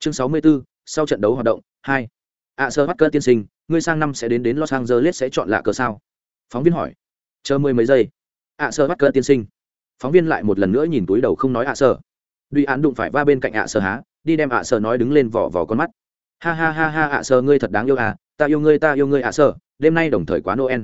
chương sáu mươi 64, sau trận đấu hoạt động hai. Ạ sơ bắt cơ tiên sinh ngươi sang năm sẽ đến đến los angeles sẽ chọn lạ cờ sao? Phóng viên hỏi. Chờ mười mấy giây. Ạ sơ bắt cơ tiên sinh. Phóng viên lại một lần nữa nhìn túi đầu không nói ạ sơ. Duy án đụng phải va bên cạnh ạ sơ há đi đem ạ sơ nói đứng lên vỏ vỏ con mắt. Ha ha ha ha ạ sơ ngươi thật đáng yêu à ta yêu ngươi ta yêu ngươi ạ sơ đêm nay đồng thời quá noel.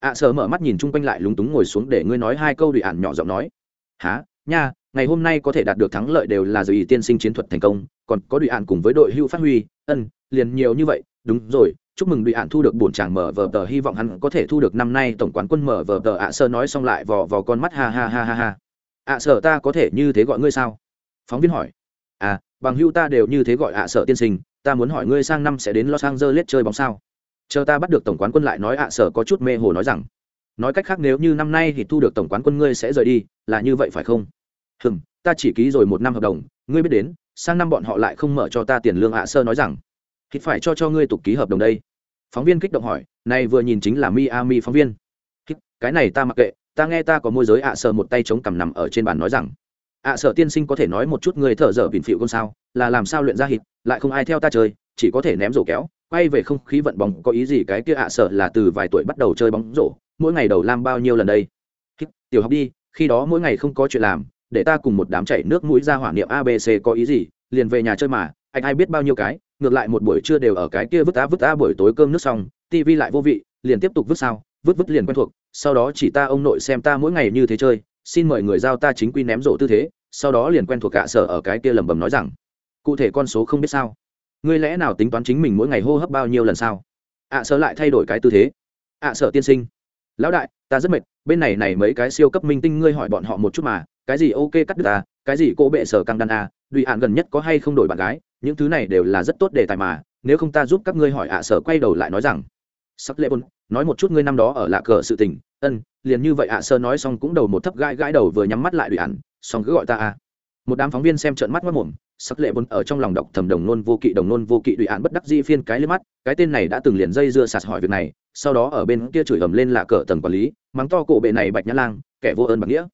Ạ sơ mở mắt nhìn chung quanh lại lúng túng ngồi xuống để ngươi nói hai câu duy án nhỏ giọng nói. Há nha ngày hôm nay có thể đạt được thắng lợi đều là dù ý tiên sinh chiến thuật thành công, còn có đội ạn cùng với đội hưu phát huy, ân, liền nhiều như vậy, đúng rồi, chúc mừng đội ạn thu được bổn chàng mở vờ tờ, hy vọng hắn có thể thu được năm nay tổng quán quân mở vờ tờ. Ạ sơ nói xong lại vò vò con mắt, ha ha ha ha ha. Ạ sở ta có thể như thế gọi ngươi sao? Phóng viên hỏi. À bằng hưu ta đều như thế gọi ạ sở tiên sinh, ta muốn hỏi ngươi sang năm sẽ đến los angeles chơi bóng sao? Chờ ta bắt được tổng quán quân lại nói, ạ sở có chút mê hồ nói rằng. Nói cách khác, nếu như năm nay thì thu được tổng quán quân ngươi sẽ rời đi, là như vậy phải không? Hừm, ta chỉ ký rồi một năm hợp đồng, ngươi biết đến, sang năm bọn họ lại không mở cho ta tiền lương hạ sơ nói rằng, thì phải cho cho ngươi tục ký hợp đồng đây. Phóng viên kích động hỏi, này vừa nhìn chính là miami phóng viên. Cái này ta mặc kệ, ta nghe ta có môi giới ạ sơ một tay chống cằm nằm ở trên bàn nói rằng, ạ sợ tiên sinh có thể nói một chút người thợ dở bình phịu con sao, là làm sao luyện ra hít, lại không ai theo ta chơi, chỉ có thể ném rổ kéo, quay về không khí vận bóng, có ý gì cái kia ạ sợ là từ vài tuổi bắt đầu chơi bóng rổ, mỗi ngày đầu làm bao nhiêu lần đây? Tiểu học đi, khi đó mỗi ngày không có chuyện làm để ta cùng một đám chảy nước mũi ra hỏa niệm abc có ý gì liền về nhà chơi mà anh ai biết bao nhiêu cái ngược lại một buổi trưa đều ở cái kia vứt á vứt á buổi tối cơm nước xong tv lại vô vị liền tiếp tục vứt sao vứt vứt liền quen thuộc sau đó chỉ ta ông nội xem ta mỗi ngày như thế chơi xin mời người giao ta chính quy ném rổ tư thế sau đó liền quen thuộc cả sở ở cái kia lẩm bẩm nói rằng cụ thể con số không biết sao ngươi lẽ nào tính toán chính mình mỗi ngày hô hấp bao nhiêu lần sao? ạ à, sở lại thay đổi cái tư thế ạ à, sở tiên sinh lão đại ta rất mệt bên này này mấy cái siêu cấp minh tinh ngươi hỏi bọn họ một chút mà cái gì ok cắt đứt à cái gì cô bệ sở căng đan à đùi hạn gần nhất có hay không đổi bạn gái những thứ này đều là rất tốt đề tài mà nếu không ta giúp các ngươi hỏi ạ sở quay đầu lại nói rằng sắc lệ bôn nói một chút ngươi năm đó ở lạ cờ sự tình ân liền như vậy ạ sơ nói xong cũng đầu một thấp gãi gãi đầu vừa nhắm mắt lại đùi hạn, xong cứ gọi ta à. Một đám phóng viên xem trợn mắt mất mồm sắc lệ bôn ở trong lòng đọc thầm đồng nôn vô kỵ đồng nôn vô kỵ đùi ạn bất đắc di phiên cái lên mắt cái tên này đã từng liền dây dưa sạt hỏi việc này sau đó ở bên kia chửi ầm lên là cờ tầng quản lý mắng to cổ bệ này bạch nhã lang kẻ vô ơn bạc nghĩa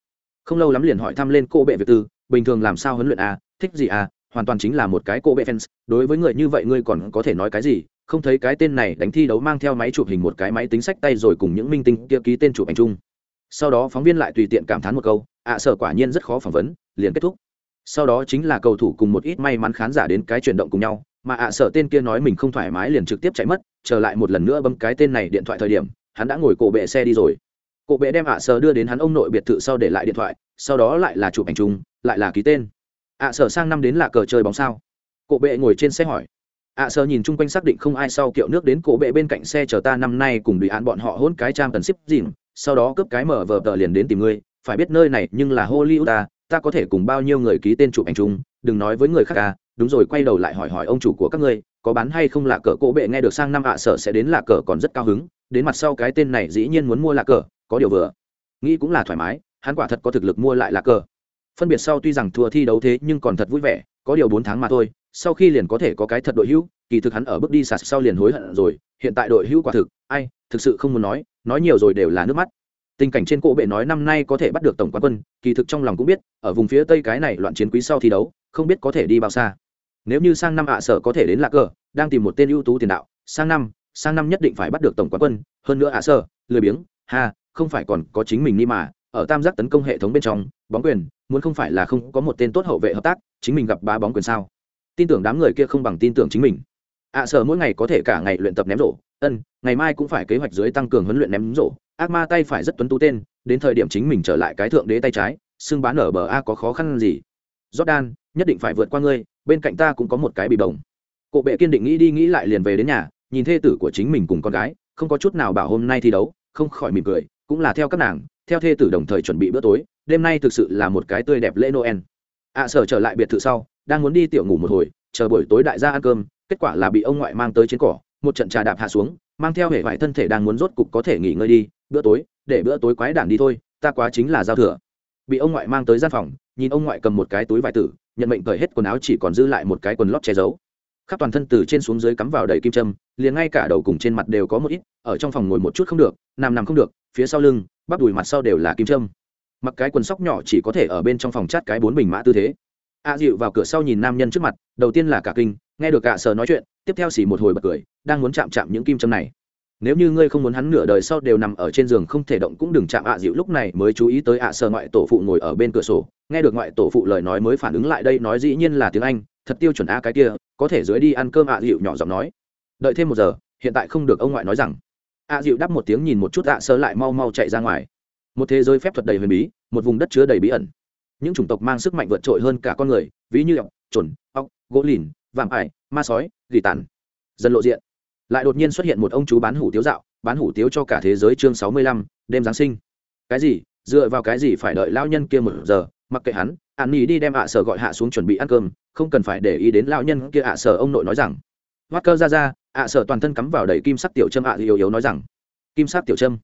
không lâu lắm liền hỏi thăm lên cô bệ việc tư bình thường làm sao huấn luyện à thích gì à hoàn toàn chính là một cái cô bệ fans đối với người như vậy ngươi còn có thể nói cái gì không thấy cái tên này đánh thi đấu mang theo máy chụp hình một cái máy tính sách tay rồi cùng những minh tinh kia ký tên chụp ảnh chung. Sau đó phóng viên lại tùy tiện cảm thán một câu ạ à, sở quả nhiên rất khó phỏng vấn liền kết thúc. Sau đó chính là cầu thủ cùng một ít may mắn khán giả đến cái chuyển động cùng nhau mà ạ à, sở tên kia nói mình không thoải mái liền trực tiếp chạy mất trở lại một lần nữa bấm cái tên này điện thoại thời điểm hắn đã ngồi cổ bệ xe đi rồi cổ bệ đem ạ à, sở đưa đến hắn ông nội biệt thự sau để lại điện thoại sau đó lại là chụp ảnh chung lại là ký tên. Ạ sở sang năm đến là cờ chơi bóng sao? Cổ bệ ngồi trên xe hỏi. Ạ sở nhìn chung quanh xác định không ai sau kiệu nước đến cổ bệ bên cạnh xe chờ ta năm nay cùng đùi án bọn họ hôn cái trang cần ship dìm sau đó cướp cái mở vờ tờ liền đến tìm ngươi phải biết nơi này nhưng là hollywood ta ta có thể cùng bao nhiêu người ký tên chụp ảnh chung đừng nói với người khác à đúng rồi quay đầu lại hỏi hỏi ông chủ của các ngươi có bán hay không là cờ? Cổ bệ nghe được sang năm ạ sở sẽ đến là cờ còn rất cao hứng đến mặt sau cái tên này dĩ nhiên muốn mua là cờ có điều vừa. Nghĩ cũng là thoải mái, hắn quả thật có thực lực mua lại là cờ. Phân biệt sau tuy rằng thua thi đấu thế nhưng còn thật vui vẻ, có điều bốn tháng mà thôi, sau khi liền có thể có cái thật đội hữu, kỳ thực hắn ở bước đi sạt sau liền hối hận rồi, hiện tại đội hữu quả thực, ai, thực sự không muốn nói nói nhiều rồi đều là nước mắt. Tình cảnh trên cỗ bệ nói năm nay có thể bắt được tổng quán quân, kỳ thực trong lòng cũng biết, ở vùng phía tây cái này loạn chiến quý sau thi đấu, không biết có thể đi bao xa. Nếu như sang năm ạ sở có thể đến lạc cờ, đang tìm một tên ưu tú tiền đạo, sang năm sang năm nhất định phải bắt được tổng quán quân, hơn nữa ạ sở, lười biếng, ha không phải còn có chính mình ni mà, ở tam giác tấn công hệ thống bên trong, bóng quyền, muốn không phải là không có một tên tốt hậu vệ hợp tác, chính mình gặp ba bóng quyền sao? Tin tưởng đám người kia không bằng tin tưởng chính mình. À, Ạ sở mỗi ngày có thể cả ngày luyện tập ném rổ. Ân, ngày mai cũng phải kế hoạch dưới tăng cường huấn luyện ném rổ. Ác ma tay phải rất tuấn tú tên, đến thời điểm chính mình trở lại cái thượng đế tay trái, xưng bán ở bờ a có khó khăn gì? Jordan, nhất định phải vượt qua ngươi, bên cạnh ta cũng có một cái bị bồng cộ bệ kiên định nghĩ đi nghĩ lại liền về đến nhà, nhìn thê tử của chính mình cùng con gái, không có chút nào bảo hôm nay thi đấu, không khỏi mỉm cười cũng là theo các nàng, theo thê tử đồng thời chuẩn bị bữa tối, đêm nay thực sự là một cái tươi đẹp lễ noel. Ạ sở trở lại biệt thự sau, đang muốn đi tiểu ngủ một hồi, chờ buổi tối đại gia ăn cơm, kết quả là bị ông ngoại mang tới trên cỏ, một trận trà đạp hạ xuống, mang theo hệ vải thân thể đang muốn rốt cục có thể nghỉ ngơi đi, bữa tối, để bữa tối quái đản đi thôi, ta quá chính là giao thừa. Bị ông ngoại mang tới gian phòng, nhìn ông ngoại cầm một cái túi vải tử, nhận mệnh cởi hết quần áo chỉ còn dư lại một cái quần lót che giấu khắp toàn thân từ trên xuống dưới cắm vào đầy kim châm, liền ngay cả đầu cùng trên mặt đều có một ít, ở trong phòng ngồi một chút không được, nằm nằm không được, phía sau lưng, bắp đùi mặt sau đều là kim châm. Mặc cái quần sóc nhỏ chỉ có thể ở bên trong phòng chát cái bốn bình mã tư thế. A dịu vào cửa sau nhìn nam nhân trước mặt, đầu tiên là cả kinh, nghe được cả sờ nói chuyện, tiếp theo xỉ một hồi bật cười, đang muốn chạm chạm những kim châm này. Nếu như ngươi không muốn hắn nửa đời sau đều nằm ở trên giường không thể động cũng đừng chạm ạ dịu lúc này mới chú ý tới ạ sờ ngoại tổ phụ ngồi ở bên cửa sổ. Nghe được ngoại tổ phụ lời nói mới phản ứng lại đây, nói dĩ nhiên là tiếng anh thật tiêu chuẩn a cái kia, có thể dưới đi ăn cơm ạ dịu nhỏ giọng nói. Đợi thêm một giờ, hiện tại không được ông ngoại nói rằng. Ạ dịu đáp một tiếng nhìn một chút ạ sơ lại mau mau chạy ra ngoài. Một thế giới phép thuật đầy huyền bí, một vùng đất chứa đầy bí ẩn. Những chủng tộc mang sức mạnh vượt trội hơn cả con người, ví như ọc trồn ọc gỗ lìn, vạm ải, ma sói, gỉ tàn. Dần lộ diện. Lại đột nhiên xuất hiện một ông chú bán hủ tiếu dạo, bán hủ tiếu cho cả thế giới chương sáu mươi lăm, đêm giáng sinh. Cái gì? Dựa vào cái gì phải đợi lao nhân kia một giờ, mặc kệ hắn an nhi đi đem ạ sở gọi hạ xuống chuẩn bị ăn cơm, không cần phải để ý đến lão nhân kia ạ sở ông nội nói rằng. Hoắt cơ ra ra, ạ sở toàn thân cắm vào đầy kim sắc tiểu châm ạ yếu yếu nói rằng. Kim sắc tiểu châm?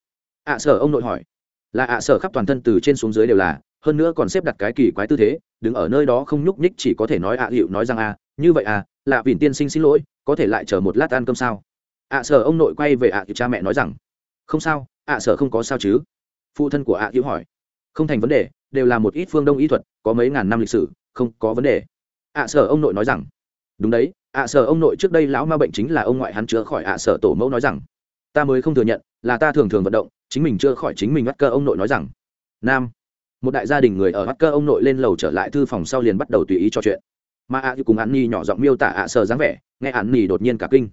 Ạ sở ông nội hỏi. Là ạ sở khắp toàn thân từ trên xuống dưới đều là, hơn nữa còn xếp đặt cái kỳ quái tư thế, đứng ở nơi đó không nhúc nhích chỉ có thể nói ạ hiệu nói rằng à như vậy à là vỉn tiên sinh xin lỗi, có thể lại chờ một lát ăn cơm sao? Ạ sở ông nội quay về ạ hiệu cha mẹ nói rằng. Không sao, ạ sở không có sao chứ. Phụ thân của ạ hiệu hỏi. Không thành vấn đề đều là một ít phương đông y thuật, có mấy ngàn năm lịch sử, không có vấn đề. Ạ sở ông nội nói rằng, đúng đấy, ạ sở ông nội trước đây lão ma bệnh chính là ông ngoại hắn chữa khỏi ạ sở tổ mẫu nói rằng, ta mới không thừa nhận, là ta thường thường vận động, chính mình chưa khỏi chính mình bắt cơ ông nội nói rằng, nam, một đại gia đình người ở bắt cơ ông nội lên lầu trở lại thư phòng sau liền bắt đầu tùy ý trò chuyện. Mà ạ cùng hắn nhi nhỏ giọng miêu tả ạ sở dáng vẻ, nghe hắn nhi đột nhiên cả kinh.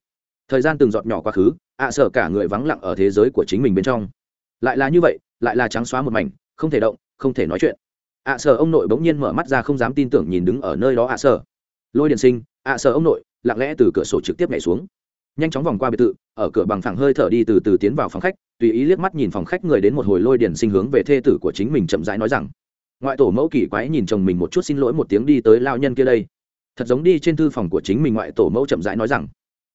Thời gian từng giọt nhỏ quá khứ, ạ sở cả người vắng lặng ở thế giới của chính mình bên trong. Lại là như vậy, lại là trắng xóa một mảnh, không thể động không thể nói chuyện. Ạ sở ông nội bỗng nhiên mở mắt ra không dám tin tưởng nhìn đứng ở nơi đó ạ sở. Lôi điện sinh, ạ sở ông nội, lặng lẽ từ cửa sổ trực tiếp nhảy xuống. Nhanh chóng vòng qua biệt thự, ở cửa bằng phẳng hơi thở đi từ từ tiến vào phòng khách, tùy ý liếc mắt nhìn phòng khách người đến một hồi lôi điển sinh hướng về thê tử của chính mình chậm rãi nói rằng, ngoại tổ mẫu kỳ quái nhìn chồng mình một chút xin lỗi một tiếng đi tới lao nhân kia đây. Thật giống đi trên thư phòng của chính mình ngoại tổ mẫu chậm rãi nói rằng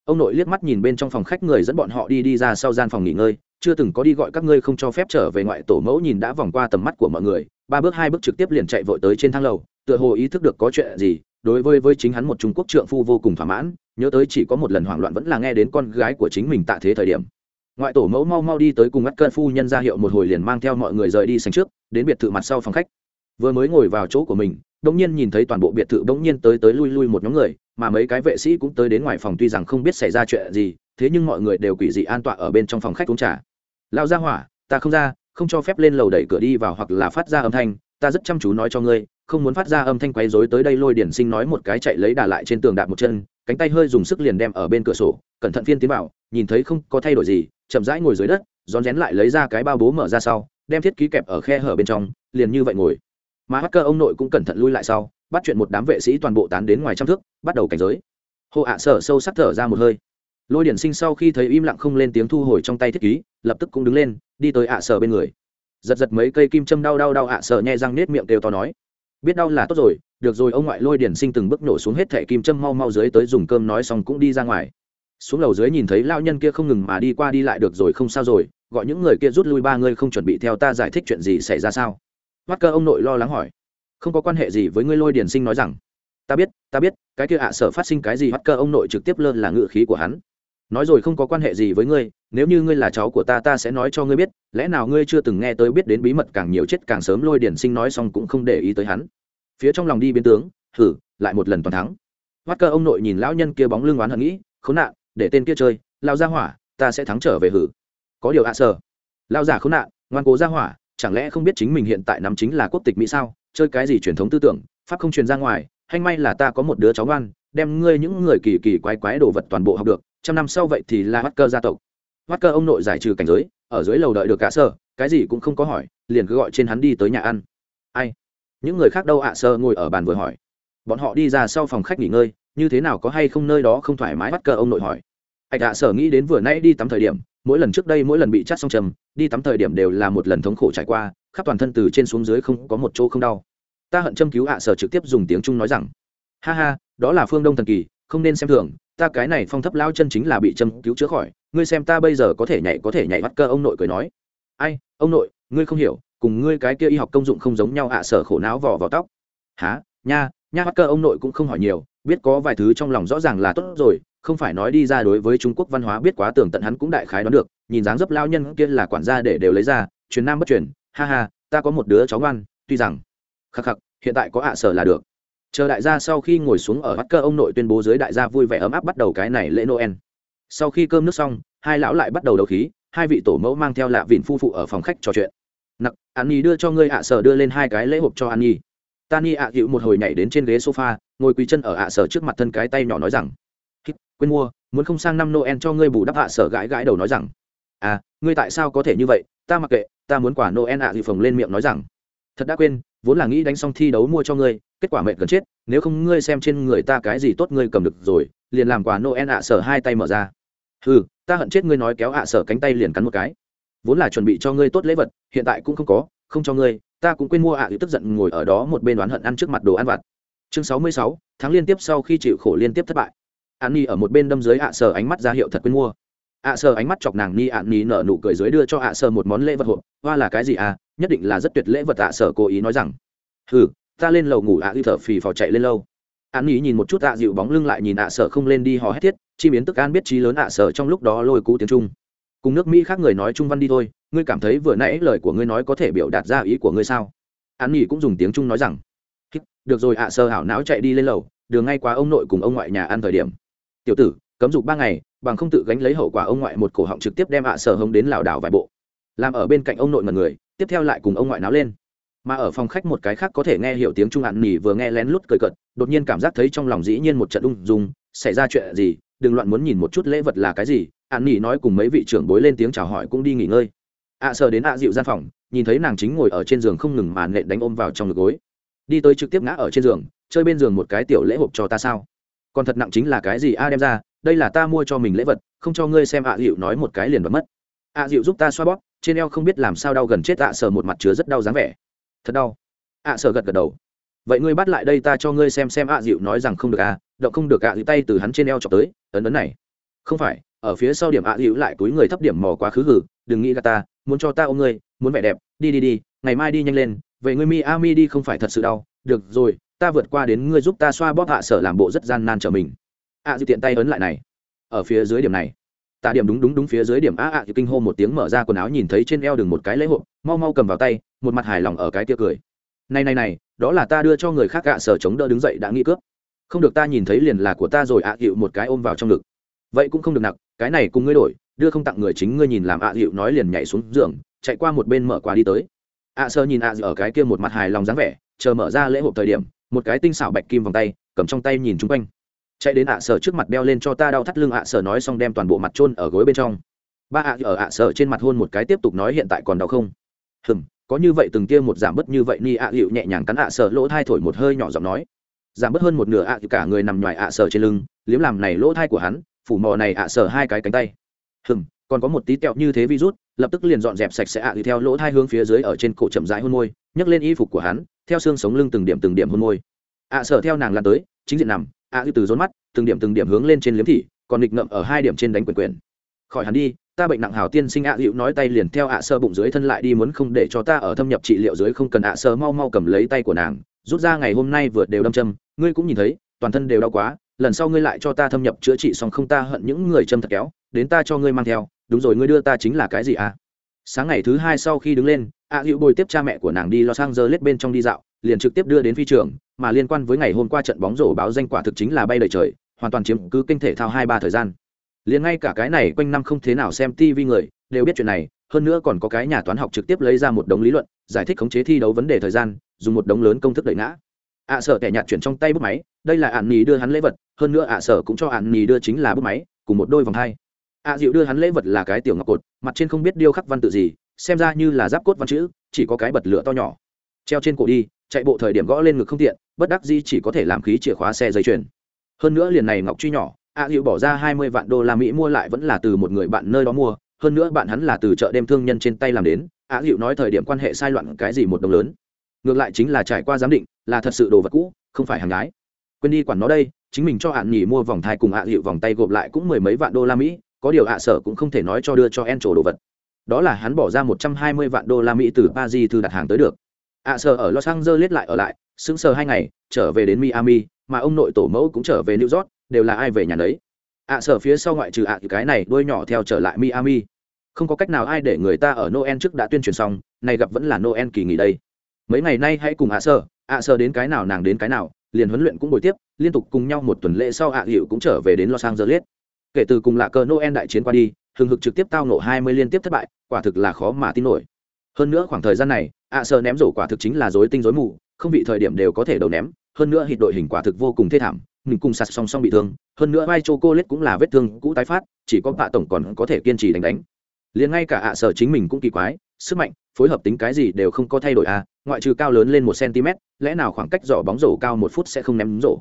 ông nội liếc mắt nhìn bên trong phòng khách người dẫn bọn họ đi đi ra sau gian phòng nghỉ ngơi, chưa từng có đi gọi các ngươi không cho phép trở về ngoại tổ mẫu nhìn đã vòng qua tầm mắt của mọi người, ba bước hai bước trực tiếp liền chạy vội tới trên thang lầu, tựa hồ ý thức được có chuyện gì, đối với với chính hắn một trung quốc trượng phu vô cùng thỏa mãn, nhớ tới chỉ có một lần hoảng loạn vẫn là nghe đến con gái của chính mình tạ thế thời điểm. Ngoại tổ mẫu mau mau đi tới cùng ngắt cơn phu nhân ra hiệu một hồi liền mang theo mọi người rời đi sành trước, đến biệt thự mặt sau phòng khách vừa mới ngồi vào chỗ của mình, đống nhiên nhìn thấy toàn bộ biệt thự đống nhiên tới tới lui lui một nhóm người, mà mấy cái vệ sĩ cũng tới đến ngoài phòng tuy rằng không biết xảy ra chuyện gì, thế nhưng mọi người đều quỷ dị an tọa ở bên trong phòng khách uống trà. Lao ra hỏa, ta không ra, không cho phép lên lầu đẩy cửa đi vào hoặc là phát ra âm thanh, ta rất chăm chú nói cho ngươi, không muốn phát ra âm thanh quấy rối tới đây lôi điển sinh nói một cái chạy lấy đà lại trên tường đạp một chân, cánh tay hơi dùng sức liền đem ở bên cửa sổ, cẩn thận phiên tiến vào, nhìn thấy không có thay đổi gì, chậm rãi ngồi dưới đất, rón rén lại lấy ra cái bao bố mở ra sau, đem thiết ký kẹp ở khe hở bên trong, liền như vậy ngồi mà hacker ông nội cũng cẩn thận lui lại sau, bắt chuyện một đám vệ sĩ toàn bộ tán đến ngoài trăm thước, bắt đầu cảnh giới. Hồ ạ sở sâu sắc thở ra một hơi. Lôi điển sinh sau khi thấy im lặng không lên tiếng thu hồi trong tay thiết ký, lập tức cũng đứng lên, đi tới ạ sở bên người. Giật giật mấy cây kim châm đau đau đau ạ sở nhẹ răng nết miệng kêu to nói, biết đau là tốt rồi, được rồi. Ông ngoại lôi điển sinh từng bước nổ xuống hết thẻ kim châm mau mau dưới tới dùng cơm nói xong cũng đi ra ngoài. Xuống lầu dưới nhìn thấy lao nhân kia không ngừng mà đi qua đi lại, được rồi, không sao rồi, gọi những người kia rút lui ba người không chuẩn bị theo ta giải thích chuyện gì xảy ra sao? Mắt cơ ông nội lo lắng hỏi. Không có quan hệ gì với ngươi lôi điển sinh nói rằng. Ta biết ta biết, cái kia ạ sở phát sinh cái gì mắt cơ ông nội trực tiếp lơ là ngự khí của hắn. Nói rồi không có quan hệ gì với ngươi, nếu như ngươi là cháu của ta ta sẽ nói cho ngươi biết, lẽ nào ngươi chưa từng nghe tới biết đến bí mật càng nhiều chết càng sớm lôi điển sinh nói xong cũng không để ý tới hắn. Phía trong lòng đi biến tướng thử lại một lần toàn thắng. Mắt cơ ông nội nhìn lão nhân kia bóng lưng oán hận nghĩ, khốn nạn, để tên kia chơi lao ra hỏa, ta sẽ thắng trở về hử. Có điều ạ sở. Lao giả khốn nạn, ngoan cố ra hỏa chẳng lẽ không biết chính mình hiện tại nắm chính là quốc tịch mỹ sao? Chơi cái gì truyền thống tư tưởng, pháp không truyền ra ngoài, hay may là ta có một đứa cháu ngoan, đem ngươi những người kỳ kỳ quái quái đồ vật toàn bộ học được, trăm năm sau vậy thì là mắt cơ gia tộc. Mắt cơ ông nội giải trừ cảnh giới, ở dưới lầu đợi được cả sơ, cái gì cũng không có hỏi, liền cứ gọi trên hắn đi tới nhà ăn. Ai? Những người khác đâu ạ sơ ngồi ở bàn vừa hỏi. Bọn họ đi ra sau phòng khách nghỉ ngơi, như thế nào có hay không nơi đó không thoải mái mắt cơ ông nội hỏi. Ạch ạ sở nghĩ đến vừa nãy đi tắm thời điểm mỗi lần trước đây mỗi lần bị chát xong trầm, đi tắm thời điểm đều là một lần thống khổ trải qua, khắp toàn thân từ trên xuống dưới không có một chỗ không đau. Ta hận châm cứu ạ sở trực tiếp dùng tiếng trung nói rằng, ha ha, đó là phương đông thần kỳ, không nên xem thường, ta cái này phong thấp lao chân chính là bị châm cứu chữa khỏi, ngươi xem ta bây giờ có thể nhảy, có thể nhảy bắt cơ. Ông nội cười nói, ai, ông nội, ngươi không hiểu, cùng ngươi cái kia y học công dụng không giống nhau ạ sở khổ não vỏ vào tóc. Há nha nha bắt cơ ông nội cũng không hỏi nhiều, biết có vài thứ trong lòng rõ ràng là tốt rồi không phải nói đi ra đối với trung quốc văn hóa biết quá tưởng tận hắn cũng đại khái đoán được, nhìn dáng dấp lao nhân kia là quản gia để đều lấy ra, truyền nam bất truyền, ha ha, ta có một đứa cháu ngoan, tuy rằng, khắc khắc, hiện tại có ạ sở là được. Chờ đại gia sau khi ngồi xuống ở bắt cơ ông nội tuyên bố dưới đại gia vui vẻ ấm áp bắt đầu cái này lễ noel. Sau khi cơm nước xong, hai lão lại bắt đầu đấu khí, hai vị tổ mẫu mang theo lạ vịn phu phụ ở phòng khách trò chuyện. Nặc, an nhi đưa cho ngươi ạ sở đưa lên hai cái lễ hộp cho an nhi. Ạ à một hồi nhảy đến trên ghế sofa, ngồi quỳ chân ở ạ sở trước mặt thân cái tay nhỏ nói rằng quên mua, muốn không sang năm noel cho ngươi bù đắp hạ sở gãi gãi đầu nói rằng à ngươi tại sao có thể như vậy? Ta mặc kệ, ta muốn quả noel ạ à phồng lên miệng nói rằng, thật đã quên, vốn là nghĩ đánh xong thi đấu mua cho ngươi, kết quả mệt gần chết, nếu không ngươi xem trên người ta cái gì tốt ngươi cầm được rồi, liền làm quả noel ạ, sở hai tay mở ra. Ừ ta hận chết ngươi nói kéo ạ, sở cánh tay liền cắn một cái. Vốn là chuẩn bị cho ngươi tốt lễ vật, hiện tại cũng không có, không cho ngươi, ta cũng quên mua ạ thì tức giận ngồi ở đó một bên đoán hận ăn trước mặt đồ ăn vặt. Chương sáu mươi sáu, tháng liên tiếp sau khi chịu khổ liên tiếp thất bại an ni ở một bên đâm dưới ạ sờ ánh mắt ra hiệu thật quên mua. Ạ sờ ánh mắt chọc nàng ni ạn ni nở nụ cười dưới đưa cho ạ sờ một món lễ vật hộp. Hoa là cái gì à? Nhất định là rất tuyệt lễ vật ạ sờ cố ý nói rằng. Hừ, ta lên lầu ngủ ạ ư thở phì phò chạy lên lâu. An ni nhìn một chút ạ, dịu bóng lưng lại nhìn ạ sờ không lên đi hò hét thiết. Chi biến tức an biết trí lớn ạ sờ trong lúc đó lôi cú tiếng trung. Cùng nước mỹ khác người nói trung văn đi thôi. Ngươi cảm thấy vừa nãy lời của ngươi nói có thể biểu đạt ra ý của ngươi sao? An nhi cũng dùng tiếng trung nói rằng. Được rồi ạ sơ hảo não chạy đi lên lầu. Đường ngay qua ông nội cùng ông ngoại nhà ăn thời điểm tiểu tử, cấm dục ba ngày, bằng không tự gánh lấy hậu quả ông ngoại một cổ họng trực tiếp đem ạ sở hống đến lảo đảo vài bộ. Làm ở bên cạnh ông nội mật người, tiếp theo lại cùng ông ngoại náo lên. Mà ở phòng khách một cái khác có thể nghe hiểu tiếng trung ạn nỉ vừa nghe lén lút cười cợt, đột nhiên cảm giác thấy trong lòng dĩ nhiên một trận ung dung, xảy ra chuyện gì, đừng loạn muốn nhìn một chút lễ vật là cái gì ạn nỉ nói cùng mấy vị trưởng bối lên tiếng chào hỏi cũng đi nghỉ ngơi. Ạ sờ đến ạ dịu gian phòng, nhìn thấy nàng chính ngồi ở trên giường không ngừng màn nện đánh ôm vào trong ngực gối. Đi tới trực tiếp ngã ở trên giường, chơi bên giường một cái tiểu lễ hộp cho ta sao? Còn thật nặng chính là cái gì a đem ra, đây là ta mua cho mình lễ vật, không cho ngươi xem ạ dịu nói một cái liền bật mất. ạ dịu giúp ta xoa bóp, trên eo không biết làm sao đau gần chết ạ sờ một mặt chứa rất đau dáng vẻ. Thật đau. ạ sờ gật gật đầu. Vậy ngươi bắt lại đây ta cho ngươi xem xem ạ dịu nói rằng không được à động không được ạ dịu tay từ hắn trên eo chọc tới, ấn ấn này. Không phải, ở phía sau điểm ạ dịu lại túi người thấp điểm mò quá khứ gử đừng nghĩ gà ta, muốn cho ta ôm ngươi, muốn vẻ đẹp, đi đi đi, ngày mai đi nhanh lên vậy ngươi mi a mi đi không phải thật sự đau, được rồi ta vượt qua đến ngươi giúp ta xoa bóp hạ sở làm bộ rất gian nan trở mình. a dịu tiện tay ấn lại này. Ở phía dưới điểm này. Tạ điểm đúng đúng đúng phía dưới điểm a a kinh hô một tiếng mở ra quần áo nhìn thấy trên eo đường một cái lễ hộp mau mau cầm vào tay, một mặt hài lòng ở cái tia cười. Này này này, đó là ta đưa cho người khác gạ sở chống đỡ đứng dậy đã nghĩ cướp. Không được ta nhìn thấy liền là của ta rồi ạ à một cái ôm vào trong ngực. Vậy cũng không được nặng, cái này cùng ngươi đổi, đưa không tặng người chính ngươi nhìn làm ạ à nói liền nhảy xuống giường, chạy qua một bên mở quà đi tới. ạ sơ nhìn ạ ở cái kia một mặt hài lòng dáng vẻ, chờ mở ra lễ hộp thời điểm một cái tinh xảo bạch kim vòng tay, cầm trong tay nhìn chung quanh. Chạy đến ạ sở trước mặt đeo lên cho ta đau thắt lưng ạ sở nói xong đem toàn bộ mặt trôn ở gối bên trong. Ba ạ ở ạ sở trên mặt hôn một cái tiếp tục nói hiện tại còn đau không? Hừm, có như vậy từng kia một giảm bớt như vậy ni ạ hiệu nhẹ nhàng cắn ạ sở lỗ thai thổi một hơi nhỏ giọng nói. Giảm bớt hơn một nửa ạ cả người nằm ngoài ạ sở trên lưng, liếm làm này lỗ thai của hắn, phủ mò này ạ sở hai cái cánh tay. Hừm, còn có một tí tẹo như thế virus, lập tức liền dọn dẹp sạch sẽ ạ theo lỗ thai hướng phía dưới ở trên cổ chậm rãi hôn môi, nhấc lên y phục của hắn theo xương sống lưng từng điểm từng điểm hôn môi. Ạ sở theo nàng lan tới, chính diện nằm, ạ à từ rốn mắt, từng điểm từng điểm hướng lên trên liếm thị, còn nghịch ngậm ở hai điểm trên đánh quyền quyền. Khỏi hắn đi, ta bệnh nặng hào tiên sinh ạ à nói tay liền theo ạ sơ bụng dưới thân lại đi muốn không để cho ta ở thâm nhập trị liệu dưới không cần ạ sơ mau mau cầm lấy tay của nàng, rút ra ngày hôm nay vượt đều đâm châm, ngươi cũng nhìn thấy, toàn thân đều đau quá, lần sau ngươi lại cho ta thâm nhập chữa trị xong không ta hận những người châm thật kéo, đến ta cho ngươi mang theo, đúng rồi ngươi đưa ta chính là cái gì à sáng ngày thứ hai sau khi đứng lên ạ hữu bồi tiếp cha mẹ của nàng đi lo sang giờ lết bên trong đi dạo, liền trực tiếp đưa đến phi trường, mà liên quan với ngày hôm qua trận bóng rổ báo danh quả thực chính là bay đầy trời, hoàn toàn chiếm cứ kinh thể thao hai ba thời gian. Liền ngay cả cái này quanh năm không thế nào xem tv người, đều biết chuyện này, hơn nữa còn có cái nhà toán học trực tiếp lấy ra một đống lý luận, giải thích khống chế thi đấu vấn đề thời gian, dùng một đống lớn công thức đẩy ngã. Ạ sở kẻ nhạt chuyển trong tay bút máy, đây là ạn nì đưa hắn lễ vật, hơn nữa ạ sở cũng cho ạn nì đưa chính là bút máy, cùng một đôi vòng hai. Ạ dịu đưa hắn lễ vật là cái tiểu ngọc cột, mặt trên không biết điêu khắc văn tự gì xem ra như là giáp cốt văn chữ, chỉ có cái bật lửa to nhỏ. Treo trên cổ đi, chạy bộ thời điểm gõ lên ngực không tiện, bất đắc di chỉ có thể làm khí chìa khóa xe dây chuyền. Hơn nữa liền này ngọc truy nhỏ ạ dịu bỏ ra hai mươi vạn đô la mỹ mua lại vẫn là từ một người bạn nơi đó mua, hơn nữa bạn hắn là từ chợ đêm thương nhân trên tay làm đến ạ dịu nói thời điểm quan hệ sai loạn cái gì một đồng lớn. Ngược lại chính là trải qua giám định, là thật sự đồ vật cũ, không phải hàng gái quên đi quản nó đây, chính mình cho hạn nhỉ mua vòng thai cùng ạ à hiệu vòng tay gộp lại cũng mười mấy vạn đô la mỹ, có điều ạ sở cũng không thể nói cho đưa cho en trổ đồ vật đó là hắn bỏ ra một trăm hai mươi vạn đô la mỹ từ paris thư đặt hàng tới được. À, ạ sở ở los angeles lại ở lại, sững sờ hai ngày, trở về đến miami, mà ông nội tổ mẫu cũng trở về new york, đều là ai về nhà đấy ạ à, sở phía sau ngoại trừ ạ, cái này đôi nhỏ theo trở lại miami. Không có cách nào ai để người ta ở noel trước đã tuyên truyền xong, này gặp vẫn là noel kỳ nghỉ đây. Mấy ngày nay hãy cùng ạ sở ạ sở đến cái nào, nàng đến cái nào, liền huấn luyện cũng buổi tiếp, liên tục cùng nhau một tuần lễ sau ạ, hiệu cũng trở về đến los angeles. Kể từ cùng lạ cờ noel đại chiến qua đi hừng hực trực tiếp tao nổ hai mươi liên tiếp thất bại, quả thực là khó mà tin nổi. Hơn nữa khoảng thời gian này, ạ sợ ném rổ quả thực chính là dối tinh dối mù, không bị thời điểm đều có thể đầu ném, hơn nữa hít đội hình quả thực vô cùng thê thảm, mình cùng sạt song song bị thương, hơn nữa vai chocolate cô lết cũng là vết thương cũ tái phát, chỉ có bạ tổng còn có thể kiên trì đánh đánh. Liền ngay cả ạ sở chính mình cũng kỳ quái, sức mạnh, phối hợp tính cái gì đều không có thay đổi à ngoại trừ cao lớn lên một cm lẽ nào khoảng cách giỏ bóng rổ cao một phút sẽ không ném rổ?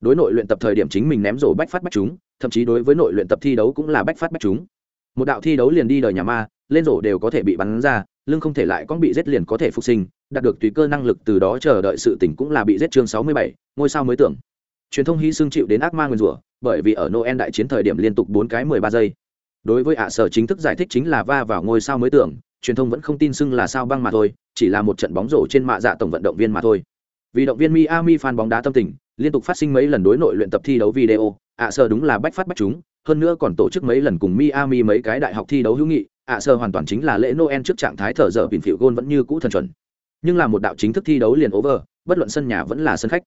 Đối nội luyện tập thời điểm chính mình ném rổ bách phát bách chúng thậm chí đối với nội luyện tập thi đấu cũng là bách phát bách chúng một đạo thi đấu liền đi đời nhà ma, lên rổ đều có thể bị bắn ra, lưng không thể lại con bị giết liền có thể phục sinh, đạt được tùy cơ năng lực từ đó chờ đợi sự tỉnh cũng là bị giết chương sáu mươi bảy, ngôi sao mới tưởng. Truyền thông hy xương chịu đến ác ma nguyên rủa, bởi vì ở noel đại chiến thời điểm liên tục bốn cái mười ba giây. Đối với ạ sở chính thức giải thích chính là va vào ngôi sao mới tưởng, truyền thông vẫn không tin xưng là sao băng mà thôi, chỉ là một trận bóng rổ trên mạ dạ tổng vận động viên mà thôi. Vì động viên miami fan bóng đá tâm tình, liên tục phát sinh mấy lần đối nội luyện tập thi đấu video, ạ sở đúng là bách phát bách chúng hơn nữa còn tổ chức mấy lần cùng miami mấy cái đại học thi đấu hữu nghị, ạ sơ hoàn toàn chính là lễ noel trước trạng thái thở dở bình phiểu gôn vẫn như cũ thần chuẩn. Nhưng là một đạo chính thức thi đấu liền over, bất luận sân nhà vẫn là sân khách.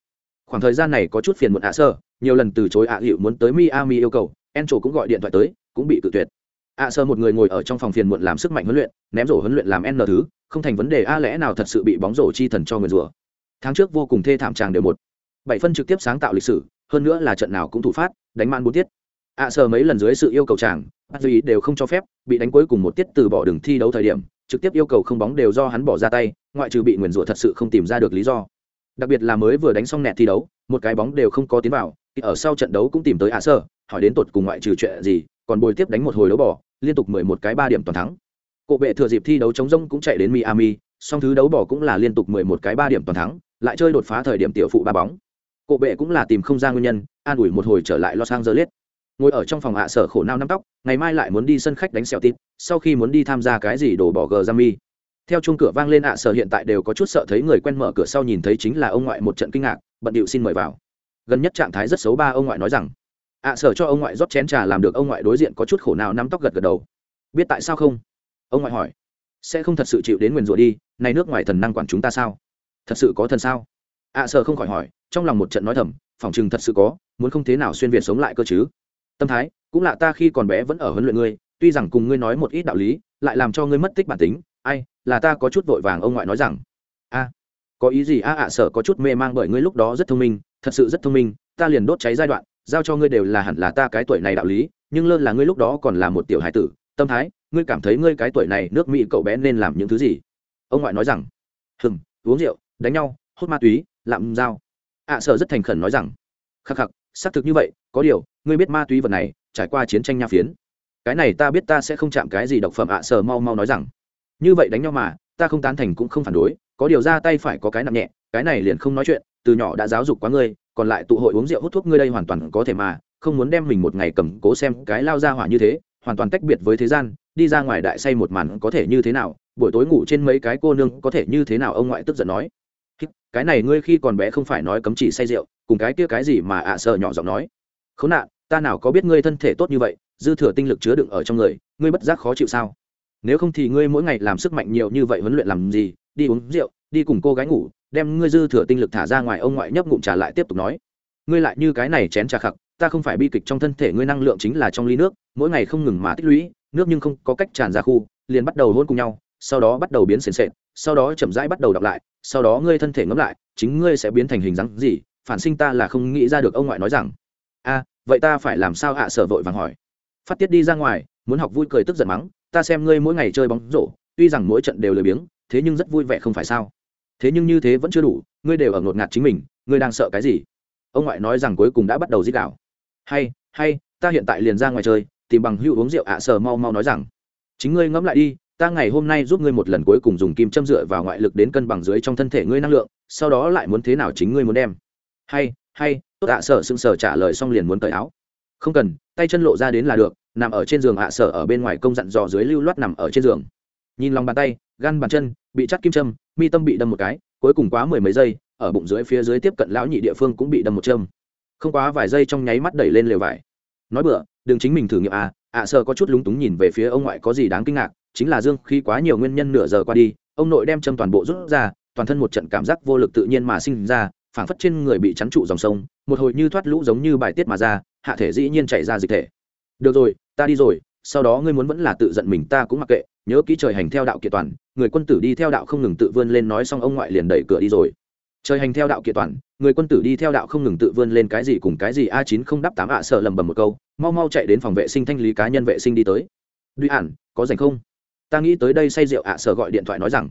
Khoảng thời gian này có chút phiền muộn ạ sơ, nhiều lần từ chối ạ hiệu muốn tới miami yêu cầu, encho cũng gọi điện thoại tới, cũng bị cự tuyệt. Ạ sơ một người ngồi ở trong phòng phiền muộn làm sức mạnh huấn luyện, ném rổ huấn luyện làm n thứ, không thành vấn đề a lẽ nào thật sự bị bóng rổ chi thần cho người rùa. tháng trước vô cùng thê thảm chàng đều một. Bảy phân trực tiếp sáng tạo lịch sử, hơn nữa là trận nào cũng thủ phát, đánh man bốn tiết ạ sơ mấy lần dưới sự yêu cầu chàng, bắt duy đều không cho phép, bị đánh cuối cùng một tiết từ bỏ đường thi đấu thời điểm, trực tiếp yêu cầu không bóng đều do hắn bỏ ra tay, ngoại trừ bị nguyền rủa thật sự không tìm ra được lý do. Đặc biệt là mới vừa đánh xong nẹt thi đấu, một cái bóng đều không có tiến vào ở sau trận đấu cũng tìm tới ạ sơ hỏi đến tột cùng ngoại trừ chuyện gì, còn bồi tiếp đánh một hồi đấu bỏ, liên tục mười một cái ba điểm toàn thắng. Cộ bệ thừa dịp thi đấu chống rông cũng chạy đến miami, song thứ đấu bỏ cũng là liên tục mười một cái ba điểm toàn thắng, lại chơi đột phá thời điểm tiểu phụ ba bóng. Cộ bệ cũng là tìm không ra nguyên nhân, an ủi một hồi trở lại los angeles ngồi ở trong phòng hạ sở khổ nao nắm tóc, ngày mai lại muốn đi sân khách đánh xẻo tít, sau khi muốn đi tham gia cái gì đổ bỏ gờ ra mi. Theo chuông cửa vang lên ạ sở hiện tại đều có chút sợ thấy người quen mở cửa sau nhìn thấy chính là ông ngoại một trận kinh ngạc, bận điệu xin mời vào. Gần nhất trạng thái rất xấu ba ông ngoại nói rằng, ạ sở cho ông ngoại rót chén trà làm được ông ngoại đối diện có chút khổ nào nắm tóc gật gật đầu. Biết tại sao không? Ông ngoại hỏi. Sẽ không thật sự chịu đến nguyền rủa đi, này nước ngoài thần năng quản chúng ta sao? Thật sự có thần sao? Ạ sở không khỏi hỏi, trong lòng một trận nói thầm phỏng chừng thật sự có, muốn không thế nào xuyên việt sống lại cơ chứ? Tâm thái, cũng là ta khi còn bé vẫn ở huấn luyện ngươi, tuy rằng cùng ngươi nói một ít đạo lý, lại làm cho ngươi mất tích bản tính. Ai, là ta có chút vội vàng, ông ngoại nói rằng. A, có ý gì? A, ạ sở có chút mê mang bởi ngươi lúc đó rất thông minh, thật sự rất thông minh. Ta liền đốt cháy giai đoạn, giao cho ngươi đều là hẳn là ta cái tuổi này đạo lý, nhưng lơn là ngươi lúc đó còn là một tiểu hải tử. Tâm thái, ngươi cảm thấy ngươi cái tuổi này nước mỹ cậu bé nên làm những thứ gì? Ông ngoại nói rằng. Hừm, uống rượu, đánh nhau, hút ma túy, lạm dao ạ sở rất thành khẩn nói rằng. Khắc khắc xác thực như vậy, có điều, ngươi biết ma túy vật này, trải qua chiến tranh nha phiến. Cái này ta biết ta sẽ không chạm cái gì độc phẩm ạ, sờ mau mau nói rằng. Như vậy đánh nhau mà, ta không tán thành cũng không phản đối, có điều ra tay phải có cái nặng nhẹ, cái này liền không nói chuyện, từ nhỏ đã giáo dục quá ngươi, còn lại tụ hội uống rượu hút thuốc ngươi đây hoàn toàn có thể mà, không muốn đem mình một ngày cầm cố xem cái lao ra hỏa như thế, hoàn toàn tách biệt với thế gian, đi ra ngoài đại say một màn có thể như thế nào, buổi tối ngủ trên mấy cái cô nương có thể như thế nào, ông ngoại tức giận nói cái này ngươi khi còn bé không phải nói cấm chỉ say rượu, cùng cái kia cái gì mà ạ sợ nhỏ giọng nói. Khốn nạn, ta nào có biết ngươi thân thể tốt như vậy, dư thừa tinh lực chứa đựng ở trong người, ngươi bất giác khó chịu sao? Nếu không thì ngươi mỗi ngày làm sức mạnh nhiều như vậy huấn luyện làm gì? Đi uống rượu, đi cùng cô gái ngủ, đem ngươi dư thừa tinh lực thả ra ngoài, ông ngoại nhấp ngụm trà lại tiếp tục nói. Ngươi lại như cái này chén trà khặc, ta không phải bi kịch trong thân thể ngươi năng lượng chính là trong ly nước, mỗi ngày không ngừng mà tích lũy, nước nhưng không có cách tràn ra khu, liền bắt đầu hôn cùng nhau, sau đó bắt đầu biến sền sệt, sau đó chậm rãi bắt đầu đọc lại sau đó ngươi thân thể ngấm lại, chính ngươi sẽ biến thành hình dáng gì, phản sinh ta là không nghĩ ra được, ông ngoại nói rằng. A, vậy ta phải làm sao hạ sở vội vàng hỏi. Phát tiết đi ra ngoài, muốn học vui cười tức giận mắng, ta xem ngươi mỗi ngày chơi bóng rổ, tuy rằng mỗi trận đều lười biếng, thế nhưng rất vui vẻ không phải sao? Thế nhưng như thế vẫn chưa đủ, ngươi đều ở ngột ngạt chính mình, ngươi đang sợ cái gì? Ông ngoại nói rằng cuối cùng đã bắt đầu giết đảo hay hay, ta hiện tại liền ra ngoài chơi, tìm bằng hữu uống rượu ạ à mau mau nói rằng. Chính ngươi ngẫm lại đi ta ngày hôm nay giúp ngươi một lần cuối cùng dùng kim châm dựa vào ngoại lực đến cân bằng dưới trong thân thể ngươi năng lượng, sau đó lại muốn thế nào chính ngươi muốn đem. Hay hay, tốt ạ à sở sững sờ trả lời xong liền muốn cởi áo. Không cần, tay chân lộ ra đến là được, nằm ở trên giường ạ sở ở bên ngoài công dặn dò dưới lưu loát nằm ở trên giường. Nhìn lòng bàn tay, gan bàn chân, bị chắt kim châm, mi tâm bị đâm một cái, cuối cùng quá mười mấy giây, ở bụng dưới phía dưới tiếp cận lão nhị địa phương cũng bị đâm một châm. Không quá vài giây trong nháy mắt đẩy lên lều vải. Nói bựa đừng chính mình thử nghiệm à ạ sở có chút lúng túng nhìn về phía ông ngoại có gì đáng kinh ngạc chính là dương khi quá nhiều nguyên nhân nửa giờ qua đi, ông nội đem châm toàn bộ rút ra, toàn thân một trận cảm giác vô lực tự nhiên mà sinh ra, phảng phất trên người bị chắn trụ dòng sông, một hồi như thoát lũ giống như bài tiết mà ra, hạ thể dĩ nhiên chảy ra dịch thể. Được rồi, ta đi rồi, sau đó ngươi muốn vẫn là tự giận mình, ta cũng mặc kệ, nhớ kỹ trời hành theo đạo kiện toàn, người quân tử đi theo đạo không ngừng tự vươn lên nói xong ông ngoại liền đẩy cửa đi rồi. Trời hành theo đạo kiện toàn, người quân tử đi theo đạo không ngừng tự vươn lên cái gì cùng cái gì, a chín không đắp tám ạ, sợ lầm bầm một câu, mau mau chạy đến phòng vệ sinh thanh lý cá nhân vệ sinh đi tới. Duy ản có rảnh không? Ta nghĩ tới đây say rượu ạ sở gọi điện thoại nói rằng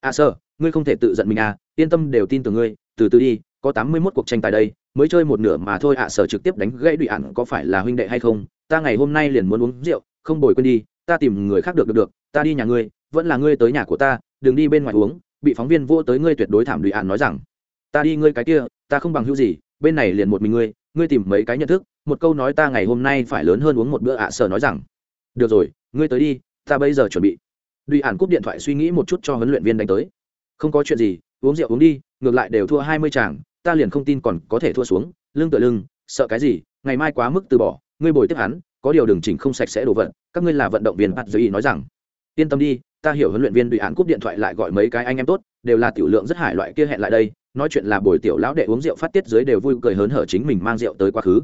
ạ sở, ngươi không thể tự giận mình à yên tâm đều tin từ ngươi từ từ đi có tám mươi mốt cuộc tranh tài đây mới chơi một nửa mà thôi ạ sở trực tiếp đánh gãy đụy ản có phải là huynh đệ hay không ta ngày hôm nay liền muốn uống rượu không bồi quên đi ta tìm người khác được được được ta đi nhà ngươi vẫn là ngươi tới nhà của ta đừng đi bên ngoài uống. Bị phóng viên vô tới ngươi tuyệt đối thảm đụy ản nói rằng ta đi ngươi cái kia ta không bằng hữu gì bên này liền một mình ngươi ngươi tìm mấy cái nhận thức một câu nói ta ngày hôm nay phải lớn hơn uống một bữa ạ sở nói rằng được rồi ngươi tới đi ta bây giờ chuẩn bị. Đùi ản cúp điện thoại suy nghĩ một chút cho huấn luyện viên đánh tới. Không có chuyện gì uống rượu uống đi ngược lại đều thua hai mươi chàng ta liền không tin còn có thể thua xuống lưng tựa lưng sợ cái gì ngày mai quá mức từ bỏ ngươi bồi tiếp hắn có điều đường chỉnh không sạch sẽ đồ vận, các ngươi là vận động viên bắt giới nói rằng. Yên tâm đi ta hiểu huấn luyện viên đùi ản cúp điện thoại lại gọi mấy cái anh em tốt đều là tiểu lượng rất hải loại kia hẹn lại đây nói chuyện là buổi tiểu lão đệ uống rượu phát tiết dưới đều vui cười hớn hở chính mình mang rượu tới quá khứ.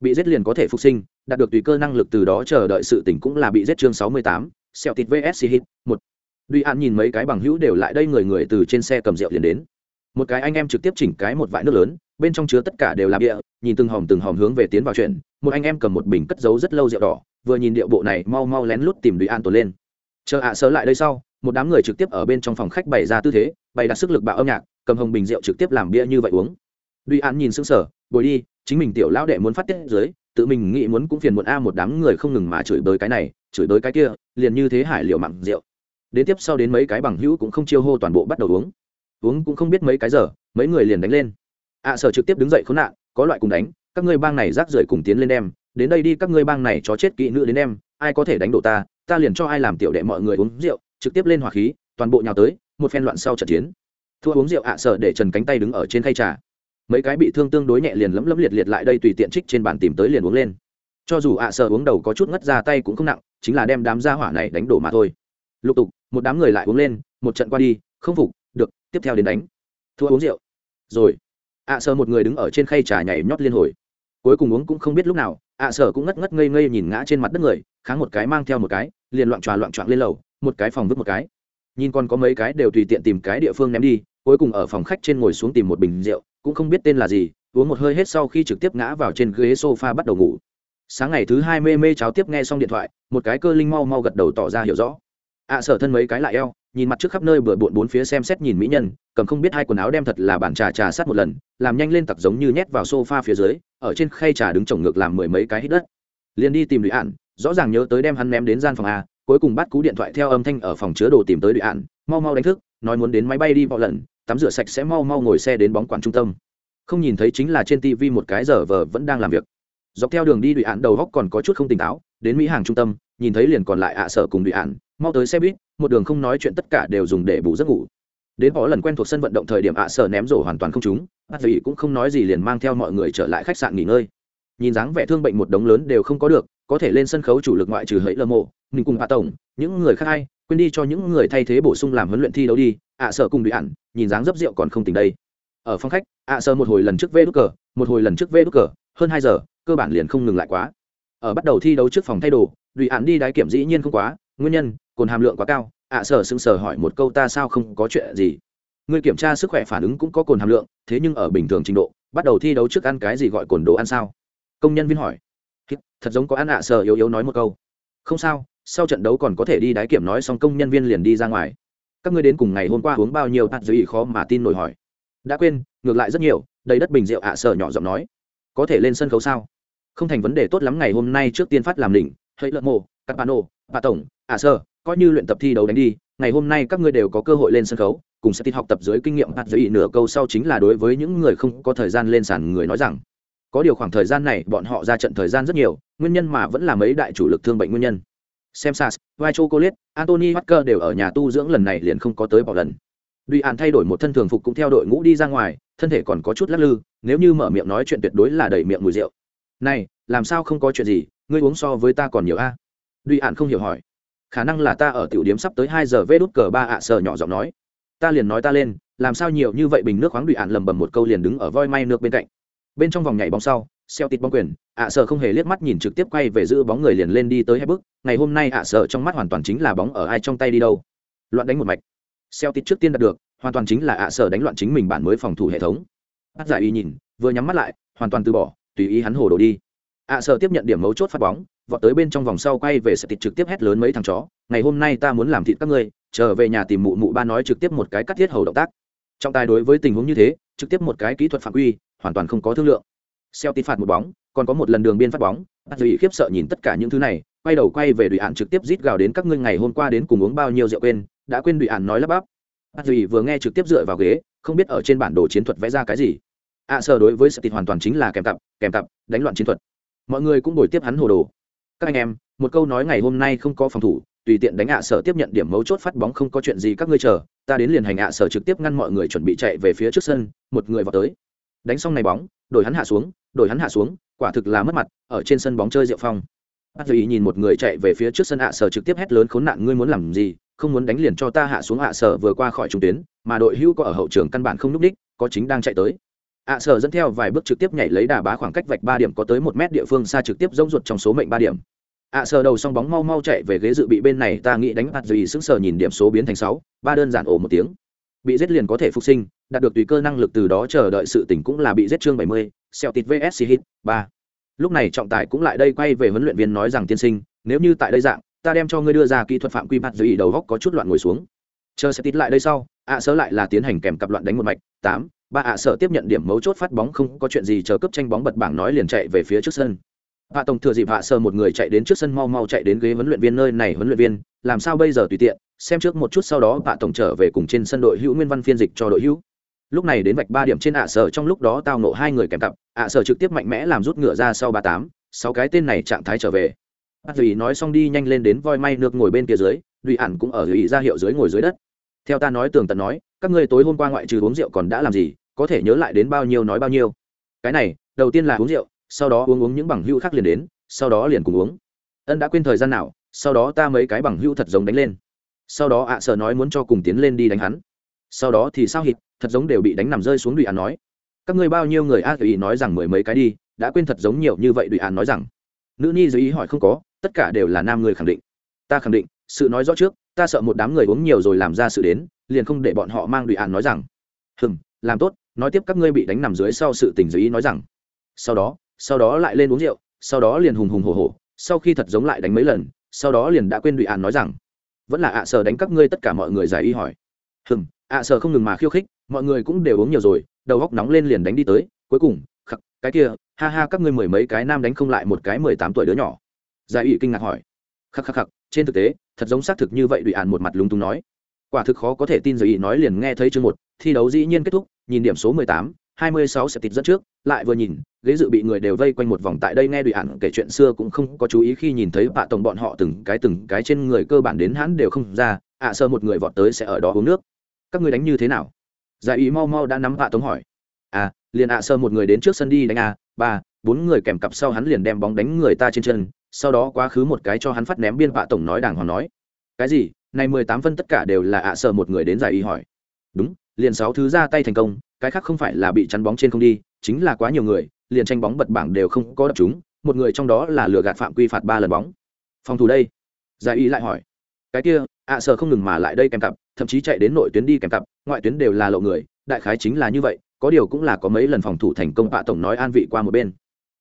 Bị giết liền có thể phục sinh đạt được tùy cơ năng lực từ đó chờ đợi sự tỉnh cũng là bị giết chương sáu mươi tám xẹo thịt vs hit một. Duy an nhìn mấy cái bằng hữu đều lại đây người người từ trên xe cầm rượu liền đến. Một cái anh em trực tiếp chỉnh cái một vại nước lớn, bên trong chứa tất cả đều là bia, nhìn từng hòm từng hòm hướng về tiến vào chuyện. Một anh em cầm một bình cất giấu rất lâu rượu đỏ, vừa nhìn điệu bộ này mau mau lén lút tìm duy an tồn lên. Chờ ạ sớ lại đây sau, một đám người trực tiếp ở bên trong phòng khách bày ra tư thế, bày đặt sức lực bạo âm nhạc, cầm hồng bình rượu trực tiếp làm bia như vậy uống. Duy an nhìn sững sờ, bồi đi, chính mình tiểu lão đệ muốn phát tiết dưới tự mình nghĩ muốn cũng phiền muộn a một đám người không ngừng mà chửi bới cái này chửi bới cái kia liền như thế hải liệu mặn rượu. Đến tiếp sau đến mấy cái bằng hữu cũng không chiêu hô toàn bộ bắt đầu uống. Uống cũng không biết mấy cái giờ mấy người liền đánh lên. Ạ sở trực tiếp đứng dậy khốn nạn có loại cùng đánh các ngươi bang này rác rưởi cùng tiến lên đem đến đây đi các ngươi bang này chó chết kỹ nữ đến em, ai có thể đánh đổ ta ta liền cho ai làm tiểu đệ mọi người uống rượu trực tiếp lên hỏa khí toàn bộ nhào tới một phen loạn sau trận chiến. Thua uống rượu ạ sở để trần cánh tay đứng ở trên khay trà mấy cái bị thương tương đối nhẹ liền lấm lấm liệt liệt lại đây tùy tiện trích trên bàn tìm tới liền uống lên. Cho dù ạ sợ uống đầu có chút ngất ra tay cũng không nặng, chính là đem đám gia hỏa này đánh đổ mà thôi. Lục tục, một đám người lại uống lên, một trận qua đi, không phục, được, tiếp theo đến đánh. Thua uống rượu. Rồi, ạ sợ một người đứng ở trên khay trà nhảy nhót liên hồi. Cuối cùng uống cũng không biết lúc nào, ạ sở cũng ngất ngất ngây ngây nhìn ngã trên mặt đất người, kháng một cái mang theo một cái, liền loạn tròa loạn trọn lên lầu, một cái phòng vứt một cái. Nhìn còn có mấy cái đều tùy tiện tìm cái địa phương ném đi cuối cùng ở phòng khách trên ngồi xuống tìm một bình rượu, cũng không biết tên là gì, uống một hơi hết sau khi trực tiếp ngã vào trên ghế sofa bắt đầu ngủ. Sáng ngày thứ hai mê mê cháo tiếp nghe xong điện thoại, một cái cơ linh mau mau gật đầu tỏ ra hiểu rõ. Ạ sở thân mấy cái lại eo, nhìn mặt trước khắp nơi bừa bộn bốn phía xem xét nhìn mỹ nhân, cầm không biết hai quần áo đem thật là bản trà trà sát một lần, làm nhanh lên tặc giống như nhét vào sofa phía dưới, ở trên khay trà đứng chồng ngược làm mười mấy cái hít đất. Liền đi tìm lụy ạn rõ ràng nhớ tới đem hắn ném đến gian phòng a, cuối cùng bắt cú điện thoại theo âm thanh ở phòng chứa đồ tìm tới lụy ạn mau mau đánh thức, nói muốn đến máy bay đi vọ lần tắm rửa sạch sẽ mau mau ngồi xe đến bóng quản trung tâm. Không nhìn thấy chính là trên tv một cái giờ vờ vẫn đang làm việc. Dọc theo đường đi đụy ạn đầu góc còn có chút không tỉnh táo, đến mỹ hàng trung tâm, nhìn thấy liền còn lại ạ sở cùng đụy ạn mau tới xe buýt, một đường không nói chuyện tất cả đều dùng để bù giấc ngủ. Đến có lần quen thuộc sân vận động thời điểm ạ sở ném rổ hoàn toàn không trúng bắt gì cũng không nói gì liền mang theo mọi người trở lại khách sạn nghỉ ngơi. Nhìn dáng vẻ thương bệnh một đống lớn đều không có được có thể lên sân khấu chủ lực ngoại trừ hẫy lơ mộ mình cùng hạ tổng những người khác hay quên đi cho những người thay thế bổ sung làm huấn luyện thi đấu đi ạ sợ cùng bị Ẩn, nhìn dáng dấp rượu còn không tỉnh đây. Ở phòng khách ạ sợ một hồi lần trước vê đúc cờ một hồi lần trước vê đúc cờ hơn hai giờ cơ bản liền không ngừng lại quá. Ở bắt đầu thi đấu trước phòng thay đồ đùi ạn đi đái kiểm dĩ nhiên không quá nguyên nhân cồn hàm lượng quá cao ạ sợ sững sờ hỏi một câu ta sao không có chuyện gì. Người kiểm tra sức khỏe phản ứng cũng có cồn hàm lượng thế nhưng ở bình thường trình độ bắt đầu thi đấu trước ăn cái gì gọi cồn đồ ăn sao? Công nhân viên hỏi thật giống có ăn ạ sờ yếu yếu nói một câu. Không sao, sau trận đấu còn có thể đi đái kiểm nói xong công nhân viên liền đi ra ngoài. Các ngươi đến cùng ngày hôm qua uống bao nhiêu tạt dưới khó mà tin nổi hỏi. Đã quên, ngược lại rất nhiều, đầy đất bình rượu ạ sờ nhỏ giọng nói. Có thể lên sân khấu sao? Không thành vấn đề tốt lắm ngày hôm nay trước tiên phát làm đỉnh hãy lợn mồ các bà nô bà tổng, ạ sờ, coi như luyện tập thi đấu đánh đi, ngày hôm nay các ngươi đều có cơ hội lên sân khấu, cùng sẽ tin học tập dưới kinh nghiệm hạt dưới nửa câu sau chính là đối với những người không có thời gian lên sàn người nói rằng có điều khoảng thời gian này bọn họ ra trận thời gian rất nhiều nguyên nhân mà vẫn là mấy đại chủ lực thương bệnh nguyên nhân xem sas vai chocolate antony Walker đều ở nhà tu dưỡng lần này liền không có tới bỏ lần Duy An thay đổi một thân thường phục cũng theo đội ngũ đi ra ngoài, thân thể còn có chút lắc lư, nếu như mở miệng nói chuyện tuyệt đối là đầy miệng mùi rượu. "Này, làm sao không có chuyện gì, ngươi uống so với ta còn nhiều a?" Duy An không hiểu hỏi. "Khả năng là ta ở tiểu điểm sắp tới hai giờ vê đút cờ ba ạ à sờ nhỏ giọng nói. ta liền nói ta lên làm sao nhiều như vậy bình nước khoáng Duy An lầm bầm một câu liền đứng ở voi may nước bên cạnh bên trong vòng nhảy bóng sau, xeo tịt bóng quyền, ạ sợ không hề liếc mắt nhìn trực tiếp quay về giữ bóng người liền lên đi tới hai bước, ngày hôm nay ạ sợ trong mắt hoàn toàn chính là bóng ở ai trong tay đi đâu. Loạn đánh một mạch. Xeo tịt trước tiên đạt được, hoàn toàn chính là ạ sợ đánh loạn chính mình bản mới phòng thủ hệ thống. Bắt giải y nhìn, vừa nhắm mắt lại, hoàn toàn từ bỏ, tùy ý hắn hồ đồ đi. Ạ sợ tiếp nhận điểm mấu chốt phát bóng, vọt tới bên trong vòng sau quay về sẽ tịt trực tiếp hét lớn mấy thằng chó, ngày hôm nay ta muốn làm thịt các ngươi, trở về nhà tìm mụ mụ ba nói trực tiếp một cái cắt thiết hầu động tác. Trọng tài đối với tình huống như thế, trực tiếp một cái kỹ thuật phạm quy hoàn toàn không có thương lượng. Xeo tít phạt một bóng còn có một lần đường biên phát bóng bắt dù khiếp sợ nhìn tất cả những thứ này quay đầu quay về đùi ạn trực tiếp rít gào đến các ngươi ngày hôm qua đến cùng uống bao nhiêu rượu quên đã quên đùi ạn nói lắp bắp. Bắt dù vừa nghe trực tiếp dựa vào ghế không biết ở trên bản đồ chiến thuật vẽ ra cái gì. Ạ à, sở đối với sự tịt hoàn toàn chính là kèm tập kèm tập đánh loạn chiến thuật. Mọi người cũng đổi tiếp hắn hồ đồ. Các anh em một câu nói ngày hôm nay không có phòng thủ tùy tiện đánh ạ sở tiếp nhận điểm mấu chốt phát bóng không có chuyện gì các ngươi chờ ta đến liền hành ạ sở trực tiếp ngăn mọi người chuẩn bị chạy về phía trước sân một người vào tới đánh xong này bóng, đổi hắn hạ xuống, đổi hắn hạ xuống, quả thực là mất mặt, ở trên sân bóng chơi diệu phong. Bắt ý nhìn một người chạy về phía trước sân ạ sở trực tiếp hét lớn, khốn nạn, ngươi muốn làm gì? Không muốn đánh liền cho ta hạ xuống ạ sở vừa qua khỏi trung tuyến, mà đội Hưu có ở hậu trường căn bản không núp đích, có chính đang chạy tới. Ạ sở dẫn theo vài bước trực tiếp nhảy lấy đà bá khoảng cách vạch ba điểm có tới một mét địa phương xa trực tiếp rông ruột trong số mệnh ba điểm. Ạ sở đầu xong bóng mau mau chạy về ghế dự bị bên này, ta nghĩ đánh ạt gì sững sờ nhìn điểm số biến thành sáu, ba đơn giản ổ một tiếng bị giết liền có thể phục sinh, đạt được tùy cơ năng lực từ đó chờ đợi sự tỉnh cũng là bị giết chương bảy mươi xẹo tịt vs hit ba. Lúc này trọng tài cũng lại đây quay về huấn luyện viên nói rằng tiên sinh, nếu như tại đây dạng, ta đem cho ngươi đưa ra kỹ thuật phạm quy bắt dưới đầu góc có chút loạn ngồi xuống. Chờ sẽ tít lại đây sau, ạ sở lại là tiến hành kèm cặp loạn đánh một mạch, tám. Ba ạ sở tiếp nhận điểm mấu chốt phát bóng không có chuyện gì chờ cấp tranh bóng bật bảng nói liền chạy về phía trước sân hạ tổng thừa dịp hạ sơ một người chạy đến trước sân mau mau chạy đến ghế huấn luyện viên nơi này huấn luyện viên, làm sao bây giờ tùy tiện, xem trước một chút sau đó hạ tổng trở về cùng trên sân đội hữu nguyên văn phiên dịch cho đội hữu. Lúc này đến vạch ba điểm trên ạ sở trong lúc đó tao nộ hai người kèm cặp, ạ sở trực tiếp mạnh mẽ làm rút ngựa ra sau ba tám, sáu cái tên này trạng thái trở về. Bắt dùy nói xong đi nhanh lên đến voi may nước ngồi bên kia dưới, duy ản cũng ở dưới ra hiệu dưới ngồi dưới đất. Theo ta nói tường tận nói, các ngươi tối hôm qua ngoại trừ uống rượu còn đã làm gì, có thể nhớ lại đến bao nhiêu nói bao nhiêu. Cái này, đầu tiên là uống rượu sau đó uống uống những bằng hữu khác liền đến, sau đó liền cùng uống. Ân đã quên thời gian nào, sau đó ta mấy cái bằng hữu thật giống đánh lên. Sau đó ạ sợ nói muốn cho cùng tiến lên đi đánh hắn. Sau đó thì sao hít thật giống đều bị đánh nằm rơi xuống đùi ạn nói. Các ngươi bao nhiêu người a ý nói rằng mười mấy cái đi, đã quên thật giống nhiều như vậy đùi ạn nói rằng. Nữ ni dưới ý hỏi không có, tất cả đều là nam người khẳng định. Ta khẳng định, sự nói rõ trước, ta sợ một đám người uống nhiều rồi làm ra sự đến, liền không để bọn họ mang đùi ạn nói rằng. Hừng làm tốt, nói tiếp các ngươi bị đánh nằm dưới sau sự tình dưới ý nói rằng. Sau đó sau đó lại lên uống rượu sau đó liền hùng hùng hổ hổ sau khi thật giống lại đánh mấy lần sau đó liền đã quên đùi ạn nói rằng vẫn là ạ à sở đánh các ngươi tất cả mọi người giải y hỏi. Hừm, ạ à sở không ngừng mà khiêu khích mọi người cũng đều uống nhiều rồi đầu góc nóng lên liền đánh đi tới cuối cùng khắc cái kia ha ha các ngươi mười mấy cái nam đánh không lại một cái mười tám tuổi đứa nhỏ. Giải ủy kinh ngạc hỏi. Khắc khắc khắc trên thực tế thật giống xác thực như vậy đùi ạn một mặt lúng túng nói. Quả thực khó có thể tin giải ủy nói liền nghe thấy chương một thi đấu dĩ nhiên kết thúc nhìn điểm số mười tám hai mươi sáu sẽ tịt dẫn trước, lại vừa nhìn, ghế dự bị người đều vây quanh một vòng tại đây nghe đùi hẳn kể chuyện xưa cũng không có chú ý khi nhìn thấy bạ tổng bọn họ từng cái từng cái trên người cơ bản đến hắn đều không ra, ạ sơ một người vọt tới sẽ ở đó uống nước. Các ngươi đánh như thế nào? Giải ý mau mau đã nắm bạ tổng hỏi. À liền ạ sơ một người đến trước sân đi đánh à ba, bốn người kèm cặp sau hắn liền đem bóng đánh người ta trên chân, sau đó quá khứ một cái cho hắn phát ném biên bạ tổng nói đàng hoàng nói. Cái gì? Này mười tám phân tất cả đều là ạ sơ một người đến giải ý hỏi. Đúng, liền sáu thứ ra tay thành công cái khác không phải là bị chắn bóng trên không đi, chính là quá nhiều người, liền tranh bóng bật bảng đều không có đập chúng, một người trong đó là lừa gạt phạm quy phạt ba lần bóng. Phòng thủ đây. Giải ý lại hỏi. Cái kia, ạ sợ không ngừng mà lại đây kèm cặp, thậm chí chạy đến nội tuyến đi kèm cặp, ngoại tuyến đều là lộ người, đại khái chính là như vậy, có điều cũng là có mấy lần phòng thủ thành công bạ tổng nói an vị qua một bên.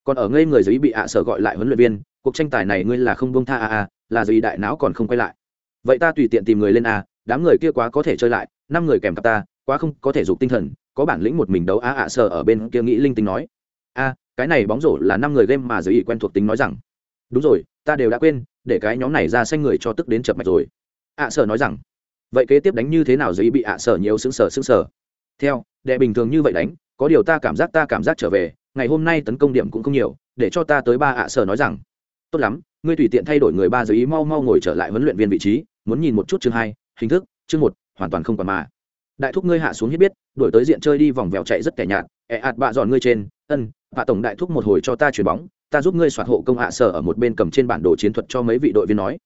Còn ở ngây người giấy bị ạ sở gọi lại huấn luyện viên, cuộc tranh tài này ngươi là không bông tha a a, là gì đại não còn không quay lại. Vậy ta tùy tiện tìm người lên a, đám người kia quá có thể chơi lại, năm người kèm cặp ta, quá không có thể dục tinh thần có bản lĩnh một mình đấu á ạ sờ ở bên kia nghĩ linh tinh nói. A, cái này bóng rổ là năm người game mà giới ý quen thuộc tính nói rằng. Đúng rồi, ta đều đã quên, để cái nhóm này ra xanh người cho tức đến chập mạch rồi. Ạ sở nói rằng. Vậy kế tiếp đánh như thế nào giới ý bị ạ sở nhiều xứng sở xứng sở theo, đệ bình thường như vậy đánh, có điều ta cảm giác ta cảm giác trở về, ngày hôm nay tấn công điểm cũng không nhiều, để cho ta tới ba ạ sở nói rằng. Tốt lắm, ngươi tùy tiện thay đổi người ba giới ý mau mau ngồi trở lại huấn luyện viên vị trí, muốn nhìn một chút chương hai, hình thức, chương một, hoàn toàn không còn mà đại thúc ngươi hạ xuống hết biết đổi tới diện chơi đi vòng vèo chạy rất kẻ nhạt ẹ ạt bạ dọn ngươi trên ân bạ tổng đại thúc một hồi cho ta chuyền bóng ta giúp ngươi soạt hộ công hạ sở ở một bên cầm trên bản đồ chiến thuật cho mấy vị đội viên nói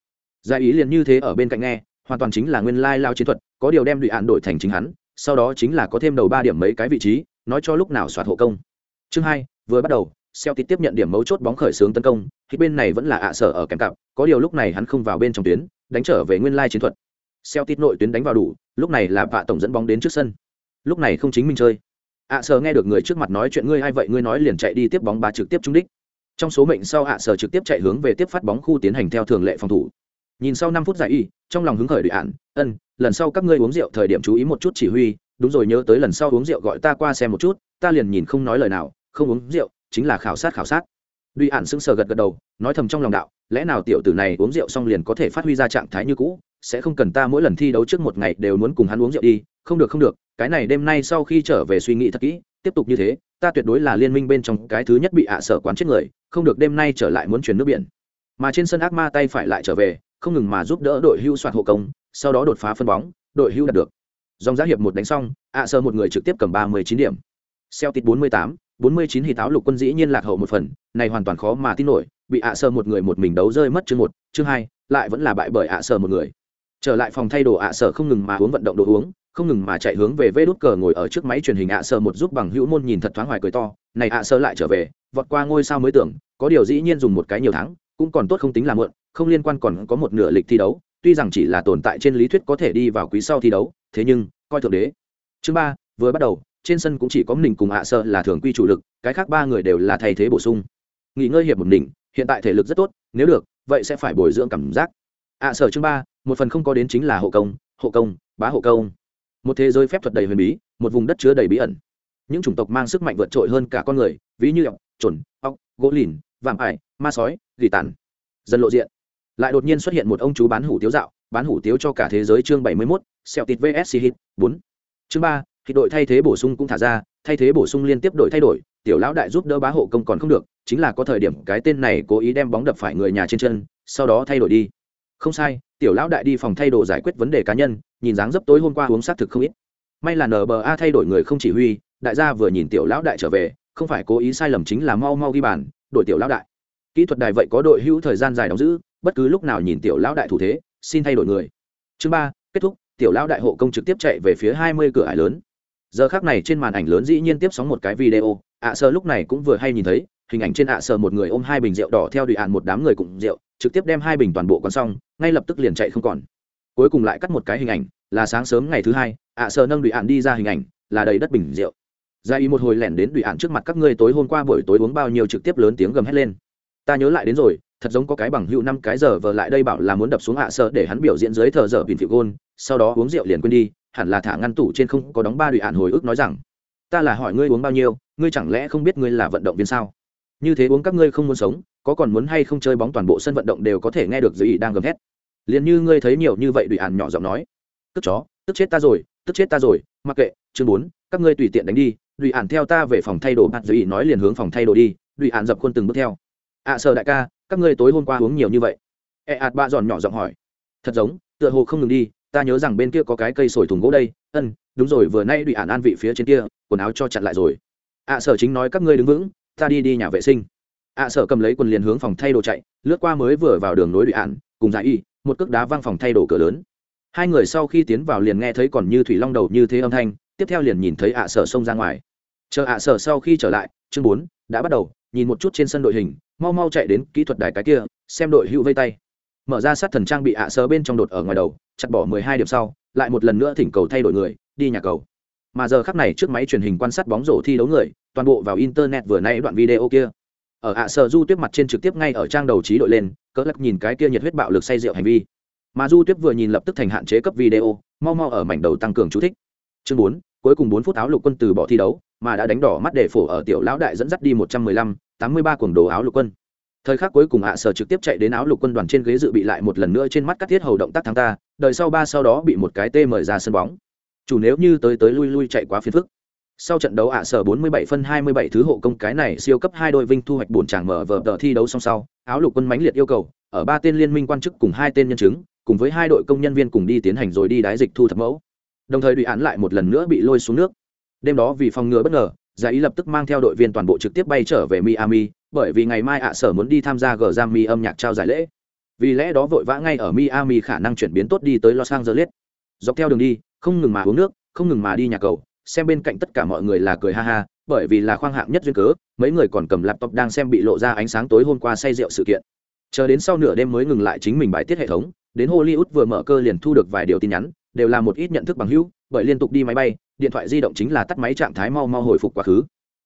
gia ý liền như thế ở bên cạnh nghe hoàn toàn chính là nguyên lai lao chiến thuật có điều đem đụy ạn đổi thành chính hắn sau đó chính là có thêm đầu ba điểm mấy cái vị trí nói cho lúc nào soạt hộ công chương hai vừa bắt đầu Celtic tiếp nhận điểm mấu chốt bóng khởi xướng tấn công, thì bên này vẫn là ạ sở ở kèm cặp, có điều lúc này hắn không vào bên trong tuyến, đánh trở về nguyên lai chiến thuật. Celtic nội tuyến đánh vào đủ, lúc này là vạ tổng dẫn bóng đến trước sân. Lúc này không chính mình chơi. ạ sờ nghe được người trước mặt nói chuyện ngươi hay vậy ngươi nói liền chạy đi tiếp bóng ba trực tiếp trúng đích. Trong số mệnh sau ạ sờ trực tiếp chạy hướng về tiếp phát bóng khu tiến hành theo thường lệ phòng thủ. Nhìn sau năm phút giải y, trong lòng hứng khởi đuổi ạn, ân, lần sau các ngươi uống rượu thời điểm chú ý một chút chỉ huy, đúng rồi nhớ tới lần sau uống rượu gọi ta qua xem một chút, ta liền nhìn không nói lời nào, không uống rượu, chính là khảo sát khảo sát Duy ản sững sờ gật gật đầu, nói thầm trong lòng đạo, lẽ nào tiểu tử này uống rượu xong liền có thể phát huy ra trạng thái như cũ, sẽ không cần ta mỗi lần thi đấu trước một ngày đều muốn cùng hắn uống rượu đi, không được không được, cái này đêm nay sau khi trở về suy nghĩ thật kỹ, tiếp tục như thế, ta tuyệt đối là liên minh bên trong cái thứ nhất bị ạ à sở quán chết người, không được đêm nay trở lại muốn chuyển nước biển. Mà trên sân ác ma tay phải lại trở về, không ngừng mà giúp đỡ đội hưu soạt hộ công, sau đó đột phá phân bóng, đội hưu đạt được. Dòng giá hiệp một đánh xong, ạ à sở một người trực tiếp cầm ba mươi chín điểm. Celtic 48, 49 hì táo lục quân dĩ nhiên lạc hậu một phần, này hoàn toàn khó mà tin nổi, bị ạ à sở một người một mình đấu rơi mất chương một, chương hai, lại vẫn là bại bởi ạ sở một người. Trở lại phòng thay đồ ạ sở không ngừng mà uống vận động đồ uống, không ngừng mà chạy hướng về vê đốt cờ ngồi ở trước máy truyền hình ạ sở một giúp bằng hữu môn nhìn thật thoáng hoài cười to, này ạ sở lại trở về, vọt qua ngôi sao mới tưởng, có điều dĩ nhiên dùng một cái nhiều tháng, cũng còn tốt không tính là mượn, không liên quan còn có một nửa lịch thi đấu, tuy rằng chỉ là tồn tại trên lý thuyết có thể đi vào quý sau thi đấu, thế nhưng coi thượng đế. Chương ba vừa bắt đầu, trên sân cũng chỉ có mình cùng ạ sợ là thường quy chủ lực cái khác ba người đều là thay thế bổ sung nghỉ ngơi hiệp một đỉnh hiện tại thể lực rất tốt nếu được vậy sẽ phải bồi dưỡng cảm giác ạ sở chương ba một phần không có đến chính là hộ công hộ công bá hộ công. Một thế giới phép thuật đầy huyền bí một vùng đất chứa đầy bí ẩn. Những chủng tộc mang sức mạnh vượt trội hơn cả con người ví như ọc trồn ọc gỗ lìn vạm ải ma sói gỉ tàn. Dần lộ diện. Lại đột nhiên xuất hiện một ông chú bán hủ tiếu dạo bán hủ tiếu cho cả thế giới chương bảy mươi 71, xẹo tịt vs hit bốn. Chương ba thì đội thay thế bổ sung cũng thả ra thay thế bổ sung liên tiếp đổi thay đổi tiểu lão đại giúp đỡ bá hộ công còn không được chính là có thời điểm cái tên này cố ý đem bóng đập phải người nhà trên chân sau đó thay đổi đi. Không sai tiểu lão đại đi phòng thay đồ giải quyết vấn đề cá nhân, nhìn dáng dấp tối hôm qua uống sát thực không ít. May là nba thay đổi người không chỉ huy, đại gia vừa nhìn tiểu lão đại trở về, không phải cố ý sai lầm chính là mau mau ghi bàn đội tiểu lão đại. Kỹ thuật đài vậy có đội hữu thời gian dài đóng giữ, bất cứ lúc nào nhìn tiểu lão đại thủ thế, xin thay đổi người. Chương ba, kết thúc, tiểu lão đại hộ công trực tiếp chạy về phía hai mươi cửa ải lớn. Giờ khác này trên màn ảnh lớn dĩ nhiên tiếp sóng một cái video, ạ sơ lúc này cũng vừa hay nhìn thấy, hình ảnh trên ạ sơ một người ôm hai bình rượu đỏ theo đùi ạn một đám người cùng rượu trực tiếp đem hai bình toàn bộ còn xong, ngay lập tức liền chạy không còn. Cuối cùng lại cắt một cái hình ảnh, là sáng sớm ngày thứ hai, ạ sợ nâng đùi ạn đi ra hình ảnh, là đầy đất bình rượu. Gia ý một hồi lẻn đến đùi ạn trước mặt các ngươi tối hôm qua buổi tối uống bao nhiêu trực tiếp lớn tiếng gầm hét lên. Ta nhớ lại đến rồi, thật giống có cái bằng hữu năm cái giờ vờ lại đây bảo là muốn đập xuống ạ sợ để hắn biểu diễn dưới thờ giờ bình phiệu gôn, sau đó uống rượu liền quên đi, hẳn là thả ngăn tủ trên không có đóng ba đùi ạn hồi ức nói rằng, ta là hỏi ngươi uống bao nhiêu, ngươi chẳng lẽ không biết ngươi là vận động viên sao? Như thế uống các ngươi không muốn sống có còn muốn hay không chơi bóng toàn bộ sân vận động đều có thể nghe được dưới ý đang gầm hét liền như ngươi thấy nhiều như vậy đùi ản nhỏ giọng nói tức chó tức chết ta rồi tức chết ta rồi mặc kệ chương bốn các ngươi tùy tiện đánh đi đùi ản theo ta về phòng thay đồ. Bạt dưới ý nói liền hướng phòng thay đồ đi đùi ản dập khuôn từng bước theo. Ạ à, sợ đại ca các ngươi tối hôm qua uống nhiều như vậy. Ẹ e ạt ba giòn nhỏ giọng hỏi. Thật giống tựa hồ không ngừng đi ta nhớ rằng bên kia có cái cây sồi thùng gỗ đây ân đúng rồi vừa nay đùi ản an vị phía trên kia quần áo cho chặn lại rồi. À, Ạ sở chính nói các ngươi đứng vững ta đi đi nhà vệ sinh ạ sợ cầm lấy quần liền hướng phòng thay đồ chạy, lướt qua mới vừa vào đường nối đụy ạn, cùng giải y, một cước đá văng phòng thay đồ cửa lớn. Hai người sau khi tiến vào liền nghe thấy còn như thủy long đầu như thế âm thanh, tiếp theo liền nhìn thấy ạ sở xông ra ngoài. Chờ ạ sở sau khi trở lại, chương bốn, đã bắt đầu, nhìn một chút trên sân đội hình, mau mau chạy đến kỹ thuật đài cái kia, xem đội hữu vây tay. Mở ra sát thần trang bị ạ sơ bên trong đột ở ngoài đầu, chặt bỏ mười hai điểm sau, lại một lần nữa thỉnh cầu thay đổi người, đi nhà cầu. Mà giờ khắc này trước máy truyền hình quan sát bóng rổ thi đấu người, toàn bộ vào internet vừa nay đoạn video kia ở ạ sở du tuyết mặt trên trực tiếp ngay ở trang đầu trí đội lên, cỡ lắc nhìn cái kia nhiệt huyết bạo lực say rượu hành vi. Mà du tuyết vừa nhìn lập tức thành hạn chế cấp video, mau mau ở mảnh đầu tăng cường chú thích. Chương bốn, cuối cùng bốn phút áo lục quân từ bỏ thi đấu, mà đã đánh đỏ mắt để phổ ở tiểu lão đại dẫn dắt đi một trăm mười lăm, tám mươi ba cuồng đồ áo lục quân. Thời khắc cuối cùng ạ sở trực tiếp chạy đến áo lục quân đoàn trên ghế dự bị lại một lần nữa trên mắt cắt thiết hầu động tác thắng ta, đời sau ba sau đó bị một cái tê mời ra sân bóng. Chủ nếu như tới tới lui lui chạy quá phiền phức sau trận đấu ạ sở 47 phân 27 thứ hộ công cái này siêu cấp hai đội vinh thu hoạch bổn chàng mở vở tờ thi đấu song sau, áo lục quân mãnh liệt yêu cầu, ở ba tên liên minh quan chức cùng hai tên nhân chứng, cùng với hai đội công nhân viên cùng đi tiến hành rồi đi đái dịch thu thập mẫu. Đồng thời đùi án lại một lần nữa bị lôi xuống nước. Đêm đó vì phòng ngừa bất ngờ giải ý lập tức mang theo đội viên toàn bộ trực tiếp bay trở về miami, bởi vì ngày mai ạ sở muốn đi tham gia gờ giam mi âm nhạc trao giải lễ. Vì lẽ đó vội vã ngay ở miami khả năng chuyển biến tốt đi tới los angeles. Dọc theo đường đi, không ngừng mà uống nước, không ngừng mà đi nhà cầu xem bên cạnh tất cả mọi người là cười ha ha, bởi vì là khoang hạng nhất duyên cớ, mấy người còn cầm laptop đang xem bị lộ ra ánh sáng tối hôm qua say rượu sự kiện. Chờ đến sau nửa đêm mới ngừng lại chính mình bài tiết hệ thống, đến hollywood vừa mở cơ liền thu được vài điều tin nhắn, đều là một ít nhận thức bằng hữu, bởi liên tục đi máy bay, điện thoại di động chính là tắt máy trạng thái mau mau hồi phục quá khứ.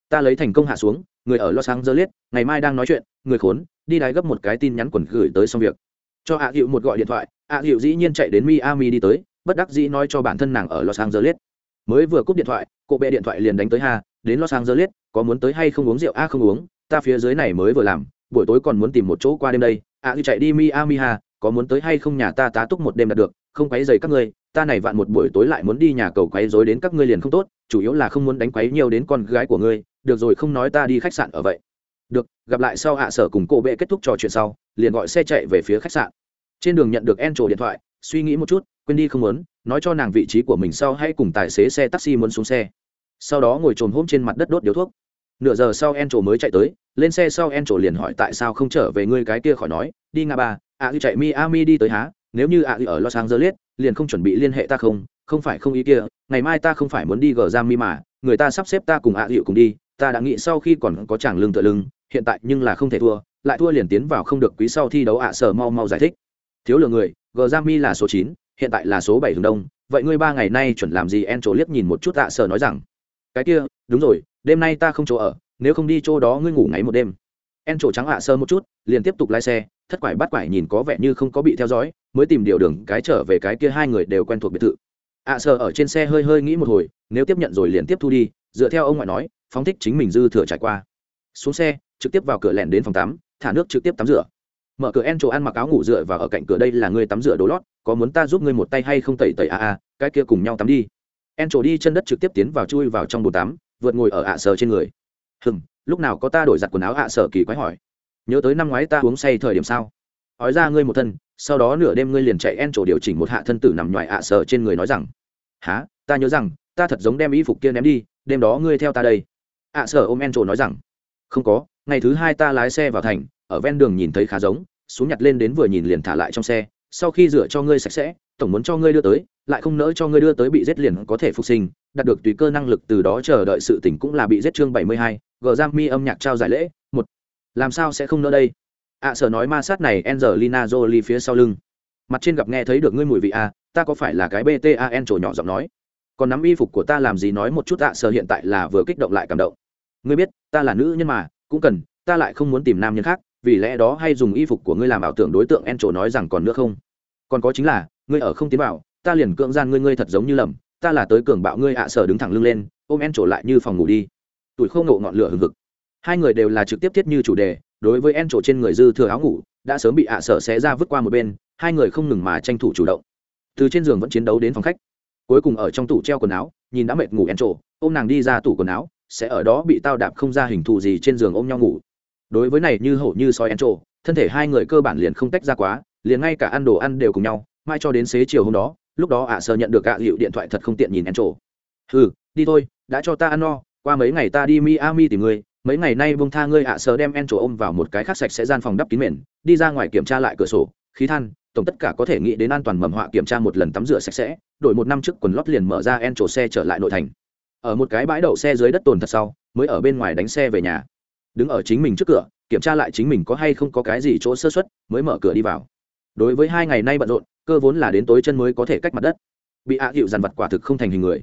Ta lấy thành công hạ xuống, người ở los angeles, ngày mai đang nói chuyện, người khốn, đi đái gấp một cái tin nhắn quần gửi tới xong việc. Cho ạ à hiệu một gọi điện thoại ạ à hiệu dĩ nhiên chạy đến miami đi tới, bất đắc dĩ nói cho bản thân nàng ở los angeles mới vừa cúp điện thoại cô bệ điện thoại liền đánh tới Hà, đến los angeles có muốn tới hay không uống rượu? A không uống ta phía dưới này mới vừa làm buổi tối còn muốn tìm một chỗ qua đêm đây. Ạ à chạy đi miami Hà, có muốn tới hay không nhà ta tá túc một đêm đạt được không quấy dày các ngươi ta này vạn một buổi tối lại muốn đi nhà cầu quấy rối đến các ngươi liền không tốt chủ yếu là không muốn đánh quấy nhiều đến con gái của ngươi được rồi không nói ta đi khách sạn ở vậy. Được gặp lại sau hạ sở cùng cô bệ kết thúc trò chuyện sau liền gọi xe chạy về phía khách sạn. Trên đường nhận được en trổ điện thoại suy nghĩ một chút quên đi không muốn nói cho nàng vị trí của mình sau hãy cùng tài xế xe taxi muốn xuống xe. Sau đó ngồi trồn hôm trên mặt đất đốt điếu thuốc. Nửa giờ sau en trổ mới chạy tới lên xe sau en trổ liền hỏi tại sao không trở về ngươi cái kia khỏi nói đi nga ba ạ à, chạy miami đi tới há nếu như ạ à, ở los angeles liền không chuẩn bị liên hệ ta không không phải không ý kia ngày mai ta không phải muốn đi gờ ra mi mà người ta sắp xếp ta cùng ạ à, cùng đi ta đã nghĩ sau khi còn có chàng lương tựa lưng hiện tại nhưng là không thể thua lại thua liền tiến vào không được quý sau thi đấu ạ sở mau mau giải thích. Thiếu lừa người gờ ra mi là số chín hiện tại là số bảy hướng đông, vậy ngươi ba ngày nay chuẩn làm gì? En chỗ liếc nhìn một chút ạ sở nói rằng, cái kia, đúng rồi, đêm nay ta không chỗ ở, nếu không đi chỗ đó ngươi ngủ ngáy một đêm. En chỗ trắng ạ, sơ một chút, liền tiếp tục lái xe, thất quải bắt quải nhìn có vẻ như không có bị theo dõi, mới tìm điều đường, cái trở về cái kia hai người đều quen thuộc biệt thự. Ạ, sơ ở trên xe hơi hơi nghĩ một hồi, nếu tiếp nhận rồi liền tiếp thu đi, dựa theo ông ngoại nói, phóng thích chính mình dư thừa trải qua. Xuống xe, trực tiếp vào cửa lẻn đến phòng tắm, thả nước trực tiếp tắm rửa. Mở cửa en chỗ ăn mặc áo ngủ dựa và ở cạnh cửa, đây là người tắm rửa đồ lót có muốn ta giúp ngươi một tay hay không tẩy tẩy a a, cái kia cùng nhau tắm đi. En trổ đi chân đất trực tiếp tiến vào chui vào trong bồn tắm, vượt ngồi ở ạ sơ trên người. Hừm, lúc nào có ta đổi giặt quần áo ạ sở kỳ quái hỏi. Nhớ tới năm ngoái ta uống say thời điểm sao? Ói ra ngươi một thân, sau đó nửa đêm ngươi liền chạy en trổ điều chỉnh một hạ thân tử nằm ngoài ạ sở trên người nói rằng há ta nhớ rằng, ta thật giống đem y phục kia ném đi, đêm đó ngươi theo ta đây. Ạ sở ôm en trổ nói rằng, không có, ngày thứ hai ta lái xe vào thành, ở ven đường nhìn thấy khá giống, xuống nhặt lên đến vừa nhìn liền thả lại trong xe sau khi rửa cho ngươi sạch sẽ tổng muốn cho ngươi đưa tới lại không nỡ cho ngươi đưa tới bị giết liền có thể phục sinh đạt được tùy cơ năng lực từ đó chờ đợi sự tỉnh cũng là bị giết chương bảy mươi hai gờ giam mi âm nhạc trao giải lễ một làm sao sẽ không nỡ đây? Ạ à, sở nói ma sát này angelina jolie phía sau lưng. Mặt trên gặp nghe thấy được ngươi mùi vị a à, ta có phải là cái btan trổ nhỏ giọng nói? Còn nắm y phục của ta làm gì nói một chút ạ à, sở hiện tại là vừa kích động lại cảm động. Ngươi biết ta là nữ nhân mà cũng cần ta lại không muốn tìm nam nhân khác vì lẽ đó hay dùng y phục của ngươi làm ảo tưởng đối tượng en trổ nói rằng còn nữa không? Còn có chính là, ngươi ở không tiến vào, ta liền cưỡng gian ngươi ngươi thật giống như lầm, ta là tới cường bạo ngươi ạ sở đứng thẳng lưng lên, ôm en trổ lại như phòng ngủ đi. Tuổi khô ngộ ngọn lửa hừng hực. Hai người đều là trực tiếp thiết như chủ đề, đối với en trổ trên người dư thừa áo ngủ, đã sớm bị ạ sở xé ra vứt qua một bên, hai người không ngừng mà tranh thủ chủ động. Từ trên giường vẫn chiến đấu đến phòng khách. Cuối cùng ở trong tủ treo quần áo, nhìn đã mệt ngủ en trổ, ôm nàng đi ra tủ quần áo, sẽ ở đó bị tao đạp không ra hình thù gì trên giường ôm nhau ngủ đối với này như hổ như soi ăn trộ thân thể hai người cơ bản liền không tách ra quá, liền ngay cả ăn đồ ăn đều cùng nhau mai cho đến xế chiều hôm đó, lúc đó ạ sơ nhận được ạ hiệu điện thoại thật không tiện nhìn ăn trộ ừ đi thôi, đã cho ta ăn no, qua mấy ngày ta đi miami tìm ngươi, mấy ngày nay bông tha ngươi ạ sơ đem en trổ ôm vào một cái khác sạch sẽ gian phòng đắp kín mền, đi ra ngoài kiểm tra lại cửa sổ, khí than, tổng tất cả có thể nghĩ đến an toàn mầm họa kiểm tra một lần tắm rửa sạch sẽ, đổi một năm trước quần lót liền mở ra en trổ xe trở lại nội thành. Ở một cái bãi đậu xe dưới đất tồn thật sau, mới ở bên ngoài đánh xe về nhà đứng ở chính mình trước cửa, kiểm tra lại chính mình có hay không có cái gì chỗ sơ xuất mới mở cửa đi vào. Đối với hai ngày nay bận rộn, cơ vốn là đến tối chân mới có thể cách mặt đất. Bị ạ hiệu dằn vặt quả thực không thành hình người.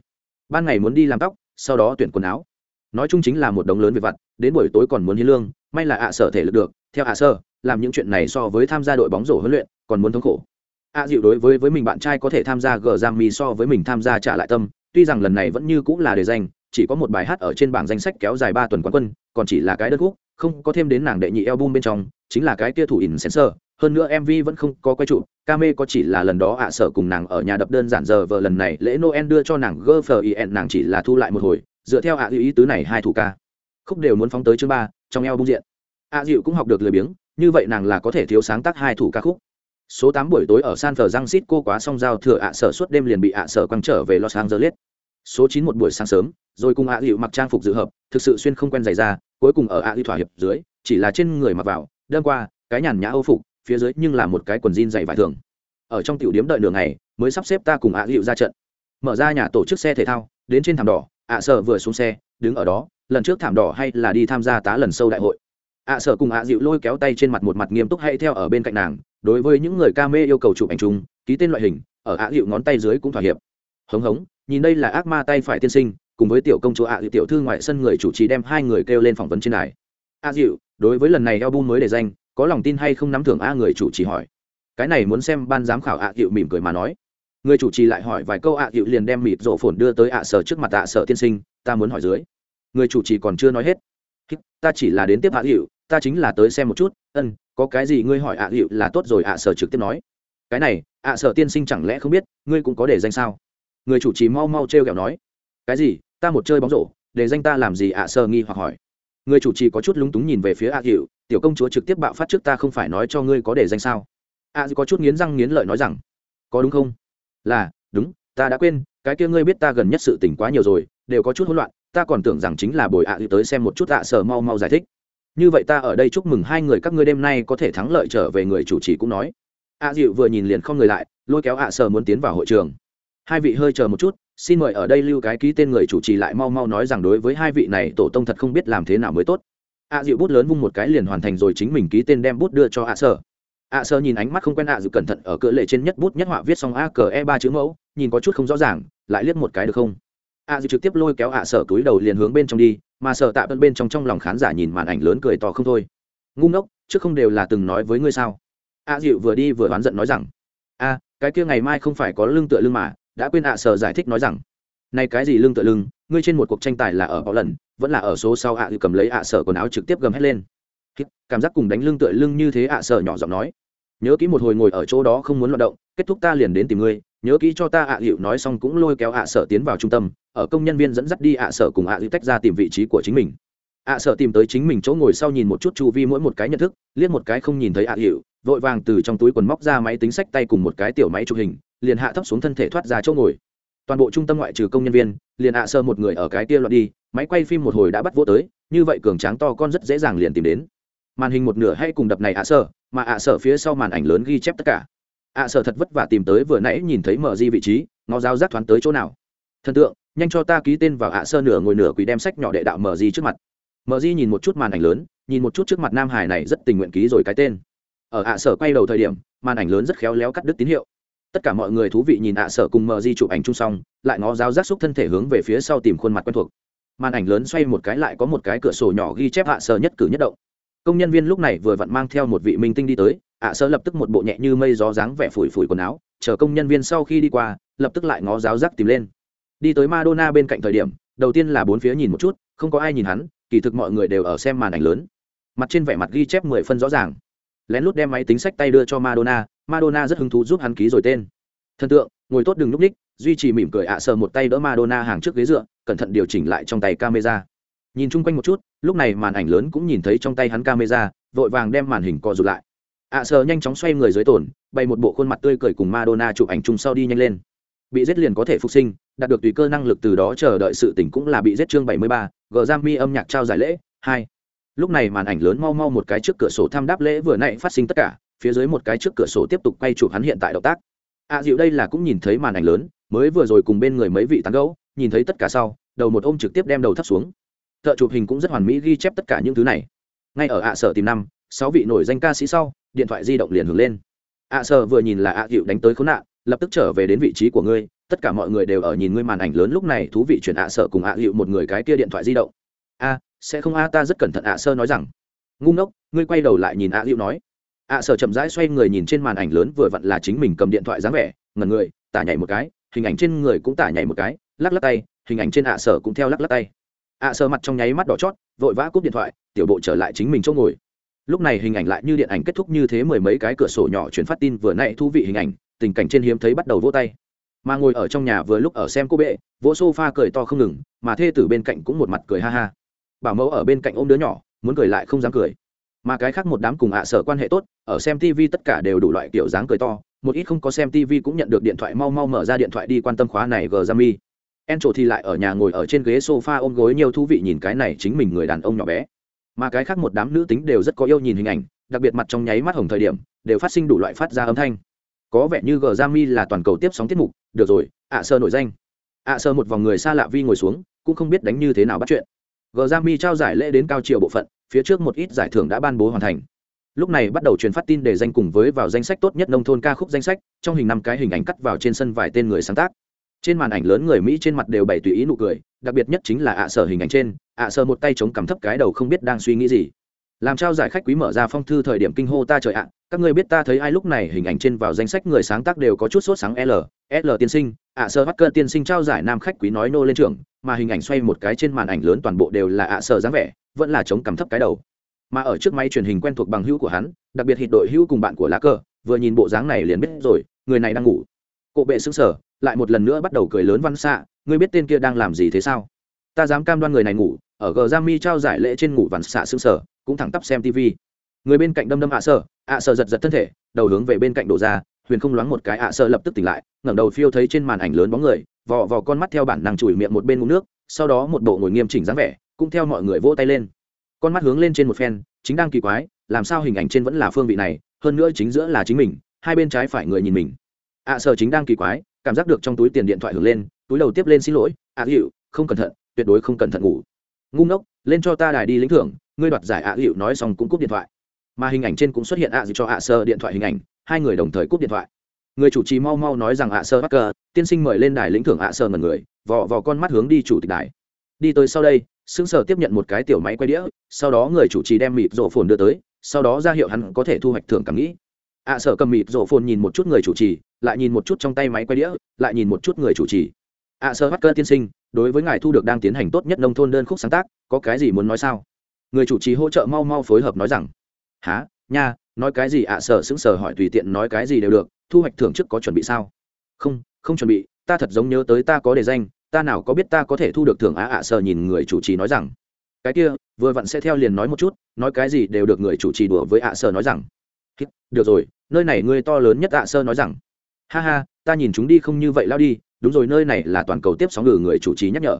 Ban ngày muốn đi làm tóc, sau đó tuyển quần áo. Nói chung chính là một đống lớn về vặt, đến buổi tối còn muốn hiến lương, may là ạ sở thể lực được. Theo ạ sơ làm những chuyện này so với tham gia đội bóng rổ huấn luyện, còn muốn thống khổ. Ạ dịu đối với với mình bạn trai có thể tham gia gờ giam mi so với mình tham gia trả lại tâm, tuy rằng lần này vẫn như cũng là đề danh chỉ có một bài hát ở trên bảng danh sách kéo dài ba tuần quán quân, còn chỉ là cái đất khúc, không có thêm đến nàng đệ nhị album bên trong, chính là cái kia thủ in sensor. Hơn nữa mv vẫn không có quay trụ Kame có chỉ là lần đó ạ sở cùng nàng ở nhà đập đơn giản giờ vợ lần này lễ noel đưa cho nàng gfin nàng chỉ là thu lại một hồi, dựa theo ạ à ý tứ này hai thủ ca. Khúc đều muốn phóng tới chương ba, trong eo bung diện. ạ dịu cũng học được lười biếng, như vậy nàng là có thể thiếu sáng tác hai thủ ca khúc. Số tám buổi tối ở san francisco quá xong giao thừa ạ sở suốt đêm liền bị ạ sở quăng trở về los angeles số chín một buổi sáng sớm, rồi cùng ạ dịu mặc trang phục dự hợp, thực sự xuyên không quen giày ra cuối cùng ở ạ dịu thỏa hiệp dưới, chỉ là trên người mặc vào Đơn qua, cái nhàn nhã âu phục, phía dưới nhưng là một cái quần jean dày vải thường. Ở trong tiểu điếm đợi nửa ngày, mới sắp xếp ta cùng ạ dịu ra trận. Mở ra nhà tổ chức xe thể thao, đến trên thảm đỏ ạ sợ vừa xuống xe, đứng ở đó, lần trước thảm đỏ hay là đi tham gia tá lần sâu đại hội. Ạ sợ cùng ạ dịu lôi kéo tay trên mặt một mặt nghiêm túc hay theo ở bên cạnh nàng, đối với những người ca mê yêu cầu chụp ảnh chung, ký tên loại hình, ở ạ dịu ngón tay dưới cũng thỏa hiệp. Hống hống nhìn đây là ác ma tay phải tiên sinh, cùng với tiểu công chúa ạ dịu, tiểu thư ngoại sân người chủ trì đem hai người kêu lên phỏng vấn trên đài. A dịu, đối với lần này album mới để danh, có lòng tin hay không nắm thưởng a người chủ trì hỏi. Cái này muốn xem ban giám khảo ạ dịu mỉm cười mà nói. Người chủ trì lại hỏi vài câu ạ dịu liền đem mịt rộ phồn đưa tới ạ sở trước mặt ạ sở tiên sinh, ta muốn hỏi dưới. Người chủ trì còn chưa nói hết. Ta chỉ là đến tiếp ạ dịu, ta chính là tới xem một chút, ân, có cái gì ngươi hỏi ạ dịu là tốt rồi ạ sở trực tiếp nói. Cái này, ạ sở tiên sinh chẳng lẽ không biết, ngươi cũng có để danh sao? Người chủ trì mau mau t r e o kẹo nói, cái gì? Ta một chơi bóng rổ, để danh ta làm gì ạ? Sơ nghi hoặc hỏi. Người chủ trì có chút lúng túng nhìn về phía ạ dịu tiểu công chúa trực tiếp bạo phát trước ta không phải nói cho ngươi có để danh sao? Ạ dịu có chút nghiến răng nghiến lợi nói rằng, có đúng không? Là, đúng, ta đã quên, cái kia ngươi biết ta gần nhất sự tỉnh quá nhiều rồi, đều có chút hỗn loạn, ta còn tưởng rằng chính là bồi ạ dịu tới xem một chút ạ sơ mau mau giải thích. Như vậy ta ở đây chúc mừng hai người các ngươi đêm nay có thể thắng lợi trở về, người chủ trì cũng nói. Ạ dịu vừa nhìn liền không người lại, lôi kéo ạ sơ muốn tiến vào hội trường hai vị hơi chờ một chút, xin mời ở đây lưu cái ký tên người chủ trì lại mau mau nói rằng đối với hai vị này, tổ tông thật không biết làm thế nào mới tốt. Ạ dịu bút lớn vung một cái liền hoàn thành rồi chính mình ký tên đem bút đưa cho ạ sở ạ sở nhìn ánh mắt không quen ạ dịu cẩn thận ở cỡ lệ trên nhất bút nhất họa viết xong a cờ e ba chữ mẫu, nhìn có chút không rõ ràng, lại liếc một cái được không? Ạ dịu trực tiếp lôi kéo ạ sở túi đầu liền hướng bên trong đi, mà sở tạ bên bên trong trong lòng khán giả nhìn màn ảnh lớn cười to không thôi. Ngu ngốc chứ không đều là từng nói với ngươi sao? Ạ dịu vừa đi vừa oán giận nói rằng, a, cái kia ngày mai không phải có lưng tựa lưng mà đã quên ạ, sở giải thích nói rằng, này cái gì lưng tựa lưng, ngươi trên một cuộc tranh tài là ở bao lần, vẫn là ở số sau ạ dịu cầm lấy ạ, sở quần áo trực tiếp gầm hết lên. Cảm giác cùng đánh lưng tựa lưng như thế ạ, sở nhỏ giọng nói, nhớ kỹ một hồi ngồi ở chỗ đó không muốn loạt động, kết thúc ta liền đến tìm ngươi, nhớ kỹ cho ta ạ hiệu nói xong cũng lôi kéo ạ, sở tiến vào trung tâm, ở công nhân viên dẫn dắt đi ạ, sở cùng ạ hiệu tách ra tìm vị trí của chính mình. ạ, sở tìm tới chính mình chỗ ngồi sau nhìn một chút chu vi mỗi một cái nhận thức, liếc một cái không nhìn thấy ạ hiệu vội vàng từ trong túi quần móc ra máy tính sách tay cùng một cái tiểu máy chụp hình, liền hạ thấp xuống thân thể thoát ra chỗ ngồi. Toàn bộ trung tâm ngoại trừ công nhân viên, liền hạ sơ một người ở cái kia loạn đi, máy quay phim một hồi đã bắt vô tới, như vậy cường tráng to con rất dễ dàng liền tìm đến. Màn hình một nửa hay cùng đập này ạ sơ, mà ạ sơ phía sau màn ảnh lớn ghi chép tất cả. Ạ sơ thật vất vả tìm tới vừa nãy nhìn thấy mở di vị trí, nó giao rác thoáng tới chỗ nào. Thần tượng, nhanh cho ta ký tên vào ạ sơ nửa ngồi nửa quỳ đem sách nhỏ đệ đạo mở di trước mặt. Mở di nhìn một chút màn ảnh lớn, nhìn một chút trước mặt nam hải này rất tình nguyện ký rồi cái tên ở ạ sở quay đầu thời điểm, màn ảnh lớn rất khéo léo cắt đứt tín hiệu. Tất cả mọi người thú vị nhìn ạ sở cùng mờ di chụp ảnh chung xong, lại ngó giáo giác xúc thân thể hướng về phía sau tìm khuôn mặt quen thuộc. Màn ảnh lớn xoay một cái lại có một cái cửa sổ nhỏ ghi chép ạ sở nhất cử nhất động. Công nhân viên lúc này vừa vặn mang theo một vị minh tinh đi tới, ạ sở lập tức một bộ nhẹ như mây gió dáng vẻ phủi phủi quần áo, chờ công nhân viên sau khi đi qua, lập tức lại ngó giáo giác tìm lên. Đi tới madonna bên cạnh thời điểm, đầu tiên là bốn phía nhìn một chút, không có ai nhìn hắn, kỳ thực mọi người đều ở xem màn ảnh lớn. Mặt trên vẻ mặt ghi chép mười phân rõ ràng lén lút đem máy tính sách tay đưa cho madonna madonna rất hứng thú giúp hắn ký rồi tên. Thần tượng ngồi tốt đừng lúc ních duy trì mỉm cười ạ à sờ một tay đỡ madonna hàng trước ghế dựa cẩn thận điều chỉnh lại trong tay camera. Nhìn chung quanh một chút lúc này màn ảnh lớn cũng nhìn thấy trong tay hắn camera vội vàng đem màn hình co rụt lại. Ạ à sờ nhanh chóng xoay người dưới tổn bày một bộ khuôn mặt tươi cười cùng madonna chụp ảnh chung sau đi nhanh lên. Bị giết liền có thể phục sinh đạt được tùy cơ năng lực từ đó chờ đợi sự tỉnh cũng là bị giết chương 73, gờ giam mi âm nhạc trao giải lễ hai lúc này màn ảnh lớn mau mau một cái trước cửa sổ tham đáp lễ vừa nãy phát sinh tất cả phía dưới một cái trước cửa sổ tiếp tục quay chụp hắn hiện tại động tác. A à, dịu đây là cũng nhìn thấy màn ảnh lớn mới vừa rồi cùng bên người mấy vị tán gấu nhìn thấy tất cả sau đầu một ôm trực tiếp đem đầu thấp xuống. Thợ chụp hình cũng rất hoàn mỹ ghi chép tất cả những thứ này. Ngay ở ạ sở tìm năm sáu vị nổi danh ca sĩ sau điện thoại di động liền hướng lên. Ạ sở vừa nhìn là ạ dịu đánh tới khốn nạn lập tức trở về đến vị trí của ngươi tất cả mọi người đều ở nhìn ngươi màn ảnh lớn lúc này thú vị chuyển ạ sở cùng ạ dịu một người cái kia điện thoại di động. A sẽ không a, ta rất cẩn thận ạ, sơ nói rằng. Ngu ngốc, ngươi quay đầu lại nhìn ạ hữu nói. Ạ sở chậm rãi xoay người nhìn trên màn ảnh lớn, vừa vặn là chính mình cầm điện thoại dáng vẻ ngần người, tả nhảy một cái, hình ảnh trên người cũng tả nhảy một cái, lắc lắc tay, hình ảnh trên ạ sở cũng theo lắc lắc tay. Ạ sở mặt trong nháy mắt đỏ chót, vội vã cúp điện thoại, tiểu bộ trở lại chính mình chỗ ngồi. Lúc này hình ảnh lại như điện ảnh kết thúc như thế mười mấy cái cửa sổ nhỏ chuyển phát tin vừa nãy thú vị hình ảnh, tình cảnh trên hiếm thấy bắt đầu vỗ tay. Mà ngồi ở trong nhà vừa lúc ở xem cô bệ, vỗ sofa cười to không ngừng, mà thê tử bên cạnh cũng một mặt cười ha ha bảo mẫu ở bên cạnh ôm đứa nhỏ, muốn cười lại không dám cười. Mà cái khác một đám cùng ạ sở quan hệ tốt, ở xem tv tất cả đều đủ loại kiểu dáng cười to, một ít không có xem tv cũng nhận được điện thoại mau mau mở ra điện thoại đi quan tâm khóa này gờ ra mi en trổ thì lại ở nhà ngồi ở trên ghế sofa ôm gối nhiều thú vị nhìn cái này chính mình người đàn ông nhỏ bé. Mà cái khác một đám nữ tính đều rất có yêu nhìn hình ảnh, đặc biệt mặt trong nháy mắt hồng thời điểm, đều phát sinh đủ loại phát ra âm thanh. Có vẻ như gờ ra mi là toàn cầu tiếp sóng tiết mục, được rồi, ạ sơ nổi danh. Ạ sơ một vòng người xa lạ vi ngồi xuống, cũng không biết đánh như thế nào bắt chuyện gờ mi trao giải lễ đến cao triều bộ phận, phía trước một ít giải thưởng đã ban bố hoàn thành. Lúc này bắt đầu truyền phát tin để danh cùng với vào danh sách tốt nhất nông thôn ca khúc danh sách, trong hình năm cái hình ảnh cắt vào trên sân vài tên người sáng tác. Trên màn ảnh lớn người mỹ trên mặt đều bày tùy ý nụ cười, đặc biệt nhất chính là ạ sở hình ảnh trên, ạ sở một tay chống cằm thấp cái đầu không biết đang suy nghĩ gì. Làm trao giải khách quý mở ra phong thư thời điểm kinh hô ta trời ạ, các người biết ta thấy ai lúc này hình ảnh trên vào danh sách người sáng tác đều có chút sốt sáng l l tiên sinh, ạ sở bắt cơ tiên sinh trao giải nam khách quý nói nô lên trường mà hình ảnh xoay một cái trên màn ảnh lớn toàn bộ đều là ạ à sợ dáng vẻ, vẫn là chống cằm thấp cái đầu. Mà ở trước máy truyền hình quen thuộc bằng hữu của hắn, đặc biệt hít đội hữu cùng bạn của lá cờ, vừa nhìn bộ dáng này liền biết rồi, người này đang ngủ. Cộ bệ xứng sở lại một lần nữa bắt đầu cười lớn văn xạ ngươi biết tên kia đang làm gì thế sao? Ta dám cam đoan người này ngủ, ở gờ giam mi trao giải lễ trên ngủ văn xạ xứng sở cũng thẳng tắp xem tv người bên cạnh đâm đâm ạ à sợ ạ à sợ giật giật thân thể, đầu hướng về bên cạnh đổ ra huyền không loáng một cái ạ sợ lập tức tỉnh lại ngẩng đầu phiêu thấy trên màn ảnh lớn bóng người vò vò con mắt theo bản năng chùi miệng một bên ngụm nước sau đó một bộ ngồi nghiêm chỉnh dáng vẻ cũng theo mọi người vỗ tay lên. Con mắt hướng lên trên một phen chính đang kỳ quái làm sao hình ảnh trên vẫn là phương vị này hơn nữa chính giữa là chính mình hai bên trái phải người nhìn mình. Ạ à, sợ chính đang kỳ quái cảm giác được trong túi tiền điện thoại hưởng lên túi đầu tiếp lên xin lỗi ạ à, hiệu không cẩn thận tuyệt đối không cẩn thận ngủ. Ngu ngốc lên cho ta đài đi lĩnh thưởng ngươi đoạt giải ạ hiệu nói xong cũng cúp điện thoại. Mà hình ảnh trên cũng xuất hiện ạ à cho ạ sơ điện thoại hình ảnh hai người đồng thời cúp điện thoại. Người chủ trì mau mau nói rằng ạ sơ bắc cờ tiên sinh mời lên đài lĩnh thưởng ạ sơ ngần người vò vò con mắt hướng đi chủ tịch đài. Đi tới sau đây xứng sở tiếp nhận một cái tiểu máy quay đĩa sau đó người chủ trì đem mịp rổ phồn đưa tới sau đó ra hiệu hắn có thể thu hoạch thưởng cảm nghĩ. Ạ à, sở cầm mịp rổ phồn nhìn một chút người chủ trì lại nhìn một chút trong tay máy quay đĩa lại nhìn một chút người chủ trì. Ạ sơ bắc bắt tiên sinh đối với ngài thu được đang tiến hành tốt nhất nông thôn đơn khúc sáng tác có cái gì muốn nói sao? Người chủ trì hỗ trợ mau mau phối hợp nói rằng há nha nói cái gì ạ? À, sở xứng sờ hỏi tùy tiện nói cái gì đều được thu hoạch thưởng trước có chuẩn bị sao? Không không chuẩn bị ta thật giống nhớ tới ta có đề danh ta nào có biết ta có thể thu được thưởng á ạ sở nhìn người chủ trì nói rằng. Cái kia vừa vặn sẽ theo liền nói một chút nói cái gì đều được người chủ trì đùa với ạ sở nói rằng. Được rồi nơi này ngươi to lớn nhất ạ sơ nói rằng. Ha ha ta nhìn chúng đi không như vậy lao đi đúng rồi nơi này là toàn cầu tiếp sóng ngừ người chủ trì nhắc nhở.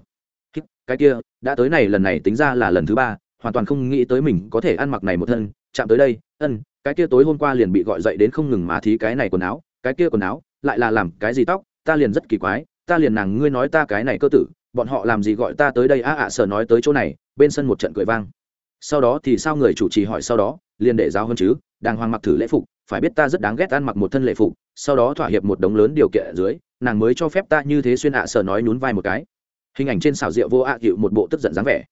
Cái kia đã tới này lần này tính ra là lần thứ ba hoàn toàn không nghĩ tới mình có thể ăn mặc này một thân chạm tới đây, ân, cái kia tối hôm qua liền bị gọi dậy đến không ngừng mà thí cái này quần áo, cái kia quần áo, lại là làm cái gì tóc, ta liền rất kỳ quái, ta liền nàng ngươi nói ta cái này cơ tử, bọn họ làm gì gọi ta tới đây? Á ạ sở nói tới chỗ này, bên sân một trận cười vang. Sau đó thì sao người chủ trì hỏi sau đó, liền để giáo hơn chứ, đàng hoàng mặc thử lễ phục, phải biết ta rất đáng ghét ăn mặc một thân lễ phục, sau đó thỏa hiệp một đống lớn điều kiện ở dưới, nàng mới cho phép ta như thế xuyên ạ sở nói nhún vai một cái. Hình ảnh trên xào rượu vô ạ à một bộ tức giận dáng vẻ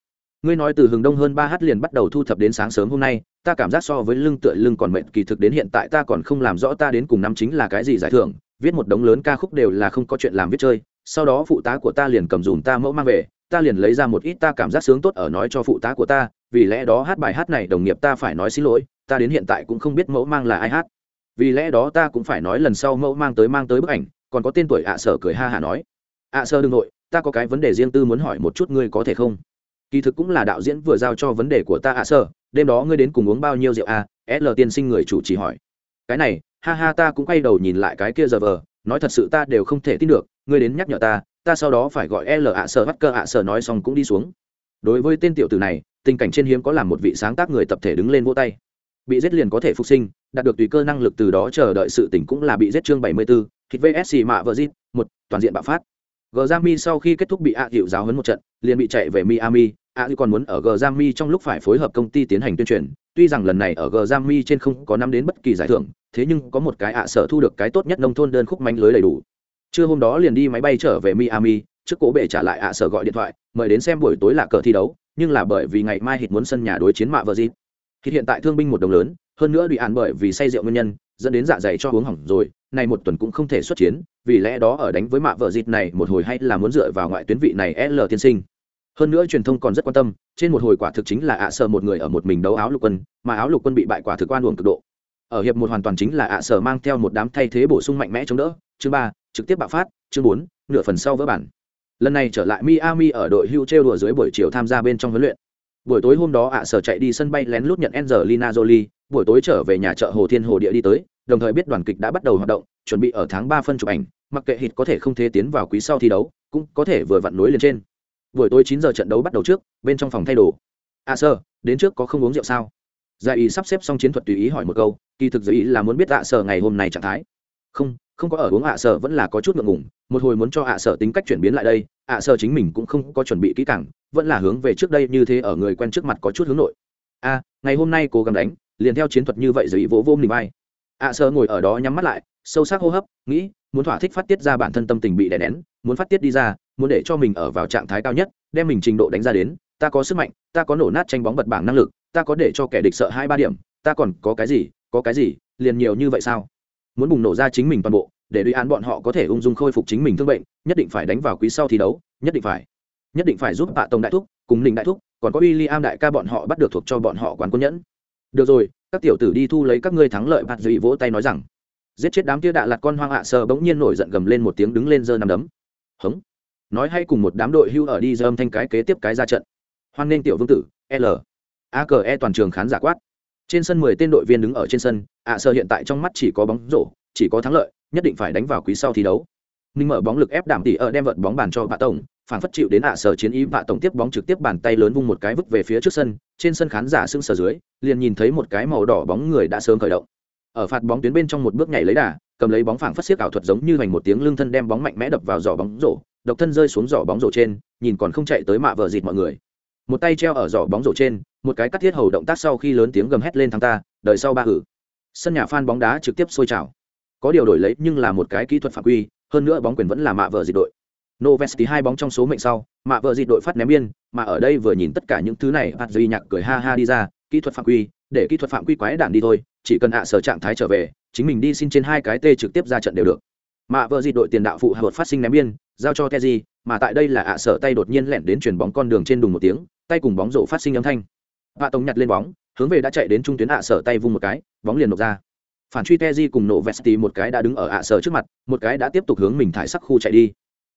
ngươi nói từ hừng đông hơn ba h liền bắt đầu thu thập đến sáng sớm hôm nay, ta cảm giác so với lưng tựa lưng còn mệnh kỳ thực đến hiện tại ta còn không làm rõ ta đến cùng năm chính là cái gì giải thưởng, viết một đống lớn ca khúc đều là không có chuyện làm viết chơi, sau đó phụ tá của ta liền cầm dùm ta mẫu mang về, ta liền lấy ra một ít ta cảm giác sướng tốt ở nói cho phụ tá của ta, vì lẽ đó hát bài hát này đồng nghiệp ta phải nói xin lỗi, ta đến hiện tại cũng không biết mẫu mang là ai hát. Vì lẽ đó ta cũng phải nói lần sau mẫu mang tới mang tới bức ảnh, còn có tên tuổi ạ sở cười ha hả nói. Ạ sơ đừng nội, ta có cái vấn đề riêng tư muốn hỏi một chút ngươi có thể không? Kỳ thực cũng là đạo diễn vừa giao cho vấn đề của ta ạ sở đêm đó ngươi đến cùng uống bao nhiêu rượu a à? l tiên sinh người chủ chỉ hỏi. Cái này ha ha ta cũng quay đầu nhìn lại cái kia giờ vờ. Nói thật sự ta đều không thể tin được. Ngươi đến nhắc nhở ta ta sau đó phải gọi l ạ sở bắt cơ ạ sở nói xong cũng đi xuống. Đối với tên tiểu tử này tình cảnh trên hiếm có làm một vị sáng tác người tập thể đứng lên vỗ tay. Bị giết liền có thể phục sinh đạt được tùy cơ năng lực từ đó chờ đợi sự tỉnh cũng là bị giết chương 74, thịt vsc mạ vợ zit một toàn diện bạo phát gờ sau khi kết thúc bị ạ hiệu giáo huấn một trận, liền bị chạy về miami. Ạ còn muốn ở gờ trong lúc phải phối hợp công ty tiến hành tuyên truyền. Tuy rằng lần này ở gờ trên không có năm đến bất kỳ giải thưởng, thế nhưng có một cái ạ sở thu được cái tốt nhất nông thôn đơn khúc mánh lưới đầy đủ. Trưa hôm đó liền đi máy bay trở về miami, trước cố bệ trả lại ạ sở gọi điện thoại, mời đến xem buổi tối là cờ thi đấu, nhưng là bởi vì ngày mai hịt muốn sân nhà đối chiến mạ vợ gì. hiện tại thương binh một đồng lớn, hơn nữa bị án bởi vì say rượu nguyên nhân dẫn đến dạ dày cho uống hỏng rồi này một tuần cũng không thể xuất chiến, vì lẽ đó ở đánh với mạ vợ dịt này một hồi hay là muốn dựa vào ngoại tuyến vị này l tiên sinh. Hơn nữa truyền thông còn rất quan tâm, trên một hồi quả thực chính là ạ sở một người ở một mình đấu áo lục quân, mà áo lục quân bị bại quả thực quan luồng cực độ. Ở hiệp một hoàn toàn chính là ạ sở mang theo một đám thay thế bổ sung mạnh mẽ chống đỡ. Chương ba, trực tiếp bạo phát. Chương bốn, nửa phần sau vỡ bản. Lần này trở lại miami ở đội hưu trêu đùa dưới buổi chiều tham gia bên trong huấn luyện buổi tối hôm đó ạ sở chạy đi sân bay lén lút nhận angelina jolie. Buổi tối trở về nhà chợ hồ thiên hồ địa đi tới, đồng thời biết đoàn kịch đã bắt đầu hoạt động, chuẩn bị ở tháng ba phân chụp ảnh. Mặc kệ hít có thể không thế tiến vào quý sau thi đấu, cũng có thể vừa vặn nối lên trên. Buổi tối chín giờ trận đấu bắt đầu trước, bên trong phòng thay đồ. Ạ à đến trước có không uống rượu sao? Gia ý sắp xếp xong chiến thuật tùy ý hỏi một câu, kỳ thực giải ý là muốn biết ạ sở ngày hôm nay trạng thái. Không không có ở uống ạ sở vẫn là có chút ngượng ngùng, một hồi muốn cho ạ sở tính cách chuyển biến lại đây, ạ sở chính mình cũng không có chuẩn bị kỹ càng, vẫn là hướng về trước đây như thế ở người quen trước mặt có chút hướng nội. A, ngày hôm nay cố gắng đánh, liền theo chiến thuật như vậy rồi vỗ vô mình vai. ạ sở ngồi ở đó nhắm mắt lại, sâu sắc hô hấp, nghĩ, muốn thỏa thích phát tiết ra bản thân tâm tình bị đè nén, muốn phát tiết đi ra, muốn để cho mình ở vào trạng thái cao nhất, đem mình trình độ đánh ra đến, ta có sức mạnh, ta có nổ nát tranh bóng bật bảng năng lực, ta có để cho kẻ địch sợ hai ba điểm, ta còn có cái gì, có cái gì, liền nhiều như vậy sao? Muốn bùng nổ ra chính mình toàn bộ, để đối án bọn họ có thể ung dung khôi phục chính mình thương bệnh, nhất định phải đánh vào quý sau thi đấu, nhất định phải. Nhất định phải giúp hạ tông đại thúc, cùng ninh đại thúc, còn có w i l l i am đại ca bọn họ bắt được thuộc cho bọn họ quán quân nhẫn. Được rồi, các tiểu tử đi thu lấy các ngươi thắng lợi, bạt dị vỗ tay nói rằng. Giết chết đám kia đạ lặt con hoang hạ sờ bỗng nhiên nổi giận gầm lên một tiếng đứng lên giơ nằm đấm. Hống. Nói hay cùng một đám đội hưu ở đi dơ âm thanh cái kế tiếp cái ra trận. Hoan nghênh tiểu vương tử, l. A cờ e toàn trường khán giả quát trên sân mười tên đội viên đứng ở trên sân, ạ sơ hiện tại trong mắt chỉ có bóng rổ, chỉ có thắng lợi, nhất định phải đánh vào quý sau thi đấu. Ninh mở bóng lực ép đảm tỷ ở đem vợt bóng bàn cho bạ tổng, phản phất chịu đến ạ sở chiến ý bạ tổng tiếp bóng trực tiếp bàn tay lớn vung một cái vứt về phía trước sân, trên sân khán giả sưng sờ dưới, liền nhìn thấy một cái màu đỏ bóng người đã sớm khởi động. Ở phạt bóng tuyến bên trong một bước nhảy lấy đà, cầm lấy bóng phảng phất xiết ảo thuật giống như hành một tiếng lưng thân đem bóng mạnh mẽ đập vào giỏ bóng rổ, độc thân rơi xuống giỏ bóng rổ trên, nhìn còn không chạy tới mạ vợ dịt mọi người một tay treo ở giỏ bóng rổ trên một cái cắt thiết hầu động tác sau khi lớn tiếng gầm hét lên thắng ta đợi sau ba hử. Sân nhà phan bóng đá trực tiếp sôi trào. Có điều đổi lấy nhưng là một cái kỹ thuật phạm quy hơn nữa bóng quyền vẫn là mạ vợ dịch đội. Novesti hai bóng trong số mệnh sau, mạ vợ dịt đội phát ném biên, mà ở đây vừa nhìn tất cả những thứ này, Hạt Duy Nhạc cười ha ha đi ra, kỹ thuật phạm quy, để kỹ thuật phạm quy quái đản đi thôi, chỉ cần ạ sở trạng thái trở về, chính mình đi xin trên hai cái tê trực tiếp ra trận đều được. Mạ vợ dịt đội tiền đạo phụ hợp phát sinh ném biên, giao cho Teji, mà tại đây là ạ sở tay đột nhiên lẻn đến chuyển bóng con đường trên đùng một tiếng, tay cùng bóng rổ phát sinh âm thanh. Vạ Tống nhặt lên bóng, hướng về đã chạy đến trung tuyến ạ sở tay vung một cái, bóng liền nộp ra. Phản truy Teji cùng nổ Vesti một cái đã đứng ở ạ sở trước mặt, một cái đã tiếp tục hướng mình thải sắc khu chạy đi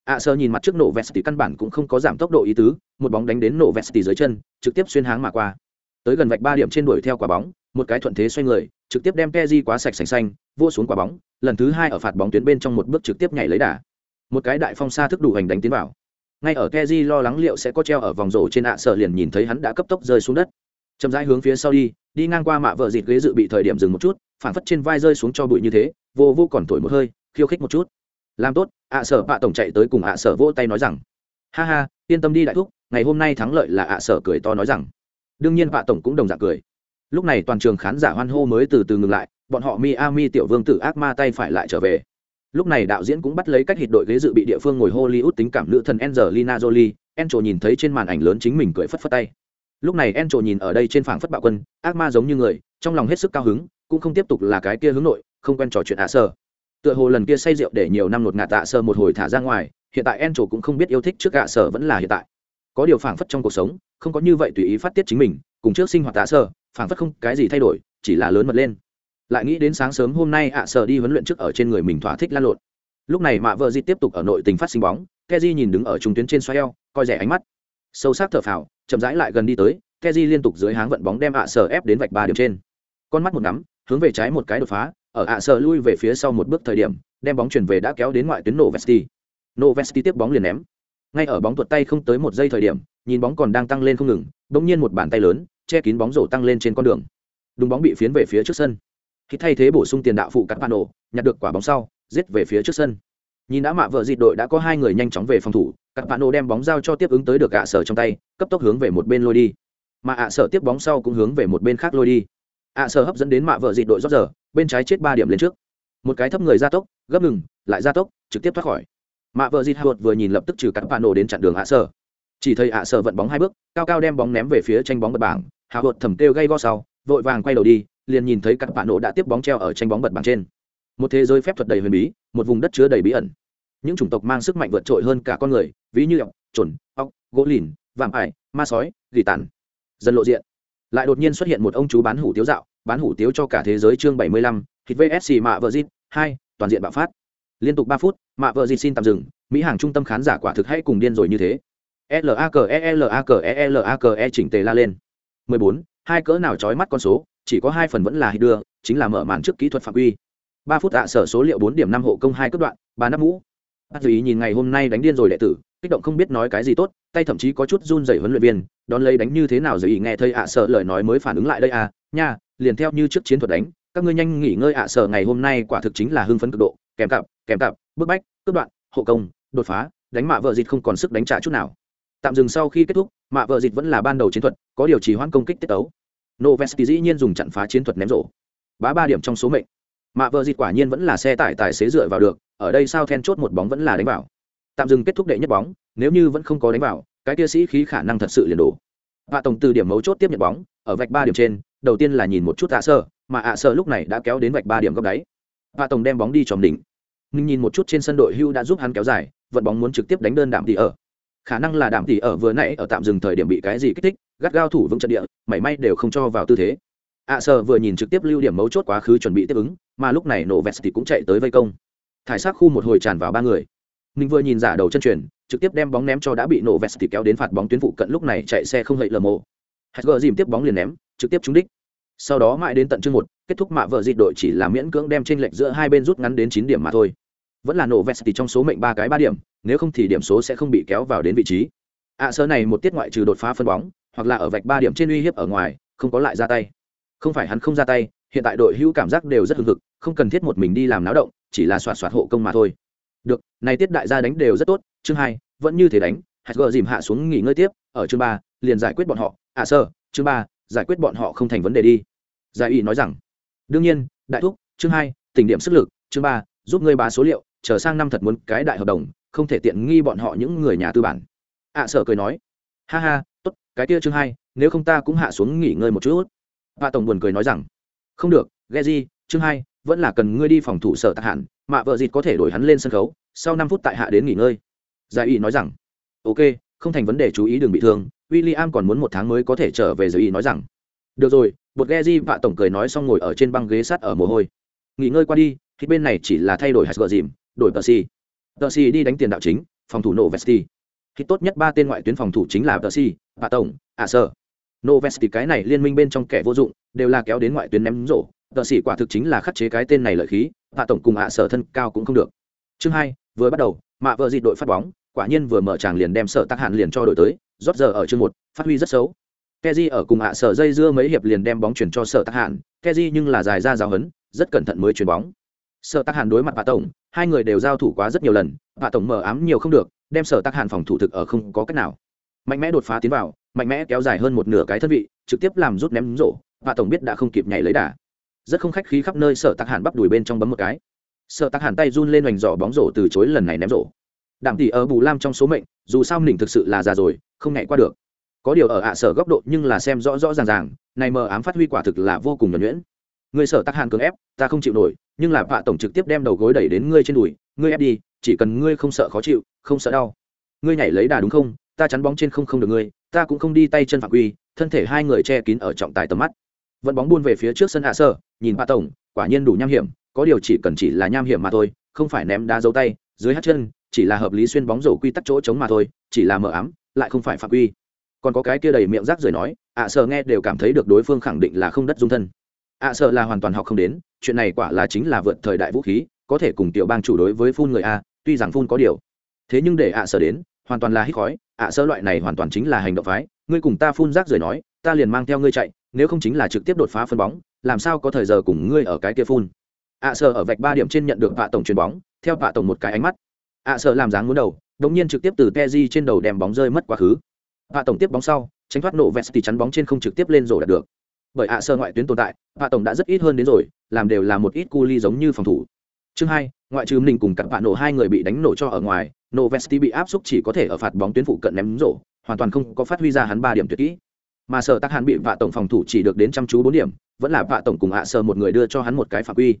ạ sở nhìn mặt trước nổ Vesti căn bản cũng không có giảm tốc độ ý tứ một bóng đánh đến nổ Vesti dưới chân trực tiếp xuyên háng mà qua tới gần vạch ba điểm trên đuổi theo quả bóng một cái thuận thế xoay người trực tiếp đem Teji quá sạch sành xanh vua xuống quả bóng lần thứ hai ở phạt bóng tuyến bên trong một bước trực tiếp nhảy lấy đà một cái đại phong xa thức đủ hành đánh tiến vào. Ngay ở keji lo lắng liệu sẽ có treo ở vòng rổ trên ạ sở liền nhìn thấy hắn đã cấp tốc rơi xuống đất. Chậm rãi hướng phía sau đi đi ngang qua mạ vợ dịt ghế dự bị thời điểm dừng một chút, phản phất trên vai rơi xuống cho bụi như thế, vô vô còn thổi một hơi, khiêu khích một chút. Làm tốt, ạ sở bạ tổng chạy tới cùng ạ sở vỗ tay nói rằng, ha ha, yên tâm đi đại thúc, ngày hôm nay thắng lợi là ạ sở cười to nói rằng. Đương nhiên bạ tổng cũng đồng dạng cười. Lúc này toàn trường khán giả hoan hô mới từ từ ngừng lại, bọn họ mi a mi tiểu vương tử ác ma tay phải lại trở về lúc này đạo diễn cũng bắt lấy cách hít đội ghế dự bị địa phương ngồi hollywood tính cảm nữ thần angelina jolie, encho nhìn thấy trên màn ảnh lớn chính mình cười phất phất tay. Lúc này encho nhìn ở đây trên phảng phất bạo quân, ác ma giống như người, trong lòng hết sức cao hứng, cũng không tiếp tục là cái kia hướng nội, không quen trò chuyện ạ sơ. Tựa hồ lần kia say rượu để nhiều năm lột ngạt tạ sơ một hồi thả ra ngoài, hiện tại encho cũng không biết yêu thích trước gạ sơ vẫn là hiện tại. Có điều phảng phất trong cuộc sống, không có như vậy tùy ý phát tiết chính mình, cùng trước sinh hoạt tạ sơ, phảng phất không cái gì thay đổi, chỉ là lớn mật lên lại nghĩ đến sáng sớm hôm nay ạ sở đi huấn luyện trước ở trên người mình thỏa thích lan lộn. Lúc này mạ vợ di tiếp tục ở nội tình phát sinh bóng keji nhìn đứng ở trung tuyến trên xoay eo coi rẻ ánh mắt. Sâu sắc thở phào, chậm rãi lại gần đi tới keji liên tục dưới háng vận bóng đem ạ sở ép đến vạch ba điểm trên. Con mắt một nắm hướng về trái một cái đột phá, ở ạ sở lui về phía sau một bước thời điểm, đem bóng chuyển về đã kéo đến ngoại tuyến nổ vesti nổ vesti tiếp bóng liền ném. Ngay ở bóng tuột tay không tới một giây thời điểm, nhìn bóng còn đang tăng lên không ngừng, bỗng nhiên một bàn tay lớn, che kín bóng rổ tăng lên trên con đường. Đúng bóng bị phiến về phía trước sân khi thay thế bổ sung tiền đạo phụ cắt bàn nổ nhặt được quả bóng sau, giết về phía trước sân. Nhìn đã mạ vợ dịt đội đã có hai người nhanh chóng về phòng thủ, cắt bàn nổ đem bóng giao cho tiếp ứng tới được ạ sở trong tay, cấp tốc hướng về một bên lôi đi. Mà ạ sở tiếp bóng sau cũng hướng về một bên khác lôi đi. Ạ sở hấp dẫn đến mạ vợ dịt đội rót giờ, bên trái chết ba điểm lên trước. Một cái thấp người ra tốc, gấp ngừng, lại ra tốc, trực tiếp thoát khỏi. Mạ vợ dịt hụt vừa nhìn lập tức trừ cắt pano đến chặn đường ạ sở. Chỉ thấy ạ sở vận bóng hai bước, cao cao đem bóng ném về phía tranh bóng bật bảng hạ hụt thầm kêu gây go sau, vội vàng quay đầu đi liền nhìn thấy cặp bạn nổ đã tiếp bóng treo ở tranh bóng bật bảng trên. Một thế giới phép thuật đầy huyền bí một vùng đất chứa đầy bí ẩn. Những chủng tộc mang sức mạnh vượt trội hơn cả con người ví như ọc trồn ọc gỗ lìn vạm ải ma sói gỉ tàn. Dần lộ diện. Lại đột nhiên xuất hiện một ông chú bán hủ tiếu dạo bán hủ tiếu cho cả thế giới chương bảy mươi lăm hít vsc mạ vợ dịt hai toàn diện bạo phát. Liên tục ba phút mạ vợ dịt xin tạm dừng mỹ hàng trung tâm khán giả quả thực hay cùng điên rồi như thế. L a c e l a c e l a c e chỉnh tề la lên. 14, hai cỡ nào chói mắt con số chỉ có hai phần vẫn là hít đưa, chính là mở màn trước kỹ thuật phạm quy. Ba phút tạ sở số liệu bốn điểm năm hộ công hai cấp đoạn ba nắp mũ. Bác ý nhìn ngày hôm nay đánh điên rồi đệ tử, kích động không biết nói cái gì tốt, tay thậm chí có chút run rẩy huấn luyện viên, đón lấy đánh như thế nào rồi ý nghe thấy ạ sở lời nói mới phản ứng lại đây à nha, liền theo như trước chiến thuật đánh, các ngươi nhanh nghỉ ngơi ạ sở ngày hôm nay quả thực chính là hưng phấn cực độ, kèm cặp kèm cặp bức bách, cướp đoạn, hộ công, đột phá, đánh mạ vợ dịt không còn sức đánh trả chút nào. Tạm dừng sau khi kết thúc, mạ vợ dịt vẫn là ban đầu chiến thuật, có điều chỉ hoãn công kích tiết tấu novesti dĩ nhiên dùng chặn phá chiến thuật ném rổ. Bá ba điểm trong số mệnh. Mạ vợ dịt quả nhiên vẫn là xe tải tài xế dựa vào được, ở đây sao then chốt một bóng vẫn là đánh vào. Tạm dừng kết thúc đệ nhất bóng, nếu như vẫn không có đánh vào, cái kia sĩ khí khả năng thật sự liền đổ. Vạ tổng từ điểm mấu chốt tiếp nhận bóng, ở vạch ba điểm trên, đầu tiên là nhìn một chút ạ sơ, mà ạ sơ lúc này đã kéo đến vạch ba điểm góc đáy. Vạ tổng đem bóng đi tròm đỉnh. Nhưng nhìn một chút trên sân đội hưu đã giúp hắn kéo dài, vận bóng muốn trực tiếp đánh đơn đạm thì ở khả năng là đảm tỷ ở vừa nãy ở tạm dừng thời điểm bị cái gì kích thích, gắt gao thủ vững trận địa, mảy may đều không cho vào tư thế. Ạ sơ vừa nhìn trực tiếp lưu điểm mấu chốt quá khứ chuẩn bị tiếp ứng, mà lúc này nổ vest thì cũng chạy tới vây công. Thải sát khu một hồi tràn vào ba người. Mình vừa nhìn giả đầu chân truyền, trực tiếp đem bóng ném cho đã bị nổ vest thì kéo đến phạt bóng tuyến phụ cận lúc này chạy xe không hậy lờ mộ hạt gờ dìm tiếp bóng liền ném, trực tiếp trúng đích. Sau đó mãi đến tận chương một, kết thúc mạ vợ dịt đội chỉ là miễn cưỡng đem trên lệch giữa hai bên rút ngắn đến chín điểm mà thôi. Vẫn là nổ vest thì trong số mệnh ba cái ba điểm nếu không thì điểm số sẽ không bị kéo vào đến vị trí. Ạ à, sơ này một tiết ngoại trừ đột phá phân bóng hoặc là ở vạch ba điểm trên uy hiếp ở ngoài không có lại ra tay. Không phải hắn không ra tay hiện tại đội hữu cảm giác đều rất hưng hực không cần thiết một mình đi làm náo động chỉ là soạt soạt hộ công mà thôi. Được này tiết đại gia đánh đều rất tốt chương hai vẫn như thế đánh hạt gờ dìm hạ xuống nghỉ ngơi tiếp ở chương ba liền giải quyết bọn họ. Ạ à, sơ chương ba giải quyết bọn họ không thành vấn đề đi. Giải ủy nói rằng đương nhiên đại thúc chương hai tỉnh điểm sức lực chương ba giúp ngươi bá số liệu chờ sang năm thật muốn cái đại hợp đồng không thể tiện nghi bọn họ những người nhà tư bản. Ạ à, sở cười nói ha ha tốt cái kia chương hai nếu không ta cũng hạ xuống nghỉ ngơi một chút. Và tổng buồn cười nói rằng không được ghe di chương hai vẫn là cần ngươi đi phòng thủ sở tạc hạn mạ vợ dịt có thể đổi hắn lên sân khấu sau năm phút tại hạ đến nghỉ ngơi. Giải y nói rằng ok không thành vấn đề chú ý đừng bị thương w i l l i am còn muốn một tháng mới có thể trở về giải y nói rằng. Được rồi bột ghe di vạ tổng cười nói xong ngồi ở trên băng ghế sắt ở mồ hôi. Nghỉ ngơi qua đi thì bên này chỉ là thay đổi hạt gợ dìm đổi tờ si tờ si đi đánh tiền đạo chính, phòng thủ novesti. Khi tốt nhất ba tên ngoại tuyến phòng thủ chính là tờ si bà tổng ạ sơ. Novesti cái này liên minh bên trong kẻ vô dụng, đều là kéo đến ngoại tuyến ném rổ. Tờ si quả thực chính là khắc chế cái tên này lợi khí, bà tổng cùng ạ sở thân cao cũng không được. Chương hai, vừa bắt đầu, mạ vợ dịt đội phát bóng, quả nhiên vừa mở tràng liền đem sở tắc hạn liền cho đội tới, rót giờ ở chương một, phát huy rất xấu. Keji ở cùng hạ sở dây dưa mấy hiệp liền đem bóng chuyển cho sở tắc hạn keji nhưng là dài ra giáo hấn rất cẩn thận mới chuyển bóng sở Tắc Hàn đối mặt bà tổng, hai người đều giao thủ quá rất nhiều lần bà tổng mở ám nhiều không được, đem sở Tắc Hàn phòng thủ thực ở không có cách nào. Mạnh mẽ đột phá tiến vào, mạnh mẽ kéo dài hơn một nửa cái thân vị, trực tiếp làm rút ném rổ bà tổng biết đã không kịp nhảy lấy đà. Rất không khách khí khắp nơi sở tắc hàn bắp đùi bên trong bấm một cái. Sở tắc hàn tay run lên hoành giỏ bóng rổ từ chối lần này ném rổ. Đảm tỷ ở bù lam trong số mệnh, dù sao mình thực sự là già rồi, không nhảy qua được. Có điều ở ạ sở góc độ nhưng là xem rõ rõ ràng ràng, này mờ ám phát huy quả thực là vô cùng nhuẩn nhuyễn người sở tắc hàn cường ép ta không chịu nổi nhưng là vạ tổng trực tiếp đem đầu gối đẩy đến ngươi trên đùi ngươi ép đi chỉ cần ngươi không sợ khó chịu không sợ đau. Ngươi nhảy lấy đà đúng không? Ta chắn bóng trên không không được ngươi ta cũng không đi tay chân phạm quy thân thể hai người che kín ở trọng tài tầm mắt. Vận bóng buôn về phía trước sân hạ sở, nhìn vạ tổng quả nhiên đủ nham hiểm có điều chỉ cần chỉ là nham hiểm mà thôi không phải ném đá dấu tay dưới hát chân chỉ là hợp lý xuyên bóng rổ quy tắc chỗ chống mà thôi chỉ là mờ ám lại không phải phạm quy. Còn có cái kia đầy miệng rác rời nói ạ à nghe đều cảm thấy được đối phương khẳng định là không đất dung thân ạ à sợ là hoàn toàn học không đến, chuyện này quả là chính là vượt thời đại vũ khí, có thể cùng tiểu bang chủ đối với phun người a, tuy rằng phun có điều. Thế nhưng để ạ à sợ đến, hoàn toàn là hít khói, ạ sợ loại này hoàn toàn chính là hành động phái, ngươi cùng ta phun rác rời nói, ta liền mang theo ngươi chạy, nếu không chính là trực tiếp đột phá phân bóng, làm sao có thời giờ cùng ngươi ở cái kia phun. ạ sợ ở vạch ba điểm trên nhận được vạ tổng chuyền bóng, theo vạ tổng một cái ánh mắt. ạ sợ làm dáng muốn đầu đống nhiên trực tiếp từ Peji trên đầu đem bóng rơi mất quá khứ. vạ tổng tiếp bóng sau, tránh thoát nổ vest thì chắn bóng trên không trực tiếp lên rổ đạt được bởi ạ à ngoại tuyến tồn tại vạ tổng đã rất ít hơn đến rồi, làm đều là một ít cu ly giống như phòng thủ. Chương hai, ngoại trừ mình cùng cặp vạ nổ hai người bị đánh nổ cho ở ngoài, nổ vesti bị áp xúc chỉ có thể ở phạt bóng tuyến phụ cận ném rổ, hoàn toàn không có phát huy ra hắn ba điểm tuyệt kỹ. Mà sở tác hắn bị vạ tổng phòng thủ chỉ được đến chăm chú bốn điểm, vẫn là vạ tổng cùng ạ à sơ một người đưa cho hắn một cái phạm quy.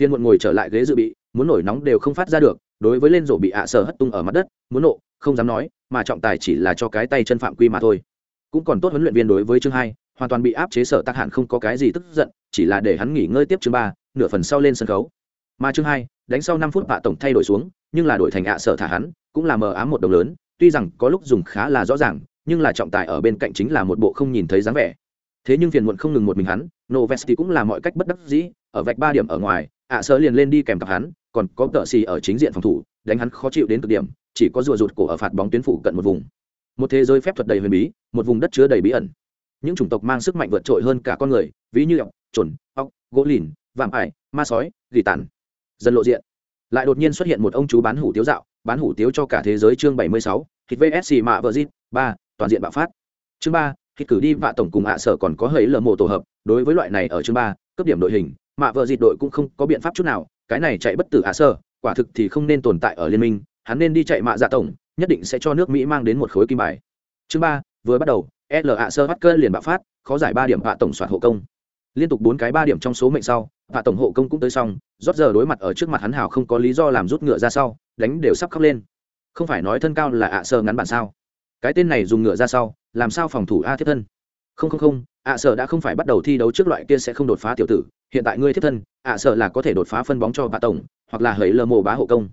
Phiên muộn ngồi trở lại ghế dự bị, muốn nổi nóng đều không phát ra được, đối với lên rổ bị ạ à sơ hất tung ở mặt đất, muốn nộ, không dám nói, mà trọng tài chỉ là cho cái tay chân phạm quy mà thôi. Cũng còn tốt huấn luyện viên đối với chương hai hoàn toàn bị áp chế sở tác hạn không có cái gì tức giận, chỉ là để hắn nghỉ ngơi tiếp chương ba, nửa phần sau lên sân khấu. Mà chương hai, đánh sau năm phút bạ tổng thay đổi xuống, nhưng là đổi thành ạ sở thả hắn, cũng là mờ ám một đồng lớn, tuy rằng có lúc dùng khá là rõ ràng, nhưng là trọng tài ở bên cạnh chính là một bộ không nhìn thấy dáng vẻ. Thế nhưng phiền muộn không ngừng một mình hắn, novesti cũng là mọi cách bất đắc dĩ, ở vạch ba điểm ở ngoài, ạ à liền lên đi kèm cặp hắn, còn có tợ xì ở chính diện phòng thủ, đánh hắn khó chịu đến cực điểm, chỉ có rùa rụt cổ ở phạt bóng tuyến phủ cận một vùng. Một thế giới phép thuật đầy huyền bí, một vùng đất chứa đầy bí ẩn những chủng tộc mang sức mạnh vượt trội hơn cả con người, ví như ọc chuẩn ọc gỗ lìn, vạm ải, ma sói, gỉ tàn. Dần lộ diện. Lại đột nhiên xuất hiện một ông chú bán hủ tiếu dạo, bán hủ tiếu cho cả thế giới chương bảy mươi sáu thịt vsc mạ vợ zit ba, toàn diện bạo phát. Chương ba thịt cử đi vạ tổng cùng hạ sở còn có hấy lờ mộ tổ hợp, đối với loại này ở chương ba, cấp điểm đội hình, mạ vợ dịt đội cũng không có biện pháp chút nào, cái này chạy bất tử hạ sở, quả thực thì không nên tồn tại ở liên minh, hắn nên đi chạy mạ dạ tổng, nhất định sẽ cho nước mỹ mang đến một khối kim bài. Chương ba, vừa bắt đầu LA sơ bắt cơ liền bạo phát, khó giải ba điểm hạ tổng soạt hộ công. Liên tục bốn cái ba điểm trong số mệnh sau hạ tổng hộ công cũng tới xong Rốt giờ đối mặt ở trước mặt hắn hào không có lý do làm rút ngựa ra sau, đánh đều sắp khóc lên. Không phải nói thân cao là ạ sơ ngắn bản sao? Cái tên này dùng ngựa ra sau, làm sao phòng thủ a thiết thân? Không không không, ạ sơ đã không phải bắt đầu thi đấu trước loại kia sẽ không đột phá tiểu tử, hiện tại ngươi thiết thân, ạ sơ là có thể đột phá phân bóng cho bà tổng, hoặc là hỡi lơ mồ bá hộ công.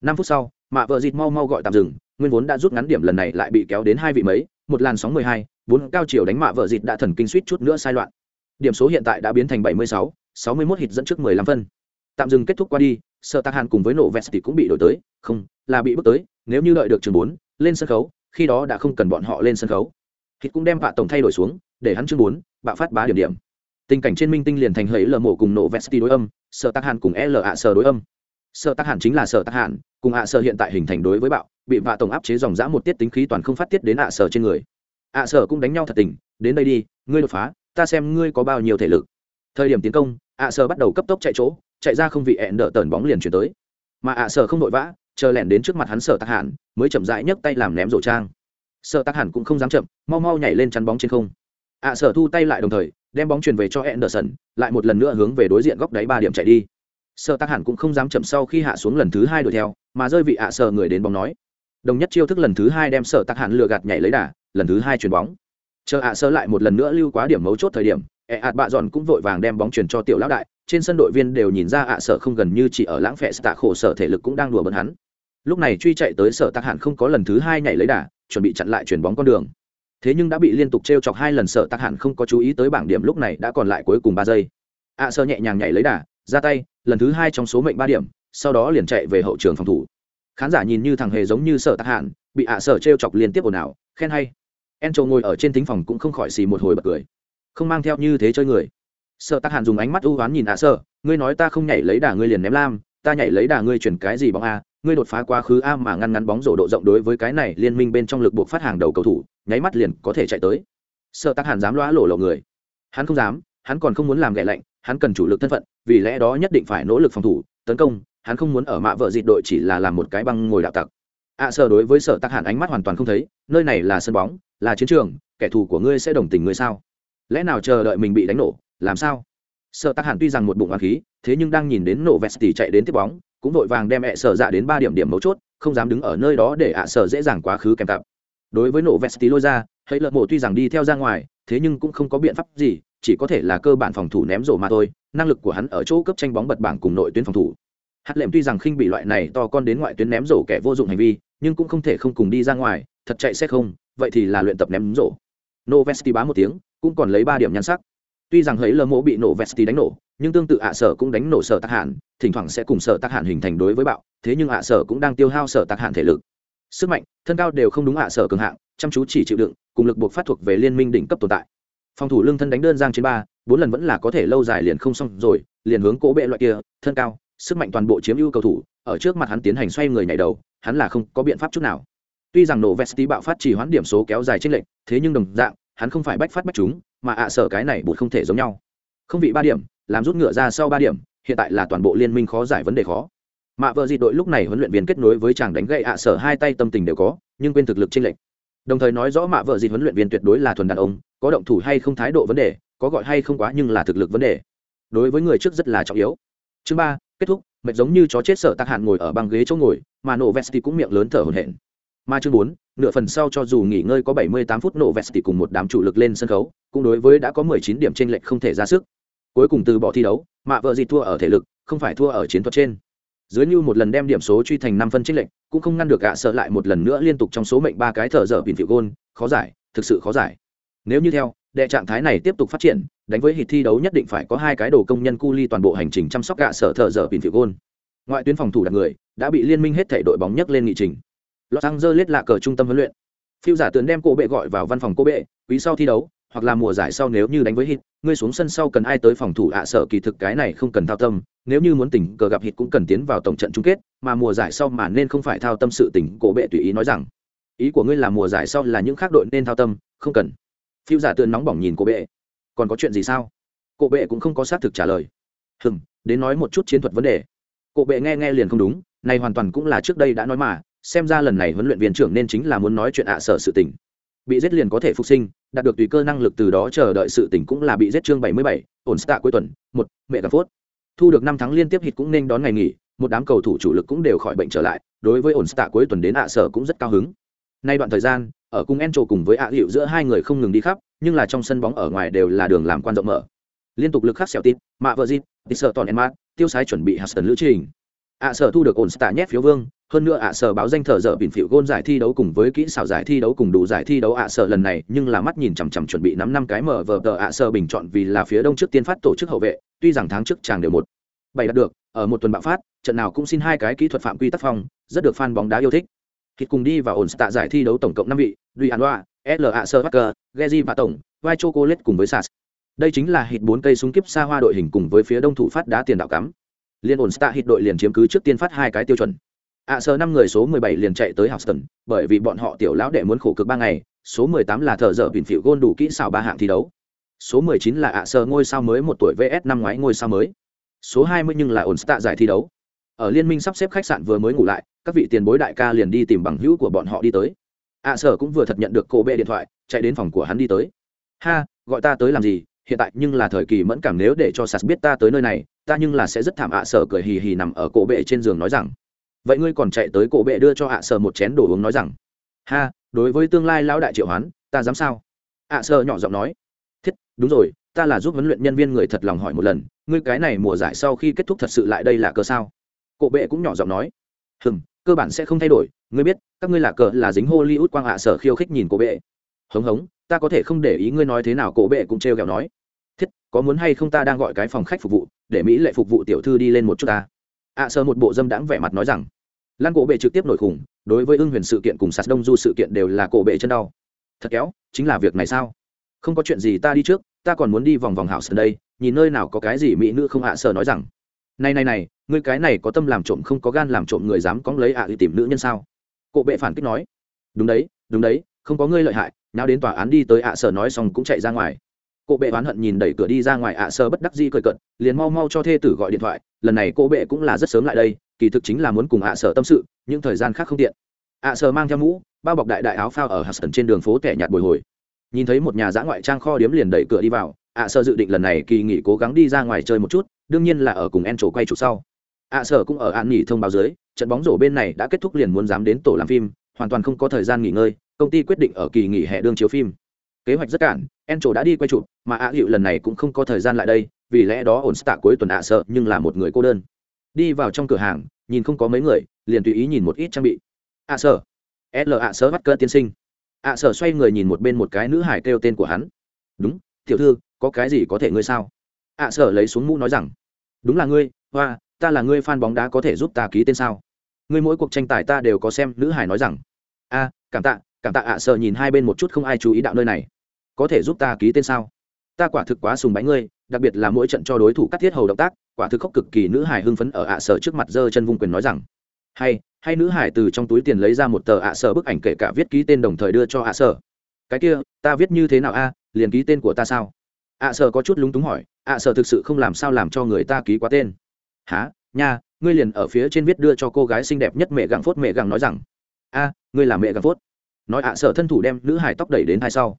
Năm phút sau, mạ vợ dịt mau mau gọi tạm dừng, nguyên vốn đã rút ngắn điểm lần này lại bị kéo đến hai vị mấy, một làn sóng mười hai Vốn cao chiều đánh mạ vợ dịt đã thần kinh suýt chút nữa sai loạn. Điểm số hiện tại đã biến thành bảy mươi sáu sáu mươi mốt hit dẫn trước mười lăm phân. Tạm dừng kết thúc qua đi sợ tạc hàn cùng với nổ vest thì cũng bị đổi tới. Không, là bị bước tới, nếu như đợi được trường bốn, lên sân khấu, khi đó đã không cần bọn họ lên sân khấu. Hít cũng đem vạ tổng thay đổi xuống, để hắn chương bốn, bạo phát bá điểm điểm. Tình cảnh trên minh tinh liền thành hẫy lờ mổ cùng nổ vest đối âm sợ tạc hàn cùng l ạ sờ đối âm. Sợ tạc hàn chính là sợ tạc hàn, cùng ạ sờ hiện tại hình thành đối với bạo, bị vạ tổng áp chế dòng dã một tiết tính khí toàn không phát tiết đến ạ sờ trên người ạ Sở cũng đánh nhau thật tình đến đây đi ngươi đột phá ta xem ngươi có bao nhiêu thể lực thời điểm tiến công ạ Sở bắt đầu cấp tốc chạy chỗ chạy ra không vị ẹn đỡ tờn bóng liền chuyển tới mà ạ Sở không vội vã chờ lẻn đến trước mặt hắn sở Tắc hẳn mới chậm rãi nhấc tay làm ném rổ trang sở Tắc hẳn cũng không dám chậm mau mau nhảy lên chắn bóng trên không ạ sở thu tay lại đồng thời đem bóng truyền về cho Anderson, lại một lần nữa hướng về đối diện góc đáy ba điểm chạy đi. Sở Tác Hàn cũng không dám chậm sau khi hạ xuống lần thứ hai đuổi theo, mà rơi vị ạ sở người đến bóng nói. Đồng nhất chiêu thức lần thứ hai đem Sở Tác Hàn lừa gạt nhảy lấy đà, lần thứ hai chuyền bóng. Chờ ạ sơ lại một lần nữa lưu quá điểm mấu chốt thời điểm, ẹ ạt bạ dọn cũng vội vàng đem bóng chuyển cho tiểu lão đại trên sân đội viên đều nhìn ra ạ sở không gần như chỉ ở lãng phẹ tạ khổ sở thể lực cũng đang đùa bận hắn. Lúc này truy chạy tới sở tắc hạn không có lần thứ hai nhảy lấy đà chuẩn bị chặn lại chuyển bóng con đường. Thế nhưng đã bị liên tục t r e o chọc hai lần sở tắc hạn không có chú ý tới bảng điểm lúc này đã còn lại cuối cùng ba giây. Ạ sơ nhẹ nhàng nhảy lấy đà ra tay lần thứ hai trong số mệnh ba điểm sau đó liền chạy về hậu trường phòng thủ. Khán giả nhìn như thằng hề giống như sở tắc hạn bị ạ sở t chọc liên tiếp ồn ào khen hay en trầu ngồi ở trên thính phòng cũng không khỏi xì một hồi bật cười. Không mang theo như thế chơi người. Sợ Tắc hàn dùng ánh mắt ưu oán nhìn ạ à sợ ngươi nói ta không nhảy lấy đà ngươi liền ném lam ta nhảy lấy đà ngươi chuyển cái gì bóng a ngươi đột phá quá khứ a mà ngăn ngắn bóng rổ độ rộng đối với cái này liên minh bên trong lực buộc phát hàng đầu cầu thủ nháy mắt liền có thể chạy tới. Sợ Tắc hàn dám loa lổ lộ người. Hắn không dám hắn còn không muốn làm ghẻ lạnh hắn cần chủ lực thân phận vì lẽ đó nhất định phải nỗ lực phòng thủ tấn công hắn không muốn ở mạ vợ dịt đội chỉ là làm một cái băng ngồi đạo tặc. Ạ à, sợ đối với sở Tắc hàn ánh mắt hoàn toàn không thấy nơi này là sân bóng là chiến trường, kẻ thù của ngươi sẽ đồng tình ngươi sao? Lẽ nào chờ đợi mình bị đánh nổ, làm sao? Sợ tắc hẳn tuy rằng một bụng hoàng khí, thế nhưng đang nhìn đến nổ vest tỉ chạy đến tiếp bóng, cũng vội vàng đem mẹ sợ dạ đến ba điểm điểm mấu chốt, không dám đứng ở nơi đó để ạ sợ dễ dàng quá khứ kèm cặp. Đối với nổ vest lôi ra, hãy lợn mộ tuy rằng đi theo ra ngoài, thế nhưng cũng không có biện pháp gì, chỉ có thể là cơ bản phòng thủ ném rổ mà thôi, năng lực của hắn ở chỗ cấp tranh bóng bật bảng cùng nội tuyến phòng thủ. Hạt lệm tuy rằng khinh bị loại này to con đến ngoại tuyến ném rổ kẻ vô dụng hành vi, nhưng cũng không thể không cùng đi ra ngoài thật chạy xét không, vậy thì là luyện tập ném rổ. Nô vesti bá một tiếng, cũng còn lấy ba điểm nhan sắc. Tuy rằng hấy lơ mộ bị nổ vesti đánh nổ, nhưng tương tự ạ sở cũng đánh nổ sở tác hạn thỉnh thoảng sẽ cùng sở tác hạn hình thành đối với bạo, thế nhưng ạ sở cũng đang tiêu hao sở tác hạn thể lực. Sức mạnh, thân cao đều không đúng ạ sở cường hạng, chăm chú chỉ chịu đựng, cùng lực buộc phát thuộc về liên minh đỉnh cấp tồn tại. Phòng thủ lương thân đánh đơn giang trên ba, bốn lần vẫn là có thể lâu dài liền không xong rồi, liền hướng cỗ bệ loại kia, thân cao, sức mạnh toàn bộ chiếm ưu cầu thủ, ở trước mặt hắn tiến hành xoay người nhảy đầu, hắn là không có biện pháp chút nào tuy rằng nổ vesti bạo phát chỉ hoãn điểm số kéo dài trên lệnh thế nhưng đồng dạng, hắn không phải bách phát bách chúng, mà ạ sở cái này bụt không thể giống nhau. Không vị ba điểm, làm rút ngựa ra sau ba điểm, hiện tại là toàn bộ liên minh khó giải vấn đề khó. Mạ vợ dị đội lúc này huấn luyện viên kết nối với chàng đánh gậy ạ sở hai tay tâm tình đều có, nhưng quên thực lực trên lệnh đồng thời nói rõ mạ vợ dị huấn luyện viên tuyệt đối là thuần đàn ông, có động thủ hay không thái độ vấn đề, có gọi hay không quá nhưng là thực lực vấn đề. Đối với người trước rất là trọng yếu. Chương ba, kết thúc, mệt giống như chó chết sợ tắc hạn ngồi ở băng ghế chỗ ngồi, mà nổ vesti cũng miệng lớn thở hổn hển mà chương bốn nửa phần sau cho dù nghỉ ngơi có 78 phút nổ vest thì cùng một đám chủ lực lên sân khấu, cũng đối với đã có 19 điểm trên lệch không thể ra sức. Cuối cùng từ bỏ thi đấu, mạ vợ gì thua ở thể lực, không phải thua ở chiến thuật trên. Dưới như một lần đem điểm số truy thành 5 phân trên lệch, cũng không ngăn được gạ sợ lại một lần nữa liên tục trong số mệnh ba cái thở dở bình phiểu gôn, khó giải, thực sự khó giải. Nếu như theo, đệ trạng thái này tiếp tục phát triển, đánh với hit thi đấu nhất định phải có hai cái đồ công nhân cu ly toàn bộ hành trình chăm sóc gạ sợ thở dở bình phiểu gôn. Ngoại tuyến phòng thủ đặt người, đã bị liên minh hết thể đội bóng nhấc lên nghị trình Los Angeles là cờ trung tâm huấn luyện. phiêu giả tường đem cô bệ gọi vào văn phòng cô bệ quý sau thi đấu hoặc là mùa giải sau nếu như đánh với hit ngươi xuống sân sau cần ai tới phòng thủ ạ sở kỳ thực cái này không cần thao tâm nếu như muốn tỉnh cờ gặp hit cũng cần tiến vào tổng trận chung kết mà mùa giải sau mà nên không phải thao tâm sự tỉnh cổ bệ tùy ý nói rằng ý của ngươi là mùa giải sau là những khác đội nên thao tâm không cần. Phiêu giả tường nóng bỏng nhìn cô bệ. Còn có chuyện gì sao? Cổ bệ cũng không có xác thực trả lời. Hừm, đến nói một chút chiến thuật vấn đề. Cổ bệ nghe nghe liền không đúng này hoàn toàn cũng là trước đây đã nói mà xem ra lần này huấn luyện viên trưởng nên chính là muốn nói chuyện ạ sở sự tình. Bị giết liền có thể phục sinh đạt được tùy cơ năng lực từ đó chờ đợi sự tỉnh cũng là bị giết chương 77, ổn stạ cuối tuần một mẹ gặp phốt. Thu được năm tháng liên tiếp hit cũng nên đón ngày nghỉ một đám cầu thủ chủ lực cũng đều khỏi bệnh trở lại đối với ổn stạ cuối tuần đến ạ sở cũng rất cao hứng. Nay đoạn thời gian ở cùng Encho cùng với ạ hiệu giữa hai người không ngừng đi khắp nhưng là trong sân bóng ở ngoài đều là đường làm quan rộng mở. Liên tục lực khắc xẻo tít mạ vợ dịp tít sợ toàn enmart tiêu sái chuẩn bị hạt huston lữ trình. Ạ sở thu được ổn stạ nhét phiếu vương hơn nữa ạ sở báo danh thờ dở bình phiệu gôn giải thi đấu cùng với kỹ xảo giải thi đấu cùng đủ giải thi đấu ạ sở lần này nhưng là mắt nhìn chằm chằm chuẩn bị nắm năm cái mở vờ tờ ạ sở bình chọn vì là phía đông trước tiên phát tổ chức hậu vệ tuy rằng tháng trước chàng đều một bảy đạt được ở một tuần bạo phát trận nào cũng xin hai cái kỹ thuật phạm quy tác phong rất được fan bóng đá yêu thích khi cùng đi vào ổn tạ giải thi đấu tổng cộng năm vị, Duy Anoa, L. ạ Sơ Parker, Gezi và Tổng, Vai Chocolate cùng với Sas. Đây chính là hit bốn cây súng kiếp xa hoa đội hình cùng với phía đông thủ phát đá tiền đạo cắm. Liên ổn tạ hit đội liền chiếm cứ trước tiên phát hai cái tiêu chuẩn À, ạ sơ năm người số 17 liền chạy tới Houston, bởi vì bọn họ tiểu lão đệ muốn khổ cực ba ngày, số 18 là thợ dở bình phiệu gôn đủ kỹ xảo ba hạng thi đấu. Số 19 là ạ sơ ngôi sao mới một tuổi VS năm ngoái ngôi sao mới. Số 20 nhưng là ổn tạ giải thi đấu. Ở liên minh sắp xếp khách sạn vừa mới ngủ lại, các vị tiền bối đại ca liền đi tìm bằng hữu của bọn họ đi tới. ạ sơ cũng vừa thật nhận được cô bệ điện thoại, chạy đến phòng của hắn đi tới. Ha, gọi ta tới làm gì? Hiện tại nhưng là thời kỳ mẫn cảm nếu để cho sas biết ta tới nơi này, ta nhưng là sẽ rất thảm ạ sơ cười hì hì nằm ở cổ bệ trên giường nói rằng vậy ngươi còn chạy tới cổ bệ đưa cho ạ sở một chén đồ uống nói rằng, ha, đối với tương lai lão đại triệu hoán, ta dám sao? ạ sở nhỏ giọng nói, thiết, đúng rồi, ta là giúp huấn luyện nhân viên người thật lòng hỏi một lần, ngươi cái này mùa giải sau khi kết thúc thật sự lại đây là cờ sao? Cổ bệ cũng nhỏ giọng nói, hừm, cơ bản sẽ không thay đổi, ngươi biết, các ngươi là cờ là dính hollywood quang ạ sở khiêu khích nhìn cổ bệ. Hống hống, ta có thể không để ý ngươi nói thế nào, cổ bệ cũng trêu ghẹo nói, thiết, có muốn hay không ta đang gọi cái phòng khách phục vụ, để mỹ lệ phục vụ tiểu thư đi lên một chút ta. ạ sơ một bộ dâm đãng vẻ mặt nói rằng lan cổ bệ trực tiếp nổi khủng, đối với ưng huyền sự kiện cùng sạt đông du sự kiện đều là cổ bệ chân đau. Thật kéo, chính là việc này sao? Không có chuyện gì ta đi trước, ta còn muốn đi vòng vòng hảo sân đây, nhìn nơi nào có cái gì mỹ nữ không ạ à nói rằng. Này này này, ngươi cái này có tâm làm trộm không có gan làm trộm người dám cóng lấy ạ à đi tìm nữ nhân sao? Cổ bệ phản kích nói. Đúng đấy đúng đấy, không có ngươi lợi hại nào đến tòa án đi tới ạ à sở nói xong cũng chạy ra ngoài cô bệ oán hận nhìn đẩy cửa đi ra ngoài ạ à sơ bất đắc di cười cận liền mau mau cho thê tử gọi điện thoại, lần này cô bệ cũng là rất sớm lại đây, kỳ thực chính là muốn cùng ạ à sở tâm sự, những thời gian khác không tiện. ạ à sở mang theo mũ, bao bọc đại đại áo phao ở hạt sần trên đường phố tẻ nhạt bồi hồi. Nhìn thấy một nhà giã ngoại trang kho điếm liền đẩy cửa đi vào, ạ sở dự định lần này kỳ nghỉ cố gắng đi ra ngoài chơi một chút, đương nhiên là ở cùng en trổ quay chụp sau. ạ sở cũng ở an nghỉ thông báo dưới, trận bóng rổ bên này đã kết thúc liền muốn dám đến tổ làm phim, hoàn toàn không có thời gian nghỉ ngơi, công ty quyết định ở kỳ nghỉ hè đương chiếu phim. Kế hoạch rất cản en trổ đã đi quay chụp, mà ạ hiệu lần này cũng không có thời gian lại đây, vì lẽ đó ổn tạ cuối tuần ạ sợ, nhưng là một người cô đơn. Đi vào trong cửa hàng, nhìn không có mấy người, liền tùy ý nhìn một ít trang bị. Ạ sợ. L ạ sợ, bắt cơ tiên sinh. Ạ sợ xoay người nhìn một bên một cái nữ hải kêu tên của hắn. Đúng, tiểu thư, có cái gì có thể ngươi sao? Ạ sợ lấy xuống mũ nói rằng. Đúng là ngươi, hoa, ta là ngươi fan bóng đá có thể giúp ta ký tên sao? Ngươi mỗi cuộc tranh tài ta đều có xem, nữ hải nói rằng. A, cảm tạ cảm tạ ạ sợ. Nhìn hai bên một chút không ai chú ý đạo nơi này có thể giúp ta ký tên sao? Ta quả thực quá sùng bái ngươi, đặc biệt là mỗi trận cho đối thủ cắt thiết hầu động tác, quả thực khóc cực kỳ nữ hải hưng phấn ở ạ sở trước mặt giơ chân vung quyền nói rằng. Hay hay nữ hải từ trong túi tiền lấy ra một tờ ạ sở bức ảnh kể cả viết ký tên đồng thời đưa cho ạ sở. Cái kia, ta viết như thế nào a? Liền ký tên của ta sao? Ạ sở có chút lúng túng hỏi, ạ sở thực sự không làm sao làm cho người ta ký quá tên? Há nha, ngươi liền ở phía trên viết đưa cho cô gái xinh đẹp nhất mẹ gặng phốt mẹ gặng nói rằng. A, ngươi là mẹ gặng phốt. Nói ạ sở thân thủ đem nữ hải tóc đẩy đến hai sau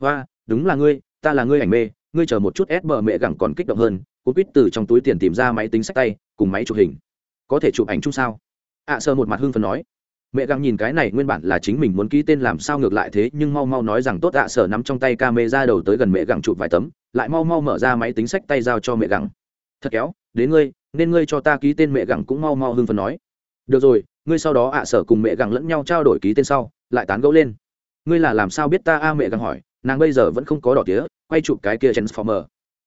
và đúng là ngươi ta là ngươi ảnh mê ngươi chờ một chút ép bờ mẹ gẳng còn kích động hơn cô quýt từ trong túi tiền tìm ra máy tính sách tay cùng máy chụp hình. Có thể chụp ảnh chung sao? Ạ à, sơ một mặt hưng phần nói. Mẹ găng nhìn cái này nguyên bản là chính mình muốn ký tên làm sao ngược lại thế nhưng mau mau nói rằng tốt ạ à, sở nắm trong tay ca mê ra đầu tới gần mẹ găng chụp vài tấm lại mau mau mở ra máy tính sách tay giao cho mẹ găng thật kéo đến ngươi nên ngươi cho ta ký tên mẹ găng cũng mau mau hưng phần nói. Được rồi ngươi sau đó ạ sở cùng mẹ găng lẫn nhau trao đổi ký tên sau lại tán gẫu lên. Ngươi là làm sao biết ta a mẹ găng hỏi? Nàng bây giờ vẫn không có đỏ tía quay chụp cái kia transformer.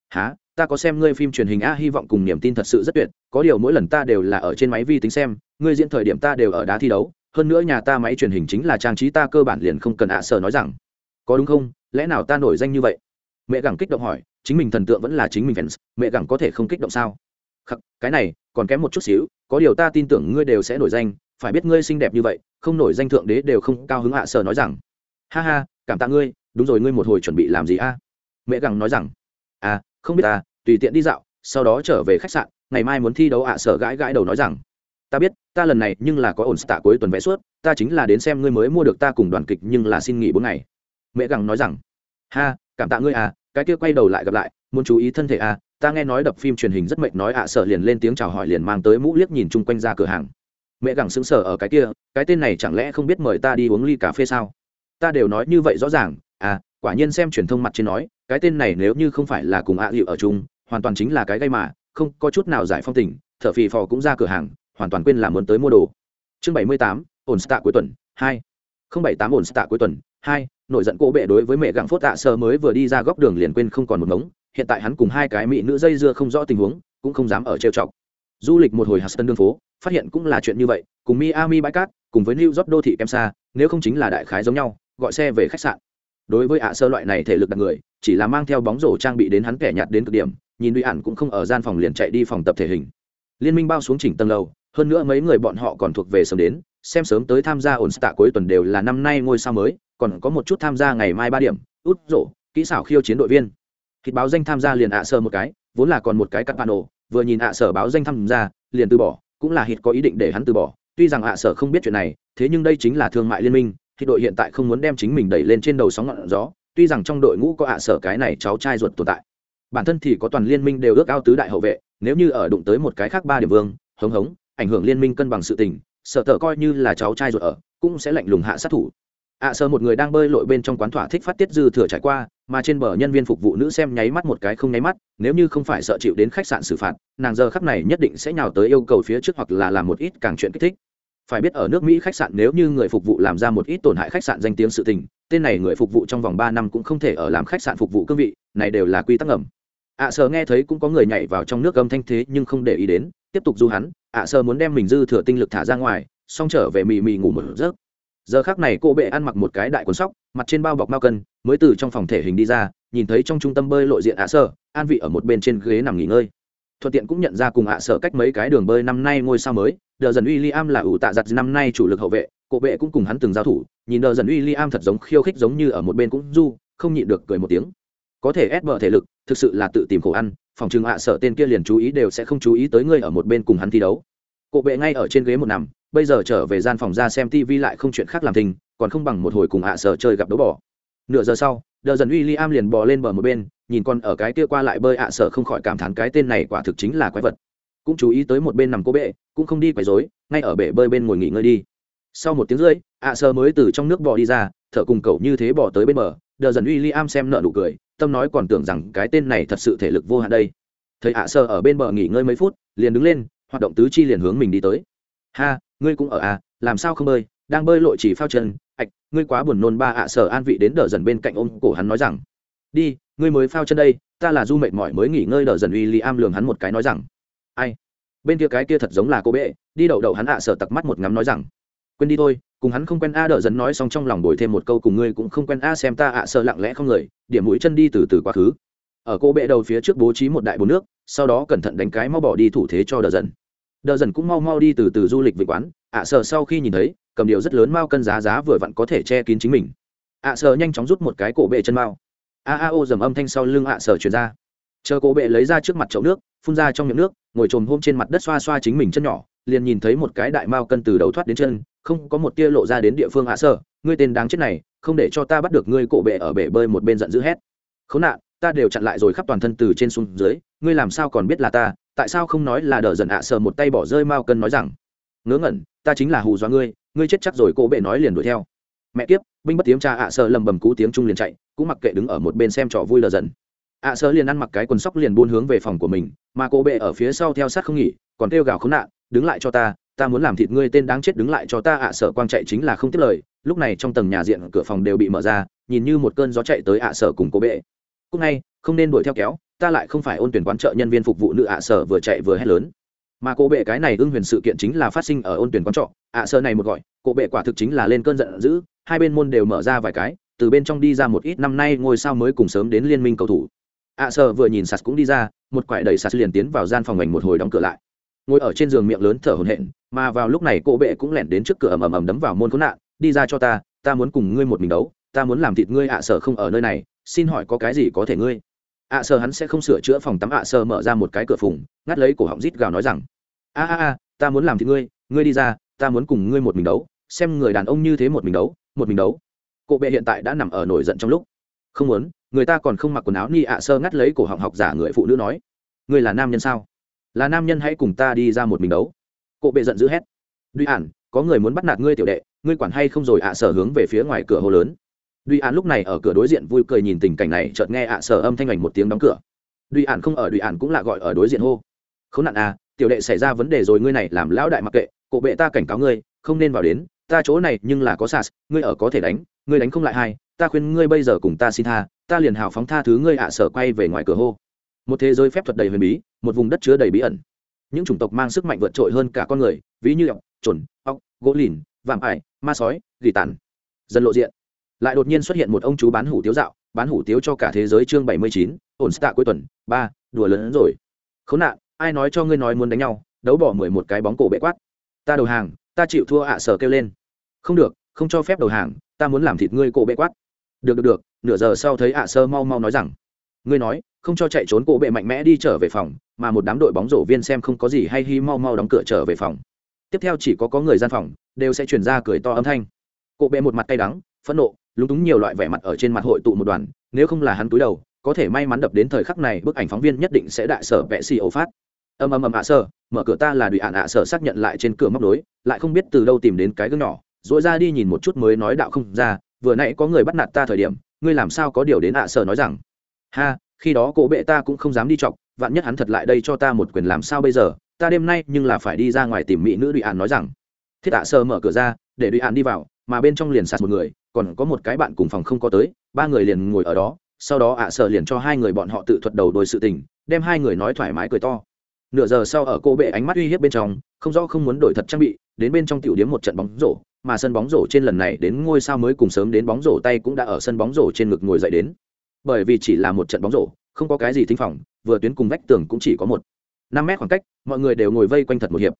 Há ta có xem ngươi phim truyền hình a hy vọng cùng niềm tin thật sự rất tuyệt. Có điều mỗi lần ta đều là ở trên máy vi tính xem ngươi diễn thời điểm ta đều ở đá thi đấu. Hơn nữa nhà ta máy truyền hình chính là trang trí ta cơ bản liền không cần ạ sở nói rằng. Có đúng không? Lẽ nào ta nổi danh như vậy? Mẹ gẳng kích động hỏi. Chính mình thần tượng vẫn là chính mình fans mẹ gẳng có thể không kích động sao? Khắc, cái này còn kém một chút xíu. Có điều ta tin tưởng ngươi đều sẽ nổi danh. Phải biết ngươi xinh đẹp như vậy không nổi danh thượng đế đều không cao hứng ạ sở nói rằng. Ha ha cảm tạ ngươi đúng rồi, ngươi một hồi chuẩn bị làm gì a? Mẹ gẳng nói rằng à không biết ta, tùy tiện đi dạo, sau đó trở về khách sạn, ngày mai muốn thi đấu ạ, sở gãi gãi đầu nói rằng, ta biết, ta lần này nhưng là có ổn tạ cuối tuần vẽ suốt, ta chính là đến xem ngươi mới mua được ta cùng đoàn kịch nhưng là xin nghỉ bốn ngày. Mẹ gẳng nói rằng, ha, cảm tạ ngươi à cái kia quay đầu lại gặp lại, muốn chú ý thân thể à ta nghe nói đập phim truyền hình rất mệt nói ạ sợ liền lên tiếng chào hỏi liền mang tới mũ liếc nhìn chung quanh ra cửa hàng. Mẹ gẳng sững sờ ở cái kia, cái tên này chẳng lẽ không biết mời ta đi uống ly cà phê sao? Ta đều nói như vậy rõ ràng à quả nhiên xem truyền thông mặt trên nói, cái tên này nếu như không phải là cùng ạ à hiệu ở chung, hoàn toàn chính là cái gây mà, không có chút nào giải phong tình thợ phì phò cũng ra cửa hàng, hoàn toàn quên là muốn tới mua đồ. Chương bảy mươi tám, ổn stạ cuối tuần, hai. Không bảy tám, ổn stạ cuối tuần, hai nổi giận cô bệ đối với mẹ gặng phốt tạ sơ mới vừa đi ra góc đường liền quên không còn một ngống, hiện tại hắn cùng hai cái mỹ nữ dây dưa không rõ tình huống, cũng không dám ở trêu chọc. Du lịch một hồi hạt sân đường phố, phát hiện cũng là chuyện như vậy, cùng miami bãi cát, cùng với new york đô thị kem xa, nếu không chính là đại khái giống nhau, gọi xe về khách sạn đối với ạ sơ loại này thể lực đặc người, chỉ là mang theo bóng rổ trang bị đến hắn kẻ nhạt đến cực điểm, nhìn đuôi ản cũng không ở gian phòng liền chạy đi phòng tập thể hình. Liên minh bao xuống chỉnh tầng lầu, hơn nữa mấy người bọn họ còn thuộc về sớm đến, xem sớm tới tham gia ổn tạ cuối tuần đều là năm nay ngôi sao mới, còn có một chút tham gia ngày mai ba điểm, út rổ, kỹ xảo khiêu chiến đội viên. Thịt báo danh tham gia liền ạ sơ một cái, vốn là còn một cái cắt bạn ổ vừa nhìn ạ sở báo danh tham gia, liền từ bỏ, cũng là hít có ý định để hắn từ bỏ. Tuy rằng ạ sở không biết chuyện này, thế nhưng đây chính là thương mại liên minh thì đội hiện tại không muốn đem chính mình đẩy lên trên đầu sóng ngọn gió tuy rằng trong đội ngũ có ạ sở cái này cháu trai ruột tồn tại. Bản thân thì có toàn liên minh đều ước ao tứ đại hậu vệ nếu như ở đụng tới một cái khác ba điểm vương hống hống ảnh hưởng liên minh cân bằng sự tình sở tờ coi như là cháu trai ruột ở cũng sẽ lạnh lùng hạ sát thủ. Ạ à, một người đang bơi lội bên trong quán thỏa thích phát tiết dư thừa trải qua mà trên bờ nhân viên phục vụ nữ xem nháy mắt một cái không nháy mắt nếu như không phải sợ chịu đến khách sạn xử phạt nàng giờ khắc này nhất định sẽ nhào tới yêu cầu phía trước hoặc là làm một ít càng chuyện kích thích phải biết ở nước mỹ khách sạn nếu như người phục vụ làm ra một ít tổn hại khách sạn danh tiếng sự tình tên này người phục vụ trong vòng ba năm cũng không thể ở làm khách sạn phục vụ cương vị này đều là quy tắc ngầm. Ạ à, sơ nghe thấy cũng có người nhảy vào trong nước gầm thanh thế nhưng không để ý đến tiếp tục du hắn ạ à, sơ muốn đem mình dư thừa tinh lực thả ra ngoài xong trở về mì mì ngủ một giấc. Giờ khác này cô bệ ăn mặc một cái đại quần sóc mặt trên bao bọc mao cân mới từ trong phòng thể hình đi ra nhìn thấy trong trung tâm bơi lội diện ạ sơ an vị ở một bên trên ghế nằm nghỉ ngơi thuận tiện cũng nhận ra cùng ạ sở cách mấy cái đường bơi năm nay ngôi sao mới đờ dần uy liam là ủ tạ giặt năm nay chủ lực hậu vệ cổ vệ cũng cùng hắn từng giao thủ nhìn đờ dần uy liam thật giống khiêu khích giống như ở một bên cũng du không nhịn được cười một tiếng. Có thể ép bờ thể lực thực sự là tự tìm khổ ăn phòng trường ạ sở tên kia liền chú ý đều sẽ không chú ý tới ngươi ở một bên cùng hắn thi đấu. Cổ vệ ngay ở trên ghế một nằm bây giờ trở về gian phòng ra xem tv lại không chuyện khác làm thình, còn không bằng một hồi cùng ạ sở chơi gặp đấu bỏ. Nửa giờ sau đờ dần uy liam liền bò lên bờ một bên nhìn con ở cái kia qua lại bơi ạ sở không khỏi cảm thán cái tên này quả thực chính là quái vật. Cũng chú ý tới một bên nằm cố bệ, cũng không đi quấy rối, ngay ở bể bơi bên ngồi nghỉ ngơi đi. Sau một tiếng rưỡi, ạ sở mới từ trong nước bò đi ra, thở cùng cậu như thế bò tới bên bờ, đờ dần uy liam xem nợ nụ cười, tâm nói còn tưởng rằng cái tên này thật sự thể lực vô hạn đây. Thấy ạ sở ở bên bờ nghỉ ngơi mấy phút, liền đứng lên, hoạt động tứ chi liền hướng mình đi tới. Ha, ngươi cũng ở à làm sao không bơi, đang bơi lội chỉ phao chân, ạch, ngươi quá buồn nôn ba ạ sở an vị đến đờ dần bên cạnh ôm cổ hắn nói rằng. Đi ngươi mới phao chân đây, ta là du mệt mỏi mới nghỉ ngơi đờ dần uy li am lường hắn một cái nói rằng. Ai? Bên kia cái kia thật giống là cô bệ, đi đậu đậu hắn ạ sở tặc mắt một ngắm nói rằng. Quên đi thôi, cùng hắn không quen a, đờ dần nói xong trong lòng đổi thêm một câu cùng ngươi cũng không quen a, xem ta ạ, sợ lặng lẽ không người điểm mũi chân đi từ từ quá khứ. Ở cô bệ đầu phía trước bố trí một đại bồn nước, sau đó cẩn thận đánh cái mau bỏ đi thủ thế cho đờ dần. Đờ dần cũng mau mau đi từ từ du lịch về quán, ạ, sợ sau khi nhìn thấy, cầm điều rất lớn mau cân giá giá vừa vặn có thể che kín chính mình. Ạ, sợ nhanh chóng rút một cái cổ bệ chân mau a a o dầm âm thanh sau lưng ạ à sợ chuyển ra. Chờ cổ bệ lấy ra trước mặt chậu nước, phun ra trong miệng nước, ngồi trồm hôm trên mặt đất xoa xoa chính mình chân nhỏ, liền nhìn thấy một cái đại mao cân từ đầu thoát đến chân, không có một tia lộ ra đến địa phương ạ sở. ngươi tên đáng chết này, không để cho ta bắt được ngươi cổ bệ ở bể bơi một bên giận dữ hét. Khốn nạn, ta đều chặn lại rồi khắp toàn thân từ trên xuống dưới, ngươi làm sao còn biết là ta? Tại sao không nói là đờ dần ạ sở một tay bỏ rơi mao cân nói rằng, ngớ ngẩn, ta chính là hù dọa ngươi ngươi chết chắc rồi cô bệ nói liền đuổi theo. Mẹ kiếp binh bất tiếm cha ạ sợ lầm bầm cú tiếng trung liền chạy, cũng mặc kệ đứng ở một bên xem trò vui lờ dần. ạ sợ liền ăn mặc cái quần sóc liền buôn hướng về phòng của mình, mà cô bệ ở phía sau theo sát không nghỉ, còn kêu gào khốn nạn, đứng lại cho ta ta muốn làm thịt ngươi tên đáng chết đứng lại cho ta ạ sở quang chạy chính là không tiếc lời, lúc này trong tầng nhà diện cửa phòng đều bị mở ra, nhìn như một cơn gió chạy tới ạ sở cùng cô bệ. Cúc ngay, không nên đuổi theo kéo, ta lại không phải ôn tuyển quán trợ nhân viên phục vụ nữ ạ sở vừa chạy vừa hét lớn. Mà cô bệ cái này ưng huyền sự kiện chính là phát sinh ở ôn tuyển quán trọ, ạ sơ này một gọi, cô bệ quả thực chính là lên cơn giận dữ hai bên môn đều mở ra vài cái, từ bên trong đi ra một ít năm nay ngôi sao mới cùng sớm đến liên minh cầu thủ. Ạ sợ vừa nhìn sạt cũng đi ra, một quải đầy sạt liền tiến vào gian phòng ảnh một hồi đóng cửa lại. Ngồi ở trên giường miệng lớn thở hổn hển, mà vào lúc này cổ bệ cũng lẻn đến trước cửa ầm ầm ầm đấm vào môn khốn nạn, đi ra cho ta ta muốn cùng ngươi một mình đấu, ta muốn làm thịt ngươi ạ, sợ không ở nơi này, xin hỏi có cái gì có thể ngươi? Ạ sợ hắn sẽ không sửa chữa phòng tắm ạ, sợ mở ra một cái cửa phùng, ngắt lấy cổ họng rít gào nói rằng, a a a, ta muốn làm thịt ngươi ngươi đi ra, ta muốn cùng ngươi một mình đấu, xem người đàn ông như thế một mình đấu một mình đấu. Cộ bệ hiện tại đã nằm ở nổi giận trong lúc. Không muốn, người ta còn không mặc quần áo ni ạ sơ ngắt lấy cổ họng học giả người phụ nữ nói. Ngươi là nam nhân sao? Là nam nhân hãy cùng ta đi ra một mình đấu. Cộ bệ giận dữ hét. Duy ản có người muốn bắt nạt ngươi tiểu đệ, ngươi quản hay không rồi ạ sở hướng về phía ngoài cửa hồ lớn. Duy ản lúc này ở cửa đối diện vui cười nhìn tình cảnh này, chợt nghe ạ sở âm thanh ảnh một tiếng đóng cửa. Duy ản không ở, duy ản cũng là gọi ở đối diện hô. Không nạn à tiểu đệ xảy ra vấn đề rồi, ngươi này làm lão đại mặc kệ cộ bệ ta cảnh cáo ngươi, không nên vào đến ta chỗ này nhưng là có sas ngươi ở có thể đánh, ngươi đánh không lại hai, ta khuyên ngươi bây giờ cùng ta xin tha, ta liền hào phóng tha thứ ngươi ạ, sở quay về ngoài cửa hô. Một thế giới phép thuật đầy huyền bí, một vùng đất chứa đầy bí ẩn. Những chủng tộc mang sức mạnh vượt trội hơn cả con người, ví như ọc chuẩn ọc gỗ lìn vàm ải, ma sói, gỉ tàn. Dần lộ diện. Lại đột nhiên xuất hiện một ông chú bán hủ tiếu dạo, bán hủ tiếu cho cả thế giới chương bảy mươi chín, ổn stạ cuối tuần, ba, đùa lớn hơn rồi. Khốn nạn, ai nói cho ngươi nói muốn đánh nhau, đấu bỏ mười một cái bóng cổ bệ quát. Ta đầu hàng ta chịu thua ạ, sở kêu lên. Không được, không cho phép đầu hàng, ta muốn làm thịt ngươi cổ bệ quát. Được được được, nửa giờ sau thấy ạ, sơ mau mau nói rằng. Ngươi nói, không cho chạy trốn cổ bệ mạnh mẽ đi trở về phòng, mà một đám đội bóng rổ viên xem không có gì hay hi mau mau đóng cửa trở về phòng. Tiếp theo chỉ có có người gian phòng, đều sẽ chuyển ra cười to âm thanh. Cổ bệ một mặt cay đắng, phẫn nộ, lúng túng nhiều loại vẻ mặt ở trên mặt hội tụ một đoàn, nếu không là hắn túi đầu, có thể may mắn đập đến thời khắc này, bức ảnh phóng viên nhất định sẽ đại sở vẽ xì ấu phát âm âm âm ạ sở mở cửa ta là đùi ạn ạ sở xác nhận lại trên cửa móc đối lại không biết từ đâu tìm đến cái gương nhỏ dội ra đi nhìn một chút mới nói đạo không ra, vừa nãy có người bắt nạt ta thời điểm, ngươi làm sao có điều đến ạ sở nói rằng? Ha, khi đó cổ bệ ta cũng không dám đi chọc, vạn nhất hắn thật lại đây cho ta một quyền làm sao bây giờ? Ta đêm nay nhưng là phải đi ra ngoài tìm mỹ nữ đùi ạn nói rằng. Thiết ạ sở mở cửa ra, để đùi ạn đi vào, mà bên trong liền sạt một người, còn có một cái bạn cùng phòng không có tới, ba người liền ngồi ở đó, sau đó ạ sợ liền cho hai người bọn họ tự thuật đầu đôi sự tình, đem hai người nói thoải mái cười to nửa giờ sau ở cô bệ ánh mắt uy hiếp bên trong, không rõ không muốn đổi thật trang bị, đến bên trong tiểu điếm một trận bóng rổ, mà sân bóng rổ trên lần này đến ngôi sao mới cùng sớm đến bóng rổ tay cũng đã ở sân bóng rổ trên ngực ngồi dậy đến. Bởi vì chỉ là một trận bóng rổ, không có cái gì thính phòng, vừa tuyến cùng vách tường cũng chỉ có một. Năm mét khoảng cách, mọi người đều ngồi vây quanh thật một hiệp.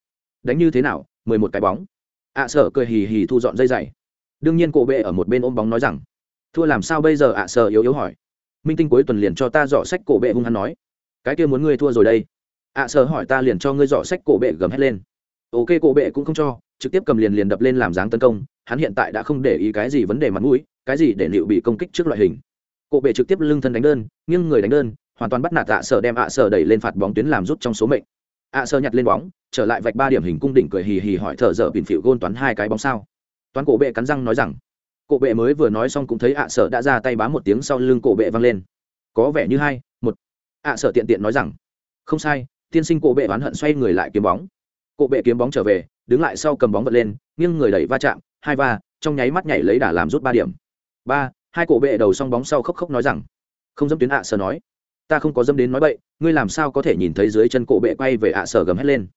Đánh như thế nào? Mười một cái bóng. Ạ sợ cười hì hì thu dọn dây dày. Đương nhiên cổ bệ ở một bên ôm bóng nói rằng, thua làm sao bây giờ? Ạ sợ yếu yếu hỏi. Minh tinh cuối tuần liền cho ta dọ sách cổ bệ hung hăng nói. Cái kia muốn ngươi thua rồi đây ạ à, sợ hỏi ta liền cho ngươi dọ sách cổ bệ gầm hét lên. Ok, cổ bệ cũng không cho, trực tiếp cầm liền liền đập lên làm dáng tấn công, hắn hiện tại đã không để ý cái gì vấn đề mặt mũi, cái gì để liệu bị công kích trước loại hình. Cổ bệ trực tiếp lưng thân đánh đơn nhưng người đánh đơn, hoàn toàn bắt nạt ạ à, sở đem ạ à, sở đẩy lên phạt bóng tuyến làm rút trong số mệnh. ạ sở nhặt lên bóng, trở lại vạch ba điểm hình cung đỉnh cười hì hì hỏi thở dở bình phịu gôn toán hai cái bóng sao. Toán cổ bệ cắn răng nói rằng, cổ bệ mới vừa nói xong cũng thấy ạ sở đã ra tay bám một tiếng sau lưng cổ bệ văng lên. Có vẻ như hai, một. ạ sở tiện tiện nói rằng, không sai tiên sinh cổ bệ oán hận xoay người lại kiếm bóng. Cổ bệ kiếm bóng trở về, đứng lại sau cầm bóng vật lên, nghiêng người đẩy va chạm, hai va, trong nháy mắt nhảy lấy đà làm rút ba điểm. Ba, hai cổ bệ đầu xong bóng sau khóc khóc nói rằng, không dâm tuyến ạ sở nói, ta không có dâm đến nói bậy, ngươi làm sao có thể nhìn thấy dưới chân cổ bệ quay về ạ sở gầm hét lên.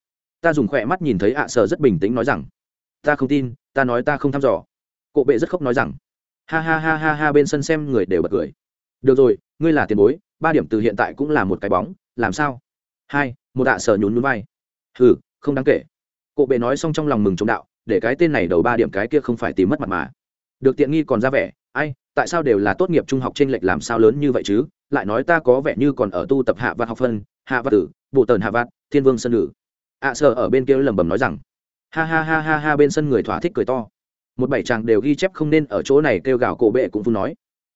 Ta dùng khỏe mắt nhìn thấy ạ sở rất bình tĩnh nói rằng, ta không tin, ta nói ta không thăm dò. Cổ bệ rất khóc nói rằng, ha ha ha ha ha, bên sân xem người đều bật cười. Được rồi, ngươi là tiền bối, ba điểm từ hiện tại cũng là một cái bóng, làm sao? Hai một đạ sở nhún núi vai. Hừ không đáng kể. Cụ bệ nói xong trong lòng mừng trống đạo để cái tên này đầu ba điểm cái kia không phải tìm mất mặt mà. Được tiện nghi còn ra vẻ ai tại sao đều là tốt nghiệp trung học t r ê n lệch làm sao lớn như vậy chứ? Lại nói ta có vẻ như còn ở tu tập hạ văn học phân hạ văn tử bộ tần hạ văn, thiên vương sân nữ. Ạ à, sợ ở bên kia lẩm bẩm nói rằng ha ha ha ha ha bên sân người thỏa thích cười to. Một bảy chàng đều ghi chép không nên ở chỗ này kêu gào cổ bệ cũng phun nói.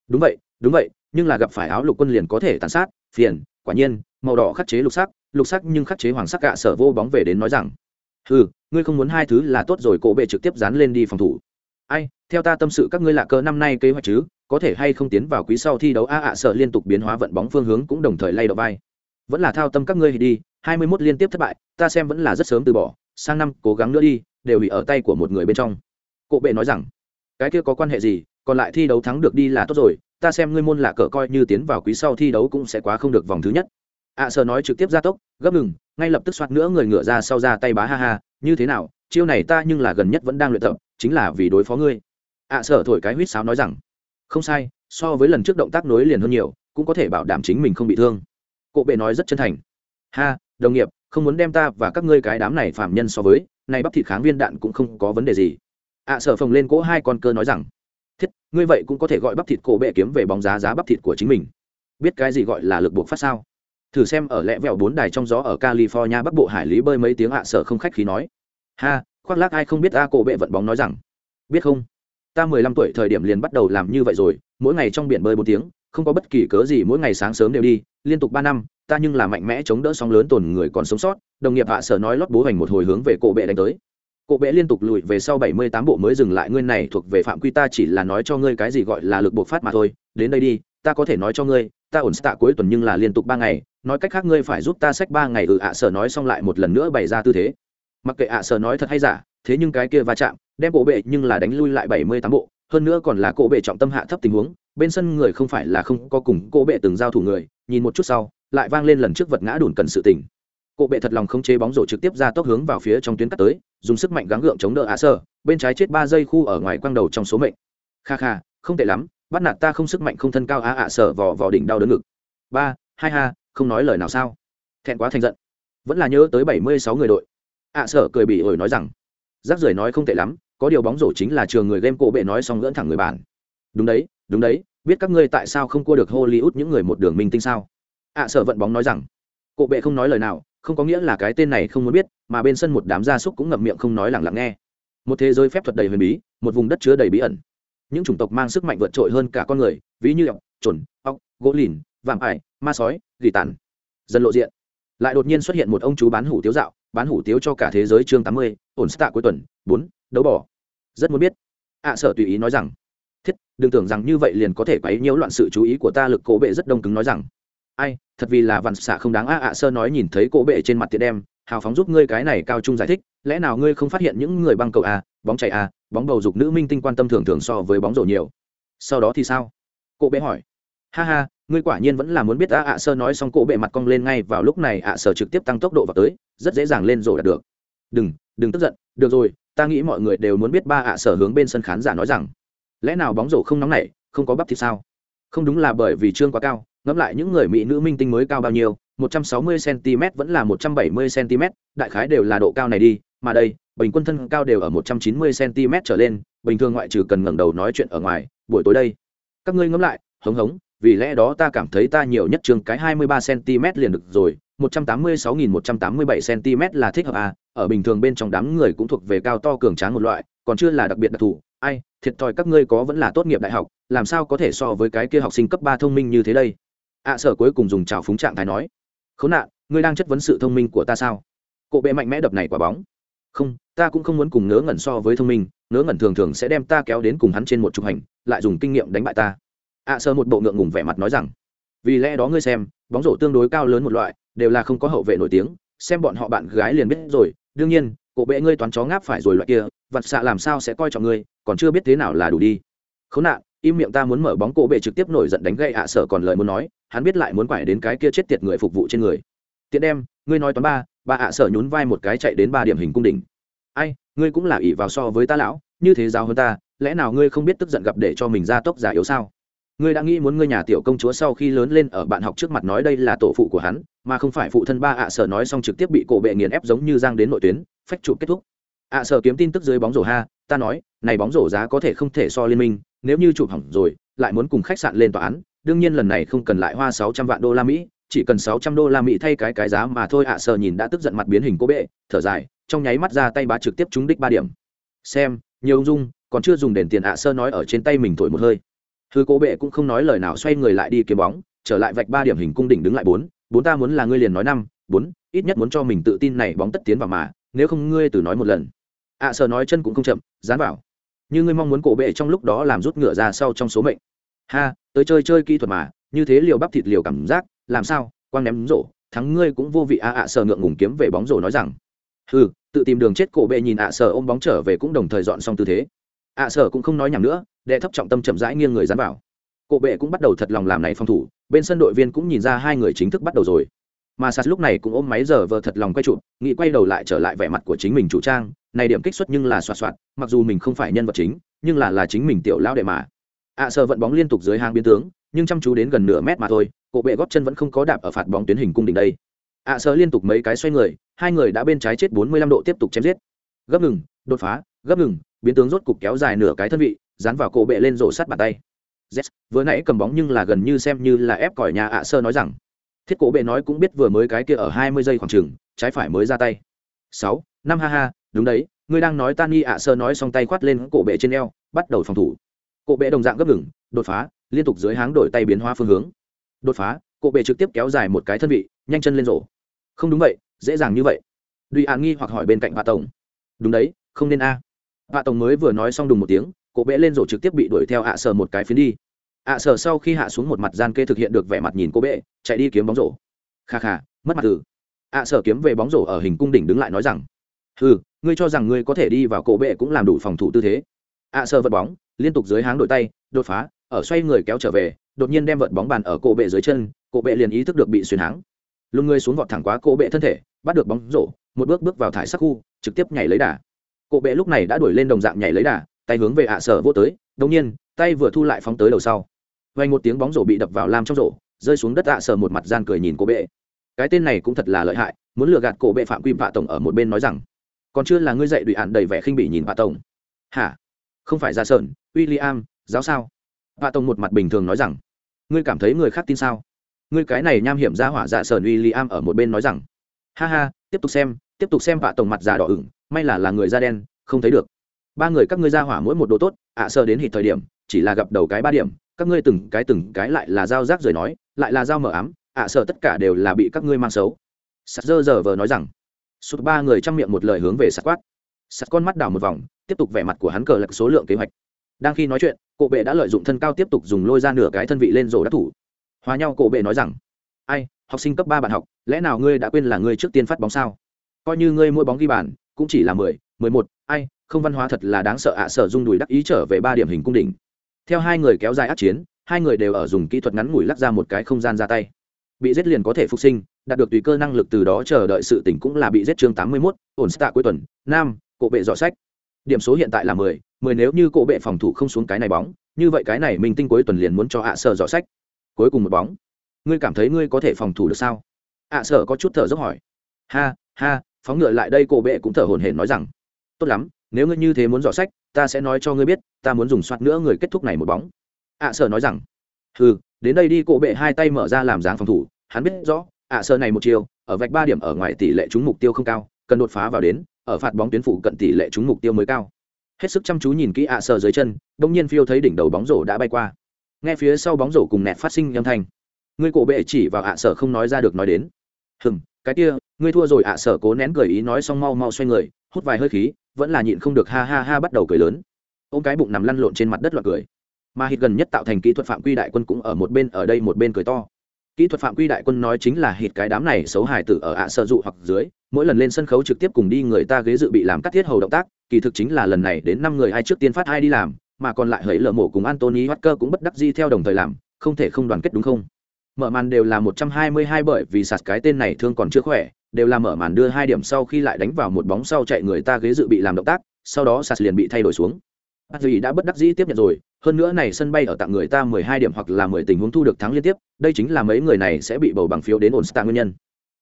Đúng vậy đúng vậy nhưng là gặp phải áo lục quân liền có thể tàn sát phiền quả nhiên màu đỏ khắc chế lục sắc lục sắc nhưng khắc chế hoàng sắc gạ sở vô bóng về đến nói rằng ừ ngươi không muốn hai thứ là tốt rồi, cổ bệ trực tiếp dán lên đi phòng thủ. Ai, theo ta tâm sự các ngươi lạ cờ năm nay kế hoạch chứ, có thể hay không tiến vào quý sau thi đấu? A ạ sợ liên tục biến hóa vận bóng phương hướng cũng đồng thời lay động vai. Vẫn là thao tâm các ngươi đi, hai mươi 21 liên tiếp thất bại, ta xem vẫn là rất sớm từ bỏ, sang năm cố gắng nữa đi, đều bị ở tay của một người bên trong. Cổ bệ nói rằng, cái kia có quan hệ gì, còn lại thi đấu thắng được đi là tốt rồi, ta xem ngươi môn lạ cờ coi như tiến vào quý sau thi đấu cũng sẽ quá không được vòng thứ nhất ạ sợ nói trực tiếp ra tốc, gấp ngừng, ngay lập tức soát nữa người ngựa ra sau ra tay bá ha ha, như thế nào, chiêu này ta nhưng là gần nhất vẫn đang luyện tập, chính là vì đối phó ngươi. ạ sợ thổi cái huýt sáo nói rằng, không sai, so với lần trước động tác nối liền hơn nhiều, cũng có thể bảo đảm chính mình không bị thương. Cộ bệ nói rất chân thành. Ha, đồng nghiệp, không muốn đem ta và các ngươi cái đám này phạm nhân so với, này bắp thịt kháng viên đạn cũng không có vấn đề gì. ạ sở phồng lên cỗ hai con cơ nói rằng, thiết, ngươi vậy cũng có thể gọi bắp thịt cổ bệ kiếm về bóng giá giá bắp thịt của chính mình. Biết cái gì gọi là lực buộc phát sao? Thử xem ở lẽ vẹo bốn đài trong gió ở california bắc bộ hải lý bơi mấy tiếng ạ sở không khách khí nói. Ha, khoác lác ai không biết a cổ bệ vận bóng nói rằng. Biết không? Ta mười lăm tuổi thời điểm liền bắt đầu làm như vậy rồi, mỗi ngày trong biển bơi bốn tiếng, không có bất kỳ cớ gì mỗi ngày sáng sớm đều đi, liên tục ba năm, ta nhưng là mạnh mẽ chống đỡ sóng lớn tồn người còn sống sót, đồng nghiệp hạ sở nói lót bố hành một hồi hướng về cổ bệ đánh tới. Cổ bệ liên tục lùi về sau bảy mươi tám bộ mới dừng lại, ngươi này thuộc về phạm quy ta chỉ là nói cho ngươi cái gì gọi là lực bộc phát mà thôi, đến đây đi, ta có thể nói cho ngươi, ta ổn tạ cuối tuần nhưng là liên tục ba ngày nói cách khác ngươi phải giúp ta sách ba ngày ừ ạ, sở nói xong lại một lần nữa bày ra tư thế. Mặc kệ ạ, sở nói thật hay giả, thế nhưng cái kia va chạm, đem cổ bệ nhưng là đánh lui lại bảy mươi tám bộ, hơn nữa còn là cổ bệ trọng tâm hạ thấp tình huống, bên sân người không phải là không có cùng cổ bệ từng giao thủ người, nhìn một chút sau, lại vang lên lần trước vật ngã đùn cần sự tỉnh cổ bệ thật lòng không chế bóng rổ trực tiếp ra tốc hướng vào phía trong tuyến cắt tới, dùng sức mạnh gắng gượng chống đỡ ạ, sở. bên trái chết ba giây khu ở ngoài quang đầu trong số mệnh. Kha kha, không tệ lắm, bắt nạt ta không sức mạnh không thân cao á ạ, sở vò vò đỉnh đau đớn ngực. Ba, hai ha không nói lời nào sao? Thẹn quá thành giận. Vẫn là nhớ tới bảy mươi sáu người đội. Ạ sở cười bị ổi nói rằng rác rưởi nói không tệ lắm, có điều bóng rổ chính là trường người game cổ bệ nói xong gỡn thẳng người bản đúng đấy đúng đấy, biết các ngươi tại sao không cua được hollywood những người một đường minh tinh sao? Ạ sở vận bóng nói rằng, cổ bệ không nói lời nào, không có nghĩa là cái tên này không muốn biết, mà bên sân một đám gia súc cũng ngậm miệng không nói lặng lặng nghe. Một thế giới phép thuật đầy huyền bí, một vùng đất chứa đầy bí ẩn. Những chủng tộc mang sức mạnh vượt trội hơn cả con người, ví như ọc trồn ọc gỗ lìn, vạm ải, ma sói gỉ tàn. Dần lộ diện. Lại đột nhiên xuất hiện một ông chú bán hủ tiếu dạo, bán hủ tiếu cho cả thế giới chương tám mươi, ổn stạ cuối tuần, bốn, đấu bỏ rất muốn biết. Ạ sở tùy ý nói rằng, thiết, đừng tưởng rằng như vậy liền có thể quấy nhiễu loạn sự chú ý của ta lực, cổ bệ rất đông cứng nói rằng. Ai, thật vì là vằn xạ không đáng. A, ạ sơ nói nhìn thấy cổ bệ trên mặt tiện đem, hào phóng giúp ngươi cái này cao trung giải thích, lẽ nào ngươi không phát hiện những người băng cầu a bóng chạy a à, bóng bầu dục nữ minh tinh quan tâm thường thường so với bóng rổ nhiều. Sau đó thì sao? Cổ bệ hỏi. Ha ha ngươi quả nhiên vẫn là muốn biết a ạ sơ nói xong cổ bệ mặt cong lên ngay vào lúc này ạ sơ trực tiếp tăng tốc độ vào tới, rất dễ dàng lên rồi đạt được. Đừng đừng tức giận, được rồi, ta nghĩ mọi người đều muốn biết ba ạ sở hướng bên sân khán giả nói rằng, lẽ nào bóng rổ không nóng nảy, không có bắp thì sao? Không đúng là bởi vì trương quá cao, ngẫm lại những người mỹ nữ minh tinh mới cao bao nhiêu 160 cm vẫn là 170 cm đại khái đều là độ cao này đi, mà đây, bình quân thân cao đều ở 190 cm trở lên, bình thường ngoại trừ cần ngẩng đầu nói chuyện ở ngoài, buổi tối đây, các ngươi ngẫm lại, hống hống vì lẽ đó ta cảm thấy ta nhiều nhất trường cái 23 cm liền được rồi 186.187 cm là thích hợp à ở bình thường bên trong đám người cũng thuộc về cao to cường tráng một loại, còn chưa là đặc biệt đặc thù. Ai, thiệt thòi các ngươi có vẫn là tốt nghiệp đại học, làm sao có thể so với cái kia học sinh cấp ba thông minh như thế đây? Ạ sở cuối cùng dùng trào phúng trạng thái nói, khốn nạn, ngươi đang chất vấn sự thông minh của ta sao? Cổ bệ mạnh mẽ đập này quả bóng. Không, ta cũng không muốn cùng ngớ ngẩn so với thông minh, ngớ ngẩn thường thường sẽ đem ta kéo đến cùng hắn trên một trục hành, lại dùng kinh nghiệm đánh bại ta ạ sơ một bộ ngượng ngùng vẻ mặt nói rằng, vì lẽ đó ngươi xem, bóng rổ tương đối cao lớn một loại, đều là không có hậu vệ nổi tiếng, xem bọn họ bạn gái liền biết rồi, đương nhiên, cổ bệ ngươi toán chó ngáp phải rồi loại kia, vặt xạ làm sao sẽ coi trọng ngươi, còn chưa biết thế nào là đủ đi. Khốn nạn, im miệng ta muốn mở bóng cổ bệ trực tiếp nổi giận đánh gậy ạ sở còn lời muốn nói, hắn biết lại muốn quải đến cái kia chết tiệt người phục vụ trên người. Tiện đem, ngươi nói toán ba bà ạ sở nhún vai một cái chạy đến ba điểm hình cung đỉnh. Ai, ngươi cũng là ỷ vào so với ta lão, như thế giáo hơn ta, lẽ nào ngươi không biết tức giận gặp để cho mình ra tốc giả yếu sao? Ngươi đã nghĩ muốn ngươi nhà tiểu công chúa sau khi lớn lên ở bạn học trước mặt nói đây là tổ phụ của hắn, mà không phải phụ thân ba ạ sở nói xong trực tiếp bị cổ bệ nghiền ép giống như giang đến nội tuyến, phách trụ kết thúc. ạ sở kiếm tin tức dưới bóng rổ ha, ta nói, này bóng rổ giá có thể không thể so liên minh, nếu như chụp hỏng rồi, lại muốn cùng khách sạn lên tòa án, đương nhiên lần này không cần lại hoa sáu trăm vạn đô la mỹ, chỉ cần sáu trăm đô la mỹ thay cái cái giá mà thôi, ạ sở nhìn đã tức giận mặt biến hình cô bệ, thở dài, trong nháy mắt ra tay bá trực tiếp trúng đích ba điểm. Xem, nhiều ung dung, còn chưa dùng đền tiền ạ sơ nói ở trên tay mình thổi một hơi hư cố bệ cũng không nói lời nào xoay người lại đi kiếm bóng trở lại vạch ba điểm hình cung đỉnh đứng lại bốn bốn ta muốn là ngươi liền nói năm bốn ít nhất muốn cho mình tự tin này bóng tất tiến vào mà nếu không ngươi từ nói một lần. Ạ à, sợ nói chân cũng không chậm dán vào. Như ngươi mong muốn cổ bệ trong lúc đó làm rút ngựa ra sau trong số mệnh. Ha tới chơi chơi kỹ thuật mà như thế liều bắp thịt liều cảm giác làm sao quang ném rổ thắng ngươi cũng vô vị. A ạ sợ ngượng ngùng kiếm về bóng rổ nói rằng. Ừ tự tìm đường chết cổ bệ nhìn ạ sợ ôm bóng trở về cũng đồng thời dọn xong tư thế ạ sở cũng không nói nhảm nữa đệ thấp trọng tâm chậm rãi nghiêng người dán vào. Cổ bệ cũng bắt đầu thật lòng làm này phòng thủ bên sân đội viên cũng nhìn ra hai người chính thức bắt đầu rồi. Mà sạt lúc này cũng ôm máy giờ vờ thật lòng quay chụp nghĩ quay đầu lại trở lại vẻ mặt của chính mình chủ trang này điểm kích xuất nhưng là xoạt xoạt mặc dù mình không phải nhân vật chính nhưng là là chính mình tiểu lao đệ mà. Ạ à, sợ vận bóng liên tục dưới hàng biến tướng nhưng chăm chú đến gần nửa mét mà thôi cổ bệ góp chân vẫn không có đạp ở phạt bóng tuyến hình cung đỉnh đây. Ạ à, sợ liên tục mấy cái xoay người hai người đã bên trái chết 45 độ tiếp tục chém giết. Gấp ngừng đột phá gấp ngừng biến tướng rốt cục kéo dài nửa cái thân vị dán vào cổ bệ lên rổ sắt bàn tay. Z vừa nãy cầm bóng nhưng là gần như xem như là ép còi nhà ạ sơ nói rằng. Thiết cổ bệ nói cũng biết vừa mới cái kia ở hai mươi giây khoảng trường, trái phải mới ra tay. Sáu năm ha ha đúng đấy ngươi đang nói tan nghi ạ sơ nói xong tay khoát lên cổ bệ trên eo bắt đầu phòng thủ. Cổ bệ đồng dạng gấp ngừng đột phá liên tục dưới háng đổi tay biến hóa phương hướng. Đột phá cổ bệ trực tiếp kéo dài một cái thân vị nhanh chân lên rổ. Không đúng vậy dễ dàng như vậy. Duy an nghi hoặc hỏi bên cạnh bà tổng. Đúng đấy không nên a vạ tổng mới vừa nói xong đùng một tiếng, cổ bệ lên rổ trực tiếp bị đuổi theo ạ sờ một cái phiến đi. ạ sờ sau khi hạ xuống một mặt gian kê thực hiện được vẻ mặt nhìn cô bệ, chạy đi kiếm bóng rổ. Kha kha, mất mặt từ. ạ sờ kiếm về bóng rổ ở hình cung đỉnh đứng lại nói rằng ừ ngươi cho rằng ngươi có thể đi vào cổ bệ cũng làm đủ phòng thủ tư thế. ạ sờ vật bóng, liên tục dưới háng đội tay, đột phá, ở xoay người kéo trở về, đột nhiên đem vật bóng bàn ở cổ bệ dưới chân, cổ bệ liền ý thức được bị xuyên háng. Lùn ngươi xuống vọt thẳng quá cổ bệ thân thể, bắt được bóng rổ, một bước bước vào thải sắc khu, trực tiếp nhảy lấy đà cổ bệ lúc này đã đuổi lên đồng dạng nhảy lấy đà tay hướng về ạ sở vô tới đông nhiên tay vừa thu lại phóng tới đầu sau. Vay một tiếng bóng rổ bị đập vào lam trong rổ rơi xuống đất ạ sở một mặt gian cười nhìn cổ bệ. Cái tên này cũng thật là lợi hại muốn lừa gạt cổ bệ phạm quy vạ tổng ở một bên nói rằng còn chưa là ngươi dạy đùi ạn đầy vẻ khinh bỉ nhìn vạ tổng. Hả? Không phải ra sợn. William, giáo sao? Vạ tổng một mặt bình thường nói rằng ngươi cảm thấy người khác tin sao? Ngươi cái này nham hiểm ra hỏa dạ sơn William ở một bên nói rằng. Ha ha tiếp tục xem tiếp tục xem vạ tổng mặt già đỏ ửng, may là là người da đen, không thấy được. Ba người các ngươi ra hỏa mỗi một đồ tốt, ạ à sơ đến hít thời điểm, chỉ là gặp đầu cái ba điểm, các ngươi từng cái từng cái lại là dao rác rời nói, lại là dao mở ám, ạ à sợ tất cả đều là bị các ngươi mang xấu. Sắt dơ giờ vờ nói rằng, sụt ba người trong miệng một lời hướng về sắt quát. Sắt con mắt đảo một vòng, tiếp tục vẻ mặt của hắn cờ lật số lượng kế hoạch. Đang khi nói chuyện, cổ bệ đã lợi dụng thân cao tiếp tục dùng lôi ra nửa cái thân vị lên rổ đắc thủ. Hòa nhau cổ bệ nói rằng, ai, học sinh cấp ba bạn học, lẽ nào ngươi đã quên là ngươi trước tiên phát bóng sao? Coi như ngươi mỗi bóng ghi bàn cũng chỉ là mười mười một ai không văn hóa thật là đáng sợ ạ à sở dung đùi đắc ý trở về ba điểm hình cung đỉnh. Theo hai người kéo dài át chiến hai người đều ở dùng kỹ thuật ngắn ngủi lắc ra một cái không gian ra tay. Bị giết liền có thể phục sinh đạt được tùy cơ năng lực từ đó chờ đợi sự tỉnh cũng là bị giết chương tám mươi 81, ổn stạ cuối tuần nam cổ bệ dọ sách. Điểm số hiện tại là mười mười nếu như cổ bệ phòng thủ không xuống cái này bóng như vậy cái này mình tinh cuối tuần liền muốn cho ạ à sở dọ sách. Cuối cùng một bóng. Ngươi cảm thấy ngươi có thể phòng thủ được sao? ạ à sở có chút thở dốc hỏi. Ha ha phóng ngựa lại đây cổ bệ cũng thở hổn hển nói rằng tốt lắm nếu ngươi như thế muốn dò sách ta sẽ nói cho ngươi biết ta muốn dùng soát nữa người kết thúc này một bóng. Ạ à, sợ nói rằng ừ đến đây đi. Cổ bệ hai tay mở ra làm dáng phòng thủ hắn biết rõ ạ à, sợ này một chiều ở vạch ba điểm ở ngoài tỷ lệ trúng mục tiêu không cao cần đột phá vào đến ở phạt bóng tuyến phụ cận tỷ lệ trúng mục tiêu mới cao. Hết sức chăm chú nhìn kỹ ạ à sợ dưới chân đông nhiên phiêu thấy đỉnh đầu bóng rổ đã bay qua. Nghe phía sau bóng rổ cùng nẹt phát sinh âm thanh người cổ bệ chỉ vào ạ sợ không nói ra được nói đến. Hừm cái kia, ngươi thua rồi ạ, sở cố nén cười ý nói xong mau mau xoay người, hút vài hơi khí, vẫn là nhịn không được ha ha ha bắt đầu cười lớn. Ôm cái bụng nằm lăn lộn trên mặt đất loạt cười. Mà hít gần nhất tạo thành kỹ thuật phạm quy đại quân cũng ở một bên, ở đây một bên cười to. Kỹ thuật phạm quy đại quân nói chính là hít cái đám này xấu hài tử ở ạ sợ dụ hoặc dưới, mỗi lần lên sân khấu trực tiếp cùng đi người ta ghế dự bị làm cắt thiết hầu động tác, kỳ thực chính là lần này đến năm người ai trước tiên phát ai đi làm, mà còn lại hỡi lở mổ cùng antony Walker cũng bất đắc di theo đồng thời làm, không thể không đoàn kết đúng không? Mở màn đều là một trăm hai mươi hai bởi vì sạt cái tên này thương còn chưa khỏe đều là mở màn đưa hai điểm sau khi lại đánh vào một bóng sau chạy người ta ghế dự bị làm động tác sau đó sạt liền bị thay đổi xuống. Adri đã bất đắc dĩ tiếp nhận rồi hơn nữa này sân bay ở tặng người ta mười hai điểm hoặc là mười tình huống thu được thắng liên tiếp đây chính là mấy người này sẽ bị bầu bằng phiếu đến ổn nguyên nhân.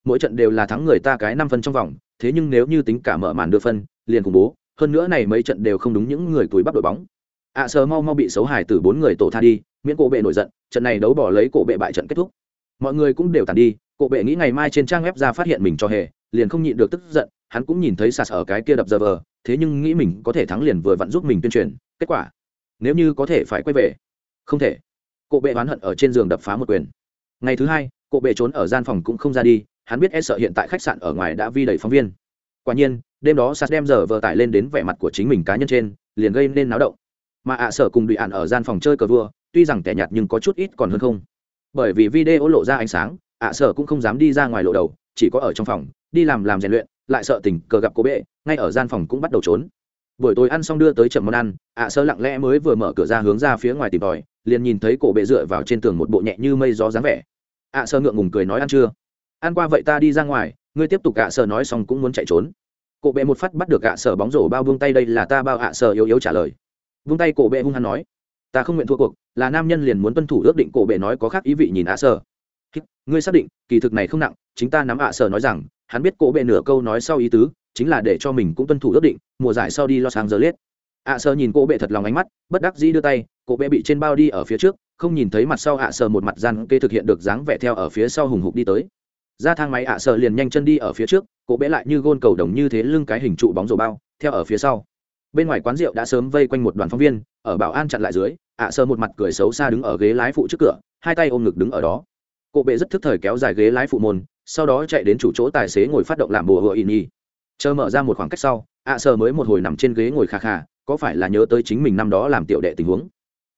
Mỗi trận đều là thắng người ta cái năm phân trong vòng thế nhưng nếu như tính cả mở màn đưa phân liền cùng bố hơn nữa này mấy trận đều không đúng những người tuổi bắt đội bóng. Ạ à, sờ mau mau bị xấu hài từ bốn người tổ tha đi miễn cổ bệ nổi giận, trận này đấu bỏ lấy cổ bệ bại trận kết thúc. Mọi người cũng đều tàn đi, cổ bệ nghĩ ngày mai trên trang web ra phát hiện mình cho hề, liền không nhịn được tức giận, hắn cũng nhìn thấy sạt ở cái kia đập giờ vờ, thế nhưng nghĩ mình có thể thắng liền vừa vặn giúp mình tuyên truyền, kết quả, nếu như có thể phải quay về, không thể. Cổ bệ oán hận ở trên giường đập phá một quyền. Ngày thứ hai, cổ bệ trốn ở gian phòng cũng không ra đi, hắn biết e sợ hiện tại khách sạn ở ngoài đã vi đầy phóng viên. Quả nhiên, đêm đó sạt đem giờ vờ tải lên đến vẻ mặt của chính mình cá nhân trên, liền gây nên náo động. Mà ạ sở cùng bị ạn ở gian phòng chơi cờ vua tuy rằng tẻ nhạt nhưng có chút ít còn hơn không. Bởi vì video lộ ra ánh sáng, ạ sở cũng không dám đi ra ngoài lộ đầu, chỉ có ở trong phòng, đi làm làm rèn luyện, lại sợ tình cờ gặp cô bệ, ngay ở gian phòng cũng bắt đầu trốn. Buổi tối ăn xong đưa tới chậm món ăn, ạ sơ lặng lẽ mới vừa mở cửa ra hướng ra phía ngoài tìm tòi, liền nhìn thấy cổ bệ dựa vào trên tường một bộ nhẹ như mây gió dáng vẻ. Ạ sơ ngượng ngùng cười nói ăn chưa? Ăn qua vậy ta đi ra ngoài, ngươi tiếp tục ạ sơ nói xong cũng muốn chạy trốn. Cổ bệ một phát bắt được ạ sở bóng rổ bao buông tay đây là ta bao ạ sở yếu yếu trả lời. Vung tay cổ bệ hung hăng nói ta không nguyện thua cuộc, là nam nhân liền muốn tuân thủ ước định cổ bệ nói có khác ý vị nhìn ạ sở ngươi xác định, kỳ thực này không nặng, chính ta nắm ạ sở nói rằng, hắn biết cổ bệ nửa câu nói sau ý tứ, chính là để cho mình cũng tuân thủ ước định, mùa giải sau đi lo sáng giờ liết ạ sở nhìn cổ bệ thật lòng ánh mắt, bất đắc dĩ đưa tay, cổ bệ bị trên bao đi ở phía trước, không nhìn thấy mặt sau ạ sở một mặt gian kê thực hiện được dáng vẻ theo ở phía sau hùng hục đi tới. Ra thang máy ạ sở liền nhanh chân đi ở phía trước, cổ bệ lại như gôn cầu đồng như thế lưng cái hình trụ bóng rổ bao, theo ở phía sau bên ngoài quán rượu đã sớm vây quanh một đoàn phóng viên, ở bảo an chặn lại dưới, ạ sơ một mặt cười xấu xa đứng ở ghế lái phụ trước cửa, hai tay ôm ngực đứng ở đó. Cộ bệ rất thức thời kéo dài ghế lái phụ môn, sau đó chạy đến chủ chỗ tài xế ngồi phát động làm bùa hựa in y chờ mở ra một khoảng cách sau, ạ sơ mới một hồi nằm trên ghế ngồi khà khà có phải là nhớ tới chính mình năm đó làm tiểu đệ tình huống?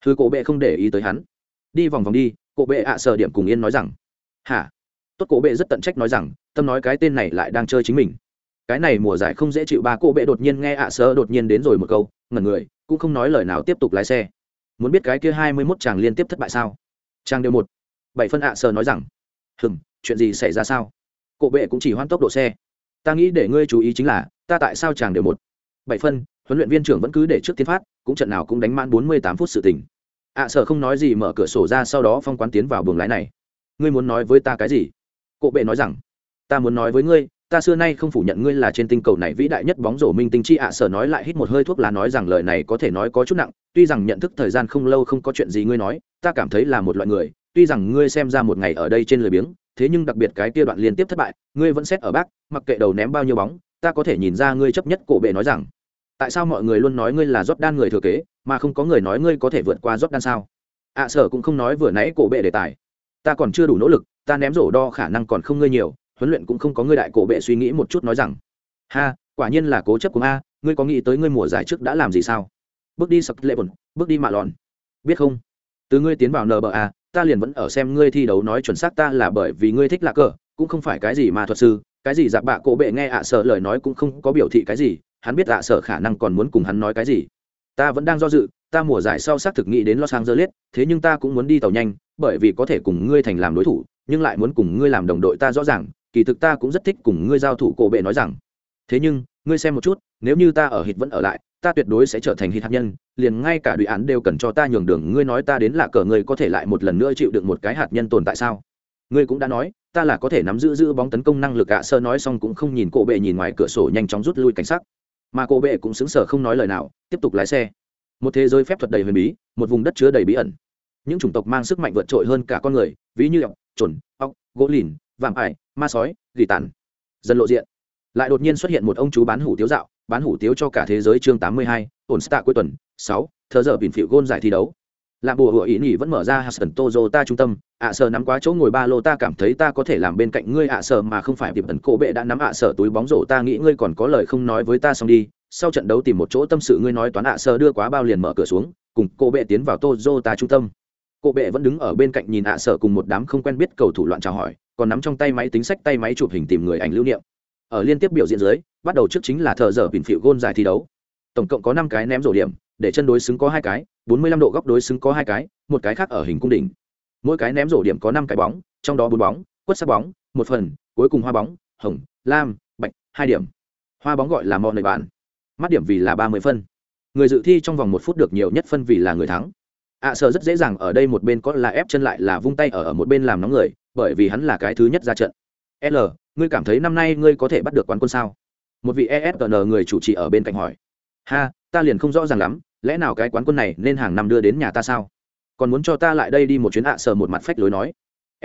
Thư cộ bệ không để ý tới hắn. Đi vòng vòng đi cộ bệ ạ sơ điểm cùng yên nói rằng, hả? Tốt cộ bệ rất tận trách nói rằng, tâm nói cái tên này lại đang chơi chính mình cái này mùa giải không dễ chịu, ba cô bệ đột nhiên nghe ạ sơ đột nhiên đến rồi một câu, ngẩn người, cũng không nói lời nào tiếp tục lái xe. Muốn biết cái kia hai mươi mốt chàng liên tiếp thất bại sao? Trang đều một. Bảy phân ạ sơ nói rằng hừng chuyện gì xảy ra sao? Cổ bệ cũng chỉ hoãn tốc độ xe. Ta nghĩ để ngươi chú ý chính là, ta tại sao chàng đều một? Bảy phân, huấn luyện viên trưởng vẫn cứ để trước tiến phát, cũng trận nào cũng đánh mãn bốn mươi tám phút sự tình. Ạ sở không nói gì mở cửa sổ ra sau đó phong quán tiến vào buồng lái này. Ngươi muốn nói với ta cái gì? Cổ bệ nói rằng, ta muốn nói với ngươi ta xưa nay không phủ nhận ngươi là trên tinh cầu này vĩ đại nhất bóng rổ minh tinh chi ạ, sở nói lại hít một hơi thuốc lá nói rằng lời này có thể nói có chút nặng, tuy rằng nhận thức thời gian không lâu không có chuyện gì ngươi nói, ta cảm thấy là một loại người, tuy rằng ngươi xem ra một ngày ở đây trên lười biếng, thế nhưng đặc biệt cái kia đoạn liên tiếp thất bại, ngươi vẫn xét ở bác, mặc kệ đầu ném bao nhiêu bóng, ta có thể nhìn ra ngươi chấp nhất cổ bệ nói rằng, tại sao mọi người luôn nói ngươi là rót đan người thừa kế, mà không có người nói ngươi có thể vượt qua rót đan sao? ạ, sở cũng không nói vừa nãy cổ bệ đề tài, ta còn chưa đủ nỗ lực, ta ném rổ đo khả năng còn không ngươi nhiều huấn luyện cũng không có ngươi đại cổ bệ suy nghĩ một chút nói rằng, ha, quả nhiên là cố chấp của a ngươi có nghĩ tới ngươi mùa giải trước đã làm gì sao? Bước đi sập lệ bồn bước đi mạ lòn. Biết không? Từ ngươi tiến vào nba ta liền vẫn ở xem ngươi thi đấu nói chuẩn xác ta là bởi vì ngươi thích lạc cờ, cũng không phải cái gì mà thuật sư, cái gì dạp bạ cổ bệ nghe ạ sợ lời nói cũng không có biểu thị cái gì, hắn biết ạ sợ khả năng còn muốn cùng hắn nói cái gì. Ta vẫn đang do dự, ta mùa giải sau xác thực nghĩ đến los angeles, thế nhưng ta cũng muốn đi tàu nhanh, bởi vì có thể cùng ngươi thành làm đối thủ, nhưng lại muốn cùng ngươi làm đồng đội ta rõ ràng kỳ thực ta cũng rất thích cùng ngươi giao thủ cổ bệ nói rằng. Thế nhưng, ngươi xem một chút, nếu như ta ở hít vẫn ở lại, ta tuyệt đối sẽ trở thành hít hạt nhân, liền ngay cả đùi án đều cần cho ta nhường đường. Ngươi nói ta đến là cờ ngươi có thể lại một lần nữa chịu được một cái hạt nhân tồn tại sao? Ngươi cũng đã nói, ta là có thể nắm giữ giữ bóng tấn công năng lực ạ. Sơ nói xong cũng không nhìn cổ bệ nhìn ngoài cửa sổ nhanh chóng rút lui cảnh sắc. Mà cổ bệ cũng xứng sở không nói lời nào, tiếp tục lái xe. Một thế giới phép thuật đầy huyền bí, một vùng đất chứa đầy bí ẩn. Những chủng tộc mang sức mạnh vượt trội hơn cả con người, ví như ọc, trồn, ọc, gỗ lìn, vạm ải ma sói gỉ tàn dần lộ diện lại đột nhiên xuất hiện một ông chú bán hủ tiếu dạo bán hủ tiếu cho cả thế giới chương tám mươi hai ổn stạ cuối tuần sáu thờ giờ bình phịu gôn giải thi đấu lạ bùa hựa ý nhỉ vẫn mở ra Hudson Toyota trung tâm, ạ à nắm quá chỗ ngồi ba lô ta cảm thấy ta có thể làm bên cạnh ngươi ạ à mà không phải việc tấn cổ bệ đã nắm ạ à túi bóng rổ ta nghĩ ngươi còn có lời không nói với ta xong đi. Sau trận đấu tìm một chỗ tâm sự ngươi nói toán à, ạ sở đưa quá bao liền mở cửa xuống, cùng cô bệ tiến vào Toyota trung tâm. Cô bệ vẫn đứng ở bên cạnh nhìn ạ sở cùng một đám không quen biết cầu thủ loạn chào hỏi, còn nắm trong tay máy tính sách tay máy chụp hình tìm người ảnh lưu niệm. Ở liên tiếp biểu diễn dưới bắt đầu trước chính là thợ dở bình phịu gôn giải thi đấu. Tổng cộng có năm cái ném rổ điểm để chân đối xứng có hai cái bốn mươi lăm độ góc đối xứng có hai cái một cái khác ở hình cung đỉnh. Mỗi cái ném rổ điểm có năm cái bóng trong đó bốn bóng quất sắc bóng một phần cuối cùng hoa bóng hồng lam bạch hai điểm. Hoa bóng gọi là mọi nội bạn. Mắt điểm vì là ba mươi phân. Người dự thi trong vòng một phút được nhiều nhất phân vì là người thắng ạ à, sợ rất dễ dàng ở đây một bên có là ép chân lại là vung tay ở ở một bên làm nóng người bởi vì hắn là cái thứ nhất ra trận. L ngươi cảm thấy năm nay ngươi có thể bắt được quán quân sao? Một vị esn người chủ trì ở bên cạnh hỏi. Ha ta liền không rõ ràng lắm lẽ nào cái quán quân này nên hàng năm đưa đến nhà ta sao? Còn muốn cho ta lại đây đi một chuyến ạ à sờ một mặt phách lối nói.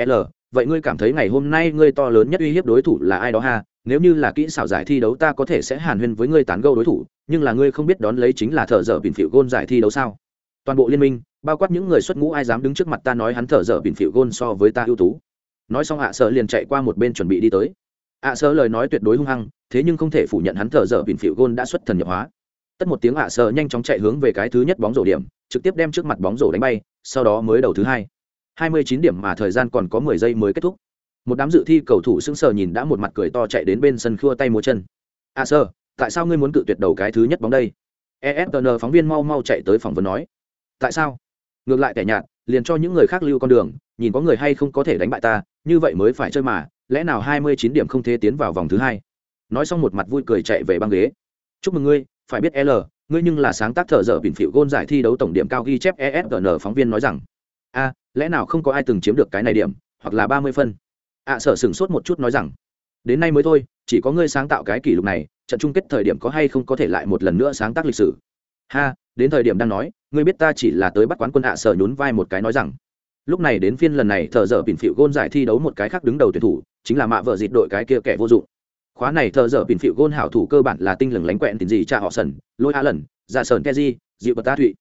L vậy ngươi cảm thấy ngày hôm nay ngươi to lớn nhất uy hiếp đối thủ là ai đó ha? Nếu như là kỹ xảo giải thi đấu ta có thể sẽ hàn huyên với ngươi tán gâu đối thủ nhưng là ngươi không biết đón lấy chính là thợ dở bình phịu gôn giải thi đấu sao? Toàn bộ liên minh bao quát những người xuất ngũ ai dám đứng trước mặt ta nói hắn thợ dở bình phịu gôn so với ta ưu tú. Nói xong ạ sợ liền chạy qua một bên chuẩn bị đi tới. Ạ sợ lời nói tuyệt đối hung hăng, thế nhưng không thể phủ nhận hắn thợ dở bình phịu gôn đã xuất thần nhập hóa. Tất một tiếng ạ sợ nhanh chóng chạy hướng về cái thứ nhất bóng rổ điểm, trực tiếp đem trước mặt bóng rổ đánh bay, sau đó mới đầu thứ hai. Hai mươi chín điểm mà thời gian còn có mười giây mới kết thúc. Một đám dự thi cầu thủ sững sờ nhìn đã một mặt cười to chạy đến bên sân khua tay múa chân. Ạ sợ tại sao ngươi muốn cự tuyệt đầu cái thứ nhất bóng đây? Esn phóng viên mau mau chạy tới phỏng vấn nói. Tại sao? Ngược lại kẻ nhạt liền cho những người khác lưu con đường nhìn có người hay không có thể đánh bại ta như vậy mới phải chơi mà lẽ nào hai mươi chín điểm không thể tiến vào vòng thứ hai? Nói xong một mặt vui cười chạy về băng ghế. Chúc mừng ngươi phải biết l ngươi nhưng là sáng tác thợ dở bình phịu gôn giải thi đấu tổng điểm cao ghi chép esgn phóng viên nói rằng a lẽ nào không có ai từng chiếm được cái này điểm hoặc là ba mươi phân? Ạ à, sở sửng sốt một chút nói rằng đến nay mới thôi chỉ có ngươi sáng tạo cái kỷ lục này trận chung kết thời điểm có hay không có thể lại một lần nữa sáng tác lịch sử? Ha, đến thời điểm đang nói, ngươi biết ta chỉ là tới bắt quán quân ạ à sở nhún vai một cái nói rằng. Lúc này đến phiên lần này, thợ dở bình phịu gôn giải thi đấu một cái khác đứng đầu tuyển thủ, chính là mạ vợ dịt đội cái kia kẻ vô dụng. Khóa này thợ dở bình phịu gôn hảo thủ cơ bản là tinh lừng lánh quẹn tình gì cha họ sần, lôi a lần giả sờn keji dịu bờ ta thụy.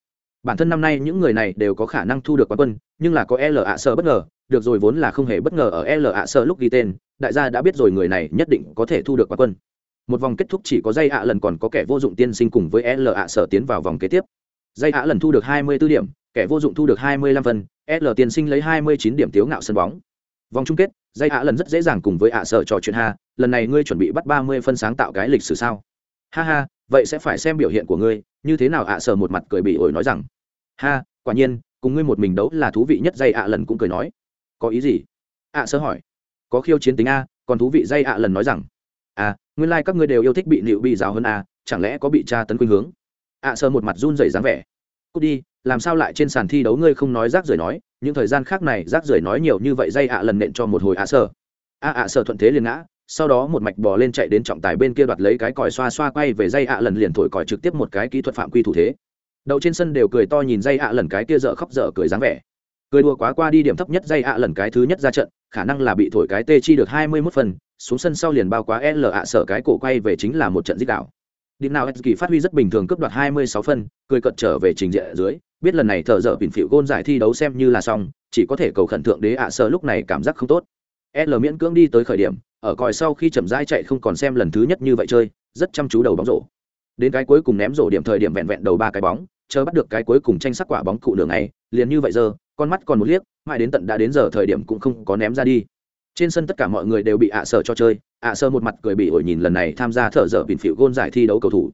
Bản thân năm nay những người này đều có khả năng thu được quán quân, nhưng là có l ạ sơ bất ngờ, được rồi vốn là không hề bất ngờ ở l ạ sơ lúc ghi tên, đại gia đã biết rồi người này nhất định có thể thu được quán quân một vòng kết thúc chỉ có dây ạ lần còn có kẻ vô dụng tiên sinh cùng với l ạ sở tiến vào vòng kế tiếp. Dây ạ lần thu được 24 điểm, kẻ vô dụng thu được 25 phần l tiên sinh lấy 29 điểm tiếu ngạo sân bóng. Vòng chung kết, dây ạ lần rất dễ dàng cùng với ạ sở trò chuyện ha, lần này ngươi chuẩn bị bắt 30 phân sáng tạo cái lịch sử sao? Ha ha, vậy sẽ phải xem biểu hiện của ngươi, như thế nào ạ sở một mặt cười bị ổi nói rằng. Ha, quả nhiên, cùng ngươi một mình đấu là thú vị nhất, dây ạ lần cũng cười nói. Có ý gì? ạ sơ hỏi. Có khiêu chiến tính a, còn thú vị, dây ạ lần nói rằng nguyên lai、like、các ngươi đều yêu thích bị liệu bị giáo hơn à? chẳng lẽ có bị tra tấn khuynh hướng? ạ sơ một mặt run rẩy dáng vẻ. Cút đi, làm sao lại trên sàn thi đấu ngươi không nói rác rưởi nói, những thời gian khác này rác rưởi nói nhiều như vậy dây ạ lần nện cho một hồi ạ sơ a ạ sơ thuận thế liền ngã, sau đó một mạch bò lên chạy đến trọng tài bên kia đoạt lấy cái còi xoa xoa quay về dây ạ lần liền thổi còi trực tiếp một cái kỹ thuật phạm quy thủ thế. Đậu trên sân đều cười to nhìn dây ạ lần cái kia dở khóc dở cười dáng vẻ cười đua quá qua đi điểm thấp nhất dây ạ lần cái thứ nhất ra trận, khả năng là bị thổi cái tê chi được hai mươi 21 phần, xuống sân sau liền bao quá l ạ sở cái cổ quay về chính là một trận dích đạo. Điểm nào kỳ phát huy rất bình thường cướp đoạt hai mươi sáu phân cười cận trở về trình diện dưới, biết lần này thợ dở bình phịu gôn giải thi đấu xem như là xong, chỉ có thể cầu khẩn thượng đế ạ sở lúc này cảm giác không tốt. L miễn cưỡng đi tới khởi điểm, ở còi sau khi chậm rãi chạy không còn xem lần thứ nhất như vậy chơi, rất chăm chú đầu bóng rổ. Đến cái cuối cùng ném rổ điểm thời điểm vẹn vẹn đầu ba cái bóng, chờ bắt được cái cuối cùng tranh sắc quả bóng cụ đường này liền như vậy giờ con mắt còn một liếc, mãi đến tận đã đến giờ thời điểm cũng không có ném ra đi. Trên sân tất cả mọi người đều bị ạ sợ cho chơi, ạ sợ một mặt cười bị ổi nhìn lần này tham gia thở dở bìn phịu gôn giải thi đấu cầu thủ.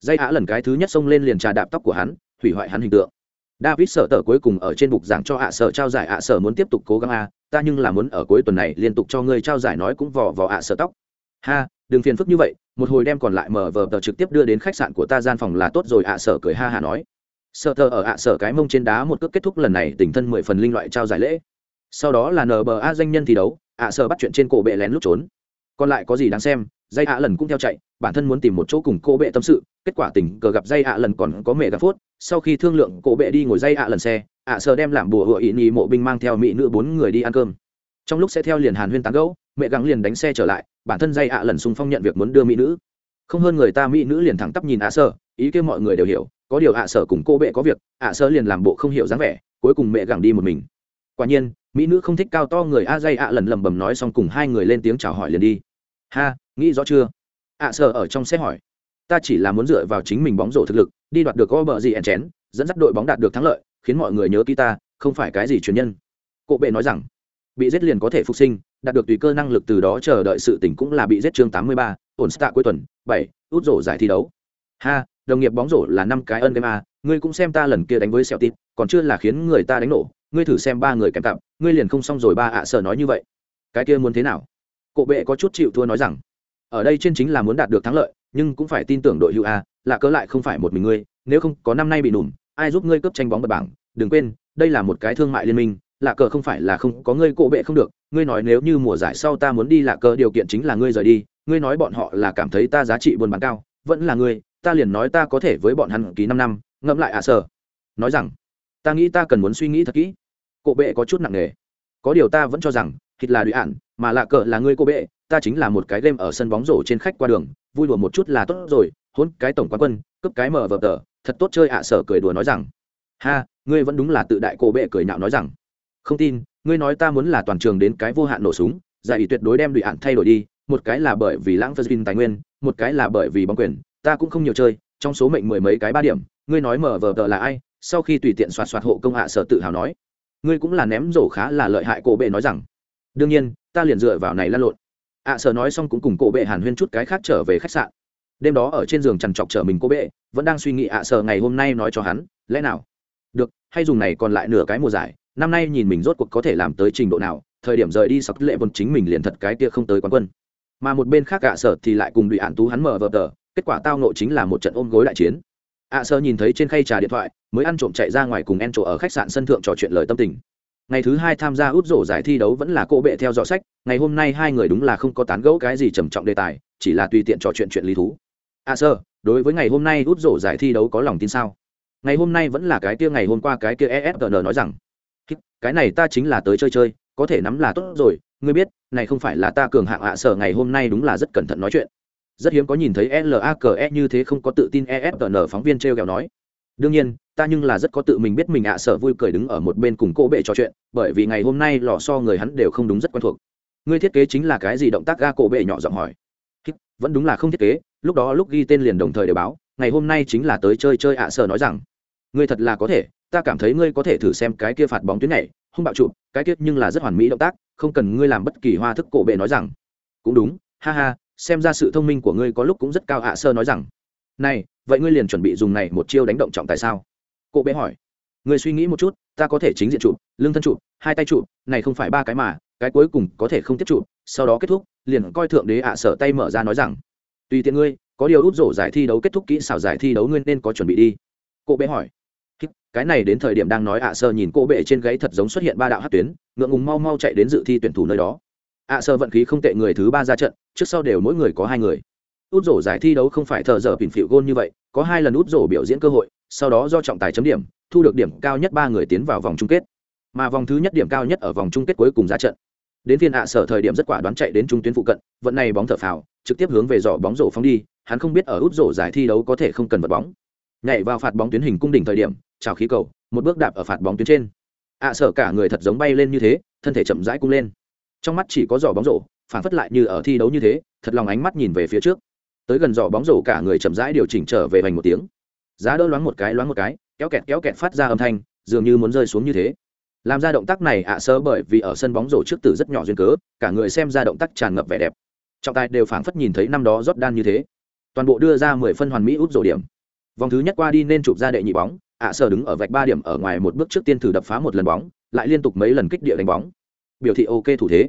Dây ạ lần cái thứ nhất xông lên liền trà đạp tóc của hắn, hủy hoại hắn hình tượng. David sợ tờ cuối cùng ở trên bục giảng cho ạ sợ trao giải, ạ sợ muốn tiếp tục cố gắng a ta nhưng là muốn ở cuối tuần này liên tục cho ngươi trao giải nói cũng vò vò ạ sợ tóc. Ha, đừng phiền phức như vậy, một hồi đem còn lại mở vờ tờ trực tiếp đưa đến khách sạn của ta gian phòng là tốt rồi, ạ sợ cười ha hà nói sợ tờ ở ạ sợ cái mông trên đá một cước kết thúc lần này tình thân mười phần linh loại trao giải lễ. Sau đó là nba danh nhân thi đấu, ạ sợ bắt chuyện trên cổ bệ lén lúc trốn. Còn lại có gì đáng xem, dây ạ lần cũng theo chạy, bản thân muốn tìm một chỗ cùng cô bệ tâm sự, kết quả tình cờ gặp dây ạ lần còn có mẹ gặp phốt. Sau khi thương lượng cổ bệ đi ngồi dây ạ lần xe, ạ sợ đem làm bùa hựa ý nhì mộ binh mang theo mỹ nữ bốn người đi ăn cơm. Trong lúc sẽ theo liền hàn huyên tán gẫu, mẹ gắng liền đánh xe trở lại, bản thân dây ạ lần xung phong nhận việc muốn đưa mỹ nữ. Không hơn người ta mỹ nữ liền thẳng tắp nhìn ạ sợ ý kêu mọi người đều hiểu có điều ạ sợ cùng cô bệ có việc, ạ sợ liền làm bộ không hiểu dáng vẻ, cuối cùng mẹ gẳng đi một mình. Quả nhiên, mỹ nữ không thích cao to người a dây ạ lần lầm bầm nói xong cùng hai người lên tiếng chào hỏi liền đi. Ha, nghĩ rõ chưa? Ạ sợ ở trong xe hỏi. Ta chỉ là muốn dựa vào chính mình bóng rổ thực lực, đi đoạt được có bờ gì ẻn chén, dẫn dắt đội bóng đạt được thắng lợi, khiến mọi người nhớ ký ta, không phải cái gì truyền nhân. Cộ bệ nói rằng, bị giết liền có thể phục sinh, đạt được tùy cơ năng lực từ đó chờ đợi sự tỉnh cũng là bị giết chương tám mươi ba, ổn stạ cuối tuần, bảy, út rổ giải thi đấu. Ha đồng nghiệp bóng rổ là năm cái ân game a, ngươi cũng xem ta lần kia đánh với sẹo tít, còn chưa là khiến người ta đánh nổ, ngươi thử xem ba người kèm cặp, ngươi liền không xong rồi ba ạ, sợ nói như vậy. Cái kia muốn thế nào? Cộ bệ có chút chịu thua nói rằng, ở đây trên chính là muốn đạt được thắng lợi, nhưng cũng phải tin tưởng đội hữu a, là cớ lại không phải một mình ngươi, nếu không có năm nay bị nùm, ai giúp ngươi cướp tranh bóng bật bảng? Đừng quên, đây là một cái thương mại liên minh lạ cờ không phải là không, có ngươi cộ bệ không được, ngươi nói nếu như mùa giải sau ta muốn đi lạ cờ, điều kiện chính là ngươi rời đi, ngươi nói bọn họ là cảm thấy ta giá trị buôn bán cao, vẫn là ngươi ta liền nói ta có thể với bọn hắn ký năm năm, ngẫm lại ạ à sở. Nói rằng, ta nghĩ ta cần muốn suy nghĩ thật kỹ. Cộ bệ có chút nặng nề. Có điều ta vẫn cho rằng, thịt là đùi ản mà lạ cờ là ngươi cô bệ, ta chính là một cái game ở sân bóng rổ trên khách qua đường, vui đùa một chút là tốt rồi, hôn cái tổng quán quân, cướp cái mở vờ tờ, thật tốt chơi ạ sở cười đùa nói rằng. Ha, ngươi vẫn đúng là tự đại cổ bệ cười nhạo nói rằng. Không tin, ngươi nói ta muốn là toàn trường đến cái vô hạn nổ súng, giải ý tuyệt đối đem đùi ạn thay đổi đi, một cái là bởi vì lãng phí tài nguyên, một cái là bởi vì bóng quyền ta cũng không nhiều chơi, trong số mệnh mười mấy cái ba điểm, ngươi nói mở vờ tờ là ai? Sau khi tùy tiện soạt soạt hộ công hạ sở tự hào nói, ngươi cũng là ném rổ khá là lợi hại cổ bệ nói rằng. Đương nhiên, ta liền dựa vào này lăn lộn. Ạ sở nói xong cũng cùng cổ bệ hàn huyên chút cái khác trở về khách sạn. Đêm đó ở trên giường trằn trọc chở mình cô bệ, vẫn đang suy nghĩ ạ sở ngày hôm nay nói cho hắn, lẽ nào? Được, hay dùng này còn lại nửa cái mùa giải, năm nay nhìn mình rốt cuộc có thể làm tới trình độ nào, thời điểm rời đi sắp lệ vốn chính mình liền thật cái kia không tới quán quân. Mà một bên khác ạ sở thì lại cùng đùi ạn tú hắn mở vờ tờ kết quả tao nộ chính là một trận ôm gối đại chiến. Ạ sơ nhìn thấy trên khay trà điện thoại mới ăn trộm chạy ra ngoài cùng en trộ ở khách sạn sân thượng trò chuyện lời tâm tình. Ngày thứ hai tham gia út rổ giải thi đấu vẫn là cô bệ theo dõi sách ngày hôm nay hai người đúng là không có tán gẫu cái gì trầm trọng đề tài chỉ là tùy tiện trò chuyện chuyện lý thú. Ạ sơ, đối với ngày hôm nay út rổ giải thi đấu có lòng tin sao? Ngày hôm nay vẫn là cái kia ngày hôm qua cái kia esn nói rằng cái này ta chính là tới chơi chơi có thể nắm là tốt rồi ngươi biết này không phải là ta cường hạng ạ sở ngày hôm nay đúng là rất cẩn thận nói chuyện rất hiếm có nhìn thấy lake như thế không có tự tin esn phóng viên t r e o kẹo nói. Đương nhiên, ta nhưng là rất có tự mình biết mình ạ à, sở vui cười đứng ở một bên cùng cô bệ trò chuyện, bởi vì ngày hôm nay lò so người hắn đều không đúng rất quen thuộc. Ngươi thiết kế chính là cái gì động tác ga cổ bệ nhỏ giọng hỏi. Vẫn đúng là không thiết kế, lúc đó lúc ghi tên liền đồng thời đều báo, ngày hôm nay chính là tới chơi chơi ạ à, sở nói rằng. Ngươi thật là có thể, ta cảm thấy ngươi có thể thử xem cái kia phạt bóng tuyến này hung bạo trụ cái kia nhưng là rất hoàn mỹ động tác, không cần ngươi làm bất kỳ hoa thức cổ bệ nói rằng. Cũng đúng, ha ha xem ra sự thông minh của ngươi có lúc cũng rất cao ạ, sơ nói rằng. Này, vậy ngươi liền chuẩn bị dùng này một chiêu đánh động trọng tại sao? Cô bệ hỏi. Ngươi suy nghĩ một chút, ta có thể chính diện trụ lưng thân trụ hai tay trụ này không phải ba cái mà, cái cuối cùng có thể không tiếp trụ sau đó kết thúc, liền coi thượng đế ạ sở tay mở ra nói rằng. Tùy tiện ngươi, có điều út rổ giải thi đấu kết thúc kỹ xảo giải thi đấu ngươi nên có chuẩn bị đi. Cô bệ hỏi. Cái này đến thời điểm đang nói ạ, sơ nhìn cô bệ trên gáy thật giống xuất hiện ba đạo hát tuyến, ngượng ngùng mau mau chạy đến dự thi tuyển thủ nơi đó ạ sơ vận khí không tệ người thứ ba ra trận trước sau đều mỗi người có hai người. Út rổ giải thi đấu không phải thờ giờ bình phịu gôn như vậy có hai lần út rổ biểu diễn cơ hội sau đó do trọng tài chấm điểm thu được điểm cao nhất ba người tiến vào vòng chung kết. Mà vòng thứ nhất điểm cao nhất ở vòng chung kết cuối cùng ra trận. Đến phiên ạ sở thời điểm rất quả đoán chạy đến trung tuyến phụ cận vận này bóng thở phào trực tiếp hướng về giỏ bóng rổ phóng đi hắn không biết ở út rổ giải thi đấu có thể không cần vật bóng. Nhảy vào phạt bóng tuyến hình cung đỉnh thời điểm chào khí cầu một bước đạp ở phạt bóng tuyến trên. Ạ à, cả người thật giống bay lên như thế thân thể chậm rãi cung lên trong mắt chỉ có giỏ bóng rổ phản phất lại như ở thi đấu như thế, thật lòng ánh mắt nhìn về phía trước. Tới gần giỏ bóng rổ cả người chậm rãi điều chỉnh trở về vành một tiếng. Giá đỡ loáng một cái, loáng một cái, kéo kẹt kéo kẹt phát ra âm thanh, dường như muốn rơi xuống như thế. Làm ra động tác này ạ à sơ bởi vì ở sân bóng rổ trước từ rất nhỏ duyên cớ, cả người xem ra động tác tràn ngập vẻ đẹp. Trọng tài đều phảng phất nhìn thấy năm đó rót đan như thế. Toàn bộ đưa ra mười phân hoàn mỹ út rổ điểm. Vòng thứ nhất qua đi nên chụp ra đệ nhị bóng, ạ sơ đứng ở vạch ba điểm ở ngoài một bước trước tiên thử đập phá một lần bóng, lại liên tục mấy lần kích địa đánh bóng biểu thị ok thủ thế.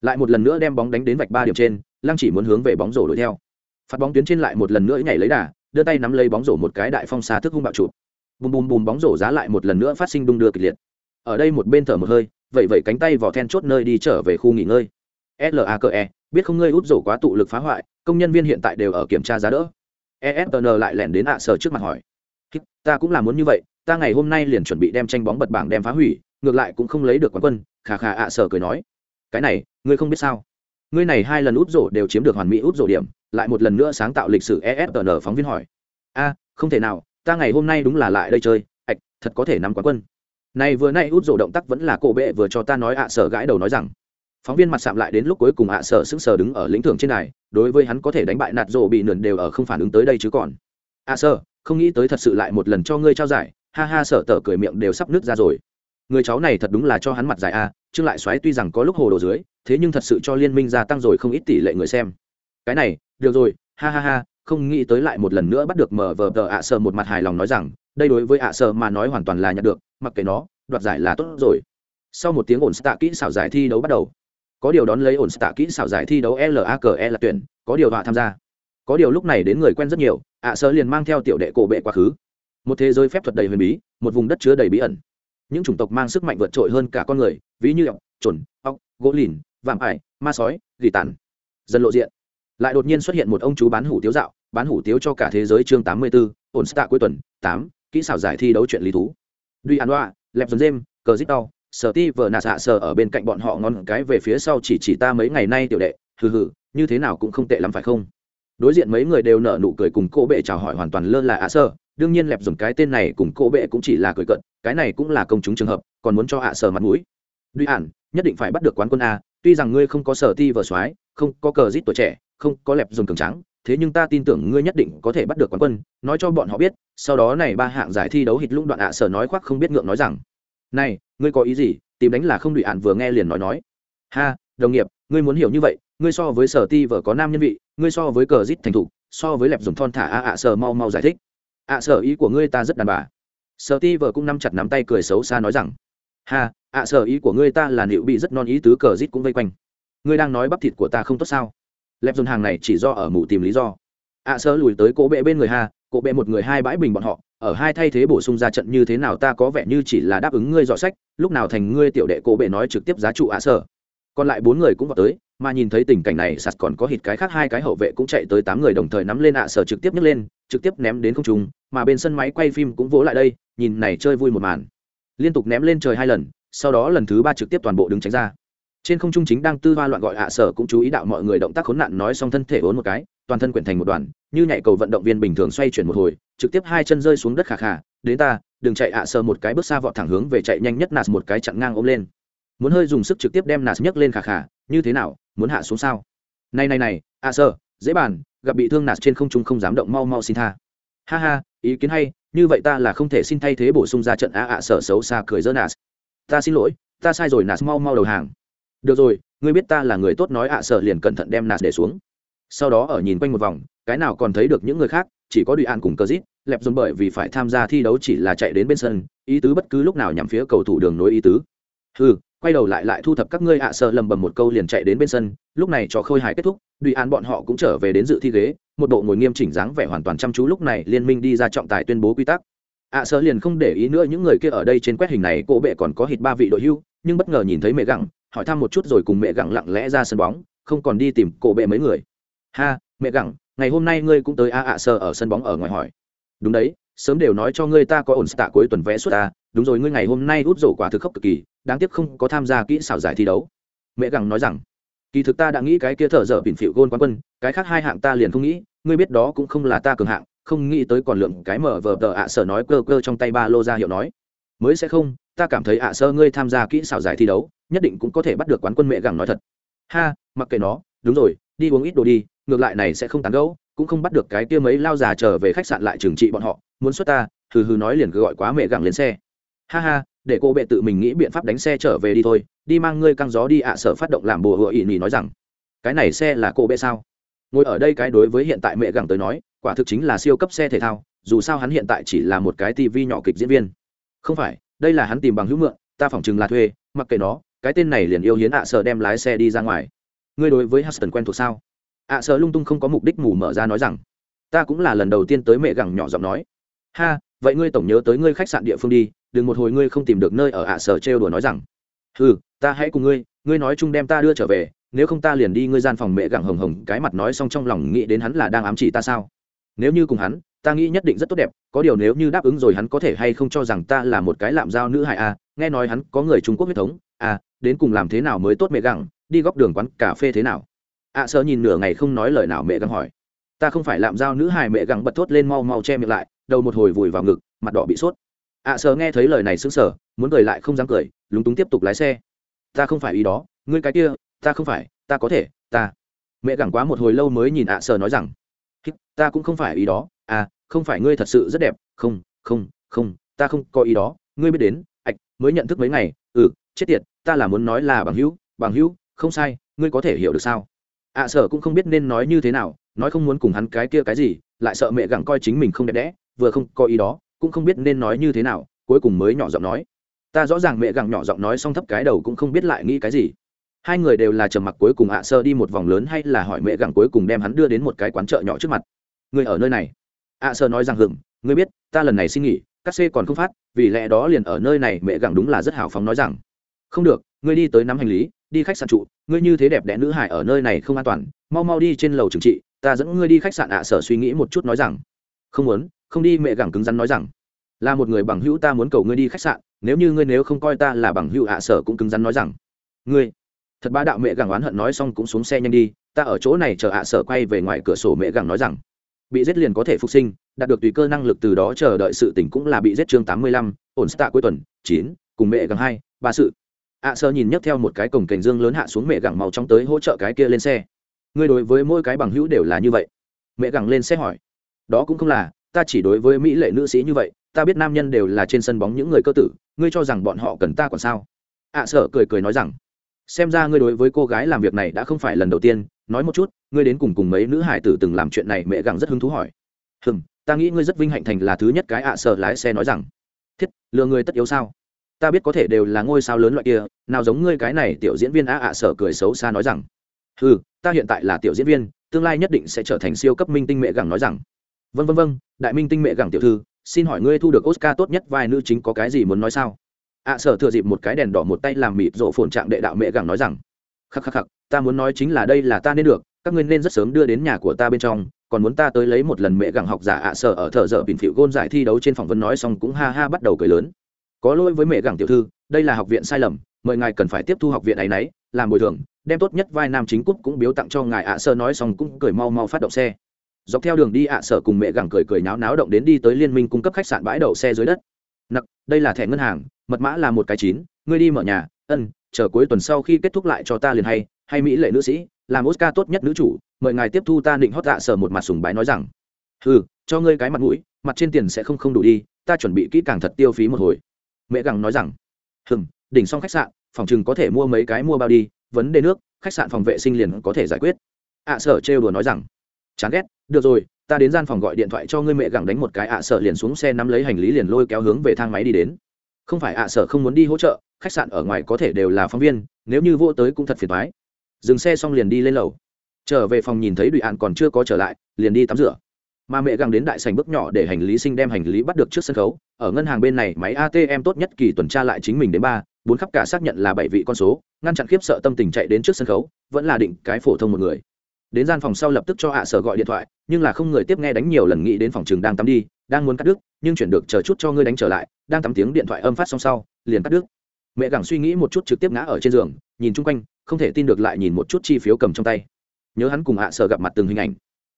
Lại một lần nữa đem bóng đánh đến vạch ba điểm trên, lăng chỉ muốn hướng về bóng rổ đuổi theo. Phát bóng tuyến trên lại một lần nữa nhảy lấy đà, đưa tay nắm lấy bóng rổ một cái đại phong xa thức hung bạo chụp. Bùm bùm bùm bóng rổ giá lại một lần nữa phát sinh đung đưa kịch liệt. Ở đây một bên thở một hơi, vậy vậy cánh tay vỏ then chốt nơi đi trở về khu nghỉ ngơi. Lake biết không ngươi út rổ quá tụ lực phá hoại, công nhân viên hiện tại đều ở kiểm tra giá đỡ. Esn lại lẻn đến ạ sở trước mặt hỏi. Ta cũng là muốn như vậy, ta ngày hôm nay liền chuẩn bị đem tranh bóng bật bảng đem phá hủy ngược lại cũng không lấy được quán quân, khà khà ạ sở cười nói. Cái này, ngươi không biết sao? Ngươi này hai lần út rổ đều chiếm được hoàn mỹ út rổ điểm, lại một lần nữa sáng tạo lịch sử esn phóng viên hỏi. A, không thể nào, ta ngày hôm nay đúng là lại đây chơi, ạch, thật có thể nắm quán quân. Này vừa nay út rổ động tác vẫn là cổ bệ vừa cho ta nói ạ sở gãi đầu nói rằng. Phóng viên mặt sạm lại đến lúc cuối cùng ạ sở sững sờ đứng ở lĩnh thưởng trên này đối với hắn có thể đánh bại nạt rổ bị nườn đều ở không phản ứng tới đây chứ còn. Ạ sở, không nghĩ tới thật sự lại một lần cho ngươi trao giải, ha ha sở tở cười miệng đều sắp nứt ra rồi người cháu này thật đúng là cho hắn mặt dài a, trương lại xoáy tuy rằng có lúc hồ đồ dưới, thế nhưng thật sự cho liên minh gia tăng rồi không ít tỷ lệ người xem. Cái này, được rồi, ha ha ha, không nghĩ tới lại một lần nữa bắt được mở vờ tờ ạ sơ một mặt hài lòng nói rằng, đây đối với ạ sơ mà nói hoàn toàn là nhận được, mặc kệ nó, đoạt giải là tốt rồi. Sau một tiếng ổn tạ kỹ xảo giải thi đấu bắt đầu, có điều đón lấy ổn tạ kỹ xảo giải thi đấu lake là tuyển, có điều họa tham gia. Có điều lúc này đến người quen rất nhiều, ạ sơ liền mang theo tiểu đệ cổ bệ quá khứ. Một thế giới phép thuật đầy huyền bí, một vùng đất chứa đầy bí ẩn những chủng tộc mang sức mạnh vượt trội hơn cả con người ví như ọc trồn ọc gỗ lìn vạm ải ma sói gỉ tàn. Dần lộ diện. Lại đột nhiên xuất hiện một ông chú bán hủ tiếu dạo bán hủ tiếu cho cả thế giới chương tám mươi 84, ổn stạ cuối tuần tám kỹ xảo giải thi đấu chuyện lý thú. Duy an đoa lẹp dần dêm cờ dít đau sở ti vờ nạt hạ sờ ở bên cạnh bọn họ ngon cái về phía sau chỉ chỉ ta mấy ngày nay tiểu đệ hừ hừ như thế nào cũng không tệ lắm phải không? Đối diện mấy người đều nở nụ cười cùng cô bệ chào hỏi hoàn toàn lơ là ạ sơ đương nhiên lẹp dùng cái tên này cùng cô bệ cũng chỉ là cười cận cái này cũng là công chúng trường hợp, còn muốn cho ạ sờ mặt mũi. Duy ản nhất định phải bắt được quán quân a, tuy rằng ngươi không có sở ti vờ soái, không có cờ rít tuổi trẻ, không có lẹp dùng cường trắng thế nhưng ta tin tưởng ngươi nhất định có thể bắt được quán quân, nói cho bọn họ biết, sau đó này ba hạng giải thi đấu hít lũng đoạn ạ sở nói khoác không biết ngượng nói rằng, này, ngươi có ý gì? Tìm đánh là không đụy ạn vừa nghe liền nói nói. Ha, đồng nghiệp, ngươi muốn hiểu như vậy, ngươi so với sở ti vợ có nam nhân vị, ngươi so với cờ rít thành thục, so với lẹp dùng thon thả a ạ sở mau mau giải thích ạ sở ý của ngươi ta rất đàn bà. Sở ti vợ cũng nắm chặt nắm tay cười xấu xa nói rằng, ha ạ sở ý của ngươi ta là liệu bị rất non ý tứ cờ rít cũng vây quanh. Ngươi đang nói bắp thịt của ta không tốt sao? Lẹp dồn hàng này chỉ do ở mù tìm lý do. Ạ sở lùi tới cỗ bệ bên người ha cỗ bệ một người hai bãi bình bọn họ, ở hai thay thế bổ sung ra trận như thế nào ta có vẻ như chỉ là đáp ứng ngươi dọ sách, lúc nào thành ngươi tiểu đệ cỗ bệ nói trực tiếp giá trụ ạ sở. còn lại bốn người cũng vào tới, mà nhìn thấy tình cảnh này, sạt còn có hít cái khác hai cái hậu vệ cũng chạy tới tám người đồng thời nắm lên ạ sở trực tiếp nhấc lên, trực tiếp ném đến không trung mà bên sân máy quay phim cũng vỗ lại đây, nhìn này chơi vui một màn. Liên tục ném lên trời hai lần, sau đó lần thứ ba trực tiếp toàn bộ đứng tránh ra. Trên không trung chính đang tư hoa loạn gọi hạ sở cũng chú ý đạo mọi người động tác khốn nạn nói xong thân thể vốn một cái, toàn thân quyển thành một đoàn, như nhảy cầu vận động viên bình thường xoay chuyển một hồi, trực tiếp hai chân rơi xuống đất khả khả đến ta, đừng chạy hạ sở một cái bước xa vọt thẳng hướng về chạy nhanh nhất nạt một cái chặn ngang ôm lên. Muốn hơi dùng sức trực tiếp đem nạt nhấc lên khả khả như thế nào, muốn hạ xuống sao? Này này này hạ sở, dễ bàn, gặp bị thương nạt trên không trung không dám động, mau mau xin tha. Ha ha ý kiến hay, như vậy ta là không thể xin thay thế bổ sung ra trận ạ ạ sở xấu xa cười dơ nạt. Ta xin lỗi, ta sai rồi nạt, mau mau đầu hàng. Được rồi, ngươi biết ta là người tốt nói ạ sợ liền cẩn thận đem nạt để xuống. Sau đó ở nhìn quanh một vòng, cái nào còn thấy được những người khác, chỉ có đùi an cùng cơ dít, lẹp dồn bởi vì phải tham gia thi đấu chỉ là chạy đến bên sân, ý tứ bất cứ lúc nào nhằm phía cầu thủ đường nối ý tứ. Ừ quay đầu lại lại thu thập các ngươi ạ sợ lầm bầm một câu liền chạy đến bên sân, lúc này cho khôi hài kết thúc đùi an bọn họ cũng trở về đến dự thi ghế một bộ ngồi nghiêm chỉnh dáng vẻ hoàn toàn chăm chú lúc này liên minh đi ra trọng tài tuyên bố quy tắc. À, ạ sơ liền không để ý nữa những người kia ở đây trên quét hình này cổ bệ còn có hít ba vị đội hưu, nhưng bất ngờ nhìn thấy mẹ gặng, hỏi thăm một chút rồi cùng mẹ gặng lặng lẽ ra sân bóng, không còn đi tìm cổ bệ mấy người. Ha, mẹ gặng, ngày hôm nay ngươi cũng tới a ạ sơ ở sân bóng ở ngoài hỏi. Đúng đấy, sớm đều nói cho ngươi ta có ổn tạ cuối tuần vẽ suốt ta à, đúng rồi ngươi ngày hôm nay út rổ quả thực khốc cực kỳ, đáng tiếc không có tham gia kỹ xảo giải thi đấu. Mẹ gặng nói rằng kỳ thực ta đã nghĩ cái kia thở dở bỉn phịu gôn quán quân, cái khác hai hạng ta liền không nghĩ, ngươi biết đó cũng không là ta cường hạng, không nghĩ tới còn lượng cái mở vờ tờ ạ sở nói cơ cơ trong tay ba lô ra hiệu nói. Mới sẽ không, ta cảm thấy ạ sơ ngươi tham gia kỹ xảo giải thi đấu, nhất định cũng có thể bắt được quán quân mẹ gẳng nói thật. Ha, mặc kệ nó, đúng rồi, đi uống ít đồ đi, ngược lại này sẽ không tán gẫu, cũng không bắt được cái kia mấy lao già trở về khách sạn lại trừng trị bọn họ, muốn xuất ta, hừ hừ nói liền cứ gọi quá mẹ gẳng lên xe. Ha ha để cô bệ tự mình nghĩ biện pháp đánh xe trở về đi thôi, đi mang ngươi căng gió đi ạ, sở phát động làm bùa hựa ỵ nhì nói rằng. Cái này xe là cô bệ sao? Ngồi ở đây cái đối với hiện tại mẹ gẳng tới nói, quả thực chính là siêu cấp xe thể thao, dù sao hắn hiện tại chỉ là một cái tivi nhỏ kịch diễn viên. Không phải, đây là hắn tìm bằng hữu mượn, ta phỏng chừng là thuê, mặc kệ nó, cái tên này liền yêu hiến ạ sợ đem lái xe đi ra ngoài. Ngươi đối với huston quen thuộc sao? Ạ sợ lung tung không có mục đích mù mở ra nói rằng. Ta cũng là lần đầu tiên tới mẹ gẳng nhỏ giọng nói. Ha, vậy ngươi tổng nhớ tới ngươi khách sạn địa phương đi đừng một hồi ngươi không tìm được nơi ở ạ sở trêu đùa nói rằng ừ ta hãy cùng ngươi ngươi nói chung đem ta đưa trở về nếu không ta liền đi ngươi gian phòng mẹ gẳng hồng hồng cái mặt nói xong trong lòng nghĩ đến hắn là đang ám chỉ ta sao? Nếu như cùng hắn ta nghĩ nhất định rất tốt đẹp có điều nếu như đáp ứng rồi hắn có thể hay không cho rằng ta là một cái lạm giao nữ hại à, nghe nói hắn có người trung quốc huyết thống à đến cùng làm thế nào mới tốt mẹ gặng đi góc đường quán cà phê thế nào? ạ à, sợ nhìn nửa ngày không nói lời nào mẹ gặng hỏi. Ta không phải lạm giao nữ hài mẹ gặng bật thốt lên mau mau che miệng lại đầu một hồi vùi vào ngực mặt đỏ bị sốt ạ à, sợ nghe thấy lời này sững sờ muốn cười lại không dám cười lúng túng tiếp tục lái xe. Ta không phải ý đó ngươi cái kia ta không phải ta có thể ta. Mẹ gặng quá một hồi lâu mới nhìn ạ sợ nói rằng ta cũng không phải ý đó à không phải ngươi thật sự rất đẹp không không không ta không có ý đó ngươi biết đến ạch mới nhận thức mấy ngày ừ chết tiệt ta là muốn nói là bằng hữu bằng hữu không sai ngươi có thể hiểu được sao? ạ à, sở cũng không biết nên nói như thế nào nói không muốn cùng hắn cái kia cái gì lại sợ mẹ gặng coi chính mình không đẹp đẽ vừa không có ý đó cũng không biết nên nói như thế nào, cuối cùng mới nhỏ giọng nói. Ta rõ ràng mẹ gặng nhỏ giọng nói xong thấp cái đầu cũng không biết lại nghĩ cái gì. Hai người đều là trầm mặc cuối cùng ạ sơ đi một vòng lớn hay là hỏi mẹ gặng cuối cùng đem hắn đưa đến một cái quán chợ nhỏ trước mặt. Người ở nơi này. Ạ sơ nói rằng hừng ngươi biết, ta lần này xin nghỉ, các xe còn không phát, vì lẽ đó liền ở nơi này mẹ gặng đúng là rất hào phóng nói rằng. Không được ngươi đi tới nắm hành lý, đi khách sạn trụ, ngươi như thế đẹp đẽ nữ hải ở nơi này không an toàn, mau mau đi trên lầu trừng trị, ta dẫn ngươi đi khách sạn ạ sở suy nghĩ một chút nói rằng. Không muốn không đi mẹ gặng cứng rắn nói rằng, là một người bằng hữu ta muốn cầu ngươi đi khách sạn, nếu như ngươi nếu không coi ta là bằng hữu hạ sở cũng cứng rắn nói rằng, ngươi. Thật ba đạo mẹ gặng oán hận nói xong cũng xuống xe nhanh đi, ta ở chỗ này chờ hạ sở quay về ngoài cửa sổ mẹ gặng nói rằng, bị giết liền có thể phục sinh, đạt được tùy cơ năng lực từ đó chờ đợi sự tỉnh cũng là bị giết chương tám mươi lăm, ổn stạ cuối tuần, chín, cùng mẹ gặng hai, ba sự. ạ sơ nhìn nhấc theo một cái cổng cảnh dương lớn hạ xuống mẹ gặng màu trong tới hỗ trợ cái kia lên xe. Ngươi đối với mỗi cái bằng hữu đều là như vậy? Mẹ gặng lên xe hỏi. Đó cũng không là ta chỉ đối với mỹ lệ nữ sĩ như vậy, ta biết nam nhân đều là trên sân bóng những người cơ tử, ngươi cho rằng bọn họ cần ta còn sao? Ạ sợ cười cười nói rằng, xem ra ngươi đối với cô gái làm việc này đã không phải lần đầu tiên, nói một chút, ngươi đến cùng cùng mấy nữ hải tử từng làm chuyện này mẹ gặng rất hứng thú hỏi. Hừm, ta nghĩ ngươi rất vinh hạnh thành là thứ nhất cái ạ sợ lái xe nói rằng, thiết, lừa người tất yếu sao? Ta biết có thể đều là ngôi sao lớn loại kia, nào giống ngươi cái này tiểu diễn viên ạ ạ sợ cười xấu xa nói rằng ừ ta hiện tại là tiểu diễn viên, tương lai nhất định sẽ trở thành siêu cấp minh tinh mẹ gẳng nói rằng vân vân vân đại minh tinh mẹ gẳng tiểu thư xin hỏi ngươi thu được oscar tốt nhất vai nữ chính có cái gì muốn nói sao? Ạ à, sở thừa dịp một cái đèn đỏ một tay làm mịt rộ phồn trạng đệ đạo mẹ gẳng nói rằng khắc khắc khắc ta muốn nói chính là đây là ta nên được các ngươi nên rất sớm đưa đến nhà của ta bên trong còn muốn ta tới lấy một lần mẹ gẳng học giả ạ à sở ở thợ dở bình phịu gôn giải thi đấu trên phỏng vấn nói xong cũng ha ha bắt đầu cười lớn. Có lỗi với mẹ gẳng tiểu thư đây là học viện sai lầm mời ngài cần phải tiếp thu học viện ấy nấy làm bồi thường đem tốt nhất vai nam chính cúp cũng biếu tặng cho ngài ạ sơ nói xong cũng cười mau mau phát động xe dọc theo đường đi ạ sở cùng mẹ gẳng cười cười náo náo động đến đi tới liên minh cung cấp khách sạn bãi đậu xe dưới đất. Nặc, đây là thẻ ngân hàng, mật mã là một cái chín, ngươi đi mở nhà, ân, chờ cuối tuần sau khi kết thúc lại cho ta liền hay hay mỹ lệ nữ sĩ, làm oscar tốt nhất nữ chủ, mời ngài tiếp thu ta định hót tạ sở một mặt sùng bái nói rằng. Ừ cho ngươi cái mặt mũi, mặt trên tiền sẽ không không đủ đi, ta chuẩn bị kỹ càng thật tiêu phí một hồi. Mẹ gẳng nói rằng. Hừm, đỉnh xong khách sạn, phòng chừng có thể mua mấy cái mua bao đi, vấn đề nước, khách sạn phòng vệ sinh liền có thể giải quyết. Ạ sở trêu đùa nói rằng. Chán ghét được rồi, ta đến gian phòng gọi điện thoại cho ngươi mẹ gẳng đánh một cái ạ sở liền xuống xe nắm lấy hành lý liền lôi kéo hướng về thang máy đi đến. Không phải ạ sở không muốn đi hỗ trợ, khách sạn ở ngoài có thể đều là phóng viên, nếu như vô tới cũng thật phiền thoái dừng xe xong liền đi lên lầu. Trở về phòng nhìn thấy đùi ạn còn chưa có trở lại, liền đi tắm rửa. Mà mẹ găng đến đại sành bước nhỏ để hành lý sinh đem hành lý bắt được trước sân khấu, ở ngân hàng bên này máy atm tốt nhất kỳ tuần tra lại chính mình đến ba, bốn khắp cả xác nhận là bảy vị con số, ngăn chặn khiếp sợ tâm tình chạy đến trước sân khấu, vẫn là định cái phổ thông một người đến gian phòng sau lập tức cho hạ sở gọi điện thoại, nhưng là không người tiếp nghe đánh nhiều lần nghĩ đến phòng trường đang tắm đi, đang muốn cắt đứt, nhưng chuyển được chờ chút cho ngươi đánh trở lại, đang tắm tiếng điện thoại âm phát xong sau, liền cắt đứt. Mẹ gẳng suy nghĩ một chút trực tiếp ngã ở trên giường, nhìn chung quanh, không thể tin được lại nhìn một chút chi phiếu cầm trong tay. Nhớ hắn cùng hạ sở gặp mặt từng hình ảnh.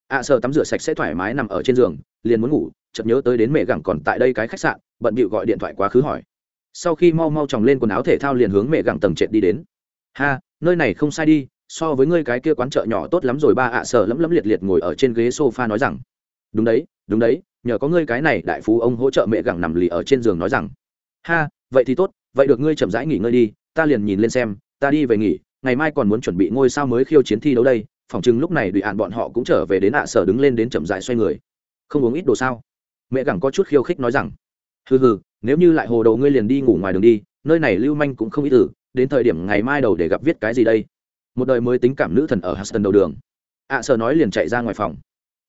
Ạ sở tắm rửa sạch sẽ thoải mái nằm ở trên giường, liền muốn ngủ, chợt nhớ tới đến mẹ gẳng còn tại đây cái khách sạn, bận bịu gọi điện thoại quá khứ hỏi. Sau khi mau mau tròng lên quần áo thể thao liền hướng mẹ gẳng tầng trệt đi đến. Ha, nơi này không sai đi so với ngươi cái kia quán chợ nhỏ tốt lắm rồi, ba ạ sở lấm lấm liệt liệt ngồi ở trên ghế sofa nói rằng. Đúng đấy đúng đấy, nhờ có ngươi cái này đại phú ông hỗ trợ mẹ gẳng nằm lì ở trên giường nói rằng. Ha, vậy thì tốt, vậy được ngươi chậm rãi nghỉ ngơi đi, ta liền nhìn lên xem, ta đi về nghỉ, ngày mai còn muốn chuẩn bị ngôi sao mới khiêu chiến thi đấu đây phỏng chừng lúc này đùi ạn bọn họ cũng trở về đến ạ sở đứng lên đến chậm rãi xoay người. Không uống ít đồ sao? Mẹ gẳng có chút khiêu khích nói rằng. Hừ hừ, nếu như lại hồ đồ ngươi liền đi ngủ ngoài đường đi, nơi này lưu manh cũng không ít tử đến thời điểm ngày mai đầu để gặp viết cái gì đây? Một đời mới tính cảm nữ thần ở Huston đầu đường. Ạ sở nói liền chạy ra ngoài phòng.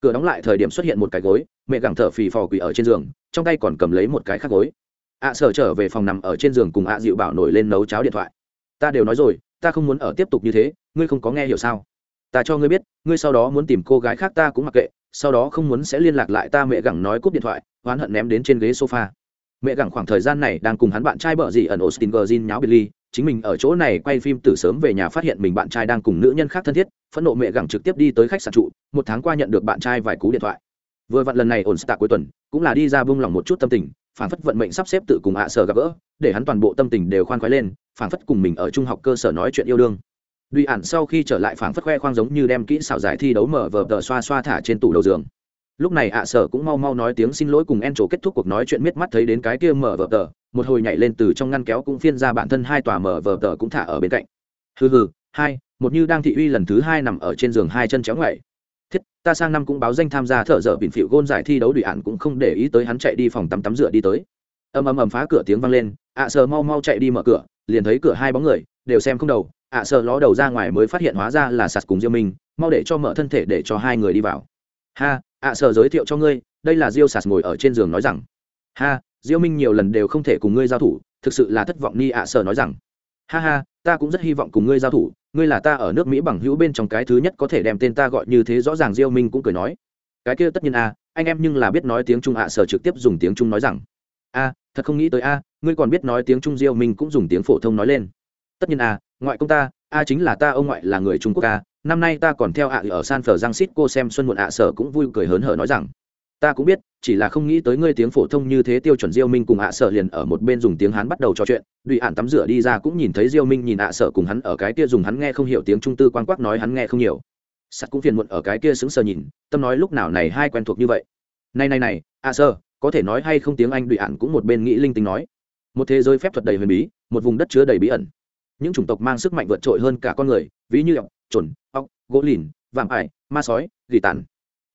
Cửa đóng lại thời điểm xuất hiện một cái gối, mẹ gẳng thở phì phò quỳ ở trên giường, trong tay còn cầm lấy một cái khác gối. Ạ sở trở về phòng nằm ở trên giường cùng ạ dịu bảo nổi lên nấu cháo điện thoại. Ta đều nói rồi, ta không muốn ở tiếp tục như thế, ngươi không có nghe hiểu sao? Ta cho ngươi biết, ngươi sau đó muốn tìm cô gái khác ta cũng mặc kệ, sau đó không muốn sẽ liên lạc lại ta. Mẹ gẳng nói cúp điện thoại, oán hận ném đến trên ghế sofa. Mẹ gẳng khoảng thời gian này đang cùng hắn bạn trai bợ gì ẩn austin virgin nháo biệt ly chính mình ở chỗ này quay phim từ sớm về nhà phát hiện mình bạn trai đang cùng nữ nhân khác thân thiết, phẫn nộ mẹ gẳng trực tiếp đi tới khách sạn trụ, một tháng qua nhận được bạn trai vài cú điện thoại. Vừa vặn lần này ổn stạ cuối tuần, cũng là đi ra bung lòng một chút tâm tình phản phất vận mệnh sắp xếp tự cùng ạ sở gặp gỡ, để hắn toàn bộ tâm tình đều khoan khoái lên phản phất cùng mình ở trung học cơ sở nói chuyện yêu đương. Duy ản sau khi trở lại phản phất khoe khoang giống như đem kỹ xảo giải thi đấu mở vờ tờ xoa xoa thả trên tủ đầu giường lúc này ạ sở cũng mau mau nói tiếng xin lỗi cùng en trổ kết thúc cuộc nói chuyện miết mắt thấy đến cái kia mở vờ tờ. Một hồi nhảy lên từ trong ngăn kéo cũng phiên ra bản thân hai tòa mở vờ tờ cũng thả ở bên cạnh. Hừ hừ, hai, một như đang thị uy lần thứ hai nằm ở trên giường hai chân chéo ngoại thiết, ta sang năm cũng báo danh tham gia thợ dở bỉn phịu gôn giải thi đấu đùi ạn cũng không để ý tới hắn chạy đi phòng tắm tắm rửa đi tới. Ầm ầm ầm phá cửa tiếng vang lên, ạ sờ mau mau chạy đi mở cửa, liền thấy cửa hai bóng người, đều xem không đầu. Ạ sờ ló đầu ra ngoài mới phát hiện hóa ra là sạt cùng diêu minh, mau để cho mở thân thể để cho hai người đi vào. Ha ạ sở giới thiệu cho ngươi, đây là diêu sạt ngồi ở trên giường nói rằng, ha, diêu minh nhiều lần đều không thể cùng ngươi giao thủ, thực sự là thất vọng ni ạ sở nói rằng, ha ha, ta cũng rất hy vọng cùng ngươi giao thủ, ngươi là ta ở nước mỹ bằng hữu bên trong cái thứ nhất có thể đem tên ta gọi như thế rõ ràng. Diêu minh cũng cười nói, cái kia tất nhiên a anh em nhưng là biết nói tiếng trung ạ sở trực tiếp dùng tiếng trung nói rằng, a, thật không nghĩ tới a, ngươi còn biết nói tiếng trung diêu minh cũng dùng tiếng phổ thông nói lên. Tất nhiên a ngoại công ta, a chính là ta, ông ngoại là người trung quốc a năm nay ta còn theo ạ ở san phờ giang xít cô xem xuân muộn ạ sở cũng vui cười hớn hở nói rằng, ta cũng biết, chỉ là không nghĩ tới ngươi tiếng phổ thông như thế tiêu chuẩn diêu minh cùng ạ sở liền ở một bên dùng tiếng hán bắt đầu trò chuyện. Đùi ạn tắm rửa đi ra cũng nhìn thấy diêu minh nhìn ạ sở cùng hắn ở cái kia dùng hắn nghe không hiểu tiếng trung tư quan quắc nói hắn nghe không nhiều sắt cũng phiền muộn ở cái kia sững sờ nhìn, tâm nói lúc nào này hai quen thuộc như vậy. Này này này, ạ sở, có thể nói hay không? Tiếng anh đùi ạn cũng một bên nghĩ linh tinh nói. Một thế giới phép thuật đầy huyền bí, một vùng đất chứa đầy bí ẩn. Những chủng tộc mang sức mạnh vượt trội hơn cả con người, ví như ọc trồn óc gỗ lìn vạm ải ma sói gỉ tàn.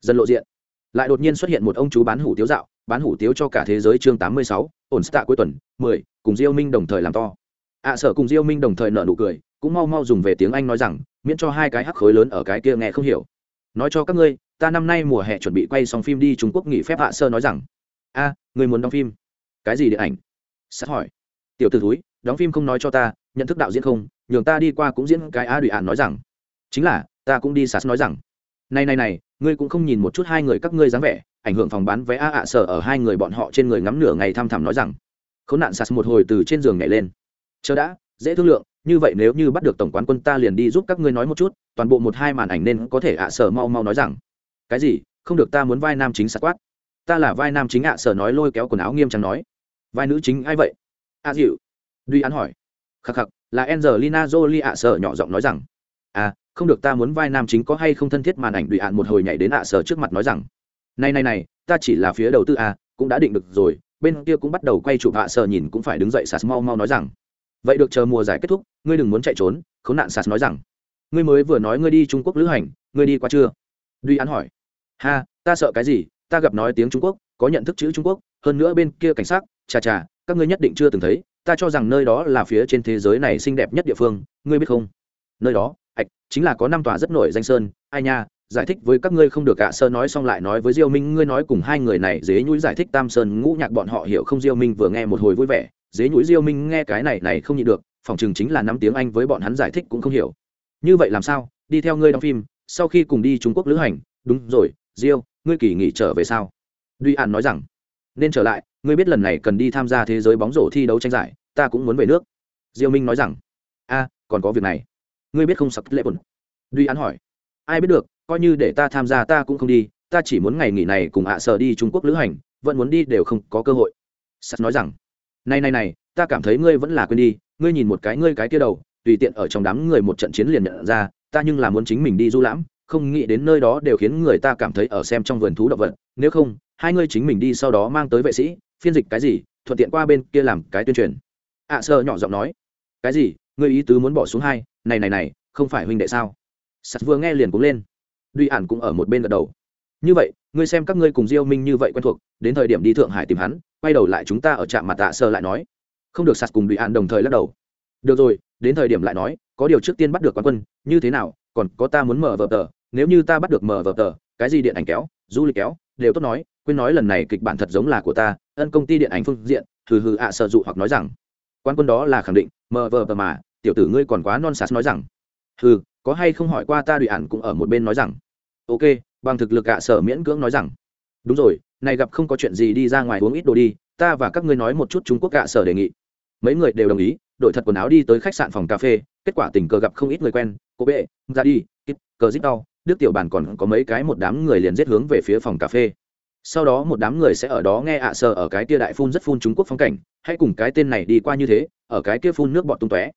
Dần lộ diện. Lại đột nhiên xuất hiện một ông chú bán hủ tiếu dạo bán hủ tiếu cho cả thế giới chương tám mươi sáu ổn stạ cuối tuần mười cùng diêu minh đồng thời làm to. Ạ à, sở cùng diêu minh đồng thời nợ nụ cười cũng mau mau dùng về tiếng anh nói rằng miễn cho hai cái hắc khối lớn ở cái kia nghe không hiểu. Nói cho các ngươi ta năm nay mùa hè chuẩn bị quay xong phim đi trung quốc nghỉ phép hạ sơ nói rằng a người muốn đóng phim? Cái gì điện ảnh? Sát hỏi. Tiểu t ử thúi đóng phim không nói cho ta nhận thức đạo diễn không? Nhường ta đi qua cũng diễn cái a đùi ạn nói rằng chính là, ta cũng đi sas nói rằng, này này này, ngươi cũng không nhìn một chút hai người các ngươi dáng vẻ, ảnh hưởng phòng bán vé a ạ sở ở hai người bọn họ trên người ngắm nửa ngày thăm thẳm nói rằng. Khốn nạn sas một hồi từ trên giường nhảy lên. Chờ đã, dễ thương lượng, như vậy nếu như bắt được tổng quán quân ta liền đi giúp các ngươi nói một chút, toàn bộ một hai màn ảnh nên có thể ạ sở mau mau nói rằng. Cái gì? Không được ta muốn vai nam chính sạt quát. Ta là vai nam chính ạ sở nói lôi kéo quần áo nghiêm trang nói. Vai nữ chính ai vậy? A dịu duy án hỏi. Khắc khắc, là angelina jolie ạ sở nhỏ giọng nói rằng. À không được ta muốn vai nam chính có hay không thân thiết màn ảnh đùi ạn một hồi nhảy đến ạ sở trước mặt nói rằng, này này này, ta chỉ là phía đầu tư à cũng đã định được rồi, bên kia cũng bắt đầu quay chụp ạ sở nhìn cũng phải đứng dậy sạt mau mau nói rằng, vậy được chờ mùa giải kết thúc, ngươi đừng muốn chạy trốn, khốn nạn sạt nói rằng, ngươi mới vừa nói ngươi đi trung quốc lữ hành, ngươi đi qua chưa? Đùi ạn hỏi, ha, ta sợ cái gì, ta gặp nói tiếng trung quốc, có nhận thức chữ trung quốc, hơn nữa bên kia cảnh sát, chà chà, các ngươi nhất định chưa từng thấy, ta cho rằng nơi đó là phía trên thế giới này xinh đẹp nhất địa phương, ngươi biết không? Nơi đó ạch chính là có năm tòa rất nổi danh sơn. Ai nha, giải thích với các ngươi không được ạ, sơ nói xong lại nói với diêu minh, ngươi nói cùng hai người này dế nhũi giải thích tam sơn ngũ nhạc bọn họ hiểu không? Diêu minh vừa nghe một hồi vui vẻ. Dế nhũi diêu minh nghe cái này này không nhịn được, phòng chừng chính là năm tiếng anh với bọn hắn giải thích cũng không hiểu. Như vậy làm sao? Đi theo ngươi đóng phim, sau khi cùng đi trung quốc lữ hành. Đúng rồi, diêu, ngươi kỳ nghỉ trở về sao? Duy an nói rằng, nên trở lại, ngươi biết lần này cần đi tham gia thế giới bóng rổ thi đấu tranh giải, ta cũng muốn về nước. Diêu minh nói rằng, a, còn có việc này ngươi biết không sặc lệ bẩn duy an hỏi. Ai biết được coi như để ta tham gia ta cũng không đi ta chỉ muốn ngày nghỉ này cùng ạ sở đi trung quốc lữ hành vẫn muốn đi đều không có cơ hội. Sắt nói rằng này này này ta cảm thấy ngươi vẫn là quên đi ngươi nhìn một cái ngươi cái kia đầu tùy tiện ở trong đám người một trận chiến liền nhận ra ta nhưng là muốn chính mình đi du lãm không nghĩ đến nơi đó đều khiến người ta cảm thấy ở xem trong vườn thú động vật nếu không hai ngươi chính mình đi sau đó mang tới vệ sĩ phiên dịch cái gì thuận tiện qua bên kia làm cái tuyên truyền. ạ à, sơ nhỏ giọng nói. Cái gì? Ngươi ý tứ muốn bỏ xuống hai này này này, không phải huynh đệ sao? Sắt vừa nghe liền cũng lên. Duy ản cũng ở một bên gật đầu. Như vậy, ngươi xem các ngươi cùng diêu minh như vậy quen thuộc, đến thời điểm đi thượng hải tìm hắn, quay đầu lại chúng ta ở trạm mặt tạ sơ lại nói. Không được, sạt cùng duy ản đồng thời lắc đầu. Được rồi, đến thời điểm lại nói, có điều trước tiên bắt được quán quân, như thế nào, còn có ta muốn mở vở tờ, nếu như ta bắt được mở vở tờ, cái gì điện ảnh kéo, du lịch kéo, đều tốt nói, quên nói lần này kịch bản thật giống là của ta, ân công ty điện ảnh phương diện, hừ hừ ạ, sợ dụ hoặc nói rằng quan quân đó là khẳng định mờ vờ tờ mà tiểu tử ngươi còn quá non sạt nói rằng ừ có hay không hỏi qua ta đùi ản cũng ở một bên nói rằng, ok, bằng thực lực ạ, sở miễn cưỡng nói rằng, đúng rồi, này gặp không có chuyện gì đi ra ngoài uống ít đồ đi, ta và các ngươi nói một chút trung quốc ạ, sở đề nghị. Mấy người đều đồng ý, đội thật quần áo đi tới khách sạn phòng cà phê, kết quả tình cờ gặp không ít người quen, cô bệ, ra đi cờ dít đau, đức tiểu bản còn có mấy cái một đám người liền giết hướng về phía phòng cà phê. Sau đó một đám người sẽ ở đó nghe ạ à sờ ở cái kia đại phun rất phun trung quốc phong cảnh, hãy cùng cái tên này đi qua như thế, ở cái kia phun nước bọt tung tóe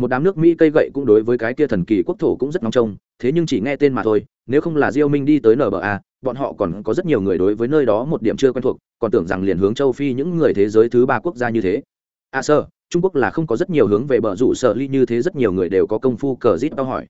một đám nước mỹ cây gậy cũng đối với cái kia thần kỳ quốc thổ cũng rất nóng trông, thế nhưng chỉ nghe tên mà thôi, nếu không là diêu minh đi tới nba bọn họ còn có rất nhiều người đối với nơi đó một điểm chưa quen thuộc, còn tưởng rằng liền hướng châu phi những người thế giới thứ ba quốc gia như thế. À sơ trung quốc là không có rất nhiều hướng về bờ rủ sợ ly như thế rất nhiều người đều có công phu cờ rít tao hỏi.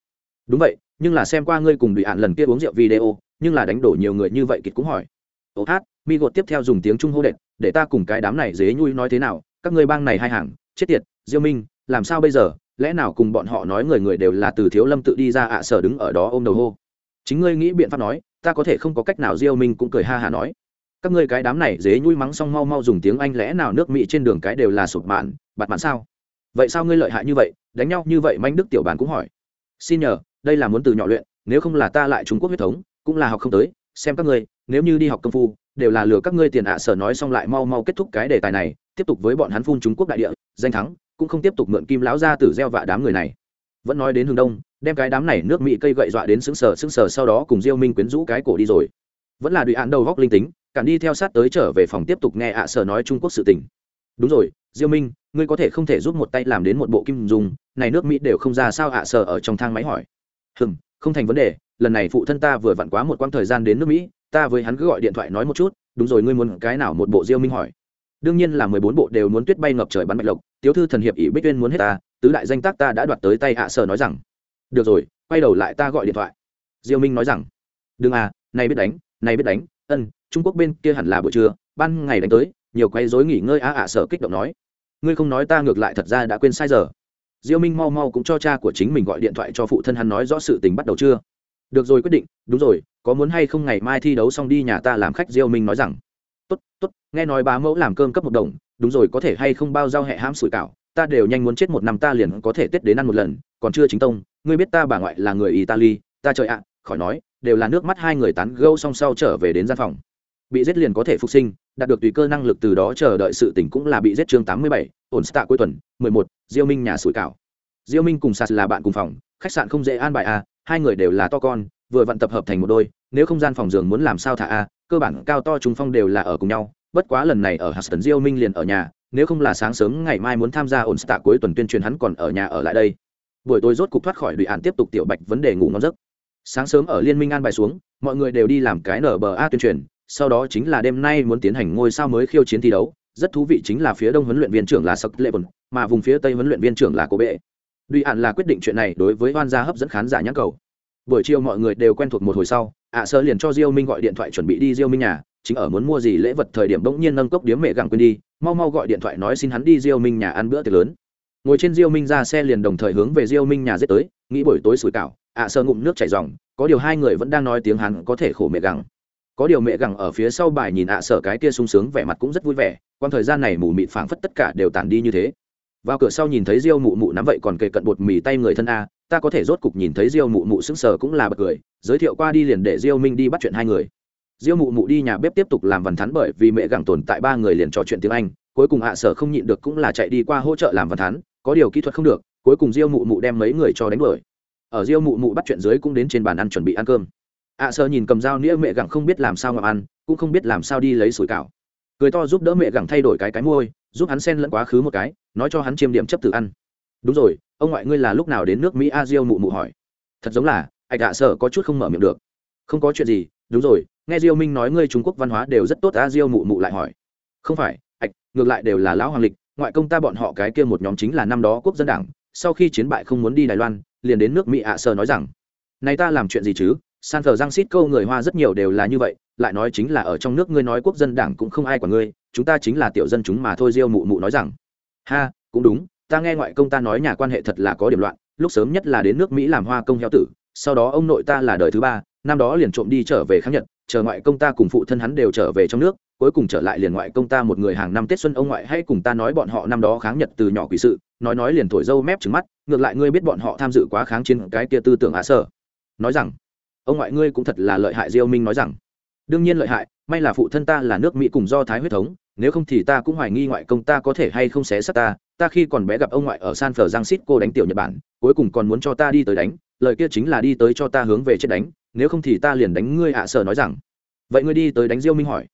Đúng vậy, nhưng là xem qua ngươi cùng đùi ạn lần kia uống rượu video, nhưng là đánh đổ nhiều người như vậy kịch cũng hỏi. Ô hát, mi gột tiếp theo dùng tiếng trung hô đệt, để ta cùng cái đám này dế nhui nói thế nào, các ngươi bang này hai hàng, chết tiệt, diêu minh, làm sao bây giờ? Lẽ nào cùng bọn họ nói người người đều là từ thiếu lâm tự đi ra ạ, sở đứng ở đó ôm đầu hô. Chính ngươi nghĩ biện pháp nói, ta có thể không có cách nào, diêu minh cũng cười ha hà nói. Các ngươi cái đám này dế nhui mắng xong mau mau dùng tiếng anh lẽ nào nước mỹ trên đường cái đều là sụp mạn, bạt mạn sao? Vậy sao ngươi lợi hại như vậy? Đánh nhau như vậy, manh đức tiểu bản cũng hỏi. Xin nhờ, đây là muốn từ nhỏ luyện, nếu không là ta lại trung quốc huyết thống, cũng là học không tới. Xem các ngươi, nếu như đi học công phu, đều là lừa các ngươi tiền ạ, sở nói xong lại mau mau kết thúc cái đề tài này, tiếp tục với bọn hắn phun trung quốc đại địa, danh thắng cũng không tiếp tục mượn kim lão ra tử gieo vạ đám người này. Vẫn nói đến hướng đông, đem cái đám này nước mỹ cây gậy dọa đến sững sờ sững sờ, sau đó cùng diêu minh quyến rũ cái cổ đi rồi. Vẫn là đùi án đầu góc linh tính cản đi theo sát tới trở về phòng tiếp tục nghe ạ sở nói trung quốc sự tình. Đúng rồi, diêu minh, ngươi có thể không thể giúp một tay làm đến một bộ kim dùng, này nước mỹ đều không ra sao ạ sở ở trong thang máy hỏi. Hừm, không thành vấn đề, lần này phụ thân ta vừa vặn quá một quãng thời gian đến nước mỹ, ta với hắn cứ gọi điện thoại nói một chút, đúng rồi, ngươi muốn cái nào một bộ diêu minh hỏi đương nhiên là mười bốn bộ đều muốn tuyết bay ngập trời bắn bạch lộc, tiếu thư thần hiệp ỷ bích tuyên muốn hết ta, tứ đại danh tác ta đã đoạt tới tay hạ sở nói rằng. Được rồi, quay đầu lại ta gọi điện thoại. Diêu minh nói rằng. Đừng à này biết đánh, này biết đánh, ân, trung quốc bên kia hẳn là buổi trưa, ban ngày đánh tới, nhiều quay rối nghỉ ngơi a ạ sở kích động nói. Ngươi không nói ta ngược lại thật ra đã quên sai giờ. Diêu minh mau mau cũng cho cha của chính mình gọi điện thoại cho phụ thân hắn nói rõ sự tình bắt đầu chưa? Được rồi quyết định, đúng rồi, có muốn hay không ngày mai thi đấu xong đi nhà ta làm khách, diêu minh nói rằng tốt tốt, nghe nói bá mẫu làm cơm cấp một đồng, đúng rồi, có thể hay không bao giao hẹ hãm sủi cảo, ta đều nhanh muốn chết một năm ta liền có thể tết đến ăn một lần, còn chưa chính tông, ngươi biết ta bà ngoại là người italy, ta trời ạ, khỏi nói, đều là nước mắt hai người tán gâu song sau trở về đến gian phòng. Bị giết liền có thể phục sinh, đạt được tùy cơ năng lực từ đó chờ đợi sự tỉnh cũng là bị giết chương tám mươi bảy, ổn stạ cuối tuần, mười một, diêu minh nhà sủi cảo. Diêu minh cùng Sạt là bạn cùng phòng, khách sạn không dễ an bài a hai người đều là to con, vừa vận tập hợp thành một đôi, nếu không gian phòng giường muốn làm sao thả a cơ bản cao to trung phong đều là ở cùng nhau bất quá lần này ở Huston Diêu Minh liền ở nhà, nếu không là sáng sớm ngày mai muốn tham gia ổn tạ cuối tuần tuyên truyền hắn còn ở nhà ở lại đây. Buổi tối rốt cục thoát khỏi đùi án tiếp tục tiểu bạch vấn đề ngủ ngon giấc. Sáng sớm ở liên minh an bài xuống, mọi người đều đi làm cái nở bờ a tuyên truyền, sau đó chính là đêm nay muốn tiến hành ngôi sao mới khiêu chiến thi đấu, rất thú vị chính là phía đông huấn luyện viên trưởng là Sắc Lệ mà vùng phía tây huấn luyện viên trưởng là Cô Bệ. Đùi án là quyết định chuyện này đối với Hoan gia hấp dẫn khán giả nhãn cầu. Buổi chiều mọi người đều quen thuộc một hồi sau, ạ sơ liền cho Diêu Minh gọi điện thoại chuẩn bị đi Diêu Minh nhà, chính ở muốn mua gì lễ vật thời điểm bỗng nhiên nâng cốc điếm mẹ gặng quên đi mau mau gọi điện thoại nói xin hắn đi diêu minh nhà ăn bữa tiệc lớn. Ngồi trên diêu minh ra xe liền đồng thời hướng về diêu minh nhà giết tới nghĩ buổi tối sủi cảo ạ à sơ ngụm nước chảy ròng có điều hai người vẫn đang nói tiếng hắn có thể khổ mẹ gặng có điều mẹ gặng ở phía sau bài nhìn ạ à sở cái kia sung sướng vẻ mặt cũng rất vui vẻ quan thời gian này mù mịt phảng phất tất cả đều tàn đi như thế. Vào cửa sau nhìn thấy diêu mụ mụ nắm vậy còn kề cận bột mì tay người thân a ta có thể rốt cục nhìn thấy diêu mụ mụ sững sờ cũng là bật cười, giới thiệu qua đi liền để diêu minh đi bắt chuyện hai người. Diêu mụ mụ đi nhà bếp tiếp tục làm văn thắn bởi vì mẹ gặng tồn tại ba người liền trò chuyện tiếng anh, cuối cùng hạ sở không nhịn được cũng là chạy đi qua hỗ trợ làm văn thắn có điều kỹ thuật không được, cuối cùng diêu mụ mụ đem mấy người cho đánh đuổi. Ở diêu mụ mụ bắt chuyện dưới cũng đến trên bàn ăn chuẩn bị ăn cơm. Ạ sở nhìn cầm dao nĩa mẹ gặng không biết làm sao ngậm ăn, cũng không biết làm sao đi lấy sủi cảo. Cười to giúp đỡ mẹ gặng thay đổi cái cái môi, giúp hắn xen lẫn quá khứ một cái, nói cho hắn chiêm điểm chấp tự ăn. Đúng rồi ông ngoại ngươi là lúc nào đến nước mỹ? A diêu mụ mụ hỏi. Thật giống là, ạch hạ sở có chút không mở miệng được. Không có chuyện gì, đúng rồi, nghe diêu minh nói ngươi trung quốc văn hóa đều rất tốt, a diêu mụ mụ lại hỏi. Không phải, ạch, ngược lại đều là lão hoàng lịch, ngoại công ta bọn họ cái kia một nhóm chính là năm đó quốc dân đảng, sau khi chiến bại không muốn đi đài loan, liền đến nước mỹ, ạ sơ nói rằng, này ta làm chuyện gì chứ? San thờ giang xít câu người hoa rất nhiều đều là như vậy, lại nói chính là ở trong nước ngươi nói quốc dân đảng cũng không ai quản ngươi, chúng ta chính là tiểu dân chúng mà thôi, diêu mụ mụ nói rằng. Ha, cũng đúng ta nghe ngoại công ta nói nhà quan hệ thật là có điểm loạn, lúc sớm nhất là đến nước mỹ làm hoa công heo tử, sau đó ông nội ta là đời thứ ba, năm đó liền trộm đi trở về kháng nhật, chờ ngoại công ta cùng phụ thân hắn đều trở về trong nước, cuối cùng trở lại liền ngoại công ta một người hàng năm tết xuân ông ngoại hay cùng ta nói bọn họ năm đó kháng nhật từ nhỏ quỷ sự, nói nói liền thổi dâu mép trứng mắt, ngược lại ngươi biết bọn họ tham dự quá kháng chiến cái kia tư tưởng á sở nói rằng, ông ngoại ngươi cũng thật là lợi hại diêu minh nói rằng. Đương nhiên lợi hại may là phụ thân ta là nước mỹ cùng do thái huyết thống, nếu không thì ta cũng hoài nghi ngoại công ta có thể hay không xé sát ta. Ta khi còn bé gặp ông ngoại ở san phờ giang xít cô đánh tiểu nhật bản, cuối cùng còn muốn cho ta đi tới đánh, lời kia chính là đi tới cho ta hướng về chết đánh, nếu không thì ta liền đánh ngươi ạ sở nói rằng. Vậy ngươi đi tới đánh diêu minh hỏi.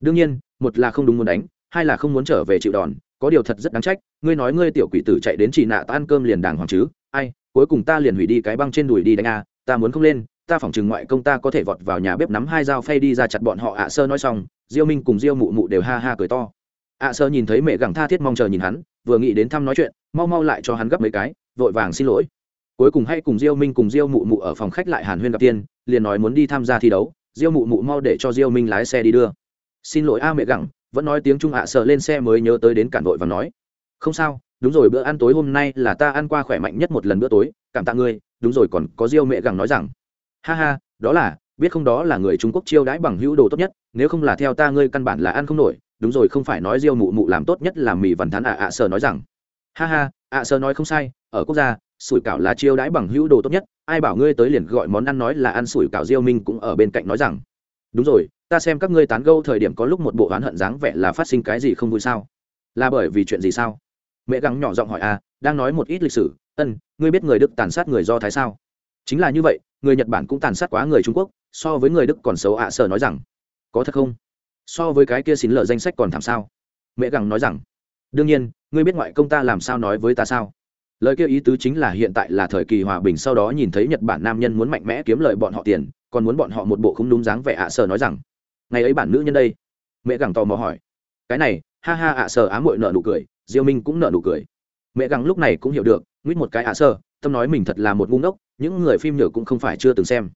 Đương nhiên, một là không đúng muốn đánh, hai là không muốn trở về chịu đòn, có điều thật rất đáng trách, ngươi nói ngươi tiểu quỷ tử chạy đến chỉ nạ ta ăn cơm liền đàng hoàng chứ. Ai, cuối cùng ta liền hủy đi cái băng trên đùi đi đánh a, ta muốn không lên ta phỏng chừng ngoại công ta có thể vọt vào nhà bếp nắm hai dao phay đi ra chặt bọn họ ạ à sơ nói xong, diêu minh cùng diêu mụ mụ đều ha ha cười to. ạ à sơ nhìn thấy mẹ gẳng tha thiết mong chờ nhìn hắn, vừa nghĩ đến thăm nói chuyện, mau mau lại cho hắn gấp mấy cái, vội vàng xin lỗi. Cuối cùng hay cùng diêu minh cùng diêu mụ mụ ở phòng khách lại hàn huyên gặp tiên, liền nói muốn đi tham gia thi đấu, diêu mụ mụ mau để cho diêu minh lái xe đi đưa. Xin lỗi a mẹ gặng vẫn nói tiếng trung ạ à sợ lên xe mới nhớ tới đến cản vội và nói. Không sao, đúng rồi, bữa ăn tối hôm nay là ta ăn qua khỏe mạnh nhất một lần bữa tối, cảm tạ ngươi, đúng rồi, còn có diêu mẹ gặng nói rằng ha ha đó là biết không đó là người trung quốc chiêu đãi bằng hữu đồ tốt nhất nếu không là theo ta ngươi căn bản là ăn không nổi đúng rồi không phải nói riêu mụ mụ làm tốt nhất là mì vằn thắn ạ ạ sợ nói rằng. Ha ha ạ sợ nói không sai ở quốc gia sủi cảo là chiêu đãi bằng hữu đồ tốt nhất ai bảo ngươi tới liền gọi món ăn nói là ăn sủi cảo diêu minh cũng ở bên cạnh nói rằng. Đúng rồi ta xem các ngươi tán gâu thời điểm có lúc một bộ oán hận dáng vẻ là phát sinh cái gì không vui sao? Là bởi vì chuyện gì sao? Mẹ gắng nhỏ giọng hỏi a à, đang nói một ít lịch sử ân ngươi biết người đức tàn sát người do thái sao? Chính là như vậy người nhật bản cũng tàn sát quá người trung quốc so với người đức còn xấu ạ à sở nói rằng có thật không so với cái kia xin lợi danh sách còn thảm sao mẹ gẳng nói rằng đương nhiên ngươi biết ngoại công ta làm sao nói với ta sao lời kêu ý tứ chính là hiện tại là thời kỳ hòa bình sau đó nhìn thấy nhật bản nam nhân muốn mạnh mẽ kiếm lời bọn họ tiền còn muốn bọn họ một bộ không đúng dáng vẻ ạ sở nói rằng ngày ấy bản nữ nhân đây mẹ gẳng tò mò hỏi cái này ha ha ạ sở á muội nợ nụ cười diêu minh cũng nợ nụ cười mẹ gẳng lúc này cũng hiểu được nguyết một cái ạ sở tâm nói mình thật là một ngu ngốc những người phim nhựa cũng không phải chưa từng xem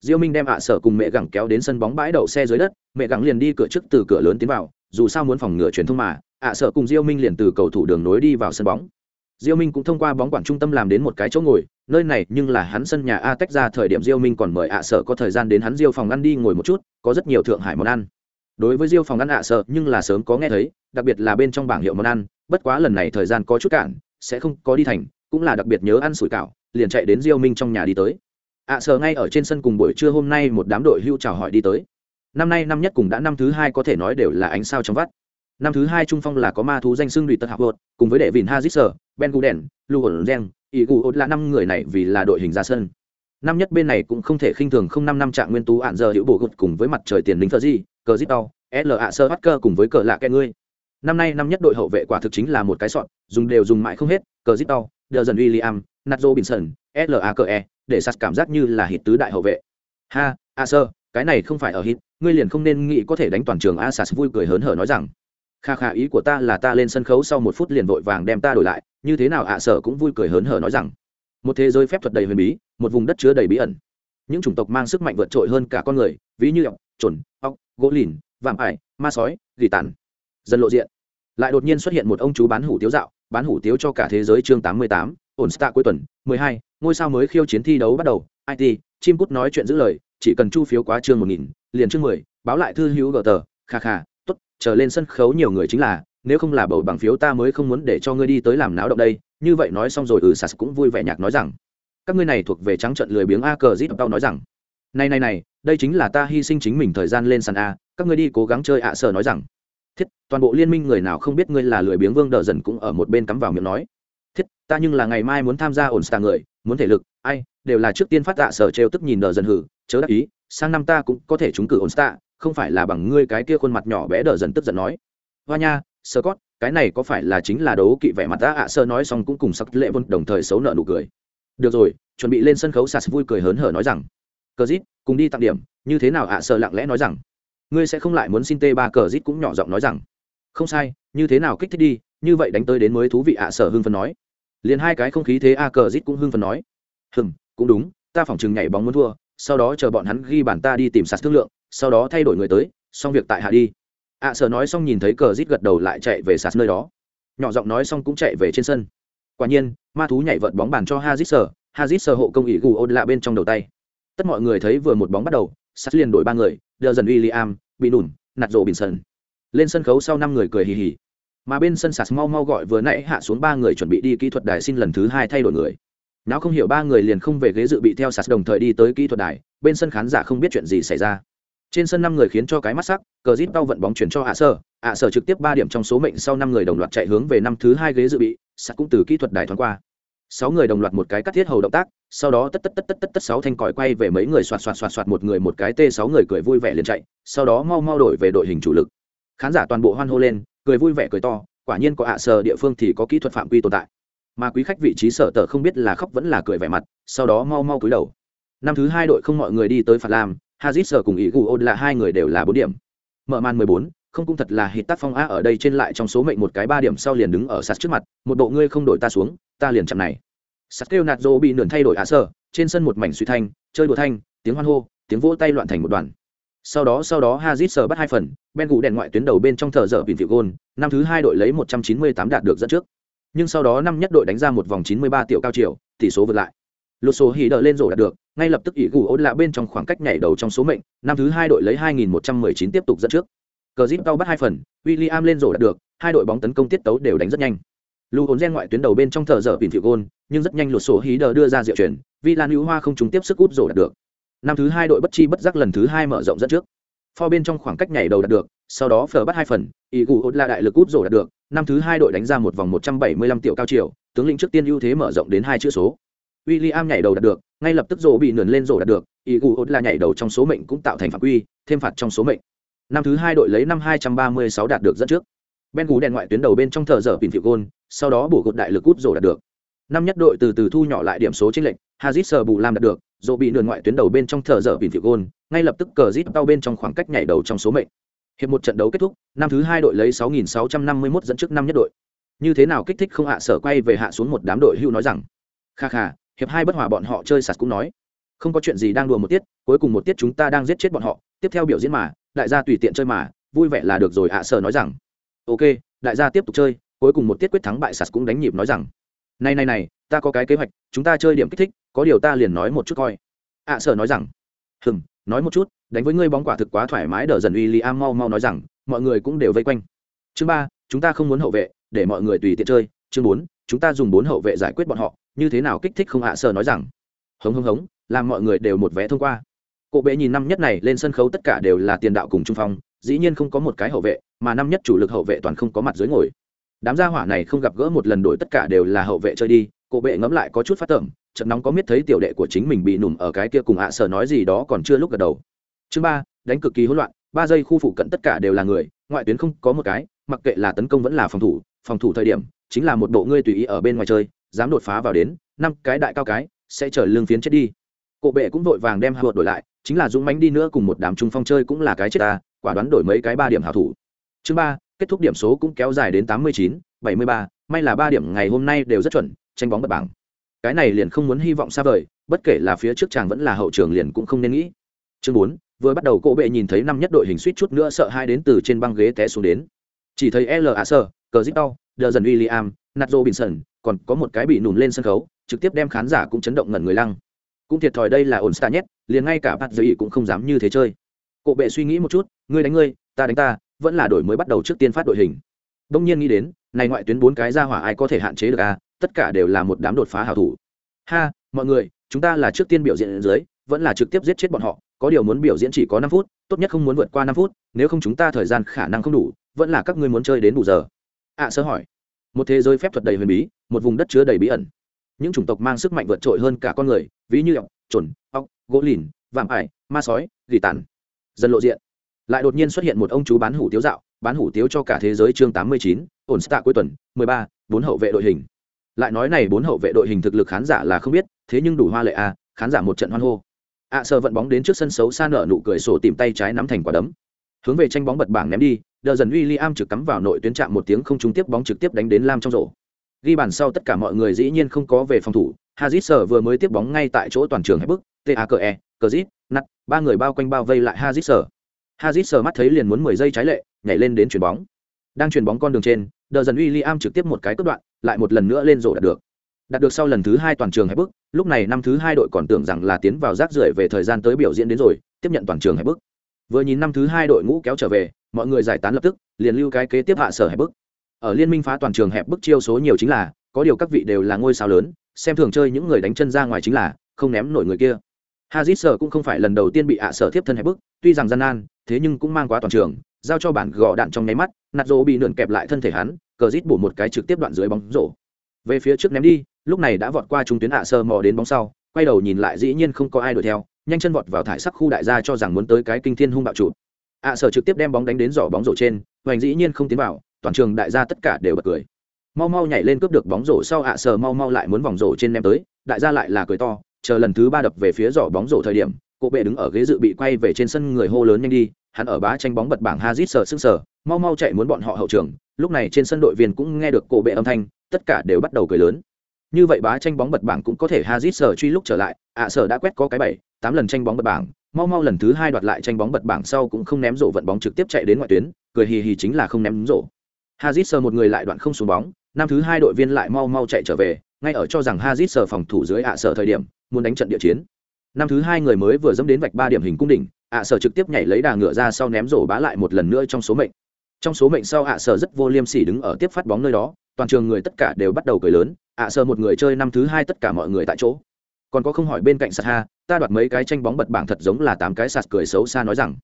diêu minh đem ạ sở cùng mẹ gẳng kéo đến sân bóng bãi đậu xe dưới đất mẹ gẳng liền đi cửa trước từ cửa lớn tiến vào dù sao muốn phòng ngừa truyền thông mà ạ sở cùng diêu minh liền từ cầu thủ đường nối đi vào sân bóng Diêu Minh cũng thông qua bóng quản trung tâm làm đến một cái chỗ ngồi, nơi này nhưng là hắn sân nhà A tách ra thời điểm Diêu Minh còn mời ạ sở có thời gian đến hắn Diêu phòng ăn đi ngồi một chút, có rất nhiều thượng hải món ăn. Đối với Diêu phòng ăn ạ sở nhưng là sớm có nghe thấy, đặc biệt là bên trong bảng hiệu món ăn, bất quá lần này thời gian có chút cản, sẽ không có đi thành, cũng là đặc biệt nhớ ăn sủi cảo, liền chạy đến Diêu Minh trong nhà đi tới. À, ạ sở ngay ở trên sân cùng buổi trưa hôm nay một đám đội hưu chào hỏi đi tới. Năm nay năm nhất cùng đã năm thứ hai có thể nói đều là ánh sao trong vắt năm thứ hai trung phong là có ma thú danh xưng đùi tật học vợt cùng với đệ vìn hazit ben guden lu hồn gen ý ốt là năm người này vì là đội hình ra sân năm nhất bên này cũng không thể khinh thường không năm năm trạng nguyên tú ạn giờ hữu bộ gột cùng với mặt trời tiền lính thờ gì, cờ zip đau l ạ sơ bắt cơ cùng với cờ lạ kẹ ngươi năm nay năm nhất đội hậu vệ quả thực chính là một cái sọn dùng đều dùng mãi không hết, cờ zip đau đờ dần william nazo binson l a cờ e để sạt cảm giác như là hít tứ đại hậu vệ. Ha a sơ, cái này không phải ở hít ngươi liền không nên nghĩ có thể đánh toàn trường a, sạt vui cười hớn hở nói rằng. Kha kha, ý của ta là ta lên sân khấu sau một phút liền vội vàng đem ta đổi lại, như thế nào à ạ sở cũng vui cười hớn hở nói rằng. Một thế giới phép thuật đầy huyền bí, một vùng đất chứa đầy bí ẩn. Những chủng tộc mang sức mạnh vượt trội hơn cả con người, ví như ọc chuẩn ọc gỗ lìn, vạm ải, ma sói, gỉ tàn dần lộ diện. Lại đột nhiên xuất hiện một ông chú bán hủ tiếu dạo, bán hủ tiếu cho cả thế giới chương tám mươi tám, ổn star cuối tuần, mười hai, ngôi sao mới khiêu chiến thi đấu bắt đầu it chim cút nói chuyện giữ lời, chỉ cần chu phiếu quá chương một nghìn, liền chương mười, báo lại thư hữu gờ tờ, kha kha chờ lên sân khấu nhiều người chính là, nếu không là bầu bằng phiếu ta mới không muốn để cho ngươi đi tới làm náo động đây, như vậy nói xong rồi ừ sas cũng vui vẻ nhạc nói rằng, các ngươi này thuộc về trắng trận lười biếng a cờ zip tao nói rằng, này này này, đây chính là ta hy sinh chính mình thời gian lên sàn a, các ngươi đi cố gắng chơi ạ à sở nói rằng thiết, toàn bộ liên minh người nào không biết ngươi là lười biếng vương đờ dần cũng ở một bên cắm vào miệng nói. Thiết, ta nhưng là ngày mai muốn tham gia ổn star người, muốn thể lực, ai, đều là trước tiên phát tạ sở trêu tức nhìn đờ dần hử, chớ đắc ý, sang năm ta cũng có thể trúng cử ổn star không phải là bằng ngươi cái kia khuôn mặt nhỏ bé đờ dần tức giận nói. Hoa nha sơ cót cái này có phải là chính là đấu kỵ vẻ mặt ta ạ à, sơ nói xong cũng cùng sắc lệ vân đồng thời xấu nợ nụ cười. Được rồi, chuẩn bị lên sân khấu, sas vui cười hớn hở nói rằng, cờ dít cùng đi tặng điểm, như thế nào ạ? Sơ lặng lẽ nói rằng ngươi sẽ không lại muốn xin tê ba cờ rít cũng nhỏ giọng nói rằng không sai như thế nào kích thích đi như vậy đánh tới đến mới thú vị ạ sở hưng phân nói. Liền hai cái không khí thế a cờ rít cũng hưng phân nói. Hừm cũng đúng ta phỏng chừng nhảy bóng muốn thua sau đó chờ bọn hắn ghi bản ta đi tìm sạt thương lượng sau đó thay đổi người tới xong việc tại hạ đi. Ạ à, sở nói xong nhìn thấy cờ rít gật đầu lại chạy về sạt nơi đó. Nhỏ giọng nói xong cũng chạy về trên sân. Quả nhiên ma thú nhảy vợt bóng bàn cho hazit sở hazit sở hộ công ý gù ôn lạ bên trong đầu tay. Tất mọi người thấy vừa một bóng bắt đầu sạt liền đổi ba người đờ dần William, bị đùn nạt rộ bình sân lên sân khấu sau năm người cười hì hì. Mà bên sân sạt mau mau gọi vừa nãy hạ xuống ba người chuẩn bị đi kỹ thuật đài xin lần thứ hai thay đổi người. Não không hiểu ba người liền không về ghế dự bị theo sạt đồng thời đi tới kỹ thuật đài bên sân khán giả không biết chuyện gì xảy ra. Trên sân năm người khiến cho cái mắt sắc cờ rít đau vận bóng chuyển cho hạ sở hạ sở trực tiếp ba điểm trong số mệnh sau năm người đồng loạt chạy hướng về năm thứ hai ghế dự bị sạt cũng từ kỹ thuật đài thoáng qua sáu người đồng loạt một cái cắt thiết hầu động tác, sau đó tất tất tất tất tất tất sáu thanh còi quay về mấy người xoạt xoạt xoạt xoạt một người một cái t sáu người cười vui vẻ liền chạy, sau đó mau mau đổi về đội hình chủ lực. Khán giả toàn bộ hoan hô lên, cười vui vẻ cười to, quả nhiên có hạ sở địa phương thì có kỹ thuật phạm quy tồn tại. Mà quý khách vị trí sở tờ không biết là khóc vẫn là cười vẻ mặt, sau đó mau mau cúi đầu. Năm thứ hai đội không mọi người đi tới phạt lam hazit sở cùng ý gu ôn là hai người đều là bốn điểm. Mở màn mười bốn không cũng thật là hít tác phong a ở đây trên lại trong số mệnh một cái ba điểm sau liền đứng ở sạt trước mặt, một bộ ngươi không đổi ta xuống, ta liền chậm này. Sạt kêu nạt dỗ bị nườn thay đổi ạ sơ, trên sân một mảnh suy thanh, chơi đùa thanh, tiếng hoan hô, tiếng vỗ tay loạn thành một đoàn. Sau đó sau đó hazit sờ bắt hai phần, ben gù đèn ngoại tuyến đầu bên trong thờ dở bình phiệu gôn, năm thứ hai đội lấy một trăm chín mươi tám đạt được dẫn trước. Nhưng sau đó năm nhất đội đánh ra một vòng chín mươi ba tiểu cao chiều tỷ số vượt lại. Lột số hỉ đợi lên rổ đạt được, ngay lập tức ỷ gù ốt lạ bên trong khoảng cách nhảy đầu trong số mệnh, năm thứ hai đội lấy 2119 tiếp tục dẫn trước cờ zip tao bắt hai phần William lên rổ đạt được hai đội bóng tấn công tiết tấu đều đánh rất nhanh. Lưu hồn gen ngoại tuyến đầu bên trong thở dở bình thiệu gôn nhưng rất nhanh lột sổ hí đờ đưa ra diệu chuyển vì lan hữu hoa không trúng tiếp sức út rổ đạt được. Năm thứ hai đội bất chi bất giác lần thứ hai mở rộng dẫn trước. Pho bên trong khoảng cách nhảy đầu đạt được sau đó phở bắt hai phần ý gù Hốt là đại lực út rổ đạt được năm thứ hai đội đánh ra một vòng 175 triệu cao chiều tướng lĩnh trước tiên ưu thế mở rộng đến hai chữ số. William nhảy đầu đạt được, ngay lập tức rổ bị nườn lên rổ đạt được, Igu là nhảy đầu trong số mệnh cũng tạo thành phạm quy, thêm phạt trong số mệnh. Năm thứ hai đội lấy năm 236 đạt được dẫn trước. Ben Gú đèn ngoại tuyến đầu bên trong thờ dở pin phiệu gôn, sau đó bổ gột đại lực cút rổ đạt được. Năm nhất đội từ từ thu nhỏ lại điểm số chênh lệch, Hazit sờ bù làm đạt được, rổ bị nườn ngoại tuyến đầu bên trong thờ dở pin phiệu gôn, ngay lập tức cờ rít tao bên trong khoảng cách nhảy đầu trong số mệnh. Hiệp một trận đấu kết thúc, năm thứ hai đội lấy 6651 dẫn trước năm nhất đội. Như thế nào kích thích không hạ sở quay về hạ xuống một đám đội hưu nói rằng, kha kha hiệp hai bất hòa bọn họ chơi sạt cũng nói không có chuyện gì đang đùa một tiết cuối cùng một tiết chúng ta đang giết chết bọn họ tiếp theo biểu diễn mà đại gia tùy tiện chơi mà, vui vẻ là được rồi ạ à sở nói rằng. Ok, đại gia tiếp tục chơi, cuối cùng một tiết quyết thắng bại sạt cũng đánh nhịp nói rằng. Này này này, ta có cái kế hoạch, chúng ta chơi điểm kích thích, có điều ta liền nói một chút coi. Ạ sở nói rằng. Hừm, nói một chút, đánh với ngươi bóng quả thực quá thoải mái, đờ dần uy li am mau mau nói rằng, mọi người cũng đều vây quanh. Chương ba, chúng ta không muốn hậu vệ, để mọi người tùy tiện chơi. Chương bốn, chúng ta dùng bốn hậu vệ giải quyết bọn họ, như thế nào kích thích không ạ sở nói rằng. Hống hống hống, làm mọi người đều một vé thông qua. Cổ bệ nhìn năm nhất này lên sân khấu tất cả đều là tiền đạo cùng trung phong dĩ nhiên không có một cái hậu vệ mà năm nhất chủ lực hậu vệ toàn không có mặt dưới ngồi. Đám gia hỏa này không gặp gỡ một lần đổi tất cả đều là hậu vệ chơi đi Cổ bệ ngẫm lại có chút phát tẩm, trận nóng có biết thấy tiểu đệ của chính mình bị nùm ở cái kia cùng ạ sở nói gì đó còn chưa lúc gật đầu. Chương ba đánh cực kỳ hỗn loạn ba giây khu phụ cận tất cả đều là người ngoại tuyến không có một cái mặc kệ là tấn công vẫn là phòng thủ phòng thủ thời điểm chính là một bộ ngươi tùy ý ở bên ngoài chơi dám đột phá vào đến năm cái đại cao cái sẽ trở lương phiến chết đi. Cổ bệ cũng vội vàng đem hạ đổi lại chính là dũng mánh đi nữa cùng một đám trung phong chơi cũng là cái chết ta, quả đoán đổi mấy cái ba điểm hảo thủ. Chương ba, kết thúc điểm số cũng kéo dài đến tám mươi chín, bảy mươi ba, may là ba điểm ngày hôm nay đều rất chuẩn, tranh bóng bật bảng. Cái này liền không muốn hy vọng xa vời, bất kể là phía trước chàng vẫn là hậu trường liền cũng không nên nghĩ. Chương bốn, vừa bắt đầu cộ bệ nhìn thấy năm nhất đội hình suýt chút nữa sợ hai đến từ trên băng ghế té xuống đến. Chỉ thấy l a sơ, cờ zip đau đờ dần w i l l i am nazo binson còn có một cái bị nùm lên sân khấu, trực tiếp đem khán giả cũng chấn động ngẩn người lăng cũng thiệt thòi đây là ổn xa nhất liền ngay cả bạt dây cũng không dám như thế chơi. Cộ bệ suy nghĩ một chút ngươi đánh ngươi ta đánh ta vẫn là đổi mới bắt đầu trước tiên phát đội hình. Đông nhiên nghĩ đến này ngoại tuyến bốn cái ra hỏa ai có thể hạn chế được à? Tất cả đều là một đám đột phá hào thủ. Ha mọi người chúng ta là trước tiên biểu diễn dưới vẫn là trực tiếp giết chết bọn họ. Có điều muốn biểu diễn chỉ có năm phút tốt nhất không muốn vượt qua năm phút nếu không chúng ta thời gian khả năng không đủ vẫn là các ngươi muốn chơi đến đủ giờ. Ạ à, sơ hỏi. Một thế giới phép thuật đầy huyền bí một vùng đất chứa đầy bí ẩn những chủng tộc mang sức mạnh vượt trội hơn cả con người ví như ọc chuẩn ọc gỗ lìn vạm ải ma sói gỉ tàn. Dần lộ diện. Lại đột nhiên xuất hiện một ông chú bán hủ tiếu dạo bán hủ tiếu cho cả thế giới chương tám mươi chín ổn stạ cuối tuần mười ba bốn hậu vệ đội hình. Lại nói này bốn hậu vệ đội hình thực lực khán giả là không biết thế nhưng đủ hoa lệ a à, khán giả một trận hoan hô. Ạ à, sơ vận bóng đến trước sân xấu xa nở nụ cười sổ tìm tay trái nắm thành quả đấm. Hướng về tranh bóng bật bảng ném đi đờ dần uy Liam trực cắm vào nội tuyến trạm một tiếng không trúng tiếp bóng trực tiếp đánh đến lam trong rổ ghi bàn sau tất cả mọi người dĩ nhiên không có về phòng thủ. Hazit sở vừa mới tiếp bóng ngay tại chỗ toàn trường hết bức ta cờ e zit nắt ba người bao quanh bao vây lại hazit sở. Hazit sở mắt thấy liền muốn mười giây trái lệ, nhảy lên đến chuyền bóng. Đang chuyền bóng con đường trên, đờ dần uy Liam trực tiếp một cái cướp đoạn, lại một lần nữa lên rổ đạt được. Đạt được sau lần thứ hai toàn trường hết bức lúc này năm thứ hai đội còn tưởng rằng là tiến vào rác rưởi về thời gian tới biểu diễn đến rồi, tiếp nhận toàn trường hết bức vừa nhìn năm thứ hai đội ngũ kéo trở về, mọi người giải tán lập tức, liền lưu cái kế tiếp hạ sở hẹp bức ở liên minh phá toàn trường hẹp bức chiêu số nhiều chính là, có điều các vị đều là ngôi sao lớn, xem thường chơi những người đánh chân ra ngoài chính là, không ném nổi người kia. Hazit sở cũng không phải lần đầu tiên bị ạ sở tiếp thân hẹp bức, tuy rằng gian nan, thế nhưng cũng mang quá toàn trường, giao cho bản gò đạn trong nháy mắt nạt rô bị nượn kẹp lại thân thể hắn, cờ rít bổ một cái trực tiếp đoạn dưới bóng rổ. Về phía trước ném đi, lúc này đã vọt qua trung tuyến ạ sơ mò đến bóng sau, quay đầu nhìn lại dĩ nhiên không có ai đuổi theo, nhanh chân vọt vào thải sắc khu đại gia cho rằng muốn tới cái kinh thiên hung bạo trụ. ạ sở trực tiếp đem bóng đánh đến giỏ bóng rổ trên, hoành dĩ nhiên không tiến vào toàn trường đại gia tất cả đều bật cười. Mau mau nhảy lên cướp được bóng rổ sau ạ à, sờ mau mau lại muốn vòng rổ trên ném tới, đại gia lại là cười to, chờ lần thứ ba đập về phía giỏ bóng rổ thời điểm, cô bệ đứng ở ghế dự bị quay về trên sân người hô lớn nhanh đi, hắn ở bá tranh bóng bật bảng hazit sờ sưng sờ, mau mau chạy muốn bọn họ hậu trường, lúc này trên sân đội viên cũng nghe được cổ bệ âm thanh, tất cả đều bắt đầu cười lớn. Như vậy bá tranh bóng bật bảng cũng có thể hazit sờ truy lúc trở lại, ạ à, sờ đã quét có cái bảy, tám lần tranh bóng bật bảng, mau mau lần thứ hai đoạt lại tranh bóng bật bảng sau cũng không ném rổ vận bóng trực tiếp chạy đến ngoại tuyến, cười hì hì chính là không ném rổ hazit sờ một người lại đoạn không xuống bóng, năm thứ hai đội viên lại mau mau chạy trở về, ngay ở cho rằng hazit sờ phòng thủ dưới ạ sở thời điểm, muốn đánh trận địa chiến. Năm thứ hai người mới vừa dẫm đến vạch ba điểm hình cung đỉnh, ạ sở trực tiếp nhảy lấy đà ngựa ra sau ném rổ bá lại một lần nữa trong số mệnh. Trong số mệnh sau ạ sở rất vô liêm sỉ đứng ở tiếp phát bóng nơi đó, toàn trường người tất cả đều bắt đầu cười lớn, ạ sở một người chơi năm thứ hai tất cả mọi người tại chỗ. Còn có không hỏi bên cạnh sạt ha, ta đoạt mấy cái tranh bóng bật bảng thật giống là tám cái sạt cười xấu xa nói rằng.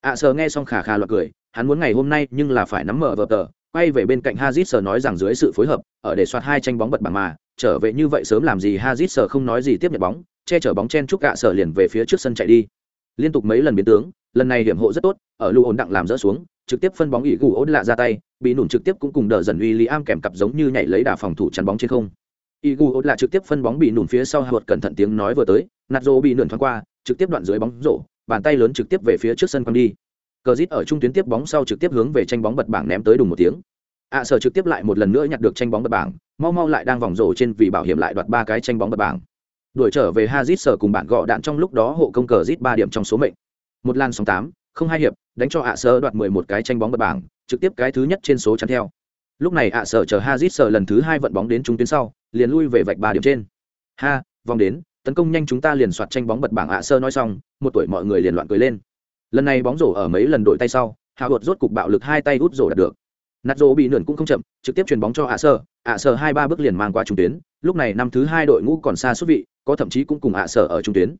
ạ sở nghe xong khà khà loạt cười, hắn muốn ngày hôm nay nhưng là phải nắm mở vợp tờ quay về bên cạnh hazit sở nói rằng dưới sự phối hợp, ở để soạt hai tranh bóng bật bảng mà, trở về như vậy sớm làm gì hazit sở không nói gì tiếp nhận bóng, che chở bóng chen chúc cả sở liền về phía trước sân chạy đi. Liên tục mấy lần biến tướng, lần này hiểm hộ rất tốt, ở lưu ổn đặng làm rỡ xuống, trực tiếp phân bóng ỷ gù ốt lạ ra tay, bị nổn trực tiếp cũng cùng đỡ dần William kèm cặp giống như nhảy lấy đà phòng thủ chắn bóng trên không. Ỉ gù ốt lạ trực tiếp phân bóng bị nổn phía sau hụt cẩn thận tiếng nói vừa tới, nạt bị nổn thoáng qua, trực tiếp đoạn dưới bóng rổ, bàn tay lớn trực tiếp về phía trước sân quăng đi cờ rít ở trung tuyến tiếp bóng sau trực tiếp hướng về tranh bóng bật bảng ném tới đùng một tiếng. Ạ sở trực tiếp lại một lần nữa nhặt được tranh bóng bật bảng, mau mau lại đang vòng rổ trên vì bảo hiểm lại đoạt ba cái tranh bóng bật bảng. Đuổi trở về hazit sở cùng bạn gọ đạn trong lúc đó hộ công cờ rít ba điểm trong số mệnh. Một lan sóng tám, không hai hiệp, đánh cho ạ sở đoạt mười một cái tranh bóng bật bảng, trực tiếp cái thứ nhất trên số chắn theo. Lúc này ạ sở chờ hazit sở lần thứ hai vận bóng đến trung tuyến sau, liền lui về vạch ba điểm trên. Ha, vòng đến, tấn công nhanh chúng ta liền soạt tranh bóng bật bảng ạ sơ nói xong, một tuổi mọi người liền loạn cười lên lần này bóng rổ ở mấy lần đổi tay sau hạ vợt rốt cục bạo lực hai tay út rổ đạt được. Nạt rổ bị nườn cũng không chậm, trực tiếp chuyền bóng cho ạ sơ. Ạ sơ hai ba bước liền mang qua trung tuyến, lúc này năm thứ hai đội ngũ còn xa xuất vị, có thậm chí cũng cùng ạ sơ ở trung tuyến.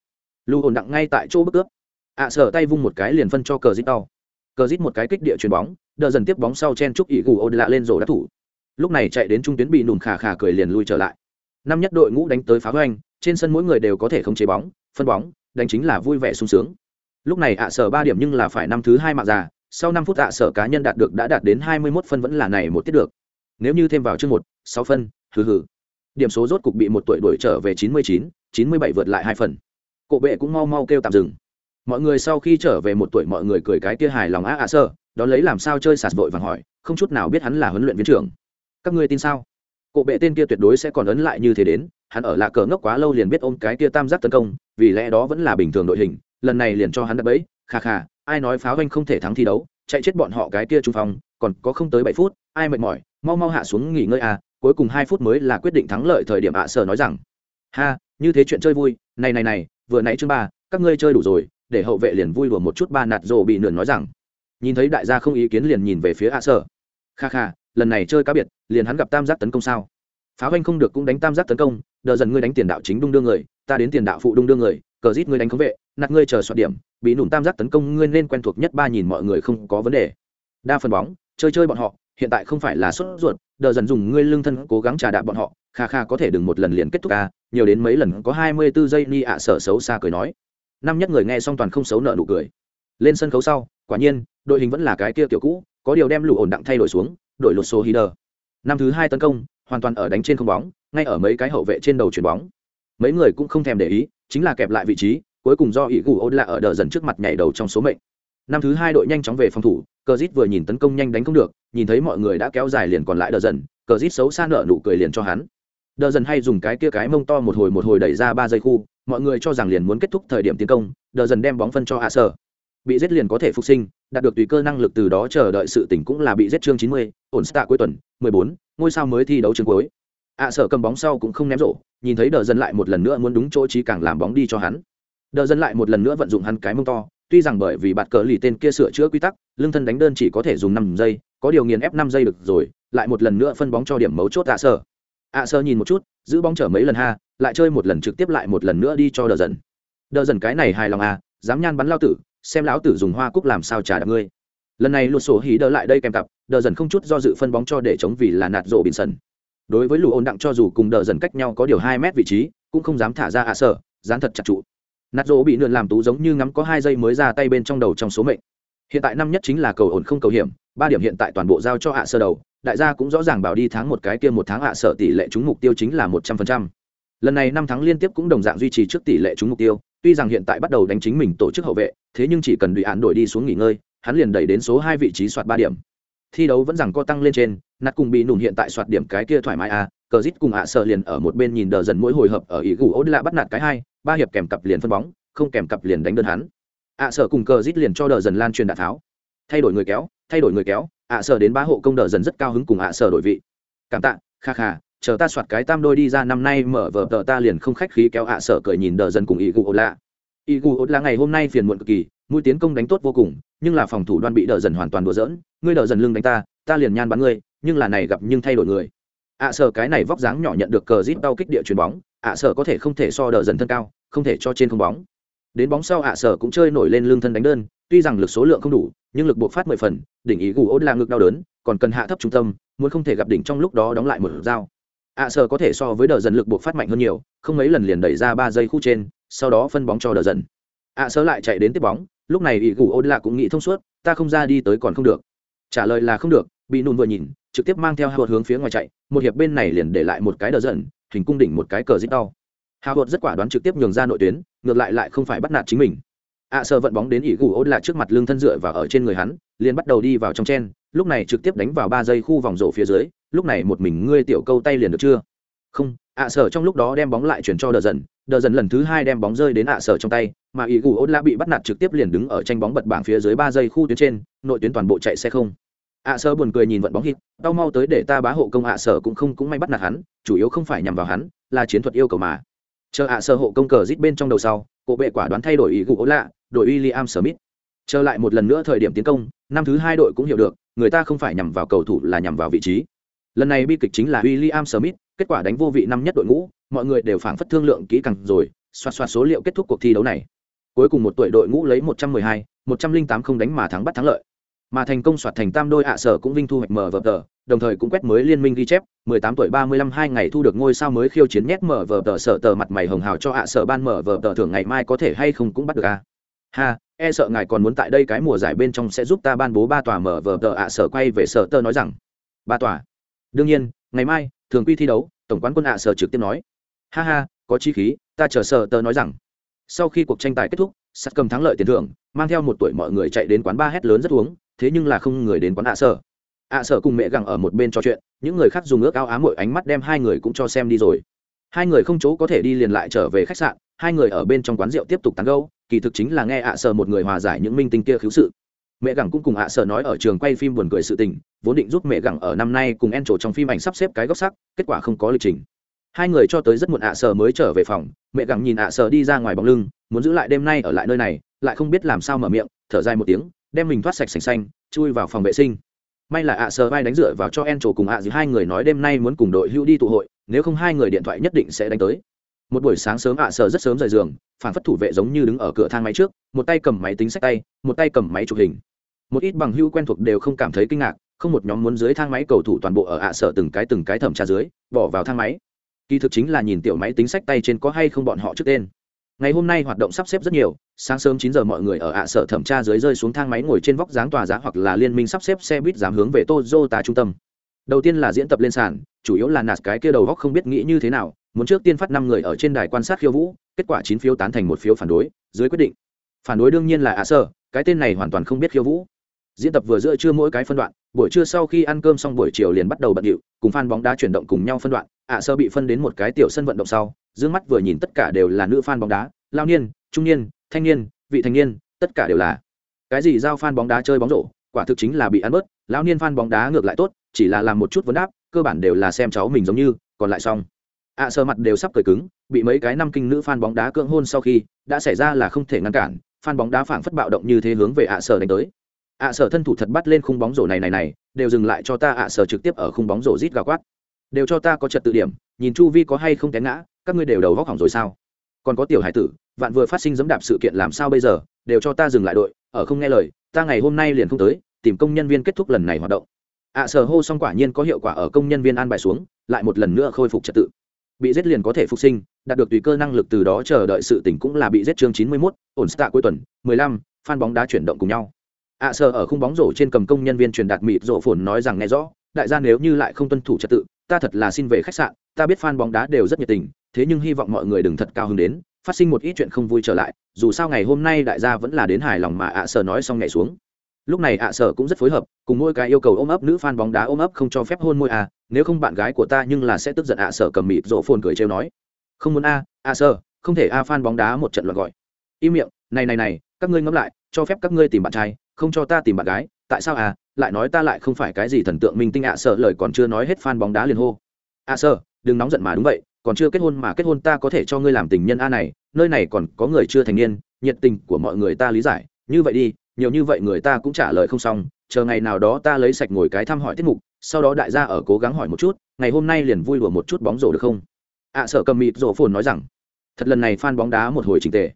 Lưu hồn đặng ngay tại chỗ bước ướp ạ sơ tay vung một cái liền phân cho cờ dít đau. Cờ dít một cái kích địa chuyền bóng đờ dần tiếp bóng sau chen chúc ỉ gù ô lạ lên rổ đắc thủ. Lúc này chạy đến trung tuyến bị nùm khà khà cười liền lui trở lại. Năm nhất đội ngũ đánh tới phá hoành, trên sân mỗi người đều có thể không chế bóng, phân bóng, đánh chính là vui vẻ sung sướng lúc này ạ sở ba điểm nhưng là phải năm thứ hai mạng già, sau năm phút ạ sở cá nhân đạt được đã đạt đến hai mươi 21 phân vẫn là này một tiết được. Nếu như thêm vào chương một, sáu phân, hừ hừ. Điểm số rốt cục bị một tuổi đuổi trở về chín mươi chín chín mươi bảy vượt lại hai phần. Cộ bệ cũng mau mau kêu tạm dừng. Mọi người sau khi trở về một tuổi mọi người cười cái kia hài lòng á ạ sơ đón lấy làm sao chơi sạt vội vàng hỏi, không chút nào biết hắn là huấn luyện viên trưởng. Các ngươi tin sao? Cộ bệ tên kia tuyệt đối sẽ còn ấn lại như thế đến, hắn ở lạ cờ ngốc quá lâu liền biết ôm cái kia tam giác tấn công, vì lẽ đó vẫn là bình thường đội hình lần này liền cho hắn đập bẫy kha kha ai nói pháo anh không thể thắng thi đấu, chạy chết bọn họ cái kia trung phong còn có không tới bảy phút, ai mệt mỏi, mau mau hạ xuống nghỉ ngơi à cuối cùng hai phút mới là quyết định thắng lợi thời điểm ạ sở nói rằng. Ha, như thế chuyện chơi vui, này này này, vừa nãy chương ba, các ngươi chơi đủ rồi, để hậu vệ liền vui đùa một chút ba nạt rồ bị nườn nói rằng. Nhìn thấy đại gia không ý kiến liền nhìn về phía ạ sở. Kha kha lần này chơi cá biệt, liền hắn gặp tam giác tấn công sao? Pháo anh không được cũng đánh tam giác tấn công, đờ dần ngươi đánh tiền đạo chính đung đưa người, ta đến tiền đạo phụ đung đưa người cờ rít ngươi đánh khống vệ, nạt ngươi chờ soạt điểm bị nụn tam giác tấn công ngươi nên quen thuộc nhất ba nhìn mọi người không có vấn đề. Đa phần bóng, chơi chơi bọn họ, hiện tại không phải là sốt ruột, đờ dần dùng ngươi lương thân cố gắng trà đạp bọn họ, kha kha có thể đừng một lần liền kết thúc ca, nhiều đến mấy lần có hai mươi bốn giây ni ạ sở xấu xa cười nói. Năm nhất người nghe xong toàn không xấu nợ nụ cười. Lên sân khấu sau, quả nhiên, đội hình vẫn là cái kia kiểu cũ, có điều đem lụ ổn đặng thay đổi xuống đổi lột số hider năm thứ hai tấn công, hoàn toàn ở đánh trên không bóng, ngay ở mấy cái hậu vệ trên đầu chuyền bóng. Mấy người cũng không thèm để ý chính là kẹp lại vị trí, cuối cùng do ỷ gù ôn lạ ở đờ dần trước mặt nhảy đầu trong số mệnh. Năm thứ hai đội nhanh chóng về phòng thủ, cờ rít vừa nhìn tấn công nhanh đánh không được, nhìn thấy mọi người đã kéo dài liền còn lại đờ dần, cờ rít xấu xa nợ nụ cười liền cho hắn. Đờ dần hay dùng cái kia cái mông to một hồi một hồi đẩy ra ba giây khu, mọi người cho rằng liền muốn kết thúc thời điểm tiến công, đờ dần đem bóng phân cho hạ sở bị giết liền có thể phục sinh, đạt được tùy cơ năng lực từ đó chờ đợi sự tỉnh cũng là bị giết chương chín mươi, ổn stạ cuối tuần, mười bốn, ngôi sao mới thi đấu chương cuối ạ sở cầm bóng sau cũng không ném rổ, nhìn thấy đờ dân lại một lần nữa muốn đúng chỗ trí càng làm bóng đi cho hắn. Đờ dân lại một lần nữa vận dụng hắn cái mông to, tuy rằng bởi vì bạt cờ lì tên kia sửa chữa quy tắc lương thân đánh đơn chỉ có thể dùng năm giây, có điều nghiền ép năm giây được rồi, lại một lần nữa phân bóng cho điểm mấu chốt ạ sở. Ạ sở nhìn một chút, giữ bóng chở mấy lần ha, lại chơi một lần trực tiếp lại một lần nữa đi cho đờ dần đờ dần cái này hài lòng à dám nhan bắn lao tử, xem lão tử dùng hoa cúc làm sao trả đạp ngươi. Lần này lụt sổ hí đỡ lại đây kèm cặp, đờ dần không chút do dự phân bóng cho để chống vì là nạt rộ bình sần đối với lù ôn đặng cho dù cùng đờ dần cách nhau có điều hai mét vị trí, cũng không dám thả ra ạ à sở, dán thật chặt trụ. Nạt rỗ bị nượn làm tú giống như ngắm có hai giây mới ra tay bên trong đầu trong số mệnh. Hiện tại năm nhất chính là cầu ổn không cầu hiểm, ba điểm hiện tại toàn bộ giao cho ạ sơ đầu, đại gia cũng rõ ràng bảo đi tháng một cái kia một tháng ạ sở tỷ lệ trúng mục tiêu chính là một trăm phần trăm. Lần này năm tháng liên tiếp cũng đồng dạng duy trì trước tỷ lệ trúng mục tiêu, tuy rằng hiện tại bắt đầu đánh chính mình tổ chức hậu vệ, thế nhưng chỉ cần đùi án đổi đi xuống nghỉ ngơi, hắn liền đẩy đến số hai vị trí soạt ba điểm thi đấu vẫn rằng co tăng lên trên nạt cùng bị nùn hiện tại soạt điểm cái kia thoải mái à cờ rít cùng ạ à sợ liền ở một bên nhìn đờ dần mỗi hồi hợp ở ý gù ốt lạ bắt nạt cái hai, ba hiệp kèm cặp liền phân bóng, không kèm cặp liền đánh đơn hắn. Ạ à sợ cùng cờ rít liền cho đờ dần lan truyền đạn tháo. Thay đổi người kéo, thay đổi người kéo, ạ sợ đến ba hộ công đờ dần rất cao hứng cùng ạ sợ đổi vị. Cảm tạ, kha kha, chờ ta soạt cái tam đôi đi ra năm nay mở vở tờ ta liền không khách khí kéo ạ sợ cười nhìn đờ dần cùng ý gù ốt lạ ý gù ốt lạ ngày hôm nay phiền muộn cực kỳ mũi tiến công đánh tốt vô cùng, nhưng là phòng thủ đoan bị đờ dần hoàn toàn đùa dỡn ngươi đờ dần lưng đánh ta ta liền nhan bắn ngươi, nhưng là này gặp nhưng thay đổi người. Ạ à sở cái này vóc dáng nhỏ nhận được cờ rít đau kích địa chuyền bóng, ạ à sở có thể không thể so đờ dần thân cao, không thể cho trên không bóng. Đến bóng sau ạ sở cũng chơi nổi lên lưng thân đánh đơn, tuy rằng lực số lượng không đủ, nhưng lực buộc phát mười phần, đỉnh ý gù ốt là ngực đau đớn, còn cần hạ thấp trung tâm, muốn không thể gặp đỉnh trong lúc đó đóng lại một dao. Ạ sở có thể so với đờ dần lực buộc phát mạnh hơn nhiều, không mấy lần liền đẩy ra ba giây khu trên, sau đó phân bóng cho đờ dần. Ạ sở lại chạy đến tiếp bóng lúc này ỷ gù ốt lạ cũng nghĩ thông suốt ta không ra đi tới còn không được. Trả lời là không được bị nùn vừa nhìn trực tiếp mang theo hào hướng phía ngoài chạy một hiệp bên này liền để lại một cái đờ dần hình cung đỉnh một cái cờ dít đau. Hào rất quả đoán trực tiếp nhường ra nội tuyến ngược lại lại không phải bắt nạt chính mình. Ạ à, sơ vận bóng đến ỷ gù ôn là trước mặt lưng thân dựa và ở trên người hắn liền bắt đầu đi vào trong chen lúc này trực tiếp đánh vào ba giây khu vòng rổ phía dưới lúc này một mình ngươi tiểu câu tay liền được chưa? Không ạ à, sở trong lúc đó đem bóng lại chuyển cho đờ dần đờ dần lần thứ hai đem bóng rơi đến ạ à, sở trong tay mà Ý gù ốt la bị bắt nạt trực tiếp liền đứng ở tranh bóng bật bảng phía dưới ba giây khu tuyến trên nội tuyến toàn bộ chạy xe không. ạ sở buồn cười nhìn vận bóng hít đau mau tới để ta bá hộ công ạ sở cũng không cũng may bắt nạt hắn chủ yếu không phải nhằm vào hắn là chiến thuật yêu cầu mà. Chờ ạ sở hộ công cờ rít bên trong đầu sau cổ bệ quả đoán thay đổi ý gụ lạ đội William Smith. Trở lại một lần nữa thời điểm tiến công năm thứ hai đội cũng hiểu được người ta không phải nhằm vào cầu thủ là nhằm vào vị trí. Lần này bi kịch chính là William Smith kết quả đánh vô vị năm nhất đội ngũ mọi người đều phảng phất thương lượng kỹ càng rồi xoa xoa số liệu kết thúc cuộc thi đấu này. Cuối cùng một tuổi đội ngũ lấy 112, 108 không đánh mà thắng bắt thắng lợi. Mà thành công soạt thành tam đôi ạ sở cũng vinh thu hoạch mở vở tờ đồng thời cũng quét mới liên minh ghi chép 18 tuổi 35 hai ngày thu được ngôi sao mới khiêu chiến nhét mở vở tờ sở tờ mặt mày hồng hào cho ạ sở ban mở vở tờ thưởng ngày mai có thể hay không cũng bắt được a. Ha e sợ ngài còn muốn tại đây cái mùa giải bên trong sẽ giúp ta ban bố ba tòa mở vở tờ ạ sở quay về sở tờ nói rằng. Ba tòa. Đương nhiên ngày mai thường quy thi đấu, tổng quán quân ạ sở trực tiếp nói. Ha ha, có chi khí, ta chờ sở tờ nói rằng. Sau khi cuộc tranh tài kết thúc, sắt cầm thắng lợi tiền thưởng, mang theo một tuổi mọi người chạy đến quán ba hét lớn rất uống, thế nhưng là không người đến quán ạ sở. Ạ sở cùng mẹ gẳng ở một bên trò chuyện, những người khác dùng ước ao ám mỗi ánh mắt đem hai người cũng cho xem đi rồi. Hai người không chỗ có thể đi liền lại trở về khách sạn, hai người ở bên trong quán rượu tiếp tục tán gâu kỳ thực chính là nghe ạ sở một người hòa giải những minh tinh kia khiếu sự mẹ gặng cũng cùng ạ sở nói ở trường quay phim buồn cười sự tình, vốn định giúp mẹ gặng ở năm nay cùng en trổ trong phim ảnh sắp xếp cái góc sắc, kết quả không có lịch trình. Hai người cho tới rất muộn ạ sở mới trở về phòng, mẹ gặng nhìn ạ sở đi ra ngoài bóng lưng, muốn giữ lại đêm nay ở lại nơi này, lại không biết làm sao mở miệng, thở dài một tiếng, đem mình thoát sạch sành xanh, chui vào phòng vệ sinh. May là ạ sở vai đánh dựa vào cho en trổ cùng ạ à hai người nói đêm nay muốn cùng đội hưu đi tụ hội, nếu không hai người điện thoại nhất định sẽ đánh tới một buổi sáng sớm ạ à, sợ rất sớm rời giường phản phất thủ vệ giống như đứng ở cửa thang máy trước, một tay cầm máy tính sách tay, một tay cầm máy chụp hình. Một ít bằng hưu quen thuộc đều không cảm thấy kinh ngạc, không một nhóm muốn dưới thang máy cầu thủ toàn bộ ở ạ à, sợ từng cái từng cái thẩm tra dưới, bỏ vào thang máy. Kỳ thực chính là nhìn tiểu máy tính sách tay trên có hay không bọn họ trước tên. Ngày hôm nay hoạt động sắp xếp rất nhiều, sáng sớm chín giờ mọi người ở ạ à, sở thẩm tra dưới rơi xuống thang máy ngồi trên vóc dáng tòa giá hoặc là liên minh sắp xếp xe buýt dám hướng về tozota trung tâm đầu tiên là diễn tập lên sàn chủ yếu là nạt cái kia đầu góc không biết nghĩ như thế nào muốn trước tiên phát năm người ở trên đài quan sát khiêu vũ kết quả chín phiếu tán thành một phiếu phản đối dưới quyết định. Phản đối đương nhiên là ạ sơ, cái tên này hoàn toàn không biết khiêu vũ. Diễn tập vừa giữa trưa mỗi cái phân đoạn buổi trưa sau khi ăn cơm xong buổi chiều liền bắt đầu bận điệu cùng fan bóng đá chuyển động cùng nhau phân đoạn ạ sơ bị phân đến một cái tiểu sân vận động sau d mắt vừa nhìn tất cả đều là nữ fan bóng đá lao niên trung niên thanh niên vị thanh niên tất cả đều là. Cái gì giao fan bóng đá chơi bóng rổ quả thực chính là bị ăn bớt lão niên fan bóng đá ngược lại tốt, chỉ là làm một chút vấn đáp, cơ bản đều là xem cháu mình giống như, còn lại xong. Ạ sơ mặt đều sắp cười cứng, bị mấy cái năm kinh nữ fan bóng đá cưỡng hôn sau khi, đã xảy ra là không thể ngăn cản fan bóng đá phảng phất bạo động như thế hướng về ạ sở đánh tới. Ạ sở thân thủ thật bắt lên khung bóng rổ này này này, đều dừng lại cho ta ạ sở trực tiếp ở khung bóng rổ rít gào quát. Đều cho ta có trật tự điểm, nhìn chu vi có hay không té ngã, các ngươi đều đầu góc hỏng rồi sao? Còn có tiểu hải tử, vạn vừa phát sinh dẫm đạp sự kiện làm sao bây giờ, đều cho ta dừng lại đội, ở không nghe lời, ta ngày hôm nay liền không tới tìm công nhân viên kết thúc lần này hoạt động. À, ạ sở hô xong quả nhiên có hiệu quả ở công nhân viên an bài xuống lại một lần nữa khôi phục trật tự. Bị giết liền có thể phục sinh đạt được tùy cơ năng lực từ đó chờ đợi sự tỉnh cũng là bị giết chương chín mươi 91, ổn stạ cuối tuần mười lăm phan bóng đá chuyển động cùng nhau. À, ạ sở ở khung bóng rổ trên cầm công nhân viên truyền đạt mịt rổ phồn nói rằng nghe rõ đại gia nếu như lại không tuân thủ trật tự ta thật là xin về khách sạn ta biết fan bóng đá đều rất nhiệt tình thế nhưng hy vọng mọi người đừng thật cao hứng đến phát sinh một ít chuyện không vui trở lại dù sao ngày hôm nay đại gia vẫn là đến hài lòng mà à, ạ sở nói xong nhảy xuống lúc này ạ sở cũng rất phối hợp, cùng mỗi cái yêu cầu ôm ấp nữ fan bóng đá ôm ấp không cho phép hôn môi à nếu không bạn gái của ta nhưng là sẽ tức giận ạ sở cầm mịt rổ phồn cười trêu nói. Không muốn a, ạ sở, không thể a fan bóng đá một trận loạt gọi. Im miệng, này này này, các ngươi ngẫm lại, cho phép các ngươi tìm bạn trai, không cho ta tìm bạn gái, tại sao à lại nói ta lại không phải cái gì thần tượng minh tinh ạ sở sợ lời còn chưa nói hết fan bóng đá liền hô. Ạ sở sợ đừng nóng giận mà đúng vậy, còn chưa kết hôn mà kết hôn ta có thể cho ngươi làm tình nhân a này, nơi này còn có người chưa thành niên, nhiệt tình của mọi người ta lý giải, như vậy đi nhiều như vậy người ta cũng trả lời không xong chờ ngày nào đó ta lấy sạch ngồi cái thăm hỏi tiết mục sau đó đại gia ở cố gắng hỏi một chút ngày hôm nay liền vui đùa một chút bóng rổ được không? Ạ à, sợ cầm mịt rổ phồn nói rằng thật lần này fan bóng đá một hồi trình tề.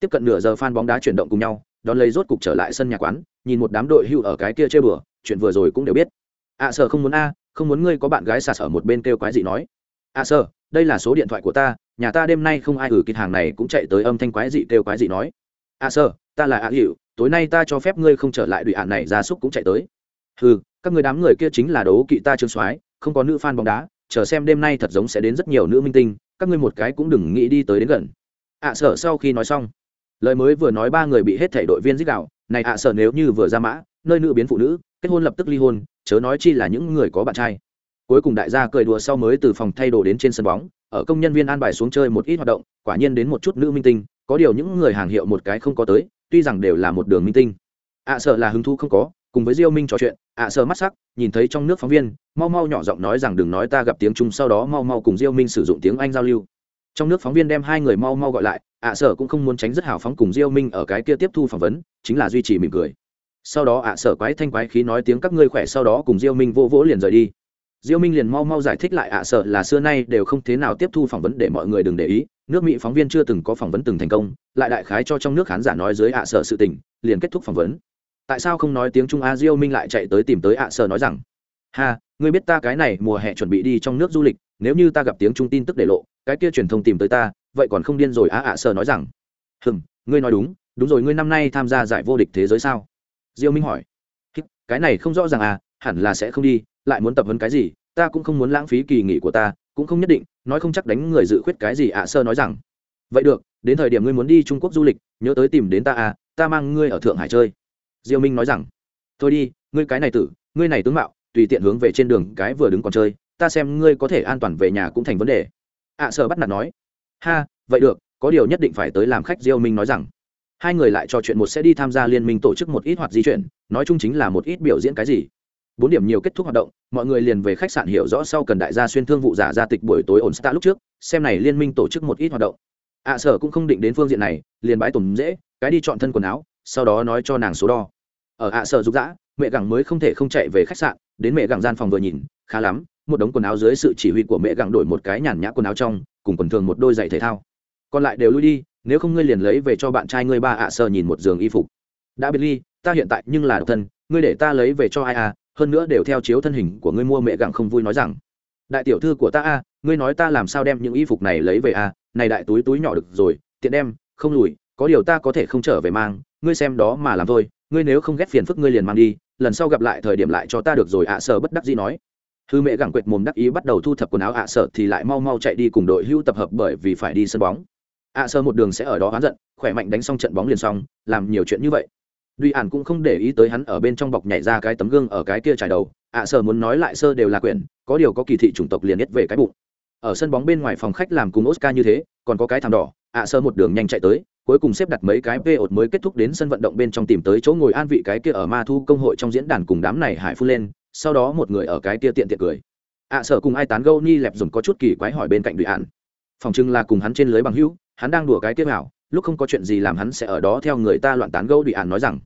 Tiếp cận nửa giờ fan bóng đá chuyển động cùng nhau đón lấy rốt cục trở lại sân nhà quán nhìn một đám đội hưu ở cái kia chơi bừa chuyện vừa rồi cũng đều biết. Ạ à, sở không muốn a không muốn ngươi có bạn gái xà sở một bên kêu quái gì nói. Ạ à, sở đây là số điện thoại của ta nhà ta đêm nay không ai gửi kịch hàng này cũng chạy tới âm thanh quái dị kêu quái dị nói. A à, sở ta là a hiệu tối nay ta cho phép ngươi không trở lại đùi ạn này ra súc cũng chạy tới. Ừ các người đám người kia chính là đấu kỵ ta trương soái, không có nữ fan bóng đá, chờ xem đêm nay thật giống sẽ đến rất nhiều nữ minh tinh, các ngươi một cái cũng đừng nghĩ đi tới đến gần. Ạ sở sau khi nói xong, lời mới vừa nói ba người bị hết thể đội viên giết đạo này ạ sở nếu như vừa ra mã, nơi nữ biến phụ nữ, kết hôn lập tức ly hôn, chớ nói chi là những người có bạn trai. Cuối cùng đại gia cười đùa sau mới từ phòng thay đồ đến trên sân bóng, ở công nhân viên an bài xuống chơi một ít hoạt động, quả nhiên đến một chút nữ minh tinh, có điều những người hàng hiệu một cái không có tới tuy rằng đều là một đường minh tinh. ạ sợ là hứng thú không có, cùng với diêu minh trò chuyện, ạ à mắt sắc, nhìn thấy trong nước phóng viên, mau mau nhỏ giọng nói rằng đừng nói ta gặp tiếng trung sau đó mau mau cùng diêu minh sử dụng tiếng anh giao lưu. Trong nước phóng viên đem hai người mau mau gọi lại, ạ sở cũng không muốn tránh rất hào phóng cùng diêu minh ở cái kia tiếp thu phỏng vấn, chính là duy trì mỉm cười. Sau đó ạ sở quái thanh quái khí nói tiếng các ngươi khỏe sau đó cùng diêu minh vô vỗ liền rời đi. Diêu minh liền mau mau giải thích lại ạ sở là xưa nay đều không thế nào tiếp thu phỏng vấn để mọi người đừng để ý nước mỹ phóng viên chưa từng có phỏng vấn từng thành công lại đại khái cho trong nước khán giả nói dưới ạ sở sự tình, liền kết thúc phỏng vấn. Tại sao không nói tiếng trung a diêu minh lại chạy tới tìm tới ạ sở nói rằng, ha, ngươi biết ta cái này mùa hè chuẩn bị đi trong nước du lịch, nếu như ta gặp tiếng trung tin tức để lộ, cái kia truyền thông tìm tới ta, vậy còn không điên rồi á ạ sở nói rằng. Hừm, ngươi nói đúng đúng rồi, ngươi năm nay tham gia giải vô địch thế giới sao? Diêu minh hỏi. Cái này không rõ ràng à hẳn là sẽ không đi, lại muốn tập huấn cái gì, ta cũng không muốn lãng phí kỳ nghỉ của ta cũng không nhất định, nói không chắc đánh người dự khuyết cái gì ạ, sơ nói rằng. Vậy được, đến thời điểm ngươi muốn đi trung quốc du lịch, nhớ tới tìm đến ta à ta mang ngươi ở thượng hải chơi. Diêu minh nói rằng. Thôi đi, ngươi cái này tử, ngươi này tướng mạo, tùy tiện hướng về trên đường cái vừa đứng còn chơi, ta xem ngươi có thể an toàn về nhà cũng thành vấn đề. Ạ, sơ bắt nạt nói. Ha, vậy được, có điều nhất định phải tới làm khách, diêu minh nói rằng. Hai người lại trò chuyện, một sẽ đi tham gia liên minh tổ chức một ít hoạt di chuyển, nói chung chính là một ít biểu diễn cái gì bốn điểm nhiều kết thúc hoạt động, mọi người liền về khách sạn hiểu rõ sau cần đại gia xuyên thương vụ giả ra tịch buổi tối ổn sta lúc trước, xem này liên minh tổ chức một ít hoạt động. Ạ sở cũng không định đến phương diện này, liền bãi tùng dễ, cái đi chọn thân quần áo, sau đó nói cho nàng số đo. Ở ạ sở dục dã, mẹ gẳng mới không thể không chạy về khách sạn, đến mẹ gẳng gian phòng vừa nhìn, khá lắm, một đống quần áo dưới sự chỉ huy của mẹ gẳng đổi một cái nhàn nhã quần áo trong, cùng quần thường một đôi giày thể thao. Còn lại đều lui đi, nếu không ngươi liền lấy về cho bạn trai ngươi ba ạ sở nhìn một giường y phục. Đã biệt ly, ta hiện tại nhưng là độc thân ngươi để ta lấy về cho ai à hơn nữa đều theo chiếu thân hình của ngươi mua mẹ gặng không vui nói rằng, đại tiểu thư của ta a ngươi nói ta làm sao đem những y phục này lấy về a này đại túi túi nhỏ được rồi, tiện đem, không lùi, có điều ta có thể không trở về mang, ngươi xem đó mà làm thôi, ngươi nếu không ghét phiền phức ngươi liền mang đi, lần sau gặp lại thời điểm lại cho ta được rồi, ạ sợ bất đắc dĩ nói. Hư mẹ gặng quệt mồm đắc ý bắt đầu thu thập quần áo, ạ sợ thì lại mau mau chạy đi cùng đội hưu tập hợp bởi vì phải đi sân bóng. Ạ sợ một đường sẽ ở đó oán giận, khỏe mạnh đánh xong trận bóng liền xong, làm nhiều chuyện như vậy duy ản cũng không để ý tới hắn ở bên trong bọc nhảy ra cái tấm gương ở cái kia trải đầu ạ à, muốn nói lại sơ đều là quyển có điều có kỳ thị chủng tộc liền nhất về cái bụng. Ở sân bóng bên ngoài phòng khách làm cùng oscar như thế còn có cái thảm đỏ ạ à, sơ một đường nhanh chạy tới cuối cùng xếp đặt mấy cái p ột mới kết thúc đến sân vận động bên trong tìm tới chỗ ngồi an vị cái kia ở ma thu công hội trong diễn đàn cùng đám này hải phun lên sau đó một người ở cái kia tiện tiện cười. Ạ à, cùng ai tán gâu ni lẹp dùng có chút kỳ quái hỏi bên cạnh Duy ạn phòng trưng là cùng hắn trên lưới bằng hữu hắn đang đùa cái tiếp hảo lúc không có chuyện gì làm hắn sẽ ở đó theo người ta loạn tán gâu đùi ạn nói rằng,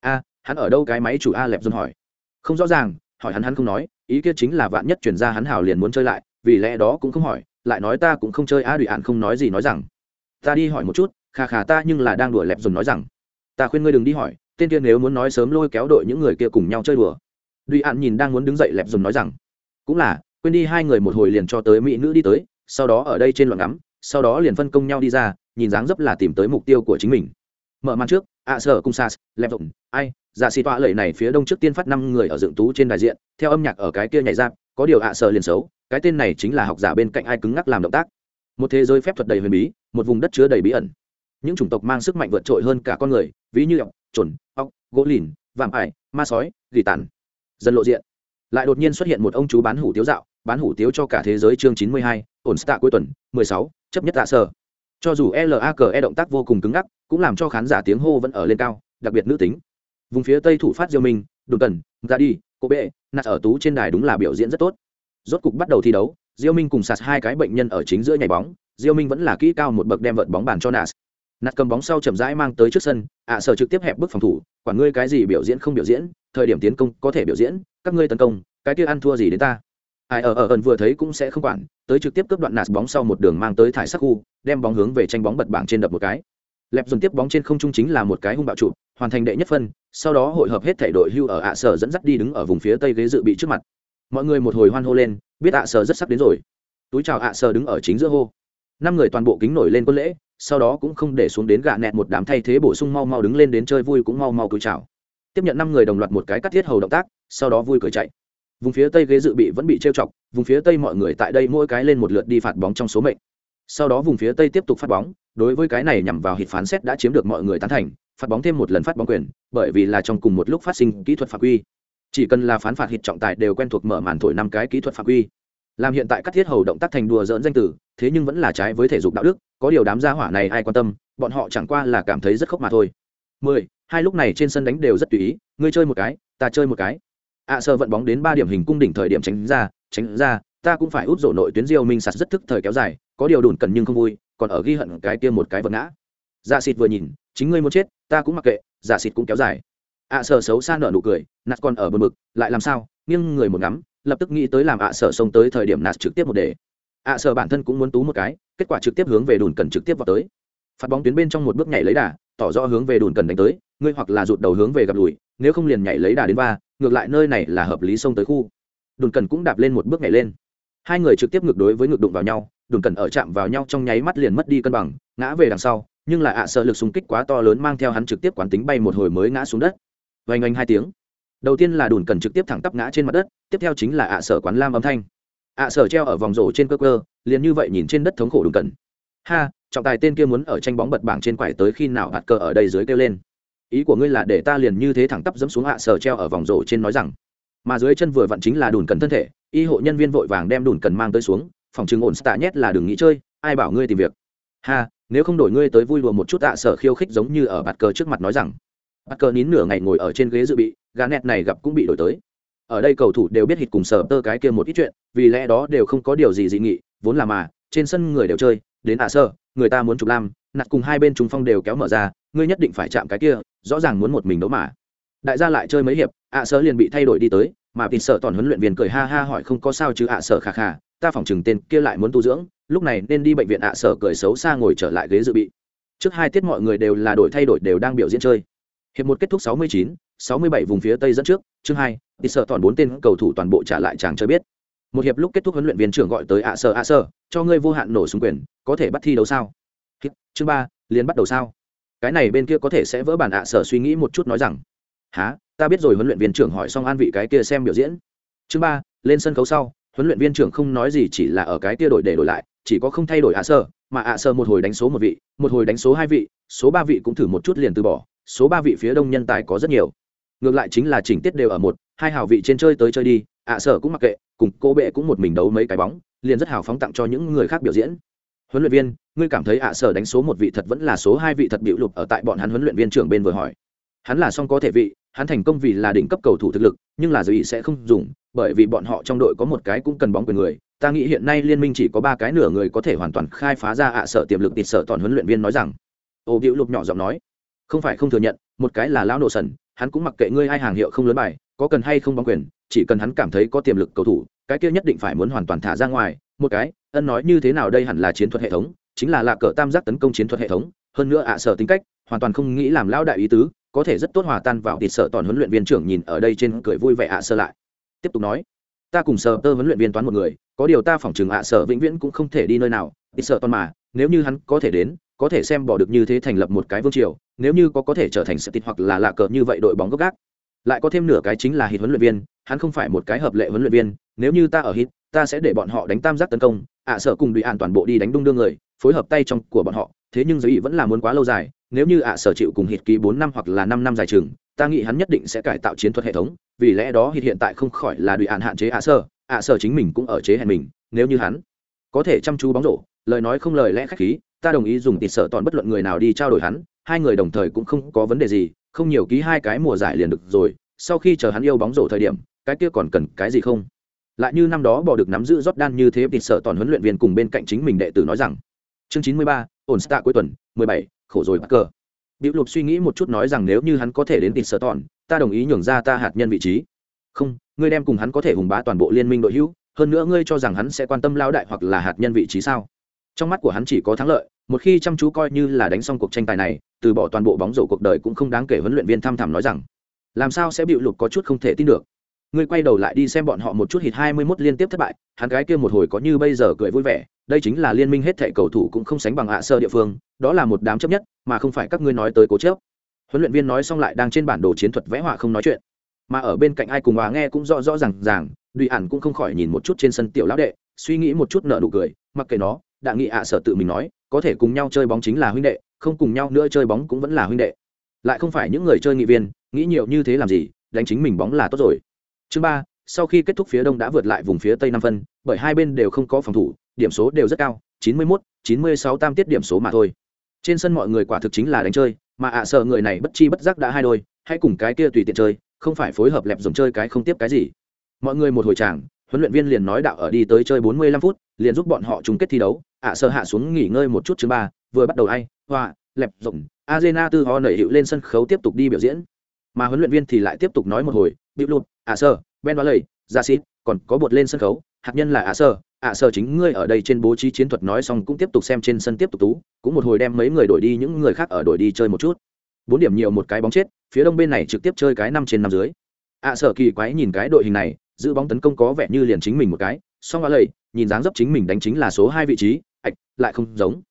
a, hắn ở đâu cái máy chủ a lẹp dôn hỏi? Không rõ ràng, hỏi hắn hắn không nói, ý kia chính là vạn nhất chuyển ra hắn hào liền muốn chơi lại, vì lẽ đó cũng không hỏi, lại nói ta cũng không chơi a đùi ạn không nói gì nói rằng, ta đi hỏi một chút khà khà ta nhưng là đang đùa lẹp dồn nói rằng, ta khuyên ngươi đừng đi hỏi, tên kia nếu muốn nói sớm lôi kéo đội những người kia cùng nhau chơi đùa. Đùi ạn nhìn đang muốn đứng dậy lẹp dồn nói rằng, cũng là, quên đi hai người một hồi liền cho tới mỹ nữ đi tới, sau đó ở đây trên loạn ngắm, sau đó liền phân công nhau đi ra nhìn dáng dấp là tìm tới mục tiêu của chính mình. Mở màn trước, ạ sở cung sas, lẹp rộng, ai, giả xì tọa lầy này phía đông trước tiên phát năm người ở dựng tú trên đại diện, theo âm nhạc ở cái kia nhảy ra, có điều ạ sở liền xấu, cái tên này chính là học giả bên cạnh ai cứng ngắc làm động tác. Một thế giới phép thuật đầy huyền bí, một vùng đất chứa đầy bí ẩn. Những chủng tộc mang sức mạnh vượt trội hơn cả con người, ví như ọc chuẩn ọc gỗ lìn, vạm ải, ma sói, gỉ tàn. Dần lộ diện. Lại đột nhiên xuất hiện một ông chú bán hủ tiếu dạo, bán hủ tiếu cho cả thế giới chương chín mươi hai, ổn stạ cuối tuần, mười sáu, chấp nhất tạ sở cho dù e động tác vô cùng cứng ngắc, cũng làm cho khán giả tiếng hô vẫn ở lên cao, đặc biệt nữ tính. Vùng phía tây thủ phát diêu minh, đồn tần ra đi, cô bệ, nạt ở tú trên đài đúng là biểu diễn rất tốt. Rốt cục bắt đầu thi đấu, diêu minh cùng sạt hai cái bệnh nhân ở chính giữa nhảy bóng, diêu minh vẫn là kỹ cao một bậc đem vợt bóng bàn cho nas nạt cầm bóng sau chậm rãi mang tới trước sân, ạ sở trực tiếp hẹp bước phòng thủ, quản ngươi cái gì biểu diễn không biểu diễn, thời điểm tiến công có thể biểu diễn, các ngươi tấn công, cái kia ăn thua gì đến ta? Ai ở ở ẩn vừa thấy cũng sẽ không quản tới trực tiếp cướp đoạn nạt bóng sau một đường mang tới thải sắc khu, đem bóng hướng về tranh bóng bật bảng trên đập một cái. Lẹp dồn tiếp bóng trên không trung chính là một cái hung bạo trụ, hoàn thành đệ nhất phân, sau đó hội hợp hết thể đội hưu ở ạ sở dẫn dắt đi đứng ở vùng phía tây ghế dự bị trước mặt. Mọi người một hồi hoan hô lên, biết ạ sở rất sắp đến rồi. Túi chào ạ sở đứng ở chính giữa hô. Năm người toàn bộ kính nổi lên quân lễ, sau đó cũng không để xuống đến gạ nẹt một đám thay thế bổ sung mau mau đứng lên đến chơi vui cũng mau mau túi chào. Tiếp nhận năm người đồng loạt một cái cắt thiết hầu động tác, sau đó vui cười chạy. Vùng phía tây ghế dự bị vẫn bị trêu chọc vùng phía tây mọi người tại đây mỗi cái lên một lượt đi phạt bóng trong số mệnh. Sau đó vùng phía tây tiếp tục phát bóng, đối với cái này nhằm vào hít phán xét đã chiếm được mọi người tán thành, phạt bóng thêm một lần phát bóng quyền, bởi vì là trong cùng một lúc phát sinh kỹ thuật phạm quy. Chỉ cần là phán phạt hít trọng tài đều quen thuộc mở màn thổi năm cái kỹ thuật phạm quy. Làm hiện tại các thiết hầu động tác thành đùa dỡn danh tử, thế nhưng vẫn là trái với thể dục đạo đức, có điều đám gia hỏa này ai quan tâm, bọn họ chẳng qua là cảm thấy rất khóc mà thôi. Mười, hai lúc này trên sân đánh đều rất tùy ý, ngươi chơi một cái, ta chơi một cái ạ à, vận bóng đến ba điểm hình cung đỉnh thời điểm tránh ra tránh ra ta cũng phải út rổ nội tuyến diêu minh sạt rất thức thời kéo dài có điều đùn cần nhưng không vui còn ở ghi hận cái kia một cái vật ngã. Dạ xịt vừa nhìn chính ngươi muốn chết ta cũng mặc kệ dạ xịt cũng kéo dài. Ạ à, sở xấu xa nở nụ cười nạt còn ở bờ mực lại làm sao nghiêng người một ngắm lập tức nghĩ tới làm ạ à sở xông tới thời điểm nạt trực tiếp một đề. Ạ sở bản thân cũng muốn tú một cái kết quả trực tiếp hướng về đùn cần trực tiếp vào tới. Phạt bóng tuyến bên trong một bước nhảy lấy đà tỏ rõ hướng về đùn cần đánh tới ngươi hoặc là rụt đầu hướng về gặp lùi nếu không liền nhảy lấy đà đến ba ngược lại nơi này là hợp lý xông tới khu. Đùn cần cũng đạp lên một bước nhảy lên. Hai người trực tiếp ngược đối với ngược đụng vào nhau đùn cần ở chạm vào nhau trong nháy mắt liền mất đi cân bằng, ngã về đằng sau, nhưng lại ạ sợ lực xung kích quá to lớn mang theo hắn trực tiếp quán tính bay một hồi mới ngã xuống đất. Vành oanh hai tiếng. Đầu tiên là đùn cần trực tiếp thẳng tắp ngã trên mặt đất, tiếp theo chính là ạ sợ quán lam âm thanh. Ạ sợ treo ở vòng rổ trên cơ cơ, liền như vậy nhìn trên đất thống khổ đùn cần. Ha, trọng tài tên kia muốn ở tranh bóng bật bảng trên quải tới khi nào hạt cờ ở đây dưới kêu lên ý của ngươi là để ta liền như thế thẳng tắp dẫm xuống hạ sở treo ở vòng rổ trên nói rằng, mà dưới chân vừa vặn chính là đùn cần thân thể, y hộ nhân viên vội vàng đem đùn cần mang tới xuống, phòng chừng ổn tạ nhét là đừng nghĩ chơi, ai bảo ngươi tìm việc. Ha, nếu không đổi ngươi tới vui đùa một chút tạ sở khiêu khích giống như ở bạt cờ trước mặt nói rằng. Bạt cờ nín nửa ngày ngồi ở trên ghế dự bị gà nẹt này gặp cũng bị đổi tới. Ở đây cầu thủ đều biết hít cùng sở tơ cái kia một ít chuyện, vì lẽ đó đều không có điều gì dị nghị, vốn là mà, trên sân người đều chơi, đến ạ sơ người ta muốn chụp lam, nạt cùng hai bên trung phong đều kéo mở ra, ngươi nhất định phải chạm cái kia rõ ràng muốn một mình đấu mà. Đại gia lại chơi mấy hiệp ạ sở liền bị thay đổi đi tới mà thịt sợ toàn huấn luyện viên cười ha ha hỏi không có sao chứ ạ sở khà khà ta phỏng chừng tên kia lại muốn tu dưỡng lúc này nên đi bệnh viện ạ sở cười xấu xa ngồi trở lại ghế dự bị. Trước hai tiết mọi người đều là đổi thay đổi đều đang biểu diễn chơi. Hiệp một kết thúc 69, 67 vùng phía tây dẫn trước chương hai thịt sợ toàn bốn tên cầu thủ toàn bộ trả lại chàng chơi biết. Một hiệp lúc kết thúc huấn luyện viên trưởng gọi tới ạ sở ạ sở, cho ngươi vô hạn nổ súng quyền có thể bắt thi đấu sao? Chương ba liền bắt đầu sao? Cái này bên kia có thể sẽ vỡ bản ạ sở suy nghĩ một chút nói rằng há ta biết rồi, huấn luyện viên trưởng hỏi xong an vị cái kia xem biểu diễn. Chương ba, lên sân khấu sau, huấn luyện viên trưởng không nói gì, chỉ là ở cái kia đổi để đổi lại, chỉ có không thay đổi ạ sơ mà ạ sơ một hồi đánh số một vị, một hồi đánh số hai vị, số ba vị cũng thử một chút liền từ bỏ, số ba vị phía đông nhân tài có rất nhiều. Ngược lại chính là chỉnh tiết đều ở một, hai hào vị trên chơi tới chơi đi, ạ sở cũng mặc kệ, cùng cô bệ cũng một mình đấu mấy cái bóng, liền rất hào phóng tặng cho những người khác biểu diễn. Huấn luyện viên ngươi cảm thấy ạ sở đánh số một vị thật vẫn là số hai vị thật bịu lụp ở tại bọn hắn huấn luyện viên trưởng bên vừa hỏi. Hắn là song có thể vị, hắn thành công vì là đỉnh cấp cầu thủ thực lực, nhưng là dự sẽ không dùng, bởi vì bọn họ trong đội có một cái cũng cần bóng quyền người. Ta nghĩ hiện nay liên minh chỉ có ba cái nửa người có thể hoàn toàn khai phá ra ạ sở tiềm lực tịt sở toàn huấn luyện viên nói rằng. Ô bịu lục nhỏ giọng nói, không phải không thừa nhận, một cái là lão nổ sần, hắn cũng mặc kệ ngươi hai hàng hiệu không lớn bài, có cần hay không bóng quyền, chỉ cần hắn cảm thấy có tiềm lực cầu thủ, cái kia nhất định phải muốn hoàn toàn thả ra ngoài, một cái, ân nói như thế nào đây hẳn là chiến thuật hệ thống chính là lạ cờ tam giác tấn công chiến thuật hệ thống, hơn nữa ạ à sở tính cách, hoàn toàn không nghĩ làm lão đại ý tứ, có thể rất tốt hòa tan vào thịt sợ toàn huấn luyện viên trưởng nhìn ở đây trên cười vui vẻ ạ à sơ lại. Tiếp tục nói, ta cùng sở tơ huấn luyện viên toán một người, có điều ta phỏng chừng ạ à sở vĩnh viễn cũng không thể đi nơi nào, thịt sợ toàn mà, nếu như hắn có thể đến, có thể xem bỏ được như thế thành lập một cái vương triều, nếu như có có thể trở thành sự tịt hoặc là lạ cờ như vậy đội bóng gốc gác. Lại có thêm nửa cái chính là hít huấn luyện viên, hắn không phải một cái hợp lệ huấn luyện viên, nếu như ta ở hít ta sẽ để bọn họ đánh tam giác tấn công, ạ à, sợ cùng đùi an toàn bộ đi đánh đung đương người, phối hợp tay trong của bọn họ, thế nhưng giới ý vẫn là muốn quá lâu dài, nếu như ạ à, sở chịu cùng hít ký bốn năm hoặc là năm năm dài chừng, ta nghĩ hắn nhất định sẽ cải tạo chiến thuật hệ thống, vì lẽ đó hít hiện tại không khỏi là đùi ạn hạn chế ạ à, sở ạ sở chính mình cũng ở chế hẹn mình, nếu như hắn có thể chăm chú bóng rổ, lời nói không lời lẽ khách khí, ta đồng ý dùng tịt sợ toàn bất luận người nào đi trao đổi hắn, hai người đồng thời cũng không có vấn đề gì, không nhiều ký hai cái mùa giải liền được rồi, sau khi chờ hắn yêu bóng rổ thời điểm, cái kia còn cần cái gì không? Lại như năm đó bỏ được nắm giữ Jordan như thế tịt sợ toàn huấn luyện viên cùng bên cạnh chính mình đệ tử nói rằng, chương chín mươi ba, ổn stạ cuối tuần, mười bảy, khổ rồi cờ. Diệu Lục suy nghĩ một chút nói rằng nếu như hắn có thể đến tịt sợ toàn, ta đồng ý nhường ra ta hạt nhân vị trí. Không, ngươi đem cùng hắn có thể hùng bá toàn bộ liên minh đội hữu, hơn nữa ngươi cho rằng hắn sẽ quan tâm lao đại hoặc là hạt nhân vị trí sao? Trong mắt của hắn chỉ có thắng lợi, một khi chăm chú coi như là đánh xong cuộc tranh tài này, từ bỏ toàn bộ bóng rổ cuộc đời cũng không đáng kể huấn luyện viên tham thẳm nói rằng, làm sao sẽ biểu lục có chút không thể tin được? Ngươi quay đầu lại đi xem bọn họ một chút hít hai mươi 21 liên tiếp thất bại, hắn gái kia một hồi có như bây giờ cười vui vẻ, đây chính là liên minh hết thảy cầu thủ cũng không sánh bằng hạ sơ địa phương, đó là một đám chấp nhất, mà không phải các ngươi nói tới cố chấp huấn luyện viên nói xong lại đang trên bản đồ chiến thuật vẽ họa không nói chuyện. Mà ở bên cạnh ai cùng hòa nghe cũng rõ rõ ràng ràng đùi ản cũng không khỏi nhìn một chút trên sân tiểu lão đệ, suy nghĩ một chút nở nụ cười, mặc kệ nó đã nghĩ ạ à sở tự mình nói, có thể cùng nhau chơi bóng chính là huynh đệ, không cùng nhau nữa chơi bóng cũng vẫn là huynh đệ. Lại không phải những người chơi nghị viên, nghĩ nhiều như thế làm gì, đánh chính mình bóng là tốt rồi chương ba sau khi kết thúc phía đông đã vượt lại vùng phía tây năm phân bởi hai bên đều không có phòng thủ điểm số đều rất cao chín mươi 91, 96 tam tiết điểm số mà thôi. Trên sân mọi người quả thực chính là đánh chơi mà ạ sợ người này bất chi bất giác đã hai đôi hãy cùng cái kia tùy tiện chơi không phải phối hợp lẹp dùng chơi cái không tiếp cái gì. Mọi người một hồi chàng, huấn luyện viên liền nói đạo ở đi tới chơi bốn mươi lăm phút liền giúp bọn họ chung kết thi đấu ạ sợ hạ xuống nghỉ ngơi một chút chương ba vừa bắt đầu ai hoa lẹp rộng Arena tư ho nảy hiệu lên sân khấu tiếp tục đi biểu diễn. Mà huấn luyện viên thì lại tiếp tục nói một hồi bị lụt ạ sơ, ben lầy ra xít còn có bột lên sân khấu, hạt nhân là ạ sơ. Ạ sơ chính ngươi ở đây trên bố trí chiến thuật nói xong cũng tiếp tục xem trên sân tiếp tục tú, cũng một hồi đem mấy người đổi đi, những người khác ở đổi đi chơi một chút. Bốn điểm nhiều một cái bóng chết, phía đông bên này trực tiếp chơi cái năm trên năm dưới. Ạ sơ kỳ quái nhìn cái đội hình này, giữ bóng tấn công có vẻ như liền chính mình một cái. Song hoa lầy nhìn dáng dấp chính mình đánh chính là số hai vị trí, ạch, lại không giống.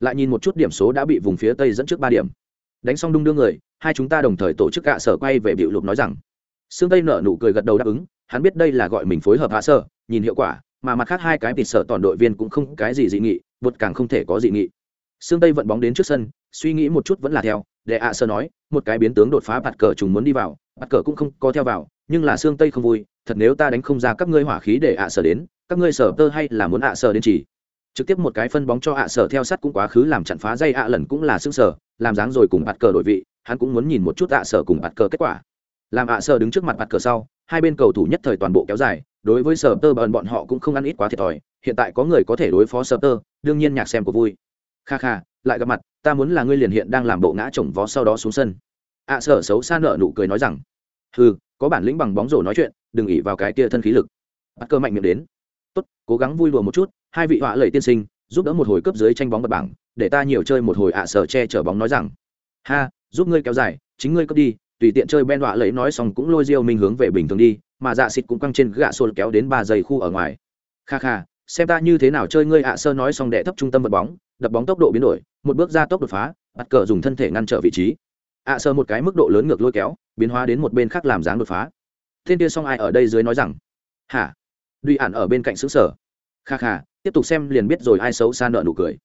Lại nhìn một chút điểm số đã bị vùng phía tây dẫn trước ba điểm. Đánh xong đung đưa người, hai chúng ta đồng thời tổ chức gạ sở quay về bịu lục nói rằng xương tây nở nụ cười gật đầu đáp ứng, hắn biết đây là gọi mình phối hợp hạ sở, nhìn hiệu quả, mà mặt khác hai cái thịt sở toàn đội viên cũng không cái gì dị nghị vượt càng không thể có dị nghị. Xương tây vận bóng đến trước sân, suy nghĩ một chút vẫn là theo, để ạ sơ nói, một cái biến tướng đột phá bạt cờ trùng muốn đi vào, bạt cờ cũng không có theo vào, nhưng là xương tây không vui, thật nếu ta đánh không ra các ngươi hỏa khí để ạ sơ đến, các ngươi sở tơ hay là muốn ạ sơ đến chỉ? Trực tiếp một cái phân bóng cho ạ sở theo sát cũng quá khứ làm chặn phá dây ạ lần cũng là xương sở, làm dáng rồi cùng bạt cờ đổi vị, hắn cũng muốn nhìn một chút ạ sở cùng bạt cờ kết quả làm ạ sở đứng trước mặt mặt cửa sau hai bên cầu thủ nhất thời toàn bộ kéo dài đối với sở tơ bờn bọn họ cũng không ăn ít quá thiệt thòi hiện tại có người có thể đối phó sở tơ đương nhiên nhạc xem của vui. Kha kha lại gặp mặt ta muốn là ngươi liền hiện đang làm bộ ngã chồng vó sau đó xuống sân. Ạ sở xấu xa nợ nụ cười nói rằng hừ, có bản lĩnh bằng bóng rổ nói chuyện đừng ỉ vào cái kia thân khí lực. Bắt cơ mạnh miệng đến tốt cố gắng vui đùa một chút hai vị họa lầy tiên sinh giúp đỡ một hồi cấp dưới tranh bóng bật bảng để ta nhiều chơi một hồi ạ sở che chở bóng nói rằng ha giúp ngươi kéo dài chính ngươi cấp đi tùy tiện chơi ben đọa lấy nói xong cũng lôi riêu mình hướng về bình thường đi, mà dạ xịt cũng căng trên gạ xôn kéo đến ba giây khu ở ngoài. Kha kha, xem ta như thế nào chơi ngươi ạ à, sơ nói xong đệ thấp trung tâm vật bóng, đập bóng tốc độ biến đổi, một bước ra tốc đột phá, bắt cờ dùng thân thể ngăn trở vị trí. Ạ à, sơ một cái mức độ lớn ngược lôi kéo, biến hóa đến một bên khác làm dáng đột phá. Thiên kia xong ai ở đây dưới nói rằng, hả? Duy ản ở bên cạnh xứ sở kha kha, tiếp tục xem liền biết rồi, ai xấu xa nợ nụ cười.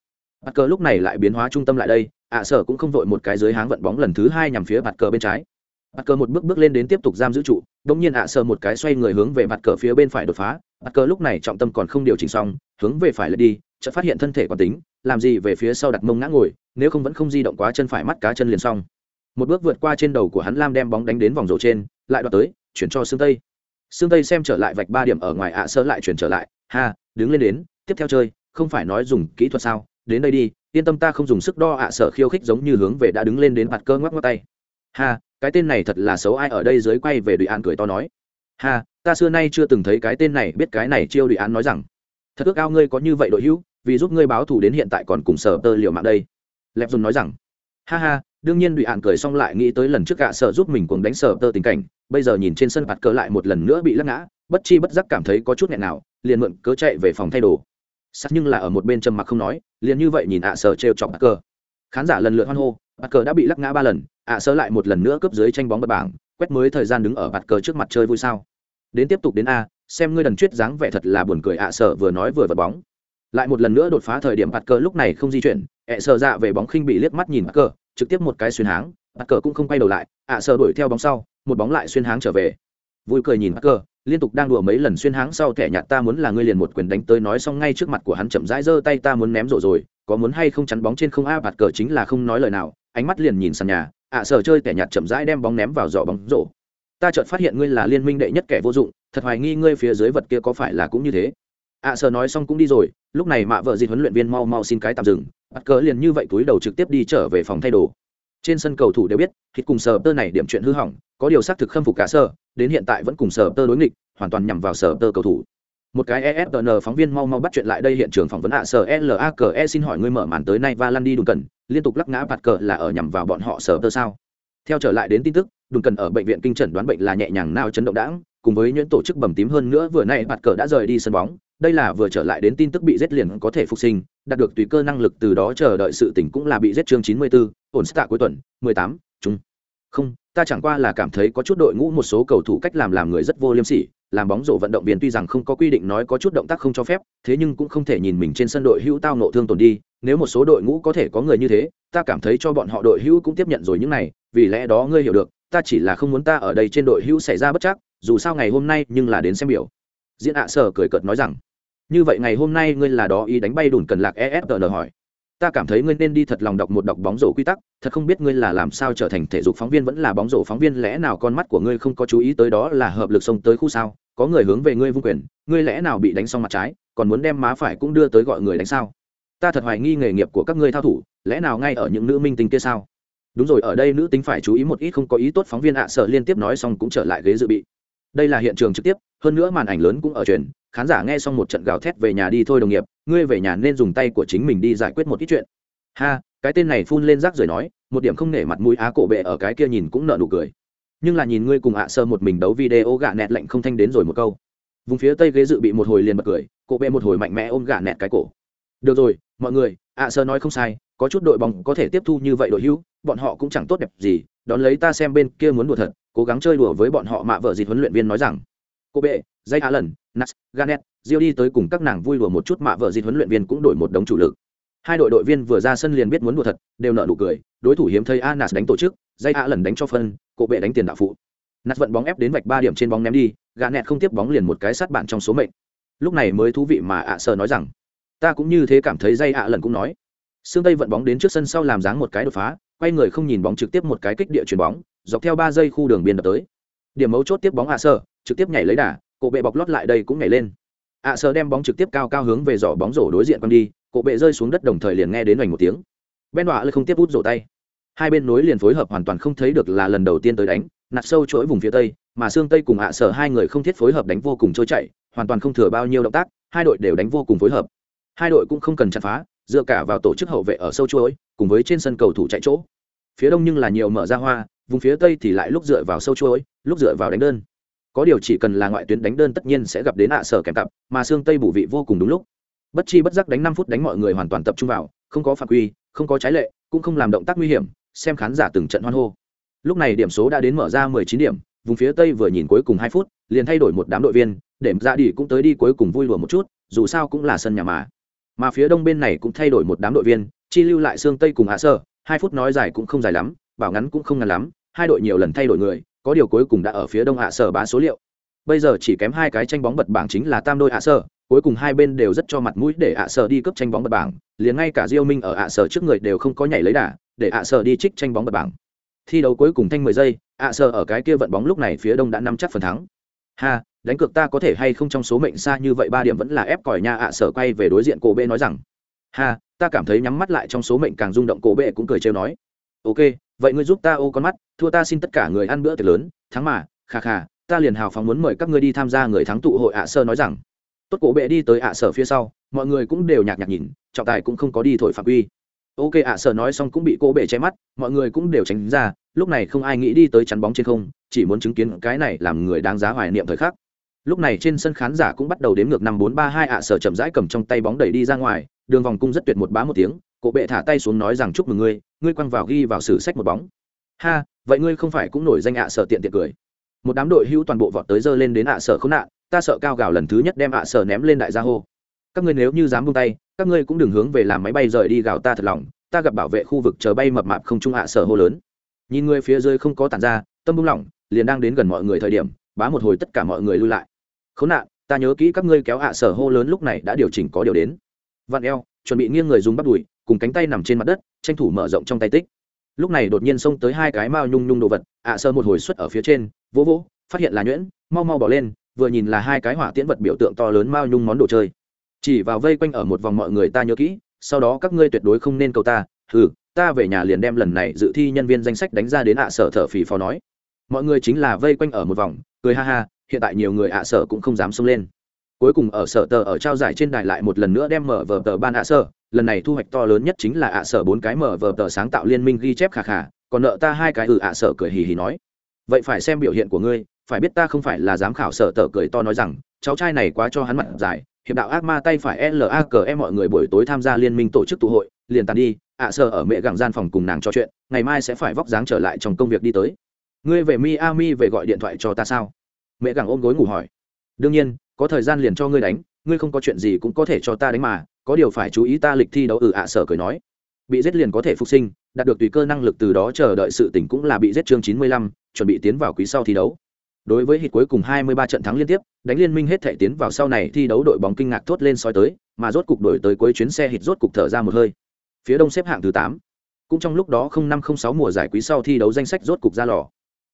Bắt cờ lúc này lại biến hóa trung tâm lại đây, ạ à, sở cũng không vội một cái dưới háng vận bóng lần thứ hai nhằm phía bạt cờ bên trái mặt cờ một bước bước lên đến tiếp tục giam giữ trụ đông nhiên ạ sờ một cái xoay người hướng về mặt cờ phía bên phải đột phá. Mặt cờ lúc này trọng tâm còn không điều chỉnh xong, hướng về phải lật đi, chợt phát hiện thân thể còn tính, làm gì về phía sau đặt mông ngã ngồi, nếu không vẫn không di động quá chân phải mắt cá chân liền xong. Một bước vượt qua trên đầu của hắn lam đem bóng đánh đến vòng rổ trên, lại đoạt tới, chuyển cho xương tây. Xương tây xem trở lại vạch ba điểm ở ngoài ạ sơ lại chuyển trở lại, ha, đứng lên đến, tiếp theo chơi, không phải nói dùng kỹ thuật sao, đến đây đi, yên tâm ta không dùng sức đo ạ sở khiêu khích giống như hướng về đã đứng lên đến mặt cơ ngoắc ngoắc tay. Ha cái tên này thật là xấu, ai ở đây dưới quay về đùi an cười to nói. Ha, ta xưa nay chưa từng thấy cái tên này, biết cái này chiêu đùi an nói rằng. Thật ước ao ngươi có như vậy đội hữu, vì giúp ngươi báo thù đến hiện tại còn cùng sở tơ liệu mạng đây. Lẹp dùng nói rằng. Ha ha, đương nhiên đùi an cười xong lại nghĩ tới lần trước gạ sở giúp mình cùng đánh sở tơ tình cảnh, bây giờ nhìn trên sân bạt cờ lại một lần nữa bị lắc ngã, bất chi bất giác cảm thấy có chút nghẹn nào, liền mượn cớ chạy về phòng thay đồ. Sắc nhưng là ở một bên trầm mặc không nói, liền như vậy nhìn ạ à sở trêu chọc bạt cờ. Khán giả lần lượt hoan hô, bạt cờ đã bị lắc ngã ba lần ạ à lại một lần nữa cướp dưới tranh bóng bật bảng, quét mới thời gian đứng ở bạt cờ trước mặt chơi vui sao. Đến tiếp tục đến a, xem ngươi đần chuyết dáng vẻ thật là buồn cười ạ à sở vừa nói vừa vật bóng. Lại một lần nữa đột phá thời điểm bạt cờ lúc này không di chuyển, ạ sở dạ về bóng khinh bị liếc mắt nhìn bạt cờ, trực tiếp một cái xuyên háng, bạt cờ cũng không quay đầu lại, ạ sở đuổi theo bóng sau, một bóng lại xuyên háng trở về. Vui cười nhìn bạt cờ, liên tục đang đùa mấy lần xuyên háng sau thẻ nhạt ta muốn là ngươi liền một quyền đánh tới nói xong ngay trước mặt của hắn chậm rãi giơ tay ta muốn ném rổ rồi, có muốn hay không chắn bóng trên không a bạt cờ chính là không nói lời nào ánh mắt liền nhìn sàn nhà, ạ sở chơi kẻ nhạt chậm rãi đem bóng ném vào giỏ bóng rổ. Ta chợt phát hiện ngươi là liên minh đệ nhất kẻ vô dụng, thật hoài nghi ngươi phía dưới vật kia có phải là cũng như thế. Ạ sở nói xong cũng đi rồi, lúc này mạ vợ dịt huấn luyện viên mau mau xin cái tạm dừng, bắt cớ liền như vậy túi đầu trực tiếp đi trở về phòng thay đồ. Trên sân cầu thủ đều biết, thịt cùng sở tơ này điểm chuyện hư hỏng, có điều xác thực khâm phục cả sở. đến hiện tại vẫn cùng sở tơ đối nghịch, hoàn toàn nhằm vào sở tơ cầu thủ. Một cái ESPN phóng viên mau mau bắt chuyện lại đây hiện trường phỏng vấn ạ sở lake xin hỏi ngươi mở màn tới nay và lăn đi đùn cần liên tục lắc ngã bạt cờ là ở nhằm vào bọn họ sở tơ sao. Theo trở lại đến tin tức đừng cần ở bệnh viện kinh trần đoán bệnh là nhẹ nhàng nao chấn động đãng cùng với những tổ chức bầm tím hơn nữa vừa nay bạt cờ đã rời đi sân bóng. Đây là vừa trở lại đến tin tức bị giết liền có thể phục sinh đạt được tùy cơ năng lực từ đó chờ đợi sự tỉnh cũng là bị giết chương 94, ổn stạ cuối tuần 18, chúng không, ta chẳng qua là cảm thấy có chút đội ngũ một số cầu thủ cách làm làm người rất vô liêm sỉ, làm bóng rổ vận động viên tuy rằng không có quy định nói có chút động tác không cho phép, thế nhưng cũng không thể nhìn mình trên sân đội hữu tao nộ thương tổn đi, nếu một số đội ngũ có thể có người như thế, ta cảm thấy cho bọn họ đội hữu cũng tiếp nhận rồi những này, vì lẽ đó ngươi hiểu được, ta chỉ là không muốn ta ở đây trên đội hữu xảy ra bất chắc, dù sao ngày hôm nay nhưng là đến xem biểu. Diễn ạ sở cười cợt nói rằng, như vậy ngày hôm nay ngươi là đó ý đánh bay đùn cần lạc esn hỏi ta cảm thấy ngươi nên đi thật lòng đọc một đọc bóng rổ quy tắc, thật không biết ngươi là làm sao trở thành thể dục phóng viên vẫn là bóng rổ phóng viên, lẽ nào con mắt của ngươi không có chú ý tới đó là hợp lực xông tới khu sao? Có người hướng về ngươi vung quyền, ngươi lẽ nào bị đánh xong mặt trái, còn muốn đem má phải cũng đưa tới gọi người đánh sao? Ta thật hoài nghi nghề nghiệp của các ngươi thao thủ, lẽ nào ngay ở những nữ minh tinh kia sao? Đúng rồi, ở đây nữ tính phải chú ý một ít không có ý tốt phóng viên ạ, sợ liên tiếp nói xong cũng trở lại ghế dự bị. Đây là hiện trường trực tiếp, hơn nữa màn ảnh lớn cũng ở truyền, khán giả nghe xong một trận gào thét về nhà đi thôi đồng nghiệp ngươi về nhà nên dùng tay của chính mình đi giải quyết một ít chuyện. Ha, cái tên này phun lên rác rưởi nói, một điểm không nể mặt mũi á cổ bệ ở cái kia nhìn cũng nợ nụ cười. Nhưng là nhìn ngươi cùng ạ sơ một mình đấu video gạ nẹt lạnh không thanh đến rồi một câu. Vùng phía tây ghế dự bị một hồi liền bật cười, cổ bệ một hồi mạnh mẽ ôm gạ nẹt cái cổ. Được rồi, mọi người, ạ sơ nói không sai, có chút đội bóng có thể tiếp thu như vậy đội hữu, bọn họ cũng chẳng tốt đẹp gì, đón lấy ta xem bên kia muốn đùa thật, cố gắng chơi đùa với bọn họ mạ vợ dịt huấn luyện viên nói rằng. Cô bệ, dây á lần nas ganet rio đi tới cùng các nàng vui đùa một chút mạ vợ dịt huấn luyện viên cũng đổi một đống chủ lực. Hai đội đội viên vừa ra sân liền biết muốn đùa thật, đều nợ nụ cười, đối thủ hiếm thấy anas đánh tổ chức dây A lần đánh cho phân cô bệ đánh tiền đạo phụ. Nas vận bóng ép đến vạch ba điểm trên bóng ném đi ganet không tiếp bóng liền một cái sát bạn trong số mệnh. Lúc này mới thú vị mà ạ sơ nói rằng, ta cũng như thế cảm thấy dây ạ lần cũng nói. Xương tây vận bóng đến trước sân sau làm dáng một cái đột phá, quay người không nhìn bóng trực tiếp một cái kích địa chuyền bóng, dọc theo ba giây khu đường biên đập tới. Điểm mấu chốt tiếp bóng ạ sơ trực tiếp nhảy lấy đà cổ bệ bọc lót lại đây cũng nhảy lên. Ạ sơ đem bóng trực tiếp cao cao hướng về giỏ bóng rổ đối diện con đi, cổ bệ rơi xuống đất đồng thời liền nghe đến hoành một tiếng. Ben đọa lại không tiếp hút rổ tay. Hai bên nối liền phối hợp hoàn toàn không thấy được là lần đầu tiên tới đánh, nạt sâu chuỗi vùng phía tây, mà xương tây cùng ạ sở hai người không thiết phối hợp đánh vô cùng trôi chảy, hoàn toàn không thừa bao nhiêu động tác, hai đội đều đánh vô cùng phối hợp. Hai đội cũng không cần chặt phá, dựa cả vào tổ chức hậu vệ ở sâu chuỗi, cùng với trên sân cầu thủ chạy chỗ. Phía đông nhưng là nhiều mở ra hoa, vùng phía tây thì lại lúc dựa vào sâu chuỗi, lúc dựa vào đánh đơn có điều chỉ cần là ngoại tuyến đánh đơn tất nhiên sẽ gặp đến ạ sở kèm cặp, mà xương tây bù vị vô cùng đúng lúc. Bất chi bất giác đánh năm phút đánh mọi người hoàn toàn tập trung vào, không có phạm quy, không có trái lệ, cũng không làm động tác nguy hiểm, xem khán giả từng trận hoan hô. Lúc này điểm số đã đến mở ra 19 điểm, vùng phía tây vừa nhìn cuối cùng hai phút, liền thay đổi một đám đội viên để ra đi cũng tới đi cuối cùng vui lùa một chút, dù sao cũng là sân nhà mà. Mà phía đông bên này cũng thay đổi một đám đội viên, chi lưu lại xương tây cùng hạ sơ hai phút nói dài cũng không dài lắm, bảo ngắn cũng không ngắn lắm, hai đội nhiều lần thay đổi người có điều cuối cùng đã ở phía đông hạ sở bá số liệu. Bây giờ chỉ kém hai cái tranh bóng bật bảng chính là tam đôi hạ sở, cuối cùng hai bên đều rất cho mặt mũi để hạ sở đi cướp tranh bóng bật bảng, liền ngay cả diêu minh ở hạ sở trước người đều không có nhảy lấy đà, để hạ sở đi trích tranh bóng bật bảng. Thi đấu cuối cùng thanh mười giây hạ sở ở cái kia vận bóng lúc này phía đông đã nắm chắc phần thắng. Ha, đánh cược ta có thể hay không trong số mệnh xa như vậy ba điểm vẫn là ép còi nha hạ sở quay về đối diện cổ bệ nói rằng. Ha, ta cảm thấy nhắm mắt lại trong số mệnh càng rung động cổ bệ cũng cười trêu nói. Ok vậy ngươi giúp ta ô con mắt, thua ta xin tất cả người ăn bữa tiệc lớn, thắng mà khà khà ta liền hào phóng muốn mời các ngươi đi tham gia người thắng tụ hội ạ sơ nói rằng. Tốt cổ bệ đi tới ạ sở phía sau, mọi người cũng đều nhạc nhạc nhìn, trọng tài cũng không có đi thổi phạm quy. Ok ạ sở nói xong cũng bị cô bệ che mắt, mọi người cũng đều tránh ra, lúc này không ai nghĩ đi tới chắn bóng trên không, chỉ muốn chứng kiến cái này làm người đáng giá hoài niệm thời khắc. Lúc này trên sân khán giả cũng bắt đầu đếm ngược năm bốn ba hai ạ sở chậm rãi cầm trong tay bóng đẩy đi ra ngoài, đường vòng cung rất tuyệt một bá một tiếng cổ bệ thả tay xuống nói rằng, chúc mừng ngươi ngươi quăng vào ghi vào sử sách một bóng. Ha, vậy ngươi không phải cũng nổi danh ạ sở tiện tiện cười. Một đám đội hữu toàn bộ vọt tới dơ lên đến ạ sở không nạn, ta sợ cao gào lần thứ nhất đem ạ sở ném lên đại gia hô. Các ngươi nếu như dám buông tay, các ngươi cũng đừng hướng về làm máy bay rời đi gào ta thật lòng, ta gặp bảo vệ khu vực chờ bay mập mạp không trung ạ sở hô lớn. Nhìn người phía dưới không có tản ra, tâm buông lỏng, liền đang đến gần mọi người thời điểm, bá một hồi tất cả mọi người lui lại. Khốn nạn, ta nhớ kỹ các ngươi kéo ạ sở hô lớn lúc này đã điều chỉnh có điều đến. Vặn eo, chuẩn bị nghiêng người dùng bắt đùi cùng cánh tay nằm trên mặt đất, tranh thủ mở rộng trong tay tích. Lúc này đột nhiên xông tới hai cái mao nhung nhung đồ vật, ạ sơ một hồi xuất ở phía trên, vỗ vỗ, phát hiện là nhuyễn, mau mau bỏ lên, vừa nhìn là hai cái hỏa tiễn vật biểu tượng to lớn mao nhung món đồ chơi. Chỉ vào vây quanh ở một vòng mọi người ta nhớ kỹ, sau đó các ngươi tuyệt đối không nên cầu ta ừ ta về nhà liền đem lần này dự thi nhân viên danh sách đánh ra đến ạ sở thở phì phò nói. Mọi người chính là vây quanh ở một vòng, cười ha ha, hiện tại nhiều người ạ sở cũng không dám xông lên. Cuối cùng ở sở tờ ở trao giải trên đài lại một lần nữa đem mở vờ tờ ban ạ sở lần này thu hoạch to lớn nhất chính là ạ sở bốn cái mở vờ tờ sáng tạo liên minh ghi chép khả khả. còn nợ ta hai cái ừ ạ sở cười hì hì nói. Vậy phải xem biểu hiện của ngươi, phải biết ta không phải là giám khảo sở tờ cười to nói rằng, cháu trai này quá cho hắn mặt dài, hiệp đạo ác ma tay phải l a em mọi người buổi tối tham gia liên minh tổ chức tụ hội, liền tàn đi, ạ sở ở mẹ gặng gian phòng cùng nàng trò chuyện, ngày mai sẽ phải vóc dáng trở lại trong công việc đi tới. Ngươi về miami về gọi điện thoại cho ta sao? Mẹ gặng ôm gối ngủ hỏi. Đương nhiên, có thời gian liền cho ngươi đánh, ngươi không có chuyện gì cũng có thể cho ta đánh mà có điều phải chú ý ta lịch thi đấu ừ ạ sở cười nói. Bị giết liền có thể phục sinh, đạt được tùy cơ năng lực từ đó chờ đợi sự tỉnh cũng là bị giết chương chín mươi lăm, chuẩn bị tiến vào quý sau thi đấu. Đối với hit cuối cùng hai mươi ba trận thắng liên tiếp, đánh liên minh hết thể tiến vào sau này thi đấu đội bóng kinh ngạc thốt lên soi tới, mà rốt cục đổi tới cuối chuyến xe hit rốt cục thở ra một hơi. Phía đông xếp hạng thứ tám. Cũng trong lúc đó năm không sáu mùa giải quý sau thi đấu danh sách rốt cục ra lò.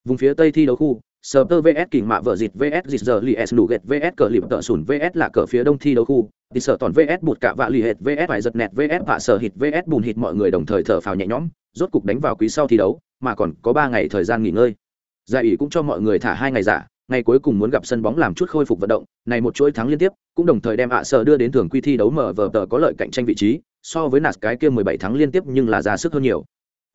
Vùng phía tây thi đấu khu Super vs kỳ mạ vợ dịt vs dịt giờ li s nụ gệt vs cờ lịp tợ sùn vs là cờ phía đông thi đấu khu. Thì sở toàn vs bụt cả vạ lì hệt vs phải giật nẹt vs vạ sở hít vs bùn hít mọi người đồng thời thở phào nhẹ nhõm, rốt cục đánh vào quý sau thi đấu, mà còn có ba ngày thời gian nghỉ ngơi. Giải ủy cũng cho mọi người thả hai ngày giả, ngày cuối cùng muốn gặp sân bóng làm chút khôi phục vận động, này một chuỗi thắng liên tiếp, cũng đồng thời đem ạ sở đưa đến thường quy thi đấu mở vờ tờ có lợi cạnh tranh vị trí, so với nạt cái kia 17 tháng liên tiếp nhưng là ra sức hơn nhiều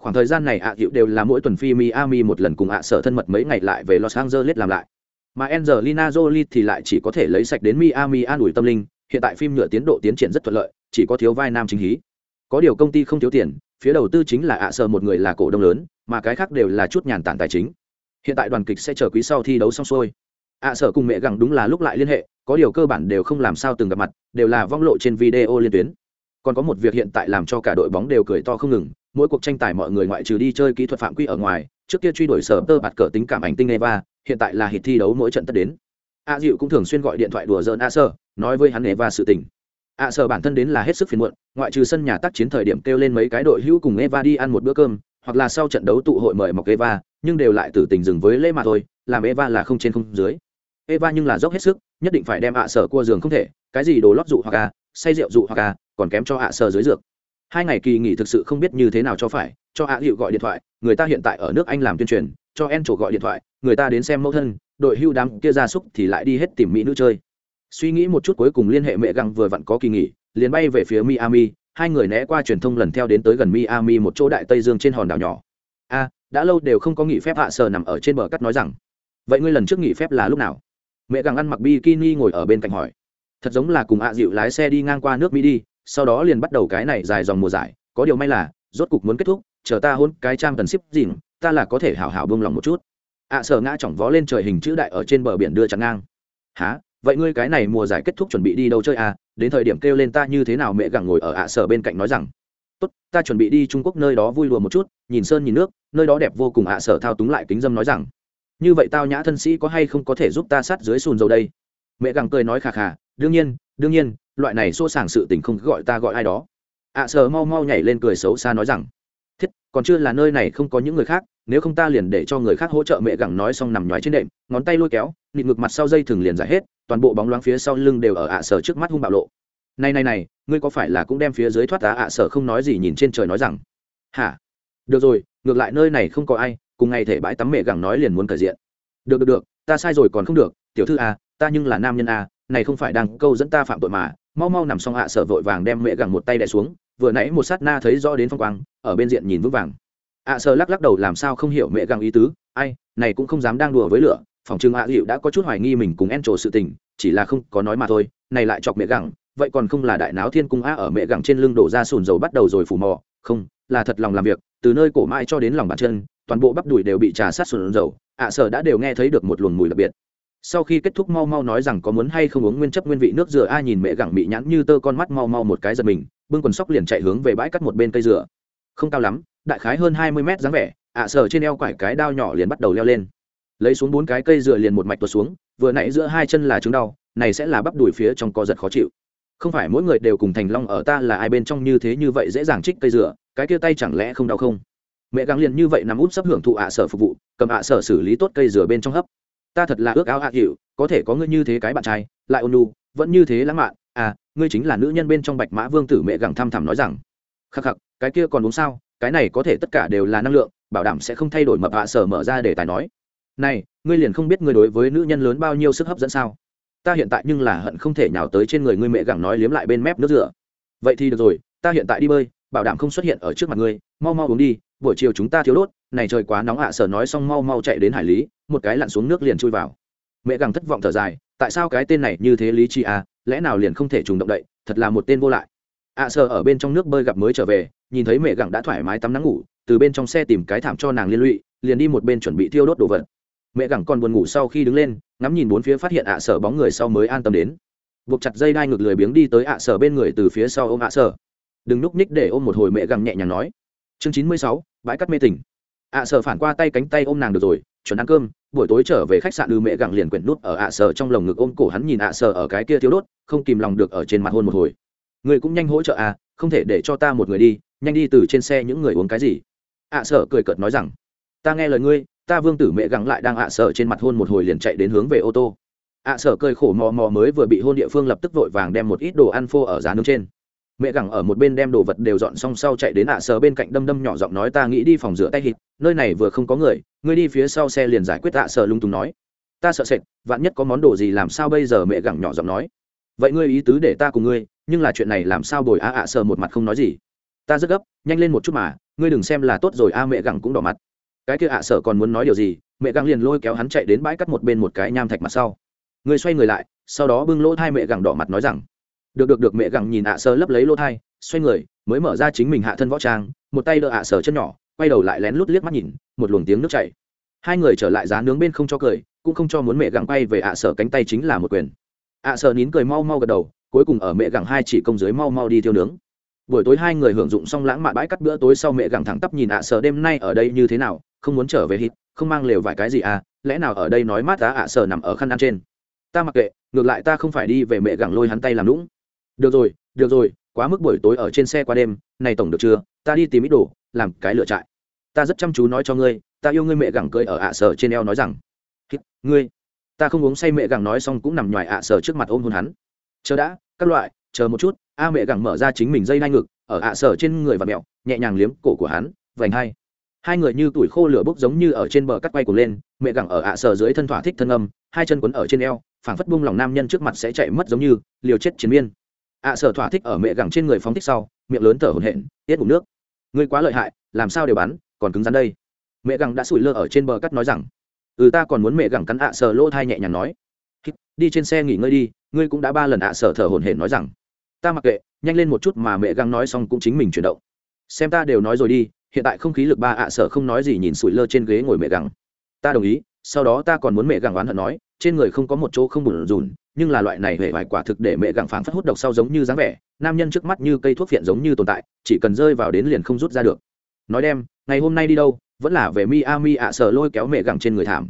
khoảng thời gian này ạ à đều là mỗi tuần phi miami một lần cùng ạ sở thân mật mấy ngày lại về los angeles làm lại. Mà angelina jolie thì lại chỉ có thể lấy sạch đến miami an ủi tâm linh. Hiện tại phim nhựa tiến độ tiến triển rất thuận lợi, chỉ có thiếu vai nam chính hí. Có điều công ty không thiếu tiền, phía đầu tư chính là ạ sở một người là cổ đông lớn, mà cái khác đều là chút nhàn tản tài chính. Hiện tại đoàn kịch sẽ chờ quý sau thi đấu xong xuôi. Ạ sở cùng mẹ gẳng đúng là lúc lại liên hệ, có điều cơ bản đều không làm sao từng gặp mặt, đều là vong lộ trên video liên tuyến. Còn có một việc hiện tại làm cho cả đội bóng đều cười to không ngừng mỗi cuộc tranh tài mọi người ngoại trừ đi chơi kỹ thuật phạm quy ở ngoài, trước kia truy đuổi sở tơ bạt cờ tính cảm ảnh tinh eva hiện tại là hít thi đấu mỗi trận tất đến. A dịu cũng thường xuyên gọi điện thoại đùa giỡn a sơ, nói với hắn eva sự tình. A sơ bản thân đến là hết sức phiền muộn, ngoại trừ sân nhà tác chiến thời điểm kêu lên mấy cái đội hữu cùng eva đi ăn một bữa cơm, hoặc là sau trận đấu tụ hội mời mọc eva, nhưng đều lại tử tình dừng với lễ mà thôi, làm eva là không trên không dưới. Eva nhưng là dốc hết sức, nhất định phải đem ạ sở cua giường không thể, cái gì đồ lót dụ hoặc a, say rượu dụ hoặc a, còn kém cho ạ sở dưới dược hai ngày kỳ nghỉ thực sự không biết như thế nào cho phải, cho ạ hiệu gọi điện thoại, người ta hiện tại ở nước anh làm tuyên truyền, cho en chỗ gọi điện thoại, người ta đến xem mẫu thân, đội hưu đám kia ra súc thì lại đi hết tìm mỹ nữ chơi. Suy nghĩ một chút cuối cùng liên hệ mẹ găng vừa vặn có kỳ nghỉ, liền bay về phía miami, hai người né qua truyền thông lần theo đến tới gần miami một chỗ đại tây dương trên hòn đảo nhỏ. A, đã lâu đều không có nghỉ phép hạ sờ nằm ở trên bờ cắt nói rằng, vậy ngươi lần trước nghỉ phép là lúc nào? Mẹ găng ăn mặc bikini ngồi ở bên cạnh hỏi. Thật giống là cùng hạ dịu lái xe đi ngang qua nước mỹ đi sau đó liền bắt đầu cái này dài dòng mùa giải. Có điều may là rốt cục muốn kết thúc chờ ta hôn cái trang cần ship dìm ta là có thể hảo hảo bông lòng một chút. Ạ à, sở ngã chỏng vó lên trời hình chữ đại ở trên bờ biển đưa chắn ngang. Há vậy ngươi cái này mùa giải kết thúc chuẩn bị đi đâu chơi à? Đến thời điểm kêu lên ta như thế nào mẹ gặng ngồi ở ạ sở bên cạnh nói rằng. Tốt ta chuẩn bị đi trung quốc nơi đó vui lùa một chút nhìn sơn nhìn nước nơi đó đẹp vô cùng ạ sở thao túng lại kính dâm nói rằng. Như vậy tao nhã thân sĩ có hay không có thể giúp ta sát dưới sùn dầu đây? Mẹ gặng cười nói khà khà đương nhiên đương nhiên loại này xô sàng sự tình không gọi ta gọi ai đó. Ạ à, sở mau mau nhảy lên cười xấu xa nói rằng thiết còn chưa là nơi này không có những người khác nếu không ta liền để cho người khác hỗ trợ mẹ gẳng nói xong nằm nhoái trên đệm ngón tay lôi kéo nịt ngực mặt sau dây thừng liền giải hết toàn bộ bóng loáng phía sau lưng đều ở ạ à sở trước mắt hung bạo lộ. Này này này ngươi có phải là cũng đem phía dưới thoát tá ạ à sở không nói gì nhìn trên trời nói rằng? Hả? Được rồi ngược lại nơi này không có ai cùng ngày thể bãi tắm mẹ gẳng nói liền muốn cởi diện. Được được được ta sai rồi còn không được tiểu thư a ta nhưng là nam nhân a này không phải đang câu dẫn ta phạm tội mà mau mau nằm xong ạ, sở vội vàng đem mẹ gẳng một tay đè xuống, vừa nãy một sát na thấy rõ đến phong quang, ở bên diện nhìn vững vàng. Ạ, sở lắc lắc đầu làm sao không hiểu mẹ gẳng ý tứ, ai, này cũng không dám đang đùa với lửa, phòng trưng ạ à đã có chút hoài nghi mình cùng en trổ sự tình, chỉ là không có nói mà thôi, này lại chọc mẹ gẳng, vậy còn không là đại náo thiên cung a ở mẹ gẳng trên lưng đổ ra sùn dầu bắt đầu rồi phủ mò, không, là thật lòng làm việc, từ nơi cổ mãi cho đến lòng bàn chân, toàn bộ bắp đùi đều bị trà sát sùn dầu, ạ, sở đã đều nghe thấy được một luồng mùi đặc biệt sau khi kết thúc mau mau nói rằng có muốn hay không uống nguyên chất nguyên vị nước dừa ai nhìn mẹ gẳng mị nhãn như tơ con mắt mau mau một cái giật mình, bưng quần sóc liền chạy hướng về bãi cắt một bên cây dừa. Không cao lắm, đại khái hơn hai mươi mét dáng vẻ, ạ à sờ trên eo quải cái đao nhỏ liền bắt đầu leo lên. Lấy xuống bốn cái cây dừa liền một mạch tuột xuống, vừa nãy giữa hai chân là trứng đau, này sẽ là bắp đùi phía trong co giật khó chịu. Không phải mỗi người đều cùng thành long ở ta là ai bên trong như thế như vậy dễ dàng trích cây dừa, cái kia tay chẳng lẽ không đau không? Mẹ gắng liền như vậy nằm út sắp hưởng thụ ạ sở phục vụ, cầm ạ sở xử lý tốt cây dừa bên trong hấp ta thật là ước ao hạ hiệu có thể có ngươi như thế cái bạn trai, lại ôn nu vẫn như thế lãng mạn. À ngươi chính là nữ nhân bên trong bạch mã vương tử mẹ gẳng thăm thẳm nói rằng. Khắc khắc, cái kia còn đúng sao? Cái này có thể tất cả đều là năng lượng, bảo đảm sẽ không thay đổi mập hạ sở mở ra để tài nói. Này, ngươi liền không biết ngươi đối với nữ nhân lớn bao nhiêu sức hấp dẫn sao? Ta hiện tại nhưng là hận không thể nhào tới trên người ngươi mẹ gẳng nói liếm lại bên mép nước rửa. Vậy thì được rồi, ta hiện tại đi bơi, bảo đảm không xuất hiện ở trước mặt ngươi, mau mau uống đi buổi chiều chúng ta thiếu đốt, này trời quá nóng ạ à, sở nói xong mau mau chạy đến hải lý, một cái lặn xuống nước liền chui vào. Mẹ gẳng thất vọng thở dài, tại sao cái tên này như thế lý chi à lẽ nào liền không thể trùng động đậy, thật là một tên vô lại. Ạ à, sở ở bên trong nước bơi gặp mới trở về, nhìn thấy mẹ gẳng đã thoải mái tắm nắng ngủ, từ bên trong xe tìm cái thảm cho nàng liên lụy, liền đi một bên chuẩn bị thiêu đốt đồ vật. Mẹ gẳng còn buồn ngủ sau khi đứng lên, ngắm nhìn bốn phía phát hiện ạ à, sở bóng người sau mới an tâm đến. Buộc chặt dây đai ngược lười biếng đi tới ạ sở bên người từ phía sau ôm ạ sở. Đừng núp ních để ôm một hồi, mẹ gẳng nhẹ nhàng nói chương chín mươi sáu, bãi cắt mê tỉnh ạ sở phản qua tay cánh tay ôm nàng được rồi, chuẩn ăn cơm, buổi tối trở về khách sạn ư mẹ gặng liền quyển nút ở ạ sở trong lồng ngực ôm cổ hắn nhìn ạ sở ở cái kia thiếu đốt, không kìm lòng được ở trên mặt hôn một hồi. Người cũng nhanh hỗ trợ à không thể để cho ta một người đi, nhanh đi từ trên xe những người uống cái gì. ạ sợ cười cợt nói rằng, ta nghe lời ngươi, ta vương tử mẹ gặng lại đang ạ sợ trên mặt hôn một hồi liền chạy đến hướng về ô tô. ạ sợ cười khổ mò mò mới vừa bị hôn địa phương lập tức vội vàng đem một ít đồ ăn phô ở giá nướng trên mẹ gẳng ở một bên đem đồ vật đều dọn xong sau chạy đến ạ sờ bên cạnh đâm đâm nhỏ giọng nói, ta nghĩ đi phòng rửa tay hít nơi này vừa không có người, ngươi đi phía sau xe liền giải quyết ạ sờ lung tung nói. Ta sợ sệt, vạn nhất có món đồ gì làm sao bây giờ? mẹ gẳng nhỏ giọng nói. Vậy ngươi ý tứ để ta cùng ngươi, nhưng là chuyện này làm sao bồi a ạ sờ một mặt không nói gì. Ta rất gấp, nhanh lên một chút mà, ngươi đừng xem là tốt rồi, a, mẹ gẳng cũng đỏ mặt. Cái kia ạ sở còn muốn nói điều gì, mẹ gẳng liền lôi kéo hắn chạy đến bãi cắt một bên một cái nham thạch mặt sau. Ngươi xoay người lại, sau đó bưng lỗ hai mẹ gẳng đỏ mặt nói rằng được được được mẹ gẳng nhìn ạ sơ lấp lấy lỗ thai, xoay người, mới mở ra chính mình hạ thân võ trang, một tay đỡ ạ sơ chân nhỏ, quay đầu lại lén lút liếc mắt nhìn, một luồng tiếng nước chảy. Hai người trở lại giá nướng bên không cho cười, cũng không cho muốn mẹ gẳng quay về ạ sơ cánh tay chính là một quyền. Ạ sơ nín cười mau mau gật đầu, cuối cùng ở mẹ gẳng hai chỉ công dưới mau mau đi thiêu nướng. Buổi tối hai người hưởng dụng xong lãng mạn bãi cắt bữa tối sau mẹ gẳng thẳng tắp nhìn ạ sơ đêm nay ở đây như thế nào, không muốn trở về hít, không mang lều vài cái gì à lẽ nào ở đây nói mát giá ạ sơ nằm ở khăn ăn trên. Ta mặc kệ, ngược lại ta không phải đi về mẹ gẳng lôi hắn tay làm lũng được rồi được rồi, quá mức buổi tối ở trên xe qua đêm, này tổng được chưa? Ta đi tìm ít đồ, làm cái lựa trại. Ta rất chăm chú nói cho ngươi, ta yêu ngươi mẹ gẳng cưới ở ạ sở trên eo nói rằng ngươi. Ta không uống say mẹ gẳng nói xong cũng nằm ngoài ạ sở trước mặt ôm hôn hắn. Chờ đã, các loại, chờ một chút. A mẹ gẳng mở ra chính mình dây nai ngực, ở ạ sở trên người và mẹo, nhẹ nhàng liếm cổ của hắn, vành hai. Hai người như tuổi khô lửa bốc giống như ở trên bờ cắt quay của lên, mẹ gẳng ở ạ sở dưới thân thỏa thích thân âm, hai chân quấn ở trên eo, phảng phất buông lòng nam nhân trước mặt sẽ chạy mất giống như, liều chết chiến miên ạ sở thỏa thích ở mẹ gẳng trên người phóng thích sau, miệng lớn thở hổn hển, tiết bụng nước. Ngươi quá lợi hại, làm sao đều bắn, còn cứng rắn đây? Mẹ gẳng đã sủi lơ ở trên bờ cắt nói rằng ừ ta còn muốn mẹ gẳng cắn ạ sở lỗ thai nhẹ nhàng nói. Đi trên xe nghỉ ngơi đi, ngươi cũng đã ba lần ạ sở thở hổn hển nói rằng. Ta mặc kệ, nhanh lên một chút mà mẹ găng nói xong cũng chính mình chuyển động. Xem ta đều nói rồi đi, hiện tại không khí lực ba ạ sở không nói gì nhìn sủi lơ trên ghế ngồi mẹ găng ta đồng ý, sau đó ta còn muốn mẹ găng oán hận nói, trên người không có một chỗ không bùn rùn nhưng là loại này hệ vài quả thực để mẹ gặng phảng phất hút độc sau giống như dáng vẻ, nam nhân trước mắt như cây thuốc phiện giống như tồn tại, chỉ cần rơi vào đến liền không rút ra được. Nói đem, ngày hôm nay đi đâu, vẫn là về miami ạ, sợ lôi kéo mẹ gặng trên người thảm.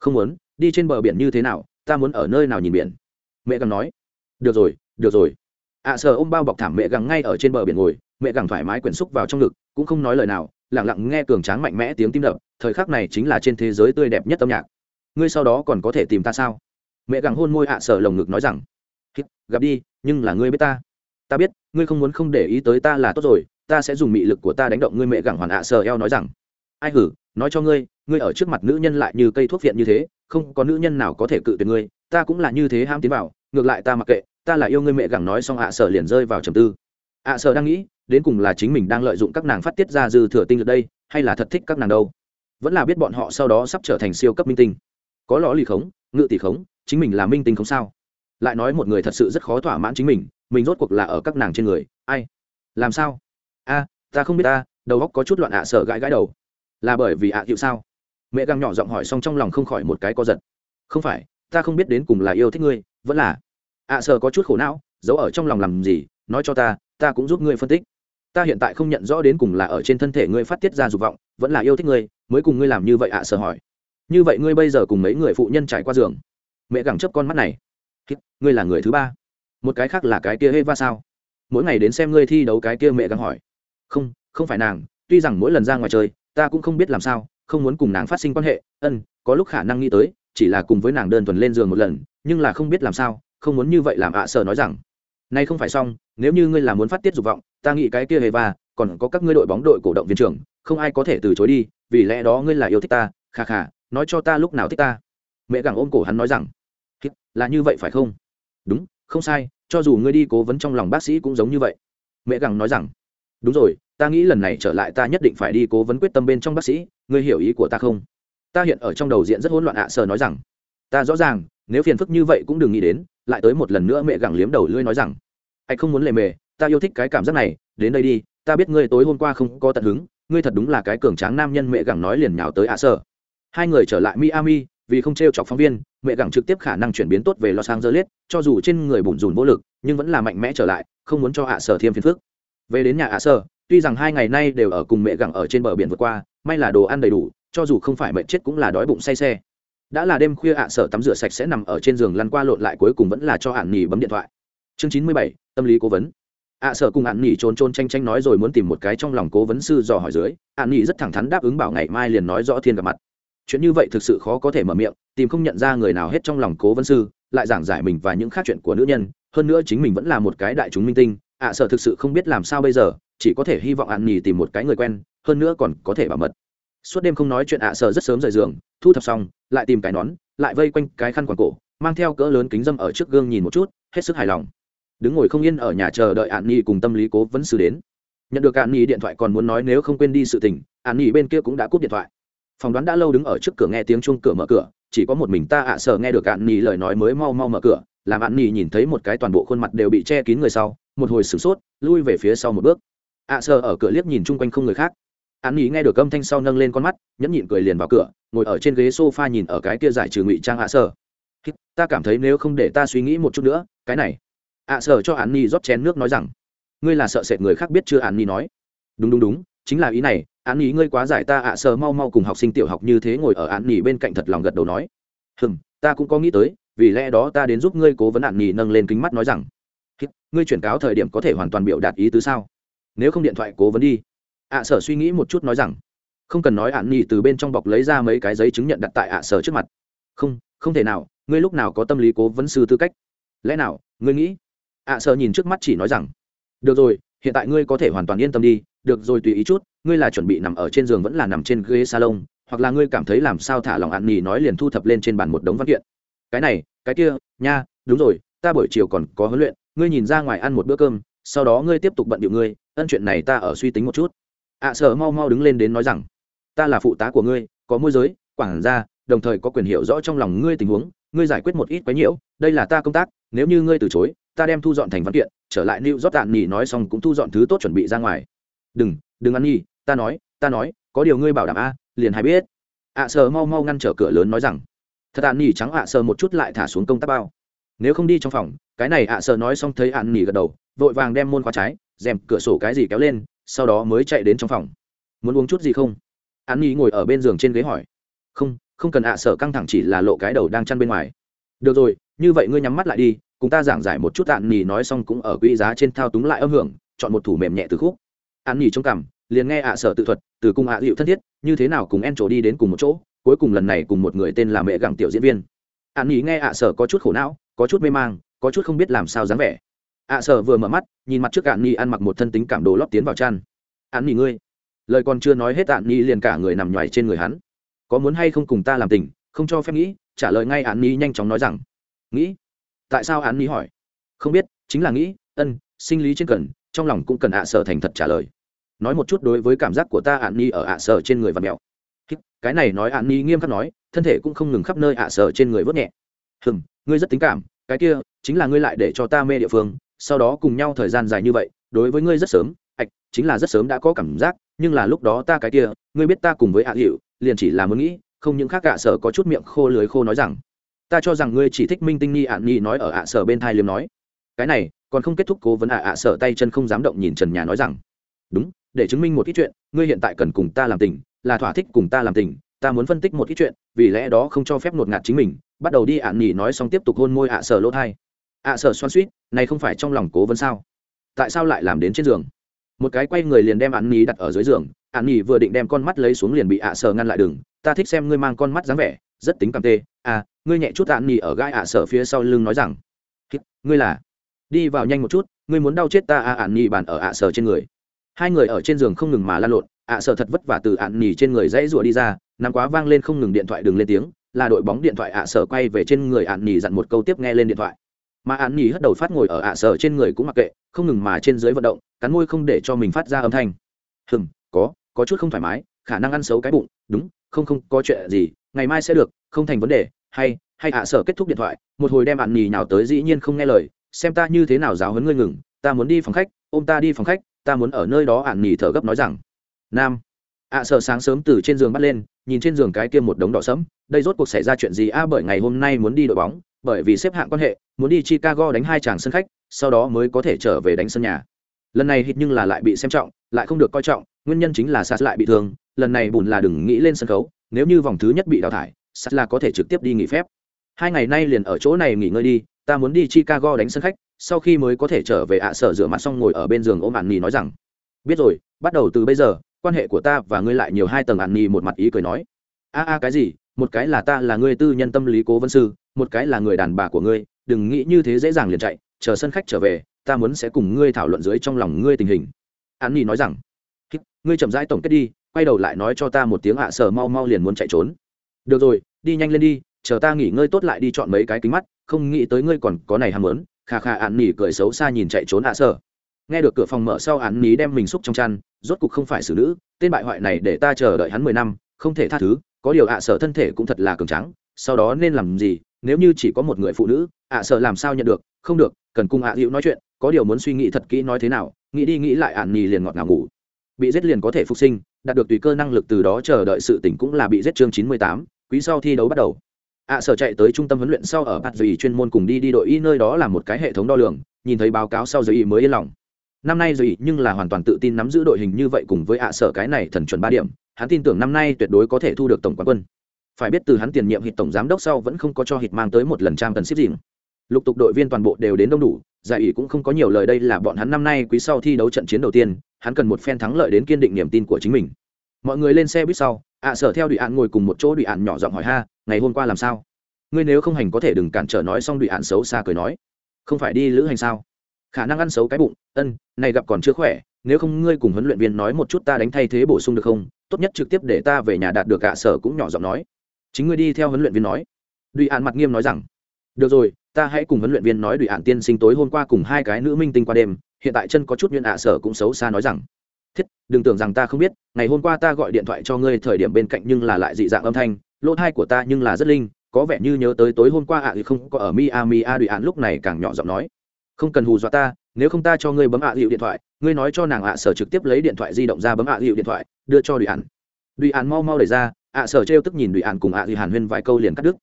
Không muốn, đi trên bờ biển như thế nào, ta muốn ở nơi nào nhìn biển? Mẹ gặng nói. Được rồi được rồi. Ạ, sợ ôm bao bọc thảm mẹ gặng ngay ở trên bờ biển ngồi, mẹ gặng thoải mái quyển xúc vào trong ngực, cũng không nói lời nào lẳng lặng nghe cường tráng mạnh mẽ tiếng tim đập, thời khắc này chính là trên thế giới tươi đẹp nhất âm nhạc. Ngươi sau đó còn có thể tìm ta sao? Mẹ gặng hôn môi ạ sở lồng ngực nói rằng gặp đi, nhưng là ngươi biết ta. Ta biết, ngươi không muốn không để ý tới ta là tốt rồi, ta sẽ dùng mị lực của ta đánh động ngươi mẹ gặng hoàn ạ sở eo nói rằng, ai hử, nói cho ngươi ngươi ở trước mặt nữ nhân lại như cây thuốc viện như thế, không có nữ nhân nào có thể cự tuyệt ngươi, ta cũng là như thế ham tiến vào, ngược lại ta mặc kệ, ta là yêu ngươi mẹ gặng nói xong ạ sở liền rơi vào trầm tư. ạ sở đang nghĩ, đến cùng là chính mình đang lợi dụng các nàng phát tiết ra dư thừa tinh lực đây, hay là thật thích các nàng đâu? Vẫn là biết bọn họ sau đó sắp trở thành siêu cấp minh tinh. Có lõ lì khống, ngự tỷ khống chính mình là minh tinh không sao. Lại nói một người thật sự rất khó thỏa mãn chính mình mình rốt cuộc là ở các nàng trên người, ai? Làm sao? A, ta không biết ta, đầu óc có chút loạn ạ, sợ gãi gãi đầu. Là bởi vì ạ à sao? Mẹ găng nhỏ giọng hỏi xong trong lòng không khỏi một cái co giật. Không phải, ta không biết đến cùng là yêu thích ngươi, vẫn là. Ạ, sợ có chút khổ não, giấu ở trong lòng làm gì, nói cho ta ta cũng giúp ngươi phân tích. Ta hiện tại không nhận rõ đến cùng là ở trên thân thể ngươi phát tiết ra dục vọng, vẫn là yêu thích ngươi, mới cùng ngươi làm như vậy ạ, sợ hỏi. Như vậy ngươi bây giờ cùng mấy người phụ nhân trải qua giường? Mẹ gẳng chấp con mắt này. Ngươi là người thứ ba. Một cái khác là cái kia Eva sao? Mỗi ngày đến xem ngươi thi đấu cái kia mẹ gắng hỏi. Không không phải nàng, tuy rằng mỗi lần ra ngoài chơi, ta cũng không biết làm sao, không muốn cùng nàng phát sinh quan hệ, ân, có lúc khả năng nghĩ tới, chỉ là cùng với nàng đơn thuần lên giường một lần, nhưng là không biết làm sao, không muốn như vậy làm ạ à sợ nói rằng. Nay không phải xong, nếu như ngươi là muốn phát tiết dục vọng, ta nghĩ cái kia Eva, còn có các ngươi đội bóng đội cổ động viên trưởng, không ai có thể từ chối đi, vì lẽ đó ngươi là yêu thích ta khà khà nói cho ta lúc nào thích ta. Mẹ gẳng ôm cổ hắn nói rằng là như vậy phải không? Đúng, không sai, cho dù ngươi đi cố vấn trong lòng bác sĩ cũng giống như vậy. Mẹ gẳng nói rằng, đúng rồi, ta nghĩ lần này trở lại ta nhất định phải đi cố vấn quyết tâm bên trong bác sĩ, ngươi hiểu ý của ta không? Ta hiện ở trong đầu diện rất hỗn loạn ạ à sờ nói rằng, ta rõ ràng, nếu phiền phức như vậy cũng đừng nghĩ đến, lại tới một lần nữa mẹ gẳng liếm đầu lưỡi nói rằng anh không muốn lề mề, ta yêu thích cái cảm giác này, đến đây đi, ta biết ngươi tối hôm qua không có tận hứng, ngươi thật đúng là cái cường tráng nam nhân mẹ gẳng nói liền nhào tới ạ à sờ. Hai người trở lại miami vì không t r e o chọc phóng viên, mẹ gẳng trực tiếp khả năng chuyển biến tốt về los angeles, cho dù trên người bùn rùn vô lực, nhưng vẫn là mạnh mẽ trở lại, không muốn cho ạ sở thêm phiền phức. Về đến nhà ạ sở, tuy rằng hai ngày nay đều ở cùng mẹ gẳng ở trên bờ biển vượt qua, may là đồ ăn đầy đủ, cho dù không phải mẹ chết cũng là đói bụng say xe. Đã là đêm khuya ạ sở tắm rửa sạch sẽ nằm ở trên giường lăn qua lộn lại cuối cùng vẫn là cho hạn nghỉ bấm điện thoại. Chương chín mươi bảy, tâm lý cố vấn. Ạ sở cùng ạn nhỉ trốn trốn tranh tranh nói rồi muốn tìm một cái trong lòng cố vấn sư dò hỏi dưới ạn nhỉ rất thẳng thắn đáp ứng bảo ngày mai liền nói rõ thiên gặp mặt chuyện như vậy thực sự khó có thể mở miệng, tìm không nhận ra người nào hết trong lòng cố vấn sư, lại giảng giải mình và những khác chuyện của nữ nhân, hơn nữa chính mình vẫn là một cái đại chúng minh tinh, ạ sợ thực sự không biết làm sao bây giờ, chỉ có thể hy vọng ạn nhỉ tìm một cái người quen, hơn nữa còn có thể bảo mật. Suốt đêm không nói chuyện ạ sợ rất sớm rời giường, thu thập xong, lại tìm cái nón, lại vây quanh cái khăn quàng cổ, mang theo cỡ lớn kính dâm ở trước gương nhìn một chút, hết sức hài lòng. Đứng ngồi không yên ở nhà chờ đợi ạn nhì cùng tâm lý cố vấn sư đến. Nhận được ạn nhì điện thoại còn muốn nói nếu không quên đi sự tình ạn nhì bên kia cũng đã cúp điện thoại phòng đoán đã lâu đứng ở trước cửa nghe tiếng chuông cửa mở cửa, chỉ có một mình ta ạ à sợ nghe được ạn nhì lời nói mới mau mau mở cửa, làm ạn nhì nhìn thấy một cái toàn bộ khuôn mặt đều bị che kín người sau, một hồi sửng sốt, lui về phía sau một bước. Ạ à sợ ở cửa liếc nhìn chung quanh không người khác. Ạn nhì nghe được âm thanh sau nâng lên con mắt, nhẫn nhịn cười liền vào cửa, ngồi ở trên ghế sofa nhìn ở cái kia giải trừ ngụy trang ạ à sợ ta cảm thấy nếu không để ta suy nghĩ một chút nữa, cái này. Ạ sợ cho ạn nhì rót chén nước nói rằng, ngươi là sợ sệt người khác biết chưa? Ạn nhì nói. Đúng đúng đúng chính là ý này án ý ngươi quá giải ta ạ sờ mau mau cùng học sinh tiểu học như thế ngồi ở án nghỉ bên cạnh thật lòng gật đầu nói. Hừm ta cũng có nghĩ tới vì lẽ đó ta đến giúp ngươi cố vấn án nghỉ nâng lên kính mắt nói rằng ngươi chuyển cáo thời điểm có thể hoàn toàn biểu đạt ý tứ sao? Nếu không điện thoại cố vấn đi. ạ sở suy nghĩ một chút nói rằng không cần nói án nghỉ từ bên trong bọc lấy ra mấy cái giấy chứng nhận đặt tại ạ sở trước mặt. Không không thể nào ngươi lúc nào có tâm lý cố vấn sư tư cách? Lẽ nào ngươi nghĩ? ạ à, nhìn trước mắt chỉ nói rằng được rồi hiện tại ngươi có thể hoàn toàn yên tâm đi được rồi tùy ý chút ngươi là chuẩn bị nằm ở trên giường vẫn là nằm trên ghế salon hoặc là ngươi cảm thấy làm sao thả lòng ạn nhì nói liền thu thập lên trên bàn một đống văn kiện. Cái này cái kia nha đúng rồi ta buổi chiều còn có huấn luyện ngươi nhìn ra ngoài ăn một bữa cơm sau đó ngươi tiếp tục bận điệu ngươi ân chuyện này ta ở suy tính một chút. Ạ à, sợ mau mau đứng lên đến nói rằng ta là phụ tá của ngươi có môi giới quản gia đồng thời có quyền hiểu rõ trong lòng ngươi tình huống ngươi giải quyết một ít quái nhiễu đây là ta công tác nếu như ngươi từ chối ta đem thu dọn thành văn kiện trở lại new rót tàn nhì nói xong cũng thu dọn thứ tốt chuẩn bị ra ngoài. Đừng đừng ăn nhi, ta nói ta nói, có điều ngươi bảo đảm a, liền hay biết. Ạ à sờ mau mau ngăn trở cửa lớn nói rằng, thật ạ nhì trắng ạ à sờ một chút lại thả xuống công tác bao. Nếu không đi trong phòng. Cái này ạ sờ nói xong thấy ạn nhì gật đầu, vội vàng đem môn khóa trái, rèm cửa sổ cái gì kéo lên, sau đó mới chạy đến trong phòng. Muốn uống chút gì không? Ạn nhì ngồi ở bên giường trên ghế hỏi. Không không cần ạ sở căng thẳng chỉ là lộ cái đầu đang chăn bên ngoài. Được rồi, như vậy ngươi nhắm mắt lại đi cùng ta giảng giải một chút ạn nhì nói xong cũng ở quỹ giá trên thao túng lại âm hưởng, chọn một thủ mềm nhẹ từ khúc. An nhì trong cằm liền nghe ạ sở tự thuật, từ cung ạ à thân thiết, như thế nào cùng en trổ đi đến cùng một chỗ, cuối cùng lần này cùng một người tên là mẹ gặng tiểu diễn viên. An nhì nghe ạ sở có chút khổ não, có chút mê mang, có chút không biết làm sao dáng vẻ. Ạ sở vừa mở mắt, nhìn mặt trước ạn nhì ăn mặc một thân tính cảm đồ lót tiến vào chăn. An nhì ngươi. Lời còn chưa nói hết ạn nhì liền cả người nằm nhoài trên người hắn. Có muốn hay không cùng ta làm tình, không cho phép nghĩ, trả lời ngay an nhì nhanh chóng nói rằng. Nghĩ tại sao án nghĩ hỏi? Không biết, chính là nghĩ, ân, sinh lý trên cần, trong lòng cũng cần ạ sở thành thật trả lời. Nói một chút đối với cảm giác của ta ạn ni ở ạ sở trên người và mèo. cái này nói ạn ni nghiêm khắc nói, thân thể cũng không ngừng khắp nơi ạ sở trên người vớt nhẹ. Hừng ngươi rất tính cảm, cái kia chính là ngươi lại để cho ta mê địa phương, sau đó cùng nhau thời gian dài như vậy, đối với ngươi rất sớm, ạch, chính là rất sớm đã có cảm giác, nhưng là lúc đó ta cái kia, ngươi biết ta cùng với ạ hiệu liền chỉ là muốn nghĩ, không những khác ạ sở có chút miệng khô lưới khô nói rằng ta cho rằng ngươi chỉ thích minh tinh Nhi ạn nhi nói ở ạ sở bên thai liếm nói. Cái này, còn không kết thúc cố vấn ạ ạ sở tay chân không dám động nhìn trần nhà nói rằng. Đúng, để chứng minh một ít chuyện, ngươi hiện tại cần cùng ta làm tình, là thỏa thích cùng ta làm tình, ta muốn phân tích một ít chuyện, vì lẽ đó không cho phép ngột ngạt chính mình, bắt đầu đi ạn nghi nói xong tiếp tục hôn môi ạ sở lỗ thai. Ạ sở xoan suýt, này không phải trong lòng cố vấn sao? Tại sao lại làm đến trên giường? Một cái quay người liền đem ạn nghi đặt ở dưới giường ạn nghi vừa định đem con mắt lấy xuống liền bị ạ sở ngăn lại đường, ta thích xem ngươi mang con mắt dáng vẻ rất tính cảm tê à ngươi nhẹ chút ạn nỉ ở gai ạ sở phía sau lưng nói rằng ngươi là, đi vào nhanh một chút, ngươi muốn đau chết ta à ạn nỉ bàn ở ạ sở trên người. Hai người ở trên giường không ngừng mà lan lộn, ạ sở thật vất vả từ ạn nỉ trên người dãy rụa đi ra nằm quá vang lên không ngừng điện thoại đừng lên tiếng, là đội bóng điện thoại ạ sở quay về trên người ạn nỉ dặn một câu tiếp nghe lên điện thoại. Mà ạn nỉ hất đầu phát ngồi ở ạ sở trên người cũng mặc kệ, không ngừng mà trên dưới vận động, cắn môi không để cho mình phát ra âm thanh. Hừm, có có chút không thoải mái khả năng ăn xấu cái bụng, đúng, không không, có chuyện gì, ngày mai sẽ được, không thành vấn đề, hay hay ạ sở kết thúc điện thoại, một hồi đem ạn nhì nào tới dĩ nhiên không nghe lời, xem ta như thế nào giáo hấn ngươi ngừng, ta muốn đi phòng khách, ôm ta đi phòng khách, ta muốn ở nơi đó ạn nhì thở gấp nói rằng, nam, ạ sở sáng sớm từ trên giường bắt lên, nhìn trên giường cái kia một đống đỏ sẫm, đây rốt cuộc xảy ra chuyện gì? A, bởi ngày hôm nay muốn đi đội bóng, bởi vì xếp hạng quan hệ, muốn đi chicago đánh hai chàng sân khách, sau đó mới có thể trở về đánh sân nhà. Lần này hít nhưng là lại bị xem trọng, lại không được coi trọng, nguyên nhân chính là sas lại bị thương lần này bùn là đừng nghĩ lên sân khấu, nếu như vòng thứ nhất bị đào thải, sắt là có thể trực tiếp đi nghỉ phép. Hai ngày nay liền ở chỗ này nghỉ ngơi đi, ta muốn đi chicago đánh sân khách, sau khi mới có thể trở về ạ sở rửa mặt xong ngồi ở bên giường ôm ạn nhi nói rằng, biết rồi, bắt đầu từ bây giờ, quan hệ của ta và ngươi lại nhiều hai tầng. Ạn nhi một mặt ý cười nói, a a, cái gì? Một cái là ta là ngươi tư nhân tâm lý cố vấn sư, một cái là người đàn bà của ngươi, đừng nghĩ như thế dễ dàng liền chạy, chờ sân khách trở về, ta muốn sẽ cùng ngươi thảo luận dưới trong lòng ngươi tình hình. An nhi nói rằng ngươi chậm rãi tổng kết đi quay đầu lại nói cho ta một tiếng ạ à, sở mau mau liền muốn chạy trốn. Được rồi, đi nhanh lên đi, chờ ta nghỉ ngơi tốt lại đi chọn mấy cái kính mắt, không nghĩ tới ngươi còn có này ham muốn. Khà khà ạn nỉ cười xấu xa nhìn chạy trốn ạ à, sở nghe được cửa phòng mở sau ạn nỉ đem mình xúc trong chăn, rốt cục không phải xử nữ. Tên bại hoại này để ta chờ đợi hắn mười năm, không thể tha thứ. Có điều ạ à, sở thân thể cũng thật là cường trắng sau đó nên làm gì? Nếu như chỉ có một người phụ nữ, ạ sở làm sao nhận được? Không được, cần cùng ạ hữu nói chuyện. Có điều muốn suy nghĩ thật kỹ nói thế nào? Nghĩ đi nghĩ lại ạn nỉ liền ngọt ngào ngủ bị giết liền có thể phục sinh, đạt được tùy cơ năng lực từ đó chờ đợi sự tỉnh cũng là bị giết chương chín mươi tám, quý sau thi đấu bắt đầu. Ạ sở chạy tới trung tâm huấn luyện sau ở bạt dì chuyên môn cùng đi đi đội y nơi đó là một cái hệ thống đo lường, nhìn thấy báo cáo sau dì mới yên lòng. Năm nay dì nhưng là hoàn toàn tự tin nắm giữ đội hình như vậy cùng với ạ sở cái này thần chuẩn ba điểm, hắn tin tưởng năm nay tuyệt đối có thể thu được tổng quán quân. Phải biết từ hắn tiền nhiệm hịt tổng giám đốc sau vẫn không có cho hịt mang tới một lần trang tần ship gì. Lục tục đội viên toàn bộ đều đến đông đủ, giải ủy cũng không có nhiều lời đây là bọn hắn năm nay quý sau thi đấu trận chiến đầu tiên hắn cần một phen thắng lợi đến kiên định niềm tin của chính mình. Mọi người lên xe buýt sau, ạ sở theo đụy ạn ngồi cùng một chỗ đụy ạn nhỏ giọng hỏi ha, ngày hôm qua làm sao? Ngươi nếu không hành có thể đừng cản trở nói xong đụy ạn xấu xa cười nói. Không phải đi lữ hành sao? Khả năng ăn xấu cái bụng, ân, này gặp còn chưa khỏe, nếu không ngươi cùng huấn luyện viên nói một chút ta đánh thay thế bổ sung được không? Tốt nhất trực tiếp để ta về nhà đạt được ạ sở cũng nhỏ giọng nói. Chính ngươi đi theo huấn luyện viên nói. Đụy ạn mặt nghiêm nói rằng, được rồi, ta hãy cùng huấn luyện viên nói đụy ạn tiên sinh tối hôm qua cùng hai cái nữ minh tinh qua đêm hiện tại chân có chút nhuyễn ạ, sở cũng xấu xa nói rằng, thiết, đừng tưởng rằng ta không biết, ngày hôm qua ta gọi điện thoại cho ngươi thời điểm bên cạnh nhưng là lại dị dạng âm thanh, lỗ thai của ta nhưng là rất linh, có vẻ như nhớ tới tối hôm qua ạ thì không có ở miami a đùi ạn lúc này càng nhỏ giọng nói, không cần hù dọa ta, nếu không ta cho ngươi bấm ạ hiệu điện thoại, ngươi nói cho nàng ạ, sở trực tiếp lấy điện thoại di động ra bấm ạ hiệu điện thoại, đưa cho đùi ạn đùi ạn mau mau đẩy ra, ạ, sở trêu tức nhìn đùi ạn cùng ạ dị hàn huyên vài câu liền cắt đứt.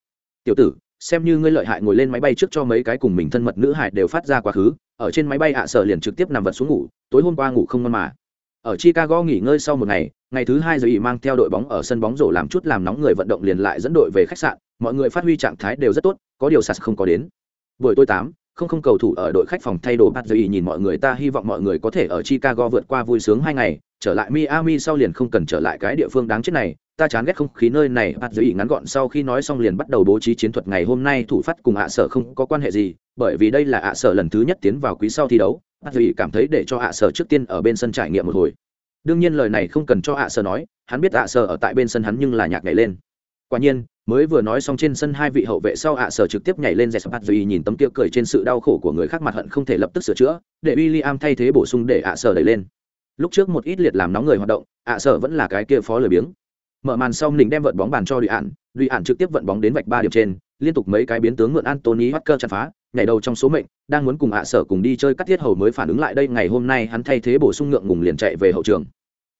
Tiểu tử xem như ngươi lợi hại ngồi lên máy bay trước cho mấy cái cùng mình thân mật nữ hải đều phát ra quá khứ, ở trên máy bay ạ sở liền trực tiếp nằm vật xuống ngủ, tối hôm qua ngủ không ngon mà. Ở chicago nghỉ ngơi sau một ngày ngày thứ hai giờ ý mang theo đội bóng ở sân bóng rổ làm chút làm nóng người vận động liền lại dẫn đội về khách sạn, mọi người phát huy trạng thái đều rất tốt, có điều sạt không có đến. Buổi tối tám, không không cầu thủ ở đội khách phòng thay đồ bắt giờ ý nhìn mọi người, ta hy vọng mọi người có thể ở chicago vượt qua vui sướng hai ngày trở lại miami sau liền không cần trở lại cái địa phương đáng chết này. Ta chán ghét không khí nơi này. Bạt giữ ý ngắn gọn sau khi nói xong liền bắt đầu bố trí chiến thuật ngày hôm nay thủ phát cùng ạ sở không có quan hệ gì, bởi vì đây là ạ sở lần thứ nhất tiến vào quý sau thi đấu. Bạt giữ ý cảm thấy để cho ạ sở trước tiên ở bên sân trải nghiệm một hồi. Đương nhiên lời này không cần cho ạ sở nói, hắn biết ạ sở ở tại bên sân hắn nhưng là nhạc nhảy lên. Quả nhiên, mới vừa nói xong trên sân hai vị hậu vệ sau ạ sở trực tiếp nhảy lên dè bạt duy nhìn tấm kia cười trên sự đau khổ của người khác mặt hận không thể lập tức sửa chữa, để William thay thế bổ sung để ạ sở đẩy lên lúc trước một ít liệt làm nóng người hoạt động ạ sở vẫn là cái kia phó lười biếng mở màn sau mình đem vận bóng bàn cho lụy Ản, lụy Ản trực tiếp vận bóng đến vạch ba điểm trên, liên tục mấy cái biến tướng mượn antony hacker chặt phá, nhảy đầu trong số mệnh, đang muốn cùng ạ sở cùng đi chơi cắt thiết hầu mới phản ứng lại đây, ngày hôm nay hắn thay thế bổ sung ngượng ngùng liền chạy về hậu trường.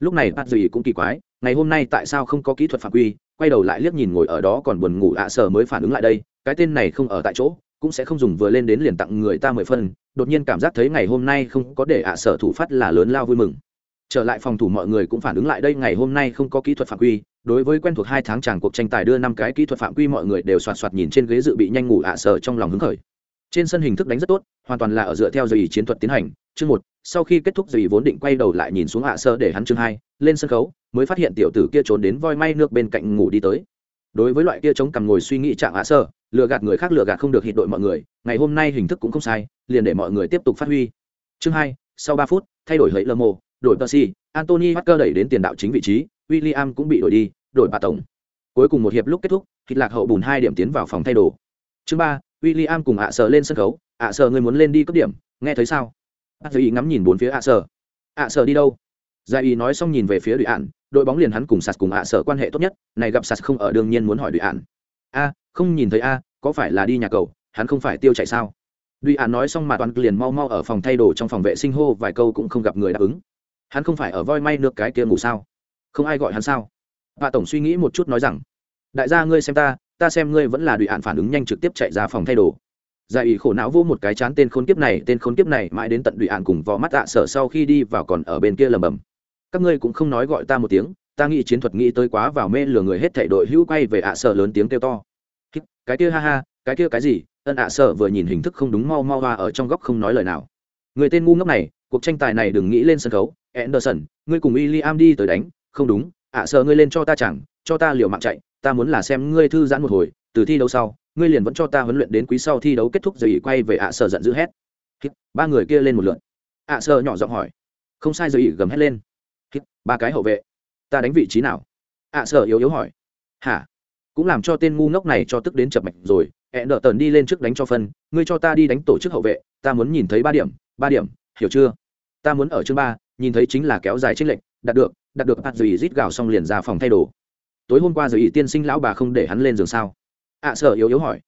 Lúc này bắt gì cũng kỳ quái, ngày hôm nay tại sao không có kỹ thuật phạm quy, quay đầu lại liếc nhìn ngồi ở đó còn buồn ngủ ạ sở mới phản ứng lại đây, cái tên này không ở tại chỗ, cũng sẽ không dùng vừa lên đến liền tặng người ta mười phân, đột nhiên cảm giác thấy ngày hôm nay không có để ạ sở thủ phát là lớn lao vui mừng. Trở lại phòng thủ mọi người cũng phản ứng lại đây ngày hôm nay không có kỹ thuật phạm quy đối với quen thuộc hai tháng chàng cuộc tranh tài đưa năm cái kỹ thuật phạm quy mọi người đều soạt soạt nhìn trên ghế dự bị nhanh ngủ ạ à sở trong lòng hứng khởi. Trên sân hình thức đánh rất tốt hoàn toàn là ở dựa theo dây chiến thuật tiến hành. Chương một sau khi kết thúc dây vốn định quay đầu lại nhìn xuống ạ à sơ để hắn chương hai lên sân khấu mới phát hiện tiểu tử kia trốn đến voi may nước bên cạnh ngủ đi tới đối với loại kia chống cằm ngồi suy nghĩ trạng hạ sơ lừa gạt người khác lừa gạt không được hịt đội mọi người ngày hôm nay hình thức cũng không sai liền để mọi người tiếp tục phát huy chương hai sau ba phút thay đổi hẫy lơ mô đổi Percy, Anthony Walker đẩy đến tiền đạo chính vị trí, William cũng bị đổi đi, đổi bà tổng. Cuối cùng một hiệp lúc kết thúc, Hít lạc hậu bùn hai điểm tiến vào phòng thay đồ. Chương ba, William cùng ạ sợ lên sân khấu, ạ sợ người muốn lên đi cấp điểm, nghe thấy sao? Bác ý ngắm nhìn bốn phía ạ sợ ạ sợ đi đâu? Gia Y nói xong nhìn về phía Đụy ạn đội bóng liền hắn cùng Sạt cùng ạ sở quan hệ tốt nhất, này gặp Sạt không ở đương nhiên muốn hỏi đùi ạn A, không nhìn thấy a, có phải là đi nhà cầu, hắn không phải tiêu chạy sao? đùi ạn nói xong mà toàn liền mau mau ở phòng thay đồ trong phòng vệ sinh hô vài câu cũng không gặp người đáp ứng. Hắn không phải ở voi may nước cái kia ngủ sao? Không ai gọi hắn sao? Bà tổng suy nghĩ một chút nói rằng đại gia ngươi xem ta ta xem ngươi vẫn là đùi ạn phản ứng nhanh trực tiếp chạy ra phòng thay đồ. Giải ủy khổ não vô một cái chán tên khốn kiếp này tên khốn kiếp này mãi đến tận đùi ạn cùng vò mắt ạ sở sau khi đi vào còn ở bên kia lầm bầm các ngươi cũng không nói gọi ta một tiếng, ta nghĩ chiến thuật nghĩ tới quá vào mê lừa người hết thảy đội hữu quay về ạ sở lớn tiếng kêu to. Cái kia ha ha, cái kia cái gì? Ân ạ sợ vừa nhìn hình thức không đúng mau mau hoa ở trong góc không nói lời nào. Người tên ngu ngốc này, cuộc tranh tài này đừng nghĩ lên sân khấu. Anderson, ngươi cùng w i l l i am đi tới đánh. Không đúng, ạ sợ ngươi lên cho ta chẳng, cho ta liều mạng chạy. Ta muốn là xem ngươi thư giãn một hồi, từ thi đấu sau, ngươi liền vẫn cho ta huấn luyện đến quý sau thi đấu kết thúc rồi quay về ạ sợ giận dữ hét. Ba người kia lên một lượn. Ạ sợ nhỏ giọng hỏi. Không sai rồi gầm hét lên ba cái hậu vệ. Ta đánh vị trí nào? À, ạ sở yếu yếu hỏi. Hả? Cũng làm cho tên ngu ngốc này cho tức đến chập mạch rồi. Hẹn đỡ tần đi lên trước đánh cho phân. Ngươi cho ta đi đánh tổ chức hậu vệ. Ta muốn nhìn thấy ba điểm. Ba điểm hiểu chưa? Ta muốn ở chương ba nhìn thấy chính là kéo dài tranh lệnh đạt được đạt được hạt rít gào xong liền ra phòng thay đồ. Tối hôm qua giờ ý tiên sinh lão bà không để hắn lên giường sao? Ạ à, sở yếu yếu hỏi.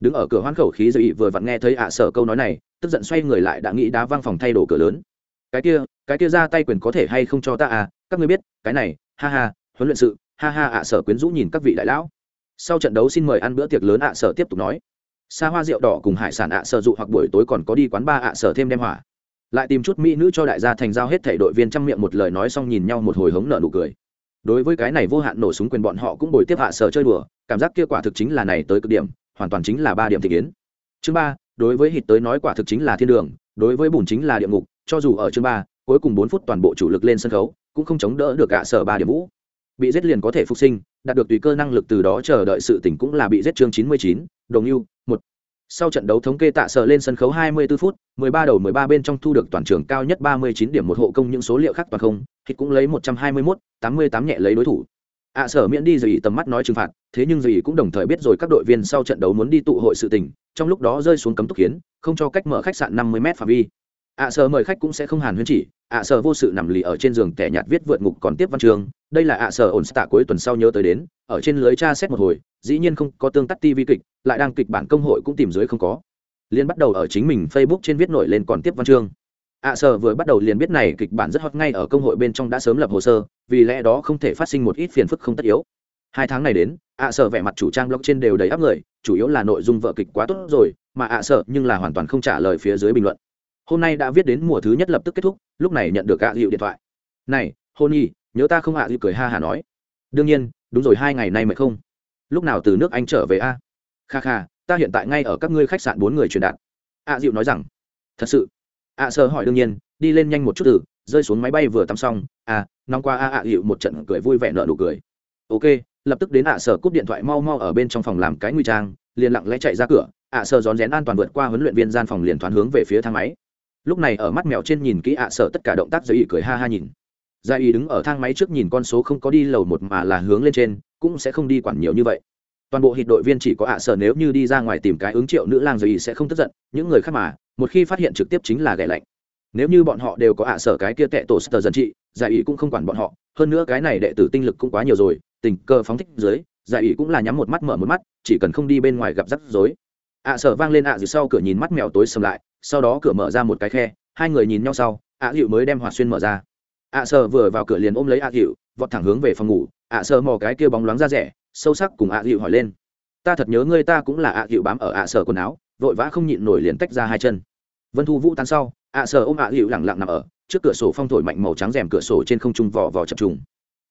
Đứng ở cửa hoán khẩu khí giờ vừa vặn nghe thấy ạ à, sở câu nói này tức giận xoay người lại đã nghĩ đá văng phòng thay đồ cửa lớn cái kia cái kia ra tay quyền có thể hay không cho ta à? Các ngươi biết, cái này, ha ha, huấn luyện sự, ha ha, ạ sở quyến rũ nhìn các vị đại lão. Sau trận đấu xin mời ăn bữa tiệc lớn, ạ sở tiếp tục nói. Xa hoa rượu đỏ cùng hải sản ạ sở dụ hoặc buổi tối còn có đi quán ba ạ sở thêm đem hỏa. Lại tìm chút mỹ nữ cho đại gia thành giao hết thảy đội viên trăm miệng một lời nói xong nhìn nhau một hồi hống nợ nụ cười. Đối với cái này vô hạn nổ súng quyền bọn họ cũng bồi tiếp hạ sở chơi đùa, cảm giác kia quả thực chính là này tới cực điểm, hoàn toàn chính là ba điểm thị kiến. Chương ba, đối với hít tới nói quả thực chính là thiên đường, đối với bùn chính là địa ngục cho dù ở chương ba, cuối cùng bốn phút toàn bộ chủ lực lên sân khấu, cũng không chống đỡ được hạ sở ba điểm vũ. Bị giết liền có thể phục sinh, đạt được tùy cơ năng lực từ đó chờ đợi sự tỉnh cũng là bị giết chương chín mươi chín, đồng ưu, một. Sau trận đấu thống kê tạ sở lên sân khấu 24 phút 13 đầu 13 bên trong thu được toàn trường cao nhất 39 điểm một hộ công những số liệu khác toàn không thì cũng lấy 121 88 nhẹ lấy đối thủ. Ạ sở miễn đi rồi tầm mắt nói trừng phạt, thế nhưng rồi cũng đồng thời biết rồi các đội viên sau trận đấu muốn đi tụ hội sự tình trong lúc đó rơi xuống cấm túc khiến không cho cách mở khách sạn 50 m phạm vi ạ sở mời khách cũng sẽ không hàn huyên chỉ, ạ sở vô sự nằm lì ở trên giường kẻ nhạt viết vượt ngục còn tiếp văn trường đây là ạ sở ổn tạ cuối tuần sau nhớ tới đến, ở trên lưới tra xét một hồi, dĩ nhiên không có tương tác tivi kịch, lại đang kịch bản công hội cũng tìm dưới không có. Liên bắt đầu ở chính mình facebook trên viết nổi lên còn tiếp văn chương. Ạ sở vừa bắt đầu liền biết này kịch bản rất hot ngay ở công hội bên trong đã sớm lập hồ sơ, vì lẽ đó không thể phát sinh một ít phiền phức không tất yếu. Hai tháng này đến, ạ sở vẻ mặt chủ trang blog trên đều đầy áp người, chủ yếu là nội dung vợ kịch quá tốt rồi, mà ạ sở nhưng là hoàn toàn không trả lời phía dưới bình luận hôm nay đã viết đến mùa thứ nhất lập tức kết thúc, lúc này nhận được ạ à dịu điện thoại. Này, hôn nhi, nhớ ta không ạ dịu cười ha hà nói. Đương nhiên, đúng rồi, hai ngày nay mệt không? Lúc nào từ nước anh trở về a? Kha kha, ta hiện tại ngay ở các ngươi khách sạn bốn người truyền đạt. ạ dịu nói rằng, thật sự. ạ sơ hỏi đương nhiên, đi lên nhanh một chút từ, rơi xuống máy bay vừa tắm xong à nóng qua a ạ dịu một trận cười vui vẻ nợ nụ cười. Ok, lập tức đến ạ sở cúp điện thoại mau mau ở bên trong phòng làm cái nguy trang, liền lặng lẽ chạy ra cửa, ạ sở rón rén an toàn vượt qua huấn luyện viên gian phòng liền thoáng hướng về phía thang máy lúc này ở mắt mèo trên nhìn kỹ ạ sở tất cả động tác giới ý cười ha ha nhìn. Gia y đứng ở thang máy trước nhìn con số không có đi lầu một mà là hướng lên trên, cũng sẽ không đi quản nhiều như vậy. Toàn bộ hịt đội viên chỉ có ạ sở nếu như đi ra ngoài tìm cái ứng triệu nữ lang giới ý sẽ không tức giận, những người khác mà, một khi phát hiện trực tiếp chính là gãy lạnh. Nếu như bọn họ đều có ạ sở cái kia tệ tổ sờ dần trị giải ý cũng không quản bọn họ, hơn nữa cái này đệ tử tinh lực cũng quá nhiều rồi, tình cơ phóng thích dưới giải ý cũng là nhắm một mắt mở một mắt, chỉ cần không đi bên ngoài gặp rắc rối. Ạ sở vang lên ạ à sau cửa nhìn mắt mèo tối sầm lại sau đó cửa mở ra một cái khe, hai người nhìn nhau sau ạ à mới đem hỏa xuyên mở ra. Ạ sơ vừa vào cửa liền ôm lấy ạ hiệu vọt thẳng hướng về phòng ngủ. Ạ sơ mò cái kia bóng loáng ra rẻ, sâu sắc cùng ạ hiệu hỏi lên. Ta thật nhớ ngươi ta cũng là ạ hiệu bám ở ạ sơ quần áo, vội vã không nhịn nổi liền tách ra hai chân. Vân thu vũ tan sau ạ sơ ôm ạ hiệu lẳng lặng nằm ở, trước cửa sổ phong thổi mạnh màu trắng rèm cửa sổ trên không trung vỏ vỏ chập trùng.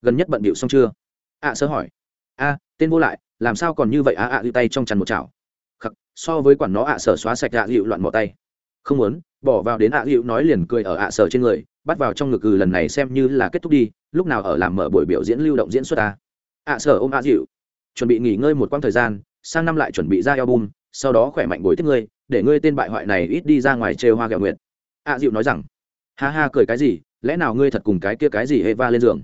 Gần nhất bận bịu xong chưa? Ạ sơ hỏi. A, tên vô lại, làm sao còn như vậy ạ ạ hiệu tay trong chăn một chảo. Khắc, so với quản nó ạ sở xóa sạch ạ hiệu loạn mỏ tay không muốn, bỏ vào đến ạ dịu nói liền cười ở ạ sở trên người, bắt vào trong ngực gừ lần này xem như là kết thúc đi, lúc nào ở làm mở buổi biểu diễn lưu động diễn xuất ta. Ạ sở ôm ạ dịu chuẩn bị nghỉ ngơi một quãng thời gian, sang năm lại chuẩn bị ra album, sau đó khỏe mạnh bồi tiếp ngươi, để ngươi tên bại hoại này ít đi ra ngoài trêu hoa gạo nguyện ạ dịu nói rằng, ha ha, cười cái gì? Lẽ nào ngươi thật cùng cái kia cái gì Eva lên giường?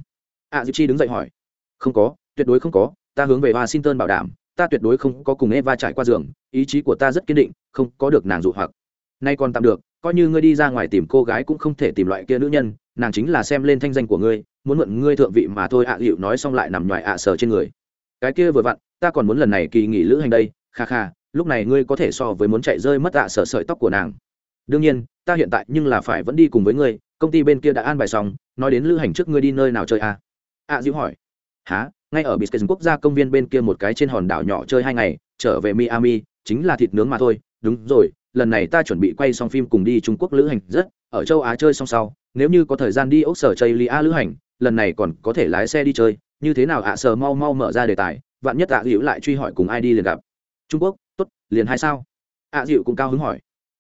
Ạ dịu chi đứng dậy hỏi, không có, tuyệt đối không có, ta hướng về washington bảo đảm, ta tuyệt đối không có cùng Eva trải qua giường, ý chí của ta rất kiên định, không có được nàng dụ hoặc nay còn tạm được, coi như ngươi đi ra ngoài tìm cô gái cũng không thể tìm loại kia nữ nhân, nàng chính là xem lên thanh danh của ngươi, muốn mượn ngươi thượng vị mà thôi ạ à nói xong lại nằm ngoài ạ, sờ trên người. Cái kia vừa vặn, ta còn muốn lần này kỳ nghỉ lữ hành đây, kha kha, lúc này ngươi có thể so với muốn chạy rơi mất ạ sở sợi tóc của nàng. Đương nhiên, ta hiện tại nhưng là phải vẫn đi cùng với ngươi, công ty bên kia đã an bài xong, nói đến lữ hành trước ngươi đi nơi nào chơi à? ạ dịu hỏi. Há ngay ở biscuit quốc gia công viên bên kia một cái trên hòn đảo nhỏ chơi hai ngày, trở về miami, chính là thịt nướng mà thôi. Đúng rồi lần này ta chuẩn bị quay xong phim cùng đi trung quốc lữ hành rất, ở châu á chơi xong sau, nếu như có thời gian đi ốc sở chây lia lữ hành, lần này còn có thể lái xe đi chơi, như thế nào ạ? Sở mau mau mở ra đề tài, vạn nhất ạ Dịu lại truy hỏi cùng ai đi liền gặp. Trung quốc, tốt, liền hai sao? ạ dịu cũng cao hứng hỏi.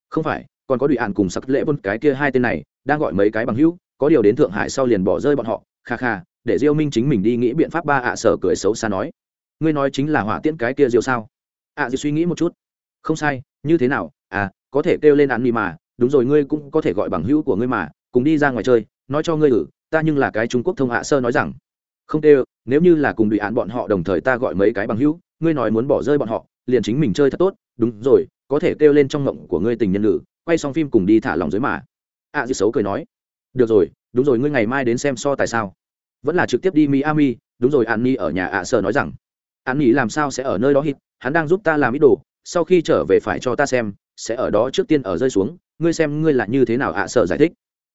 Không phải, còn có đùi ạn cùng sắc lễ bôn, cái kia hai tên này, đang gọi mấy cái bằng hữu, có điều đến thượng hải sau liền bỏ rơi bọn họ. Kha kha, để diêu minh chính mình đi nghĩ biện pháp ba ạ, sở cười xấu xa nói. Ngươi nói chính là hỏa tiễn cái kia diêu sao? ạ dịu suy nghĩ một chút. Không sai, như thế nào? À có thể kêu lên ăn mì mà đúng rồi ngươi cũng có thể gọi bằng hữu của ngươi mà cùng đi ra ngoài chơi nói cho ngươi ử ta nhưng là cái trung quốc thông hạ sơ nói rằng. Không kêu nếu như là cùng bị án bọn họ đồng thời ta gọi mấy cái bằng hữu ngươi nói muốn bỏ rơi bọn họ liền chính mình chơi thật tốt đúng rồi có thể kêu lên trong ngộng của ngươi tình nhân nữ quay xong phim cùng đi thả lòng dưới mà. Ạ à, dư xấu cười nói. Được rồi đúng rồi ngươi ngày mai đến xem so tại sao? Vẫn là trực tiếp đi miami đúng rồi an ni ở nhà ạ sơ nói rằng. An ni làm sao sẽ ở nơi đó hít hắn đang giúp ta làm ít đồ sau khi trở về phải cho ta xem, sẽ ở đó trước tiên ở rơi xuống, ngươi xem ngươi là như thế nào ạ, sợ giải thích.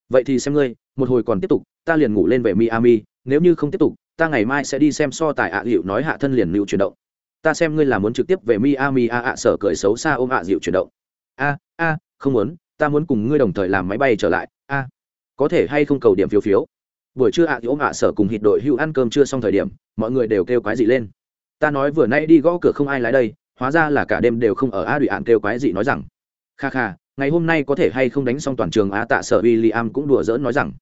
Vậy thì xem ngươi, một hồi còn tiếp tục, ta liền ngủ lên về miami, nếu như không tiếp tục, ta ngày mai sẽ đi xem so tài ạ dịu nói hạ thân liền lưu chuyển động. Ta xem ngươi là muốn trực tiếp về miami a ạ sở cười xấu xa ôm ạ dịu chuyển động. A a, không muốn, ta muốn cùng ngươi đồng thời làm máy bay trở lại, a. Có thể hay không cầu điểm phiếu phiếu? Buổi trưa ạ thì ôm ạ sở cùng hịt đội hưu ăn cơm chưa xong thời điểm, mọi người đều kêu quái dị lên. Ta nói vừa nay đi gõ cửa không ai lái đây hóa ra là cả đêm đều không ở a đùi ạn kêu quái dị nói rằng, kha kha, ngày hôm nay có thể hay không đánh xong toàn trường a tạ sở w i l l i am cũng đùa dỡn nói rằng.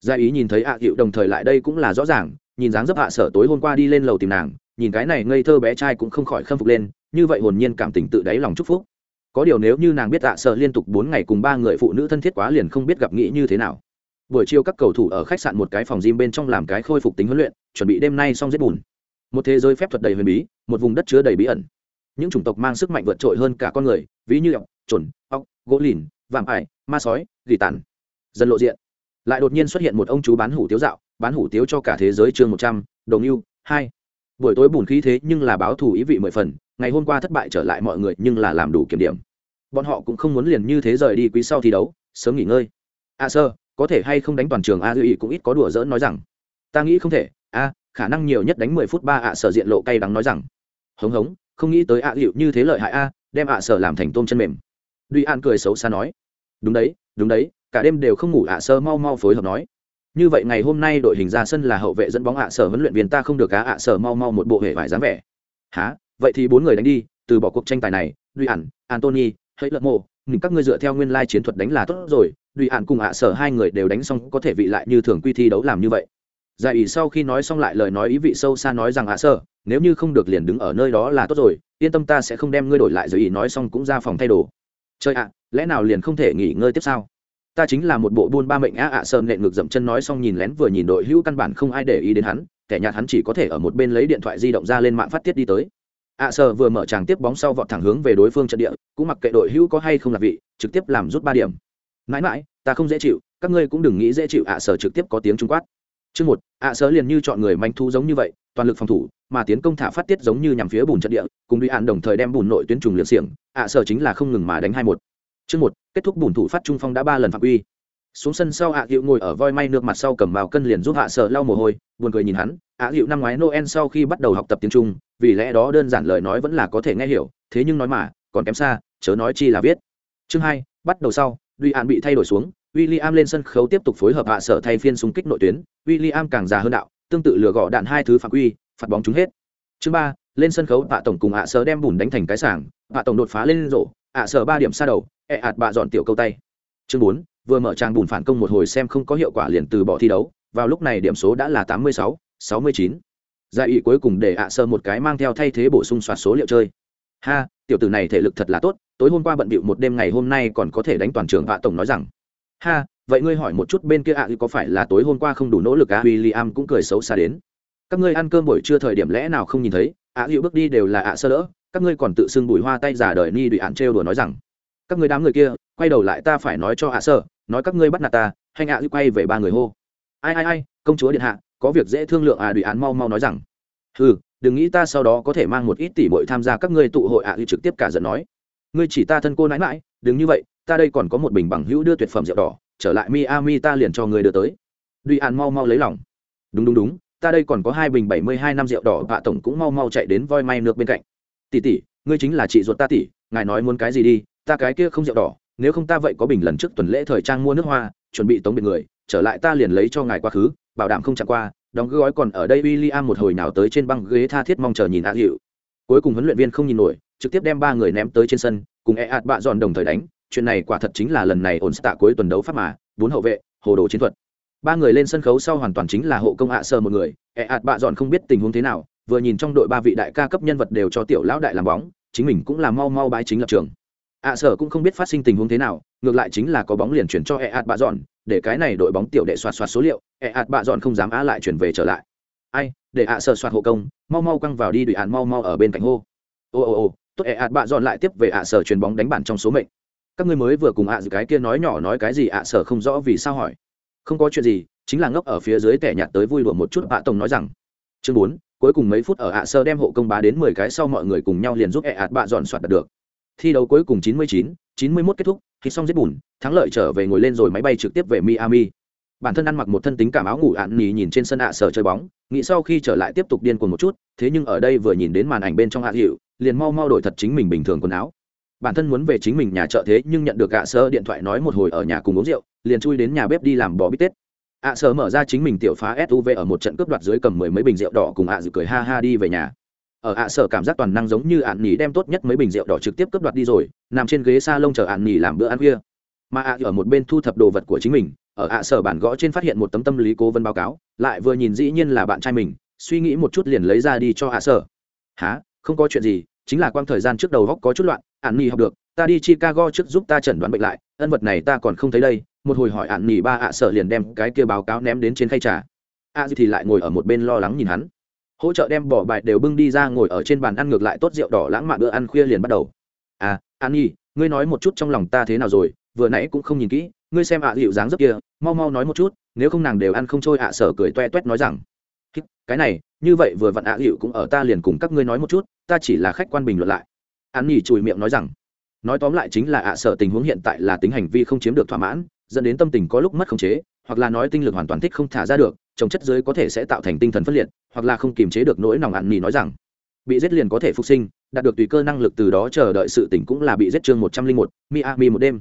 Gia ý nhìn thấy ạ hiệu đồng thời lại đây cũng là rõ ràng, nhìn dáng dấp hạ sở tối hôm qua đi lên lầu tìm nàng, nhìn cái này ngây thơ bé trai cũng không khỏi khâm phục lên, như vậy hồn nhiên cảm tình tự đáy lòng chúc phúc. Có điều nếu như nàng biết ạ sở liên tục bốn ngày cùng ba người phụ nữ thân thiết quá liền không biết gặp nghĩ như thế nào. Buổi chiều các cầu thủ ở khách sạn một cái phòng gym bên trong làm cái khôi phục tính huấn luyện, chuẩn bị đêm nay xong giết bùn. Một thế giới phép thuật đầy huyền bí, một vùng đất chứa đầy bí ẩn những chủng tộc mang sức mạnh vượt trội hơn cả con người ví như ọc trồn ọc gỗ lìn vạm ải ma sói gỉ tàn. Dần lộ diện. Lại đột nhiên xuất hiện một ông chú bán hủ tiếu dạo bán hủ tiếu cho cả thế giới chương một trăm đồng yêu hai. Buổi tối bùn khí thế nhưng là báo thù ý vị mười phần ngày hôm qua thất bại trở lại mọi người nhưng là làm đủ kiểm điểm. Bọn họ cũng không muốn liền như thế rời đi quý sau thi đấu sớm nghỉ ngơi. A à, sơ có thể hay không đánh toàn trường a duy cũng ít có đùa dỡn nói rằng. Ta nghĩ không thể. A khả năng nhiều nhất đánh mười phút ba ạ sở diện lộ cay đắng nói rằng. Hống hống không nghĩ tới ạ liệu như thế lợi hại a đem ạ sở làm thành tôm chân mềm. Duy an cười xấu xa nói đúng đấy đúng đấy cả đêm đều không ngủ ạ sơ mau mau phối hợp nói. Như vậy ngày hôm nay đội hình ra sân là hậu vệ dẫn bóng ạ sở huấn luyện viên ta không được cá ạ sở mau mau một bộ hệ vải dáng vẻ. Há vậy thì bốn người đánh đi từ bỏ cuộc tranh tài này duy an, antony hãy lợn mộ mình các ngươi dựa theo nguyên lai chiến thuật đánh là tốt rồi. Duy an cùng ạ sở hai người đều đánh xong có thể vị lại như thường quy thi đấu làm như vậy. Dạ giải ý sau khi nói xong lại lời nói ý vị sâu xa nói rằng, ạ sở nếu như không được liền đứng ở nơi đó là tốt rồi, yên tâm ta sẽ không đem ngươi đổi lại. Dạ rồi ý nói xong cũng ra phòng thay đồ. Chơi ạ, lẽ nào liền không thể nghỉ ngơi tiếp sao? Ta chính là một bộ buôn ba mệnh á, ạ sơn nện ngược dậm chân nói xong nhìn lén vừa nhìn đội hữu căn bản không ai để ý đến hắn, kẻ nhạt hắn chỉ có thể ở một bên lấy điện thoại di động ra lên mạng phát tiết đi tới. Ạ sơ vừa mở tràng tiếp bóng sau vọt thẳng hướng về đối phương trận địa, cũng mặc kệ đội hữu có hay không là vị, trực tiếp làm rút ba điểm. Mãi mãi, ta không dễ chịu, các ngươi cũng đừng nghĩ dễ chịu. Ạ sờ trực tiếp có tiếng trung quát chương một, ạ sở liền như chọn người manh thu giống như vậy, toàn lực phòng thủ, mà tiến công thả phát tiết giống như nhằm phía bùn trận địa, cùng đi Án đồng thời đem bùn nội tuyến trùng liệt xiềng, ạ sở chính là không ngừng mà đánh hai một chương một, kết thúc bùn thủ phát trung phong đã ba lần phạm quy. xuống sân sau ạ hiệu ngồi ở voi may nước mặt sau cầm vào cân liền giúp hạ sở lau mồ hôi, buồn cười nhìn hắn, ạ hiệu năm ngoái noel sau khi bắt đầu học tập tiếng trung, vì lẽ đó đơn giản lời nói vẫn là có thể nghe hiểu, thế nhưng nói mà, còn kém xa, chớ nói chi là viết chương hai, bắt đầu sau, duy an bị thay đổi xuống William lên sân khấu tiếp tục phối hợp hạ sở thay phiên xung kích nội tuyến. William càng già hơn đạo, tương tự lừa gọ đạn hai thứ phạm quy, phạt bóng trúng hết. Chương ba, lên sân khấu, hạ tổng cùng hạ sở đem bùn đánh thành cái sảng. Hạ tổng đột phá lên rổ, hạ sở ba điểm xa đầu, ẹ ạt bạ dọn tiểu câu tay. Chương bốn, vừa mở trang bùn phản công một hồi xem không có hiệu quả liền từ bỏ thi đấu. Vào lúc này điểm số đã là tám mươi sáu sáu mươi chín. Giải ý cuối cùng để hạ sơ một cái mang theo thay thế bổ sung soạt số liệu chơi. Ha, tiểu tử này thể lực thật là tốt, tối hôm qua bận bịu một đêm ngày hôm nay còn có thể đánh toàn trường hạ tổng nói rằng ha vậy ngươi hỏi một chút bên kia ạ có phải là tối hôm qua không đủ nỗ lực à? William cũng cười xấu xa đến. Các ngươi ăn cơm buổi trưa thời điểm lẽ nào không nhìn thấy? Ạ à, bước đi đều là ạ sơ đỡ các ngươi còn tự xưng bùi hoa tay giả đời ni đụy ạn trêu đùa nói rằng các ngươi đám người kia quay đầu lại ta phải nói cho ạ sơ nói các ngươi bắt nạt ta hành hữu quay về ba người hô. Ai ai ai công chúa điện hạ có việc dễ thương lượng ạ đùi án mau mau nói rằng. Ừ đừng nghĩ ta sau đó có thể mang một ít tỷ bội tham gia các ngươi tụ hội ạ hữu trực tiếp cả giận nói. Ngươi chỉ ta thân cô nãi mãi đừng như vậy ta đây còn có một bình bằng hữu đưa tuyệt phẩm rượu đỏ trở lại miami ta liền cho người đưa tới. Duy an mau mau lấy lòng. Đúng đúng đúng ta đây còn có hai bình bảy mươi hai năm rượu đỏ vạ tổng cũng mau mau chạy đến voi may nước bên cạnh. Tỷ tỷ ngươi chính là chị ruột ta tỷ ngài nói muốn cái gì đi ta cái kia không rượu đỏ nếu không ta vậy có bình lần trước tuần lễ thời trang mua nước hoa chuẩn bị tống biệt người trở lại ta liền lấy cho ngài quá khứ bảo đảm không chạm qua đóng gói còn ở đây William một hồi nào tới trên băng ghế tha thiết mong chờ nhìn A Hiệu. Cuối cùng huấn luyện viên không nhìn nổi, trực tiếp đem ba người ném tới trên sân, cùng e ạt bạ dọn đồng thời đánh chuyện này quả thật chính là lần này ổn tạ cuối tuần đấu pháp mà, bốn hậu vệ, hồ đồ chiến thuật. Ba người lên sân khấu sau hoàn toàn chính là hộ công ạ sơ một người. E ạt bạ dọn không biết tình huống thế nào, vừa nhìn trong đội ba vị đại ca cấp nhân vật đều cho tiểu lão đại làm bóng, chính mình cũng là mau mau bái chính lập trường. Ạ sở cũng không biết phát sinh tình huống thế nào, ngược lại chính là có bóng liền chuyển cho e ạt bạ dọn, để cái này đội bóng tiểu đệ soạt soạt số liệu e ạt bạ dọn không dám á lại chuyển về trở lại. Ai, để ạ sở soạt hộ công, mau mau căng vào đi đuổi án mau mau ở bên cạnh hô. Ô ô ô, tốt ẹ ạt bạ dọn lại tiếp về ạ sở chuyền bóng đánh bản trong số mệnh các ngươi mới vừa cùng ạ à cái kia nói nhỏ nói cái gì ạ sở không rõ vì sao hỏi. Không có chuyện gì, chính là ngốc ở phía dưới tẻ nhạt tới vui đùa một chút, ạ tổng nói rằng. Chương bốn, cuối cùng mấy phút ở ạ sơ đem hộ công bá đến mười cái sau mọi người cùng nhau liền giúp ẹ ạt bạ dọn soạt được. Thi đấu cuối cùng chín mươi chín chín mươi 91 kết thúc, khi xong giết bùn, thắng lợi trở về ngồi lên rồi máy bay trực tiếp về miami. Bản thân ăn mặc một thân tính cảm áo ngủ ạn nỉ nhìn trên sân ạ sở chơi bóng, nghĩ sau khi trở lại tiếp tục điên cuồng một chút, thế nhưng ở đây vừa nhìn đến màn ảnh bên trong hạ hiệu, liền mau mau đổi thật chính mình bình thường quần áo bản thân muốn về chính mình nhà chợ thế nhưng nhận được ạ sơ điện thoại nói một hồi ở nhà cùng uống rượu, liền chui đến nhà bếp đi làm bò bít tết. Ạ sơ mở ra chính mình tiểu phá suv ở một trận cướp đoạt dưới cầm mười mấy bình rượu đỏ cùng ạ dự cười ha ha đi về nhà. Ở ạ sở cảm giác toàn năng giống như ạn nhì đem tốt nhất mấy bình rượu đỏ trực tiếp cướp đoạt đi rồi, nằm trên ghế s a lông chờ ạn nhì làm bữa ăn khuya. Mà ạ ở một bên thu thập đồ vật của chính mình, ở ạ sở bản gõ trên phát hiện một tấm tâm lý cố vấn báo cáo, lại vừa nhìn dĩ nhiên là bạn trai mình, suy nghĩ một chút liền lấy ra đi cho ạ sở há không có chuyện gì chính là quang thời gian trước đầu góc có chút loạn ạn nhì học được, ta đi chicago trước giúp ta chẩn đoán bệnh lại, ân vật này ta còn không thấy đây, một hồi hỏi ạn nhì ba ạ sợ liền đem cái kia báo cáo ném đến trên khay trà. A thì lại ngồi ở một bên lo lắng nhìn hắn. Hỗ trợ đem bỏ bài đều bưng đi ra ngồi ở trên bàn ăn ngược lại tốt rượu đỏ lãng mạn bữa ăn khuya liền bắt đầu. À an nhi, ngươi nói một chút trong lòng ta thế nào rồi, vừa nãy cũng không nhìn kỹ, ngươi xem ạ à dịu dáng rất kia, mau mau nói một chút, nếu không nàng đều ăn không trôi ạ sở cười toe toét nói rằng. Cái này như vậy vừa vặn ạ à cũng ở ta liền cùng các ngươi nói một chút ta chỉ là khách quan bình luận lại. An nhi chùi miệng nói rằng nói tóm lại chính là ạ sở tình huống hiện tại là tính hành vi không chiếm được thỏa mãn dẫn đến tâm tình có lúc mất khống chế hoặc là nói tinh lực hoàn toàn thích không thả ra được trồng chất dưới có thể sẽ tạo thành tinh thần phân liệt hoặc là không kiềm chế được nỗi lòng ạn Nhi nói rằng bị giết liền có thể phục sinh đạt được tùy cơ năng lực từ đó chờ đợi sự tỉnh cũng là bị giết chương một trăm linh một miami một đêm.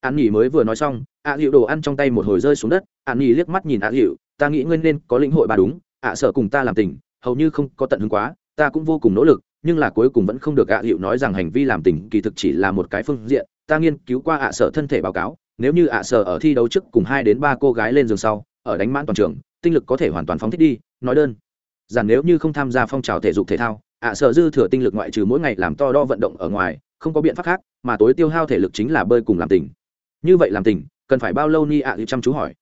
An Nhi mới vừa nói xong ạ à đồ ăn trong tay một hồi rơi xuống đất an Nhi liếc mắt nhìn ạ Hiệu, ta nghĩ ngươi nên có lĩnh hội bà đúng ạ sợ cùng ta làm tình, hầu như không có tận hứng quá, ta cũng vô cùng nỗ lực, nhưng là cuối cùng vẫn không được ạ hiệu nói rằng hành vi làm tình kỳ thực chỉ là một cái phương diện, ta nghiên cứu qua ạ sợ thân thể báo cáo, nếu như ạ sở ở thi đấu trước cùng hai đến ba cô gái lên giường sau, ở đánh mãn toàn trường, tinh lực có thể hoàn toàn phóng thích đi, nói đơn giản nếu như không tham gia phong trào thể dục thể thao, ạ sở dư thừa tinh lực ngoại trừ mỗi ngày làm to đo vận động ở ngoài, không có biện pháp khác, mà tối tiêu hao thể lực chính là bơi cùng làm tình. Như vậy làm tình, cần phải bao lâu ni ạ hiệu chăm chú hỏi?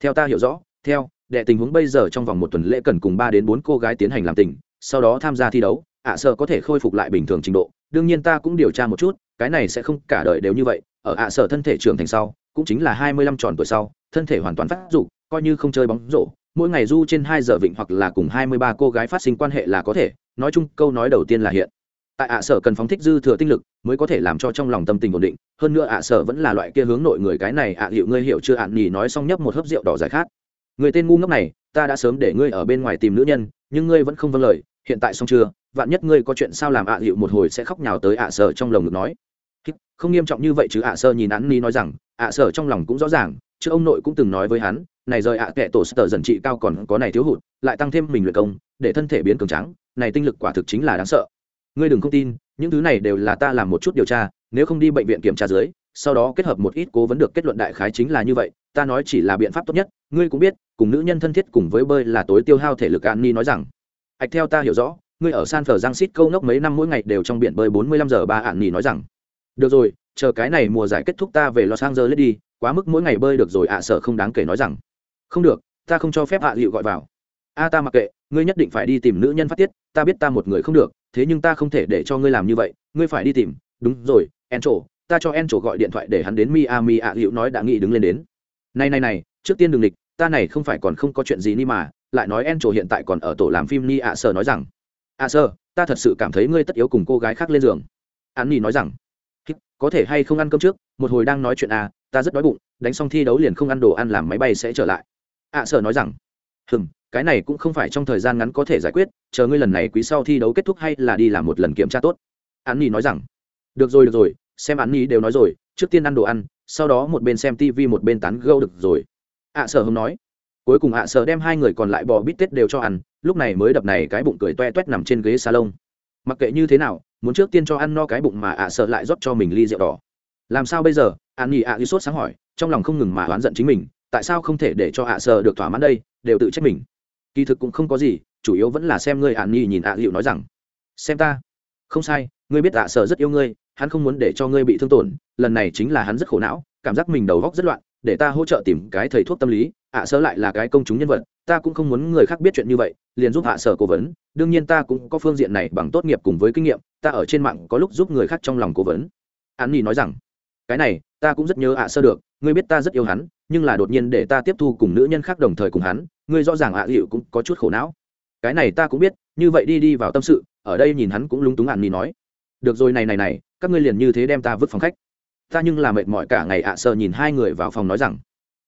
Theo ta hiểu rõ, theo đệ tình huống bây giờ trong vòng một tuần lễ cần cùng ba đến bốn cô gái tiến hành làm tình, sau đó tham gia thi đấu, ạ sở có thể khôi phục lại bình thường trình độ. Đương nhiên ta cũng điều tra một chút, cái này sẽ không cả đời đều như vậy. Ở ạ sở thân thể trưởng thành sau, cũng chính là hai mươi lăm tròn tuổi sau, thân thể hoàn toàn phát dục, coi như không chơi bóng rổ. Mỗi ngày du trên hai giờ vịnh hoặc là cùng hai mươi ba cô gái phát sinh quan hệ là có thể. Nói chung, câu nói đầu tiên là hiện. Tại ạ sở cần phóng thích dư thừa tinh lực mới có thể làm cho trong lòng tâm tình ổn định. Hơn nữa ạ sở vẫn là loại kia hướng nội người cái này, ạ hiệu ngươi hiểu chưa? Ạn nhì nói xong nhấp một hớp rượu đỏ giải khát người tên ngu ngốc này, ta đã sớm để ngươi ở bên ngoài tìm nữ nhân, nhưng ngươi vẫn không vâng lời, hiện tại xong chưa? Vạn nhất ngươi có chuyện sao làm ạ hiệu một hồi sẽ khóc nhào tới ạ sở trong lồng ngực nói. Không nghiêm trọng như vậy chứ ạ sơ nhìn án ni nói rằng, ạ sở trong lòng cũng rõ ràng, chứ ông nội cũng từng nói với hắn, này rời ạ kệ tổ sở dần trị cao còn có này thiếu hụt, lại tăng thêm mình luyện công, để thân thể biến cường trắng này tinh lực quả thực chính là đáng sợ. Ngươi đừng không tin, những thứ này đều là ta làm một chút điều tra, nếu không đi bệnh viện kiểm tra dưới, sau đó kết hợp một ít cố vấn được kết luận đại khái chính là như vậy ta nói chỉ là biện pháp tốt nhất, ngươi cũng biết, cùng nữ nhân thân thiết cùng với bơi là tối tiêu hao thể lực an ni nói rằng. Ạch, theo ta hiểu rõ, ngươi ở san phờ giang xít câu nốc mấy năm mỗi ngày đều trong biển bơi bốn mươi lăm giờ ba an ni nói rằng. Được rồi, chờ cái này mùa giải kết thúc ta về los angeles đi, quá mức mỗi ngày bơi được rồi ạ à sợ không đáng kể nói rằng. Không được, ta không cho phép ạ à liệu gọi vào. A, ta mặc kệ, ngươi nhất định phải đi tìm nữ nhân phát tiết, ta biết ta một người không được, thế nhưng ta không thể để cho ngươi làm như vậy, ngươi phải đi tìm. Đúng rồi en trổ ta cho en trổ gọi điện thoại để hắn đến miami ạ liệu nói đã nghĩ đứng lên đến này này này trước tiên đừng địch ta này không phải còn không có chuyện gì ni mà lại nói en trổ hiện tại còn ở tổ làm phim ni ạ sơ nói rằng à, ạ sơ ta thật sự cảm thấy ngươi tất yếu cùng cô gái khác lên giường. An ni nói rằng có thể hay không ăn cơm trước một hồi đang nói chuyện à ta rất đói bụng đánh xong thi đấu liền không ăn đồ ăn làm máy bay sẽ trở lại. Ạ à, sở nói rằng hừm cái này cũng không phải trong thời gian ngắn có thể giải quyết chờ ngươi lần này quý sau thi đấu kết thúc hay là đi làm một lần kiểm tra tốt. An nhi nói rằng được rồi được rồi xem an nhi đều nói rồi trước tiên ăn đồ ăn sau đó một bên xem tv một bên tán gâu được rồi. Ạ à, sở hông nói. Cuối cùng ạ à, sở đem hai người còn lại bò bít tết đều cho ăn lúc này mới đập này cái bụng cười toe toét nằm trên ghế salon. Mặc kệ như thế nào muốn trước tiên cho ăn no cái bụng mà ạ sợ lại rót cho mình ly rượu đỏ. Làm sao bây giờ? An nghỉ ạ ghi sốt sáng hỏi trong lòng không ngừng mà oán giận chính mình tại sao không thể để cho ạ sợ được thỏa mãn đây đều tự trách mình. Kỳ thực cũng không có gì chủ yếu vẫn là xem ngươi an nghỉ nhìn ạ dịu nói rằng. Xem ta. Không sai ngươi biết ạ sợ rất yêu ngươi hắn không muốn để cho ngươi bị thương tổn, lần này chính là hắn rất khổ não, cảm giác mình đầu góc rất loạn, để ta hỗ trợ tìm cái thầy thuốc tâm lý, ạ sơ lại là cái công chúng nhân vật, ta cũng không muốn người khác biết chuyện như vậy, liền giúp hạ sở cố vấn, đương nhiên ta cũng có phương diện này bằng tốt nghiệp cùng với kinh nghiệm, ta ở trên mạng có lúc giúp người khác trong lòng cố vấn. An nhi nói rằng, cái này, ta cũng rất nhớ ạ sơ được, ngươi biết ta rất yêu hắn, nhưng là đột nhiên để ta tiếp thu cùng nữ nhân khác đồng thời cùng hắn, ngươi rõ ràng ạ hiệu cũng có chút khổ não. Cái này ta cũng biết, như vậy đi đi vào tâm sự, ở đây nhìn hắn cũng lúng túng an nhi nói. Được rồi, này này này các ngươi liền như thế đem ta vứt phòng khách. Ta nhưng là mệt mỏi cả ngày ạ sợ nhìn hai người vào phòng nói rằng,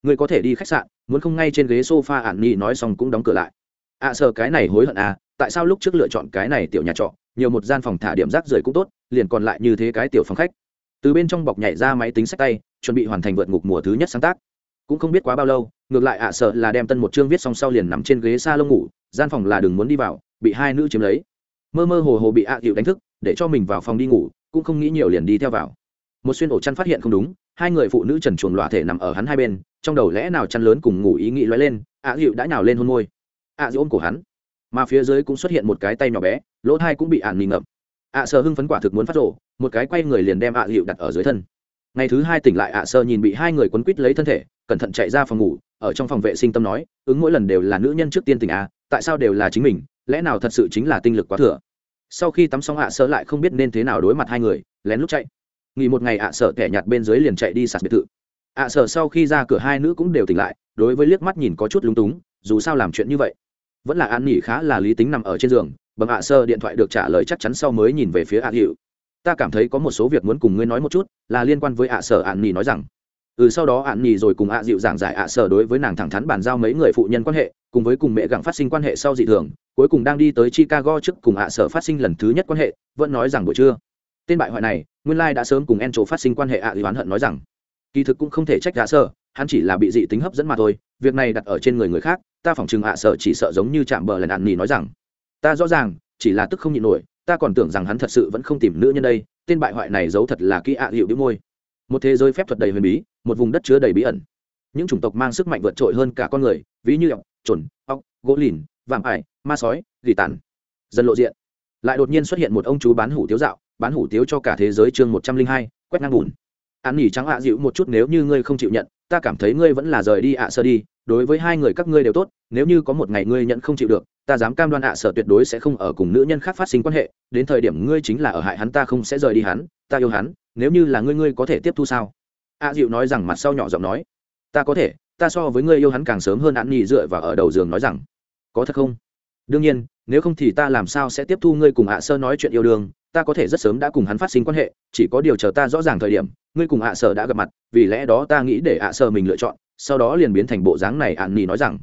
ngươi có thể đi khách sạn, muốn không ngay trên ghế sofa ạn nhi nói xong cũng đóng cửa lại. Ạ sợ cái này hối hận à tại sao lúc trước lựa chọn cái này tiểu nhà trọ, nhiều một gian phòng thả điểm rác rưởi cũng tốt, liền còn lại như thế cái tiểu phòng khách. Từ bên trong bọc nhảy ra máy tính sách tay, chuẩn bị hoàn thành vượt ngục mùa thứ nhất sáng tác. Cũng không biết quá bao lâu, ngược lại ạ sợ là đem tân một chương viết xong sau liền nằm trên ghế s a lông ngủ, gian phòng là đừng muốn đi vào, bị hai nữ chiếm lấy. Mơ mơ hồ hồ bị ạ à đánh thức, để cho mình vào phòng đi ngủ cũng không nghĩ nhiều liền đi theo vào. Một xuyên ổ chăn phát hiện không đúng, hai người phụ nữ trần chuồng lọa thể nằm ở hắn hai bên, trong đầu lẽ nào chăn lớn cùng ngủ ý nghĩ loay lên ạ dịu đã nhào lên hôn môi. Ạ dịu ôm cổ hắn, mà phía dưới cũng xuất hiện một cái tay nhỏ bé, lỗ thai cũng bị ạn mì ngập. ạ sợ hưng phấn quả thực muốn phát rộ một cái quay người liền đem ạ dịu đặt ở dưới thân. Ngày thứ hai tỉnh lại ạ sơ nhìn bị hai người quấn quít lấy thân thể, cẩn thận chạy ra phòng ngủ, ở trong phòng vệ sinh tâm nói, ứng mỗi lần đều là nữ nhân trước tiên tỉnh a, tại sao đều là chính mình, lẽ nào thật sự chính là tinh lực quá thừa? Sau khi tắm xong ạ sơ lại không biết nên thế nào đối mặt hai người, lén lút chạy. Nghỉ một ngày ạ sợ kẻ nhạt bên dưới liền chạy đi sạt biệt thự. Ạ sợ sau khi ra cửa hai nữ cũng đều tỉnh lại, đối với liếc mắt nhìn có chút lúng túng, dù sao làm chuyện như vậy. Vẫn là an nghỉ khá là lý tính nằm ở trên giường bằng ạ sơ điện thoại được trả lời chắc chắn sau mới nhìn về phía ạ hiệu ta cảm thấy có một số việc muốn cùng ngươi nói một chút, là liên quan với ạ, sở ạ nghỉ nói rằng ừ sau đó ạn nhì rồi cùng ạ dịu giảng giải ạ sở đối với nàng thẳng thắn bàn giao mấy người phụ nhân quan hệ, cùng với cùng mẹ gặng phát sinh quan hệ sau dị thường, cuối cùng đang đi tới chicago trước cùng ạ sở phát sinh lần thứ nhất quan hệ, vẫn nói rằng buổi trưa. Tên bại hoại này, nguyên lai đã sớm cùng en chỗ phát sinh quan hệ ạ dịu oán hận nói rằng, kỳ thực cũng không thể trách ạ sở, hắn chỉ là bị dị tính hấp dẫn mà thôi, việc này đặt ở trên người người khác, ta phỏng chừng ạ sở chỉ sợ giống như chạm bờ lần ạn nhì nói rằng, ta rõ ràng, chỉ là tức không nhịn nổi, ta còn tưởng rằng hắn thật sự vẫn không tìm nữ nhân đây, tên bại hoại này giấu thật là kỹ ạ dịu đĩu môi. Một thế giới phép thuật đầy huyền bí một vùng đất chứa đầy bí ẩn. Những chủng tộc mang sức mạnh vượt trội hơn cả con người, ví như ọc trồn ọc gỗ lìn vàng ải, ma sói, gỉ tàn. Dần lộ diện, lại đột nhiên xuất hiện một ông chú bán hủ tiếu dạo, bán hủ tiếu cho cả thế giới chương một trăm linh hai, quét ngang bùn. An nghỉ trắng ạ à dịu một chút nếu như ngươi không chịu nhận, ta cảm thấy ngươi vẫn là rời đi ạ à sơ đi, đối với hai người các ngươi đều tốt, nếu như có một ngày ngươi nhận không chịu được, ta dám cam đoan ạ à sở tuyệt đối sẽ không ở cùng nữ nhân khác phát sinh quan hệ, đến thời điểm ngươi chính là ở hại hắn ta không sẽ rời đi hắn, ta yêu hắn, nếu như là ngươi ngươi có thể tiếp thu sao? A dịu nói rằng mặt sau nhỏ giọng nói, ta có thể, ta so với ngươi yêu hắn càng sớm hơn an nhì dựa vào ở đầu giường nói rằng, có thật không? Đương nhiên, nếu không thì ta làm sao sẽ tiếp thu ngươi cùng ạ sơ nói chuyện yêu đương? Ta có thể rất sớm đã cùng hắn phát sinh quan hệ, chỉ có điều chờ ta rõ ràng thời điểm, ngươi cùng ạ sở đã gặp mặt, vì lẽ đó ta nghĩ để ạ sở mình lựa chọn. Sau đó liền biến thành bộ dáng này ạn nỉ nói rằng,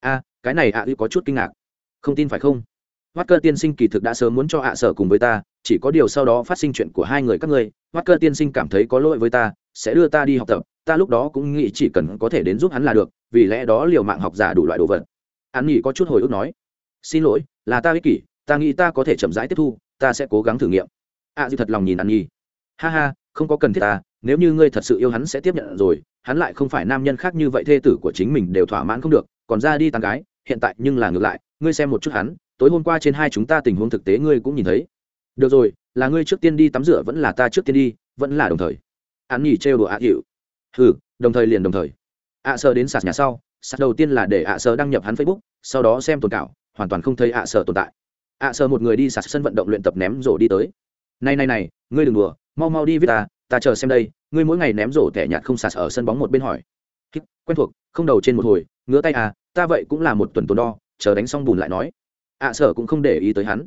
a, cái này ạ ư có chút kinh ngạc. Không tin phải không? Hoắt cơ tiên sinh kỳ thực đã sớm muốn cho ạ sở cùng với ta chỉ có điều sau đó phát sinh chuyện của hai người các ngươi hoát cơ tiên sinh cảm thấy có lỗi với ta sẽ đưa ta đi học tập ta lúc đó cũng nghĩ chỉ cần có thể đến giúp hắn là được vì lẽ đó liều mạng học giả đủ loại đồ vật. Hắn nghĩ có chút hồi ức nói xin lỗi là ta ích kỷ ta nghĩ ta có thể chậm rãi tiếp thu ta sẽ cố gắng thử nghiệm. A à, dư thật lòng nhìn hắn nhi. Ha ha không có cần thiết ta nếu như ngươi thật sự yêu hắn sẽ tiếp nhận rồi hắn lại không phải nam nhân khác như vậy thê tử của chính mình đều thỏa mãn không được còn ra đi tàn gái hiện tại nhưng là ngược lại ngươi xem một chút hắn tối hôm qua trên hai chúng ta tình huống thực tế ngươi cũng nhìn thấy được rồi, là ngươi trước tiên đi tắm rửa vẫn là ta trước tiên đi, vẫn là đồng thời. Hắn nhỉ trêu đùa ạ hiệu ừ đồng thời liền đồng thời. Ạ sợ đến sạt nhà sau, sạt đầu tiên là để ạ sợ đăng nhập hắn facebook, sau đó xem tồn cảo, hoàn toàn không thấy ạ sợ tồn tại. Ạ sợ một người đi sạt sân vận động luyện tập ném rổ đi tới. Này này này, ngươi đừng đùa, mau mau đi viết ta ta chờ xem đây, ngươi mỗi ngày ném rổ tẻ nhạt không sạt ở sân bóng một bên hỏi. Quen thuộc, không đầu trên một hồi, ngứa tay à ta vậy cũng là một tuần tồn đo, chờ đánh xong bùn lại nói. Ạ sở cũng không để ý tới hắn.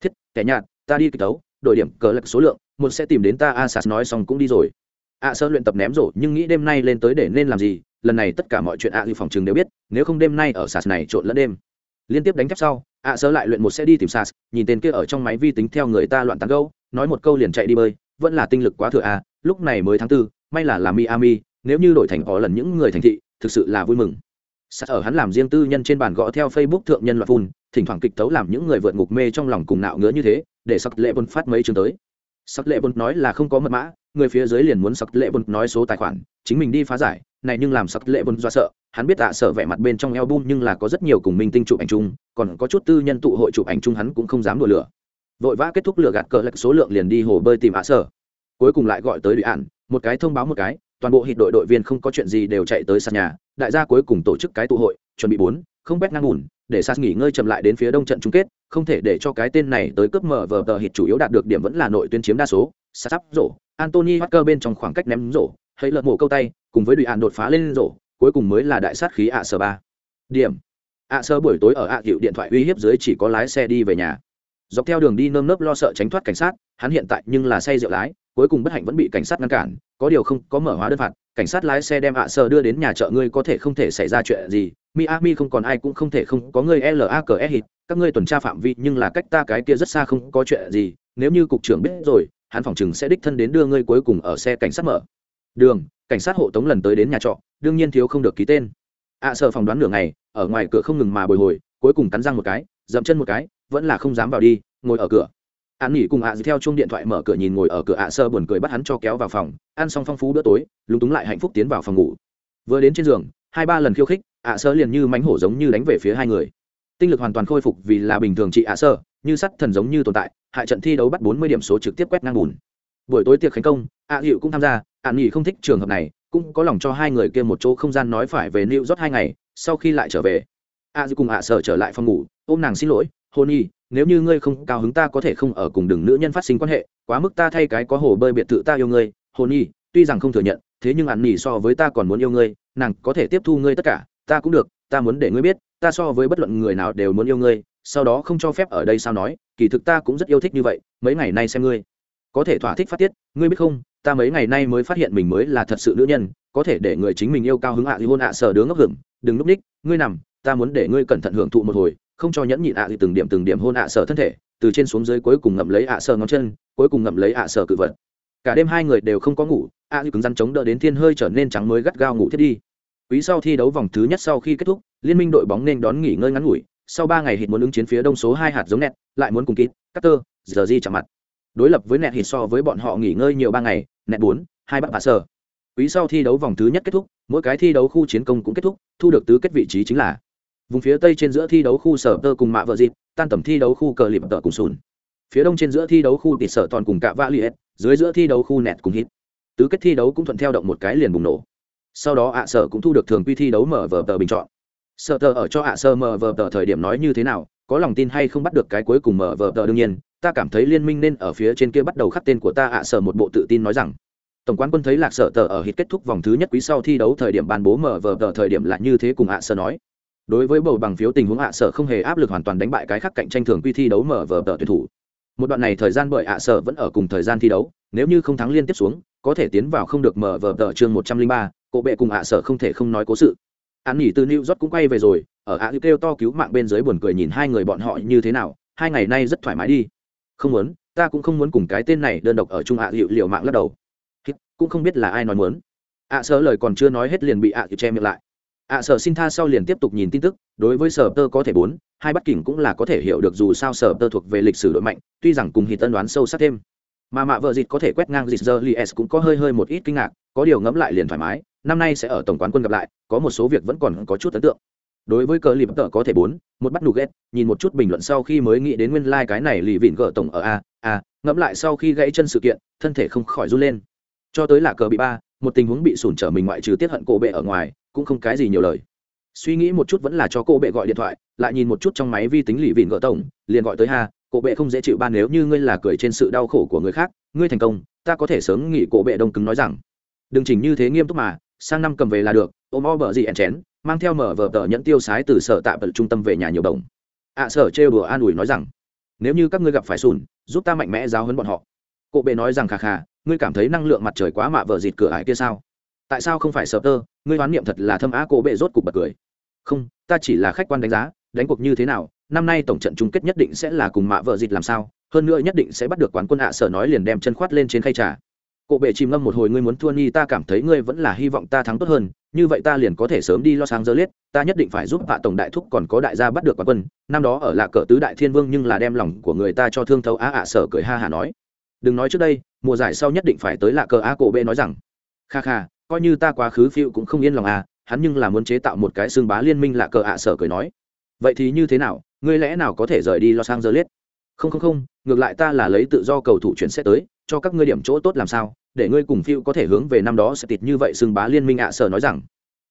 Thiết, tẻ nhạt ta đi kịch tấu đội điểm cờ lạc số lượng, một sẽ tìm đến ta, a, sas nói xong cũng đi rồi ạ sơ luyện tập ném rổ, nhưng nghĩ đêm nay lên tới để nên làm gì, lần này tất cả mọi chuyện ạ à phòng chừng đều biết, nếu không đêm nay ở sas này trộn lẫn đêm liên tiếp đánh thép sau ạ sơ lại luyện một sẽ đi tìm sas, nhìn tên kia ở trong máy vi tính theo người ta loạn tán gâu nói một câu liền chạy đi bơi, vẫn là tinh lực quá thừa a. lúc này mới tháng tư, may là là miami, nếu như đổi thành họ lần những người thành thị, thực sự là vui mừng sas ở hắn làm riêng tư nhân trên bàn gõ theo facebook thượng nhân loại phun, thỉnh thoảng kịch tấu làm những người vượt ngục mê trong lòng cùng nạo ngứa như thế để sắc lệ bồn phát mấy chương tới. Sắc lệ bồn nói là không có mật mã, người phía dưới liền muốn sắc lệ bồn nói số tài khoản, chính mình đi phá giải, này nhưng làm sắc lệ bồn do sợ. Hắn biết tạ sợ vẻ mặt bên trong album nhưng là có rất nhiều cùng minh tinh chụp ảnh chung, còn có chút tư nhân tụ hội chụp ảnh chung hắn cũng không dám đùa lửa. Vội vã kết thúc lừa gạt cờ lạch số lượng liền đi hồ bơi tìm ạ sở cuối cùng lại gọi tới đội ạn một cái thông báo một cái, toàn bộ hịt đội đội viên không có chuyện gì đều chạy tới sàn nhà, đại gia cuối cùng tổ chức cái tụ hội, chuẩn bị bốn không bét ngang bùn, để sas nghỉ ngơi chậm lại đến phía đông trận chung kết, không thể để cho cái tên này tới cướp mở vờ tờ hít chủ yếu đạt được điểm vẫn là nội tuyến chiếm đa số. Sas sắp rổ antony Walker bên trong khoảng cách ném rổ hay lợn mổ câu tay, cùng với đùi ạn đột phá lên rổ, cuối cùng mới là đại sát khí ạ sơ ba. Điểm. Ạ sơ buổi tối ở ạ hiệu điện thoại uy hiếp dưới chỉ có lái xe đi về nhà. Dọc theo đường đi nơm nớp lo sợ tránh thoát cảnh sát, hắn hiện tại nhưng là say rượu lái, cuối cùng bất hạnh vẫn bị cảnh sát ngăn cản có điều không có mở hóa đơn phạt, cảnh sát lái xe đem ạ sơ đưa đến nhà chợ, ngươi có thể không thể xảy ra chuyện gì. Miami không còn ai cũng không thể không có ngươi lake hít các ngươi tuần tra phạm vi, nhưng là cách ta cái kia rất xa không có chuyện gì. Nếu như cục trưởng biết rồi, hắn phòng chừng sẽ đích thân đến đưa ngươi cuối cùng ở xe cảnh sát mở. Đường, cảnh sát hộ tống lần tới đến nhà trọ, đương nhiên thiếu không được ký tên. Ạ sơ phòng đoán nửa ngày, ở ngoài cửa không ngừng mà bồi hồi, cuối cùng cắn răng một cái, dậm chân một cái, vẫn là không dám vào đi, ngồi ở cửa an nghỉ cùng ạ à theo chung điện thoại mở cửa nhìn ngồi ở cửa ạ sơ buồn cười bắt hắn cho kéo vào phòng ăn xong phong phú bữa tối lúng túng lại hạnh phúc tiến vào phòng ngủ vừa đến trên giường hai ba lần khiêu khích ạ sơ liền như mánh hổ giống như đánh về phía hai người tinh lực hoàn toàn khôi phục vì là bình thường chị ạ sơ như sắt thần giống như tồn tại hại trận thi đấu bắt bốn mươi điểm số trực tiếp quét ngang bùn buổi tối tiệc khánh công ạ hiệu cũng tham gia ạ nghỉ không thích trường hợp này cũng có lòng cho hai người kia một chỗ không gian nói phải về New rót hai ngày, sau khi lại trở về. A Dư cùng ạ sở trở lại phòng ngủ, ôm nàng xin lỗi, "Hôn Nhi, nếu như ngươi không cao hứng ta có thể không ở cùng đừng nữ nhân phát sinh quan hệ, quá mức ta thay cái có hồ bơi biệt thự ta yêu ngươi." Hôn Nhi, tuy rằng không thừa nhận, thế nhưng ăn nỉ so với ta còn muốn yêu ngươi, nàng có thể tiếp thu ngươi tất cả, ta cũng được, ta muốn để ngươi biết, ta so với bất luận người nào đều muốn yêu ngươi, sau đó không cho phép ở đây sao nói, kỳ thực ta cũng rất yêu thích như vậy, mấy ngày nay xem ngươi có thể thỏa thích phát tiết, ngươi biết không, ta mấy ngày nay mới phát hiện mình mới là thật sự nữ nhân có thể để người chính mình yêu cao hứng ạ à thì hôn ạ à sờ đứa ngốc hưởng đừng núp ních ngươi nằm ta muốn để ngươi cẩn thận hưởng thụ một hồi không cho nhẫn nhịn ạ à thì từng điểm từng điểm hôn ạ sở thân thể, từ trên xuống dưới cuối cùng ngậm lấy ạ sở ngón chân, cuối cùng ngậm lấy ạ sở cự vật. Cả đêm hai người đều không có ngủ, ạ thì cứng rắn chống đỡ đến thiên hơi trở nên trắng mới gắt gao ngủ thiết đi. Quý sau thi đấu vòng thứ nhất sau khi kết thúc, liên minh đội bóng nên đón nghỉ ngơi ngắn ngủi, sau ba ngày hít muốn ứng chiến phía đông số hai hạt giống nẹt, lại muốn cùng kít tơ giờ di chạm mặt. Đối lập với nẹt hít so với bọn họ nghỉ ngơi nhiều ba ngày, nẹt bốn, hai bạn bạ sở. Quý sau thi đấu vòng thứ nhất kết thúc, mỗi cái thi đấu khu chiến công cũng kết thúc, thu được tứ kết vị trí chính là vùng phía tây trên giữa thi đấu khu sở tơ cùng mạ vợ dịp, tan tầm thi đấu khu cờ lịp tờ cùng sùn. Phía đông trên giữa thi đấu khu tịt sở toàn cùng cạ vã liệt dưới giữa thi đấu khu nẹt cùng hít. Tứ kết thi đấu cũng thuận theo động một cái liền bùng nổ. Sau đó ạ sở cũng thu được thường quy thi đấu mở vở tờ bình chọn. Sở tờ ở cho ạ sơ mở vở tờ thời điểm nói như thế nào, có lòng tin hay không bắt được cái cuối cùng mở vở tờ đương nhiên, ta cảm thấy liên minh nên ở phía trên kia bắt đầu khắc tên của ta, ạ sở một bộ tự tin nói rằng. Tổng quán quân thấy lạc sở tờ ở hít kết thúc vòng thứ nhất quý sau thi đấu thời điểm ban bố mở vờ tờ thời điểm là như thế cùng ạ sở nói đối với bầu bằng phiếu tình huống ạ, sở không hề áp lực hoàn toàn đánh bại cái khác cạnh tranh thường quy thi đấu mở vở tờ tuyển thủ. Một đoạn này thời gian bởi ạ, sở vẫn ở cùng thời gian thi đấu, nếu như không thắng liên tiếp xuống, có thể tiến vào không được mở vở tờ chương một trăm linh ba cộ bệ cùng ạ, sở không thể không nói cố sự. Án nghỉ từ new york cũng quay về rồi, ở ạ, kêu to cứu mạng bên dưới buồn cười nhìn hai người bọn họ như thế nào, hai ngày nay rất thoải mái đi. Không muốn, ta cũng không muốn cùng cái tên này đơn độc ở trung ạ hiệu liệu mạng lắc đầu. Cũng không biết là ai nói muốn. Ạ à lời còn chưa nói hết liền bị ạ à che miệng lại ạ à xin tha sau liền tiếp tục nhìn tin tức, đối với sở tơ có thể bốn, hai bắt kỉnh cũng là có thể hiểu được dù sao sở tơ thuộc về lịch sử đội mạnh, tuy rằng cùng hít tân đoán sâu sắc thêm. Mà mạ vợ dịt có thể quét ngang dịt giờ li s cũng có hơi hơi một ít kinh ngạc, có điều ngẫm lại liền thoải mái, năm nay sẽ ở tổng quán quân gặp lại, có một số việc vẫn còn có chút ấn tượng. Đối với cờ lì tờ có thể bốn, một bắt nụ ghét, nhìn một chút bình luận sau khi mới nghĩ đến nguyên lai、like、cái này lì vịn gỡ tổng ở a a, ngẫm lại sau khi gãy chân sự kiện, thân thể không khỏi run lên. Cho tới là cờ bị ba, một tình huống bị sủn trở mình ngoại trừ tiết hận cổ bệ ở ngoài cũng không cái gì nhiều lời. Suy nghĩ một chút vẫn là cho cô bệ gọi điện thoại, lại nhìn một chút trong máy vi tính lì vịn gỡ tổng, liền gọi tới hà. cổ bệ không dễ chịu ban nếu như ngươi là cười trên sự đau khổ của người khác, ngươi thành công, ta có thể sớm nghỉ cổ bệ đông cứng nói rằng. Đừng chỉnh như thế nghiêm túc mà, sang năm cầm về là được, ôm o bờ gì ẻn chén, mang theo mở vờ tờ nhẫn tiêu sái từ sở tạ vật trung tâm về nhà nhiều đồng. Ạ sở trêu đùa an ủi nói rằng, nếu như các ngươi gặp phải sùn, giúp ta mạnh mẽ giáo hấn bọn họ. Cổ bệ nói rằng, khà khà, ngươi cảm thấy năng lượng mặt trời quá mạ vờ dịt cửa ải kia sao? Tại sao không phải sờ tơ? Ngươi hoán niệm thật là thâm á cổ bệ rốt cục bật cười. Không, ta chỉ là khách quan đánh giá, đánh cuộc như thế nào, năm nay tổng trận chung kết nhất định sẽ là cùng mạ vợ dịt làm sao, hơn nữa nhất định sẽ bắt được quán quân ạ sở nói liền đem chân khoát lên trên khay trà. Cổ bệ chìm ngâm một hồi, ngươi muốn thua ni, ta cảm thấy ngươi vẫn là hy vọng ta thắng tốt hơn, như vậy ta liền có thể sớm đi lo sang dơ liết ta nhất định phải giúp hạ tổng đại thúc còn có đại gia bắt được quán quân. Năm đó ở lạ cờ tứ đại thiên vương nhưng là đem lòng của người ta cho thương thấu á, ạ sở cười ha hà nói. Đừng nói trước đây, mùa giải sau nhất định phải tới lạ cờ á cổ bệ nói rằng. Kha kha coi như ta quá khứ phiêu cũng không yên lòng à hắn nhưng là muốn chế tạo một cái xương bá liên minh lạ cờ ạ sở cười nói. Vậy thì như thế nào, ngươi lẽ nào có thể rời đi lo sang giờ liết không không không, ngược lại ta là lấy tự do cầu thủ chuyển sẽ tới, cho các ngươi điểm chỗ tốt làm sao, để ngươi cùng phiêu có thể hướng về năm đó sẽ tịt như vậy xương bá liên minh ạ sở nói rằng.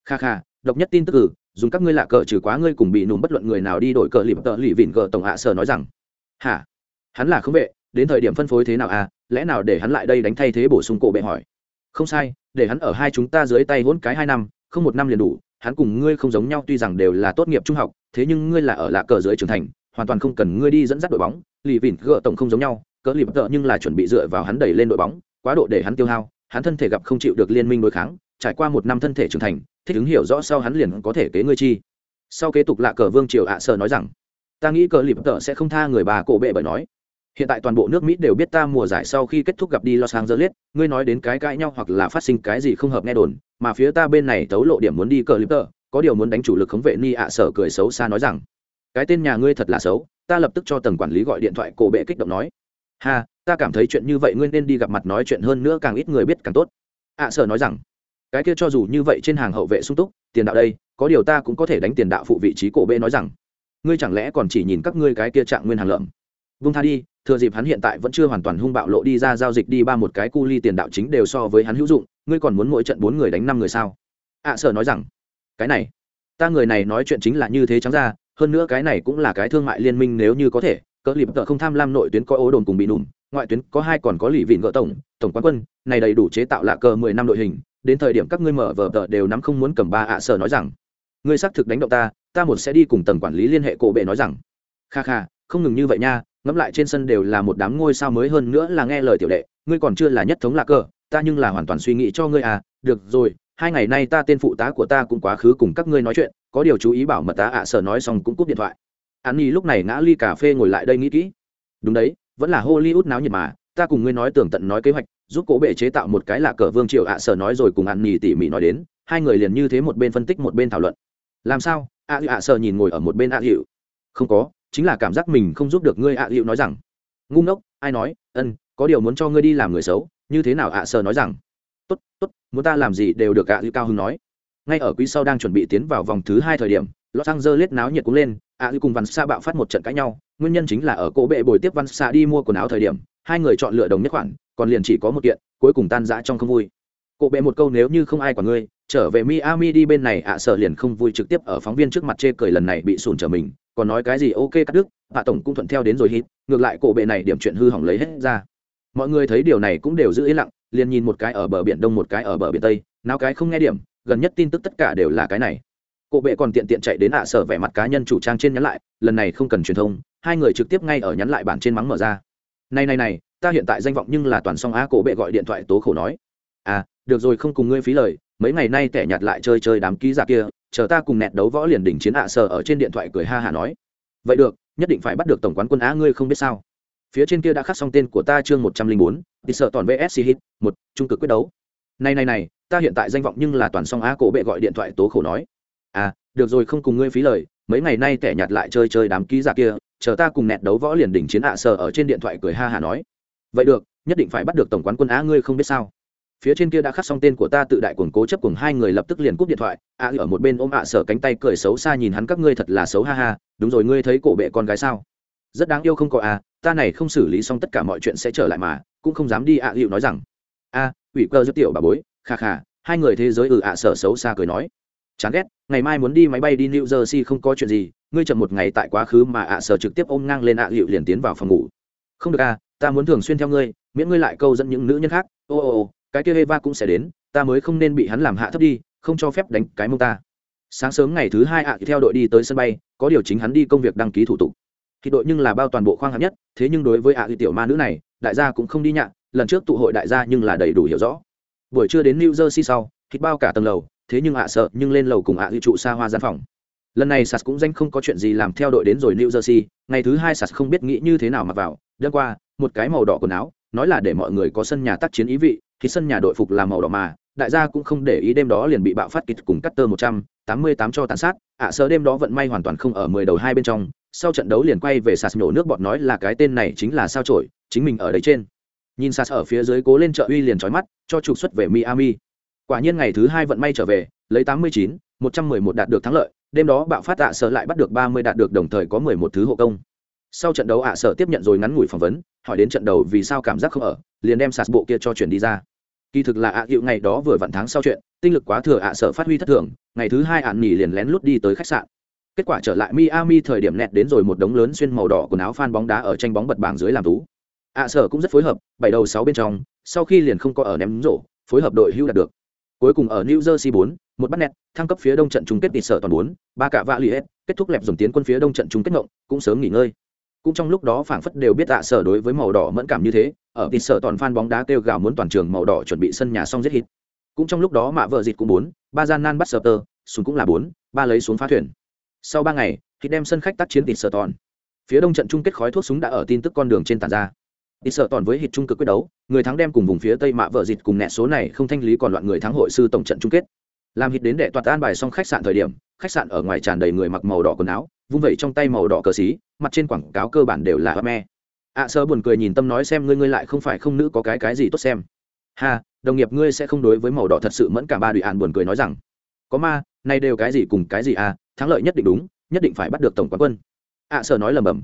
Kha kha, độc nhất tin tức cử dùng các ngươi lạ cờ trừ quá ngươi cùng bị nùm bất luận người nào đi đổi cờ lịp tợ lì vịn cờ tổng ạ sở nói rằng. Hả? Hắn là không vệ, đến thời điểm phân phối thế nào à lẽ nào để hắn lại đây đánh thay thế bổ sung cổ bệ hỏi? Không sai để hắn ở hai chúng ta dưới tay hỗn cái hai năm, không một năm liền đủ, hắn cùng ngươi không giống nhau, tuy rằng đều là tốt nghiệp trung học, thế nhưng ngươi là ở lạ cờ dưới trưởng thành, hoàn toàn không cần ngươi đi dẫn dắt đội bóng. Lì vỉn gỡ tổng không giống nhau, cỡ bất tợ nhưng là chuẩn bị dựa vào hắn đẩy lên đội bóng, quá độ để hắn tiêu hao, hắn thân thể gặp không chịu được liên minh đối kháng, trải qua một năm thân thể trưởng thành, thích ứng hiểu rõ sau hắn liền có thể kế ngươi chi. Sau kế tục lạ cờ vương triều ạ à sở nói rằng, ta nghĩ cờ bất tợ sẽ không tha người bà cổ bệ bởi nói hiện tại toàn bộ nước mỹ đều biết ta mùa giải sau khi kết thúc gặp đi los angeles, ngươi nói đến cái cãi nhau hoặc là phát sinh cái gì không hợp nghe đồn, mà phía ta bên này tấu lộ điểm muốn đi cờ lip tờ, có điều muốn đánh chủ lực khống vệ ni ạ sở cười xấu xa nói rằng, cái tên nhà ngươi thật là xấu, ta lập tức cho tầng quản lý gọi điện thoại cổ bệ kích động nói, ha, ta cảm thấy chuyện như vậy ngươi nên đi gặp mặt nói chuyện hơn nữa càng ít người biết càng tốt. ạ sở nói rằng, cái kia cho dù như vậy trên hàng hậu vệ sung túc, tiền đạo đây, có điều ta cũng có thể đánh tiền đạo phụ vị trí cổ bệ nói rằng, ngươi chẳng lẽ còn chỉ nhìn các ngươi cái kia trạng nguyên hàng lợm? Vung tha đi thừa dịp hắn hiện tại vẫn chưa hoàn toàn hung bạo lộ đi ra giao dịch đi ba một cái cu ly tiền đạo chính đều so với hắn hữu dụng, ngươi còn muốn mỗi trận bốn người đánh năm người sao? À, ạ sở nói rằng, cái này, ta người này nói chuyện chính là như thế trắng ra, hơn nữa cái này cũng là cái thương mại liên minh nếu như có thể, cỡ lịp tợ không tham lam nội tuyến có ố đồn cùng bị nùm ngoại tuyến có hai còn có lì vịn gỡ tổng tổng quán quân, này đầy đủ chế tạo lạ cờ mười năm đội hình, đến thời điểm các ngươi mở vở tợ đều nắm không muốn cầm ba à, ạ sở nói rằng, ngươi xác thực đánh động ta ta một sẽ đi cùng tầng quản lý liên hệ cổ bệ nói rằng. Kha kha, không ngừng như vậy nha ngẫm lại trên sân đều là một đám ngôi sao mới hơn nữa là nghe lời tiểu đệ, ngươi còn chưa là nhất thống lạc cờ ta nhưng là hoàn toàn suy nghĩ cho ngươi à được rồi, hai ngày nay ta tên phụ tá của ta cũng quá khứ cùng các ngươi nói chuyện, có điều chú ý bảo mật tá ạ sở nói xong cũng cúp điện thoại. An nhi lúc này ngã ly cà phê ngồi lại đây nghĩ kỹ. Đúng đấy, vẫn là hollywood náo nhiệt mà, ta cùng ngươi nói tường tận nói kế hoạch, giúp cố bệ chế tạo một cái là cờ vương triều ạ sở nói rồi cùng an nhi tỉ mỉ nói đến, hai người liền như thế một bên phân tích một bên thảo luận. Làm sao? Ạ ạ sở nhìn ngồi ở một bên ạ hiệu không có chính là cảm giác mình không giúp được ngươi ạ hiệu nói rằng. Ngu ngốc, ai nói, ân, có điều muốn cho ngươi đi làm người xấu, như thế nào ạ sợ nói rằng. Tốt tốt, muốn ta làm gì đều được ạ hiệu cao hưng nói. Ngay ở quý sau đang chuẩn bị tiến vào vòng thứ hai thời điểm los angeles náo nhiệt cũng lên, ạ hiệu cùng văn xa bạo phát một trận cãi nhau, nguyên nhân chính là ở cỗ bệ bồi tiếp văn xa đi mua quần áo thời điểm, hai người chọn lựa đồng nhất khoản, còn liền chỉ có một kiện, cuối cùng tan rã trong không vui. Cộ bệ một câu nếu như không ai quản ngươi, trở về miami đi bên này ạ, sợ liền không vui trực tiếp ở phóng viên trước mặt chê cười lần này bị sùn trở mình còn nói cái gì ok cắt đứt hạ tổng cũng thuận theo đến rồi hít, ngược lại cổ bệ này điểm chuyện hư hỏng lấy hết ra. Mọi người thấy điều này cũng đều giữ yên lặng, liền nhìn một cái ở bờ biển đông một cái ở bờ biển tây, nào cái không nghe điểm, gần nhất tin tức tất cả đều là cái này. Cổ bệ còn tiện tiện chạy đến ạ sở vẻ mặt cá nhân chủ trang trên nhắn lại, lần này không cần truyền thông, hai người trực tiếp ngay ở nhắn lại bản trên mắng mở ra. Này này này, ta hiện tại danh vọng nhưng là toàn song á, cổ bệ gọi điện thoại tố khổ nói. À được rồi không cùng ngươi phí lời, mấy ngày nay tẻ nhạt lại chơi chơi đám ký giả kia chờ ta cùng nẹt đấu võ liền đỉnh chiến ạ sở ở trên điện thoại cười ha hả nói. Vậy được, nhất định phải bắt được tổng quán quân á, ngươi không biết sao. Phía trên kia đã khắc xong tên của ta chương một trăm linh bốn thì sợ toàn vsc hit, một, trung cực quyết đấu. Này này này, ta hiện tại danh vọng nhưng là toàn song á cổ bệ gọi điện thoại tố khổ nói. À được rồi, không cùng ngươi phí lời, mấy ngày nay tẻ nhạt lại chơi chơi đám ký giả kia, chờ ta cùng nẹt đấu võ liền đỉnh chiến ạ sở ở trên điện thoại cười ha hả nói. Vậy được, nhất định phải bắt được tổng quán quân á, ngươi không biết sao phía trên kia đã khắc xong tên của ta tự đại cuồng cố chấp cùng hai người lập tức liền cúp điện thoại. A ở một bên ôm ạ sở cánh tay cười xấu xa nhìn hắn, các ngươi thật là xấu, ha ha, đúng rồi, ngươi thấy cổ bệ con gái sao? Rất đáng yêu không có à ta này không xử lý xong tất cả mọi chuyện sẽ trở lại mà, cũng không dám đi ạ hiệu nói rằng. A, ủy cơ rất tiểu bà bối, kha kha, hai người thế giới ừ ạ sở xấu xa cười nói. Chán ghét, ngày mai muốn đi máy bay đi new jersey không có chuyện gì, ngươi chậm một ngày tại quá khứ mà ạ sở trực tiếp ôm ngang lên ạ hiệu liền tiến vào phòng ngủ. Không được a. ta muốn thường xuyên theo ngươi, miễn ngươi lại câu dẫn những nữ nhân khác. Ô ô ô cái kia Eva cũng sẽ đến, ta mới không nên bị hắn làm hạ thấp đi, không cho phép đánh cái mông ta. Sáng sớm ngày thứ hai ạ thì theo đội đi tới sân bay, có điều chính hắn đi công việc đăng ký thủ tục. Thì đội nhưng là bao toàn bộ khoang hạng nhất, thế nhưng đối với ạ thì tiểu ma nữ này, đại gia cũng không đi nhạ, lần trước tụ hội đại gia nhưng là đầy đủ hiểu rõ. Buổi trưa đến New Jersey sau, thịt bao cả tầng lầu, thế nhưng ạ sợ nhưng lên lầu cùng ạ à trụ xa hoa gian phòng. Lần này Sas cũng danh không có chuyện gì làm theo đội đến rồi New Jersey, ngày thứ hai Sas không biết nghĩ như thế nào mà vào, đêm qua, một cái màu đỏ quần áo, nói là để mọi người có sân nhà tác chiến ý vị thì sân nhà đội phục làm màu đỏ mà đại gia cũng không để ý đêm đó liền bị bạo phát kịch cùng cắt tơ một trăm tám mươi tám cho tàn sát. Ạ à, sơ đêm đó vận may hoàn toàn không ở mười đầu hai bên trong sau trận đấu liền quay về sạt nhổ nước bọt nói là cái tên này chính là sao trổi chính mình ở đấy trên. Nhìn sạt ở phía dưới cố lên chợ uy liền trói mắt cho trục xuất về miami. Quả nhiên ngày thứ hai vận may trở về lấy tám mươi chín một trăm mười một đạt được thắng lợi đêm đó bạo phát ạ sơ lại bắt được ba mươi đạt được đồng thời có mười một thứ hộ công sau trận đấu ạ sở tiếp nhận rồi ngắn ngủi phỏng vấn hỏi đến trận đấu vì sao cảm giác không ở liền đem sạt bộ kia cho chuyển đi ra. Kỳ thực là ạ hiệu ngày đó vừa vặn tháng sau chuyện tinh lực quá thừa ạ sở phát huy thất thường ngày thứ hai ạn nghỉ liền lén lút đi tới khách sạn. Kết quả trở lại miami thời điểm nẹt đến rồi một đống lớn xuyên màu đỏ quần áo phan bóng đá ở tranh bóng bật bảng dưới làm tú. Ạ sở cũng rất phối hợp bảy đầu sáu bên trong sau khi liền không có ở ném rổ phối hợp đội hưu đạt được. Cuối cùng ở new jersey 4, một bắt nẹt thăng cấp phía đông trận chung kết tỷ sở toàn bốn ba cả vạ li hết kết thúc lẹp dồn tiến quân phía đông trận chung kết ngộng cũng sớm nghỉ ngơi cũng trong lúc đó phảng phất đều biết ạ sở đối với màu đỏ mẫn cảm như thế, ở tịt sở toàn fan bóng đá kêu gào muốn toàn trường màu đỏ chuẩn bị sân nhà xong giết hít cũng trong lúc đó mạ vợ dịt cũng bốn, ba gian nan bắt sở tơ, súng cũng là bốn, ba lấy xuống phá thuyền. Sau ba ngày, thì đem sân khách tác chiến tịt sở toàn. Phía đông trận chung kết khói thuốc súng đã ở tin tức con đường trên tàn ra. Tịt sở toàn với hit trung cực quyết đấu, người thắng đem cùng vùng phía tây mạ vợ dịt cùng nẹt số này không thanh lý còn loạn người thắng hội sư tổng trận chung kết. Làm hít đến đệ toàn an bài xong khách sạn thời điểm, khách sạn ở ngoài tràn đầy người mặc màu đỏ quần áo, vung vẩy trong tay màu đỏ cờ xí mặt trên quảng cáo cơ bản đều là ấm me ạ sơ buồn cười nhìn tâm nói xem ngươi ngươi lại không phải không nữ có cái cái gì tốt xem. Ha, đồng nghiệp ngươi sẽ không đối với màu đỏ thật sự mẫn cả ba đùi ạn buồn cười nói rằng, có ma, nay đều cái gì cùng cái gì à thắng lợi nhất định đúng, nhất định phải bắt được tổng quán quân. Ạ sơ nói lầm bầm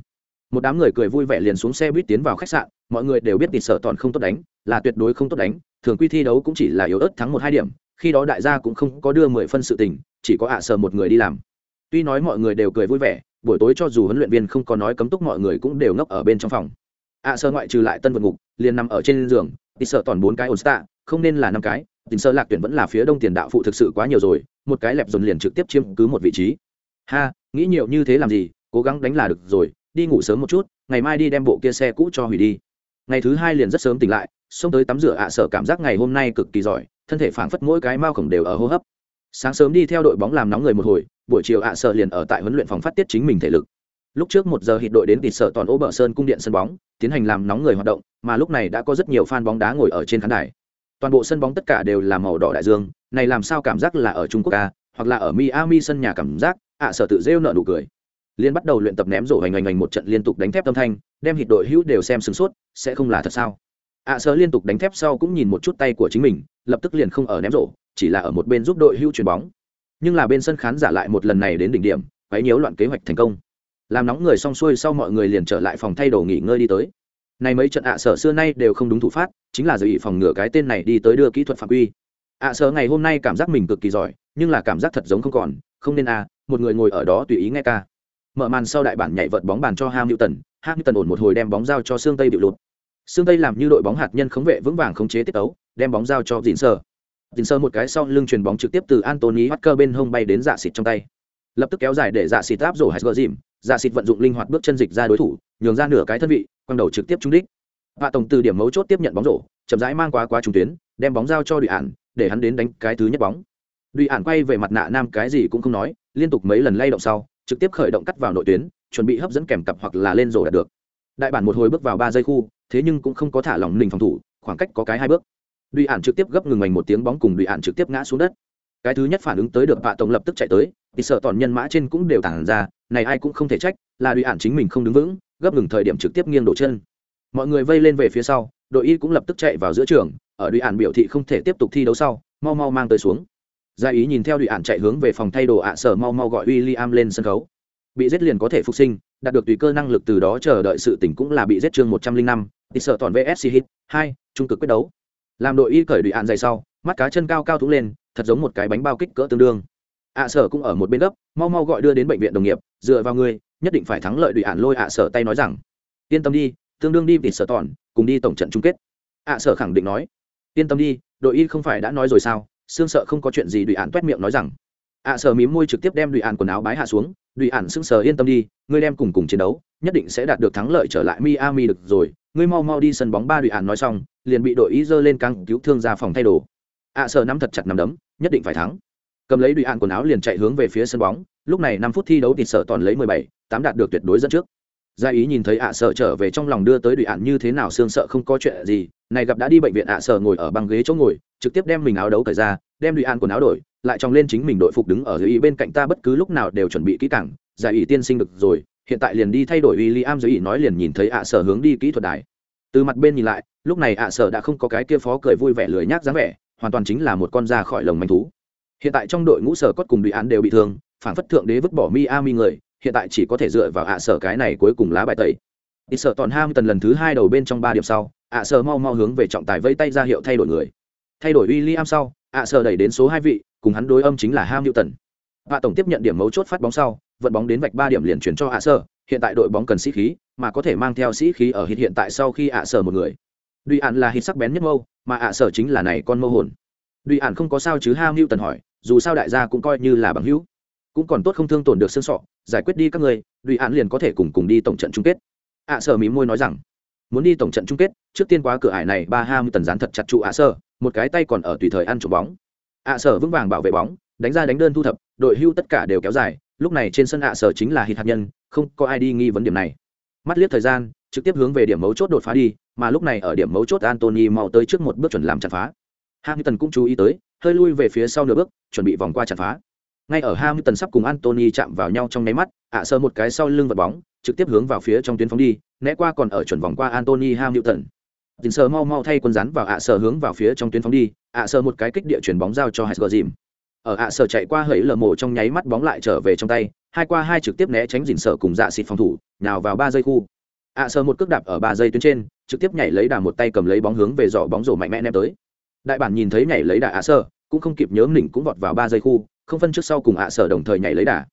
một đám người cười vui vẻ liền xuống xe buýt tiến vào khách sạn, mọi người đều biết tịt sợ toàn không tốt đánh, là tuyệt đối không tốt đánh, thường quy thi đấu cũng chỉ là yếu ớt thắng một hai điểm, khi đó đại gia cũng không có đưa mười phân sự tình, chỉ có ạ sờ một người đi làm. Tuy nói mọi người đều cười vui vẻ buổi tối cho dù huấn luyện viên không có nói cấm túc mọi người cũng đều ngốc ở bên trong phòng. Ạ sơ ngoại trừ lại tân vượt ngục liền nằm ở trên giường đi sợ toàn bốn cái ổn tạ, không nên là năm cái. Tình sơ lạc tuyển vẫn là phía đông tiền đạo phụ thực sự quá nhiều rồi một cái lẹp dồn liền trực tiếp chiếm cứ một vị trí. Ha nghĩ nhiều như thế làm gì cố gắng đánh là được rồi đi ngủ sớm một chút ngày mai đi đem bộ kia xe cũ cho hủy đi. Ngày thứ hai liền rất sớm tỉnh lại xông tới tắm rửa ạ à sở cảm giác ngày hôm nay cực kỳ giỏi thân thể phảng phất mỗi cái mao khổng đều ở hô hấp. Sáng sớm đi theo đội bóng làm nóng người một hồi buổi chiều ạ à sở liền ở tại huấn luyện phòng phát tiết chính mình thể lực. Lúc trước một giờ hịt đội đến tịt sở toàn ô bờ sơn cung điện sân bóng, tiến hành làm nóng người hoạt động, mà lúc này đã có rất nhiều fan bóng đá ngồi ở trên khán đài. Toàn bộ sân bóng tất cả đều là màu đỏ đại dương, này làm sao cảm giác là ở trung quốc ca hoặc là ở miami sân nhà cảm giác, ạ sở tự rêu nợ nụ cười. Liên bắt đầu luyện tập ném rổ hành hành hành một trận liên tục đánh thép tâm thanh, đem hịt đội hữu đều xem sửng sốt, sẽ không là thật sao? Ạ sở liên tục đánh thép sau cũng nhìn một chút tay của chính mình, lập tức liền không ở ném rổ, chỉ là ở một bên giúp đội hữu chuyền bóng nhưng là bên sân khán giả lại một lần này đến đỉnh điểm quấy nhiễu loạn kế hoạch thành công. Làm nóng người xong xuôi sau mọi người liền trở lại phòng thay đồ nghỉ ngơi đi tới. Này mấy trận ạ sở xưa nay đều không đúng thủ phát chính là dự ý phòng ngừa cái tên này đi tới đưa kỹ thuật phạm quy. Ạ sở ngày hôm nay cảm giác mình cực kỳ giỏi nhưng là cảm giác thật giống không còn không nên à một người ngồi ở đó tùy ý nghe ca. Mở màn sau đại bản nhảy vợt bóng bàn cho Hamilton, tần ổn một hồi đem bóng giao cho xương Tây bị lụt. Xương Tây làm như đội bóng hạt nhân khống vệ vững vàng khống chế tiết tấu, đem bóng giao cho dịn sở. Dĩn Sơ một cái sau lưng truyền bóng trực tiếp từ Anthony Walker bên hông bay đến dạ xịt trong tay. Lập tức kéo dài để dạ xịt áp rổ gỡ Dìm, dạ xịt vận dụng linh hoạt bước chân dịch ra đối thủ, nhường ra nửa cái thân vị, quăng đầu trực tiếp trúng đích. Vạ tổng từ điểm mấu chốt tiếp nhận bóng rổ, chậm rãi mang qua quá trung tuyến, đem bóng giao cho Đùi Ản, để hắn đến đánh cái thứ nhất bóng. Đùi Ản quay về mặt nạ nam cái gì cũng không nói, liên tục mấy lần lay động sau, trực tiếp khởi động cắt vào nội tuyến chuẩn bị hấp dẫn kèm cặp hoặc là lên rổ đạt được đại bản một hồi bước vào ba giây khu thế nhưng cũng không có thả lỏng nình phòng thủ khoảng cách có cái hai bước đùi ạn trực tiếp gấp ngừng mảnh một tiếng bóng cùng đùi ạn trực tiếp ngã xuống đất. Cái thứ nhất phản ứng tới được vạ tổng lập tức chạy tới, thì sợ toàn nhân mã trên cũng đều tản ra, này ai cũng không thể trách, là đùi ạn chính mình không đứng vững, gấp ngừng thời điểm trực tiếp nghiêng đổ chân. Mọi người vây lên về phía sau, đội y cũng lập tức chạy vào giữa trường, ở đùi ạn biểu thị không thể tiếp tục thi đấu sau, mau mau mang tới xuống. Gia ý nhìn theo đùi ạn chạy hướng về phòng thay đồ ạ sở mau mau gọi William lên sân khấu. Bị giết liền có thể phục sinh, đạt được tùy cơ năng lực từ đó chờ đợi sự tỉnh cũng là bị giết chương một trăm linh năm, thì sợ toàn vsc hit hai, trung cực quyết đấu làm đội y cởi đùi ạn dày sau, mắt cá chân cao cao thúng lên, thật giống một cái bánh bao kích cỡ tương đương. Ạ sở cũng ở một bên gấp, mau mau gọi đưa đến bệnh viện đồng nghiệp, dựa vào ngươi nhất định phải thắng lợi đùi ạn lôi ạ sở tay nói rằng, yên tâm đi, tương đương đi vì sở tòn, cùng đi tổng trận chung kết. Ạ sở khẳng định nói, yên tâm đi, đội y không phải đã nói rồi sao, xương sợ không có chuyện gì đùi ạn toét miệng nói rằng. Ạ sở mím môi trực tiếp đem đùi ạn quần áo bái hạ xuống đùi ản sững sờ yên tâm đi, ngươi đem cùng cùng chiến đấu, nhất định sẽ đạt được thắng lợi trở lại miami được rồi. Ngươi mau mau đi sân bóng ba đùi ản nói xong, liền bị đội ý dơ lên căng cứu thương ra phòng thay đồ. À, ạ sờ nắm thật chặt nắm đấm, nhất định phải thắng. Cầm lấy đùi ản quần áo liền chạy hướng về phía sân bóng. Lúc này năm phút thi đấu thì sở toàn lấy mười bảy, tám đạt được tuyệt đối dẫn trước. Gia ý nhìn thấy ạ sợ trở về trong lòng đưa tới đùi ản như thế nào, xương sợ không có chuyện gì. Này gặp đã đi bệnh viện ạ sợ ngồi ở băng ghế chỗ ngồi, trực tiếp đem mình áo đấu cởi ra đem lụy an quần áo đổi, lại trong lên chính mình đội phục đứng ở dưới ý bên cạnh ta, bất cứ lúc nào đều chuẩn bị kỹ càng, giải ý tiên sinh được rồi, hiện tại liền đi thay đổi w i am dưới ý nói liền nhìn thấy ạ sở hướng đi kỹ thuật đài. Từ mặt bên nhìn lại, lúc này ạ sở đã không có cái kia phó cười vui vẻ lười nhác dáng vẻ, hoàn toàn chính là một con da khỏi lồng manh thú. Hiện tại trong đội ngũ sở cốt cùng bị án đều bị thương phản phất thượng đế vứt bỏ mi a mi người, hiện tại chỉ có thể dựa vào ạ sở cái này cuối cùng lá bài tẩy. Ít sở toàn ham tần lần thứ hai đầu bên trong ba điểm sau, ạ sở mau mau hướng về trọng tài vây tay ra hiệu thay đổi người thay đổi w i l l i am sau, ạ sở đẩy đến số hai vị, cùng hắn đối âm chính là ham hữu tần hạ tổng tiếp nhận điểm mấu chốt phát bóng sau, vận bóng đến vạch ba điểm liền chuyển cho ạ sở hiện tại đội bóng cần sĩ khí, mà có thể mang theo sĩ khí ở hít hiện tại sau khi ạ sở một người. Duy ạn là hít sắc bén nhất mâu, mà ạ sở chính là này con mâu hồn. Duy ạn không có sao chứ ham hữu tần hỏi, dù sao đại gia cũng coi như là bằng hữu. Cũng còn tốt không thương tổn được xương sọ, giải quyết đi các người, Duy ạn liền có thể cùng cùng đi tổng trận chung kết. Ạ sở mí môi nói rằng, muốn đi tổng trận chung kết, trước tiên quá cửa ải này, ba ham tần dán thật chặt trụ ạ sở một cái tay còn ở tùy thời ăn trộm bóng. Ạ sở vững vàng bảo vệ bóng, đánh ra đánh đơn thu thập, đội hưu tất cả đều kéo dài, lúc này trên sân ạ sở chính là hít hạt nhân, không có ai đi nghi vấn điểm này. Mắt liếc thời gian, trực tiếp hướng về điểm mấu chốt đột phá đi, mà lúc này ở điểm mấu chốt antony mau tới trước một bước chuẩn làm chặt phá. Hamilton cũng chú ý tới, hơi lui về phía sau nửa bước, chuẩn bị vòng qua chặt phá. Ngay ở hamilton sắp cùng antony chạm vào nhau trong nháy mắt, ạ sở một cái sau lưng vật bóng, trực tiếp hướng vào phía trong tuyến phóng đi, né qua còn ở chuẩn vòng qua antony hamilton dình sờ mau mau thay quân rắn vào ạ sở hướng vào phía trong tuyến phóng đi, ạ sở một cái kích địa chuyển bóng giao cho hạt gờ dìm. Ở ạ sở chạy qua hẫy lờ mổ trong nháy mắt bóng lại trở về trong tay, hai qua hai trực tiếp né tránh dình sở cùng dạ xịt phòng thủ, nhào vào ba giây khu. ạ sở một cước đạp ở ba giây tuyến trên, trực tiếp nhảy lấy đà một tay cầm lấy bóng hướng về giỏ bóng rổ mạnh mẽ ném tới. Đại bản nhìn thấy nhảy lấy đà ạ sở cũng không kịp nhớ mình cũng vọt vào ba giây khu, không phân trước sau cùng ạ sở đồng thời nhảy lấy đà.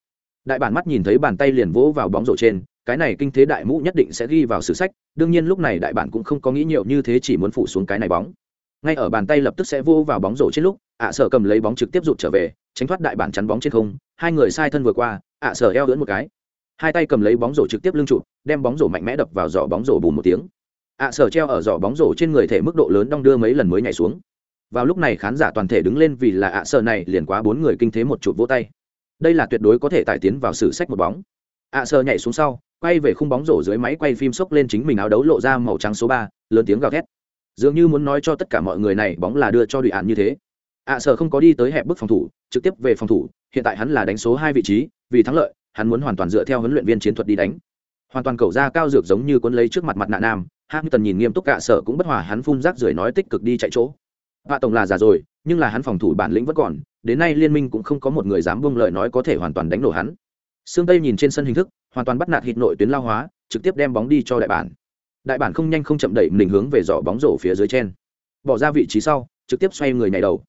Đại bản mắt nhìn thấy bàn tay liền vỗ vào bóng rổ trên cái này kinh thế đại mũ nhất định sẽ ghi vào sử sách, đương nhiên lúc này đại bản cũng không có nghĩ nhiều như thế chỉ muốn phủ xuống cái này bóng. Ngay ở bàn tay lập tức sẽ vô vào bóng rổ trên lúc, ạ sở cầm lấy bóng trực tiếp rụt trở về, tránh thoát đại bản chắn bóng trên không, hai người sai thân vừa qua, ạ sở eo lưỡn một cái. Hai tay cầm lấy bóng rổ trực tiếp lưng trụ, đem bóng rổ mạnh mẽ đập vào giỏ bóng rổ bùn một tiếng. Ạ sở treo ở giỏ bóng rổ trên người thể mức độ lớn đong đưa mấy lần mới nhảy xuống. Vào lúc này khán giả toàn thể đứng lên vì là ạ sở này liền quá bốn người kinh thế một chụp vỗ tay. Đây là tuyệt đối có thể tải tiến vào sử sách một bóng. Ạ sở nhảy xuống sau quay về khung bóng rổ dưới máy quay phim sốc lên chính mình áo đấu lộ ra màu trắng số ba lớn tiếng gào thét. Dường như muốn nói cho tất cả mọi người này bóng là đưa cho đội ạn như thế. À, Ạ sở không có đi tới hẹp bức phòng thủ trực tiếp về phòng thủ hiện tại hắn là đánh số hai vị trí vì thắng lợi hắn muốn hoàn toàn dựa theo huấn luyện viên chiến thuật đi đánh. Hoàn toàn cầu ra cao dược giống như cuốn lấy trước mặt mặt nạ nam hamilton nhìn nghiêm túc cả sở cũng bất hòa hắn phun rác rưởi nói tích cực đi chạy chỗ. Vạ tổng là già rồi nhưng là hắn phòng thủ bản lĩnh vẫn còn đến nay liên minh cũng không có một người dám buông lời nói có thể hoàn toàn đánh nổ hắn. Sương Tây nhìn trên sân hình thức, hoàn toàn bắt nạt hít nội tuyến lao hóa, trực tiếp đem bóng đi cho đại bản. Đại bản không nhanh không chậm đẩy mình hướng về giỏ bóng rổ phía dưới trên. Bỏ ra vị trí sau, trực tiếp xoay người nhảy đầu.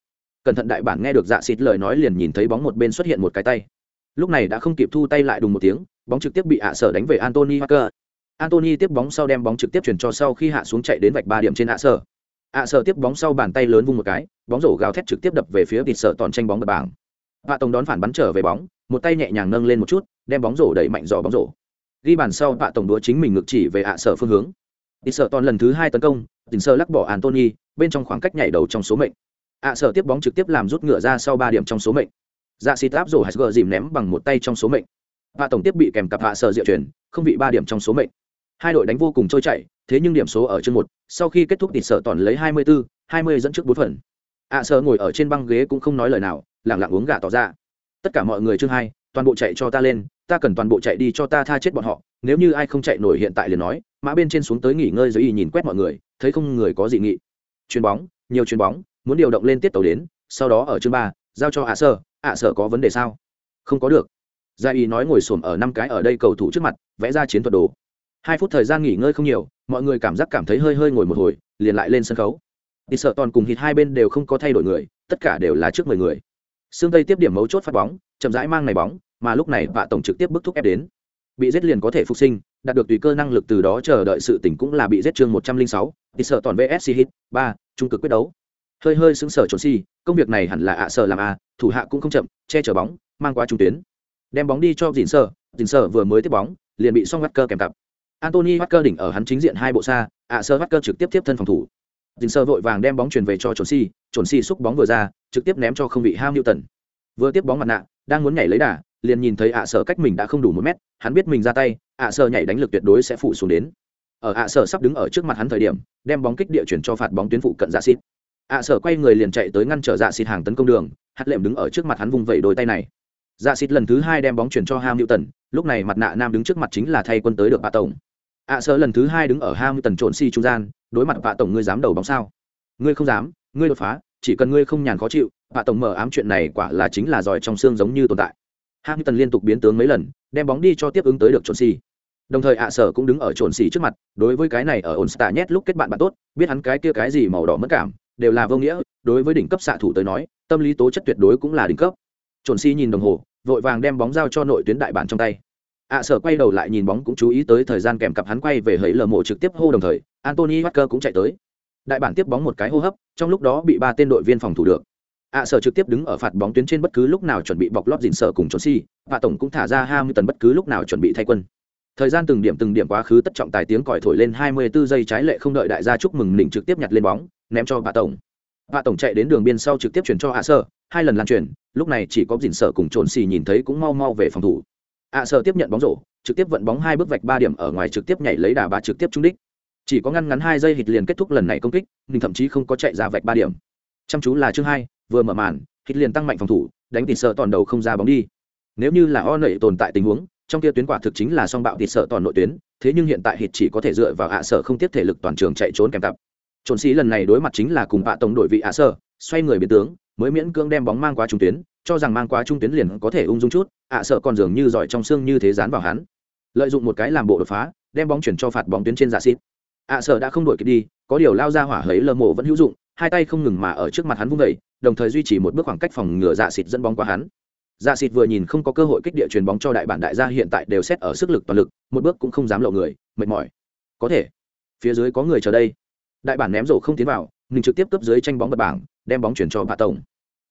Cẩn thận đại bản nghe được dạ xịt lời nói liền nhìn thấy bóng một bên xuất hiện một cái tay. Lúc này đã không kịp thu tay lại đùng một tiếng, bóng trực tiếp bị ạ sở đánh về Anthony Walker. Anthony tiếp bóng sau đem bóng trực tiếp chuyển cho sau khi hạ xuống chạy đến vạch ba điểm trên ạ sở. ạ sở tiếp bóng sau bàn tay lớn vung một cái, bóng rổ gào thét trực tiếp đập về phía vịt sở toàn tranh bóng bật bảng. Vạ Tổng đón phản bắn trở về bóng, một tay nhẹ nhàng nâng lên một chút đem bóng rổ đẩy mạnh giỏ bóng rổ. Ghi bàn sau vạ tổng đũa chính mình ngược chỉ về ạ sở phương hướng. Đi sợ toàn lần thứ hai tấn công tình sơ lắc bỏ antony bên trong khoảng cách nhảy đầu trong số mệnh. Ạ sở tiếp bóng trực tiếp làm rút ngựa ra sau ba điểm trong số mệnh. Dạ xịt áp rổ hạt gờ dìm ném bằng một tay trong số mệnh. Vạ tổng tiếp bị kèm cặp hạ sở diệu chuyển không bị ba điểm trong số mệnh. Hai đội đánh vô cùng trôi chảy thế nhưng điểm số ở chương một sau khi kết thúc tịt sợ toàn lấy hai mươi bốn hai mươi dẫn trước bốn phần. Ạ sở ngồi ở trên băng ghế cũng không nói lời nào lẳng lặng uống gà tỏ ra. Tất cả mọi người chương hai, toàn bộ chạy cho ta lên, ta cần toàn bộ chạy đi cho ta tha chết bọn họ. Nếu như ai không chạy nổi hiện tại liền nói, mã bên trên xuống tới nghỉ ngơi dưới y nhìn quét mọi người, thấy không người có gì nghị. Chuyền bóng, nhiều chuyền bóng, muốn điều động lên tiết tàu đến, sau đó ở chương ba, giao cho ạ sơ, ạ sở có vấn đề sao? Không có được. Gia y nói ngồi xổm ở năm cái ở đây cầu thủ trước mặt, vẽ ra chiến thuật đồ. Hai phút thời gian nghỉ ngơi không nhiều, mọi người cảm giác cảm thấy hơi hơi ngồi một hồi, liền lại lên sân khấu. Đi sợ toàn cùng hít hai bên đều không có thay đổi người, tất cả đều là trước mười người. Sương Tây tiếp điểm mấu chốt phát bóng, chậm rãi mang này bóng, mà lúc này Vạ tổng trực tiếp bức thúc ép đến. Bị giết liền có thể phục sinh, đạt được tùy cơ năng lực từ đó chờ đợi sự tỉnh cũng là bị giết chương 106, thì sợ toàn VSC hit, 3, trung cực quyết đấu. Hơi hơi sững sờ trốn si, công việc này hẳn là ạ sợ làm a, thủ hạ cũng không chậm, che chở bóng, mang qua trung tuyến. Đem bóng đi cho Dĩn Sở, Dĩn Sở vừa mới tiếp bóng, liền bị Song Walker kèm cặp. Anthony Walker đỉnh ở hắn chính diện hai bộ xa, ạ sợ Walker trực tiếp tiếp thân phòng thủ. Dình sơ vội vàng đem bóng truyền về cho Trồn Si, Trồn Si xúc bóng vừa ra, trực tiếp ném cho không bị Ham Newton. Vừa tiếp bóng mặt nạ, đang muốn nhảy lấy đà, liền nhìn thấy ạ sở cách mình đã không đủ một mét hắn biết mình ra tay ạ sở nhảy đánh lực tuyệt đối sẽ phụ xuống đến. Ở ạ sở sắp đứng ở trước mặt hắn thời điểm đem bóng kích địa chuyển cho phạt bóng tuyến phụ cận dạ xịt. Ạ sở quay người liền chạy tới ngăn trở dạ xịt hàng tấn công đường hắt lệm đứng ở trước mặt hắn vung vẩy đôi tay này. Dạ xịt lần thứ hai đem bóng chuyển cho ham Newton, tần lúc này mặt nạ nam đứng trước mặt chính là thay quân tới được bạ tổng. Ạ sở lần thứ hai đứng ở ham Newton tần trộn si trung gian đối mặt vạ tổng ngươi dám đầu bóng sao? Ngươi không dám, ngươi đột phá, chỉ cần ngươi không nhàn khó chịu, Vạ tổng mở ám chuyện này quả là chính là giỏi trong xương giống như tồn tại. Ham tần liên tục biến tướng mấy lần, đem bóng đi cho tiếp ứng tới được trộn Xì. đồng thời ạ sở cũng đứng ở trộn xì trước mặt, đối với cái này ở ổn stạ nhét lúc kết bạn bạn tốt, biết hắn cái kia cái gì màu đỏ mất cảm, đều là vô nghĩa, đối với đỉnh cấp xạ thủ tới nói, tâm lý tố chất tuyệt đối cũng là đỉnh cấp. Trộn xì nhìn đồng hồ, vội vàng đem bóng giao cho nội tuyến đại bản trong tay ạ sở quay đầu lại nhìn bóng cũng chú ý tới thời gian kèm cặp hắn quay về hấy lờ mộ trực tiếp hô đồng thời antony walker cũng chạy tới. Đại bản tiếp bóng một cái hô hấp, trong lúc đó bị ba tên đội viên phòng thủ được. Ạ sở trực tiếp đứng ở phạt bóng tuyến trên bất cứ lúc nào chuẩn bị bọc lót dịn sở cùng trốn si và tổng cũng thả ra hai mươi tần bất cứ lúc nào chuẩn bị thay quân. Thời gian từng điểm từng điểm quá khứ tất trọng tài tiếng còi thổi lên hai mươi 24 giây trái lệ không đợi đại gia chúc mừng nỉnh trực tiếp nhặt lên bóng, ném cho bà tổng. Bà tổng chạy đến đường biên sau trực tiếp chuyển cho hạ sở, hai lần lan truyền, lúc này chỉ có dình sở cùng trồn xì nhìn thấy cũng mau mau về phòng thủ hạ sợ tiếp nhận bóng rổ trực tiếp vận bóng hai bước vạch ba điểm ở ngoài trực tiếp nhảy lấy đà ba trực tiếp trúng đích. Chỉ có ngăn ngắn hai giây hít liền kết thúc lần này công kích nhưng thậm chí không có chạy ra vạch ba điểm. Chăm chú là chương hai vừa mở màn hít liền tăng mạnh phòng thủ đánh tịt sợ toàn đầu không ra bóng đi. Nếu như là o nẩy tồn tại tình huống trong kia tuyến quả thực chính là song bạo thịt sợ toàn nội tuyến thế nhưng hiện tại hít chỉ có thể dựa vào ạ sợ không tiếp thể lực toàn trường chạy trốn kèm tập. Trộn sĩ lần này đối mặt chính là cùng ạ tổng đội vị ạ sợ, xoay người biến tướng mới miễn cưỡng đem bóng mang qua trung tuyến cho rằng mang qua trung tuyến liền có thể ung dung chút, ạ sợ còn dường như giỏi trong xương như thế dán vào hắn. Lợi dụng một cái làm bộ đột phá, đem bóng chuyển cho phạt bóng tuyến trên dạ giả xít ạ sợ đã không đổi kịp đi, có điều lao ra hỏa hấy lơ mộ vẫn hữu dụng, hai tay không ngừng mà ở trước mặt hắn vung vẩy đồng thời duy trì một bước khoảng cách phòng ngừa dạ xịt dẫn bóng qua hắn. Dạ xịt vừa nhìn không có cơ hội kích địa truyền bóng cho đại bản đại gia hiện tại đều xét ở sức lực toàn lực, một bước cũng không dám lộ người, mệt mỏi. Có thể, phía dưới có người chờ đây. Đại bản ném rổ không tiến vào, mình trực tiếp cướp dưới tranh bóng bật bảng, đem bóng chuyển cho bà tổng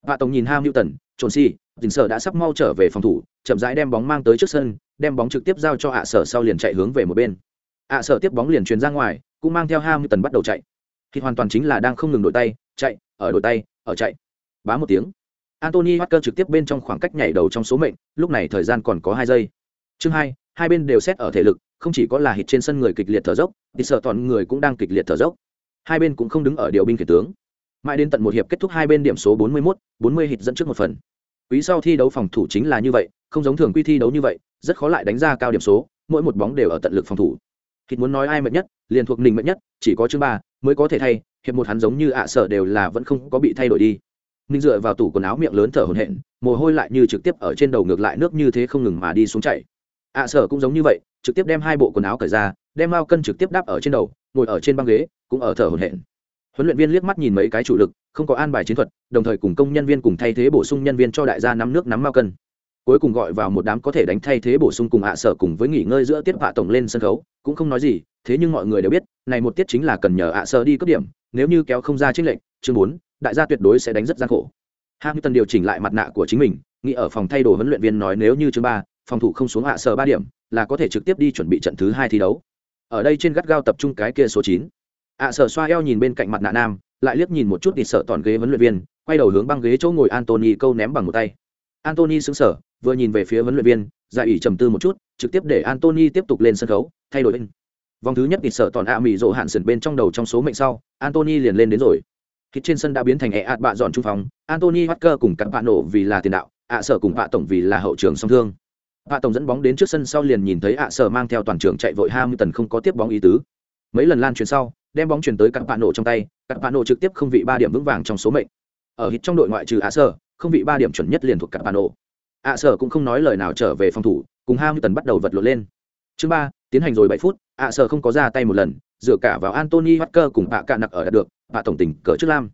bà tổng nhìn ham newton trồn si dình sở đã sắp mau trở về phòng thủ chậm rãi đem bóng mang tới trước sân đem bóng trực tiếp giao cho ạ sở sau liền chạy hướng về một bên ạ sở tiếp bóng liền truyền ra ngoài cũng mang theo ham newton bắt đầu chạy thì hoàn toàn chính là đang không ngừng đổi tay chạy ở đổi tay ở chạy bá một tiếng Anthony Walker trực tiếp bên trong khoảng cách nhảy đầu trong số mệnh, lúc này thời gian còn có hai giây. Chương hai, hai bên đều xét ở thể lực, không chỉ có là hit trên sân người kịch liệt thở dốc, thì sợ toàn người cũng đang kịch liệt thở dốc. Hai bên cũng không đứng ở điều binh khiển tướng. Mãi đến tận một hiệp kết thúc hai bên điểm số 41, 40 hit dẫn trước một phần. Quý sau thi đấu phòng thủ chính là như vậy, không giống thường quy thi đấu như vậy, rất khó lại đánh ra cao điểm số, mỗi một bóng đều ở tận lực phòng thủ. Hit muốn nói ai mệt nhất, liền thuộc mình mệt nhất, chỉ có chương ba mới có thể thay, hiệp một hắn giống như ạ sợ đều là vẫn không có bị thay đổi đi ninh dựa vào tủ quần áo miệng lớn thở hổn hển mồ hôi lại như trực tiếp ở trên đầu ngược lại nước như thế không ngừng mà đi xuống chảy ạ à, sở cũng giống như vậy trực tiếp đem hai bộ quần áo cởi ra đem mao cân trực tiếp đáp ở trên đầu ngồi ở trên băng ghế cũng ở thở hổn hển huấn luyện viên liếc mắt nhìn mấy cái chủ lực, không có an bài chiến thuật, đồng thời cùng công nhân viên cùng thay thế bổ sung nhân viên cho đại gia nắm nước nắm mao cân. Cuối cùng gọi vào một đám có thể đánh thay thế bổ sung cùng hạ à sở cùng với nghỉ ngơi giữa tiết vạ tổng lên sân khấu, cũng không nói gì, thế nhưng mọi người đều biết, này một tiết chính là cần nhờ hạ à sở đi cấp điểm, nếu như kéo không ra trích lệnh chương bốn, đại gia tuyệt đối sẽ đánh rất gian khổ. Hamilton điều chỉnh lại mặt nạ của chính mình, nghĩ ở phòng thay đồ huấn luyện viên nói nếu như chương ba, phòng thủ không xuống hạ sở ba điểm, là có thể trực tiếp đi chuẩn bị trận thứ hai thi đấu. Ở đây trên gắt gao tập trung cái kia số chín ạ sở xoa eo nhìn bên cạnh mặt nạ nam lại liếc nhìn một chút thì sợ toàn ghế huấn luyện viên quay đầu hướng băng ghế chỗ ngồi antony câu ném bằng một tay antony xứng sở vừa nhìn về phía huấn luyện viên giải ủy trầm tư một chút trực tiếp để antony tiếp tục lên sân khấu thay đổi in vòng thứ nhất thì sợ toàn ạ mỹ rộ hạn sườn bên trong đầu trong số mệnh sau antony liền lên đến rồi Khi trên sân đã biến thành ẹ ạt bạ dọn trung phòng, Anthony cơ cùng cặp bạn nổ vì là tiền đạo, ạ sở cùng bạ tổng vì là hậu trường song thương. Hạ tổng dẫn bóng đến trước sân sau liền nhìn thấy ạ sở mang theo toàn trường chạy vội Hamilton không có tiếp bóng ý tứ. Mấy lần lan truyền sau, đem bóng chuyển tới các bạn nổ trong tay, các bạn nổ trực tiếp không vị ba điểm vững vàng trong số mệnh. Ở hit trong đội ngoại trừ ạ sở, không vị ba điểm chuẩn nhất liền thuộc các bạn nổ. ạ sở cũng không nói lời nào trở về phòng thủ, cùng Hamilton bắt đầu vật lộn lên. Chương ba tiến hành rồi bảy phút, ạ sở không có ra tay một lần, dựa cả vào Anthony Walker cùng bạ cạn nặc ở đạt được, hạ tổng tình cỡ trước lam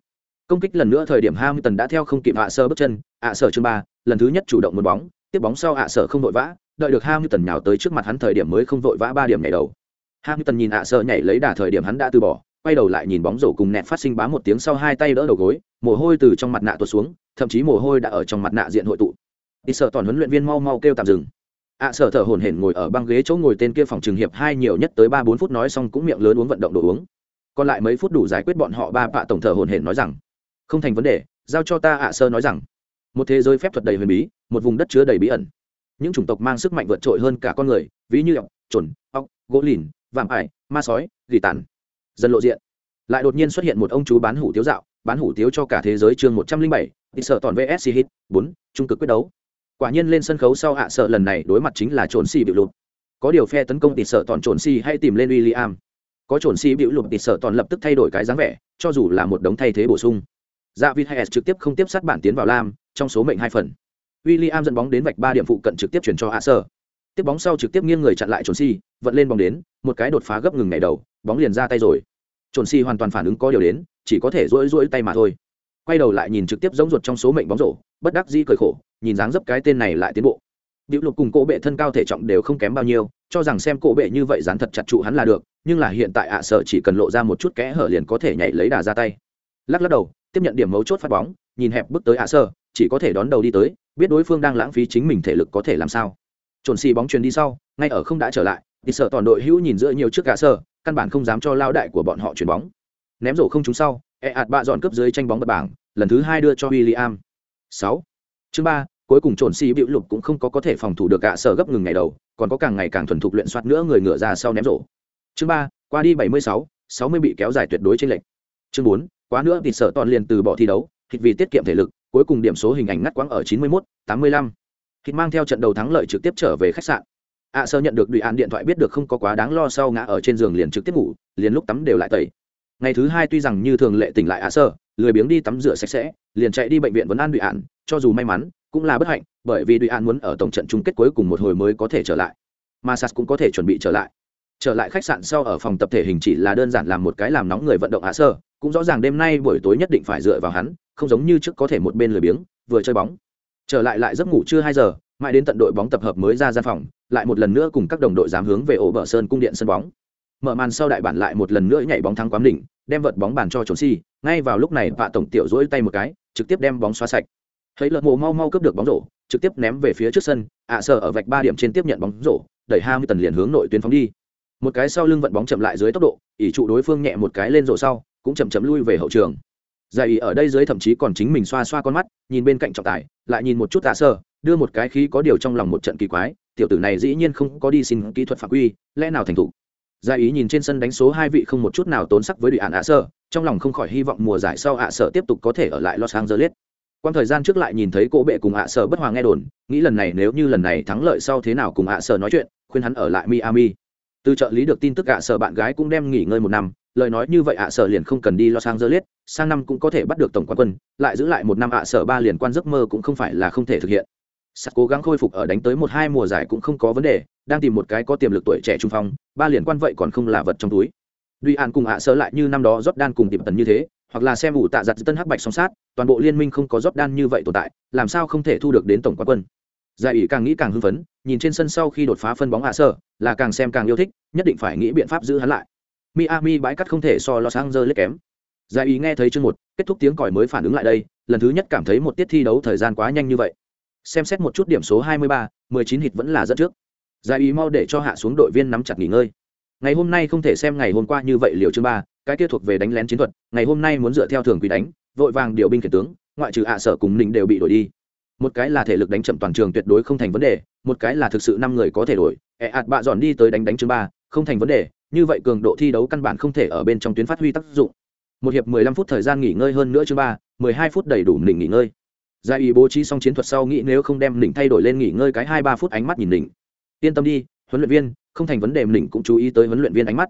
công kích lần nữa thời điểm hamilton đã theo không kịp ạ sở bước chân ạ sở chương ba lần thứ nhất chủ động một bóng tiếp bóng sau ạ sở không vội vã đợi được hamilton nhào tới trước mặt hắn thời điểm mới không vội vã ba điểm nhảy đầu hamilton nhìn ạ sợ nhảy lấy đà thời điểm hắn đã từ bỏ, quay đầu lại nhìn bóng rổ cùng nẹt phát sinh bám một tiếng sau hai tay đỡ đầu gối, mồ hôi từ trong mặt nạ tuột xuống, thậm chí mồ hôi đã ở trong mặt nạ diện hội tụ. Đi sợ toàn huấn luyện viên mau mau kêu tạm dừng. Ạ sợ thở hổn hển ngồi ở băng ghế chỗ ngồi tên kia phòng trường hiệp hai nhiều nhất tới ba bốn phút nói xong cũng miệng lớn uống vận động đồ uống. Còn lại mấy phút đủ giải quyết bọn họ, ba bạ tổng thở hổn hển nói rằng, không thành vấn đề, giao cho ta ạ sơ nói rằng. Một thế giới phép thuật đầy huyền bí, một vùng đất chứa đầy bí ẩn. Những chủng tộc mang sức mạnh vượt trội hơn cả con người, ví như ọc chuẩn ọc gỗ lìn vạm ải, ma sói, gỉ tàn. Dần lộ diện. Lại đột nhiên xuất hiện một ông chú bán hủ tiếu dạo, bán hủ tiếu cho cả thế giới chương một trăm linh bảy thì sợ toàn vsc hit bốn, trung cực quyết đấu. Quả nhiên lên sân khấu sau hạ sợ lần này đối mặt chính là trồn xì bị lụt. Có điều phe tấn công tịt sợ toàn trồn xì hay tìm lên w i l l i am có trồn xì bị lụt tịt sợ toàn lập tức thay đổi cái dáng vẻ, cho dù là một đống thay thế bổ sung. Dạ vịt hay trực tiếp không tiếp sát bản tiến vào lam, trong số mệnh hai phần. W i l l i am dẫn bóng đến vạch ba điểm phụ cận trực tiếp chuyển cho hạ sợ tiếp bóng sau trực tiếp nghiêng người chặn lại trồn si, vận lên bóng đến một cái đột phá gấp ngừng ngày đầu bóng liền ra tay rồi trồn si hoàn toàn phản ứng có điều đến chỉ có thể rỗi rỗi tay mà thôi quay đầu lại nhìn trực tiếp giống ruột trong số mệnh bóng rổ bất đắc dĩ cười khổ nhìn dáng dấp cái tên này lại tiến bộ điệu Lục cùng cổ bệ thân cao thể trọng đều không kém bao nhiêu, cho rằng xem cổ bệ như vậy dán thật chặt trụ hắn là được, nhưng là hiện tại ạ sợ chỉ cần lộ ra một chút kẽ hở liền có thể nhảy lấy đà ra tay. Lắc lắc đầu, tiếp nhận điểm mấu chốt phát bóng, nhìn hẹp bước tới ạ sợ, chỉ có thể đón đầu đi tới, biết đối phương đang lãng phí chính mình thể lực có thể làm sao. Trồn xì bóng truyền đi sau, ngay ở không đã trở lại, thì sợ toàn đội hữu nhìn giữa nhiều trước ạ sợ, căn bản không dám cho lao đại của bọn họ chuyển bóng. Ném rổ không trúng sau, e ạt bạ dọn cướp dưới tranh bóng bật bảng, lần thứ hai đưa cho William. 6. Chương 3, cuối cùng trồn xì bịu lục cũng không có có thể phòng thủ được gạ sở gấp ngừng ngày đầu còn có càng ngày càng thuần thục luyện soát nữa người ngựa ra sau ném rổ chương ba qua đi bảy mươi sáu sáu mươi bị kéo dài tuyệt đối trên lệnh chương bốn quá nữa thì sở toàn liền từ bỏ thi đấu thịt vì tiết kiệm thể lực cuối cùng điểm số hình ảnh ngắt quãng ở chín mươi mốt tám mươi lăm thịt mang theo trận đầu thắng lợi trực tiếp trở về khách sạn ạ sơ nhận được đùi án điện thoại biết được không có quá đáng lo sau ngã ở trên giường liền trực tiếp ngủ liền lúc tắm đều lại tẩy ngày thứ hai tuy rằng như thường lệ tỉnh lại ạ sơ lười biếng đi tắm rửa sạch sẽ liền chạy đi bệnh viện vấn an đùi án cho dù may mắn cũng là bất hạnh bởi vì đùi án muốn ở tổng trận chung kết cuối cùng một hồi mới có thể trở lại. Mà Sas cũng có thể chuẩn bị trở lại. Trở lại khách sạn sau ở phòng tập thể hình chỉ là đơn giản làm một cái làm nóng người vận động A sơ, cũng rõ ràng đêm nay buổi tối nhất định phải dựa vào hắn, không giống như trước có thể một bên lười biếng, vừa chơi bóng. Trở lại lại giấc ngủ chưa hai giờ, mãi đến tận đội bóng tập hợp mới ra gian phòng, lại một lần nữa cùng các đồng đội dám hướng về ổ bờ sơn cung điện sân bóng. Mở màn sau đại bản lại một lần nữa nhảy bóng thắng quám đỉnh, đem vật bóng bàn cho trốn si, ngay vào lúc này vạ tổng tiểu duỗi tay một cái, trực tiếp đem bóng xóa sạch. Thấy lợn mồ mau mau cướp được bóng rổ trực tiếp ném về phía trước sân ạ à ở vạch ba điểm trên tiếp nhận bóng rổ đẩy hai mươi tần liền hướng nội tuyến phóng đi. Một cái sau lưng vận bóng chậm lại dưới tốc độ ỷ trụ đối phương nhẹ một cái lên rổ sau cũng chậm chậm lui về hậu trường giải ý ở đây dưới thậm chí còn chính mình xoa xoa con mắt nhìn bên cạnh trọng tài lại nhìn một chút tạ sơ đưa một cái khí có điều trong lòng một trận kỳ quái tiểu tử này dĩ nhiên không có đi xin kỹ thuật phạm quy lẽ nào thành thụ? giải dạ ý nhìn trên sân đánh số hai vị không một chút nào tốn sắc với đội ạn ạ sơ trong lòng không khỏi hy vọng mùa giải sau ạ sơ tiếp tục có thể ở lại los angeles Quan thời gian trước lại nhìn thấy cô bệ cùng ạ sơ bất hòa nghe đồn, nghĩ lần này nếu như lần này thắng lợi sau thế nào cùng ạ sơ nói chuyện, khuyên hắn ở lại Miami. Từ trợ lý được tin tức ạ sơ bạn gái cũng đem nghỉ ngơi một năm, lời nói như vậy ạ sở liền không cần đi lo sang dơ liết, sang năm cũng có thể bắt được tổng quán quân, lại giữ lại một năm ạ sở ba liền quan giấc mơ cũng không phải là không thể thực hiện. Sắt cố gắng khôi phục ở đánh tới một hai mùa giải cũng không có vấn đề, đang tìm một cái có tiềm lực tuổi trẻ trung phong, ba liền quan vậy còn không là vật trong túi. Duy An cùng ạ sở lại như năm đó Jordan cùng tiệm tần như thế, hoặc là xem ủ tạ giặt tân hắc bạch song sát toàn bộ liên minh không có rót đan như vậy tồn tại làm sao không thể thu được đến tổng quán quân giải ủy càng nghĩ càng hưng phấn nhìn trên sân sau khi đột phá phân bóng hạ sở là càng xem càng yêu thích nhất định phải nghĩ biện pháp giữ hắn lại miami bãi cắt không thể so los angeles kém. Giải ý nghe thấy chương một kết thúc tiếng còi mới phản ứng lại đây lần thứ nhất cảm thấy một tiết thi đấu thời gian quá nhanh như vậy. Xem xét một chút điểm số 23, 19 hit vẫn là dẫn trước. Giải ý mau để cho hạ xuống đội viên nắm chặt nghỉ ngơi. Ngày hôm nay không thể xem ngày hôm qua như vậy liệu chương ba cái kia thuộc về đánh lén chiến thuật ngày hôm nay muốn dựa theo thường quy đánh vội vàng điều binh khiển tướng ngoại trừ ạ sở cùng ninh đều bị đổi đi. Một cái là thể lực đánh chậm toàn trường tuyệt đối không thành vấn đề một cái là thực sự năm người có thể đổi. E ạt bạ dọn đi tới đánh đánh chương ba không thành vấn đề như vậy cường độ thi đấu căn bản không thể ở bên trong tuyến phát huy tác dụng. Một hiệp mười lăm phút thời gian nghỉ ngơi hơn nữa chương ba mười hai phút đầy đủ nghỉ ngơi. Gia ý bố trí xong chiến thuật sau nghĩ nếu không đem ninh thay đổi lên nghỉ ngơi cái hai ba phút ánh mắt nhìn ninh yên tâm đi huấn luyện viên không thành vấn đề ninh cũng chú ý tới huấn luyện viên ánh mắt.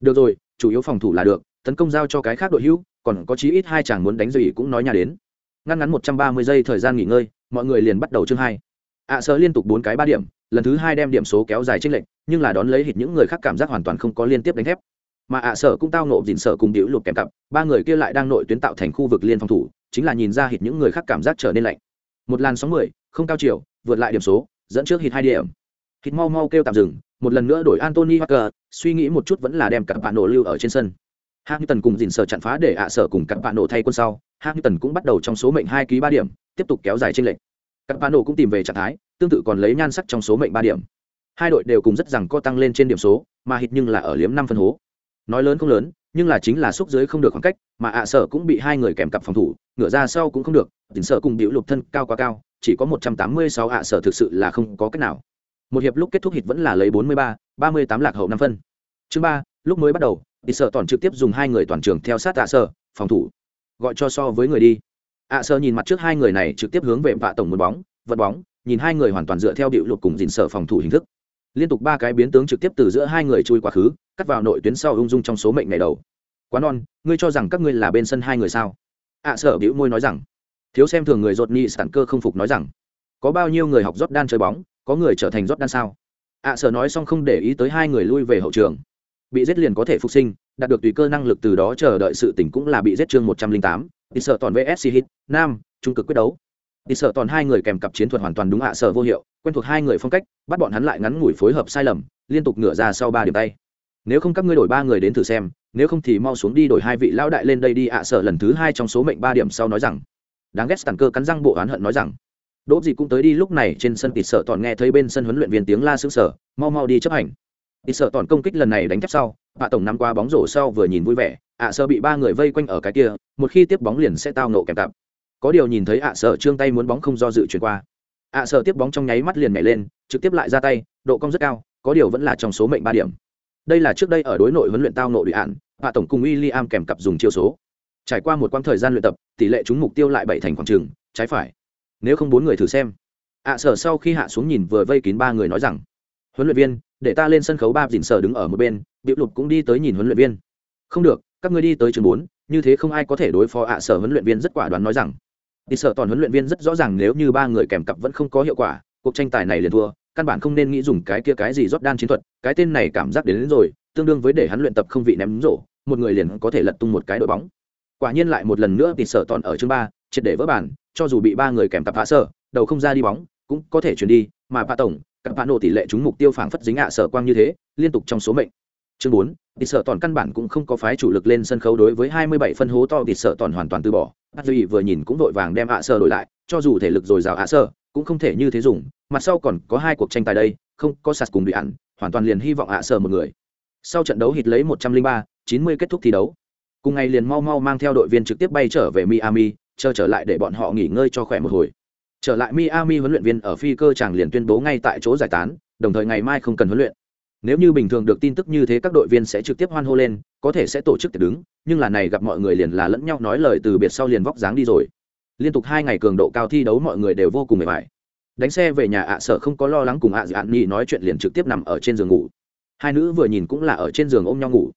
Được rồi chủ yếu phòng thủ là được tấn công giao cho cái khác đội hữu còn có chí ít hai chàng muốn đánh gì cũng nói nhà đến. Ngăn ngắn một trăm ba mươi giây thời gian nghỉ ngơi mọi người liền bắt đầu chương hai. Ạ à, sợ liên tục bốn cái ba điểm lần thứ hai đem điểm số kéo dài tranh lệch nhưng là đón lấy hít những người khác cảm giác hoàn toàn không có liên tiếp đánh thép mà ạ à, sở cũng tao nộ dỉn sở cùng điệu lục kèm cặp ba người kia lại đang nội tuyến tạo thành khu vực liên phòng thủ chính là nhìn ra hít những người khác cảm giác trở nên lạnh một làn sóng mười không cao chiều vượt lại điểm số dẫn trước hít hai điểm hít mau mau kêu tạm dừng một lần nữa đổi Anthony Walker, suy nghĩ một chút vẫn là đem cặp bạn nổ lưu ở trên sân. Hamilton cùng dình sở chặn phá để ạ sở cùng cặp bạn nổ thay quân sau, Hamilton cũng bắt đầu trong số mệnh hai ký ba điểm, tiếp tục kéo dài chênh lệch. Cặp pano cũng tìm về trạng thái, tương tự còn lấy nhan sắc trong số mệnh ba điểm. Hai đội đều cùng rất rằng co tăng lên trên điểm số, mà hít nhưng là ở liếm năm phân hố. Nói lớn không lớn, nhưng là chính là xúc dưới không được khoảng cách, mà ạ sở cũng bị hai người kèm cặp phòng thủ, ngửa ra sau cũng không được, dình sở cùng biểu lục thân cao quá cao, chỉ có 186 ạ sở thực sự là không có cách nào. Một hiệp lúc kết thúc hit vẫn là lấy 43, 38 lạc hậu 5 phân. Chương 3, lúc mới bắt đầu, thì sở toàn trực tiếp dùng hai người toàn trường theo sát ạ sở, phòng thủ. Gọi cho so với người đi ạ sơ nhìn mặt trước hai người này trực tiếp hướng về vạ tổng một bóng, vật bóng, nhìn hai người hoàn toàn dựa theo điệu lục cùng dình sở phòng thủ hình thức. Liên tục ba cái biến tướng trực tiếp từ giữa hai người chui quá khứ, cắt vào nội tuyến sau ung dung trong số mệnh ngày đầu. Quá non, ngươi cho rằng các ngươi là bên sân hai người sao? ạ sở bĩu môi nói rằng thiếu xem thường người rột ni sản cơ không phục nói rằng có bao nhiêu người học rót đan chơi bóng có người trở thành rót đan sao ạ sở nói xong không để ý tới hai người lui về hậu trường bị giết liền có thể phục sinh, đạt được tùy cơ năng lực từ đó chờ đợi sự tỉnh cũng là bị giết chương một trăm linh tám. Đi sợ toàn vsc hit nam, trung cực quyết đấu. Đi sợ toàn hai người kèm cặp chiến thuật hoàn toàn đúng hạ sở vô hiệu, quen thuộc hai người phong cách, bắt bọn hắn lại ngắn ngủi phối hợp sai lầm, liên tục ngửa ra sau ba điểm tay. Nếu không các ngươi đổi ba người đến thử xem, nếu không thì mau xuống đi đổi hai vị lão đại lên đây đi ạ, sở lần thứ hai trong số mệnh ba điểm sau nói rằng. Đáng ghét tàn cơ cắn răng bộ oán hận nói rằng. Đỗ gì cũng tới đi, lúc này trên sân tịt sợ toàn nghe thấy bên sân huấn luyện viên tiếng la xứng sở mau mau đi chấp hành đi sợ toàn công kích lần này đánh thép sau hạ tổng nắm qua bóng rổ sau vừa nhìn vui vẻ, ạ sợ bị ba người vây quanh ở cái kia, một khi tiếp bóng liền sẽ tao nộ kèm cặp. Có điều nhìn thấy ạ sợ trương tay muốn bóng không do dự chuyển qua. Ạ sợ tiếp bóng trong nháy mắt liền nhảy lên, trực tiếp lại ra tay, độ cong rất cao, có điều vẫn là trong số mệnh ba điểm. Đây là trước đây ở đối nội huấn luyện tao nộ địa ạn hạ tổng cùng William kèm cặp dùng chiêu số. Trải qua một quãng thời gian luyện tập, tỷ lệ trúng mục tiêu lại bảy thành khoảng trường trái phải. Nếu không bốn người thử xem. Ạ sợ sau khi hạ xuống nhìn vừa vây kín ba người nói rằng, huấn luyện viên để ta lên sân khấu ba dình sở đứng ở một bên biểu lục cũng đi tới nhìn huấn luyện viên. Không được các ngươi đi tới trường bốn như thế không ai có thể đối phó ạ sở huấn luyện viên rất quả đoán nói rằng. Đi sở toàn huấn luyện viên rất rõ ràng nếu như ba người kèm cặp vẫn không có hiệu quả cuộc tranh tài này liền thua căn bản không nên nghĩ dùng cái kia cái gì rót đan chiến thuật cái tên này cảm giác đến, đến rồi tương đương với để hắn luyện tập không vị ném rổ một người liền có thể lật tung một cái đội bóng. Quả nhiên lại một lần nữa thì sở toàn ở chương ba triệt để vỡ bản cho dù bị ba người kèm cặp hạ sở đầu không ra đi bóng cũng có thể chuyển đi mà ba tổng các bạn nổ tỷ lệ trúng mục tiêu phảng phất dính ạ sở quang như thế, liên tục trong số mệnh. Chương bốn thì sở toàn căn bản cũng không có phái chủ lực lên sân khấu đối với hai mươi bảy phân hố to thì sở toàn hoàn toàn từ bỏ. Bắt duy vừa nhìn cũng vội vàng đem ạ sở đổi lại, cho dù thể lực dồi dào ạ sở, cũng không thể như thế dùng, mặt sau còn có hai cuộc tranh tài đây, không có sạt cùng bị ăn, hoàn toàn liền hy vọng ạ sở một người. Sau trận đấu hít lấy một trăm linh ba, chín mươi kết thúc thi đấu. Cùng ngày liền mau mau mang theo đội viên trực tiếp bay trở về miami, chờ trở lại để bọn họ nghỉ ngơi cho khỏe một hồi trở lại miami huấn luyện viên ở phi cơ chàng liền tuyên bố ngay tại chỗ giải tán, đồng thời ngày mai không cần huấn luyện. Nếu như bình thường được tin tức như thế các đội viên sẽ trực tiếp hoan hô lên, có thể sẽ tổ chức tiệc đứng, nhưng là này gặp mọi người liền là lẫn nhau nói lời từ biệt sau liền vóc dáng đi rồi. Liên tục hai ngày cường độ cao thi đấu mọi người đều vô cùng mệt mỏi. Đánh xe về nhà ạ sở không có lo lắng cùng ạ dạ nhi nói chuyện liền trực tiếp nằm ở trên giường ngủ. Hai nữ vừa nhìn cũng là ở trên giường ôm nhau ngủ.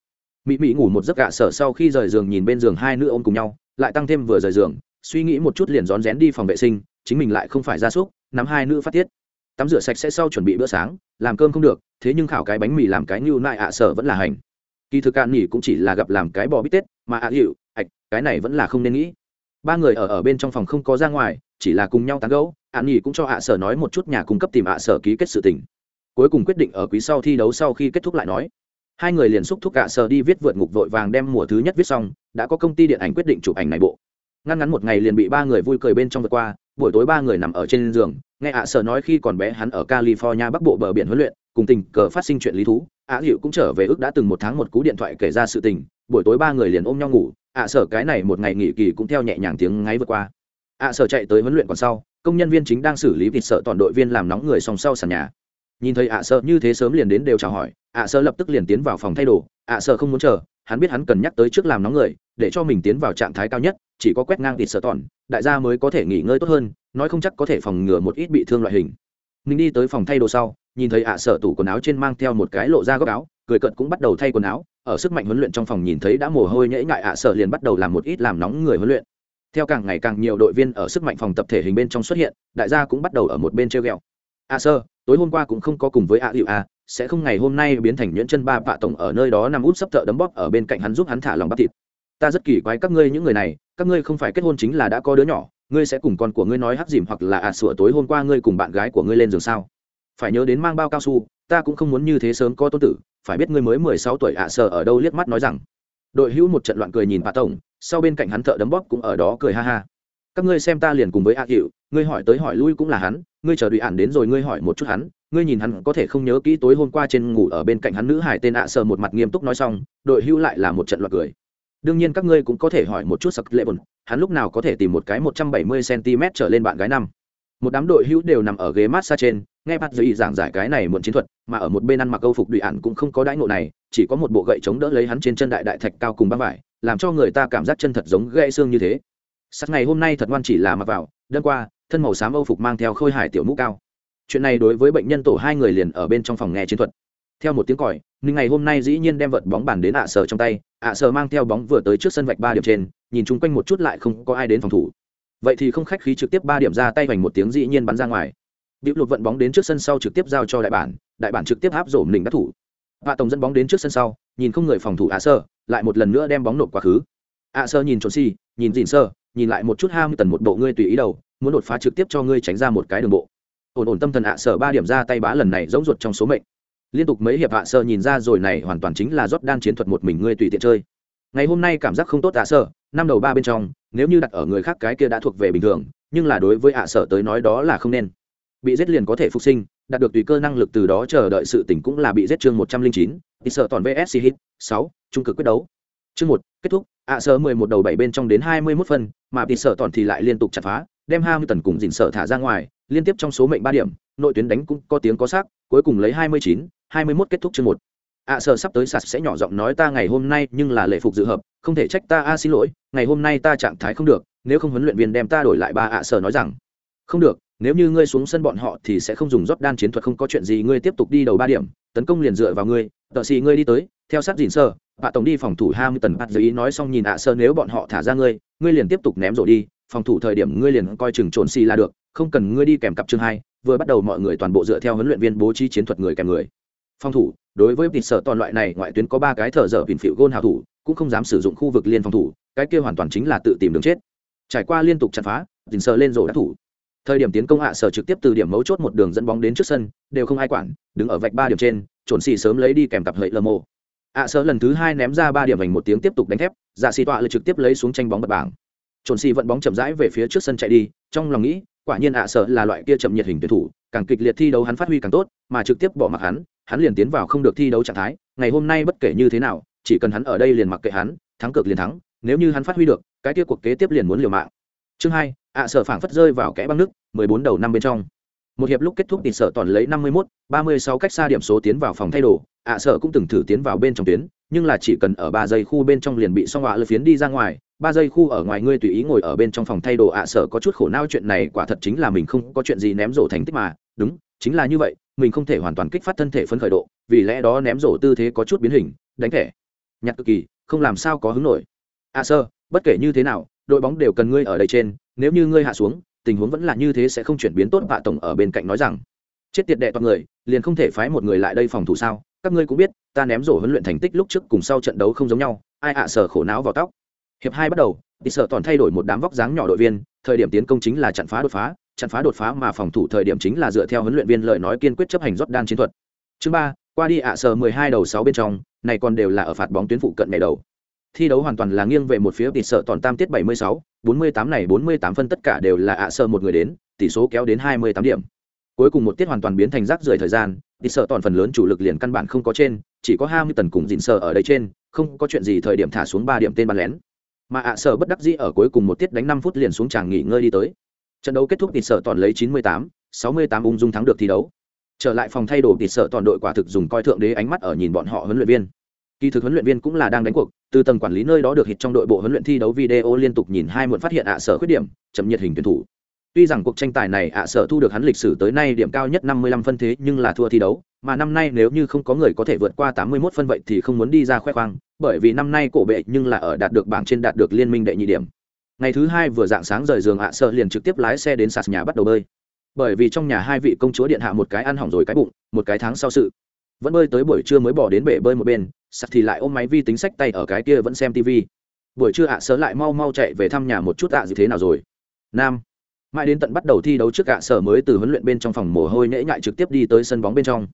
Mỹ mỹ ngủ một giấc gạ sở sau khi rời giường nhìn bên giường hai nữ ôm cùng nhau, lại tăng thêm vừa rời giường, suy nghĩ một chút liền rón rén đi phòng vệ sinh chính mình lại không phải ra súc, nắm hai nữ phát tiết. Tắm rửa sạch sẽ sau chuẩn bị bữa sáng, làm cơm không được, thế nhưng khảo cái bánh mì làm cái như nại ạ sở vẫn là hành. Kỳ thực cạn nghỉ cũng chỉ là gặp làm cái bò bít tết, mà ạ hiệu ạch, cái này vẫn là không nên nghĩ. Ba người ở ở bên trong phòng không có ra ngoài, chỉ là cùng nhau tán gẫu, ạ nghỉ cũng cho ạ sở nói một chút nhà cung cấp tìm ạ sở ký kết sự tình. Cuối cùng quyết định ở quý sau thi đấu sau khi kết thúc lại nói. Hai người liền xúc thúc cả sở đi viết vượt ngục vội vàng đem mùa thứ nhất viết xong, đã có công ty điện ảnh quyết định chụp ảnh này bộ. Ngăn ngắn một ngày liền bị ba người vui cười bên trong vượt qua buổi tối ba người nằm ở trên giường, nghe ạ sở nói khi còn bé hắn ở california bắc bộ bờ biển huấn luyện, cùng tình cờ phát sinh chuyện lý thú, ạ hiệu cũng trở về ước đã từng một tháng một cú điện thoại kể ra sự tình, buổi tối ba người liền ôm nhau ngủ, ạ sở cái này một ngày nghỉ kỳ cũng theo nhẹ nhàng tiếng ngáy vượt qua. ạ sở chạy tới huấn luyện còn sau, công nhân viên chính đang xử lý vịt sợ toàn đội viên làm nóng người song sau sàn nhà. Nhìn thấy ạ sợ như thế sớm liền đến đều chào hỏi, ạ sợ lập tức liền tiến vào phòng thay đồ, ạ sợ không muốn chờ, hắn biết hắn cần nhắc tới trước làm nóng người để cho mình tiến vào trạng thái cao nhất, chỉ có quét ngang thịt sợ tòn đại gia mới có thể nghỉ ngơi tốt hơn, nói không chắc có thể phòng ngừa một ít bị thương loại hình. Mình đi tới phòng thay đồ sau, nhìn thấy ạ sợ tủ quần áo trên mang theo một cái lộ ra góc áo, cười cận cũng bắt đầu thay quần áo, ở sức mạnh huấn luyện trong phòng nhìn thấy đã mồ hôi nhễ ngại ạ sợ liền bắt đầu làm một ít làm nóng người huấn luyện. Theo càng ngày càng nhiều đội viên ở sức mạnh phòng tập thể hình bên trong xuất hiện, đại gia cũng bắt đầu ở một bên treo ghẹo. Ạ sơ tối hôm qua cũng không có cùng với ạ hiệu a sẽ không ngày hôm nay biến thành nhuyễn chân ba vạ tổng ở nơi đó nằm út sấp thợ đấm bóp ở bên cạnh hắn giúp hắn thả lòng bắp thịt ta rất kỳ quái các ngươi những người này, các ngươi không phải kết hôn chính là đã có đứa nhỏ, ngươi sẽ cùng con của ngươi nói hắc dìm hoặc là ạ sủa tối hôm qua ngươi cùng bạn gái của ngươi lên giường sao? Phải nhớ đến mang bao cao su, ta cũng không muốn như thế sớm có tôn tử, phải biết ngươi mới mười sáu tuổi ạ sờ ở đâu liếc mắt nói rằng. Đội hữu một trận loạn cười nhìn bà tổng, sau bên cạnh hắn thợ đấm bóp cũng ở đó cười ha ha. Các ngươi xem ta liền cùng với a hiệu ngươi hỏi tới hỏi lui cũng là hắn, ngươi chờ đùi ản đến rồi ngươi hỏi một chút hắn, ngươi nhìn hắn có thể không nhớ kỹ tối hôm qua trên ngủ ở bên cạnh hắn nữ hải tên ạ sờ một mặt nghiêm túc nói xong, đội hữu lại là một trận loạn cười đương nhiên các ngươi cũng có thể hỏi một chút sặc lệ bồn, hắn lúc nào có thể tìm một cái một trăm bảy mươi cm trở lên bạn gái năm. Một đám đội hữu đều nằm ở ghế massage trên, nghe bắt giới giảng giải cái này muộn chiến thuật, mà ở một bên ăn mặc câu phục đùi ản cũng không có đãi ngộ này, chỉ có một bộ gậy chống đỡ lấy hắn trên chân đại đại thạch cao cùng băng vải, làm cho người ta cảm giác chân thật giống gãy xương như thế. Sắc ngày hôm nay thật ngoan chỉ là mặc vào, đơn qua, thân màu xám âu phục mang theo khôi hải tiểu mũ cao. Chuyện này đối với bệnh nhân tổ hai người liền ở bên trong phòng nghe chiến thuật theo một tiếng còi, ninh ngày hôm nay dĩ nhiên đem vật bóng bàn đến ạ à sở trong tay, ạ à sở mang theo bóng vừa tới trước sân vạch ba điểm trên, nhìn chung quanh một chút lại không có ai đến phòng thủ. Vậy thì không khách khí trực tiếp ba điểm ra tay vành một tiếng dĩ nhiên bắn ra ngoài. Điệu lục vận bóng đến trước sân sau trực tiếp giao cho đại bản đại bản trực tiếp áp rổ mình đắc thủ. Hạ tổng dẫn bóng đến trước sân sau, nhìn không người phòng thủ ạ sơ lại một lần nữa đem bóng nộp quá khứ. Ạ sơ nhìn trốn si, nhìn dìn sơ, nhìn lại một chút ham tần một bộ ngươi tùy ý đầu, muốn đột phá trực tiếp cho ngươi tránh ra một cái đường bộ. Ổn ổn tâm thần ạ sở ba điểm ra tay bá lần này giống ruột trong số mệnh liên tục mấy hiệp hạ sơ nhìn ra rồi này hoàn toàn chính là rót đan chiến thuật một mình ngươi tùy tiện chơi. Ngày hôm nay cảm giác không tốt hạ sơ, năm đầu ba bên trong, nếu như đặt ở người khác cái kia đã thuộc về bình thường, nhưng là đối với hạ sở tới nói đó là không nên. Bị giết liền có thể phục sinh, đạt được tùy cơ năng lực từ đó chờ đợi sự tỉnh cũng là bị giết chương một trăm linh chín, thì sợ toàn vsc hit, sáu, trung cực quyết đấu. Chương một, kết thúc, ạ sở mười một đầu bảy bên trong đến hai mươi mốt phân, mà thì sợ toàn thì lại liên tục chặt phá, đem hai mươi tần cùng dình sợ thả ra ngoài, liên tiếp trong số mệnh ba điểm, nội tuyến đánh cũng có tiếng có xác, cuối cùng lấy hai mươi chín hai mươi mốt kết thúc chương một. À, ạ sở sắp tới sạt sẽ nhỏ giọng nói ta ngày hôm nay nhưng là lệ phục dự hợp, không thể trách ta, a, xin lỗi, ngày hôm nay ta trạng thái không được, nếu không huấn luyện viên đem ta đổi lại ba à, ạ sở nói rằng. Không được, nếu như ngươi xuống sân bọn họ thì sẽ không dùng rót đan chiến thuật, không có chuyện gì, ngươi tiếp tục đi đầu ba điểm, tấn công liền dựa vào ngươi, tợ xì ngươi đi tới, theo sát dìn sơ hạ tổng đi phòng thủ hai mươi tần bắt giới ý nói xong nhìn ạ sơ nếu bọn họ thả ra ngươi ngươi liền tiếp tục ném rổ đi, phòng thủ thời điểm ngươi liền coi chừng trồn xì là được, không cần ngươi đi kèm cặp chương hai, vừa bắt đầu mọi người toàn bộ dựa theo huấn luyện viên bố trí chiến thuật người kèm người phòng thủ, đối với tịt sở toàn loại này, ngoại tuyến có ba cái thợ dở bình phịu gôn hào thủ, cũng không dám sử dụng khu vực liên phòng thủ, cái kia hoàn toàn chính là tự tìm đường chết. Trải qua liên tục chặt phá dình sờ lên rổ đắc thủ. Thời điểm tiến công hạ sở trực tiếp từ điểm mấu chốt một đường dẫn bóng đến trước sân, đều không ai quản, đứng ở vạch ba điểm trên trộn xì sớm lấy đi kèm cặp hậy lơ mô hạ sở lần thứ hai ném ra ba điểm vành một tiếng tiếp tục đánh thép dạ xì tọa lại trực tiếp lấy xuống tranh bóng bật bảng. Trộn xì vận bóng chậm rãi về phía trước sân chạy đi, trong lòng nghĩ quả nhiên ạ, sợ là loại kia chậm nhiệt hình tuyển thủ, càng kịch liệt thi đấu hắn phát huy càng tốt, mà trực tiếp bỏ mặc hắn hắn liền tiến vào không được thi đấu trạng thái, ngày hôm nay bất kể như thế nào, chỉ cần hắn ở đây liền mặc kệ hắn, thắng cược liền thắng, nếu như hắn phát huy được, cái kia cuộc kế tiếp liền muốn liều mạng. Chương hai, ạ, sợ phảng phất rơi vào kẽ băng nước, mười bốn đầu năm bên trong. Một hiệp lúc kết thúc thì sợ toàn lấy năm mươi mốt, ba mươi sáu cách xa điểm số tiến vào phòng thay đồ ạ sở cũng từng thử tiến vào bên trong tuyến, nhưng là chỉ cần ở ba giây khu bên trong liền bị song họa lơ phiến đi ra ngoài. Ba giây khu ở ngoài ngươi tùy ý ngồi ở bên trong phòng thay đồ ạ sở có chút khổ não chuyện này quả thật chính là mình không có chuyện gì ném rổ thành tích mà. Đúng, chính là như vậy, mình không thể hoàn toàn kích phát thân thể phấn khởi độ, vì lẽ đó ném rổ tư thế có chút biến hình, đánh thẻ. Nhặt cực kỳ, không làm sao có hứng nổi. Ạ sơ bất kể như thế nào, đội bóng đều cần ngươi ở đây trên, nếu như ngươi hạ xuống, tình huống vẫn là như thế sẽ không chuyển biến tốt vạ tổng ở bên cạnh nói rằng. Chết tiệt đệ toàn người, liền không thể phái một người lại đây phòng thủ sao? Các ngươi cũng biết ta ném rổ huấn luyện thành tích lúc trước cùng sau trận đấu không giống nhau ai ạ sở khổ não vào tóc. Hiệp hai bắt đầu thì sợ toàn thay đổi một đám vóc dáng nhỏ đội viên thời điểm tiến công chính là chặn phá đột phá chặn phá đột phá mà phòng thủ thời điểm chính là dựa theo huấn luyện viên lời nói kiên quyết chấp hành rót đan chiến thuật. Chương ba qua đi ạ sở mười hai đầu sáu bên trong này còn đều là ở phạt bóng tuyến phụ cận ngày đầu. Thi đấu hoàn toàn là nghiêng về một phía tỷ sợ toàn tam tiết 76, 48 này 48 phân tất cả đều là ạ sợ một người đến, tỷ số kéo đến 28 điểm. Cuối cùng một tiết hoàn toàn biến thành rác rưởi thời gian, thì sợ toàn phần lớn chủ lực liền căn bản không có trên, chỉ có 20 tần cùng dịn sợ ở đây trên, không có chuyện gì thời điểm thả xuống ba điểm tên bắn lén. Mà ạ sợ bất đắc dĩ ở cuối cùng một tiết đánh năm phút liền xuống tràng nghỉ ngơi đi tới. Trận đấu kết thúc thì sợ toàn lấy 98, 68 ung dung thắng được thi đấu. Trở lại phòng thay đồ thì sợ toàn đội quả thực dùng coi thượng đế ánh mắt ở nhìn bọn họ huấn luyện viên kỳ thực huấn luyện viên cũng là đang đánh cuộc từ tầng quản lý nơi đó được hit trong đội bộ huấn luyện thi đấu video liên tục nhìn hai muộn phát hiện ạ sở khuyết điểm chậm nhiệt hình tuyển thủ tuy rằng cuộc tranh tài này ạ sở thu được hắn lịch sử tới nay điểm cao nhất 55 phân thế nhưng là thua thi đấu, mà năm nay nếu như không có người có thể vượt qua 81 phân vậy thì không muốn đi ra khoe khoang, bởi vì năm nay cổ bệ nhưng là ở đạt được bảng trên đạt được liên minh đệ nhị điểm. Ngày thứ hai vừa dạng sáng rời giường ạ sở liền trực tiếp lái xe đến sạt nhà bắt đầu bơi. Bởi vì trong nhà hai vị công chúa điện hạ một cái ăn hỏng rồi cái bụng, một cái tháng sau sự. Vẫn bơi tới buổi trưa mới bỏ đến bể bơi một bên, Sạt thì lại ôm máy vi tính sách tay ở cái kia vẫn xem tv buổi trưa ạ à lại mau mau chạy về thăm nhà một chút ạ à gì thế nào rồi? Nam mãi đến tận bắt đầu thi đấu trước cả sở mới từ huấn luyện bên trong phòng mồ hôi nhễ nhại trực tiếp đi tới sân bóng bên trong.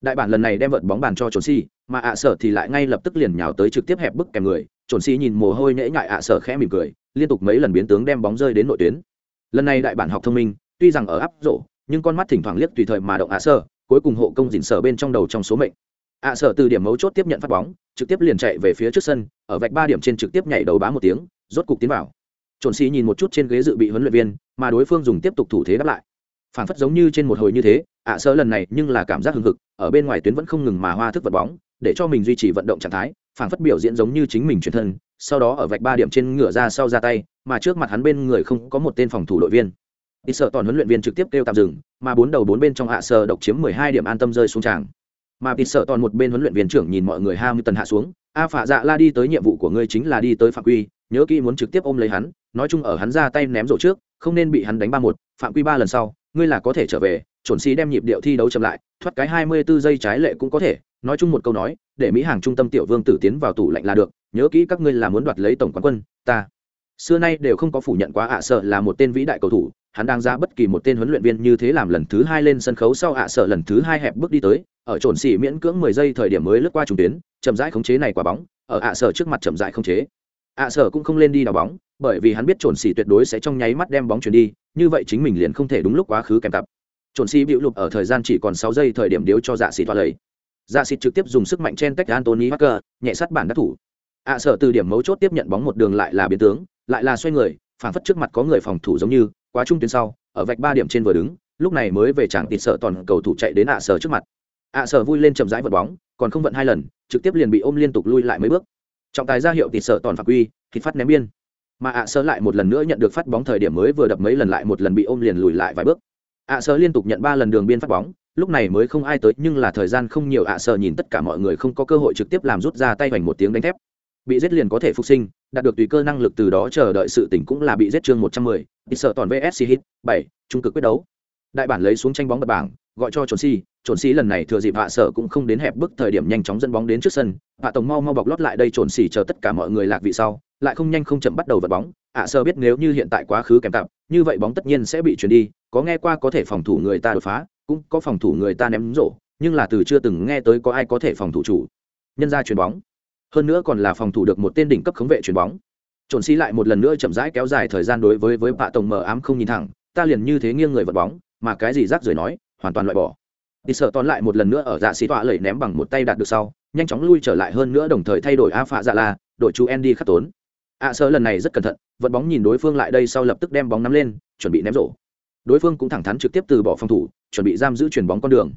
Đại bản lần này đem vợt bóng bàn cho trồn si, mà ạ, sở thì lại ngay lập tức liền nhào tới trực tiếp hẹp bức kèm người. Trồn si nhìn mồ hôi nhễ nhại ạ, sở khẽ mỉm cười, liên tục mấy lần biến tướng đem bóng rơi đến nội tuyến. Lần này đại bản học thông minh, tuy rằng ở áp rổ, nhưng con mắt thỉnh thoảng liếc tùy thời mà động ạ, sở, cuối cùng hộ công dình sở bên trong đầu trong số mệnh. Ạ, sở từ điểm mấu chốt tiếp nhận phát bóng, trực tiếp liền chạy về phía trước sân, ở vạch ba điểm trên trực tiếp nhảy đầu bá một tiếng, rốt cục tiến vào trộn xì nhìn một chút trên ghế dự bị huấn luyện viên, mà đối phương dùng tiếp tục thủ thế đáp lại. Phản phất giống như trên một hồi như thế, ạ sơ lần này nhưng là cảm giác hứng hực, ở bên ngoài tuyến vẫn không ngừng mà hoa thức vật bóng, để cho mình duy trì vận động trạng thái, phản phất biểu diễn giống như chính mình chuyển thân, sau đó ở vạch ba điểm trên ngựa ra sau ra tay, mà trước mặt hắn bên người không có một tên phòng thủ đội viên. Ít sợ toàn huấn luyện viên trực tiếp kêu tạm dừng, mà bốn đầu bốn bên trong hạ sơ độc chiếm mười hai điểm an tâm rơi xuống tràng. Mà ít sợ toàn một bên huấn luyện viên trưởng nhìn mọi người ham tần hạ xuống, a phạ dạ la đi tới nhiệm vụ của ngươi chính là đi tới phạm quy, nhớ kỹ muốn trực tiếp ôm lấy hắn nói chung ở hắn ra tay ném rổ trước, không nên bị hắn đánh ba một, phạm quy ba lần sau, ngươi là có thể trở về, chuẩn xí đem nhịp điệu thi đấu chậm lại, thoát cái hai mươi 24 giây trái lệ cũng có thể. Nói chung một câu nói, để mỹ hàng trung tâm tiểu vương tử tiến vào tủ lạnh là được, nhớ kỹ các ngươi là muốn đoạt lấy tổng quán quân, ta. Xưa nay đều không có phủ nhận quá ạ sợ là một tên vĩ đại cầu thủ, hắn đang ra bất kỳ một tên huấn luyện viên như thế làm lần thứ hai lên sân khấu sau ạ sợ lần thứ hai hẹp bước đi tới, ở trồn xỉ miễn cưỡng mười giây thời điểm mới lướt qua trùng tuyến, chậm rãi khống chế này quả bóng, ở ạ sợ trước mặt chậm rãi khống chế ạ sở cũng không lên đi đào bóng bởi vì hắn biết trồn xì tuyệt đối sẽ trong nháy mắt đem bóng chuyển đi như vậy chính mình liền không thể đúng lúc quá khứ kèm cặp. Trồn xì bịu lụp ở thời gian chỉ còn sáu giây thời điểm điếu cho dạ xì toa lấy dạ xịt trực tiếp dùng sức mạnh chen tách antony hacker nhẹ sát bản đắc thủ. Ạ à, từ điểm mấu chốt tiếp nhận bóng một đường lại là biến tướng lại là xoay người phản phất trước mặt có người phòng thủ giống như quá trung tuyến sau ở vạch ba điểm trên vừa đứng lúc này mới về chẳng tịt sợ toàn cầu thủ chạy đến ạ à sở trước mặt. Ạ à sở vui lên chậm rãi vật bóng còn không vận hai lần trực tiếp liền bị ôm liên tục lui lại mấy bước trọng tài ra hiệu tịt sợ toàn phạm quy, thịt phát ném biên. Mà ạ sơ lại một lần nữa nhận được phát bóng thời điểm mới vừa đập mấy lần lại một lần bị ôm liền lùi lại vài bước. Ạ sơ liên tục nhận ba lần đường biên phát bóng, lúc này mới không ai tới, nhưng là thời gian không nhiều ạ sơ nhìn tất cả mọi người không có cơ hội trực tiếp làm rút ra tay hoành một tiếng đánh thép. Bị giết liền có thể phục sinh, đạt được tùy cơ năng lực từ đó chờ đợi sự tỉnh cũng là bị giết chương một trăm mười ít sợ toàn vsc hit bảy, trung cực quyết đấu. Đại bản lấy xuống tranh bóng bật bảng gọi cho trồn si trồn si lần này thừa dịp hạ sở cũng không đến hẹp bức thời điểm nhanh chóng dẫn bóng đến trước sân. Hạ tổng mau mau bọc lót lại đây trồn si chờ tất cả mọi người lạc vị sau, lại không nhanh không chậm bắt đầu vật bóng. Hạ sở biết nếu như hiện tại quá khứ kèm tạp, như vậy bóng tất nhiên sẽ bị chuyển đi. Có nghe qua có thể phòng thủ người ta đột phá, cũng có phòng thủ người ta ném rổ, nhưng là từ chưa từng nghe tới có ai có thể phòng thủ chủ, nhân ra chuyền bóng. Hơn nữa còn là phòng thủ được một tên đỉnh cấp khống vệ chuyền bóng. Trộn xi lại một lần nữa chậm rãi kéo dài thời gian đối với với bạ tổng mờ ám không nhìn thẳng. Ta liền như thế nghiêng người vật bóng, mà cái gì rác rưởi nói hoàn toàn loại bỏ. Đi sợ tón lại một lần nữa ở dạ xì tọa lẩy ném bằng một tay đạt được sau, nhanh chóng lui trở lại hơn nữa đồng thời thay đổi a phạ dạ la, đội chú andy khắc tốn. A sơ lần này rất cẩn thận, vận bóng nhìn đối phương lại đây sau lập tức đem bóng nắm lên, chuẩn bị ném rổ. Đối phương cũng thẳng thắn trực tiếp từ bỏ phòng thủ, chuẩn bị giam giữ chuyền bóng con đường.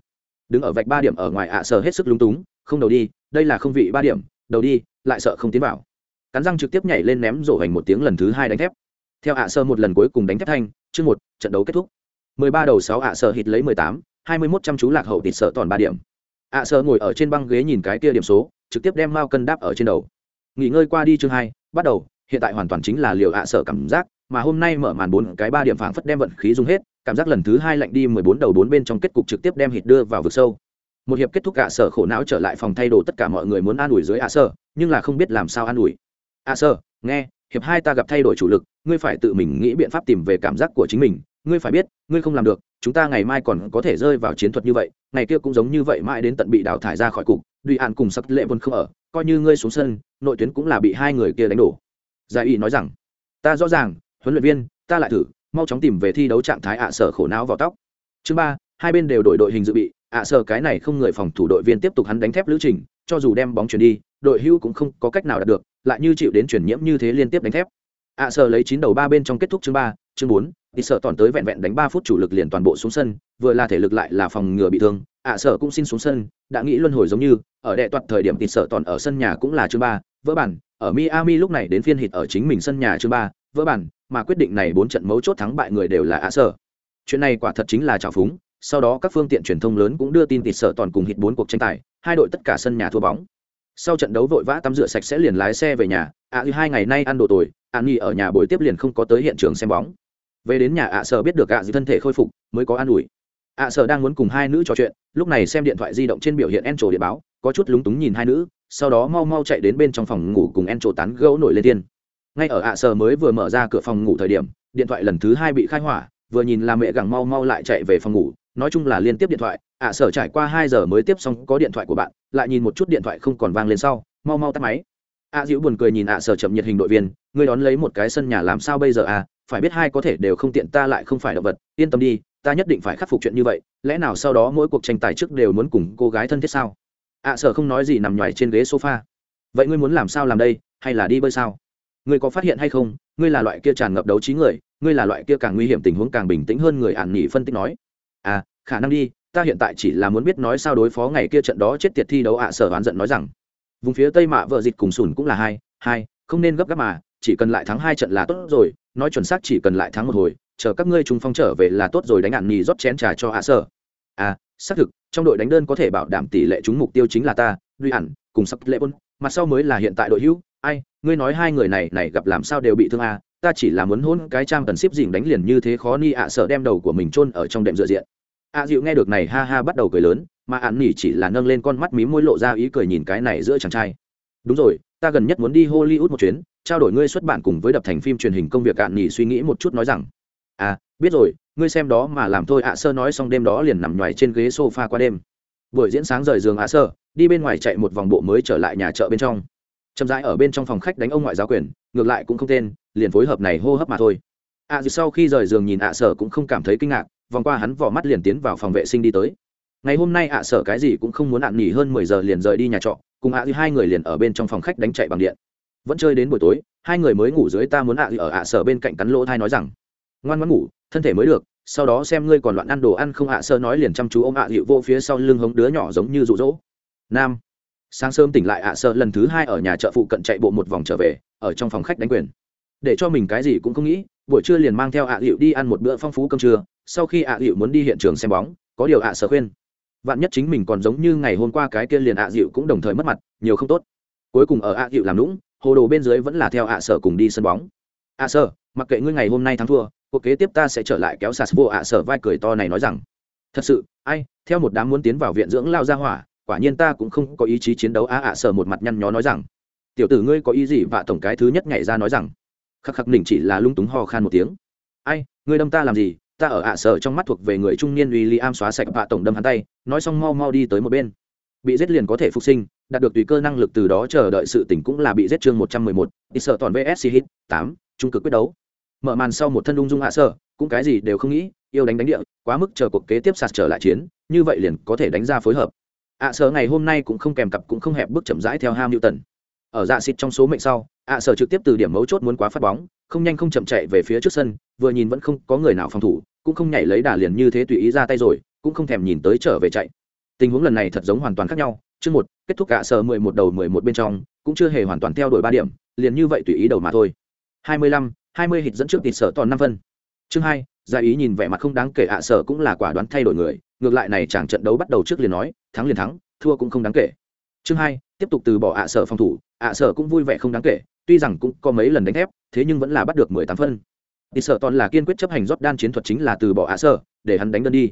Đứng ở vạch ba điểm ở ngoài ạ sơ hết sức lúng túng, không đầu đi, đây là không vị ba điểm, đầu đi, lại sợ không tiến vào. Cắn răng trực tiếp nhảy lên ném rổ hành một tiếng lần thứ hai đánh thép. Theo ạ sơ một lần cuối cùng đánh thép thanh, chương một, trận đấu kết thúc mười ba đầu sáu ạ sở hít lấy mười tám, hai mươi mốt chăm chú lạc hậu tịt sợ toàn ba điểm. ạ sở ngồi ở trên băng ghế nhìn cái kia điểm số, trực tiếp đem mao cân đáp ở trên đầu. Nghỉ ngơi qua đi chương hai, bắt đầu, hiện tại hoàn toàn chính là liều ạ sợ cảm giác, mà hôm nay mở màn bốn cái ba điểm phảng phất đem vận khí dùng hết, cảm giác lần thứ hai lạnh đi mười bốn đầu bốn bên trong kết cục trực tiếp đem hít đưa vào vực sâu. Một hiệp kết thúc ạ sở khổ não trở lại phòng thay đồ tất cả mọi người muốn an ủi dưới ạ sở, nhưng là không biết làm sao an ủi. Ạ sở, nghe, hiệp hai ta gặp thay đổi chủ lực, ngươi phải tự mình nghĩ biện pháp tìm về cảm giác của chính mình ngươi phải biết, ngươi không làm được, chúng ta ngày mai còn có thể rơi vào chiến thuật như vậy, ngày kia cũng giống như vậy mãi đến tận bị đào thải ra khỏi cục, duy hạn cùng sắc lệ vốn không ở, coi như ngươi xuống sân, nội tuyến cũng là bị hai người kia đánh đổ. Giải y nói rằng, ta rõ ràng, huấn luyện viên, ta lại thử, mau chóng tìm về thi đấu trạng thái ạ sở khổ não vào tóc. Chương ba, hai bên đều đổi đội hình dự bị, ạ sở cái này không người phòng thủ đội viên tiếp tục hắn đánh thép lữ trình, cho dù đem bóng chuyển đi, đội hưu cũng không có cách nào đạt được, lại như chịu đến chuyển nhiễm như thế liên tiếp đánh thép. ạ sở lấy chín đầu ba bên trong kết thúc chương ba, chương bốn thì sợ toàn tới vẹn vẹn đánh ba phút chủ lực liền toàn bộ xuống sân vừa là thể lực lại là phòng ngừa bị thương ạ sở cũng xin xuống sân đã nghĩ luân hồi giống như ở đệ toạt thời điểm thì sợ toàn ở sân nhà cũng là chương ba vỡ bản ở miami lúc này đến phiên hịt ở chính mình sân nhà chương ba vỡ bản mà quyết định này bốn trận mấu chốt thắng bại người đều là ạ sở chuyện này quả thật chính là trào phúng sau đó các phương tiện truyền thông lớn cũng đưa tin tịt sợ toàn cùng hít bốn cuộc tranh tài hai đội tất cả sân nhà thua bóng. Sau trận đấu vội vã tắm rửa sạch sẽ liền lái xe về nhà ạ à, hai ngày nay ăn đồ tồi ạ nghỉ ở nhà buổi tiếp liền không có tới hiện trường xem bóng về đến nhà ạ sợ biết được ạ dư thân thể khôi phục, mới có an ủi. ạ sợ đang muốn cùng hai nữ trò chuyện, lúc này xem điện thoại di động trên biểu hiện en trổ điện báo, có chút lúng túng nhìn hai nữ, sau đó mau mau chạy đến bên trong phòng ngủ cùng en trổ tán gấu nổi lên tiên ngay ở ạ sợ mới vừa mở ra cửa phòng ngủ thời điểm, điện thoại lần thứ hai bị khai hỏa, vừa nhìn là mẹ gặng mau mau lại chạy về phòng ngủ, nói chung là liên tiếp điện thoại, ạ sở trải qua hai giờ mới tiếp xong có điện thoại của bạn, lại nhìn một chút điện thoại không còn vang lên sau, mau mau tắt máy. A dịu buồn cười nhìn ạ sở chậm nhiệt hình đội viên, ngươi đón lấy một cái sân nhà làm sao bây giờ à? Phải biết hai có thể đều không tiện, ta lại không phải động vật, yên tâm đi, ta nhất định phải khắc phục chuyện như vậy, lẽ nào sau đó mỗi cuộc tranh tài trước đều muốn cùng cô gái thân thiết sao? Ạ sở không nói gì nằm nhoài trên ghế sofa. Vậy ngươi muốn làm sao làm đây, hay là đi bơi sao? Ngươi có phát hiện hay không, ngươi là loại kia tràn ngập đấu trí người, ngươi là loại kia càng nguy hiểm tình huống càng bình tĩnh hơn người ản nhỉ phân tích nói. À khả năng đi, ta hiện tại chỉ là muốn biết nói sao đối phó ngày kia trận đó chết tiệt thi đấu, ạ sở oán giận nói rằng vùng phía tây mạ vợ dịch cùng sùn cũng là hai hai, không nên gấp gáp mà, chỉ cần lại thắng hai trận là tốt rồi, nói chuẩn xác chỉ cần lại thắng một hồi, chờ các ngươi trung phong trở về là tốt rồi, đánh ạn nhì rót chén trà cho ạ sở à xác thực, trong đội đánh đơn có thể bảo đảm tỷ lệ trúng mục tiêu chính là ta, duy ẩn cùng sắp lệ bôn mặt sau mới là hiện tại đội hữu. Ai, ngươi nói hai người này này gặp làm sao đều bị thương à ta chỉ là muốn hôn cái trang cần ship dình đánh liền như thế khó ni ạ sợ đem đầu của mình chôn ở trong đệm dựa diện. A dịu nghe được này ha ha bắt đầu cười lớn mà ạn nỉ chỉ là nâng lên con mắt mí môi lộ ra ý cười nhìn cái này giữa chàng trai. Đúng rồi ta gần nhất muốn đi hollywood một chuyến trao đổi ngươi xuất bản cùng với đập thành phim truyền hình công việc ạn nỉ suy nghĩ một chút nói rằng à biết rồi ngươi xem đó mà làm thôi ạ sơ nói xong đêm đó liền nằm nhoài trên ghế sofa qua đêm. Buổi diễn sáng rời giường ạ sơ đi bên ngoài chạy một vòng bộ mới trở lại nhà chợ bên trong. Chậm rãi ở bên trong phòng khách đánh ông ngoại giáo quyền ngược lại cũng không tên liền phối hợp này hô hấp mà thôi. Ạ à, sau khi rời giường nhìn ạ sơ cũng không cảm thấy kinh ngạc vòng qua hắn vỏ mắt liền tiến vào phòng vệ sinh đi tới ngày hôm nay ạ sở cái gì cũng không muốn ạn nghỉ hơn mười giờ liền rời đi nhà trọ, cùng ạ hai người liền ở bên trong phòng khách đánh chạy bằng điện. Vẫn chơi đến buổi tối, hai người mới ngủ dưới ta muốn ạ ở ạ sở bên cạnh cắn lỗ thai nói rằng, ngoan ngoan ngủ, thân thể mới được, sau đó xem ngươi còn loạn ăn đồ ăn không ạ. Sơ nói liền chăm chú ô m ạ à vô phía sau lưng hống đứa nhỏ giống như rụ rỗ nam. Sáng sớm tỉnh lại ạ sơ lần thứ hai ở nhà chợ phụ cận chạy bộ một vòng trở về, ở trong phòng khách đánh quyền. Để cho mình cái gì cũng không nghĩ, buổi trưa liền mang theo ạ à đi ăn một bữa phong phú cơm trưa, sau khi ạ à muốn đi hiện trường xem bóng, có điều ạ sơ khuyên vạn nhất chính mình còn giống như ngày hôm qua cái kia liền ạ dịu cũng đồng thời mất mặt, nhiều không tốt. Cuối cùng ở ạ dịu làm lũng hồ đồ bên dưới vẫn là theo ạ sở cùng đi sân bóng. Ạ sở, mặc kệ ngươi ngày hôm nay thắng thua, cuộc kế tiếp ta sẽ trở lại kéo sạt vô ạ sở vai cười to này nói rằng, thật sự, ai, theo một đám muốn tiến vào viện dưỡng lao ra hỏa, quả nhiên ta cũng không có ý chí chiến đấu. Á ạ sở một mặt nhăn nhó nói rằng, tiểu tử ngươi có ý gì và tổng cái thứ nhất nhảy ra nói rằng? Khắc khắc đỉnh chỉ là lung túng ho khan một tiếng. Ai, ngươi đâm ta làm gì? Ta ở ạ sở trong mắt thuộc về người trung niên uy li am xóa sạch vạ tổng đâm hắn tay, nói xong mau mau đi tới một bên. Bị giết liền có thể phục sinh, đạt được tùy cơ năng lực từ đó chờ đợi sự tỉnh cũng là bị giết chương một trăm mười một, ít sợ toàn vsc hit, tám, trung cực quyết đấu. Mở màn sau một thân ung dung hạ sở, cũng cái gì đều không nghĩ, yêu đánh đánh địa, quá mức chờ cuộc kế tiếp sạt trở lại chiến, như vậy liền có thể đánh ra phối hợp. Ạ sở ngày hôm nay cũng không kèm cặp cũng không hẹp bước chậm rãi theo ham newton tần ở dạ xịt trong số mệnh sau, ạ sở trực tiếp từ điểm mấu chốt muốn quá phát bóng, không nhanh không chậm chạy về phía trước sân, vừa nhìn vẫn không có người nào phòng thủ, cũng không nhảy lấy đà liền như thế tùy ý ra tay rồi, cũng không thèm nhìn tới trở về chạy. Tình huống lần này thật giống hoàn toàn khác nhau, chương một, kết thúc ạ sở mười một đầu mười một bên trong, cũng chưa hề hoàn toàn theo đuổi ba điểm, liền như vậy tùy ý đầu mà thôi. Hai mươi lăm, hai mươi hít dẫn trước tịt sở toàn năm phân. Chương hai gia ý nhìn vẻ mặt không đáng kể ạ sở cũng là quả đoán thay đổi người, ngược lại này chẳng trận đấu bắt đầu trước liền nói, thắng liền thắng, thua cũng không đáng kể. Chương hai, tiếp tục từ bỏ ạ sở phòng thủ ạ sở cũng vui vẻ không đáng kể, tuy rằng cũng có mấy lần đánh thép, thế nhưng vẫn là bắt được mười tám phân. Tịt sở toàn là kiên quyết chấp hành rót đan chiến thuật chính là từ bỏ ạ sở, để hắn đánh đơn đi.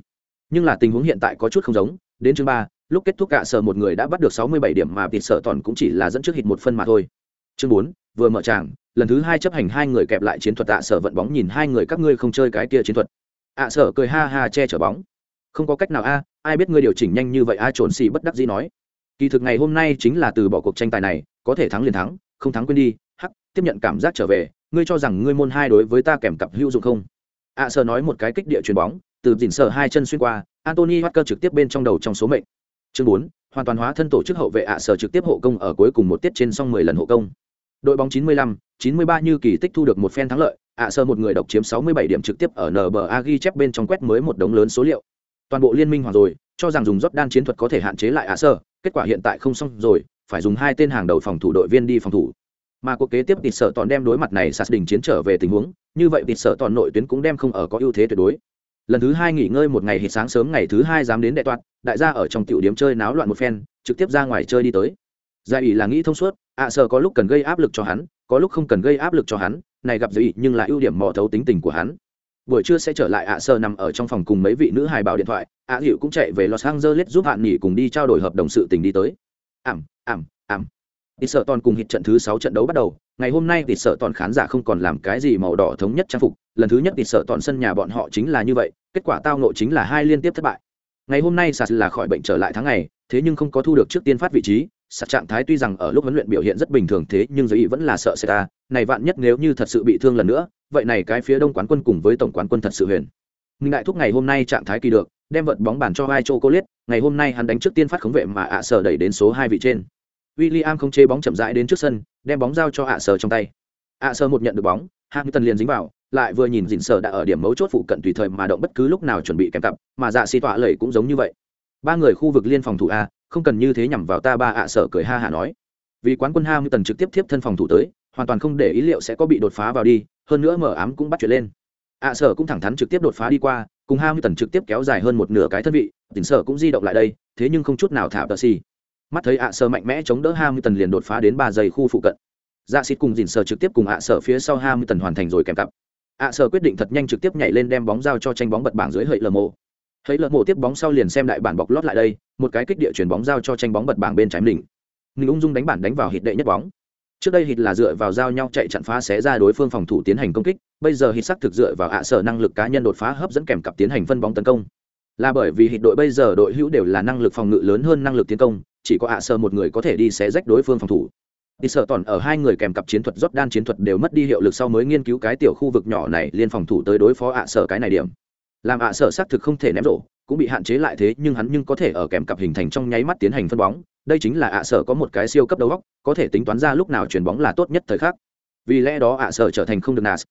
Nhưng là tình huống hiện tại có chút không giống, đến chương ba, lúc kết thúc ạ sở một người đã bắt được sáu mươi bảy điểm mà tịt sở toàn cũng chỉ là dẫn trước hít một phân mà thôi. Chương bốn, vừa mở tràng, lần thứ hai chấp hành hai người kẹp lại chiến thuật ạ sở vận bóng nhìn hai người các ngươi không chơi cái kia chiến thuật. Ạ sở cười ha ha che chở bóng. Không có cách nào a, ai biết ngươi điều chỉnh nhanh như vậy a, trộn xì bất đắc dĩ nói. Kỳ thực ngày hôm nay chính là từ bỏ cuộc tranh tài này có thể thắng liền thắng không thắng quên đi hắc tiếp nhận cảm giác trở về ngươi cho rằng ngươi môn hai đối với ta kèm cặp hữu dụng không? Ạ sơ nói một cái kích địa chuyền bóng từ dỉn sợ hai chân xuyên qua antony Walker trực tiếp bên trong đầu trong số mệnh. Chương bốn hoàn toàn hóa thân tổ chức hậu vệ ạ sở trực tiếp hộ công ở cuối cùng một tiết trên song mười lần hộ công. Đội bóng 95, 93 như kỳ tích thu được một phen thắng lợi ạ sơ một người độc chiếm 67 điểm trực tiếp ở nba ghi chép bên trong quét mới một đống lớn số liệu. Toàn bộ liên minh hoàng rồi cho rằng dùng đan chiến thuật có thể hạn chế lại ạ sơ kết quả hiện tại không xong rồi phải dùng hai tên hàng đầu phòng thủ đội viên đi phòng thủ. Mà cuộc kế tiếp tịt sợ toàn đem đối mặt này sạt đỉnh chiến trở về tình huống, như vậy tịt sợ toàn nội tuyến cũng đem không ở có ưu thế tuyệt đối. Lần thứ hai nghỉ ngơi một ngày hít sáng sớm ngày thứ hai dám đến đại toạt đại gia ở trong tiểu điểm chơi náo loạn một phen, trực tiếp ra ngoài chơi đi tới. Gia ủy là nghĩ thông suốt, ạ à sợ có lúc cần gây áp lực cho hắn, có lúc không cần gây áp lực cho hắn, này gặp giải ủy nhưng là ưu điểm mò thấu tính tình của hắn. Buổi trưa sẽ trở lại ạ à sợ nằm ở trong phòng cùng mấy vị nữ hài bảo điện thoại, ạ à hiệu cũng chạy về los angeles giúp hạn nghỉ cùng đi trao đổi hợp đồng sự tình đi tới. Ảm ảm ảm. Tịt sợ toàn cùng hit trận thứ sáu trận đấu bắt đầu, ngày hôm nay tịt sợ toàn khán giả không còn làm cái gì màu đỏ thống nhất trang phục. Lần thứ nhất tịt sợ toàn sân nhà bọn họ chính là như vậy, kết quả tao nộ chính là hai liên tiếp thất bại. Ngày hôm nay sạt là khỏi bệnh trở lại tháng ngày, thế nhưng không có thu được trước tiên phát vị trí. Sạt trạng thái tuy rằng ở lúc huấn luyện biểu hiện rất bình thường thế, nhưng giới ý vẫn là sợ sẽ ta. Này vạn nhất nếu như thật sự bị thương lần nữa, vậy này cái phía đông quán quân cùng với tổng quán quân thật sự huyền. Nhưng đại thúc ngày hôm nay trạng thái kỳ được, đem vận bóng bàn cho hai châu cô liết. Ngày hôm nay hắn đánh trước tiên phát khống vệ mà ạ sở đẩy đến số hai vị trên. William không chế bóng chậm rãi đến trước sân, đem bóng giao cho ạ sở trong tay. ạ sở một nhận được bóng, Hamilton liền dính vào, lại vừa nhìn dịn sở đã ở điểm mấu chốt phụ cận tùy thời mà động bất cứ lúc nào chuẩn bị kèm cặp, mà dạ xì tọa lầy cũng giống như vậy. Ba người khu vực liên phòng thủ a, không cần như thế nhằm vào ta, ba ạ sở cười ha hả nói. Vì quán quân ham tần trực tiếp tiếp thân phòng thủ tới, hoàn toàn không để ý liệu sẽ có bị đột phá vào đi, hơn nữa mở ám cũng bắt chuyện lên. ạ sở cũng thẳng thắn trực tiếp đột phá đi qua, cùng ham tần trực tiếp kéo dài hơn một nửa cái thân vị tỉnh sở cũng di động lại đây, thế nhưng không chút nào thả tờ xì mắt thấy ạ sở mạnh mẽ chống đỡ ham tần liền đột phá đến ba giây khu phụ cận. Dạ xịt cùng dìn sở trực tiếp cùng ạ sở phía sau ham tần hoàn thành rồi kèm cặp. Ạ sở quyết định thật nhanh trực tiếp nhảy lên đem bóng giao cho tranh bóng bật bảng dưới hợi lờ mộ. Thấy lợn mộ tiếp bóng sau liền xem đại bản bọc lót lại đây, một cái kích địa chuyển bóng giao cho tranh bóng bật bảng bên trái mình. Mình ung dung đánh bản đánh vào hít đệ nhất bóng. Trước đây hít là dựa vào giao nhau chạy chặn phá xé ra đối phương phòng thủ tiến hành công kích, bây giờ hít sắc thực dựa vào ạ sở năng lực cá nhân đột phá hấp dẫn kèm cặp tiến hành phân bóng tấn công. Là bởi vì hít đội bây giờ đội hữu đều là năng lực phòng ngự lớn hơn năng lực tiến công chỉ có ạ sở một người có thể đi xé rách đối phương phòng thủ. Đi sợ tòn ở hai người kèm cặp chiến thuật rót đan chiến thuật đều mất đi hiệu lực sau mới nghiên cứu cái tiểu khu vực nhỏ này liên phòng thủ tới đối phó ạ sở cái này điểm. Làm ạ sở xác thực không thể ném rổ, cũng bị hạn chế lại thế, nhưng hắn nhưng có thể ở kèm cặp hình thành trong nháy mắt tiến hành phân bóng. Đây chính là ạ sở có một cái siêu cấp đầu góc, có thể tính toán ra lúc nào chuyền bóng là tốt nhất thời khắc. Vì lẽ đó ạ sở trở thành không được nas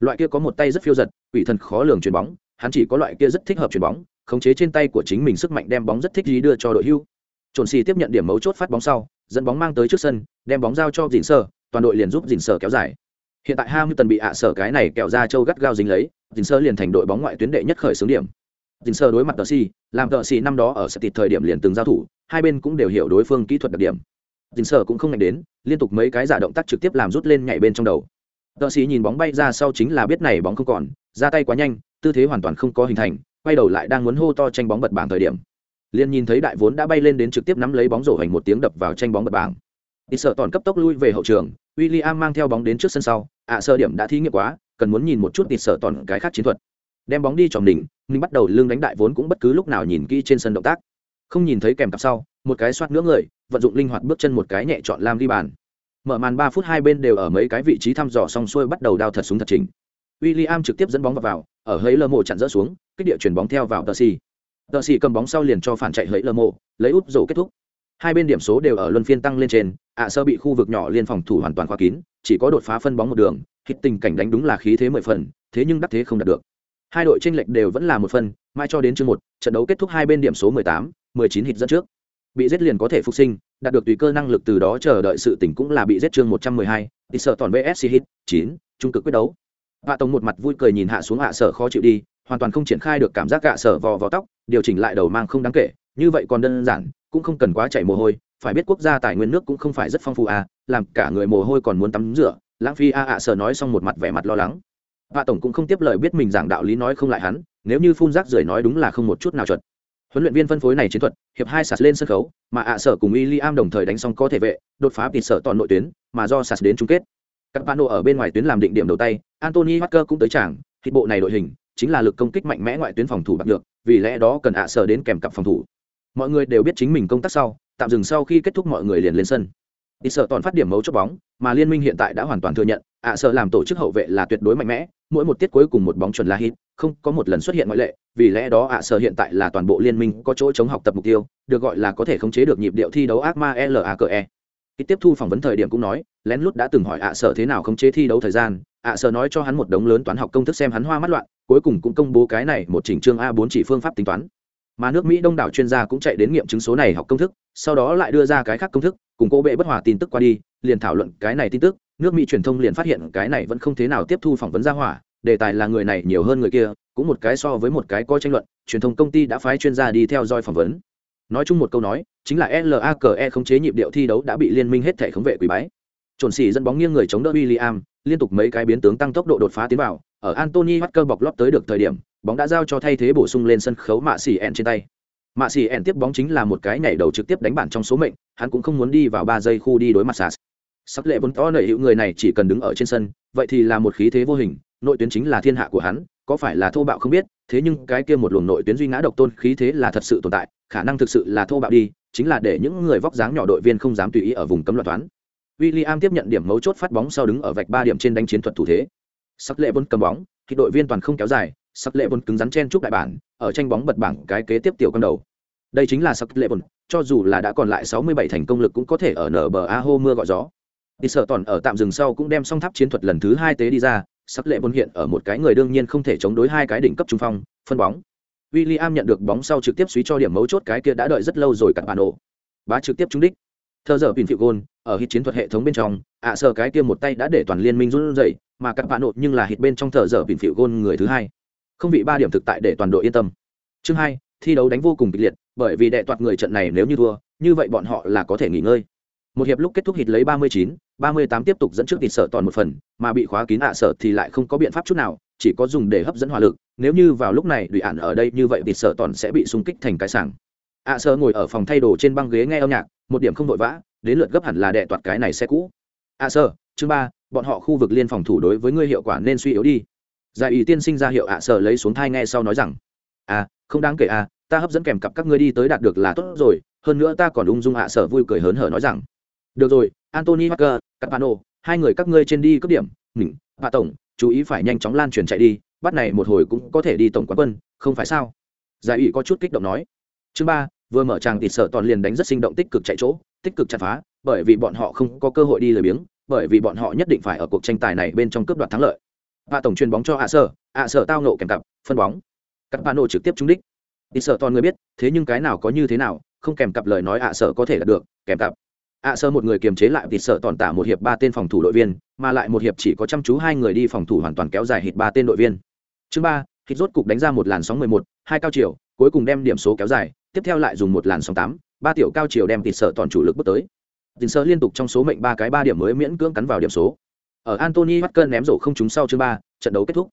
loại kia có một tay rất phiêu giật, quỷ thần khó lường chuyền bóng. Hắn chỉ có loại kia rất thích hợp chuyền bóng, khống chế trên tay của chính mình sức mạnh đem bóng rất thích gì đưa cho đội hưu trồn xì tiếp nhận điểm mấu chốt phát bóng sau, dẫn bóng mang tới trước sân, đem bóng giao cho Dĩnh sơ, toàn đội liền giúp Dĩnh sơ kéo dài. Hiện tại Hamilton bị ạ sở cái này kẹo ra châu gắt gao dính lấy, Dĩnh sơ liền thành đội bóng ngoại tuyến đệ nhất khởi xướng điểm. Dình sơ đối mặt tờ si làm tờ si năm đó ở sẽ tịt thời điểm liền từng giao thủ, hai bên cũng đều hiểu đối phương kỹ thuật đặc điểm. Dình sơ cũng không ngạch đến, liên tục mấy cái giả động tác trực tiếp làm rút lên nhảy bên trong đầu. Tờ si nhìn bóng bay ra sau chính là biết này bóng không còn, ra tay quá nhanh, tư thế hoàn toàn không có hình thành, quay đầu lại đang muốn hô to tranh bóng bật bảng thời điểm liền nhìn thấy đại vốn đã bay lên đến trực tiếp nắm lấy bóng rổ hành một tiếng đập vào tranh bóng bật bảng. Y sợ toàn cấp tốc lui về hậu trường William mang theo bóng đến trước sân sau ạ sơ điểm đã thí nghiệm quá cần muốn nhìn một chút y sợ toàn cái khác chiến thuật. Đem bóng đi tròm đỉnh ninh bắt đầu lưng đánh đại vốn cũng bất cứ lúc nào nhìn kỹ trên sân động tác. Không nhìn thấy kèm cặp sau một cái soát nữa người vận dụng linh hoạt bước chân một cái nhẹ chọn làm đi bàn. Mở màn ba phút hai bên đều ở mấy cái vị trí thăm dò xong xuôi bắt đầu đao thật súng thật trình William trực tiếp dẫn bóng vào, vào ở hơi lơ mộ chặn rỡ xuống kích địa chuyển bóng theo vào tờ xì tờ xì cầm bóng sau liền cho phản chạy hơi lơ mộ lấy út rổ kết thúc. Hai bên điểm số đều ở luân phiên tăng lên trên ạ sơ bị khu vực nhỏ liên phòng thủ hoàn toàn khóa kín chỉ có đột phá phân bóng một đường hít tình cảnh đánh đúng là khí thế mười phần thế nhưng đắc thế không đạt được. Hai đội tranh lệch đều vẫn là một phần mai cho đến chương một trận đấu kết thúc hai bên điểm số 18, 19 hit dẫn trước. Bị giết liền có thể phục sinh đạt được tùy cơ năng lực từ đó chờ đợi sự tỉnh cũng là bị giết chương 112, đi sợ toàn vsc hit chín, trung cực quyết đấu. Hạ tổng một mặt vui cười nhìn hạ xuống hạ sở khó chịu đi hoàn toàn không triển khai được cảm giác gạ sở vò vò tóc điều chỉnh lại đầu mang không đáng kể như vậy còn đơn giản cũng không cần quá chảy mồ hôi phải biết quốc gia tài nguyên nước cũng không phải rất phong phú à làm cả người mồ hôi còn muốn tắm rửa lãng phí a à, sở nói xong một mặt vẻ mặt lo lắng Hạ tổng cũng không tiếp lời biết mình giảng đạo lý nói không lại hắn, nếu như phun rác rưởi nói đúng là không một chút nào chuẩn. Huấn luyện viên phân phối này chiến thuật, hiệp hai sạt lên sân khấu, mà ạ sở cùng William đồng thời đánh xong có thể vệ, đột phá tịt sở toàn nội tuyến, mà do sạt đến chung kết. Các Pano ở bên ngoài tuyến làm định điểm đầu tay, Anthony Walker cũng tới chẳng, thịt bộ này đội hình chính là lực công kích mạnh mẽ ngoại tuyến phòng thủ bạc được, vì lẽ đó cần ạ sở đến kèm cặp phòng thủ. Mọi người đều biết chính mình công tác sau, tạm dừng sau khi kết thúc mọi người liền lên sân. Tịt sở toàn phát điểm mấu chốt bóng, mà liên minh hiện tại đã hoàn toàn thừa nhận, ạ sở làm tổ chức hậu vệ là tuyệt đối mạnh mẽ, mỗi một tiết cuối cùng một bóng chuẩn là hit không có một lần xuất hiện ngoại lệ vì lẽ đó ạ sở hiện tại là toàn bộ liên minh có chỗ chống học tập mục tiêu được gọi là có thể khống chế được nhịp điệu thi đấu ác ma lake khi tiếp thu phỏng vấn thời điểm cũng nói, lén lút đã từng hỏi ạ sở thế nào khống chế thi đấu thời gian. ạ sở nói cho hắn một đống lớn toán học công thức xem hắn hoa mắt loạn, cuối cùng cũng công bố cái này một chỉnh chương a 4 chỉ phương pháp tính toán. Mà nước mỹ đông đảo chuyên gia cũng chạy đến nghiệm chứng số này học công thức, sau đó lại đưa ra cái khác công thức, cùng cô bệ bất hòa tin tức qua đi, liền thảo luận cái này tin tức, nước mỹ truyền thông liền phát hiện cái này vẫn không thế nào tiếp thu phỏng vấn ra hỏa, đề tài là người này nhiều hơn người kia, cũng một cái so với một cái có tranh luận, truyền thông công ty đã phái chuyên gia đi theo dõi phỏng vấn nói chung một câu nói chính là lake không chế nhịp điệu thi đấu đã bị liên minh hết thể khống vệ quý bái. Trồn xỉ dẫn bóng nghiêng người chống đỡ William, liên tục mấy cái biến tướng tăng tốc độ đột phá tiến vào ở Anthony Walker bọc lót tới được thời điểm bóng đã giao cho thay thế bổ sung lên sân khấu mạ xỉ ẹn trên tay. Mạ xỉ ẹn tiếp bóng chính là một cái nhảy đầu trực tiếp đánh bản trong số mệnh hắn cũng không muốn đi vào ba giây khu đi đối mặt sas sắc lệ vốn to nợ hữu người này chỉ cần đứng ở trên sân vậy thì là một khí thế vô hình nội tuyến chính là thiên hạ của hắn có phải là thô bạo không biết thế nhưng cái kia một luồng nội tuyến duy ngã độc tôn khí thế là thật sự tồn tại, khả năng thực sự là thô bạo đi, chính là để những người vóc dáng nhỏ đội viên không dám tùy ý ở vùng cấm loạt toán William tiếp nhận điểm mấu chốt phát bóng sau đứng ở vạch ba điểm trên đánh chiến thuật thủ thế. Sắc lệ vốn cầm bóng, khi đội viên toàn không kéo dài, sắc lệ vốn cứng rắn chen chúc đại bản, ở tranh bóng bật bảng cái kế tiếp tiểu con đầu. Đây chính là sắc lệ vốn, cho dù là đã còn lại 67 thành công lực cũng có thể ở nở bờ a hô mưa gọi gió. Đi sợ tòn ở tạm dừng sau cũng đem song tháp chiến thuật lần thứ hai tế đi ra sắc lệ bôn hiện ở một cái người đương nhiên không thể chống đối hai cái đỉnh cấp trung phong, phân bóng. William nhận được bóng sau trực tiếp suy cho điểm mấu chốt cái kia đã đợi rất lâu rồi cặn bản ổ bá trực tiếp trúng đích. Thơ giờ pin phiệu gôn, ở hit chiến thuật hệ thống bên trong, ạ à sợ cái kia một tay đã để toàn liên minh run rẩy, mà cặn bản ổ nhưng là hit bên trong thờ giờ pin phiệu gôn người thứ hai. Không vị ba điểm thực tại để toàn đội yên tâm. Chương hai, thi đấu đánh vô cùng kịch liệt, bởi vì đệ toạt người trận này nếu như thua, như vậy bọn họ là có thể nghỉ ngơi một hiệp lúc kết thúc hít lấy ba mươi chín, ba mươi tám tiếp tục dẫn trước tịt sợ toàn một phần, mà bị khóa kín ạ sợ thì lại không có biện pháp chút nào, chỉ có dùng để hấp dẫn hỏa lực. Nếu như vào lúc này đùi ạn ở đây như vậy tịt sợ toàn sẽ bị xung kích thành cái sảng. Ạ sợ ngồi ở phòng thay đồ trên băng ghế nghe âm nhạc, một điểm không vội vã, đến lượt gấp hẳn là đệ toạt cái này xe cũ. Ạ sợ, chương ba, bọn họ khu vực liên phòng thủ đối với ngươi hiệu quả nên suy yếu đi. Giải ý tiên sinh ra hiệu ạ sợ lấy xuống thai nghe sau nói rằng à không đáng kể à ta hấp dẫn kèm cặp các ngươi đi tới đạt được là tốt rồi, hơn nữa ta còn ung dung ạ sở vui cười hớn hở nói rằng được rồi antony Parker, capano hai người các ngươi trên đi cấp điểm. Mình hạ tổng chú ý phải nhanh chóng lan truyền chạy đi bắt này một hồi cũng có thể đi tổng quán quân không phải sao? Giải ủy có chút kích động nói. Chương ba vừa mở tràng thịt sở toàn liền đánh rất sinh động tích cực chạy chỗ tích cực chặt phá bởi vì bọn họ không có cơ hội đi lười biếng bởi vì bọn họ nhất định phải ở cuộc tranh tài này bên trong cướp đoạt thắng lợi. Hạ tổng truyền bóng cho hạ sở hạ sở tao nộ kèm cặp phân bóng. Các bạn nổ trực tiếp trúng đích. Thịt sở toàn người biết thế nhưng cái nào có như thế nào không kèm cặp lời nói hạ sở có thể đạt được kèm cặp ạ sơ một người kiềm chế lại thịt sợ tòn tả một hiệp ba tên phòng thủ đội viên mà lại một hiệp chỉ có chăm chú hai người đi phòng thủ hoàn toàn kéo dài hít ba tên đội viên. Chương ba hít rốt cục đánh ra một làn sóng mười một hai cao chiều cuối cùng đem điểm số kéo dài tiếp theo lại dùng một làn sóng tám ba tiểu cao chiều đem thịt sợ toàn chủ lực bước tới. Thịt sợ liên tục trong số mệnh ba cái ba điểm mới miễn cưỡng cắn vào điểm số. Ở Anthony Walker ném rổ không trúng sau chương ba trận đấu kết thúc.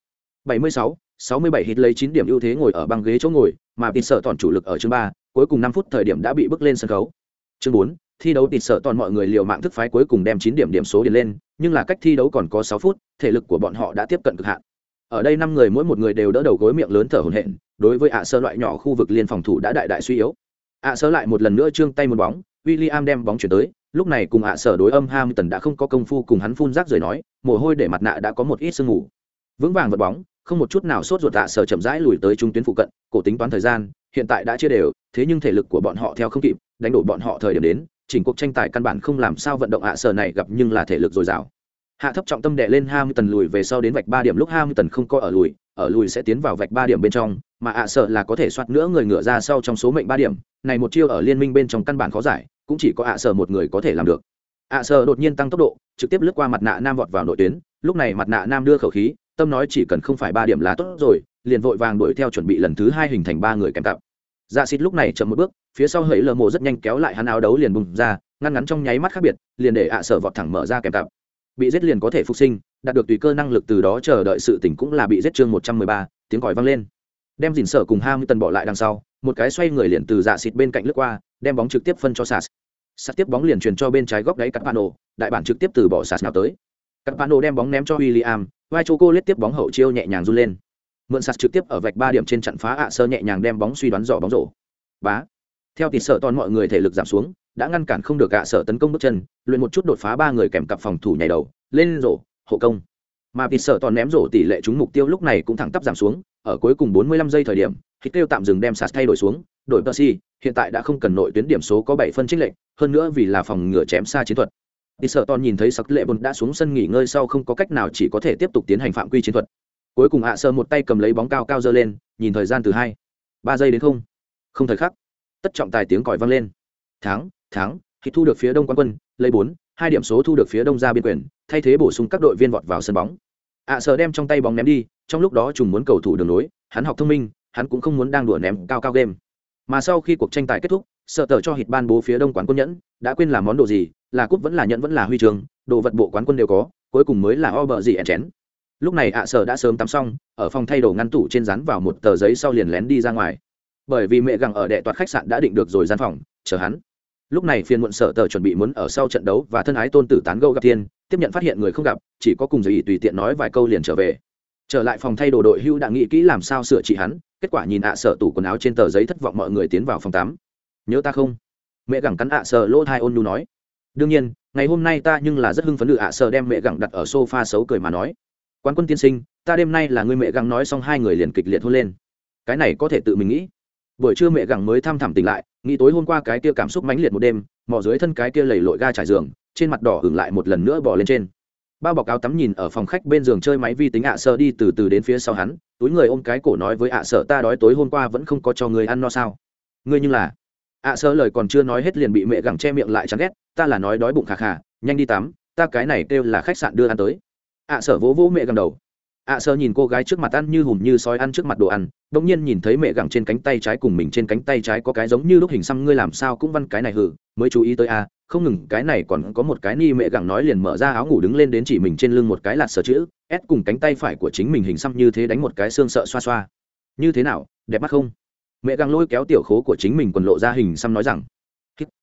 76, 67 hit lấy 9 điểm ưu thế ngồi ở băng ghế chỗ ngồi, mà vịt sợ toàn chủ lực ở chương 3, cuối cùng 5 phút thời điểm đã bị bước lên sân khấu. Chương 4, thi đấu tịt sợ toàn mọi người liều mạng thức phái cuối cùng đem chín điểm điểm số điền lên, nhưng là cách thi đấu còn có sáu phút, thể lực của bọn họ đã tiếp cận cực hạn. Ở đây năm người mỗi một người đều đỡ đầu gối miệng lớn thở hổn hển, đối với ạ sơ loại nhỏ khu vực liên phòng thủ đã đại đại suy yếu. ạ sơ lại một lần nữa trương tay một bóng, William đem bóng chuyển tới, lúc này cùng ạ sở đối âm Hamilton đã không có công phu cùng hắn phun rác rời nói, mồ hôi để mặt nạ đã có một ít sương ngủ. Vững vàng vật bóng, không một chút nào sốt ruột ạ sở chậm rãi lùi tới trung tuyến phụ cận, cổ tính toán thời gian, hiện tại đã chia đều, thế nhưng thể lực của bọn họ theo không kịp, đánh đổ bọn họ thời điểm đến, chỉnh cuộc tranh tài căn bản không làm sao vận động ạ sở này gặp nhưng là thể lực dồi dào. Hạ thấp trọng tâm đệ lên hai mươi tần lùi về sau đến vạch ba điểm lúc hai mươi tần không có ở lùi ở lùi sẽ tiến vào vạch ba điểm bên trong, mà ạ sở là có thể soát nữa người ngựa ra sau trong số mệnh ba điểm. Này một chiêu ở liên minh bên trong căn bản khó giải, cũng chỉ có ạ sở một người có thể làm được. Ạ sở đột nhiên tăng tốc độ, trực tiếp lướt qua mặt nạ nam vọt vào nội tuyến, lúc này mặt nạ nam đưa khẩu khí, tâm nói chỉ cần không phải ba điểm là tốt rồi, liền vội vàng đuổi theo chuẩn bị lần thứ hai hình thành ba người kèm cặp dạ xịt lúc này chậm một bước, phía sau hẫy lờ mộ rất nhanh kéo lại hắn áo đấu liền bùng ra, ngăn ngắn trong nháy mắt khác biệt, liền để ạ sở vọt thẳng mở ra kèm cặp. Bị giết liền có thể phục sinh, đạt được tùy cơ năng lực từ đó chờ đợi sự tỉnh cũng là bị giết chương một trăm mười ba, tiếng còi vang lên. Đem dìn sở cùng hai tần bỏ lại đằng sau, một cái xoay người liền từ dạ xịt bên cạnh lướt qua, đem bóng trực tiếp phân cho sas. Sas tiếp bóng liền truyền cho bên trái góc đáy cắt pano đại bản trực tiếp từ bỏ sas nào tới. Cắt pano đem bóng ném cho William, vai choco lết tiếp bóng hậu chiêu nhẹ nhàng run lên mượn sạt trực tiếp ở vạch ba điểm trên trận phá ạ sơ nhẹ nhàng đem bóng suy đoán dò bóng rổ. Bá. Theo tỷ sợ toàn mọi người thể lực giảm xuống, đã ngăn cản không được ạ sợ tấn công bước chân, luyện một chút đột phá ba người kèm cặp phòng thủ nhảy đầu, lên rổ, hộ công. Mà tỷ sợ toàn ném rổ tỷ lệ trúng mục tiêu lúc này cũng thẳng tắp giảm xuống, ở cuối cùng 45 giây thời điểm thì kêu tạm dừng đem sạt thay đổi xuống đổi Percy, hiện tại đã không cần nội tuyến điểm số có 7 phân chênh lệch, hơn nữa vì là phòng ngừa chém xa chiến thuật. Tỷ sợ toàn nhìn thấy sắc lệ bồn đã xuống sân nghỉ ngơi sau không có cách nào chỉ có thể tiếp tục tiến hành phạm quy chiến thuật cuối cùng ạ sơ một tay cầm lấy bóng cao cao dơ lên, nhìn thời gian từ hai, ba giây đến không. Không thời khắc, tất trọng tài tiếng còi vang lên. Tháng tháng khi thu được phía đông quan quân, lấy bốn, hai điểm số thu được phía đông ra biên quyền, thay thế bổ sung các đội viên vọt vào sân bóng. Ạ sơ đem trong tay bóng ném đi, trong lúc đó trùng muốn cầu thủ đường lối, hắn học thông minh, hắn cũng không muốn đang đùa ném cao cao game. Mà sau khi cuộc tranh tài kết thúc, sợ tờ cho hít ban bố phía đông quán quân nhẫn, đã quên làm món đồ gì, là cúp vẫn là nhẫn vẫn là huy trường đồ vật bộ quán quân đều có, cuối cùng mới là o bờ gì ẻn chén lúc này ạ sở đã sớm tắm xong, ở phòng thay đồ ngăn tủ trên rán vào một tờ giấy sau liền lén đi ra ngoài. Bởi vì mẹ gặng ở đệ toạt khách sạn đã định được rồi gian phòng, chờ hắn. Lúc này phiên muộn sở tờ chuẩn bị muốn ở sau trận đấu và thân ái tôn tử tán gâu gặp thiên, tiếp nhận phát hiện người không gặp, chỉ có cùng giấy tùy tiện nói vài câu liền trở về. Trở lại phòng thay đồ đội hưu đã nghĩ kỹ làm sao sửa trị hắn, kết quả nhìn ạ sở tủ quần áo trên tờ giấy thất vọng mọi người tiến vào phòng tắm. Nhớ ta không? Mẹ gặng cắn ạ sở lỗ thai ôn nu nói. Đương nhiên, ngày hôm nay ta nhưng là rất hưng phấn được ạ sở đem mẹ gặng đặt ở sofa xấu cười mà nói quán quân tiên sinh, ta đêm nay là người mẹ gắng nói xong hai người liền kịch liệt hôn lên. Cái này có thể tự mình nghĩ. Buổi trưa mẹ gắng mới thăm thẳm tỉnh lại, nghĩ tối hôm qua cái kia cảm xúc mãnh liệt một đêm, mò dưới thân cái kia lầy lội ga trải giường, trên mặt đỏ hưởng lại một lần nữa bỏ lên trên. Bao bọc áo tắm nhìn ở phòng khách bên giường chơi máy vi tính ạ à sợ đi từ từ đến phía sau hắn, túi người ôm cái cổ nói với ạ à sợ ta đói tối hôm qua vẫn không có cho người ăn no sao. Ngươi nhưng là. Ạ à sợ lời còn chưa nói hết liền bị mẹ gẳng che miệng lại chán ghét, ta là nói đói bụng khà khà, nhanh đi tắm, ta cái này kêu là khách sạn đưa ăn tới ạ sợ vỗ vỗ mẹ gẳng đầu. ạ sợ nhìn cô gái trước mặt ăn như hùm như sói ăn trước mặt đồ ăn đ ỗ n g nhiên nhìn thấy mẹ gẳng trên cánh tay trái cùng mình trên cánh tay trái có cái giống như lúc hình xăm, ngươi làm sao cũng văn cái này hử mới chú ý tới a à, không ngừng, cái này còn có một cái ni mẹ gẳng nói liền mở ra áo ngủ đứng lên đến chỉ mình trên lưng một cái lạt sở chữ ép cùng cánh tay phải của chính mình hình xăm như thế đánh một cái xương sợ xoa xoa. Như thế nào, đẹp mắt không? Mẹ gặng lôi kéo tiểu khố của chính mình quần lộ ra hình xăm nói rằng.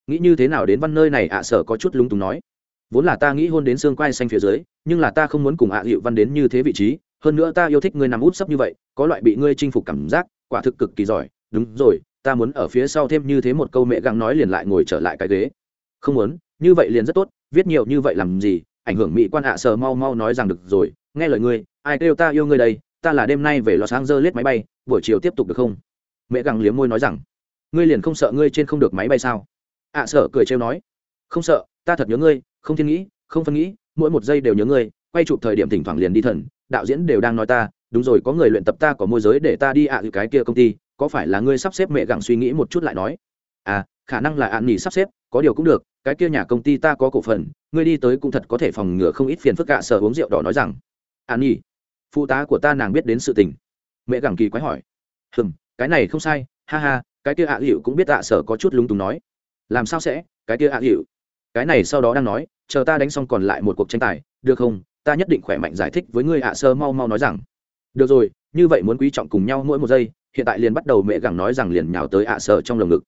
Nghĩ như thế nào đến văn nơi này? ạ sở có chút lúng túng nói vốn là ta nghĩ hôn đến xương quai xanh phía dưới, nhưng là ta không muốn cùng ạ à hiệu văn đến như thế vị trí, hơn nữa ta yêu thích ngươi nằm út sấp như vậy, có loại bị ngươi chinh phục cảm giác, quả thực cực kỳ giỏi. Đúng rồi, ta muốn ở phía sau thêm như thế một câu mẹ gắng nói liền lại ngồi trở lại cái ghế. Không muốn, như vậy liền rất tốt, viết nhiều như vậy làm gì, ảnh hưởng mỹ quan ạ sờ mau mau nói rằng được rồi, nghe lời ngươi, ai kêu ta yêu ngươi đây, ta là đêm nay về lò sáng dơ lết máy bay, buổi chiều tiếp tục được không? Mẹ gắng liếm môi nói rằng, ngươi liền không sợ ngươi trên không được máy bay sao? ạ sợ cười trêu nói, không sợ, ta thật nhớ ngươi không thiên nghĩ, không phân nghĩ, mỗi một giây đều nhớ ngươi, quay chụp thời điểm thỉnh thoảng liền đi thần, đạo diễn đều đang nói ta, đúng rồi, có người luyện tập ta có môi giới để ta đi ạ à cái kia công ty, có phải là ngươi sắp xếp mẹ gặng suy nghĩ một chút lại nói? À khả năng là ạn nghỉ sắp xếp, có điều cũng được, cái kia nhà công ty ta có cổ phần, ngươi đi tới cũng thật có thể phòng ngừa không ít phiền phức gạ sợ uống rượu đỏ nói rằng ạn nghỉ. Phụ tá của ta nàng biết đến sự tình. Mẹ gặng kỳ quái hỏi, hừm, cái này không sai, ha ha, cái kia ạ à hiệu cũng biết ạ sở có chút lúng túng nói. Làm sao sẽ, cái kia ạ hiệu cái này sau đó đang nói chờ ta đánh xong còn lại một cuộc tranh tài được không? Ta nhất định khỏe mạnh giải thích với ngươi ạ sơ mau mau nói rằng. Được rồi như vậy muốn quý trọng cùng nhau mỗi một giây hiện tại liền bắt đầu mẹ gẳng nói rằng liền nhào tới ạ sơ trong lồng ngực.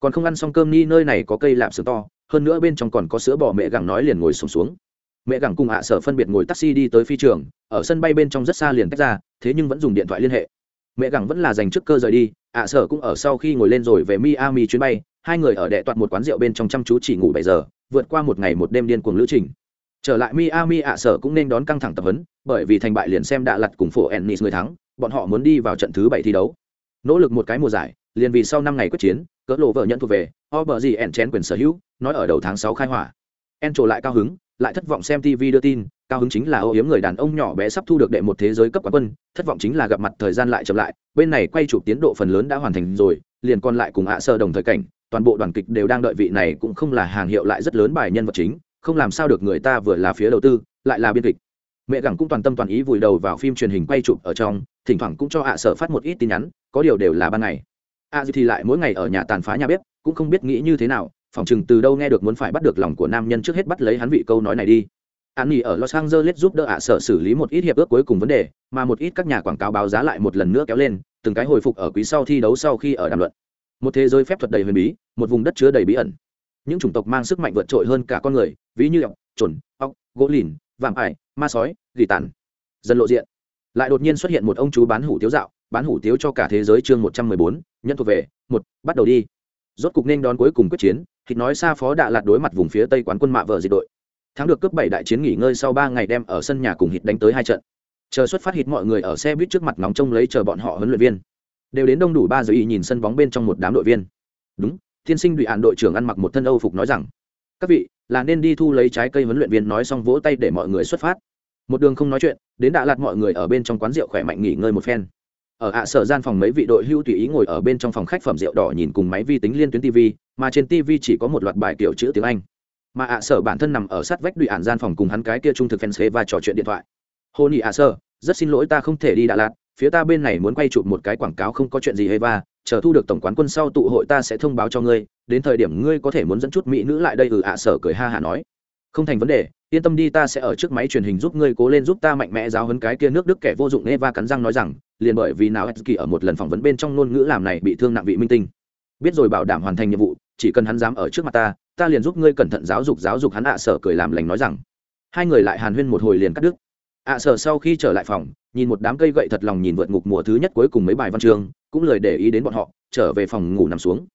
Còn không ăn xong cơm ni nơi này có cây lạp sừng to hơn nữa bên trong còn có sữa bò mẹ gẳng nói liền ngồi sùng xuống, xuống mẹ gẳng cùng ạ sở phân biệt ngồi taxi đi tới phi trường ở sân bay bên trong rất xa liền tách ra thế nhưng vẫn dùng điện thoại liên hệ. Mẹ gẳng vẫn là dành trước cơ rời đi ạ sở cũng ở sau khi ngồi lên rồi về miami chuyến bay hai người ở đệ toạt một quán rượu bên trong chăm chú chỉ ngủ bảy giờ vượt qua một ngày một đêm điên cuồng lữ trình. Trở lại miami ạ sở cũng nên đón căng thẳng tập huấn, bởi vì thành bại liền xem đạ lặt cùng phổ ennis người thắng, bọn họ muốn đi vào trận thứ bảy thi đấu. Nỗ lực một cái mùa giải, liền vì sau năm ngày quyết chiến, cỡ lộ vợ nhận thuộc về o bờ gì ẻn chén quyền sở hữu, nói ở đầu tháng sáu khai hỏa. En trổ lại cao hứng, lại thất vọng xem tv đưa tin, cao hứng chính là ô yếm người đàn ông nhỏ bé sắp thu được đệ một thế giới cấp quán quân, thất vọng chính là gặp mặt thời gian lại chậm lại, bên này quay chụp tiến độ phần lớn đã hoàn thành rồi, liền còn lại cùng ạ sơ đồng thời cảnh toàn bộ đoàn kịch đều đang đợi vị này cũng không là hàng hiệu lại rất lớn bài nhân vật chính, không làm sao được người ta vừa là phía đầu tư, lại là biên kịch. Mẹ gẳng cũng toàn tâm toàn ý vùi đầu vào phim truyền hình quay chụp ở trong, thỉnh thoảng cũng cho ạ sở phát một ít tin nhắn, có điều đều là ban ngày. Ạ thì lại mỗi ngày ở nhà tàn phá nhà bếp, cũng không biết nghĩ như thế nào, phỏng chừng từ đâu nghe được muốn phải bắt được lòng của nam nhân trước hết bắt lấy hắn vị câu nói này đi. An nghỉ ở los angeles giúp đỡ ạ sở xử lý một ít hiệp ước cuối cùng vấn đề, mà một ít các nhà quảng cáo báo giá lại một lần nữa kéo lên, từng cái hồi phục ở quý sau thi đấu sau khi ở đàm luận một thế giới phép thuật đầy huyền bí, một vùng đất chứa đầy bí ẩn. Những chủng tộc mang sức mạnh vượt trội hơn cả con người, ví như ọc trồn ọc gỗ lìn, vạm ải, ma sói, gỉ tàn. Dần lộ diện. Lại đột nhiên xuất hiện một ông chú bán hủ tiếu dạo, bán hủ tiếu cho cả thế giới chương một trăm mười bốn nhân thuộc về, một, bắt đầu đi. Rốt cục nên đón cuối cùng quyết chiến thịt nói xa phó đạ lạt đối mặt vùng phía tây quán quân mạ vợ dị đội. Thắng được cướp bảy đại chiến nghỉ ngơi sau ba ngày đem ở sân nhà cùng hít đánh tới hai trận. Chờ xuất phát hít mọi người ở xe buýt trước mặt nóng trông lấy chờ bọn họ huấn luyện viên đều đến đông đủ ba giờ y nhìn sân bóng bên trong một đám đội viên. Đúng tiên sinh đụy hạn đội trưởng ăn mặc một thân âu phục nói rằng, các vị, là nên đi thu lấy trái cây huấn luyện viên nói xong vỗ tay để mọi người xuất phát. Một đường không nói chuyện, đến đã lạt mọi người ở bên trong quán rượu khỏe mạnh nghỉ ngơi một phen. Ở ạ sở gian phòng mấy vị đội hưu tùy ý ngồi ở bên trong phòng khách phẩm rượu đỏ nhìn cùng máy vi tính liên tuyến tv mà trên tv chỉ có một loạt bài kiểu chữ tiếng anh. Mà ạ sở bản thân nằm ở sát vách đùi ản gian phòng cùng hắn cái kia trung thực fans và trò chuyện điện thoại. Hô nị ạ sở, rất xin lỗi ta không thể đi đà lạt phía ta bên này muốn quay chụp một cái quảng cáo không có chuyện gì hay va, chờ thu được tổng quán quân sau tụ hội ta sẽ thông báo cho ngươi, đến thời điểm ngươi có thể muốn dẫn chút mỹ nữ lại đây ừ ạ, sở cười ha hả nói. Không thành vấn đề, yên tâm đi ta sẽ ở trước máy truyền hình giúp ngươi cố lên giúp ta mạnh mẽ giáo hấn cái kia nước đức kẻ vô dụng eva cắn răng nói rằng, liền bởi vì nào kỳ ở một lần phỏng vấn bên trong ngôn ngữ làm này bị thương nặng vị minh tinh. Biết rồi bảo đảm hoàn thành nhiệm vụ, chỉ cần hắn dám ở trước mặt ta ta liền giúp ngươi cẩn thận giáo dục giáo dục hắn ạ, sở cười làm lành nói rằng. Hai người lại hàn huyên một hồi liền cắt đứt. Ạ, sở sau khi trở lại phòng nhìn một đám cây gậy thật lòng nhìn vượt ngục mùa thứ nhất cuối cùng mấy bài văn chương, cũng lời để ý đến bọn họ, trở về phòng ngủ nằm xuống.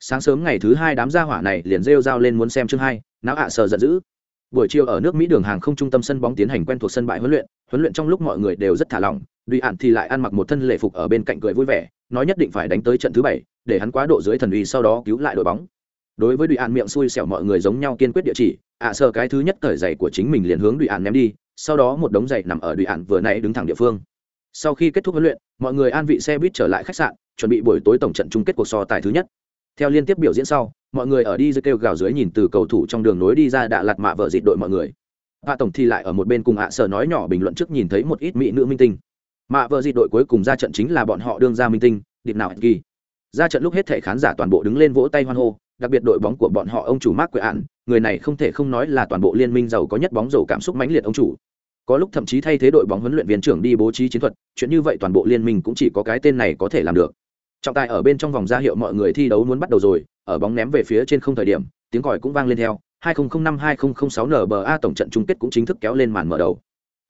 Sáng sớm ngày thứ hai đám gia hỏa này liền rêu rao lên muốn xem chương hai não ạ sợ giận dữ. Buổi chiều ở nước mỹ đường hàng không trung tâm sân bóng tiến hành quen thuộc sân bãi huấn luyện huấn luyện trong lúc mọi người đều rất thả lỏng, duy ạn thì lại ăn mặc một thân lệ phục ở bên cạnh cười vui vẻ, nói nhất định phải đánh tới trận thứ bảy, để hắn quá độ dưới thần uy sau đó cứu lại đội bóng. Đối với duy ạn miệng xui xẻo mọi người giống nhau kiên quyết địa chỉ, ạ à sợ cái thứ nhất thời giày của chính mình liền hướng duy ạn ném đi sau đó một đống giày nằm ở đùi ạn vừa nãy đứng thẳng địa phương. Sau khi kết thúc huấn luyện, mọi người an vị xe buýt trở lại khách sạn, chuẩn bị buổi tối tổng trận chung kết cuộc so tài thứ nhất. Theo liên tiếp biểu diễn sau, mọi người ở đi dưới kêu gào dưới nhìn từ cầu thủ trong đường nối đi ra đã lạt mạ vợ dịt đội mọi người. Hạ tổng thì lại ở một bên cùng ạ sở nói nhỏ bình luận trước nhìn thấy một ít mỹ nữ minh tinh. Mạ vợ dịt đội cuối cùng ra trận chính là bọn họ đương ra minh tinh, điệp nào kỳ. Ra trận lúc hết thể khán giả toàn bộ đứng lên vỗ tay hoan hô đặc biệt đội bóng của bọn họ ông chủ Mark Quệ Án, người này không thể không nói là toàn bộ liên minh giàu có nhất bóng rổ cảm xúc mãnh liệt ông chủ. Có lúc thậm chí thay thế đội bóng huấn luyện viên trưởng đi bố trí chiến thuật, chuyện như vậy toàn bộ liên minh cũng chỉ có cái tên này có thể làm được. Trọng tài ở bên trong vòng ra hiệu mọi người thi đấu muốn bắt đầu rồi, ở bóng ném về phía trên không thời điểm, tiếng còi cũng vang lên theo, 2005-2006 NBA tổng trận chung kết cũng chính thức kéo lên màn mở đầu.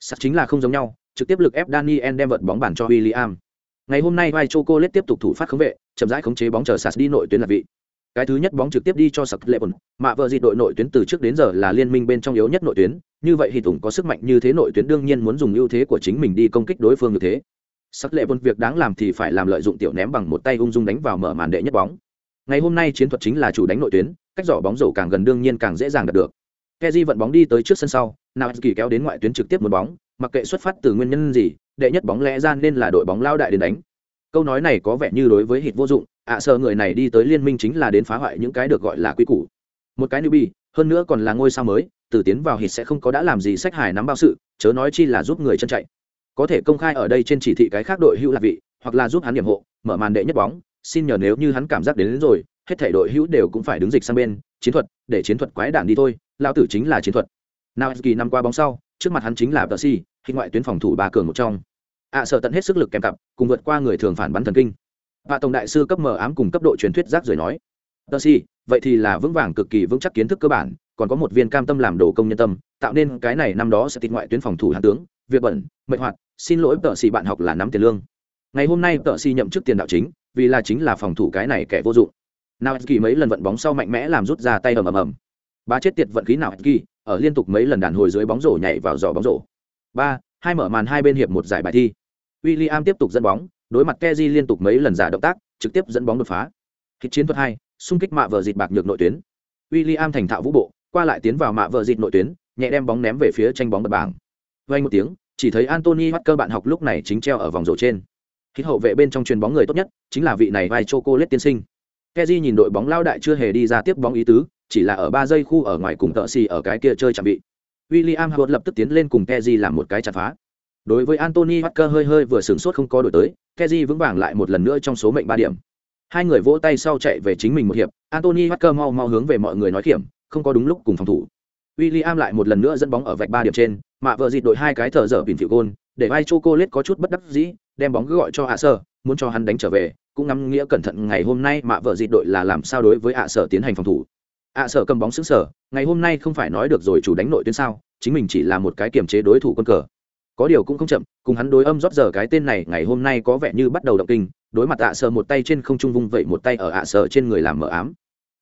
Sắc chính là không giống nhau, trực tiếp lực ép Daniel đem vợt bóng bàn cho William. Ngày hôm nay Vai Chocolate tiếp tục thủ phát khống vệ, chậm rãi khống chế bóng chờ Sas đi nội tuyến là vị cái thứ nhất bóng trực tiếp đi cho sặc lệ bồn mạ vợ dịt đội nội tuyến từ trước đến giờ là liên minh bên trong yếu nhất nội tuyến như vậy thì tùng có sức mạnh như thế nội tuyến đương nhiên muốn dùng ưu thế của chính mình đi công kích đối phương như thế. Sắc lệ bồn việc đáng làm thì phải làm lợi dụng tiểu ném bằng một tay ung dung đánh vào mở màn đệ nhất bóng. Ngày hôm nay chiến thuật chính là chủ đánh nội tuyến cách giỏ bóng rổ càng gần đương nhiên càng dễ dàng đạt được. Keji vận bóng đi tới trước sân sau, nào kỳ kéo đến ngoại tuyến trực tiếp một bóng, mặc kệ xuất phát từ nguyên nhân gì, đệ nhất bóng lẽ ra nên là đội bóng lao đại đến đánh. Câu nói này có vẻ như đối với hít vô dụng, ạ à, sợ người này đi tới liên minh chính là đến phá hoại những cái được gọi là quy củ. Một cái newbie hơn nữa còn là ngôi sao mới từ tiến vào hít sẽ không có đã làm gì sách hài nắm bao sự chớ nói chi là giúp người chân chạy. Có thể công khai ở đây trên chỉ thị cái khác đội hữu là vị hoặc là giúp hắn điểm hộ mở màn đệ nhất bóng xin nhờ nếu như hắn cảm giác đến, đến rồi hết thể đội hữu đều cũng phải đứng dịch sang bên chiến thuật để chiến thuật quái đản đi thôi lao tử chính là chiến thuật. Nào kỳ năm qua bóng sau trước mặt hắn chính là tờ si khi ngoại tuyến phòng thủ ba cường một trong ạ à, sợ tận hết sức lực kèm cặp cùng vượt qua người thường phản bắn thần kinh Vạ tổng đại sư cấp mờ ám cùng cấp độ truyền thuyết rác rồi nói. tờ si, vậy thì là vững vàng cực kỳ vững chắc kiến thức cơ bản, còn có một viên cam tâm làm đồ công nhân tâm, tạo nên cái này năm đó sẽ tịt ngoại tuyến phòng thủ hạ tướng, việc bẩn, mệnh hoạt, xin lỗi tờ si bạn học là nắm tiền lương. Ngày hôm nay tờ si nhậm chức tiền đạo chính, vì là chính là phòng thủ cái này kẻ vô dụng. Nào kỳ mấy lần vận bóng sau mạnh mẽ làm rút ra tay ầm ầm ầm. Ba chết tiệt vận khí nào kỳ, ở liên tục mấy lần đàn hồi dưới bóng rổ nhảy vào giỏ bóng rổ. Ba, hai mở màn hai bên hiệp một giải bài thi. William tiếp tục dẫn bóng, đối mặt Keji liên tục mấy lần giả động tác, trực tiếp dẫn bóng đột phá. Hit chiến thuật hai, xung kích mạ vợ dịt bạc nhược nội tuyến. William thành thạo vũ bộ, qua lại tiến vào mạ vợ dịt nội tuyến, nhẹ đem bóng ném về phía tranh bóng bật bảng. Vang một tiếng, chỉ thấy Anthony Walker bạn học lúc này chính treo ở vòng rổ trên. Hit hậu vệ bên trong truyền bóng người tốt nhất, chính là vị này vai chocolate tiên sinh. Keji nhìn đội bóng lao đại chưa hề đi ra tiếp bóng ý tứ, chỉ là ở ba giây khu ở ngoài cùng tợ xì ở cái kia chơi chạm bị. William Howard lập tức tiến lên cùng Keji làm một cái chặt phá. Đối với Anthony Walker hơi hơi vừa sửng sốt không có đổi tới, Keji vững vàng lại một lần nữa trong số mệnh ba điểm. Hai người vỗ tay sau chạy về chính mình một hiệp, Anthony Walker mau mau hướng về mọi người nói kiểm, không có đúng lúc cùng phòng thủ. William lại một lần nữa dẫn bóng ở vạch ba điểm trên, mà vợ dịt đội hai cái thở dở bình phiểu gôn, để vai chocolate có chút bất đắc dĩ, đem bóng cứ gọi cho hạ sở, muốn cho hắn đánh trở về, cũng ngắm nghĩa cẩn thận ngày hôm nay mà vợ dịt đội là làm sao đối với hạ sở tiến hành phòng thủ. Hạ sở cầm bóng sững sở, ngày hôm nay không phải nói được rồi chủ đánh nội tuyến sao, chính mình chỉ là một cái kiểm chế đối thủ quân cờ có điều cũng không chậm, cùng hắn đối âm rót giờ cái tên này, ngày hôm nay có vẻ như bắt đầu động kinh, đối mặt ạ à sờ một tay trên không trung vung vậy một tay ở ạ à sờ trên người làm mờ ám.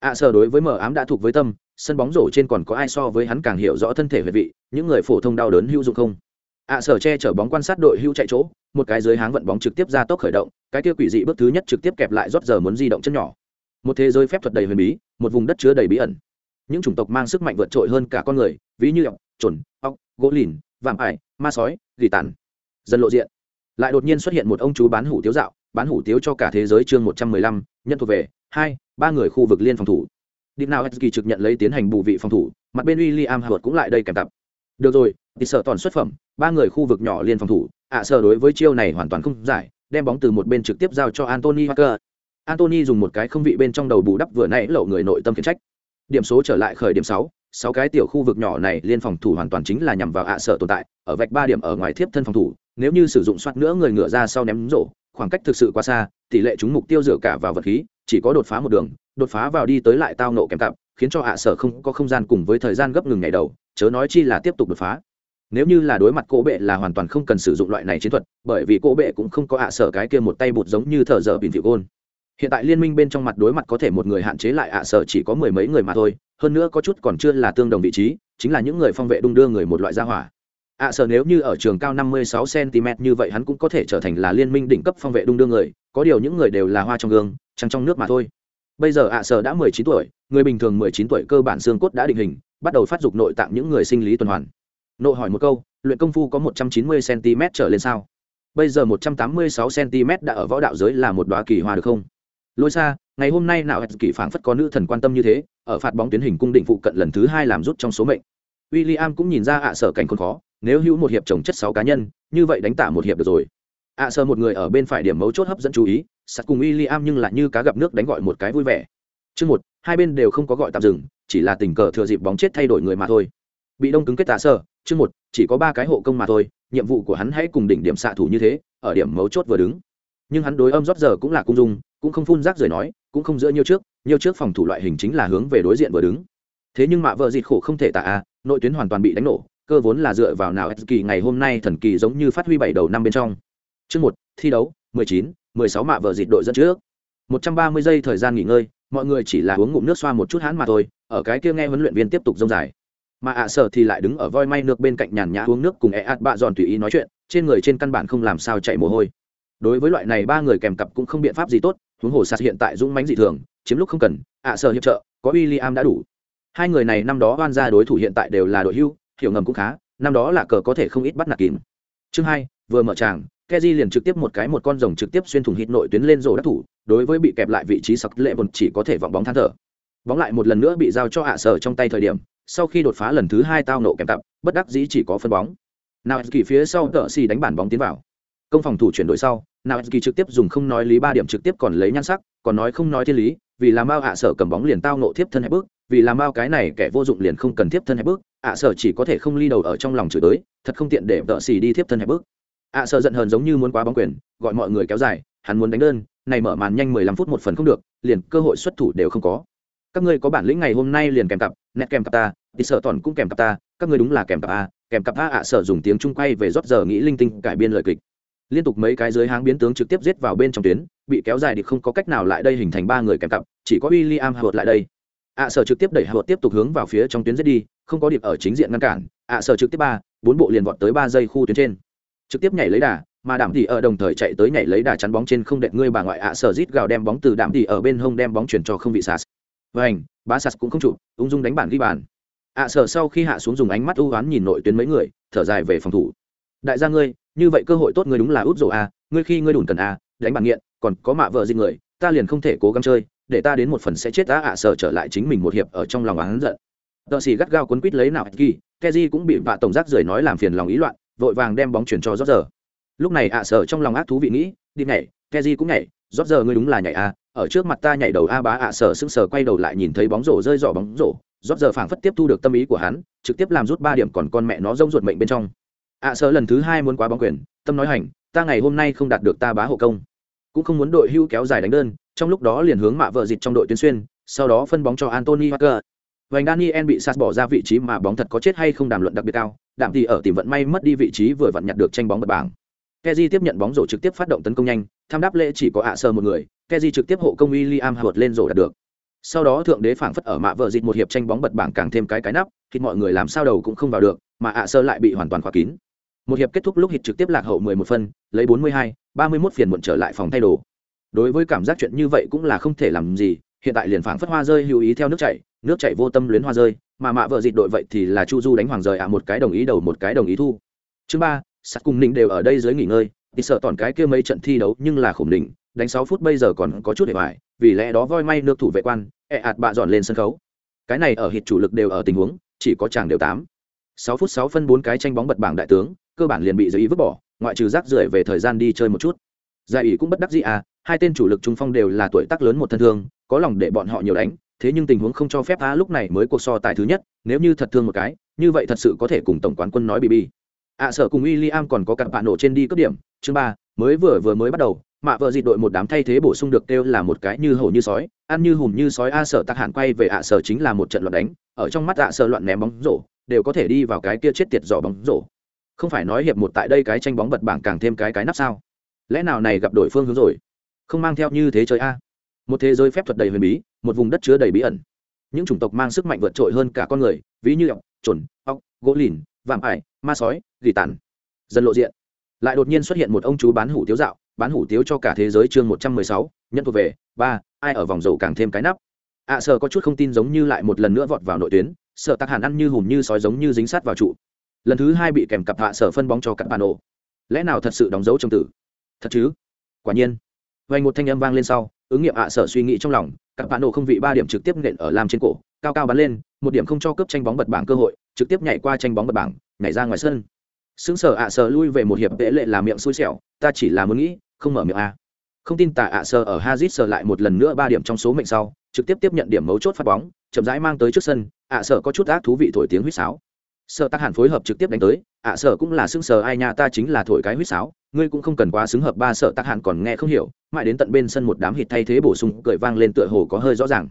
Ạ à sờ đối với mờ ám đã thuộc với tâm, sân bóng rổ trên còn có ai so với hắn càng hiểu rõ thân thể về vị, những người phổ thông đau đớn hữu dụng không? Ạ sờ che chở bóng quan sát đội hữu chạy chỗ, một cái dưới háng vận bóng trực tiếp ra tốc khởi động, cái kia quỷ dị bước thứ nhất trực tiếp kẹp lại rót giờ muốn di động chân nhỏ. Một thế giới phép thuật đầy huyền bí, một vùng đất chứa đầy bí ẩn. Những chủng tộc mang sức mạnh vượt trội hơn cả con người, ví như ọc, chuẩn, ọc, gỗ lìn vạm ải ma sói gỉ tàn dần lộ diện lại đột nhiên xuất hiện một ông chú bán hủ tiếu dạo bán hủ tiếu cho cả thế giới chương một trăm mười lăm nhân thuộc về hai ba người khu vực liên phòng thủ điệp nào kỳ trực nhận lấy tiến hành bù vị phòng thủ, mặt bên William Howard cũng lại đây kèm tập. Được rồi, thì sợ toàn xuất phẩm, ba người khu vực nhỏ liên phòng thủ, ạ à, sợ đối với chiêu này hoàn toàn không giải, đem bóng từ một bên trực tiếp giao cho Anthony Walker. Anthony dùng một cái không vị bên trong đầu bù đắp vừa nãy lậu người nội tâm khiển trách. Điểm số trở lại khởi điểm sáu sáu cái tiểu khu vực nhỏ này liên phòng thủ hoàn toàn chính là nhằm vào ạ sở tồn tại, ở vạch ba điểm ở ngoài thiếp thân phòng thủ, nếu như sử dụng soát nữa người ngựa ra sau ném rổ, khoảng cách thực sự quá xa, tỷ lệ chúng mục tiêu dựa cả vào vật khí, chỉ có đột phá một đường, đột phá vào đi tới lại tao nộ kèm cặp, khiến cho ạ sở không có không gian cùng với thời gian gấp ngừng ngày đầu, chớ nói chi là tiếp tục đột phá. Nếu như là đối mặt cỗ bệ là hoàn toàn không cần sử dụng loại này chiến thuật, bởi vì cỗ bệ cũng không có ạ sở cái kia một tay bụt giống như thở dở bình phiệu gôn. Hiện tại liên minh bên trong mặt đối mặt có thể một người hạn chế lại ạ sở chỉ có mười mấy người mà thôi hơn nữa có chút còn chưa là tương đồng vị trí chính là những người phong vệ đung đưa người một loại gia hỏa. Ạ à, sợ nếu như ở trường cao 56 cm như vậy hắn cũng có thể trở thành là liên minh đỉnh cấp phong vệ đung đưa người có điều những người đều là hoa trong gương trăng trong nước mà thôi. Bây giờ ạ à, sợ đã 19 tuổi người bình thường 19 tuổi cơ bản xương cốt đã định hình bắt đầu phát dục nội tạng những người sinh lý tuần hoàn. Nộ hỏi một câu luyện công phu có một trăm chín mươi cm trở lên sao? Bây giờ một trăm tám mươi sáu cm đã ở võ đạo giới là một đóa kỳ hoa được không? Lôi xa ngày hôm nay nào kỳ phảng phất có nữ thần quan tâm như thế, ở phạt bóng tuyến hình cung định phụ cận lần thứ hai làm rút trong số mệnh. W i l l i am cũng nhìn ra ạ sở cảnh khốn khó, nếu hữu một hiệp trồng chất sáu cá nhân, như vậy đánh tả một hiệp được rồi. Ạ sở một người ở bên phải điểm mấu chốt hấp dẫn chú ý, sắt cùng w i l l i am nhưng lại như cá gặp nước đánh gọi một cái vui vẻ. Chương một, hai bên đều không có gọi tạm dừng, chỉ là tình cờ thừa dịp bóng chết thay đổi người mà thôi. Bị đông cứng kết tạ sở, chương một, chỉ có ba cái hộ công mà thôi, nhiệm vụ của hắn hãy cùng đỉnh điểm xạ thủ như thế, ở điểm mấu chốt vừa đứng nhưng hắn đối âm rót giờ cũng là cung dung, cũng không phun rác rời nói, cũng không giữa nhiều trước nhiều trước phòng thủ loại hình chính là hướng về đối diện vừa đứng. Thế nhưng mạ vợ dịt khổ không thể tạ a, nội tuyến hoàn toàn bị đánh nổ, cơ vốn là dựa vào nào kỳ ngày hôm nay thần kỳ giống như phát huy bảy đầu năm bên trong. Chương một, thi đấu, mười chín, mười sáu mạ vợ dịt đội dẫn trước. Một trăm ba mươi giây thời gian nghỉ ngơi, mọi người chỉ là uống ngụm nước xoa một chút hãn mà thôi, ở cái kia nghe huấn luyện viên tiếp tục dông dài. Mà ạ sở thì lại đứng ở voi may nước bên cạnh nhàn nhã uống nước cùng e ạt bạ giòn tùy ý nói chuyện, trên người trên căn bản không làm sao chạy mồ hôi đối với loại này ba người kèm cặp cũng không biện pháp gì tốt huống hồ sạt hiện tại dũng mánh dị thường chiếm lúc không cần ạ sợ hiệp trợ có w i l l i am đã đủ hai người này năm đó oan ra đối thủ hiện tại đều là đội hưu hiểu ngầm cũng khá năm đó là cờ có thể không ít bắt nạt kín. chương hai vừa mở tràng Keji liền trực tiếp một cái một con rồng trực tiếp xuyên thủng hít nội tuyến lên rổ đắc thủ, đối với bị kẹp lại vị trí sặc lệ bồn chỉ có thể vọng bóng than thở. Bóng lại một lần nữa bị giao cho hạ sở trong tay thời điểm, sau khi đột phá lần thứ hai tao nộ kèm cặp, bất đắc dĩ chỉ có phân bóng. Nào kỳ phía sau tợ xì đánh bản bóng tiến vào. Công phòng thủ chuyển đổi sau, Nào kỳ trực tiếp dùng không nói lý ba điểm trực tiếp còn lấy nhan sắc, còn nói không nói thiên lý, vì làm bao hạ sở cầm bóng liền tao nộ tiếp thân hay bước, vì làm bao cái này kẻ vô dụng liền không cần tiếp thân hay bước, hạ sở chỉ có thể không ly đầu ở trong lòng chửi tới, thật không tiện để vợ xì đi tiếp thân hay bước ạ sở giận hờn giống như muốn quá bóng quyền gọi mọi người kéo dài hắn muốn đánh đơn này mở màn nhanh mười lăm phút một phần không được liền cơ hội xuất thủ đều không có. Các ngươi có bản lĩnh ngày hôm nay liền kèm cặp nét kèm cặp ta thì sợ toàn cũng kèm cặp ta các ngươi đúng là kèm cặp a kèm cặp a ạ sở dùng tiếng trung quay về rót giờ nghĩ linh tinh cải biên lời kịch liên tục mấy cái dưới háng biến tướng trực tiếp giết vào bên trong tuyến, bị kéo dài thì không có cách nào lại đây hình thành ba người kèm cặp, chỉ có William Howard lại đây. Ạ sở trực tiếp đẩy Howard tiếp tục hướng vào phía trong tuyến giết đi, không có điệp ở chính diện ngăn cản. Ạ sở trực tiếp ba, bốn bộ liền vọt tới ba giây khu tuyến trên. Trực tiếp nhảy lấy đà, mà đảm thì ở đồng thời chạy tới nhảy lấy đà chắn bóng trên không đệm ngươi bà ngoại ạ sở rít gào đem bóng từ đảm thì ở bên hông đem bóng chuyển cho không bị sạt. Vảnh bá sạt cũng không trụ, ung dung đánh bản ghi bàn. Ạ sở sau khi hạ xuống dùng ánh mắt ưu oán nhìn nội tuyến mấy người, thở dài về phòng thủ. Đại gia ngươi như vậy cơ hội tốt ngươi đúng là út rổ a, ngươi khi ngươi đùn cần a, đánh bản nghiện, còn có mạ vợ gì người, ta liền không thể cố gắng chơi, để ta đến một phần sẽ chết ta ạ sở trở lại chính mình một hiệp ở trong lòng oán giận. Tợ xì gắt gao quấn quýt lấy nào kỳ keji cũng bị vạ tổng giác rời nói làm phiền lòng ý loạn, vội vàng đem bóng chuyển cho rót giờ lúc này ạ sợ sở trong lòng ác thú vị nghĩ, đi nhảy keji cũng nhảy rót giờ ngươi đúng là nhảy a, ở trước mặt ta nhảy đầu a bá ạ sợ sở sững sờ quay đầu lại nhìn thấy bóng rổ rơi giỏ bóng rổ rót giờ phảng phất tiếp thu được tâm ý của hắn, trực tiếp làm rút ba điểm còn con mẹ nó rông ruột mệnh bên trong ạ à lần thứ hai muốn quá bóng quyền tâm nói hành ta ngày hôm nay không đạt được ta bá hộ công cũng không muốn đội hưu kéo dài đánh đơn trong lúc đó liền hướng mạ vợ dịch trong đội tuyến xuyên sau đó phân bóng cho Anthony Walker. Vành Daniel bị sạt bỏ ra vị trí mà bóng thật có chết hay không đàm luận đặc biệt cao, đạm thì ở tìm vận may mất đi vị trí vừa vặn nhặt được tranh bóng bật bảng. Keji tiếp nhận bóng rổ trực tiếp phát động tấn công nhanh, tham đáp lễ chỉ có ạ sơ một người, Keji trực tiếp hộ công William Howard lên rổ đạt được. Sau đó thượng đế phảng phất ở mạ vợ dịch một hiệp tranh bóng bật bảng càng thêm cái cái nắp, khi mọi người làm sao đầu cũng không vào được, mà ạ sơ lại bị hoàn toàn khóa kín. Một hiệp kết thúc lúc hít trực tiếp lạc hậu 11 phân, lấy 42, 31 phiền muộn trở lại phòng thay đồ. Đối với cảm giác chuyện như vậy cũng là không thể làm gì, hiện tại liền phảng phất hoa rơi hữu ý theo nước chảy, nước chảy vô tâm luyến hoa rơi, mà mạ vợ dịch đội vậy thì là chu du đánh hoàng rời ạ một cái đồng ý đầu một cái đồng ý thu. Chương ba sắt cùng ninh đều ở đây dưới nghỉ ngơi thì sợ toàn cái kia mấy trận thi đấu nhưng là khủng đỉnh đánh sáu phút bây giờ còn có chút để hoài vì lẽ đó voi may nước thủ vệ quan ẹ ạt bạ dọn lên sân khấu. Cái này ở hit chủ lực đều ở tình huống chỉ có chàng đều tám. Sáu phút sáu phân bốn cái tranh bóng bật bảng đại tướng cơ bản liền bị giới ý vứt bỏ ngoại trừ rác rưởi về thời gian đi chơi một chút. Giải ý cũng bất đắc gì à hai tên chủ lực trung phong đều là tuổi tác lớn một thân thương có lòng để bọn họ nhiều đánh thế nhưng tình huống không cho phép á lúc này mới cuộc so tài thứ nhất nếu như thật thương một cái như vậy thật sự có thể cùng tổng quán quân nói bi ạ à, sở cùng w i am còn có cặp bạn nổ trên đi cấp điểm chương ba mới vừa vừa mới bắt đầu mạ vợ dịt đội một đám thay thế bổ sung được kêu là một cái như hổ như sói ăn như hùm như sói à, a sở tắc hạn quay về à, ạ sở chính là một trận loạn đánh ở trong mắt ạ sở loạn ném bóng rổ đều có thể đi vào cái kia chết tiệt giỏ bóng rổ không phải nói hiệp một tại đây cái tranh bóng bật bảng càng thêm cái cái nắp sao? Lẽ nào này gặp đổi phương hướng rồi? Không mang theo như thế chơi a. Một thế giới phép thuật đầy huyền bí một vùng đất chứa đầy bí ẩn. Những chủng tộc mang sức mạnh vượt trội hơn cả con người ví như ọc trồn ọc gỗ lìn vạm ải ma sói gỉ tàn. Dần lộ diện. Lại đột nhiên xuất hiện một ông chú bán hủ tiếu dạo bán hủ tiếu cho cả thế giới chương một trăm mười sáu nhân thuộc về ba ai ở vòng dầu càng thêm cái nắp. Ạ à, sợ có chút không tin giống như lại một lần nữa vọt vào nội tuyến sợ tắc hàn ăn như hùm như sói giống như dính sát vào trụ lần thứ hai bị kèm cặp hạ sở phân bóng cho cặp bàn nổ. Lẽ nào thật sự đóng dấu trong tử? Thật chứ? Quả nhiên. Vay một thanh âm vang lên sau, ứng nghiệm hạ sở suy nghĩ trong lòng, cặp bạn nổ không vị ba điểm trực tiếp nện ở làm trên cổ, cao cao bắn lên, một điểm không cho cướp tranh bóng bật bảng cơ hội, trực tiếp nhảy qua tranh bóng bật bảng, nhảy ra ngoài sân. Xứng sở ạ sở lui về một hiệp tệ lệ làm miệng xui xẻo, ta chỉ là muốn nghĩ, không mở miệng a. Không tin tả ạ sở ở hazit sở lại một lần nữa ba điểm trong số mệnh sau, trực tiếp tiếp nhận điểm mấu chốt phát bóng, chậm rãi mang tới trước sân, ạ sở có chút ác thú vị thổi tiếng huýt sáo sợ tác hẳn phối hợp trực tiếp đánh tới à, ạ sợ cũng là xứng sờ ai nha, ta chính là thổi cái huýt sáo, ngươi cũng không cần quá xứng hợp ba sợ tác hẳn còn nghe không hiểu, mãi đến tận bên sân một đám hít thay thế bổ sung, cười vang lên tựa hồ có hơi rõ ràng.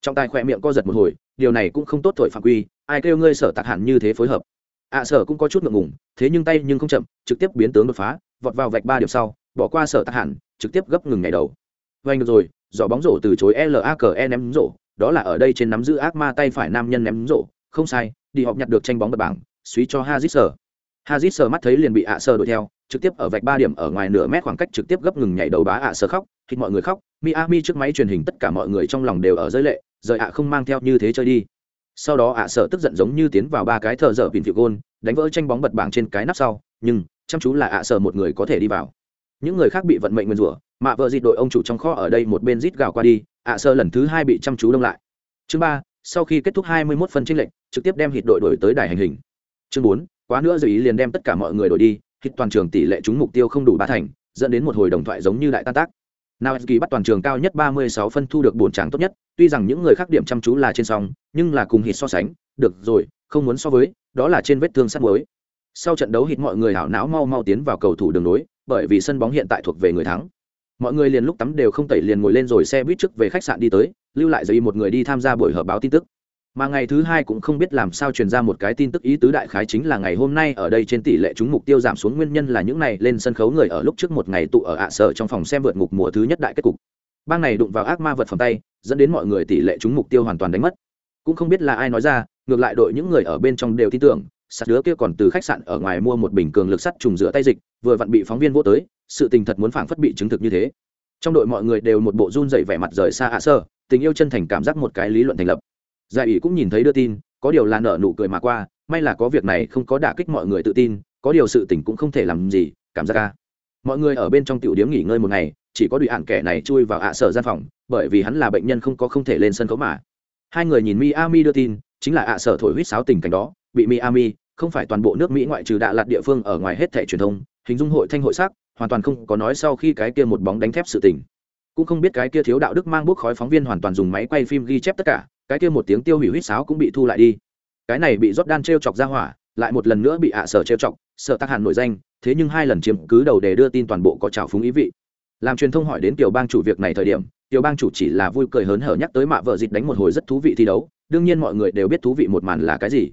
Trong tay khỏe miệng co giật một hồi, điều này cũng không tốt thổi phạm quy, ai kêu ngươi sở tác hẳn như thế phối hợp? Ạ sở cũng có chút ngượng ngùng, thế nhưng tay nhưng không chậm, trực tiếp biến tướng đột phá, vọt vào vạch ba điểm sau, bỏ qua sở tác hẳn trực tiếp gấp ngừng ngày đầu. Vanh được rồi, giỏ bóng rổ từ chối LAKE ném rổ, đó là ở đây trên nắm giữ ác ma tay phải nam nhân ném rổ, không sai đi họp nhặt được tranh bóng bật bảng, suý cho hazit sờ. Hazit sờ mắt thấy liền bị ạ sờ đuổi theo, trực tiếp ở vạch ba điểm ở ngoài nửa mét khoảng cách trực tiếp gấp ngừng nhảy đầu bá ạ sờ khóc khi mọi người khóc. Miami trước máy truyền hình tất cả mọi người trong lòng đều ở giới lệ, rời ạ không mang theo như thế chơi đi. Sau đó ạ sờ tức giận giống như tiến vào ba cái thợ dở pin phiệu gôn đánh vỡ tranh bóng bật bảng trên cái nắp sau, nhưng chăm chú là ạ sờ một người có thể đi vào. Những người khác bị vận mệnh nguyên rủa mạ vợ dịt đội ông chủ trong kho ở đây một bên rít gào qua đi, ạ sơ lần thứ hai bị chăm chú đông lại. Chương ba sau khi kết thúc 21 phân chênh lệnh, trực tiếp đem hịt đội đổi tới đài hành hình. Chương 4, quá nữa dự ý liền đem tất cả mọi người đổi đi, hịt toàn trường tỷ lệ trúng mục tiêu không đủ ba thành, dẫn đến một hồi đồng thoại giống như đại tan tác. Naoki bắt toàn trường cao nhất 36 phân thu được bốn tràng tốt nhất, tuy rằng những người khác điểm chăm chú là trên song, nhưng là cùng hịt so sánh, được rồi, không muốn so với, đó là trên vết thương sắt muối. Sau trận đấu hịt mọi người hảo não mau mau tiến vào cầu thủ đường nối, bởi vì sân bóng hiện tại thuộc về người thắng mọi người liền lúc tắm đều không tẩy liền ngồi lên rồi xe buýt trước về khách sạn đi tới lưu lại giấy một người đi tham gia buổi họp báo tin tức. Mà ngày thứ hai cũng không biết làm sao truyền ra một cái tin tức ý tứ đại khái chính là ngày hôm nay ở đây trên tỷ lệ chúng mục tiêu giảm xuống nguyên nhân là những này lên sân khấu người ở lúc trước một ngày tụ ở ạ sở trong phòng xem vượt ngục mùa thứ nhất đại kết cục. Bang này đụng vào ác ma vật phẩm tay, dẫn đến mọi người tỷ lệ chúng mục tiêu hoàn toàn đánh mất. Cũng không biết là ai nói ra, ngược lại đội những người ở bên trong đều tin tưởng sạt đứa kia còn từ khách sạn ở ngoài mua một bình cường lực sắt trùng rửa tay dịch, vừa vặn bị phóng viên vô tới, sự tình thật muốn phảng phất bị chứng thực như thế trong đội mọi người đều một bộ run dậy vẻ mặt rời xa ạ sơ, tình yêu chân thành cảm giác một cái lý luận thành lập. Dạ Giải ủy cũng nhìn thấy đưa tin, có điều là nợ nụ cười mà qua, may là có việc này không có đả kích mọi người tự tin, có điều sự tình cũng không thể làm gì, cảm giác ca mọi người ở bên trong tiểu điếm nghỉ ngơi một ngày, chỉ có đùi ạn kẻ này chui vào ạ sở gian phòng, bởi vì hắn là bệnh nhân không có không thể lên sân khấu mà. Hai người nhìn miami đưa tin, chính là ạ sở thổi huýt sáo tình cảnh đó, bị miami, không phải toàn bộ nước mỹ ngoại trừ đạ lạt địa phương ở ngoài hết thẻ truyền thông, hình dung hội thanh hội sắc hoàn toàn không có nói sau khi cái kia một bóng đánh thép sự tình. Cũng không biết cái kia thiếu đạo đức mang bút khói phóng viên hoàn toàn dùng máy quay phim ghi chép tất cả, cái kia một tiếng tiêu hủy huýt sáo cũng bị thu lại đi. Cái này bị rót đan t chọc ra hỏa, lại một lần nữa bị ạ sở trêu chọc, sợ tác hàn nổi danh, thế nhưng hai lần chiếm cứ đầu để đưa tin toàn bộ có trào phúng ý vị. Làm truyền thông hỏi đến tiểu bang chủ việc này thời điểm, tiểu bang chủ chỉ là vui cười hớn hở nhắc tới mạ vợ dịch đánh một hồi rất thú vị thi đấu, đương nhiên mọi người đều biết thú vị một màn là cái gì.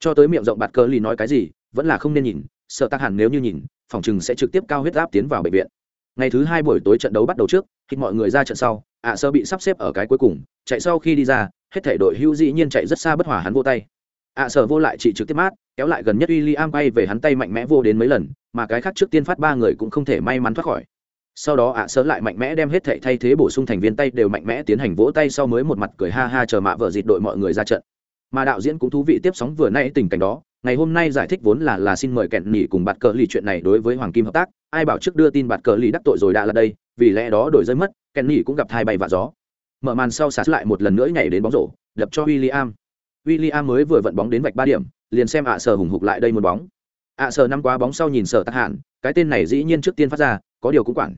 Cho tới miệng rộng bạt cơ lì nói cái gì, vẫn là không nên nhìn sợ tác hẳn nếu như nhìn, phòng chừng sẽ trực tiếp cao huyết áp tiến vào bệnh viện. Ngày thứ hai buổi tối trận đấu bắt đầu trước, khi mọi người ra trận sau, ạ sơ bị sắp xếp ở cái cuối cùng, chạy sau khi đi ra, hết thể đội hưu dĩ nhiên chạy rất xa bất hòa hắn vô tay. Ạ Sơ vô lại chỉ trực tiếp mát, kéo lại gần nhất w i l l i am bay về hắn tay mạnh mẽ vô đến mấy lần, mà cái khác trước tiên phát ba người cũng không thể may mắn thoát khỏi. Sau đó ạ Sơ lại mạnh mẽ đem hết thể thay thế bổ sung thành viên tay đều mạnh mẽ tiến hành vỗ tay sau mới một mặt cười ha ha chờ mạ vợ dịt đội mọi người ra trận. Mà đạo diễn cũng thú vị tiếp sóng vừa nay tình cảnh đó ngày hôm nay giải thích vốn là là xin mời kẹn nỉ cùng bạt cờ lì chuyện này đối với hoàng kim hợp tác. Ai bảo trước đưa tin bạt cờ lì đắc tội rồi đã là đây, vì lẽ đó đổi rơi mất, kẹn nỉ cũng gặp thai bay và gió. Mở màn sau sạt lại một lần nữa nhảy đến bóng rổ, đập cho William. William mới vừa vận bóng đến vạch ba điểm, liền xem ạ sở hùng hục lại đây một bóng. Ạ sở năm qua bóng sau nhìn sở tắc hạn cái tên này dĩ nhiên trước tiên phát ra, có điều cũng quản.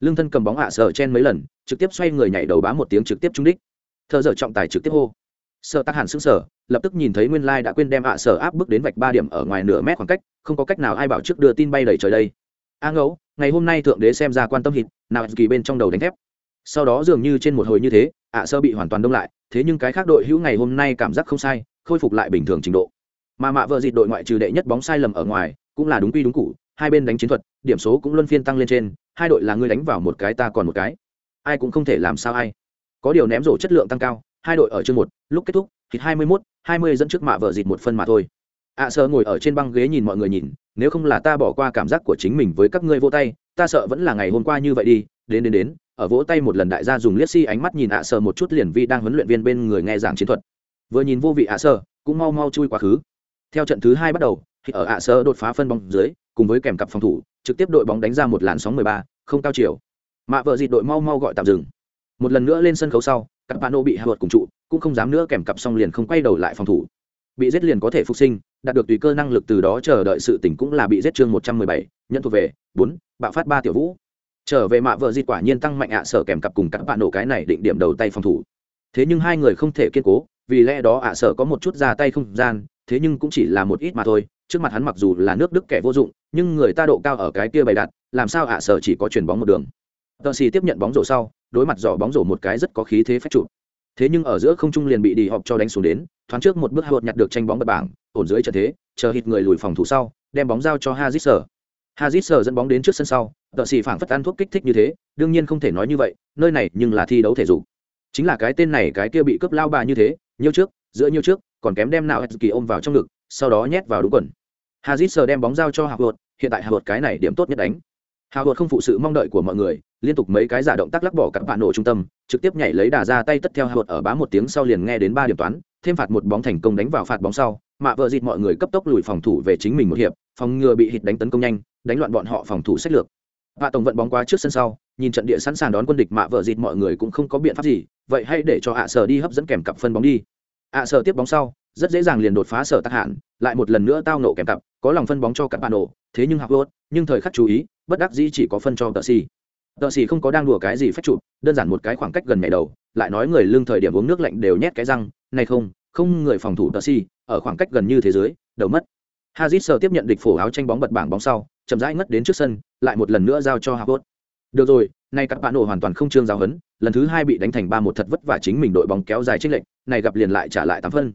Lương thân cầm bóng ạ sở chen mấy lần, trực tiếp xoay người nhảy đầu bá một tiếng trực tiếp trúng đích. Thợ dở trọng tài trực tiếp hô sợ tác hẳn xứng sở lập tức nhìn thấy nguyên lai đã quên đem ạ sở áp bước đến vạch ba điểm ở ngoài nửa mét khoảng cách, không có cách nào ai bảo trước đưa tin bay đầy trời đây. A ngẫu, ngày hôm nay thượng đế xem ra quan tâm hít nào kỳ bên trong đầu đánh thép. Sau đó dường như trên một hồi như thế, ạ sơ bị hoàn toàn đông lại, thế nhưng cái khác đội hữu ngày hôm nay cảm giác không sai, khôi phục lại bình thường trình độ. Mà mạ vợ dịt đội ngoại trừ đệ nhất bóng sai lầm ở ngoài, cũng là đúng quy đúng cụ hai bên đánh chiến thuật, điểm số cũng luân phiên tăng lên trên, hai đội là người đánh vào một cái ta còn một cái. Ai cũng không thể làm sao ai. Có điều ném rổ chất lượng tăng cao hai đội ở chương một lúc kết thúc thì hai mươi mốt hai mươi dẫn trước mạ vợ dịt một phân mà thôi. Ạ à, sợ ngồi ở trên băng ghế nhìn mọi người nhìn nếu không là ta bỏ qua cảm giác của chính mình với các ngươi vô tay ta sợ vẫn là ngày hôm qua như vậy đi đến đến đến ở vỗ tay một lần đại gia dùng liếc si ánh mắt nhìn ạ à sợ một chút liền vi đang huấn luyện viên bên người nghe giảng chiến thuật. Vừa nhìn vô vị ạ à sợ cũng mau mau chui quá khứ. Theo trận thứ hai bắt đầu thì ở ạ sợ đột phá phân bóng dưới cùng với kèm cặp phòng thủ trực tiếp đội bóng đánh ra một làn sóng 13, không cao chiều. Mạ vợ dịt đội mau mau gọi tạm dừng một lần nữa lên sân khấu sau các pano bị hạ vợt cùng trụ cũng không dám nữa kèm cặp xong liền không quay đầu lại phòng thủ. Bị giết liền có thể phục sinh đạt được tùy cơ năng lực từ đó chờ đợi sự tỉnh cũng là bị giết chương 117, nhận thuộc về bốn bạo phát ba tiểu vũ. Trở về mạ vợ di quả nhiên tăng mạnh ạ sở kèm cặp cùng các bạn nổ cái này định điểm đầu tay phòng thủ. Thế nhưng hai người không thể kiên cố vì lẽ đó ạ sở có một chút ra tay không gian thế nhưng cũng chỉ là một ít mà thôi trước mặt hắn mặc dù là nước đức kẻ vô dụng nhưng người ta độ cao ở cái kia bày đặt làm sao ạ sở chỉ có chuyền bóng một đường tờ xì tiếp nhận bóng rổ sau đối mặt giỏ bóng rổ một cái rất có khí thế phép chụp thế nhưng ở giữa không trung liền bị đi họp cho đánh xuống đến thoáng trước một bước hụt nhặt được tranh bóng bật bảng ổn dưới trận thế chờ hít người lùi phòng thủ sau đem bóng giao cho hazit sở hazit sở dẫn bóng đến trước sân sau tờ xì phảng phất ăn thuốc kích thích như thế đương nhiên không thể nói như vậy nơi này nhưng là thi đấu thể dục. Chính là cái tên này cái kia bị cướp lao bà như thế nhiêu trước giữa nhiêu trước còn kém đem nào kỳ ôm vào trong ngực sau đó nhét vào đúng quần. Hazit sờ đem bóng giao cho hạ Hụt, hiện tại hạ Hụt cái này điểm tốt nhất đánh. Hạ Hụt không phụ sự mong đợi của mọi người liên tục mấy cái giả động tác lắc bỏ các bạn nổ trung tâm, trực tiếp nhảy lấy đà ra tay tất theo hạ ở bá một tiếng sau liền nghe đến ba điểm toán, thêm phạt một bóng thành công đánh vào phạt bóng sau, mạ vợ dịt mọi người cấp tốc lùi phòng thủ về chính mình một hiệp, phòng ngừa bị hít đánh tấn công nhanh, đánh loạn bọn họ phòng thủ sách lược. Hạ tổng vận bóng qua trước sân sau, nhìn trận địa sẵn sàng đón quân địch mạ vợ dịt mọi người cũng không có biện pháp gì, vậy hãy để cho hạ sở đi hấp dẫn kèm cặp phân bóng đi. Hạ sở tiếp bóng sau, rất dễ dàng liền đột phá sở tác hạn, lại một lần nữa tao nổ kèm cặp, có lòng phân bóng cho các bạn nổ, thế nhưng học vợt nhưng thời khắc chú ý, bất đắc dĩ chỉ có phân cho tờ xì tợ xì không có đang đùa cái gì phép chụp, đơn giản một cái khoảng cách gần nhảy đầu, lại nói người lương thời điểm uống nước lạnh đều nhét cái răng, này không không người phòng thủ tợ xì, ở khoảng cách gần như thế giới, đầu mất. Hazit sờ tiếp nhận địch phổ áo tranh bóng bật bảng bóng sau, chậm rãi ngất đến trước sân, lại một lần nữa giao cho học được rồi nay các bạn nổ hoàn toàn không trương giáo hấn lần thứ hai bị đánh thành ba một thật vất vả chính mình đội bóng kéo dài trích lệnh này gặp liền lại trả lại tám phân.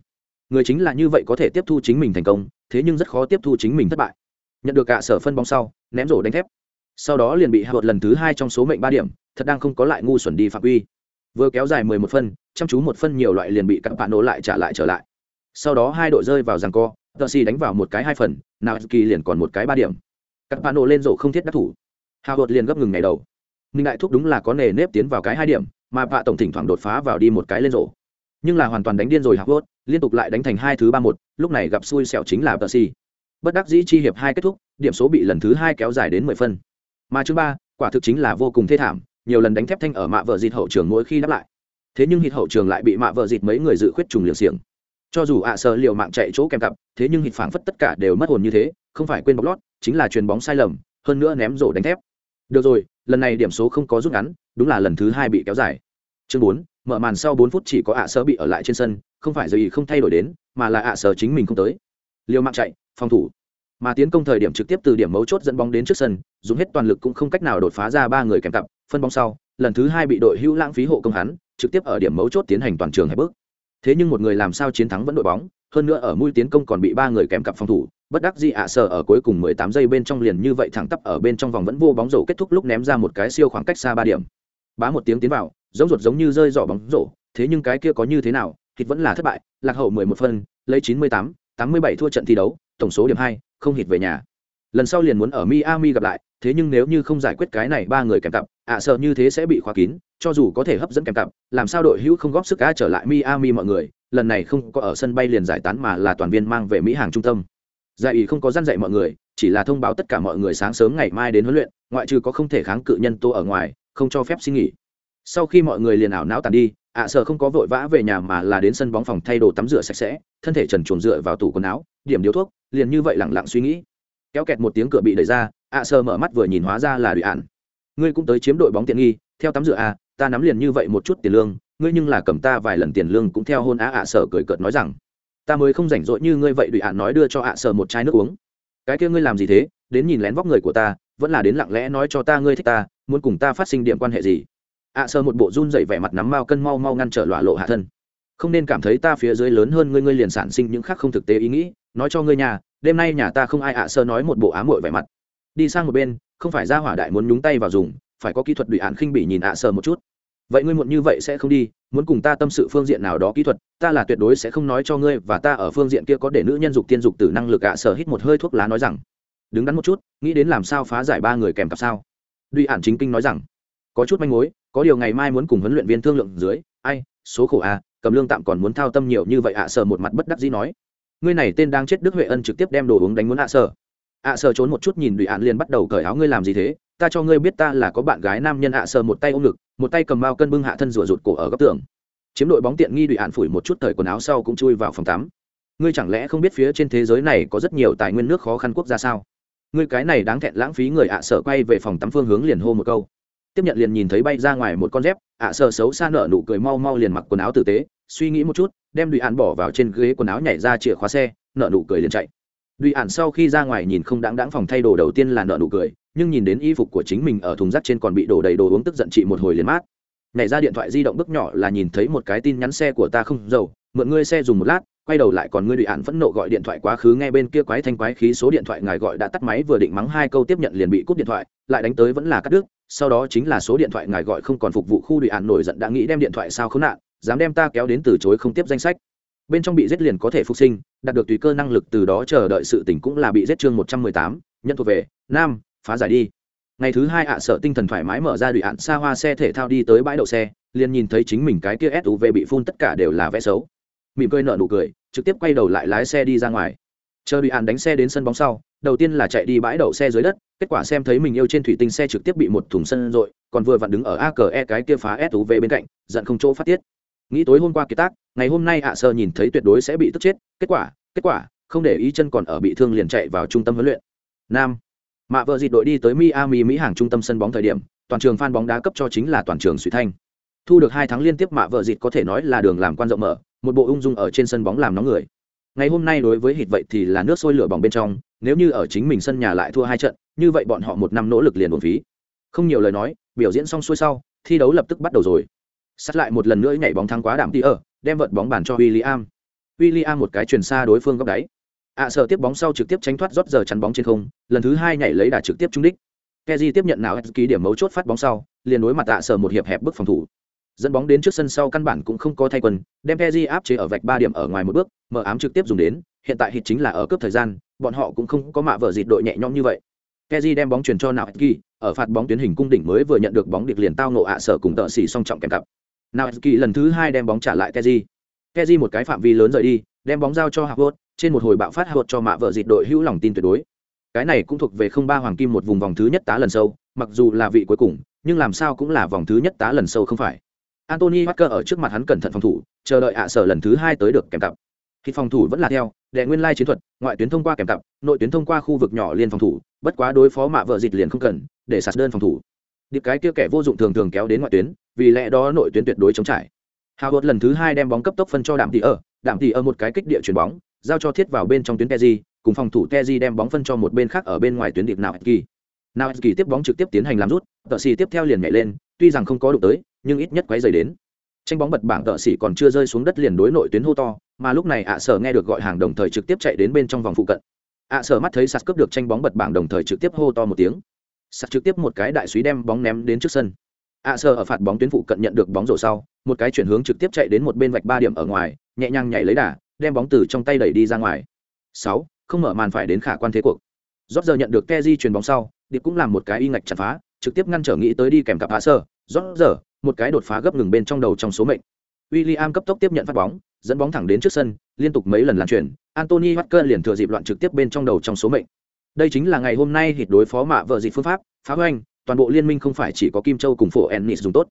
Người chính là như vậy có thể tiếp thu chính mình thành công, thế nhưng rất khó tiếp thu chính mình thất bại. Nhận được cả sở phân bóng sau, ném rổ đánh thép sau đó liền bị hạ lần thứ hai trong số mệnh ba điểm, thật đang không có lại ngu xuẩn đi phạm uy vừa kéo dài mười một phân, chăm chú một phân nhiều loại liền bị các bạn nổ lại trả lại trở lại. Sau đó hai đội rơi vào rằng co, tờ xì đánh vào một cái hai phần, nào kỳ liền còn một cái ba điểm. Các bạn nổ lên rổ không thiết đắc thủ. Hạ vợt liền gấp ngừng ngày đầu. Minh đại thúc đúng là có nề nếp tiến vào cái hai điểm, mà vạ tổng thỉnh thoảng đột phá vào đi một cái lên rổ. Nhưng là hoàn toàn đánh điên rồi hạ hột liên tục lại đánh thành hai thứ ba một, lúc này gặp xui xẻo chính là tờ xì bất đắc dĩ chi hiệp hai kết thúc, điểm số bị lần thứ hai kéo dài đến mười phân mà chương ba, quả thực chính là vô cùng thê thảm, nhiều lần đánh thép thanh ở mạ vợ dịt hậu trường mỗi khi đáp lại. Thế nhưng hít hậu trường lại bị mạ vợ dịt mấy người dự khuyết trùng liều xiềng. Cho dù ạ à sợ liệu mạng chạy chỗ kèm cặp, thế nhưng hít phảng phất tất cả đều mất hồn như thế, không phải quên bóc lót, chính là chuyền bóng sai lầm, hơn nữa ném rổ đánh thép. Được rồi, lần này điểm số không có rút ngắn, đúng là lần thứ hai bị kéo dài. Chương bốn, mở màn sau bốn phút chỉ có ạ à bị ở lại trên sân, không phải giờ ý không thay đổi đến, mà là ạ à chính mình không tới. Liều mạng chạy, phòng thủ mà tiến công thời điểm trực tiếp từ điểm mấu chốt dẫn bóng đến trước sân dùng hết toàn lực cũng không cách nào đột phá ra ba người kèm cặp phân bóng sau lần thứ hai bị đội hữu lãng phí hộ công hắn trực tiếp ở điểm mấu chốt tiến hành toàn trường hay bước. Thế nhưng một người làm sao chiến thắng vẫn đội bóng hơn nữa ở mũi tiến công còn bị ba người kèm cặp phòng thủ bất đắc dĩ ạ à ở cuối cùng 18 giây bên trong liền như vậy thẳng tắp ở bên trong vòng vẫn vô bóng rổ kết thúc lúc ném ra một cái siêu khoảng cách xa ba điểm. Bá một tiếng tiến vào giống ruột giống như rơi giỏ bóng rổ thế nhưng cái kia có như thế nào thịt vẫn là thất bại lạc hậu 11 phân lấy 98, 87 thua trận thi đấu, tổng số điểm hai, không hịt về nhà. Lần sau liền muốn ở miami gặp lại, thế nhưng nếu như không giải quyết cái này ba người kèm cặp, ạ sợ như thế sẽ bị khóa kín, cho dù có thể hấp dẫn kèm cặp, làm sao đội hữu không góp sức cá trở lại miami mọi người, lần này không có ở sân bay liền giải tán mà là toàn viên mang về mỹ hàng trung tâm. Giải ý không có gian dạy mọi người, chỉ là thông báo tất cả mọi người sáng sớm ngày mai đến huấn luyện, ngoại trừ có không thể kháng cự nhân tố ở ngoài, không cho phép xin nghỉ. Sau khi mọi người liền ảo não tàn đi ạ à sợ không có vội vã về nhà mà là đến sân bóng phòng thay đồ tắm rửa sạch sẽ, thân thể trần chuồn dựa vào tủ quần áo, điểm điếu thuốc, liền như vậy lẳng lặng suy nghĩ. Kéo kẹt một tiếng cửa bị đẩy ra, ạ à sợ mở mắt vừa nhìn hóa ra là đùi ạn ngươi cũng tới chiếm đội bóng tiện nghi, theo tắm rửa à ta nắm liền như vậy một chút tiền lương, ngươi nhưng là cầm ta vài lần tiền lương cũng theo hôn á ạ sợ cười cợt nói rằng, ta mới không rảnh rỗi như ngươi vậy đùi ạn nói đưa cho ạ sợ một chai nước uống. Cái kia ngươi làm gì thế, đến nhìn lén vóc người của ta, vẫn là đến lặng lẽ nói cho ta ngươi thích ta, muốn cùng ta phát sinh điểm quan hệ gì? Ạ à, sơ một bộ run dậy vẻ mặt nắm mao cân mau mau ngăn trở lọa lộ hạ thân. Không nên cảm thấy ta phía dưới lớn hơn ngươi ngươi liền sản sinh những khác không thực tế ý nghĩ. Nói cho ngươi nhà đêm nay nhà ta không ai ạ à sơ nói một bộ ám muội vẻ mặt. Đi sang một bên không phải ra hỏa đại muốn nhúng tay vào dùng phải có kỹ thuật bị ạn khinh bỉ nhìn ạ à sơ một chút. Vậy ngươi muộn như vậy sẽ không đi muốn cùng ta tâm sự phương diện nào đó kỹ thuật ta là tuyệt đối sẽ không nói cho ngươi và ta ở phương diện kia có để nữ nhân dục tiên dục từ năng lực ạ sở hít một hơi thuốc lá nói rằng đứng đắn một chút nghĩ đến làm sao phá giải ba người kèm cặp sao? Duy ản chính kinh nói rằng có chút manh mối có điều ngày mai muốn cùng huấn luyện viên thương lượng dưới ai số khổ à cầm lương tạm còn muốn thao tâm nhiều như vậy ạ à, sờ một mặt bất đắc dĩ nói. Ngươi này tên đang chết đức huệ ân trực tiếp đem đồ uống đánh muốn ạ sở ạ sở trốn một chút nhìn đùi ạn liền bắt đầu cởi áo ngươi làm gì thế? Ta cho ngươi biết ta là có bạn gái nam nhân ạ sở một tay ôm ngực một tay cầm bao cân bưng hạ thân rủa rụt cổ ở góc tường. Chiếm đội bóng tiện nghi đùi ạn phủi một chút thời quần áo sau cũng chui vào phòng tắm. Ngươi chẳng lẽ không biết phía trên thế giới này có rất nhiều tài nguyên nước khó khăn quốc gia sao? Ngươi cái này đáng thẹn lãng phí người ạ sở quay về phòng tắm phương hướng liền hô một câu tiếp nhận liền nhìn thấy bay ra ngoài một con dép, ạ sở xấu xa nở nụ cười mau mau liền mặc quần áo tử tế, suy nghĩ một chút, đem đùi ạn bỏ vào trên ghế quần áo nhảy ra chìa khóa xe, nở nụ cười liền chạy. Đùi ạn sau khi ra ngoài nhìn không đáng đáng phòng thay đồ đầu tiên là nở nụ cười, nhưng nhìn đến y phục của chính mình ở thùng rác trên còn bị đổ đầy đồ uống tức giận chị một hồi liền mát. Nhảy ra điện thoại di động bước nhỏ là nhìn thấy một cái tin nhắn xe của ta không dầu, mượn ngươi xe dùng một lát, quay đầu lại còn ngươi đùi ạn phẫn nộ gọi điện thoại quá khứ nghe bên kia quái thanh quái khí số điện thoại ngài gọi đã tắt máy vừa định mắng hai câu tiếp nhận liền bị cúp điện thoại, lại đánh tới vẫn là cắt đứt sau đó chính là số điện thoại ngài gọi không còn phục vụ khu đùi ạn nổi giận đã nghĩ đem điện thoại sao khốn nạn, dám đem ta kéo đến từ chối không tiếp danh sách. Bên trong bị giết liền có thể phục sinh, đạt được tùy cơ năng lực từ đó chờ đợi sự tỉnh cũng là bị giết chương một trăm mười tám, nhận thuộc về, nam, phá giải đi. Ngày thứ hai ạ, sợ tinh thần thoải mái mở ra đùi ạn xa hoa xe thể thao đi tới bãi đậu xe, liền nhìn thấy chính mình cái kia suv bị phun tất cả đều là vẽ xấu. Mỉm cười nợ nụ cười, trực tiếp quay đầu lại lái xe đi ra ngoài. Chờ đùi ạn đánh xe đến sân bóng sau, đầu tiên là chạy đi bãi đậu xe dưới đất kết quả xem thấy mình yêu trên thủy tinh xe trực tiếp bị một thùng sân rồi còn vừa vặn đứng ở a cờ e cái kia phá suv bên cạnh, giận không chỗ phát tiết. Nghĩ tối hôm qua kiệt tác, ngày hôm nay ạ sơ nhìn thấy tuyệt đối sẽ bị tức chết. Kết quả kết quả, không để ý chân còn ở bị thương liền chạy vào trung tâm huấn luyện. Nam, mạ vợ dịt đội đi tới miami, mỹ hàng trung tâm sân bóng thời điểm, toàn trường phan bóng đá cấp cho chính là toàn trường suy thanh. Thu được hai tháng liên tiếp mạ vợ dịt có thể nói là đường làm quan rộng mở, một bộ ung dung ở trên sân bóng làm nóng người. Ngày hôm nay đối với hít vậy thì là nước sôi lửa bỏng bên trong, nếu như ở chính mình sân nhà lại thua hai trận như vậy bọn họ một năm nỗ lực liền uổng phí không nhiều lời nói biểu diễn xong xuôi sau thi đấu lập tức bắt đầu rồi sát lại một lần nữa nhảy bóng thắng quá đảm tí ở đem vợt bóng bàn cho William. William một cái chuyển xa đối phương góc đáy. ạ à, sợ tiếp bóng sau trực tiếp tránh thoát rót giờ chắn bóng trên không, lần thứ hai nhảy lấy đà trực tiếp trúng đích. Kezi tiếp nhận nào ký điểm mấu chốt phát bóng sau, liền đối mặt ạ à, sợ một hiệp hẹp bức phòng thủ. Dẫn bóng đến trước sân sau căn bản cũng không có thay quần, đem Kezi áp chế ở vạch ba điểm ở ngoài một bước, mở ám trực tiếp dùng đến, hiện tại hit chính là ở cướp thời gian, bọn họ cũng không có mạ vợ dịt đội nhẹ nhõm như vậy. Kezi đem bóng chuyển cho nào ở phạt bóng tuyến hình cung đỉnh mới vừa nhận được bóng điệp liền tao ngộ ạ à, sở cùng tợ xỉ song trọng kèm cặp. Nào lần thứ hai đem bóng trả lại keji keji một cái phạm vi lớn rời đi đem bóng giao cho Harvard, trên một hồi bạo phát Harvard cho mạ vợ dịt đội hữu lòng tin tuyệt đối. Cái này cũng thuộc về không ba hoàng kim một vùng vòng thứ nhất tá lần sâu mặc dù là vị cuối cùng nhưng làm sao cũng là vòng thứ nhất tá lần sâu không phải. Anthony Walker ở trước mặt hắn cẩn thận phòng thủ chờ đợi ạ sở lần thứ hai tới được kèm cặp thì phòng thủ vẫn là theo, đệ nguyên lai chiến thuật, ngoại tuyến thông qua kèm cặp, nội tuyến thông qua khu vực nhỏ liên phòng thủ, bất quá đối phó mạ vợ dịt liền không cần, để sạt đơn phòng thủ. Điệp cái kia kẻ vô dụng thường thường kéo đến ngoại tuyến, vì lẽ đó nội tuyến tuyệt đối chống trải. Hào hột lần thứ hai đem bóng cấp tốc phân cho đạm tỷ ở đạm tỷ ở một cái kích địa chuyển bóng, giao cho thiết vào bên trong tuyến teji, cùng phòng thủ teji đem bóng phân cho một bên khác ở bên ngoài tuyến điệp nào kỳ. Nào kỳ tiếp bóng trực tiếp tiến hành làm rút, tợ xì tiếp theo liền nhảy lên, tuy rằng không có đụng tới, nhưng ít nhất quấy dày đến tranh bóng bật bảng tợ xỉ còn chưa rơi xuống đất liền đối nội tuyến hô to, mà lúc này ạ sở nghe được gọi hàng đồng thời trực tiếp chạy đến bên trong vòng phụ cận. Ạ sở mắt thấy sạt cướp được tranh bóng bật bảng đồng thời trực tiếp hô to một tiếng. Sạt trực tiếp một cái đại suý đem bóng ném đến trước sân. Ạ sơ ở phạt bóng tuyến phụ cận nhận được bóng rổ sau, một cái chuyển hướng trực tiếp chạy đến một bên vạch ba điểm ở ngoài, nhẹ nhàng nhảy lấy đà, đem bóng từ trong tay đẩy đi ra ngoài. Sáu, không mở màn phải đến khả quan thế cuộc. Rót giờ nhận được keji chuyền bóng sau, điệp cũng làm một cái y ngạch chặt phá trực tiếp ngăn trở nghĩ tới đi kèm cặp hạ sơ, rót giờ, một cái đột phá gấp ngừng bên trong đầu trong số mệnh. William cấp tốc tiếp nhận phát bóng, dẫn bóng thẳng đến trước sân, liên tục mấy lần lan chuyển Anthony Walker liền thừa dịp loạn trực tiếp bên trong đầu trong số mệnh. Đây chính là ngày hôm nay hịt đối phó mạ vợ dịp phương pháp, phá hoành, toàn bộ liên minh không phải chỉ có kim châu cùng phổ ennis dùng tốt.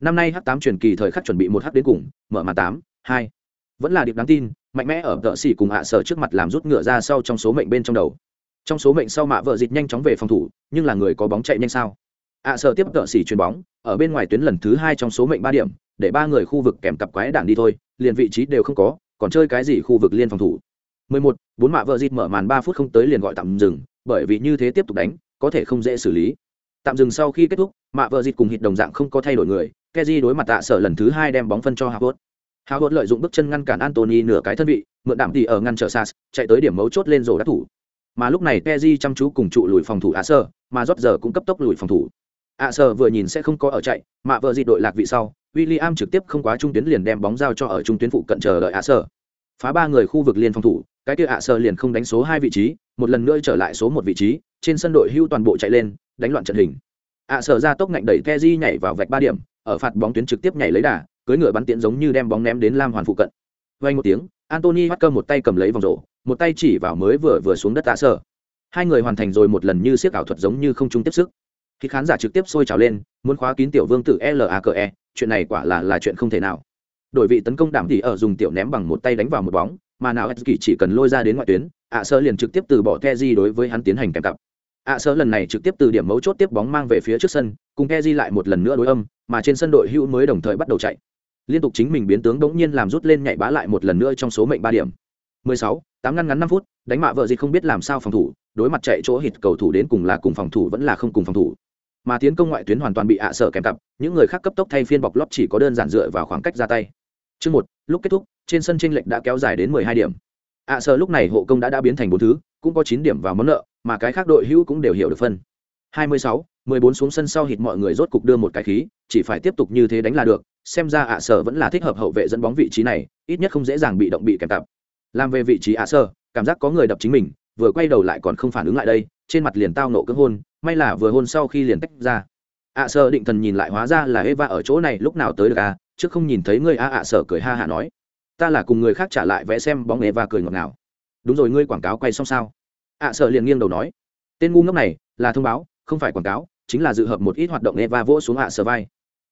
Năm nay h tám truyền kỳ thời khắc chuẩn bị một h đến cùng, mở màn tám, hai. Vẫn là điệp đáng tin, mạnh mẽ ở tợ xỉ cùng hạ sở trước mặt làm rút ngựa ra sau trong số mệnh bên trong đầu. Trong số mệnh sau mạ vợ dịt nhanh chóng về phòng thủ, nhưng là người có bóng chạy nhanh sao? Hạ sở tiếp cận xỉ chuyền bóng ở bên ngoài tuyến lần thứ hai trong số mệnh ba điểm để ba người khu vực kèm cặp quái đảng đi thôi liền vị trí đều không có còn chơi cái gì khu vực liên phòng thủ? 11, bốn mạ vợ dịt mở màn ba phút không tới liền gọi tạm dừng bởi vì như thế tiếp tục đánh có thể không dễ xử lý. Tạm dừng sau khi kết thúc mạ vợ dịt cùng hít đồng dạng không có thay đổi người keji đối mặt tạ sở lần thứ hai đem bóng phân cho howard. Howard lợi dụng bước chân ngăn cản antony nửa cái thân vị mượn đạm tỉ ở ngăn trở sas chạy tới điểm mấu chốt lên rổ đắc thủ. Mà lúc này keji chăm chú cùng trụ lùi phòng thủ ạ sơ mà rót giờ cũng cấp tốc lùi phòng thủ ạ sơ vừa nhìn sẽ không có ở chạy mạ vợ dịt đội lạc vị sau William trực tiếp không quá trung tuyến liền đem bóng giao cho ở trung tuyến phụ cận chờ đợi ạ sơ phá ba người khu vực liên phòng thủ cái kia ạ sơ liền không đánh số hai vị trí một lần nữa trở lại số một vị trí trên sân đội hưu toàn bộ chạy lên đánh loạn trận hình. Ạ à, sở ra tốc ngạnh đẩy keji nhảy vào vạch ba điểm ở phạt bóng tuyến trực tiếp nhảy lấy đà cưới ngựa bắn tiễn giống như đem bóng ném đến lam hoàn phụ cận. Vay một tiếng antony bắt cơ một tay cầm lấy vòng rổ một tay chỉ vào mới vừa vừa xuống đất tạ sở hai người hoàn thành rồi một lần như siếc ảo thuật giống như không chung tiếp sức khi khán giả trực tiếp sôi trào lên muốn khóa kín tiểu vương tử lake chuyện này quả là là chuyện không thể nào. Đội vị tấn công đảm thì ở dùng tiểu ném bằng một tay đánh vào một bóng mà nào kỳ chỉ cần lôi ra đến ngoại tuyến ạ sơ liền trực tiếp từ bỏ keji đối với hắn tiến hành kèm cặp. Ạ sơ lần này trực tiếp từ điểm mấu chốt tiếp bóng mang về phía trước sân cùng keji lại một lần nữa đối âm mà trên sân đội hữu mới đồng thời bắt đầu chạy. Liên tục chính mình biến tướng bỗng nhiên làm rút lên nhảy bá lại một lần nữa trong số mệnh ba điểm. 16, tám ngăn ngắn năm phút đánh mạ vợ gì không biết làm sao phòng thủ đối mặt chạy chỗ hít cầu thủ đến cùng là cùng phòng thủ vẫn là không cùng phòng thủ mà tiến công ngoại tuyến hoàn toàn bị ạ sợ kèm cặp, những người khác cấp tốc thay phiên bọc lót chỉ có đơn giản dựa vào khoảng cách ra tay. Chương một, lúc kết thúc, trên sân tranh lệch đã kéo dài đến mười hai điểm. ạ sợ lúc này hộ công đã đã biến thành bốn thứ, cũng có chín điểm vào món nợ, mà cái khác đội hữu cũng đều hiểu được phân. Hai mươi sáu, mười bốn xuống sân sau hít mọi người rốt cục đưa một cái khí, chỉ phải tiếp tục như thế đánh là được, xem ra ạ sợ vẫn là thích hợp hậu vệ dẫn bóng vị trí này, ít nhất không dễ dàng bị động bị kèm cặp. Làm về vị trí ạ sợ cảm giác có người đập chính mình, vừa quay đầu lại còn không phản ứng lại đây, trên mặt liền tao nộ cưỡng hôn may là vừa hôn sau khi liền tách ra. Ạ sợ định thần nhìn lại hóa ra là eva ở chỗ này, lúc nào tới được à? Chứ không nhìn thấy ngươi a ạ sợ cười ha hả nói. Ta là cùng người khác trả lại vẽ xem bóng eva cười ngọt ngào. Đúng rồi, ngươi quảng cáo quay xong sao? Ạ sợ liền nghiêng đầu nói. Tên ngu ngốc này là thông báo, không phải quảng cáo, chính là dự hợp một ít hoạt động eva vỗ xuống ạ, sợ vai.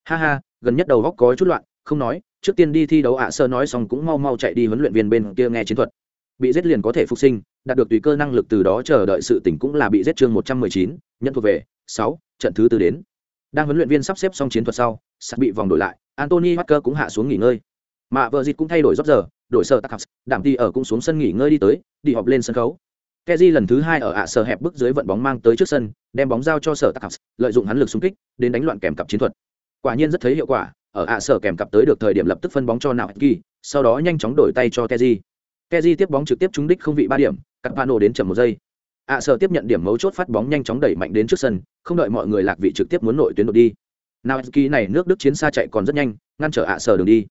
Ha ha, gần nhất đầu góc có chút loạn, không nói, trước tiên đi thi đấu ạ sơ nói xong cũng mau mau chạy đi huấn luyện viên bên kia nghe chiến thuật bị giết liền có thể phục sinh đạt được tùy cơ năng lực từ đó chờ đợi sự tỉnh cũng là bị giết chương một trăm mười chín nhận thuộc về sáu trận thứ tư đến đang huấn luyện viên sắp xếp xong chiến thuật sau sắp bị vòng đổi lại antony Walker cũng hạ xuống nghỉ ngơi mà vợ dịt cũng thay đổi rót giờ đổi sơ tắc đảm ti ở cũng xuống sân nghỉ ngơi đi tới đi họp lên sân khấu Keji lần thứ hai ở ạ sở hẹp bước dưới vận bóng mang tới trước sân, đem bóng giao cho sở Takaps, lợi dụng hắn lực xung kích, đến đánh loạn kèm cặp chiến thuật. Quả nhiên rất thấy hiệu quả, ở ạ sở kèm cặp tới được thời điểm lập tức phân bóng cho Nào Kỳ, sau đó nhanh chóng đổi tay cho Keji. Keji tiếp bóng trực tiếp trúng đích không vị ba điểm, cắt Pano đến chậm một giây. ạ sở tiếp nhận điểm mấu chốt phát bóng nhanh chóng đẩy mạnh đến trước sân, không đợi mọi người lạc vị trực tiếp muốn nội tuyến đột đi. Nào này nước Đức chiến xa chạy còn rất nhanh, ngăn trở ạ sở đường đi.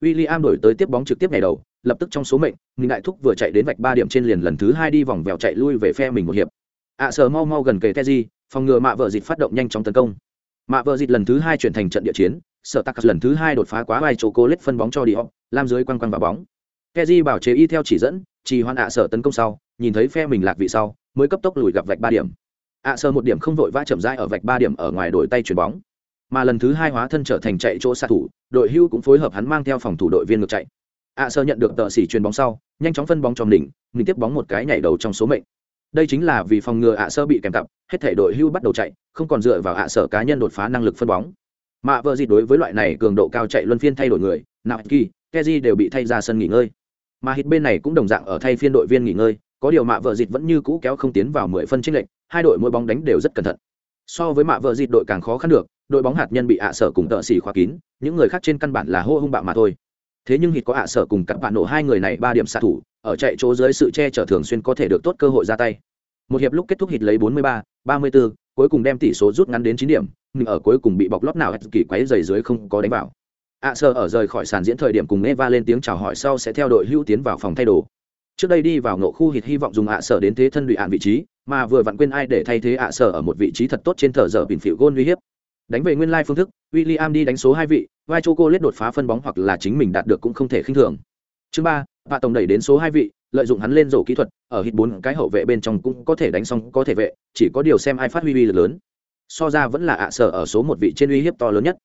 William đổi tới tiếp bóng trực tiếp ngày đầu, lập tức trong số mệnh, mình đại thúc vừa chạy đến vạch ba điểm trên liền lần thứ hai đi vòng vèo chạy lui về phe mình một hiệp. ạ sở mau mau gần kề Keji, phòng ngừa mạ vợ dịch phát động nhanh chóng tấn công. Mạ vợ dịch lần thứ hai chuyển thành trận địa chiến, sợ tắc lần thứ hai đột phá quá vai chỗ cố lết phân bóng cho đi họ làm dưới quăng quăng vào bóng keji bảo chế y theo chỉ dẫn chỉ hoan ạ sở tấn công sau nhìn thấy phe mình lạc vị sau mới cấp tốc lùi gặp vạch ba điểm. Ạ sở một điểm không vội vã chậm rãi ở vạch ba điểm ở ngoài đổi tay chuyền bóng. Mà lần thứ hai hóa thân trở thành chạy chỗ xạ thủ đội hưu cũng phối hợp hắn mang theo phòng thủ đội viên ngược chạy. Ạ sơ nhận được tợ xỉ chuyền bóng sau nhanh chóng phân bóng cho đỉnh, mình tiếp bóng một cái nhảy đầu trong số mệnh. Đây chính là vì phòng ngừa ạ sơ bị kèm cặp hết thể đội hưu bắt đầu chạy không còn dựa vào ạ sở cá nhân đột phá năng lực phân bóng. Mạ vợ gì đối với loại này cường độ cao chạy luân phiên thay đổi người nào kỳ keji đều bị thay ra sân nghỉ ngơi mà hít bên này cũng đồng dạng ở thay phiên đội viên nghỉ ngơi, có điều mạ vợ dịt vẫn như cũ kéo không tiến vào mười phân trích lệnh hai đội mỗi bóng đánh đều rất cẩn thận. So với mạ vợ dịt đội càng khó khăn được, đội bóng hạt nhân bị ạ sở cùng tợ xỉ khóa kín, những người khác trên căn bản là hô hung bạo mà thôi. Thế nhưng hít có ạ sở cùng cặp bạn nổ hai người này ba điểm xạ thủ, ở chạy chỗ dưới sự che chở thường xuyên có thể được tốt cơ hội ra tay. Một hiệp lúc kết thúc hít lấy bốn mươi ba ba mươi bốn, cuối cùng đem tỷ số rút ngắn đến chín điểm, nhưng ở cuối cùng bị bọc lót nào kỳ quấy dày dưới không có đánh vào ạ à, sơ ở rời khỏi sàn diễn thời điểm cùng eva lên tiếng chào hỏi sau sẽ theo đội hữu tiến vào phòng thay đồ. Trước đây đi vào nộ khu hít hy vọng dùng ạ à sở đến thế thân lụy ạn vị trí mà vừa vặn quên ai để thay thế ạ à sở ở một vị trí thật tốt trên thờ giờ bình phịu gôn uy hiếp. Đánh về nguyên lai phương thức William đi đánh số hai vị vai choco lết đột phá phân bóng hoặc là chính mình đạt được cũng không thể khinh thường. Chứ ba vạ tổng đẩy đến số hai vị lợi dụng hắn lên rổ kỹ thuật ở hít bốn cái hậu vệ bên trong cũng có thể đánh xong có thể vệ chỉ có điều xem ai phát huy uy lực lớn. So ra vẫn là ạ sở ở số một vị trên uy hiếp to lớn nhất.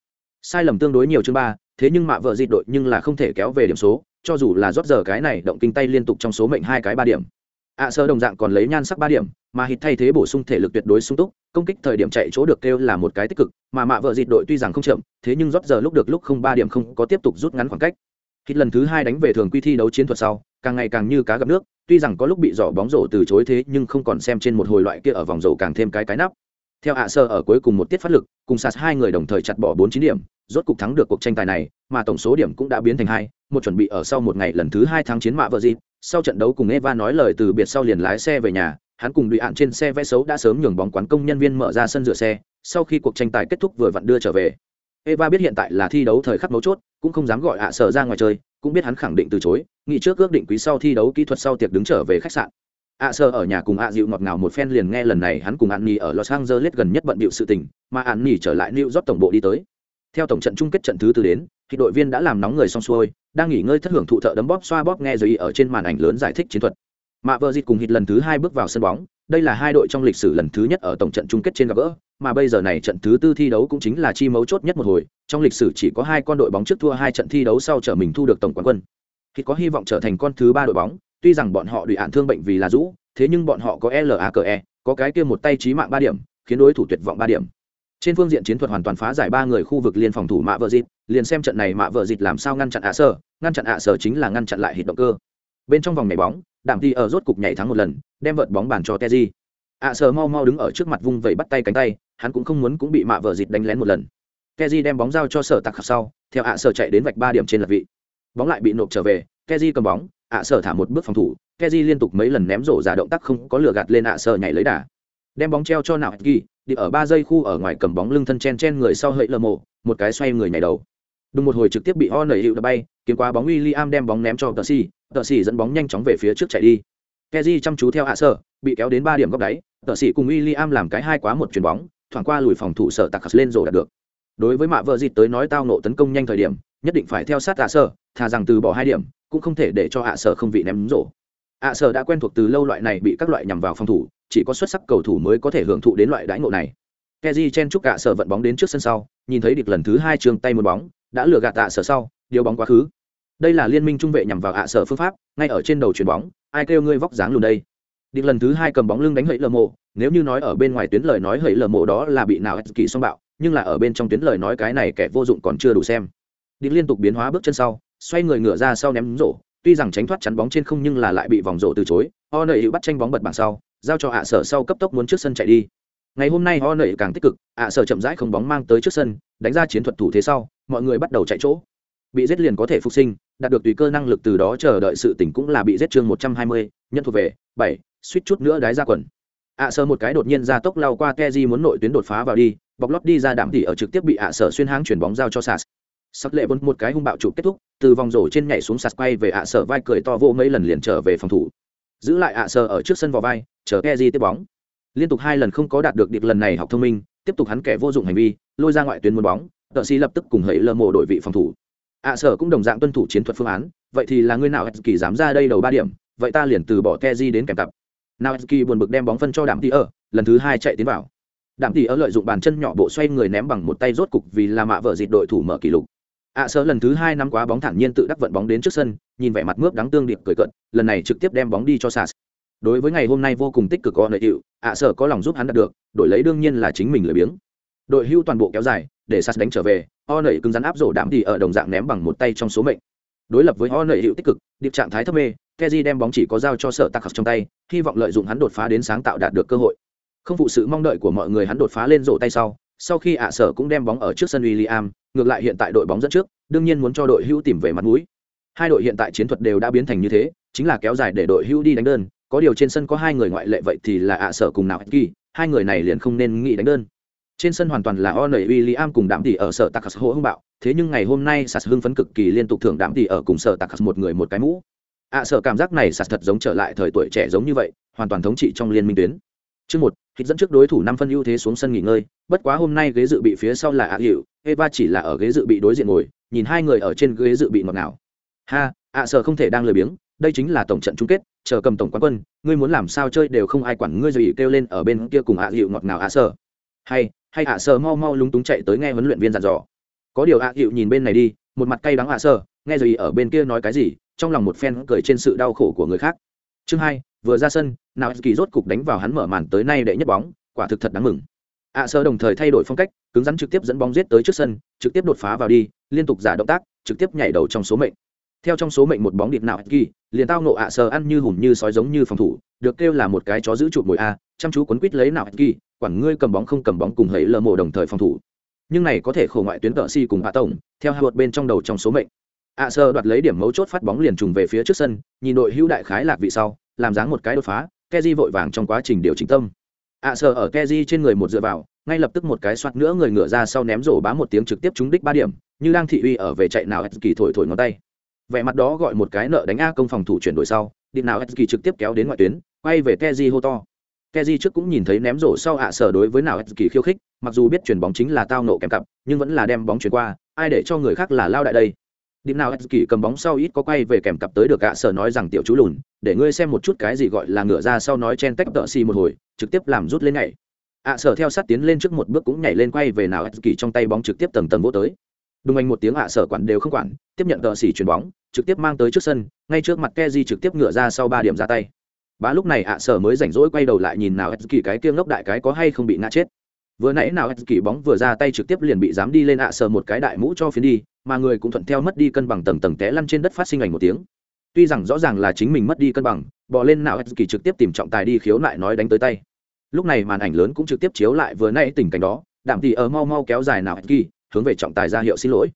Sai lầm tương đối nhiều chương ba thế nhưng mạ vợ dịt đội nhưng là không thể kéo về điểm số, cho dù là rót giờ cái này động kinh tay liên tục trong số mệnh hai cái ba điểm. Ạ sơ đồng dạng còn lấy nhan sắc ba điểm, mà hít thay thế bổ sung thể lực tuyệt đối sung túc, công kích thời điểm chạy chỗ được kêu là một cái tích cực, mà mạ vợ dịt đội tuy rằng không chậm, thế nhưng rót giờ lúc được lúc không ba điểm không có tiếp tục rút ngắn khoảng cách. Hít lần thứ hai đánh về thường quy thi đấu chiến thuật sau, càng ngày càng như cá gặp nước, tuy rằng có lúc bị giỏ bóng rổ từ chối thế nhưng không còn xem trên một hồi loại kia ở vòng rổ càng thêm cái cái nắp. Theo ạ sơ ở cuối cùng một tiết phát lực, cùng sạt hai người đồng thời chặt bỏ bốn chín điểm rốt cục thắng được cuộc tranh tài này, mà tổng số điểm cũng đã biến thành hai, một chuẩn bị ở sau một ngày lần thứ hai tháng chiến mạ vợ dịp. Sau trận đấu cùng eva nói lời từ biệt sau liền lái xe về nhà, hắn cùng bị ạn trên xe vé xấu đã sớm nhường bóng quán công nhân viên mở ra sân rửa xe, sau khi cuộc tranh tài kết thúc vừa vặn đưa trở về. Eva biết hiện tại là thi đấu thời khắc mấu chốt, cũng không dám gọi ạ sở ra ngoài chơi, cũng biết hắn khẳng định từ chối, nghĩ trước ước định quý sau thi đấu kỹ thuật sau tiệc đứng trở về khách sạn. Ạ sơ ở nhà cùng ạ dịu ngọt ngào một phen liền nghe lần này hắn cùng ạn nhi ở los angeles gần nhất bận bịu sự tình, mà ạn nhi trở lại new york tổng bộ đi tới theo tổng trận chung kết trận thứ tư đến, thì đội viên đã làm nóng người xong xuôi, đang nghỉ ngơi thất hưởng thụ thợ đấm bóp xoa bóp nghe rồi ở trên màn ảnh lớn giải thích chiến thuật. Mạ vợ dịt cùng hít lần thứ hai bước vào sân bóng, đây là hai đội trong lịch sử lần thứ nhất ở tổng trận chung kết trên gặp gỡ, mà bây giờ này trận thứ tư thi đấu cũng chính là chi mấu chốt nhất một hồi, trong lịch sử chỉ có hai con đội bóng trước thua hai trận thi đấu sau trở mình thu được tổng quán quân. Khi có hy vọng trở thành con thứ ba đội bóng, tuy rằng bọn họ bị hạn thương bệnh vì là rũ, thế nhưng bọn họ có lake có cái kia một tay trí mạng ba điểm, khiến đối thủ tuyệt vọng ba điểm trên phương diện chiến thuật hoàn toàn phá giải ba người khu vực liên phòng thủ mạ vợ dịt, liền xem trận này mạ vợ dịt làm sao ngăn chặn ạ sở, ngăn chặn ạ sở chính là ngăn chặn lại hít động cơ. Bên trong vòng nhảy bóng đảm ti ở rốt cục nhảy thắng một lần, đem vợt bóng bàn cho teji. Ạ sở mau mau đứng ở trước mặt vung vẩy bắt tay cánh tay, hắn cũng không muốn cũng bị mạ vợ dịt đánh lén một lần. Teji đem bóng giao cho sở tặc sau, theo ạ sở chạy đến vạch ba điểm trên lật vị. Bóng lại bị nộp trở về, teji cầm bóng, ạ sở thả một bước phòng thủ, teji liên tục mấy lần ném rổ giả động tác không có lửa gạt lên ạ sở nhảy lấy đà. Đem bóng treo cho nào ghi đi ở ba giây khu ở ngoài cầm bóng lưng thân chen chen người sau hỡi lờ mộ, một cái xoay người nhảy đầu. Đúng một hồi trực tiếp bị ho nảy hiệu đập bay, kiếm qua bóng William đem bóng ném cho tờ xì tờ xì dẫn bóng nhanh chóng về phía trước chạy đi. Keji chăm chú theo hạ sở bị kéo đến ba điểm góc đáy, tờ xì cùng William làm cái hai quá một chuyền bóng, thoảng qua lùi phòng thủ sở tặc lên rồi đạt được. Đối với mạ vợ dịt tới nói tao nộ tấn công nhanh thời điểm, nhất định phải theo sát hạ sở thà rằng từ bỏ hai điểm, cũng không thể để cho hạ sở không vị ném rổ. Hạ sở đã quen thuộc từ lâu loại này bị các loại nhằm vào phòng thủ chỉ có xuất sắc cầu thủ mới có thể hưởng thụ đến loại đãi ngộ này Keji chen chúc cả sở vận bóng đến trước sân sau, nhìn thấy địch lần thứ hai trường tay một bóng, đã lừa gạt tạ sở sau, điều bóng quá khứ. Đây là liên minh trung vệ nhằm vào ạ sở phương pháp, ngay ở trên đầu chuyền bóng, ai kêu ngươi vóc dáng lùn đây. Địch lần thứ hai cầm bóng lưng đánh hẫy lờ mộ, nếu như nói ở bên ngoài tuyến lời nói hẫy lờ mộ đó là bị nào kỳ song bạo, nhưng là ở bên trong tuyến lời nói cái này kẻ vô dụng còn chưa đủ xem. Địch liên tục biến hóa bước chân sau, xoay người ngửa ra sau ném rổ, tuy rằng tránh thoát chắn bóng trên không nhưng là lại bị vòng rổ từ chối. O nợ hữu bắt tranh bóng bật bảng sau, giao cho ạ sở sau cấp tốc muốn trước sân chạy đi. Ngày hôm nay ho nẩy càng tích cực, ạ sở chậm rãi không bóng mang tới trước sân, đánh ra chiến thuật thủ thế sau, mọi người bắt đầu chạy chỗ. Bị giết liền có thể phục sinh, đạt được tùy cơ năng lực từ đó chờ đợi sự tỉnh cũng là bị giết chương một trăm hai mươi nhân thuộc về, bảy, suýt chút nữa đái ra quần. Ạ sở một cái đột nhiên ra tốc lao qua keji muốn nội tuyến đột phá vào đi, bọc lót đi ra đảm tỉ ở trực tiếp bị ạ sở xuyên háng chuyển bóng giao cho sas. Sắc lệ bốn một cái hung bạo trụ kết thúc, từ vòng rổ trên nhảy xuống sạt quay về ạ sở vai cười to vô mấy lần liền trở về phòng thủ. Giữ lại ạ sở ở trước sân vào vai chờ keji tiếp bóng. Liên tục hai lần không có đạt được điệp lần này học thông minh tiếp tục hắn kẻ vô dụng hành vi lôi ra ngoại tuyến muốn bóng tợ sĩ lập tức cùng hãy lơ mộ đội vị phòng thủ. Ạ sở cũng đồng dạng tuân thủ chiến thuật phương án vậy thì là người nào kỳ dám ra đây đầu ba điểm vậy ta liền từ bỏ keji đến kèm cặp. Nào buồn bực đem bóng phân cho đạm tỷ ở lần thứ hai chạy tiến vào. Đạm tỷ ở lợi dụng bàn chân nhỏ bộ xoay người ném bằng một tay rốt cục vì là mạ vợ dịt đội thủ mở kỷ lục. Ạ sở lần thứ hai nắm quá bóng thản nhiên tự đắc vận bóng đến trước sân nhìn vẻ mặt mướp đáng tương điệp cười cợt, lần này trực tiếp đem bóng đi cho sas đối với ngày hôm nay vô cùng tích cực có lợi hiệu ạ sở có lòng giúp hắn đạt được đổi lấy đương nhiên là chính mình lười biếng. Đội hưu toàn bộ kéo dài để sas đánh trở về o nẩy cứng rắn áp rổ đạm thì ở đồng dạng ném bằng một tay trong số mệnh. Đối lập với o nẩy hiệu tích cực điệp trạng thái thấp mê keji đem bóng chỉ có giao cho sở tạc học trong tay hy vọng lợi dụng hắn đột phá đến sáng tạo đạt được cơ hội. Không phụ sự mong đợi của mọi người hắn đột phá lên rổ tay sau sau khi ạ sở cũng đem bóng ở trước sân William, ngược lại hiện tại đội bóng dẫn trước, đương nhiên muốn cho đội hưu tìm về mặt mũi. Hai đội hiện tại chiến thuật đều đã biến thành như thế, chính là kéo dài để đội hưu đi đánh đơn, có điều trên sân có hai người ngoại lệ vậy thì là ạ sở cùng nào kỳ. Hai người này liền không nên nghĩ đánh đơn. Trên sân hoàn toàn là o nẩy William cùng đạm tỷ ở sở tạc hô hưng bạo. Thế nhưng ngày hôm nay sạt hưng phấn cực kỳ liên tục thưởng đạm tỷ ở cùng sở tạc một người một cái mũ. Ạ sở cảm giác này sạt thật giống trở lại thời tuổi trẻ giống như vậy, hoàn toàn thống trị trong liên minh tuyến. Chương một, hít dẫn trước đối thủ năm phân ưu thế xuống sân nghỉ ngơi. Bất quá hôm nay ghế dự bị phía sau là ạ hiệu eva chỉ là ở ghế dự bị đối diện ngồi, nhìn hai người ở trên ghế dự bị ngọt nào ha, ạ sở không thể đang lười biếng đây chính là tổng trận chung kết, chờ cầm tổng quán quân, ngươi muốn làm sao chơi đều không ai quản, ngươi rồi kêu lên ở bên kia cùng ạ hiệu ngọt ngào ạ sơ hay hay ạ sơ mau mau lúng túng chạy tới nghe huấn luyện viên dặn dò. Có điều ạ hiệu nhìn bên này đi, một mặt cay đắng ạ sơ nghe rồi ở bên kia nói cái gì, trong lòng một phen cười trên sự đau khổ của người khác. Chương hai, vừa ra sân, nào kỳ rốt cục đánh vào hắn mở màn tới nay đệ nhất bóng, quả thực thật đáng mừng. Ạ sơ đồng thời thay đổi phong cách, cứng rắn trực tiếp dẫn bóng giết tới trước sân, trực tiếp đột phá vào đi, liên tục giả động tác, trực tiếp nhảy đầu trong số mệnh theo trong số mệnh một bóng điện nào kỳ liền tao nộ ạ sờ ăn như hùm như sói giống như phòng thủ, được kêu là một cái chó giữ chụp mồi a, chăm chú quấn quýt lấy nào kỳ quản ngươi cầm bóng không cầm bóng cùng hấy lờ mộ đồng thời phòng thủ. Nhưng này có thể khổ ngoại tuyến tợ si cùng hạ tổng, theo hai luật bên trong đầu trong số mệnh. Ạ sơ đoạt lấy điểm mấu chốt phát bóng liền trùng về phía trước sân, nhìn đội hữu đại khái lạc vị sau, làm dáng một cái đột phá, keji vội vàng trong quá trình điều chỉnh tâm. Ạ sơ ở keji trên người một dựa vào, ngay lập tức một cái soạt nữa người ngửa ra sau ném rổ bá một tiếng trực tiếp trúng đích ba điểm, như đang thị uy ở về chạy nào kỳ thổi thổi ngón tay vẻ mặt đó gọi một cái nợ đánh a công phòng thủ chuyển đổi sau đi nào etsky trực tiếp kéo đến ngoại tuyến quay về keji hô to Keji trước cũng nhìn thấy ném rổ sau ạ sở đối với nào etsky khiêu khích, mặc dù biết chuyển bóng chính là tao nộ kèm cặp, nhưng vẫn là đem bóng chuyển qua, ai để cho người khác là lao đại đây. Điểm nào etsky cầm bóng sau ít có quay về kèm cặp tới được ạ sở nói rằng tiểu chú lùn, để ngươi xem một chút cái gì gọi là ngửa ra sau nói chen tách tợ xì một hồi, trực tiếp làm rút lên nhảy. ạ sở theo sát tiến lên trước một bước cũng nhảy lên quay về nào etsky trong tay bóng trực tiếp tầng tầng vô tới. Đùng anh một tiếng ạ sở quản đều không quản, tiếp nhận tờ xỉ chuyển bóng, trực tiếp mang tới trước sân, ngay trước mặt Keji trực tiếp ngựa ra sau ba điểm ra tay. Bá lúc này ạ sở mới rảnh rỗi quay đầu lại nhìn nào hết kỳ cái kiêng ngốc đại cái có hay không bị ngã chết. Vừa nãy nào hết kỳ bóng vừa ra tay trực tiếp liền bị dám đi lên ạ sở một cái đại mũ cho phiến đi mà người cũng thuận theo mất đi cân bằng tầng tầng té lăn trên đất phát sinh ảnh một tiếng. Tuy rằng rõ ràng là chính mình mất đi cân bằng bỏ lên nào hết kỳ trực tiếp tìm trọng tài đi khiếu lại nói đánh tới tay. Lúc này màn ảnh lớn cũng trực tiếp chiếu lại vừa nãy tình cảnh đó đạm tỷ ở mau mau kéo dài nào hết kỳ hướng về trọng tài ra hiệu xin lỗi.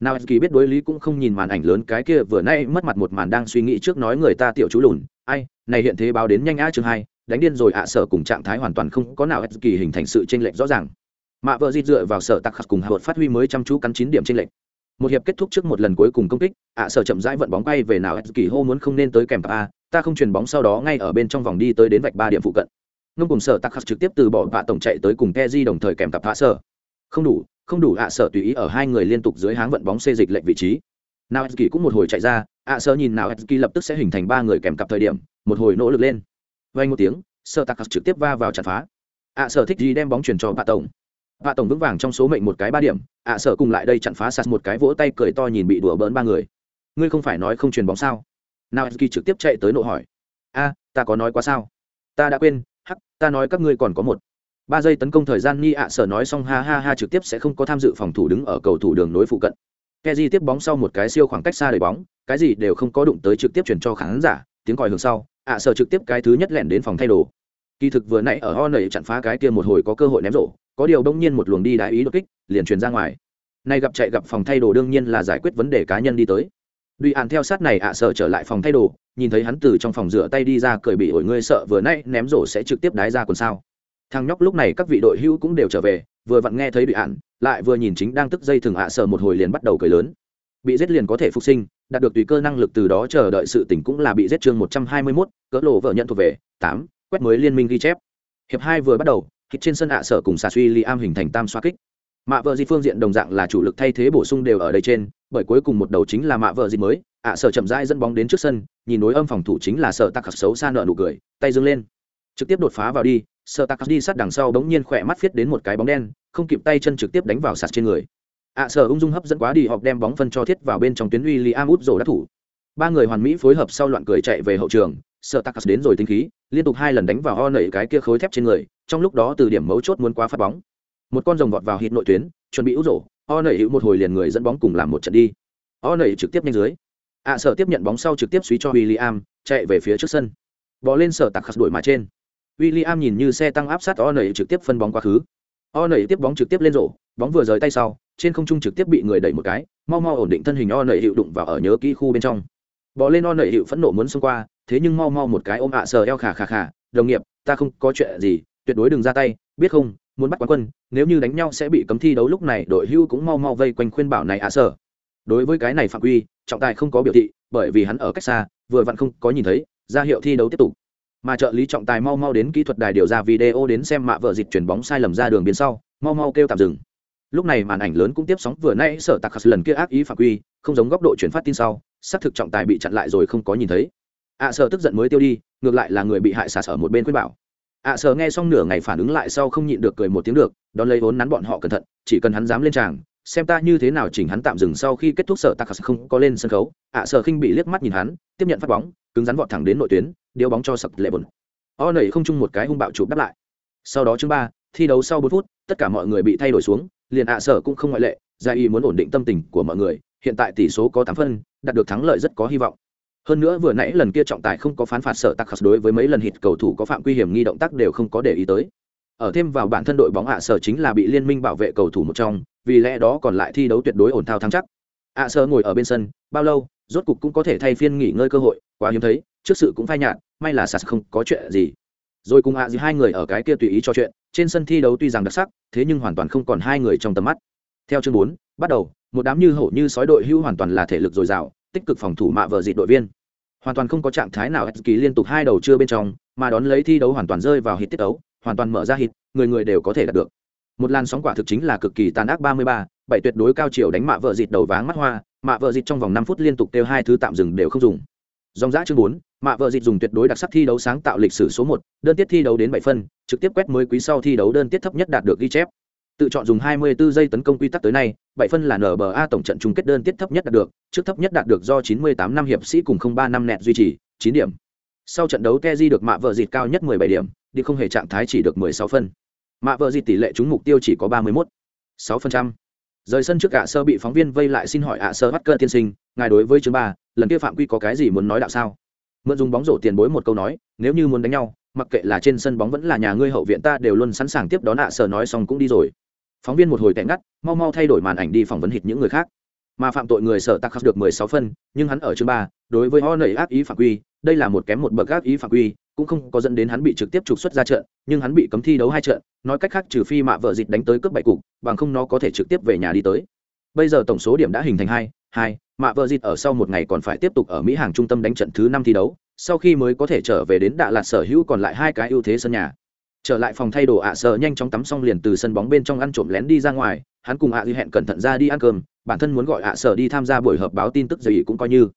Nào kỳ biết đối lý cũng không nhìn màn ảnh lớn cái kia vừa nay mất mặt một màn đang suy nghĩ trước nói người ta tiểu chú lùn, ai, này hiện thế báo đến nhanh á chương hai, đánh điên rồi ạ, sở cùng trạng thái hoàn toàn không có nào kỳ hình thành sự chênh lệch rõ ràng. Mạ vợ di dựa vào sở tặc khắc cùng hạ phát huy mới chăm chú cắn chín điểm chênh lệch. Một hiệp kết thúc trước một lần cuối cùng công kích, ạ, sở chậm rãi vận bóng bay về nào kỳ hô muốn không nên tới kèm a, ta không chuyền bóng sau đó ngay ở bên trong vòng đi tới đến vạch ba điểm phụ cận. Ngông cùng sở tặc khắc trực tiếp từ bỏ vạ tổng chạy tới cùng keji đồng thời kèm cặp hạ sở. Không đủ không đủ ạ à sở tùy ý ở hai người liên tục dưới háng vận bóng xê dịch lệnh vị trí. Nào etsky cũng một hồi chạy ra, ạ à sở nhìn nào etsky lập tức sẽ hình thành ba người kèm cặp thời điểm, một hồi nỗ lực lên. Vay một tiếng sơ tạc trực tiếp va vào chặt phá. Ạ à sở thích gì đem bóng chuyển cho bạ tổng. Bạ tổng vững vàng trong số mệnh một cái ba điểm, ạ sở cùng lại đây chặn phá sạt một cái vỗ tay cười to nhìn bị đùa bỡn ba người. Ngươi không phải nói không truyền bóng sao? Nào etsky trực tiếp chạy tới nộ hỏi. A, ta có nói quá sao? Ta đã quên, hắc, ta nói các ngươi còn có một ba giây tấn công thời gian ni ạ sở nói xong ha ha ha trực tiếp sẽ không có tham dự phòng thủ đứng ở cầu thủ đường nối phụ cận. Keji tiếp bóng sau một cái siêu khoảng cách xa đầy bóng cái gì đều không có đụng tới trực tiếp chuyển cho khán giả tiếng còi hướng sau ạ sở trực tiếp cái thứ nhất lẻn đến phòng thay đồ. Kỳ thực vừa nãy ở ho nầy chặn phá cái kia một hồi có cơ hội ném rổ có điều đông nhiên một luồng đi đại ý đột kích liền truyền ra ngoài. Nay gặp chạy gặp phòng thay đồ đương nhiên là giải quyết vấn đề cá nhân đi tới. Duy An theo sát này ạ sở trở lại phòng thay đồ, nhìn thấy hắn từ trong phòng rửa tay đi ra cười bị ổi ngươi sợ vừa nãy ném rổ sẽ trực tiếp đái ra quần sao. Thằng nhóc lúc này các vị đội hữu cũng đều trở về, vừa vặn nghe thấy bị An, lại vừa nhìn chính đang tức dây thường ạ sở một hồi liền bắt đầu cười lớn. Bị giết liền có thể phục sinh, đạt được tùy cơ năng lực từ đó chờ đợi sự tỉnh cũng là bị giết chương 121, cỡ lộ vợ nhận thuộc về, 8, quét mới liên minh ghi chép. Hiệp 2 vừa bắt đầu, kịch trên sân ạ sở cùng xà Suy Liam hình thành tam xoá kích. Mạ vợ di phương diện đồng dạng là chủ lực thay thế bổ sung đều ở đây trên, bởi cuối cùng một đầu chính là mạ vợ di mới, ạ sở chậm rãi dẫn bóng đến trước sân, nhìn đối âm phòng thủ chính là sở tắc khắc xấu xa nợ nụ cười, tay dương lên, trực tiếp đột phá vào đi, sở tạc đi sát đằng sau đống nhiên khỏe mắt viết đến một cái bóng đen, không kịp tay chân trực tiếp đánh vào sạt trên người. Ạ à, sở ung dung hấp dẫn quá đi họp đem bóng phân cho thiết vào bên trong tuyến uy li am út rổ đắc thủ. Ba người hoàn mỹ phối hợp sau loạn cười chạy về hậu trường sợ tạc đến rồi tinh khí liên tục hai lần đánh vào ho nẩy cái kia khối thép trên người trong lúc đó từ điểm mấu chốt muốn qua phát bóng. Một con rồng vọt vào hít nội tuyến chuẩn bị út rổ ho nẩy hữu một hồi liền người dẫn bóng cùng làm một trận đi. Ho nẩy trực tiếp nhanh dưới. Ạ à, sở tiếp nhận bóng sau trực tiếp suý cho William, chạy về phía trước sân. Bò lên sở tạc đuổi mà trên. William nhìn như xe tăng áp sát Oney trực tiếp phân bóng quá khứ. Oney tiếp bóng trực tiếp lên rổ, bóng vừa rời tay sau, trên không trung trực tiếp bị người đẩy một cái mau mau ổn định thân hình o nẩy hiệu đụng vào ở nhớ kỹ khu bên trong. Bỏ lên o nẩy hiệu phẫn nộ muốn xông qua thế nhưng mau mau một cái ôm ạ sờ eo khà khà khà đồng nghiệp ta không có chuyện gì tuyệt đối đừng ra tay biết không muốn bắt quán quân nếu như đánh nhau sẽ bị cấm thi đấu lúc này đội hưu cũng mau mau vây quanh khuyên bảo này ạ sờ. Đối với cái này phạm quy trọng tài không có biểu thị bởi vì hắn ở cách xa vừa vặn không có nhìn thấy ra hiệu thi đấu tiếp tục mà trợ lý trọng tài mau mau đến kỹ thuật đài điều ra video đến xem mạ vợ dịch chuyển bóng sai lầm ra đường biên sau mau mau kêu tạm dừng. Lúc này màn ảnh lớn cũng tiếp sóng vừa nãy sở tạc lần kia ác ý phạm quy không giống góc độ chuyển phát tin sau xác thực trọng tài bị chặn lại rồi không có nhìn thấy. Ạ à, sở tức giận mới tiêu đi ngược lại là người bị hại xả sở một bên khuyên bảo. Ạ à, sở nghe xong nửa ngày phản ứng lại sau không nhịn được cười một tiếng được đón lấy vốn nắn bọn họ cẩn thận chỉ cần hắn dám lên tràng xem ta như thế nào chỉnh hắn tạm dừng sau khi kết thúc sở tạc không có lên sân khấu. Ạ à, sở khinh bị liếc mắt nhìn hắn tiếp nhận phát bóng cứng rắn vọt thẳng đến nội tuyến điếu bóng cho sập lệ bồn o nẩy không chung một cái hung bạo chụp đáp lại. Sau đó chương ba, thi đấu sau bốn phút, tất cả mọi người bị thay đổi xuống, liền ạ sở cũng không ngoại lệ, gia y muốn ổn định tâm tình của mọi người, hiện tại tỷ số có tám phân, đạt được thắng lợi rất có hy vọng. Hơn nữa vừa nãy lần kia trọng tài không có phán phạt sở tắc đối với mấy lần hit cầu thủ có phạm quy hiểm nghi động tác đều không có để ý tới. Ở thêm vào bản thân đội bóng ạ sở chính là bị liên minh bảo vệ cầu thủ một trong, vì lẽ đó còn lại thi đấu tuyệt đối ổn thao thắng chắc. ạ sở ngồi ở bên sân, bao lâu rốt cục cũng có thể thay phiên nghỉ ngơi cơ hội, quá hiếm thấy, trước sự cũng phai nhạt, may là sạt không có chuyện gì. Rồi cùng hạ gì hai người ở cái kia tùy ý trò chuyện, trên sân thi đấu tuy rằng đặc sắc, thế nhưng hoàn toàn không còn hai người trong tầm mắt. Theo chương bốn, bắt đầu, một đám như hổ như sói đội hưu hoàn toàn là thể lực dồi dào, tích cực phòng thủ mạ vợ dịt đội viên. Hoàn toàn không có trạng thái nào kỳ liên tục hai đầu chưa bên trong, mà đón lấy thi đấu hoàn toàn rơi vào hít tiết đấu hoàn toàn mở ra hít người người đều có thể đạt được. Một làn sóng quả thực chính là cực kỳ tàn ác ba mươi ba bảy tuyệt đối cao chiều đánh mạ vợ dịt đầu váng mắt hoa mạ vợ dịt trong vòng năm phút liên tục kêu hai thứ tạm dừng đều không dùng dòng giã chương bốn mạ vợ dịt dùng tuyệt đối đặc sắc thi đấu sáng tạo lịch sử số một đơn tiết thi đấu đến bảy phân trực tiếp quét mới quý sau thi đấu đơn tiết thấp nhất đạt được ghi chép tự chọn dùng 24 giây tấn công quy tắc tới nay, bảy phân là NBA tổng trận chung kết đơn tiết thấp nhất đạt được, trước thấp nhất đạt được do 98 năm hiệp sĩ cùng 03 năm nẹt duy trì, 9 điểm. Sau trận đấu keji được mạ vợ dịt cao nhất 17 điểm, đi không hề trạng thái chỉ được 16 phân. Mạ vợ dịt tỷ lệ trúng mục tiêu chỉ có 31. 6%. Rời sân trước cả sơ bị phóng viên vây lại xin hỏi ạ sơ bắt cơ tiên sinh, ngài đối với chương ba lần kia phạm quy có cái gì muốn nói đạo sao? Mượn dùng bóng rổ tiền bối một câu nói, nếu như muốn đánh nhau, mặc kệ là trên sân bóng vẫn là nhà ngươi hậu viện ta đều luôn sẵn sàng tiếp đón ạ sơ nói xong cũng đi rồi phóng viên một hồi tẻ ngắt mau mau thay đổi màn ảnh đi phỏng vấn hít những người khác mà phạm tội người sở tắc khắc được mười sáu phân nhưng hắn ở chương ba đối với ho nầy ác ý phạm quy đây là một kém một bậc ác ý phạm quy cũng không có dẫn đến hắn bị trực tiếp trục xuất ra trận, nhưng hắn bị cấm thi đấu hai trận, nói cách khác trừ phi mạ vợ dịch đánh tới cướp bảy cục, bằng không nó có thể trực tiếp về nhà đi tới. Bây giờ tổng số điểm đã hình thành hai hai, mạ vợ dịch ở sau một ngày còn phải tiếp tục ở mỹ hàng trung tâm đánh trận thứ năm thi đấu, sau khi mới có thể trở về đến đạ lạt sở hữu còn lại hai cái ưu thế sân nhà. Trở lại phòng thay đồ ạ sợ nhanh chóng tắm xong liền từ sân bóng bên trong ăn trộm lén đi ra ngoài, hắn cùng ạ à hẹn cẩn thận ra đi ăn cơm, bản thân muốn gọi ạ sợ đi tham gia buổi họp báo tin tức giải ý cũng coi như.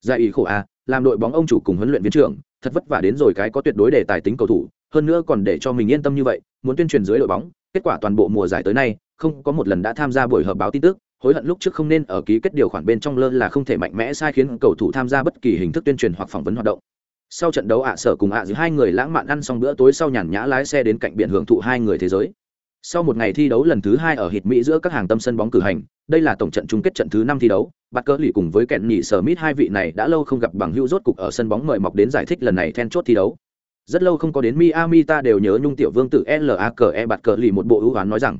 Giải ý khổ a, làm đội bóng ông chủ cùng huấn luyện viên trưởng thật vất vả đến rồi cái có tuyệt đối để tài tính cầu thủ, hơn nữa còn để cho mình yên tâm như vậy, muốn tuyên truyền dưới đội bóng, kết quả toàn bộ mùa giải tới nay, không có một lần đã tham gia buổi họp báo tin tức, hối hận lúc trước không nên ở ký kết điều khoản bên trong lơ là không thể mạnh mẽ sai khiến cầu thủ tham gia bất kỳ hình thức tuyên truyền hoặc phỏng vấn hoạt động. Sau trận đấu ạ sở cùng ạ giữa hai người lãng mạn ăn xong bữa tối sau nhàn nhã lái xe đến cạnh biển hưởng thụ hai người thế giới sau một ngày thi đấu lần thứ hai ở hịt mỹ giữa các hàng tâm sân bóng cử hành, đây là tổng trận chung kết trận thứ năm thi đấu. Bắt cỡ lì cùng với kẹn nhị sở mít hai vị này đã lâu không gặp bằng hữu rốt cục ở sân bóng mời mọc đến giải thích lần này then chốt thi đấu. Rất lâu không có đến miami ta đều nhớ nhung tiểu vương tử lake bạt cỡ lì một bộ ưu hoán nói rằng,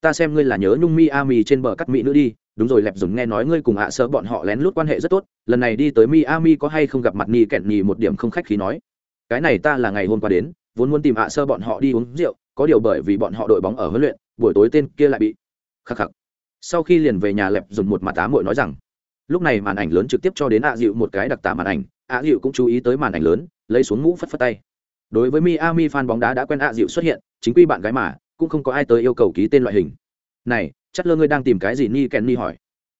ta xem ngươi là nhớ nhung miami trên bờ cắt mỹ nữ đi, đúng rồi, lẹp dùng nghe nói ngươi cùng ạ à bọn họ lén lút quan hệ rất tốt, lần này đi tới miami có hay không gặp mặt nhị kẹn Nhị một điểm không khách khí nói, cái này ta là ngày hôm qua đến, vốn muốn tìm ạ sơ bọn họ đi uống rượu có điều bởi vì bọn họ đội bóng ở huấn luyện, buổi tối tên kia lại bị khắc khắc. Sau khi liền về nhà lẹp dùng một mặt tá mội nói rằng, lúc này màn ảnh lớn trực tiếp cho đến ạ dịu một cái đặc tả màn ảnh ạ dịu cũng chú ý tới màn ảnh lớn, lấy xuống mũ phất phất tay. Đối với miami fan bóng đá đã quen ạ dịu xuất hiện, chính quy bạn gái mà, cũng không có ai tới yêu cầu ký tên loại hình. Này chắc lơ ngươi đang tìm cái gì? Ni kenny hỏi.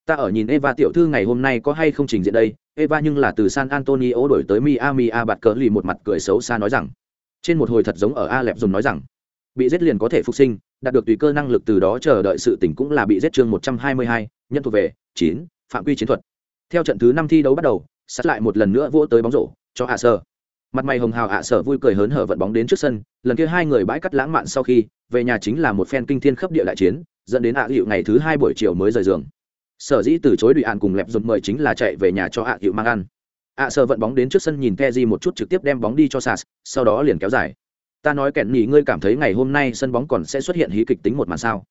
Ta ở nhìn eva tiểu thư ngày hôm nay có hay không trình diện đây? Eva nhưng là từ san antonio đổi tới miami, a bạt cỡ lì một mặt cười xấu xa nói rằng. Trên một hồi thật giống ở a lẹp dùng nói rằng bị giết liền có thể phục sinh, đạt được tùy cơ năng lực từ đó chờ đợi sự tỉnh cũng là bị giết chương một trăm hai mươi hai, nhân thuộc về, chín, phạm quy chiến thuật. Theo trận thứ năm thi đấu bắt đầu, sát lại một lần nữa vỗ tới bóng rổ, cho hạ sơ. Mặt mày hồng hào hạ sở vui cười hớn hở vận bóng đến trước sân, lần kia hai người bãi cắt lãng mạn sau khi, về nhà chính là một phen kinh thiên khắp địa đại chiến, dẫn đến hạ hiệu ngày thứ hai buổi chiều mới rời giường. Sở dĩ từ chối đùi ạn cùng lẹp dồn mời chính là chạy về nhà cho hạ hiệu mang ăn. Ạ sở vận bóng đến trước sân nhìn keji một chút trực tiếp đem bóng đi cho sas sau đó liền kéo dài ta nói kẹn nhỉ, ngươi cảm thấy ngày hôm nay sân bóng còn sẽ xuất hiện hí kịch tính một màn sao?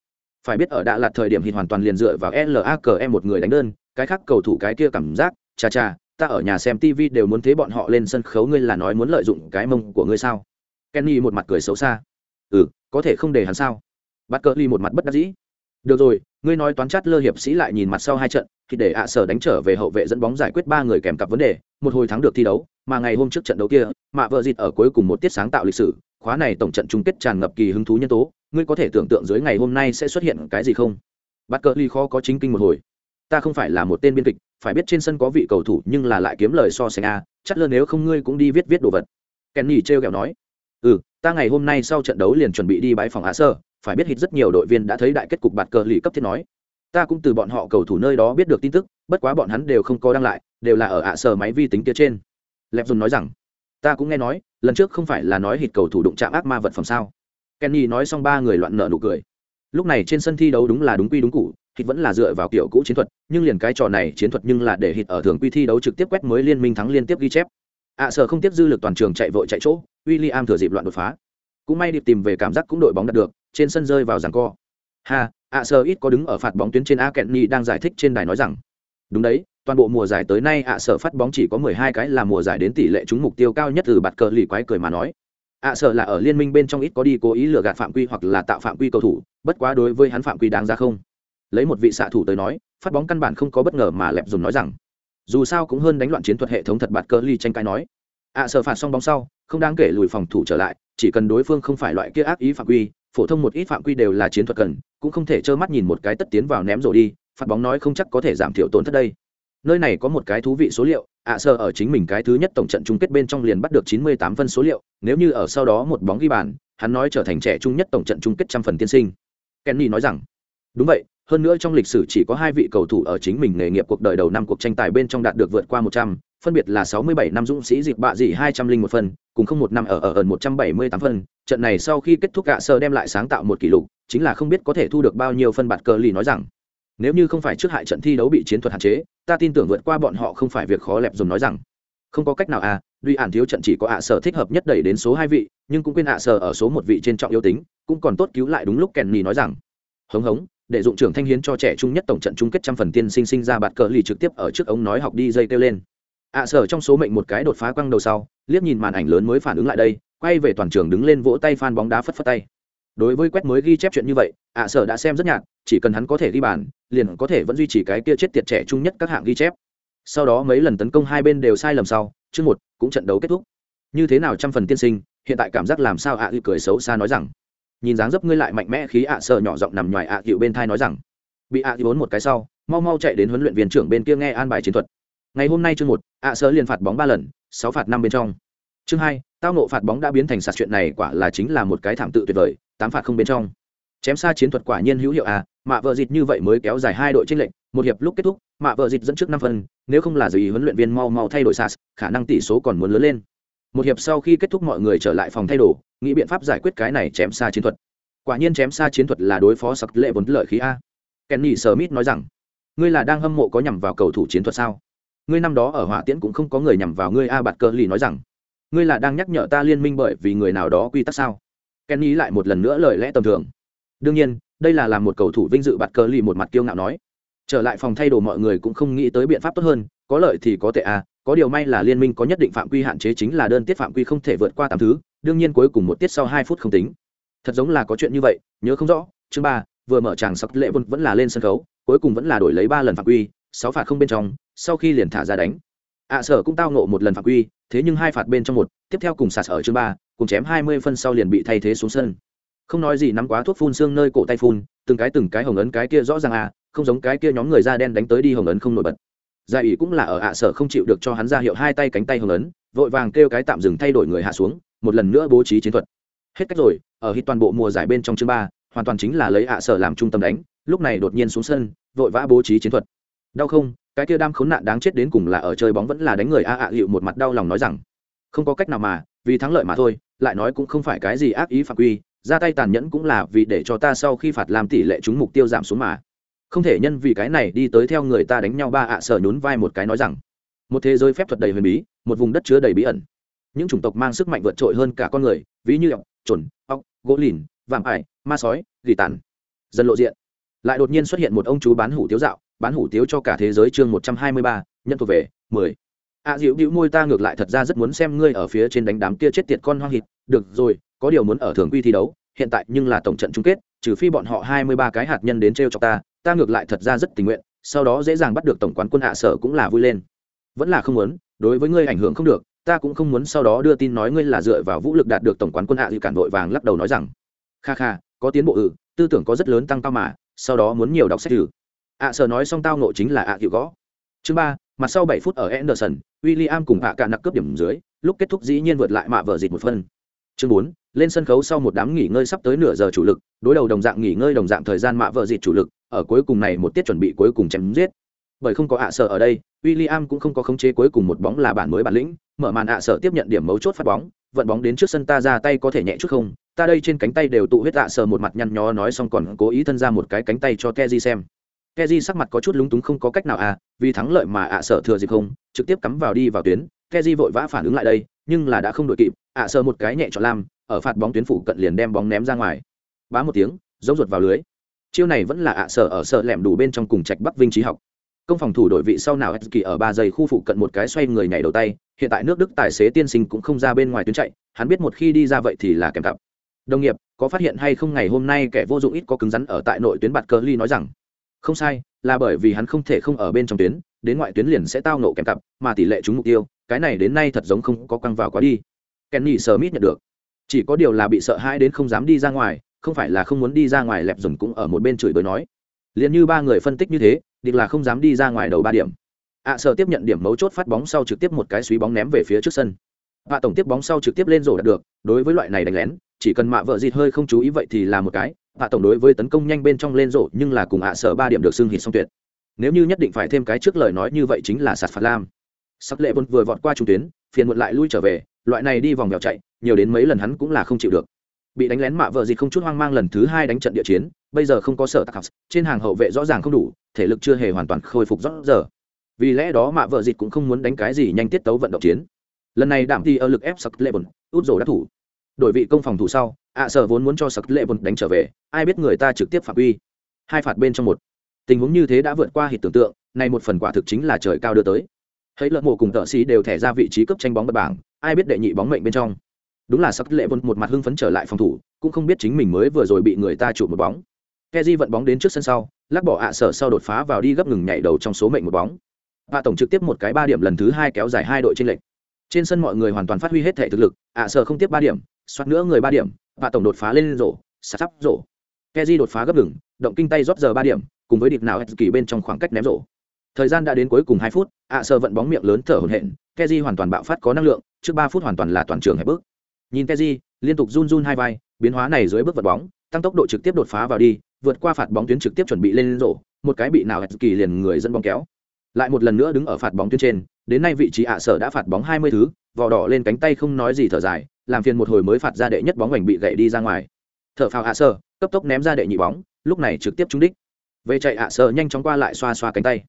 Phải biết ở đạ lạt thời điểm hít hoàn toàn liền dựa vào lakm một người đánh đơn, cái khác cầu thủ cái kia cảm giác, cha cha, ta ở nhà xem tv đều muốn thế bọn họ lên sân khấu, ngươi là nói muốn lợi dụng cái mông của ngươi sao? Kenny một mặt cười xấu xa. Ừ có thể không để hắn sao? Bắt cờ ly một mặt bất đắc dĩ. Được rồi, ngươi nói toán chát lơ hiệp sĩ lại nhìn mặt sau hai trận thì để ạ sở đánh trở về hậu vệ dẫn bóng giải quyết ba người kèm cặp vấn đề, một hồi thắng được thi đấu, mà ngày hôm trước trận đấu kia mạ vợ dịt ở cuối cùng một tiết sáng tạo lịch sử, khóa này tổng trận chung kết tràn ngập kỳ hứng thú nhân tố, ngươi có thể tưởng tượng dưới ngày hôm nay sẽ xuất hiện cái gì không? Bắt cờ ly khó có chính kinh một hồi. Ta không phải là một tên biên kịch, phải biết trên sân có vị cầu thủ nhưng là lại kiếm lời so sánh a, chắc lơ nếu không ngươi cũng đi viết viết đồ vật. Kenny trêu ghẹo nói. Ừ ta ngày hôm nay sau trận đấu liền chuẩn bị đi bãi phòng hạ sơ phải biết hít rất nhiều đội viên đã thấy đại kết cục bạt cờ lì cấp thiết nói ta cũng từ bọn họ cầu thủ nơi đó biết được tin tức bất quá bọn hắn đều không có đăng lại đều là ở ạ sở máy vi tính kia trên. Lẹp dùng nói rằng ta cũng nghe nói lần trước không phải là nói hít cầu thủ đụng chạm ác ma vật phẩm sao? Kenny nói xong ba người loạn nợ nụ cười. Lúc này trên sân thi đấu đúng là đúng quy đúng cụ hít vẫn là dựa vào kiểu cũ chiến thuật nhưng liền cái trò này chiến thuật nhưng là để hít ở thường quy thi đấu trực tiếp quét mới liên minh thắng liên tiếp ghi chép. Ạ à, sở không tiếp dư lực toàn trường chạy vội chạy chỗ William thừa dịp loạn đột phá. Cũng may điệp tìm về cảm giác cũng đội bóng đạt được trên sân rơi vào giằng co. Ha ạ à, ít có đứng ở phạt bóng tuyến trên a kenny đang giải thích trên đài nói rằng đúng đấy toàn bộ mùa giải tới nay ạ à, sở phát bóng chỉ có mười hai cái là mùa giải đến tỷ lệ trúng mục tiêu cao nhất từ bạt cờ lì quái cười mà nói. Ạ sở là ở liên minh bên trong ít có đi cố ý lừa gạt phạm quy hoặc là tạo phạm quy cầu thủ bất quá đối với hắn phạm quy đáng ra không. Lấy một vị xạ thủ tới nói phát bóng căn bản không có bất ngờ mà lẹp dùng nói rằng dù sao cũng hơn đánh loạn chiến thuật hệ thống thật bạt cờ Lì tranh cãi nói. Ạ sở phạt xong bóng sau không đáng kể lùi phòng thủ trở lại chỉ cần đối phương không phải loại kia ác ý phạm quy phổ thông một ít phạm quy đều là chiến thuật cần cũng không thể trơ mắt nhìn một cái tất tiến vào ném rổ đi phạt bóng nói không chắc có thể giảm thiểu tổn thất đây. Nơi này có một cái thú vị số liệu ạ sở ở chính mình cái thứ nhất tổng trận chung kết bên trong liền bắt được 98 phân số liệu nếu như ở sau đó một bóng ghi bàn hắn nói trở thành trẻ trung nhất tổng trận chung kết trăm phần tiên sinh. Kenny nói rằng đúng vậy hơn nữa trong lịch sử chỉ có hai vị cầu thủ ở chính mình nghề nghiệp cuộc đời đầu năm cuộc tranh tài bên trong đạt được vượt qua 100, phân biệt là 67 năm dũng sĩ dịp bạ dị 201 phân, cùng không một năm ở ở ẩn 178 phân, trận này sau khi kết thúc gạ sơ đem lại sáng tạo một kỷ lục, chính là không biết có thể thu được bao nhiêu phân bạt cờ lì nói rằng. Nếu như không phải trước hại trận thi đấu bị chiến thuật hạn chế, ta tin tưởng vượt qua bọn họ không phải việc khó lẹp dùng nói rằng. Không có cách nào à, duy ản thiếu trận chỉ có ạ sở thích hợp nhất đẩy đến số hai vị, nhưng cũng quên ạ sở ở số một vị trên trọng yếu tính, cũng còn tốt cứu lại đúng lúc Kenny nói rằng. Hống hống, để dụng trưởng thanh hiến cho trẻ trung nhất tổng trận chung kết trăm phần tiên sinh sinh ra bạt cờ lì trực tiếp ở trước ống nói học đi dây kêu lên ạ sở trong số mệnh một cái đột phá quăng đầu sau, liếc nhìn màn ảnh lớn mới phản ứng lại đây, quay về toàn trường đứng lên vỗ tay phan bóng đá phất phất tay. Đối với quét mới ghi chép chuyện như vậy, ạ sở đã xem rất nhạt, chỉ cần hắn có thể ghi bàn, liền có thể vẫn duy trì cái kia chết tiệt trẻ trung nhất các hạng ghi chép. Sau đó mấy lần tấn công hai bên đều sai lầm sau, chương một, cũng trận đấu kết thúc. Như thế nào trăm phần tiên sinh, hiện tại cảm giác làm sao ạ? À cười xấu xa nói rằng. Nhìn dáng dấp ngươi lại mạnh mẽ khí ạ sở nhỏ giọng nằm ngoài ạ à bên thai nói rằng. Bị ạ à một cái sau, mau mau chạy đến huấn luyện viên trưởng bên kia nghe an bài chiến thuật ngày hôm nay chương một, ạ sơ liền phạt bóng ba lần, sáu phạt năm bên trong. Chương hai, tao nộ phạt bóng đã biến thành sạt chuyện này quả là chính là một cái thảm tự tuyệt vời, tám phạt không bên trong. Chém xa chiến thuật quả nhiên hữu hiệu à mạ vợ dịt như vậy mới kéo dài hai đội tranh lệnh một hiệp lúc kết thúc, mạ vợ dịt dẫn trước năm phân, nếu không là gì huấn luyện viên mau mau thay đổi sas khả năng tỷ số còn muốn lớn lên. Một hiệp sau khi kết thúc mọi người trở lại phòng thay đồ, nghĩ biện pháp giải quyết cái này chém xa chiến thuật. Quả nhiên chém xa chiến thuật là đối phó sặc lệ vốn lợi khí a. Kenny smith nói rằng, ngươi là đang hâm mộ có nhằm vào cầu thủ chiến thuật sao? Ngươi năm đó ở hỏa tiễn cũng không có người nhằm vào ngươi, a bạt cờ lì nói rằng, ngươi là đang nhắc nhở ta liên minh bởi vì người nào đó quy tắc sao? Kenny lại một lần nữa lời lẽ tầm thường. Đương nhiên, đây là làm một cầu thủ vinh dự bạt cờ lì một mặt kiêu ngạo nói. Trở lại phòng thay đồ mọi người cũng không nghĩ tới biện pháp tốt hơn, có lợi thì có tệ, a, có điều may là liên minh có nhất định phạm quy hạn chế chính là đơn tiết phạm quy không thể vượt qua tám thứ, đương nhiên cuối cùng một tiết sau hai phút không tính. Thật giống là có chuyện như vậy, nhớ không rõ, chương ba, vừa mở tràng sặc lệ vân vẫn là lên sân khấu, cuối cùng vẫn là đổi lấy ba lần phạm quy, sáu phạt không bên trong sau khi liền thả ra đánh. Ạ sở cũng tao nộ một lần phạm quy, thế nhưng hai phạt bên trong một, tiếp theo cùng sạt ở chương ba, cùng chém hai mươi phân sau liền bị thay thế xuống sân. Không nói gì nắm quá thuốc phun xương nơi cổ tay phun, từng cái từng cái hồng ấn cái kia rõ ràng à không giống cái kia nhóm người da đen đánh tới đi hồng ấn không nổi bật. Gia ủy cũng là ở ạ, sở không chịu được cho hắn ra hiệu hai tay cánh tay hồng ấn, vội vàng kêu cái tạm dừng thay đổi người hạ xuống, một lần nữa bố trí chiến thuật. Hết cách rồi, ở hít toàn bộ mùa giải bên trong chương ba, hoàn toàn chính là lấy ạ, sở làm trung tâm đánh, lúc này đột nhiên xuống sân, vội vã bố trí chiến thuật. Đau không? Cái kia đam khốn nạn đáng chết đến cùng là ở chơi bóng vẫn là đánh người a ạ hiệu một mặt đau lòng nói rằng, không có cách nào mà, vì thắng lợi mà thôi, lại nói cũng không phải cái gì ác ý phạm quy, ra tay tàn nhẫn cũng là vì để cho ta sau khi phạt làm tỷ lệ chúng mục tiêu giảm xuống mà. Không thể nhân vì cái này đi tới theo người ta đánh nhau ba ạ sở nhún vai một cái nói rằng, một thế giới phép thuật đầy huyền bí, một vùng đất chứa đầy bí ẩn. Những chủng tộc mang sức mạnh vượt trội hơn cả con người, ví như ọc trồn ọc gỗ lìn vàm ải, ma sói, gỉ tàn. Dân lộ diện, lại đột nhiên xuất hiện một ông chú bán hủ tiếu dạo bán hủ tiếu cho cả thế giới chương một trăm hai mươi ba nhân thuộc về mười. A diệu dịu môi ta ngược lại thật ra rất muốn xem ngươi ở phía trên đánh đám kia chết tiệt con hoang hịt. Được rồi có điều muốn ở thường quy thi đấu hiện tại nhưng là tổng trận chung kết trừ phi bọn họ hai mươi ba cái hạt nhân đến t cho ta ta ngược lại thật ra rất tình nguyện sau đó dễ dàng bắt được tổng quán quân hạ sở cũng là vui lên. Vẫn là không muốn đối với ngươi ảnh hưởng không được ta cũng không muốn sau đó đưa tin nói ngươi là dựa vào vũ lực đạt được tổng quán quân hạ à, cản vội vàng lắc đầu nói rằng kha kha có tiến bộ ừ tư tưởng có rất lớn tăng cao mà sau đó muốn nhiều đọc sách thử ạ sở nói xong tao nộ chính là ạ à gõ chương ba mặt sau bảy phút ở Anderson, William cùng ạ cả nặc cướp điểm dưới, lúc kết thúc dĩ nhiên vượt lại mạ vợ dịt một phân. Chương bốn lên sân khấu sau một đám nghỉ ngơi sắp tới nửa giờ chủ lực, đối đầu đồng dạng nghỉ ngơi đồng dạng thời gian mạ vợ dịt chủ lực, ở cuối cùng này một tiết chuẩn bị cuối cùng chém giết. Bởi không có ạ sở ở đây, William cũng không có khống chế cuối cùng một bóng là bản mới bản lĩnh, mở màn ạ sở tiếp nhận điểm mấu chốt phát bóng, vận bóng đến trước sân ta ra tay có thể nhẹ chút không, ta đây trên cánh tay đều tụ huyết ạ sở một mặt nhăn nhó nói xong còn cố ý thân ra một cái cánh tay cho Kezi xem. Keji sắc mặt có chút lúng túng không có cách nào à, vì thắng lợi mà ạ sở thừa dịp không, trực tiếp cắm vào đi vào tuyến, Keji vội vã phản ứng lại đây, nhưng là đã không đội kịp, ạ sở một cái nhẹ chọn lam, ở phạt bóng tuyến phủ cận liền đem bóng ném ra ngoài. Bá một tiếng, giống ruột vào lưới. Chiêu này vẫn là ạ sở ở sở lẻm đủ bên trong cùng Trạch Bắc Vinh trí học. Công phòng thủ đội vị sau nào kỳ ở ba giây khu phụ cận một cái xoay người nhảy đầu tay, hiện tại nước Đức tài xế tiên sinh cũng không ra bên ngoài tuyến chạy, hắn biết một khi đi ra vậy thì là kèm cặp. Đồng nghiệp, có phát hiện hay không ngày hôm nay kẻ vô dụng ít có cứng rắn ở tại nội tuyến bạt cờ ly nói rằng, không sai là bởi vì hắn không thể không ở bên trong tuyến đến ngoại tuyến liền sẽ tao nổ kèm cặp mà tỷ lệ trúng mục tiêu cái này đến nay thật giống không có quăng vào quá đi. Kenny smith nhận được. Chỉ có điều là bị sợ hãi đến không dám đi ra ngoài không phải là không muốn đi ra ngoài lẹp dùn cũng ở một bên chửi bới nói. Liền như ba người phân tích như thế định là không dám đi ra ngoài đầu ba điểm. Ạ à, sợ tiếp nhận điểm mấu chốt phát bóng sau trực tiếp một cái suý bóng ném về phía trước sân. Và tổng tiếp bóng sau trực tiếp lên rổ đạt được đối với loại này đánh lén chỉ cần mạ vợ dịt hơi không chú ý vậy thì là một cái hạ tổng đối với tấn công nhanh bên trong lên rộ, nhưng là cùng ạ à sở ba điểm được xưng hít xong tuyệt. Nếu như nhất định phải thêm cái trước lời nói như vậy chính là sạt phạt lam. Sắc lệ bôn vừa vọt qua trung tuyến phiền muộn lại lui trở về loại này đi vòng vèo chạy nhiều đến mấy lần hắn cũng là không chịu được. Bị đánh lén mạ vợ dịt không chút hoang mang lần thứ hai đánh trận địa chiến bây giờ không có sở tạc học trên hàng hậu vệ rõ ràng không đủ thể lực chưa hề hoàn toàn khôi phục rõ giờ. Vì lẽ đó mạ vợ dịt cũng không muốn đánh cái gì nhanh tiết tấu vận động chiến. Lần này đảm đi ở lực ép sắc lệ vốn út rổ đắc thủ. Đổi vị công phòng thủ sau ạ sở vốn muốn cho sắc lệ bôn đánh trở về, ai biết người ta trực tiếp phạm uy. Hai phạt bên trong một. Tình huống như thế đã vượt qua hít tưởng tượng này một phần quả thực chính là trời cao đưa tới. Thấy lợn mộ cùng tợ sĩ đều thẻ ra vị trí cấp tranh bóng bật bảng, ai biết đệ nhị bóng mệnh bên trong. Đúng là sắc lệ vốn một mặt hưng phấn trở lại phòng thủ, cũng không biết chính mình mới vừa rồi bị người ta chụp một bóng. Keji vận bóng đến trước sân sau, lắc bỏ ạ sở sau đột phá vào đi gấp ngừng nhảy đầu trong số mệnh một bóng. Và tổng trực tiếp một cái ba điểm lần thứ hai kéo dài hai đội trên lệnh trên sân mọi người hoàn toàn phát huy hết thể thực lực, ạ sở không tiếp ba điểm, soát nữa người ba điểm và tổng đột phá lên rổ sắp sắp rổ. Keji đột phá gấp ngừng, động kinh tay rót giờ ba điểm, cùng với điệp nào kỳ bên trong khoảng cách ném rổ. Thời gian đã đến cuối cùng hai phút, ạ sở vận bóng miệng lớn thở hổn hển Keji hoàn toàn bạo phát có năng lượng, trước ba phút hoàn toàn là toàn trường hẹp bước. Nhìn Keji liên tục run run hai vai, biến hóa này dưới bước vật bóng, tăng tốc độ trực tiếp đột phá vào đi, vượt qua phạt bóng tuyến trực tiếp chuẩn bị lên rổ, một cái bị nào kỳ liền người dẫn bóng kéo. Lại một lần nữa đứng ở phạt bóng tuyến trên, đến nay vị trí ạ sở đã phạt bóng hai mươi thứ, vò đỏ lên cánh tay không nói gì thở dài làm phiền một hồi mới phạt ra đệ nhất bóng hoành bị gậy đi ra ngoài. Thở phào hạ sơ, cấp tốc ném ra đệ nhị bóng, lúc này trực tiếp trúng đích. Về chạy hạ sơ nhanh chóng qua lại xoa xoa cánh tay.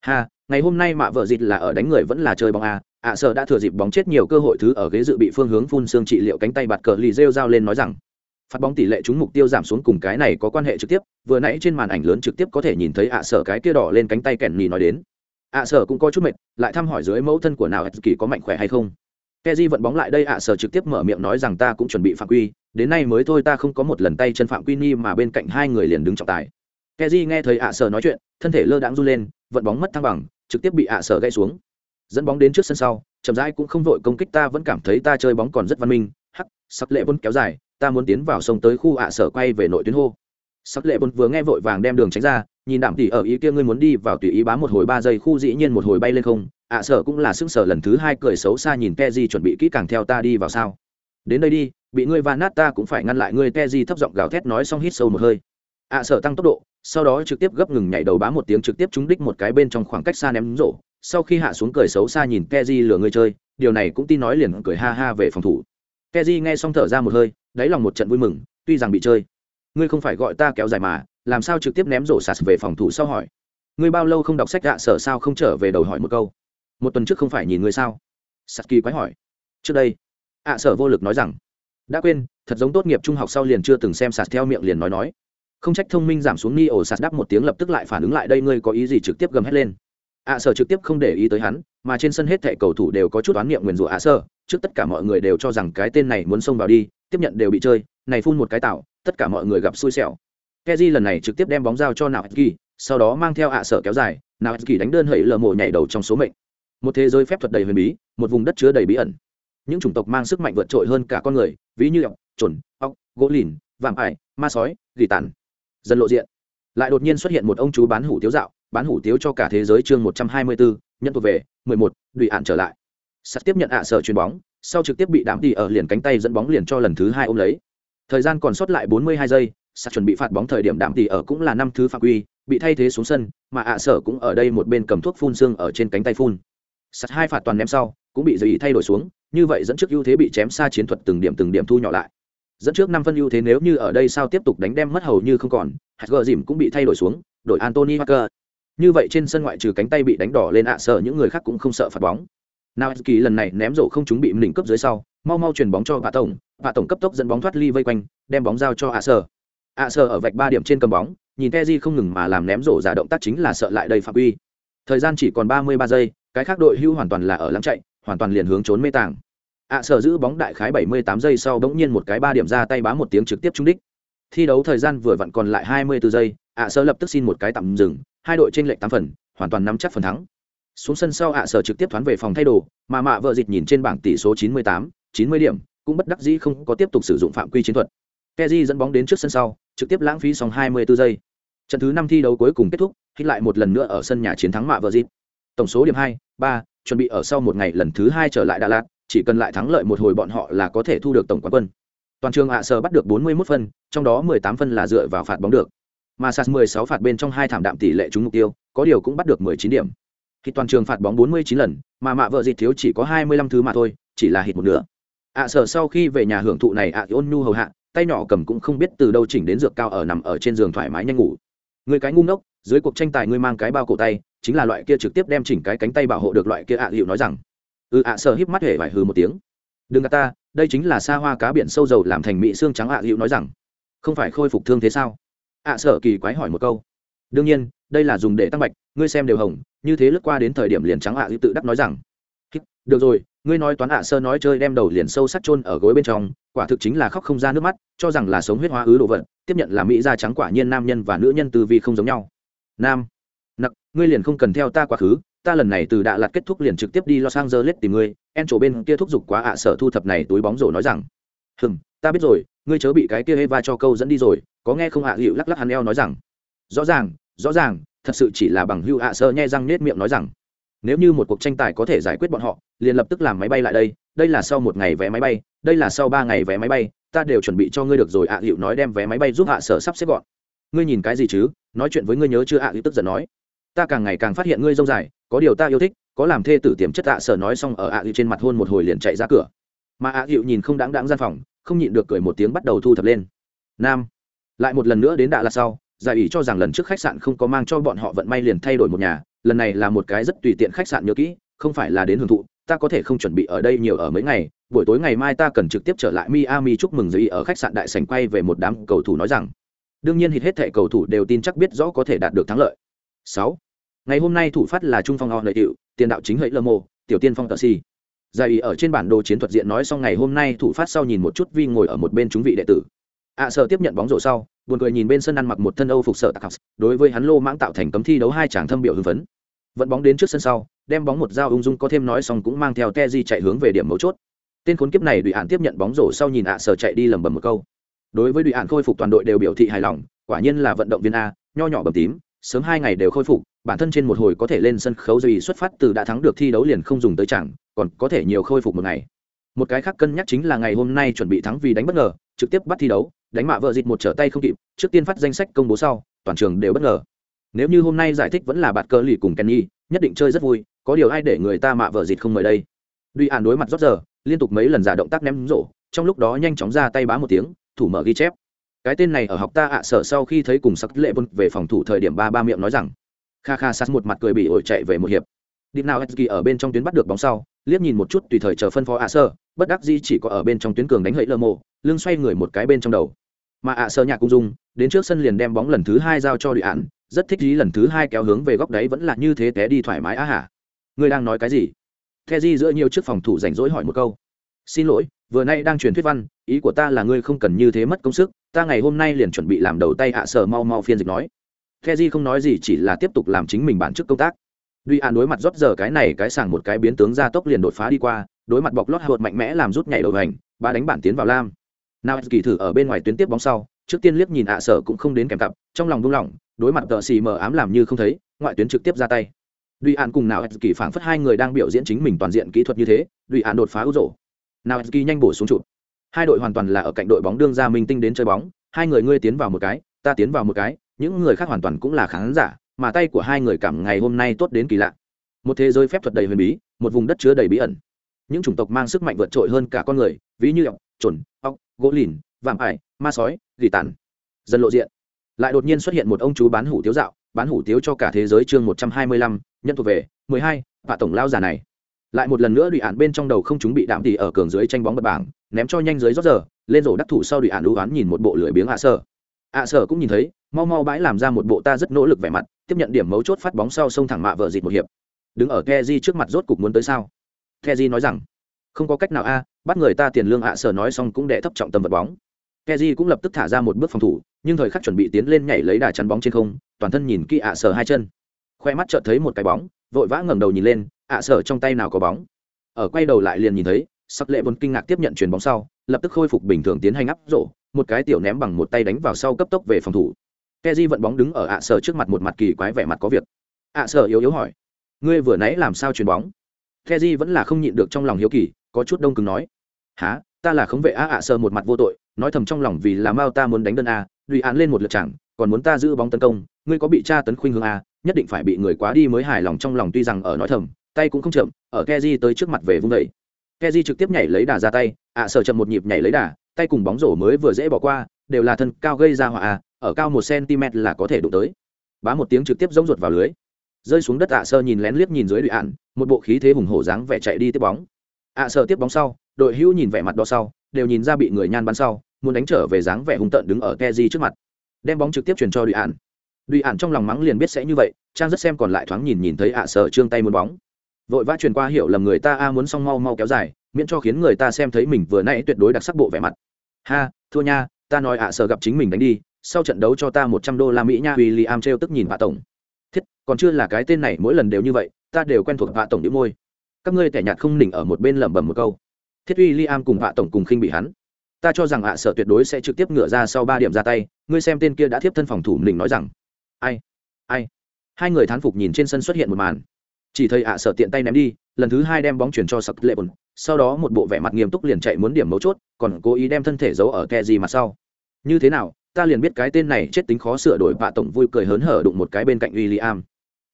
Ha, ngày hôm nay mạ vợ dịt là ở đánh người vẫn là chơi bóng a ạ sơ đã thừa dịp bóng chết nhiều cơ hội thứ ở ghế dự bị phương hướng phun xương trị liệu cánh tay bạt cờ lì rêu dao lên nói rằng phát bóng tỷ lệ trúng mục tiêu giảm xuống cùng cái này có quan hệ trực tiếp, vừa nãy trên màn ảnh lớn trực tiếp có thể nhìn thấy ạ sở cái kia đỏ lên cánh tay kèn nhì nói đến. Ạ sở cũng có chút mệt, lại thăm hỏi dưới mẫu thân của nào kỳ có mạnh khỏe hay không? Keji vận bóng lại đây ạ, sở trực tiếp mở miệng nói rằng ta cũng chuẩn bị phạm quy. Đến nay mới thôi ta không có một lần tay chân phạm quy ni mà bên cạnh hai người liền đứng trọng tài. Keji nghe thấy ạ, sở nói chuyện, thân thể lơ đãng run lên, vận bóng mất thăng bằng, trực tiếp bị ạ, sở gãy xuống. Dẫn bóng đến trước sân sau, chậm rãi cũng không vội công kích ta, vẫn cảm thấy ta chơi bóng còn rất văn minh. Hắc, sắc lệ vốn kéo dài, ta muốn tiến vào sông tới khu ạ, sở quay về nội tuyến hô. Sắc lệ vốn vừa nghe vội vàng đem đường tránh ra, nhìn đảm tỷ ở ý kia ngươi muốn đi vào tùy ý bám một hồi ba giây, khu dĩ nhiên một hồi bay lên không ạ sở cũng là sững sờ lần thứ hai cười xấu xa nhìn Keji chuẩn bị kỹ càng theo ta đi vào sao. Đến đây đi, bị ngươi van nát ta cũng phải ngăn lại ngươi Keji thấp giọng gào thét nói xong hít sâu một hơi. ạ sở tăng tốc độ, sau đó trực tiếp gấp ngừng nhảy đầu bá một tiếng trực tiếp trúng đích một cái bên trong khoảng cách xa ném rổ. Sau khi hạ xuống cười xấu xa nhìn Keji lừa người chơi, điều này cũng tin nói liền cười ha ha về phòng thủ. Keji nghe xong thở ra một hơi, đáy lòng một trận vui mừng, tuy rằng bị chơi, ngươi không phải gọi ta kéo dài mà, làm sao trực tiếp ném rổ sạt về phòng thủ sau hỏi. Ngươi bao lâu không đọc sách gạ sở sao không trở về đầu hỏi một câu? Một tuần trước không phải nhìn ngươi sao? Sạt kỳ quái hỏi. Trước đây ạ sở vô lực nói rằng đã quên thật giống tốt nghiệp trung học sau liền chưa từng xem sạt theo miệng liền nói nói. Không trách thông minh giảm xuống ni ổ sạt đáp một tiếng lập tức lại phản ứng lại đây ngươi có ý gì trực tiếp gầm hét lên. Ạ sở trực tiếp không để ý tới hắn mà trên sân hết thẻ cầu thủ đều có chút oán niệm nguyền rủa ạ sở trước tất cả mọi người đều cho rằng cái tên này muốn xông vào đi tiếp nhận đều bị chơi này phun một cái tạo tất cả mọi người gặp xui xẻo. Keji lần này trực tiếp đem bóng giao cho Naoki, sau đó mang theo ạ sở kéo dài, Naoki đánh đơn hẩy lờ mổ nhảy đầu trong số mệnh. Một thế giới phép thuật đầy huyền bí, một vùng đất chứa đầy bí ẩn. Những chủng tộc mang sức mạnh vượt trội hơn cả con người, ví như ọc, chuẩn, ọc, gỗ lìn, vạm ải, ma sói, gỉ tàn. Dân lộ diện. Lại đột nhiên xuất hiện một ông chú bán hủ tiếu dạo, bán hủ tiếu cho cả thế giới chương 124, nhận thuộc về, mười một, đùy ạn trở lại. Sắt tiếp nhận ạ sở chuyền bóng, sau trực tiếp bị đám đi ở liền cánh tay dẫn bóng liền cho lần thứ hai ôm lấy. Thời gian còn sót lại 42 giây, sắt chuẩn bị phạt bóng thời điểm đạm tỷ ở cũng là năm thứ phạm quy bị thay thế xuống sân mà ạ sở cũng ở đây một bên cầm thuốc phun xương ở trên cánh tay phun sắt hai phạt toàn ném sau, cũng bị giới thay đổi xuống, như vậy dẫn trước ưu thế bị chém xa chiến thuật từng điểm từng điểm thu nhỏ lại dẫn trước năm phân ưu thế nếu như ở đây sao tiếp tục đánh đem mất hầu như không còn, hạt gờ dìm cũng bị thay đổi xuống, đổi antony Parker. như vậy trên sân ngoại trừ cánh tay bị đánh đỏ lên ạ, sợ những người khác cũng không sợ phạt bóng nào kỳ lần này ném rổ không chúng bị mình cấp dưới sau, mau mau chuyển bóng cho vạ tổng vạ tổng cấp tốc dẫn bóng thoát ly vây quanh, đem bóng giao cho ạ, sợ. ạ à ở vạch ba điểm trên cầm bóng, nhìn teji không ngừng mà làm ném rổ giả động tác chính là sợ lại đây phạm uy. thời gian chỉ còn ba mươi ba giây cái khác đội hưu hoàn toàn là ở lắng chạy hoàn toàn liền hướng trốn mê tàng. Ạ à giữ bóng đại khái bảy mươi tám giây sau bỗng nhiên một cái ba điểm ra tay bám một tiếng trực tiếp trúng đích. Thi đấu thời gian vừa vặn còn lại 24 giây ạ à lập tức xin một cái tạm dừng hai đội trên lệnh tám phần hoàn toàn nắm chắc phần thắng. Xuống sân sau ạ sở trực tiếp thoán về phòng thay đồ mà mạ vợ dịch nhìn trên bảng tỷ số 98, 90 điểm cũng bất đắc dĩ không có tiếp tục sử dụng phạm quy chiến thuật. Kezi dẫn bóng đến trước sân sau trực tiếp lãng phí xong 24 giây. Trận thứ năm thi đấu cuối cùng kết thúc khi lại một lần nữa ở sân nhà chiến thắng mạ vợ dịch tổng số điểm hai, ba, chuẩn bị ở sau một ngày lần thứ hai trở lại đà lạt, chỉ cần lại thắng lợi một hồi bọn họ là có thể thu được tổng quán quân. Toàn trường ạ sở bắt được 41 phân, trong đó 18 phân là dựa vào phạt bóng được. Mà sas 16 phạt bên trong hai thảm đạm tỷ lệ trúng mục tiêu, có điều cũng bắt được 19 điểm. Khi toàn trường phạt bóng 49 lần, mà mạ vợ dịt thiếu chỉ có 25 thứ mà thôi, chỉ là hít một nửa. Ạ sở sau khi về nhà hưởng thụ này ạ ôn nhu hầu hạ, tay nhỏ cầm cũng không biết từ đâu chỉnh đến dược cao ở nằm ở trên giường thoải mái nhanh ngủ. Người cái ngu ngốc, dưới cuộc tranh tài ngươi mang cái bao cổ tay chính là loại kia trực tiếp đem chỉnh cái cánh tay bảo hộ được loại kia ạ hiệu nói rằng. Ừ ạ, sợ híp mắt hề vải hừ một tiếng. Đừng gạt ta, đây chính là xa hoa cá biển sâu dầu làm thành mỹ xương trắng ạ hiệu nói rằng. Không phải khôi phục thương thế sao? Ạ sợ kỳ quái hỏi một câu. Đương nhiên, đây là dùng để tăng bạch, ngươi xem đều hồng, như thế lướt qua đến thời điểm liền trắng ạ hiệu tự đắc nói rằng. Được rồi, ngươi nói toán ạ sơ nói chơi đem đầu liền sâu sắc chôn ở gối bên trong, quả thực chính là khóc không ra nước mắt, cho rằng là sống huyết hóa ứ đồ vật, tiếp nhận là mỹ da trắng quả nhiên nam nhân và nữ nhân tư vi không giống nhau. Nam nặc, ngươi liền không cần theo ta quá khứ, ta lần này từ đạ lạt kết thúc liền trực tiếp đi los angeles tìm ngươi, en chỗ bên kia thúc giục quá ạ à, sở thu thập này túi bóng rổ nói rằng, hừm, ta biết rồi, ngươi chớ bị cái kia eva cho câu dẫn đi rồi, có nghe không ạ? À lắc lắc hắn eo nói rằng, rõ ràng rõ ràng, thật sự chỉ là bằng hưu ạ à, sơ nhai răng nết miệng nói rằng, nếu như một cuộc tranh tài có thể giải quyết bọn họ, liền lập tức làm máy bay lại đây đây là sau một ngày vé máy bay, đây là sau ba ngày vé máy bay, ta đều chuẩn bị cho ngươi được rồi ạ. À nói đem vé máy bay giúp hạ à, sở sắp xếp gọn. Ngươi nhìn cái gì chứ? Nói chuyện với ngươi nhớ chưa ạ? À tức giận nói ta càng ngày càng phát hiện ngươi rông dài, có điều ta yêu thích, có làm thê tử tiềm chất ạ sở nói xong ở ạ à trên mặt hôn một hồi liền chạy ra cửa. Mà ạ hiệu nhìn không đáng đáng gian phòng, không nhịn được cười một tiếng bắt đầu thu thập lên. Nam, lại một lần nữa đến đạ là sau, giải ủy cho rằng lần trước khách sạn không có mang cho bọn họ vận may liền thay đổi một nhà, lần này là một cái rất tùy tiện khách sạn nhớ kỹ, không phải là đến hưởng thụ, ta có thể không chuẩn bị ở đây nhiều ở mấy ngày, buổi tối ngày mai ta cần trực tiếp trở lại miami chúc mừng giới ở khách sạn đại sành quay về một đám cầu thủ nói rằng. Đương nhiên hít hết thệ cầu thủ đều tin chắc biết rõ có thể đạt được thắng lợi sáu. Ngày hôm nay thủ phát là trung phong họ lợi tiệu tiền đạo chính hẫy lơ mô tiểu tiên phong tờ si giải ý ở trên bản đồ chiến thuật diện nói xong ngày hôm nay thủ phát sau nhìn một chút vi ngồi ở một bên chúng vị đệ tử. Ạ à, sợ tiếp nhận bóng rổ sau buồn cười nhìn bên sân ăn mặc một thân âu phục sợ tạc đối với hắn lô mãng tạo thành cấm thi đấu hai chàng thâm biểu hưng phấn. Vận bóng đến trước sân sau đem bóng một dao ung dung có thêm nói xong cũng mang theo te di chạy hướng về điểm mấu chốt. Tên khốn kiếp này đùi hạn tiếp nhận bóng rổ sau nhìn ạ sở chạy đi lầm bầm một câu. Đối với đùi hạn khôi phục toàn đội đều biểu thị hài lòng quả nhiên là vận động viên a nho nhỏ bầm tím sớm hai ngày đều khôi phục, bản thân trên một hồi có thể lên sân khấu gì xuất phát từ đã thắng được thi đấu liền không dùng tới chẳng, còn có thể nhiều khôi phục một ngày. Một cái khác cân nhắc chính là ngày hôm nay chuẩn bị thắng vì đánh bất ngờ, trực tiếp bắt thi đấu, đánh mạ vợ dịt một trở tay không kịp, trước tiên phát danh sách công bố sau, toàn trường đều bất ngờ. Nếu như hôm nay giải thích vẫn là bạt cơ lì cùng kenny, nhất định chơi rất vui, có điều ai để người ta mạ vợ dịt không mời đây? Duy an đối mặt rót giờ, liên tục mấy lần giả động tác ném rổ, trong lúc đó nhanh chóng ra tay bá một tiếng, thủ mở ghi chép cái tên này ở học ta ạ à sở sau khi thấy cùng sắc lệ vân về phòng thủ thời điểm ba ba miệng nói rằng kha kha sát một mặt cười bị ổi chạy về một hiệp. Điệp nào Hetsky ở bên trong tuyến bắt được bóng sau, liếc nhìn một chút tùy thời chờ phân phó ạ sơ, bất đắc dĩ chỉ có ở bên trong tuyến cường đánh hẫy lơ mộ, lưng xoay người một cái bên trong đầu. Mà ạ sơ nhạc cung dung, đến trước sân liền đem bóng lần thứ hai giao cho đội ạn, rất thích ý lần thứ hai kéo hướng về góc đấy vẫn là như thế té đi thoải mái á hả? Ngươi đang nói cái gì? Keji giữa nhiều chiếc phòng thủ rảnh rỗi hỏi một câu. Xin lỗi vừa nay đang truyền thuyết văn ý của ta là ngươi không cần như thế mất công sức ta ngày hôm nay liền chuẩn bị làm đầu tay hạ sở mau mau phiên dịch nói Keji không nói gì chỉ là tiếp tục làm chính mình bản chức công tác Duy An đối mặt rót giờ cái này cái sàng một cái biến tướng ra tốc liền đột phá đi qua, đối mặt bọc lót hợt mạnh mẽ làm rút nhảy đầu hành, ba đánh bản tiến vào lam. Nào kỳ thử ở bên ngoài tuyến tiếp bóng sau, trước tiên liếc nhìn ạ sở cũng không đến kèm cặp, trong lòng buông lỏng, đối mặt tợ xì mờ ám làm như không thấy ngoại tuyến trực tiếp ra tay Duy An cùng nào kỳ phảng phất hai người đang biểu diễn chính mình toàn diện kỹ thuật như thế, Duy An đột phá ưu rổ. Nào kỳ nhanh bổ xuống trụ. Hai đội hoàn toàn là ở cạnh đội bóng đương ra minh tinh đến chơi bóng, hai người ngươi tiến vào một cái, ta tiến vào một cái, những người khác hoàn toàn cũng là khán giả, mà tay của hai người cảm ngày hôm nay tốt đến kỳ lạ. Một thế giới phép thuật đầy huyền bí, một vùng đất chứa đầy bí ẩn. Những chủng tộc mang sức mạnh vượt trội hơn cả con người, ví như ọc, chuẩn, ọc, gỗ lìn, vạm ải, ma sói, gỉ tàn. Dần lộ diện lại đột nhiên xuất hiện một ông chú bán hủ tiếu dạo bán hủ tiếu cho cả thế giới chương một trăm hai mươi lăm nhân thuộc về mười hai và tổng lao già này lại một lần nữa đùi ạn bên trong đầu không chúng bị đạm tỉ ở cường dưới tranh bóng bật bảng, ném cho nhanh dưới rót giờ, lên rổ đắc thủ sau đùi ạn đũ oán nhìn một bộ lưỡi biếng ạ sở ạ sở cũng nhìn thấy, mau mau bãi làm ra một bộ ta rất nỗ lực vẻ mặt, tiếp nhận điểm mấu chốt phát bóng sau sông thẳng mạ vợ dịt một hiệp. Đứng ở keji trước mặt rốt cục muốn tới sao? Keji nói rằng, không có cách nào a, bắt người ta tiền lương ạ sở nói xong cũng để thấp trọng tâm vật bóng. Keji cũng lập tức thả ra một bước phòng thủ, nhưng thời khắc chuẩn bị tiến lên nhảy lấy đà chắn bóng trên không, toàn thân nhìn kỹ ạ sở hai chân. Khoe mắt chợt thấy một cái bóng, vội vã ngẩng đầu nhìn lên ạ sở trong tay nào có bóng. Ở quay đầu lại liền nhìn thấy sắc lệ vốn kinh ngạc tiếp nhận chuyền bóng sau, lập tức khôi phục bình thường tiến hành áp rổ, một cái tiểu ném bằng một tay đánh vào sau cấp tốc về phòng thủ. Keji vận bóng đứng ở ạ sở trước mặt một mặt kỳ quái vẻ mặt có việc. Ạ sở yếu yếu hỏi, ngươi vừa nãy làm sao chuyền bóng? Keji vẫn là không nhịn được trong lòng hiếu kỳ, có chút đông cứng nói há ta là không vệ á ạ sở một mặt vô tội, nói thầm trong lòng vì là mao ta muốn đánh đơn a, đùi án lên một lượt chẳng, còn muốn ta giữ bóng tấn công, ngươi có bị tra tấn khuynh hướng a, nhất định phải bị người quá đi mới hài lòng trong lòng tuy rằng ở nói thầm tay cũng không chậm, ở keji tới trước mặt về vung đẩy keji trực tiếp nhảy lấy đà ra tay, ạ, sở chậm một nhịp nhảy lấy đà, tay cùng bóng rổ mới vừa dễ bỏ qua, đều là thân cao gây ra họa à, ở cao một cm là có thể đụng tới. Bá một tiếng trực tiếp giống ruột vào lưới. Rơi xuống đất ạ sơ nhìn lén liếc nhìn dưới đùi ạn, một bộ khí thế hùng hổ dáng vẻ chạy đi tiếp bóng. Ạ sơ tiếp bóng sau, đội hữu nhìn vẻ mặt đó sau, đều nhìn ra bị người nhan bắn sau, muốn đánh trở về dáng vẻ hung tợn đứng ở keji trước mặt. Đem bóng trực tiếp chuyển cho đùi ạn. Đùi ạn trong lòng mắng liền biết sẽ như vậy, trang rất xem còn lại thoáng nhìn nhìn thấy ạ sơ trương tay muốn bóng vội vã truyền qua hiểu lầm người ta a muốn xong mau mau kéo dài, miễn cho khiến người ta xem thấy mình vừa nãy tuyệt đối đặc sắc bộ vẻ mặt. Ha, thua nha, ta nói ạ, sợ gặp chính mình đánh đi, sau trận đấu cho ta một trăm đô la mỹ nha, William trêu tức nhìn vạ tổng. Thiết, còn chưa là cái tên này, mỗi lần đều như vậy, ta đều quen thuộc vạ tổng những môi. Các ngươi tẻ nhạt không nỉnh ở một bên lẩm bẩm một câu. Thiết William cùng vạ tổng cùng khinh bị hắn. Ta cho rằng ạ sở tuyệt đối sẽ trực tiếp ngửa ra sau ba điểm ra tay, ngươi xem tên kia đã tiếp thân phòng thủ nỉnh nói rằng. Ai ai. Hai người thán phục nhìn trên sân xuất hiện một màn chỉ thấy ạ sở tiện tay ném đi lần thứ hai đem bóng chuyển cho sặc lệ bồn sau đó một bộ vẻ mặt nghiêm túc liền chạy muốn điểm mấu chốt còn cố ý đem thân thể giấu ở ke gì mà sau như thế nào ta liền biết cái tên này chết tính khó sửa đổi vạ tổng vui cười hớn hở đụng một cái bên cạnh William.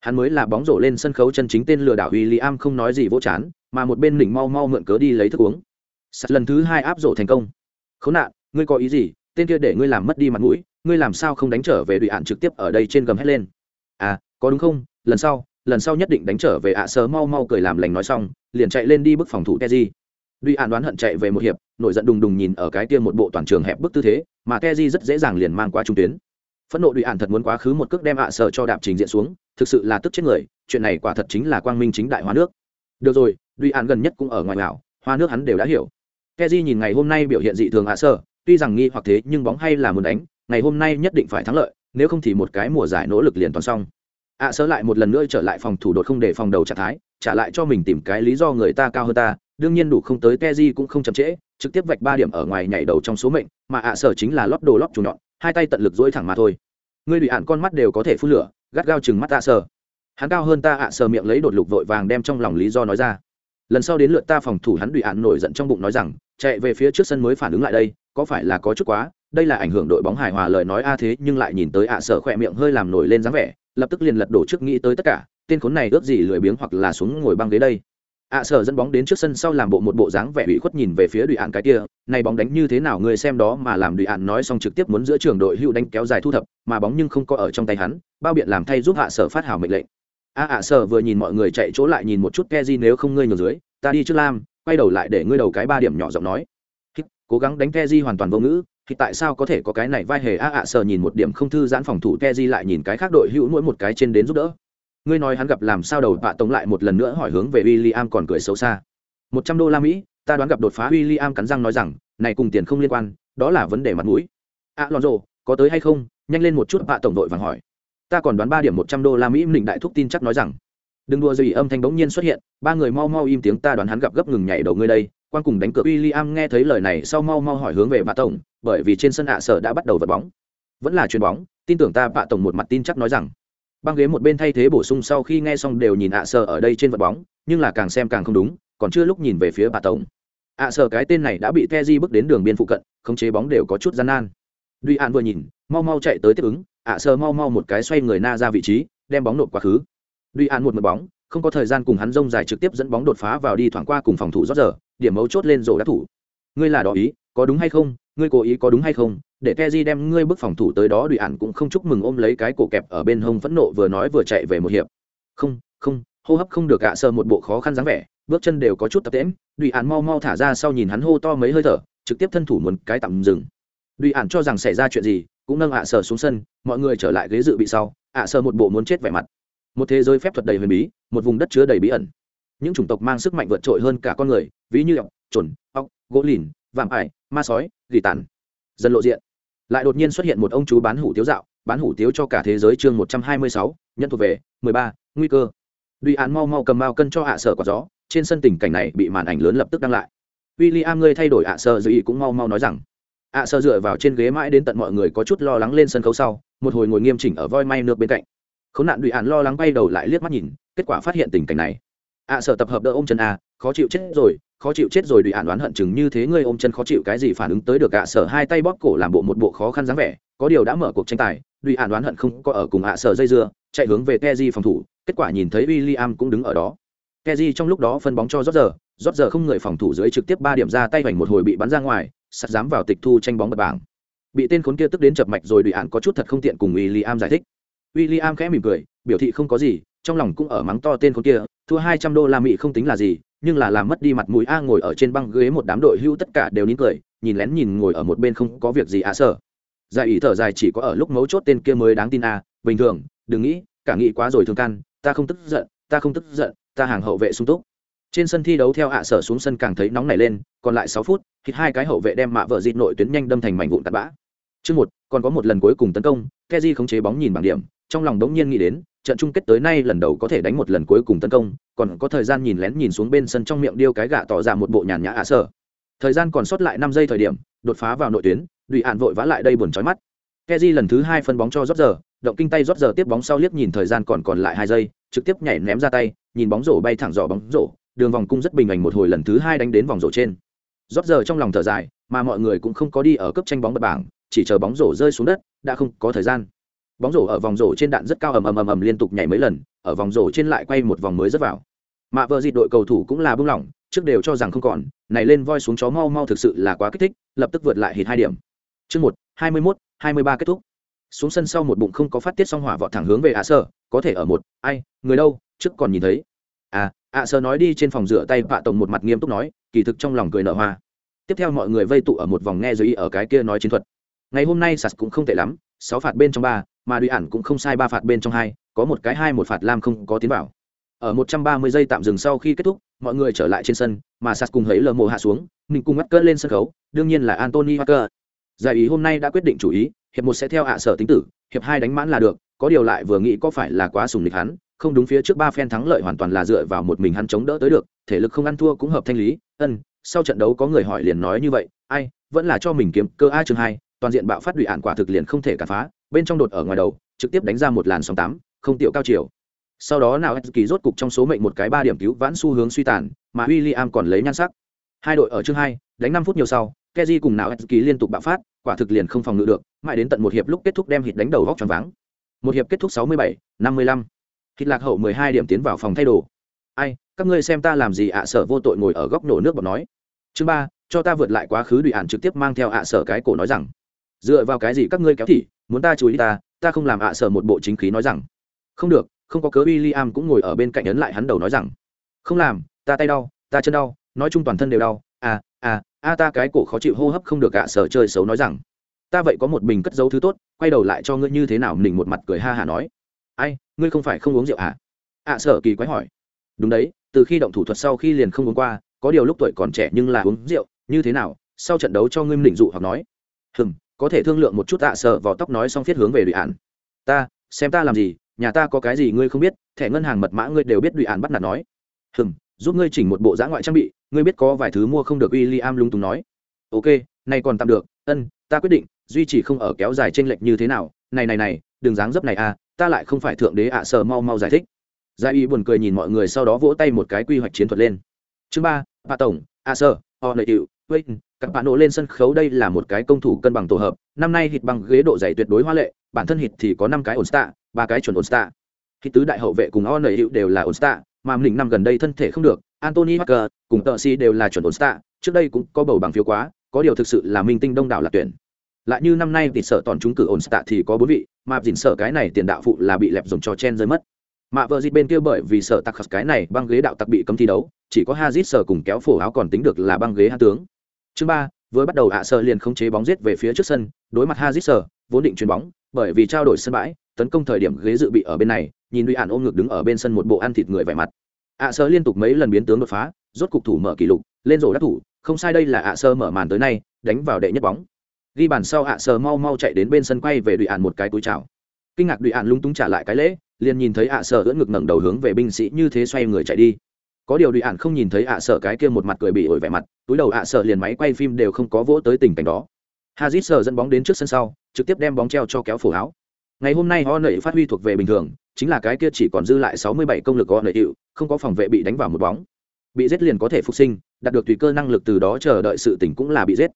Hắn mới là bóng rổ lên sân khấu chân chính tên lừa đảo William không nói gì vỗ chán, mà một bên mình mau mau mượn cớ đi lấy thức uống. Sắt lần thứ hai áp rổ thành công. Khốn nạn, ngươi có ý gì? Tên kia để ngươi làm mất đi mặt mũi, ngươi làm sao không đánh trở về đùi hạn trực tiếp ở đây trên gầm hết lên. À, có đúng không? Lần sau, lần sau nhất định đánh trở về ạ sớ mau mau cười làm lành nói xong, liền chạy lên đi bức phòng thủ Keji. Duy An đoán hận chạy về một hiệp, nổi giận đùng đùng nhìn ở cái kia một bộ toàn trường hẹp bức tư thế, mà Keji rất dễ dàng liền mang qua trung tuyến. Phẫn nộ Duy An thật muốn quá khứ một cước đem ạ à cho đạp trình diện xuống, thực sự là tức chết người, chuyện này quả thật chính là quang minh chính đại hóa nước. Được rồi, Duy An gần nhất cũng ở ngoài ngạo, hoa nước hắn đều đã hiểu. Keji nhìn ngày hôm nay biểu hiện dị thường ạ à tuy rằng nghi hoặc thế nhưng bóng hay là muốn đánh, ngày hôm nay nhất định phải thắng lợi, nếu không thì một cái mùa giải nỗ lực liền toàn xong ạ à lại một lần nữa trở lại phòng thủ đột không để phòng đầu trạng thái, trả lại cho mình tìm cái lý do người ta cao hơn ta, đương nhiên đủ không tới Keji cũng không chậm trễ, trực tiếp vạch ba điểm ở ngoài nhảy đầu trong số mệnh, mà ạ sở chính là lót đồ lót chủ nhọn, hai tay tận lực duỗi thẳng mà thôi. Ngươi bị ạn con mắt đều có thể phun lửa, gắt gao chừng mắt ạ sở. Hắn cao hơn ta ạ sở miệng lấy đột lục vội vàng đem trong lòng lý do nói ra. Lần sau đến lượt ta phòng thủ hắn bị ạn nổi giận trong bụng nói rằng, chạy về phía trước sân mới phản ứng lại đây, có phải là có chút quá, đây là ảnh hưởng đội bóng hài hòa lời nói a thế nhưng lại nhìn tới ạ sở khỏe miệng hơi làm nổi lên dáng vẻ, lập tức liền lật đổ trước nghĩ tới tất cả, tên khốn này ướp gì lười biếng hoặc là xuống ngồi băng ghế đây. Ạ sở dẫn bóng đến trước sân sau làm bộ một bộ dáng vẻ ủy khuất nhìn về phía đùi ạn cái kia này bóng đánh như thế nào người xem đó mà làm đùi ạn nói xong trực tiếp muốn giữa trường đội hữu đánh kéo dài thu thập mà bóng nhưng không có ở trong tay hắn bao biện làm thay giúp ạ sở phát hảo mệnh lệnh. A ạ sở vừa nhìn mọi người chạy chỗ lại nhìn một chút keji nếu không ngươi nhường dưới ta đi trước lam quay đầu lại để ngươi đầu cái ba điểm nhỏ giọng nói. Cố gắng đánh keji hoàn toàn vô ngữ thì tại sao có thể có cái này vai hề a ạ sờ nhìn một điểm không thư giãn phòng thủ keji lại nhìn cái khác đội hữu mỗi một cái trên đến giúp đỡ. Ngươi nói hắn gặp làm sao đầu bạ tống lại một lần nữa hỏi hướng về w i l l i am còn cười xấu xa. Một trăm đô la mỹ, ta đoán gặp đột phá w i l l i am cắn răng nói rằng, này cùng tiền không liên quan, đó là vấn đề mặt mũi. A lon rồ có tới hay không? Nhanh lên một chút bạ tổng đội vàng hỏi. Ta còn đoán ba điểm một trăm đô la mỹ, mình đại thúc tin chắc nói rằng. Đừng đua gì âm thanh bỗng nhiên xuất hiện, ba người mau mau im tiếng, ta đoán hắn gặp gấp ngừng nhảy đầu ngươi đây. Quan cùng đánh cược w i l l i am nghe thấy lời này, sau mau mau hỏi hướng về bạ tổng bởi vì trên sân hạ sở đã bắt đầu vật bóng. Vẫn là chuyền bóng, tin tưởng ta bạ tổng một mặt tin chắc nói rằng. Băng ghế một bên thay thế bổ sung sau khi nghe xong đều nhìn ạ à ở đây trên vật bóng, nhưng là càng xem càng không đúng, còn chưa lúc nhìn về phía bạ tổng. Ạ à cái tên này đã bị the di bước đến đường biên phụ cận, khống chế bóng đều có chút gian nan. Duy an vừa nhìn, mau mau chạy tới tiếp ứng, ạ sở mau mau một cái xoay người na ra vị trí, đem bóng nộp quá khứ. Duy an một mật bóng, không có thời gian cùng hắn rông dài trực tiếp dẫn bóng đột phá vào đi thoảng qua cùng phòng thủ rót giờ, điểm mấu chốt lên rổ đá thủ. Ngươi là đỏ ý, có đúng hay không ngươi cố ý có đúng hay không để Keji đem ngươi bước phòng thủ tới đó Đùi ạn cũng không chúc mừng ôm lấy cái cổ kẹp ở bên hông phẫn nộ vừa nói vừa chạy về một hiệp. Không, không, hô hấp không được ạ sơ một bộ khó khăn dáng vẻ, bước chân đều có chút tập tễm Đùi ạn mau mau thả ra sau nhìn hắn hô to mấy hơi thở, trực tiếp thân thủ muốn cái tạm dừng. Đùi ạn cho rằng xảy ra chuyện gì, cũng nâng ạ sơ xuống sân, mọi người trở lại ghế dự bị sau, ạ sơ một bộ muốn chết vẻ mặt. Một thế giới phép thuật đầy huyền bí, một vùng đất chứa đầy bí ẩn. Những chủng tộc mang sức mạnh vượt trội hơn cả con người, ví như ọc, trồn, ọc, gỗ lìn, vạm ải, ma sói, gỉ tàn. Dần lộ diện. Lại đột nhiên xuất hiện một ông chú bán hủ tiếu dạo bán hủ tiếu cho cả thế giới chương một trăm hai mươi sáu nhân thuộc về mười ba nguy cơ. Duy án mau mau cầm mao cân cho hạ sở quả gió trên sân tình cảnh này bị màn ảnh lớn lập tức đăng lại. W i l l i am ngươi thay đổi ạ sơ dự ý cũng mau mau nói rằng ạ sơ dựa vào trên ghế mãi đến tận mọi người có chút lo lắng lên sân khấu sau một hồi ngồi nghiêm chỉnh ở voi may nước bên cạnh. K h ố n nạn đùi án lo lắng bay đầu lại liếc mắt nhìn kết quả phát hiện tình cảnh này ạ sở tập hợp đỡ ôm chân a khó chịu chết rồi, khó chịu chết rồi, đùi ạn đoán hận chừng như thế ngươi ôm chân khó chịu cái gì phản ứng tới được ạ, sở hai tay bóp cổ làm bộ một bộ khó khăn dáng vẻ, có điều đã mở cuộc tranh tài, đùi ạn đoán hận không có ở cùng ạ, sở dây dưa, chạy hướng về keji phòng thủ, kết quả nhìn thấy William cũng đứng ở đó. Keji trong lúc đó phân bóng cho rót giờ rót giờ không người phòng thủ dưới trực tiếp ba điểm ra tay hoành một hồi bị bắn ra ngoài, sắt dám vào tịch thu tranh bóng bật bảng. Bị tên khốn kia tức đến chập mạch rồi, đùi ạn có chút thật không tiện cùng William giải thích. William khẽ mỉm cười, biểu thị không có gì, trong lòng cũng ở mắng to tên khốn kia thua hai trăm đô la mỹ không tính là gì, nhưng là làm mất đi mặt mũi a ngồi ở trên băng ghế một đám đội hưu tất cả đều nín cười, nhìn lén nhìn ngồi ở một bên không có việc gì à sợ. Dài ý thở dài chỉ có ở lúc mấu chốt tên kia mới đáng tin a, bình thường, đừng nghĩ, cả nghĩ quá rồi thương can, ta không tức giận, ta không tức giận, ta hàng hậu vệ sung túc. Trên sân thi đấu theo hạ sở xuống sân càng thấy nóng nảy lên, còn lại sáu phút hít hai cái hậu vệ đem mạ vợ dịt nội tuyến nhanh đâm thành mảnh vụn tạt bã. Chương một, còn có một lần cuối cùng tấn công, keji khống chế bóng nhìn bảng điểm, trong lòng đống nhiên nghĩ đến trận chung kết tới nay lần đầu có thể đánh một lần cuối cùng tấn công, còn có thời gian nhìn lén nhìn xuống bên sân trong miệng điêu cái gạ tỏ ra một bộ nhàn nhã hạ sở thời gian còn sót lại năm giây thời điểm, đột phá vào nội tuyến đùi ạn vội vã lại đây buồn chói mắt. Keji lần thứ hai phân bóng cho rót giờ, động kinh tay rót giờ tiếp bóng sau liếc nhìn thời gian còn còn lại hai giây, trực tiếp nhảy ném ra tay, nhìn bóng rổ bay thẳng dò bóng rổ, đường vòng cung rất bình ảnh một hồi lần thứ hai đánh đến vòng rổ trên. Rót giờ trong lòng thở dài, mà mọi người cũng không có đi ở cấp tranh bóng bật bảng, chỉ chờ bóng rổ rơi xuống đất, đã không có thời gian bóng rổ ở vòng rổ trên đạn rất cao ầm ầm ầm ầm liên tục nhảy mấy lần, ở vòng rổ trên lại quay một vòng mới rất vào. Mạ vợ dịt đội cầu thủ cũng là bung lỏng, trước đều cho rằng không còn, này lên voi xuống chó mau mau thực sự là quá kích thích, lập tức vượt lại hít hai điểm. Chương một, hai mươi mốt, hai mươi ba kết thúc. Xuống sân sau một bụng không có phát tiết xong hỏa vọt thẳng hướng về ạ sơ, có thể ở một, ai, người đâu, trước còn nhìn thấy. À ạ sơ nói đi trên phòng rửa tay, vạ tổng một mặt nghiêm túc nói, kỳ thực trong lòng cười nở hoa. Tiếp theo mọi người vây tụ ở một vòng nghe dưới ở cái kia nói chiến thuật. Ngày hôm nay sạt cũng không tệ lắm sáu phạt bên trong ba, mà đuổi ản cũng không sai ba phạt bên trong hai, có một cái hai một phạt lam không có tiến vào ở một trăm ba mươi giây tạm dừng sau khi kết thúc, mọi người trở lại trên sân, mà sas cùng thấy lờ mồ hạ xuống mình cùng mắt cơn lên sân khấu, đương nhiên là antony Walker. giải ý hôm nay đã quyết định chủ ý, hiệp một sẽ theo ạ sở tính tử, hiệp hai đánh mãn là được, có điều lại vừa nghĩ có phải là quá sùng lịch hắn, không đúng phía trước ba phen thắng lợi hoàn toàn là dựa vào một mình hắn chống đỡ tới được, thể lực không ăn thua cũng hợp thanh lý, ân, sau trận đấu có người hỏi liền nói như vậy, ai, vẫn là cho mình kiếm cơ a chương hai toàn diện bạo phát đùi ạn quả thực liền không thể cản phá, bên trong đột ở ngoài đầu, trực tiếp đánh ra một làn sóng tám, không tiểu cao chiều. Sau đó nào kỳ rốt cục trong số mệnh một cái ba điểm cứu vãn xu hướng suy tàn, mà William còn lấy nhan sắc. Hai đội ở chương hai, đánh năm phút nhiều sau Keji cùng nào kỳ liên tục bạo phát, quả thực liền không phòng ngự được, mãi đến tận một hiệp lúc kết thúc đem hít đánh đầu góc tròn váng. Một hiệp kết thúc sáu mươi bảy, năm mươi lăm. Hít lạc hậu mười hai điểm tiến vào phòng thay đồ. Ai, các ngươi xem ta làm gì ạ, sở vô tội ngồi ở góc nổ nước bọt nói. Chương ba, cho ta vượt lại quá khứ đùi ạn trực tiếp mang theo ạ, sở cái cổ nói rằng dựa vào cái gì các ngươi kéo thị, muốn ta chú ý ta ta không làm ạ sở một bộ chính khí nói rằng. Không được, không có cớ w i am cũng ngồi ở bên cạnh ấn lại hắn đầu nói rằng. Không làm, ta tay đau, ta chân đau, nói chung toàn thân đều đau. À à a ta cái cổ khó chịu hô hấp không được ạ sở chơi xấu nói rằng. Ta vậy có một bình cất dấu thứ tốt, quay đầu lại cho ngươi như thế nào mình một mặt cười ha hả nói. Ai, ngươi không phải không uống rượu à? ạ sở kỳ quái hỏi. Đúng đấy, từ khi động thủ thuật sau khi liền không uống qua, có điều lúc tuổi còn trẻ nhưng là uống rượu, như thế nào? Sau trận đấu cho ngươi định dụ hoặc nói. Hừm có thể thương lượng một chút tạ sợ vỏ tóc nói xong phiết hướng về đùi ạn ta, xem ta làm gì, nhà ta có cái gì ngươi không biết, thẻ ngân hàng mật mã ngươi đều biết, đùi ạn bắt nạt nói. Hừm, giúp ngươi chỉnh một bộ giã ngoại trang bị, ngươi biết có vài thứ mua không được w i l l i am lung túng nói. Ok này còn tạm được, ân, ta quyết định, duy trì không ở kéo dài t r ê n lệch như thế nào. Này này này, đừng dáng dấp này à ta lại không phải thượng đế ạ à mau mau giải thích. Gia y buồn cười nhìn mọi người sau đó vỗ tay một cái quy hoạch chiến thuật lên. Chương ba bà tổng a sơ o lợi tiệu wayne các bạn nổ lên sân khấu đây là một cái công thủ cân bằng tổ hợp. Năm nay hịt bằng ghế độ dày tuyệt đối hoa lệ, bản thân hịt thì có năm cái ổn stạ ba cái chuẩn ổn stạ khi tứ đại hậu vệ cùng o hữu đều là ổn stạ mà mình năm gần đây thân thể không được antony Parker cùng tợ si đều là chuẩn ổn stạ trước đây cũng có bầu bằng phiếu quá, có điều thực sự là minh tinh đông đảo là tuyển. Lại như năm nay thì sợ toàn chúng cử ổn stạ thì có 4 vị, mà dỉn sợ cái này tiền đạo phụ là bị lẹp dùng cho chen rơi mất. Mạ vợ dịt bên kia bởi vì sợ tặc cái này băng ghế đạo tặc bị cấm thi đấu, chỉ có hazit sợ cùng kéo phổ áo còn tính được là băng ghế hạ tướng chương ba với bắt đầu ạ sở liền khống chế bóng giết về phía trước sân đối mặt Hazard sở, vốn định chuyền bóng bởi vì trao đổi sân bãi tấn công thời điểm ghế dự bị ở bên này nhìn đuôi Ản ôm ngực đứng ở bên sân một bộ ăn thịt người vẻ mặt. Ạ sơ liên tục mấy lần biến tướng đột phá rốt cục thủ mở kỷ lục lên rổ đắc thủ không sai đây là ạ sơ mở màn tới nay đánh vào đệ nhất bóng. Ghi bàn sau ạ sở mau mau chạy đến bên sân quay về Duy Ản một cái túi chào. Kinh ngạc Duy Ản lúng túng trả lại cái lễ liền nhìn thấy ạ sở ưỡn ngực ngẩng đầu hướng về binh sĩ như thế xoay người chạy đi có điều đùi ạn không nhìn thấy ạ sợ cái kia một mặt cười bị ổi vẻ mặt, túi đầu ạ sợ liền máy quay phim đều không có vỗ tới tình cảnh đó. Hazit sở dẫn bóng đến trước sân sau, trực tiếp đem bóng treo cho kéo phổ áo ngày hôm nay ho nẩy phát huy thuộc về bình thường, chính là cái kia chỉ còn dư lại 67 công lực ho nẩy hiệu không có phòng vệ bị đánh vào một bóng. Bị giết liền có thể phục sinh, đạt được tùy cơ năng lực từ đó chờ đợi sự tỉnh cũng là bị giết.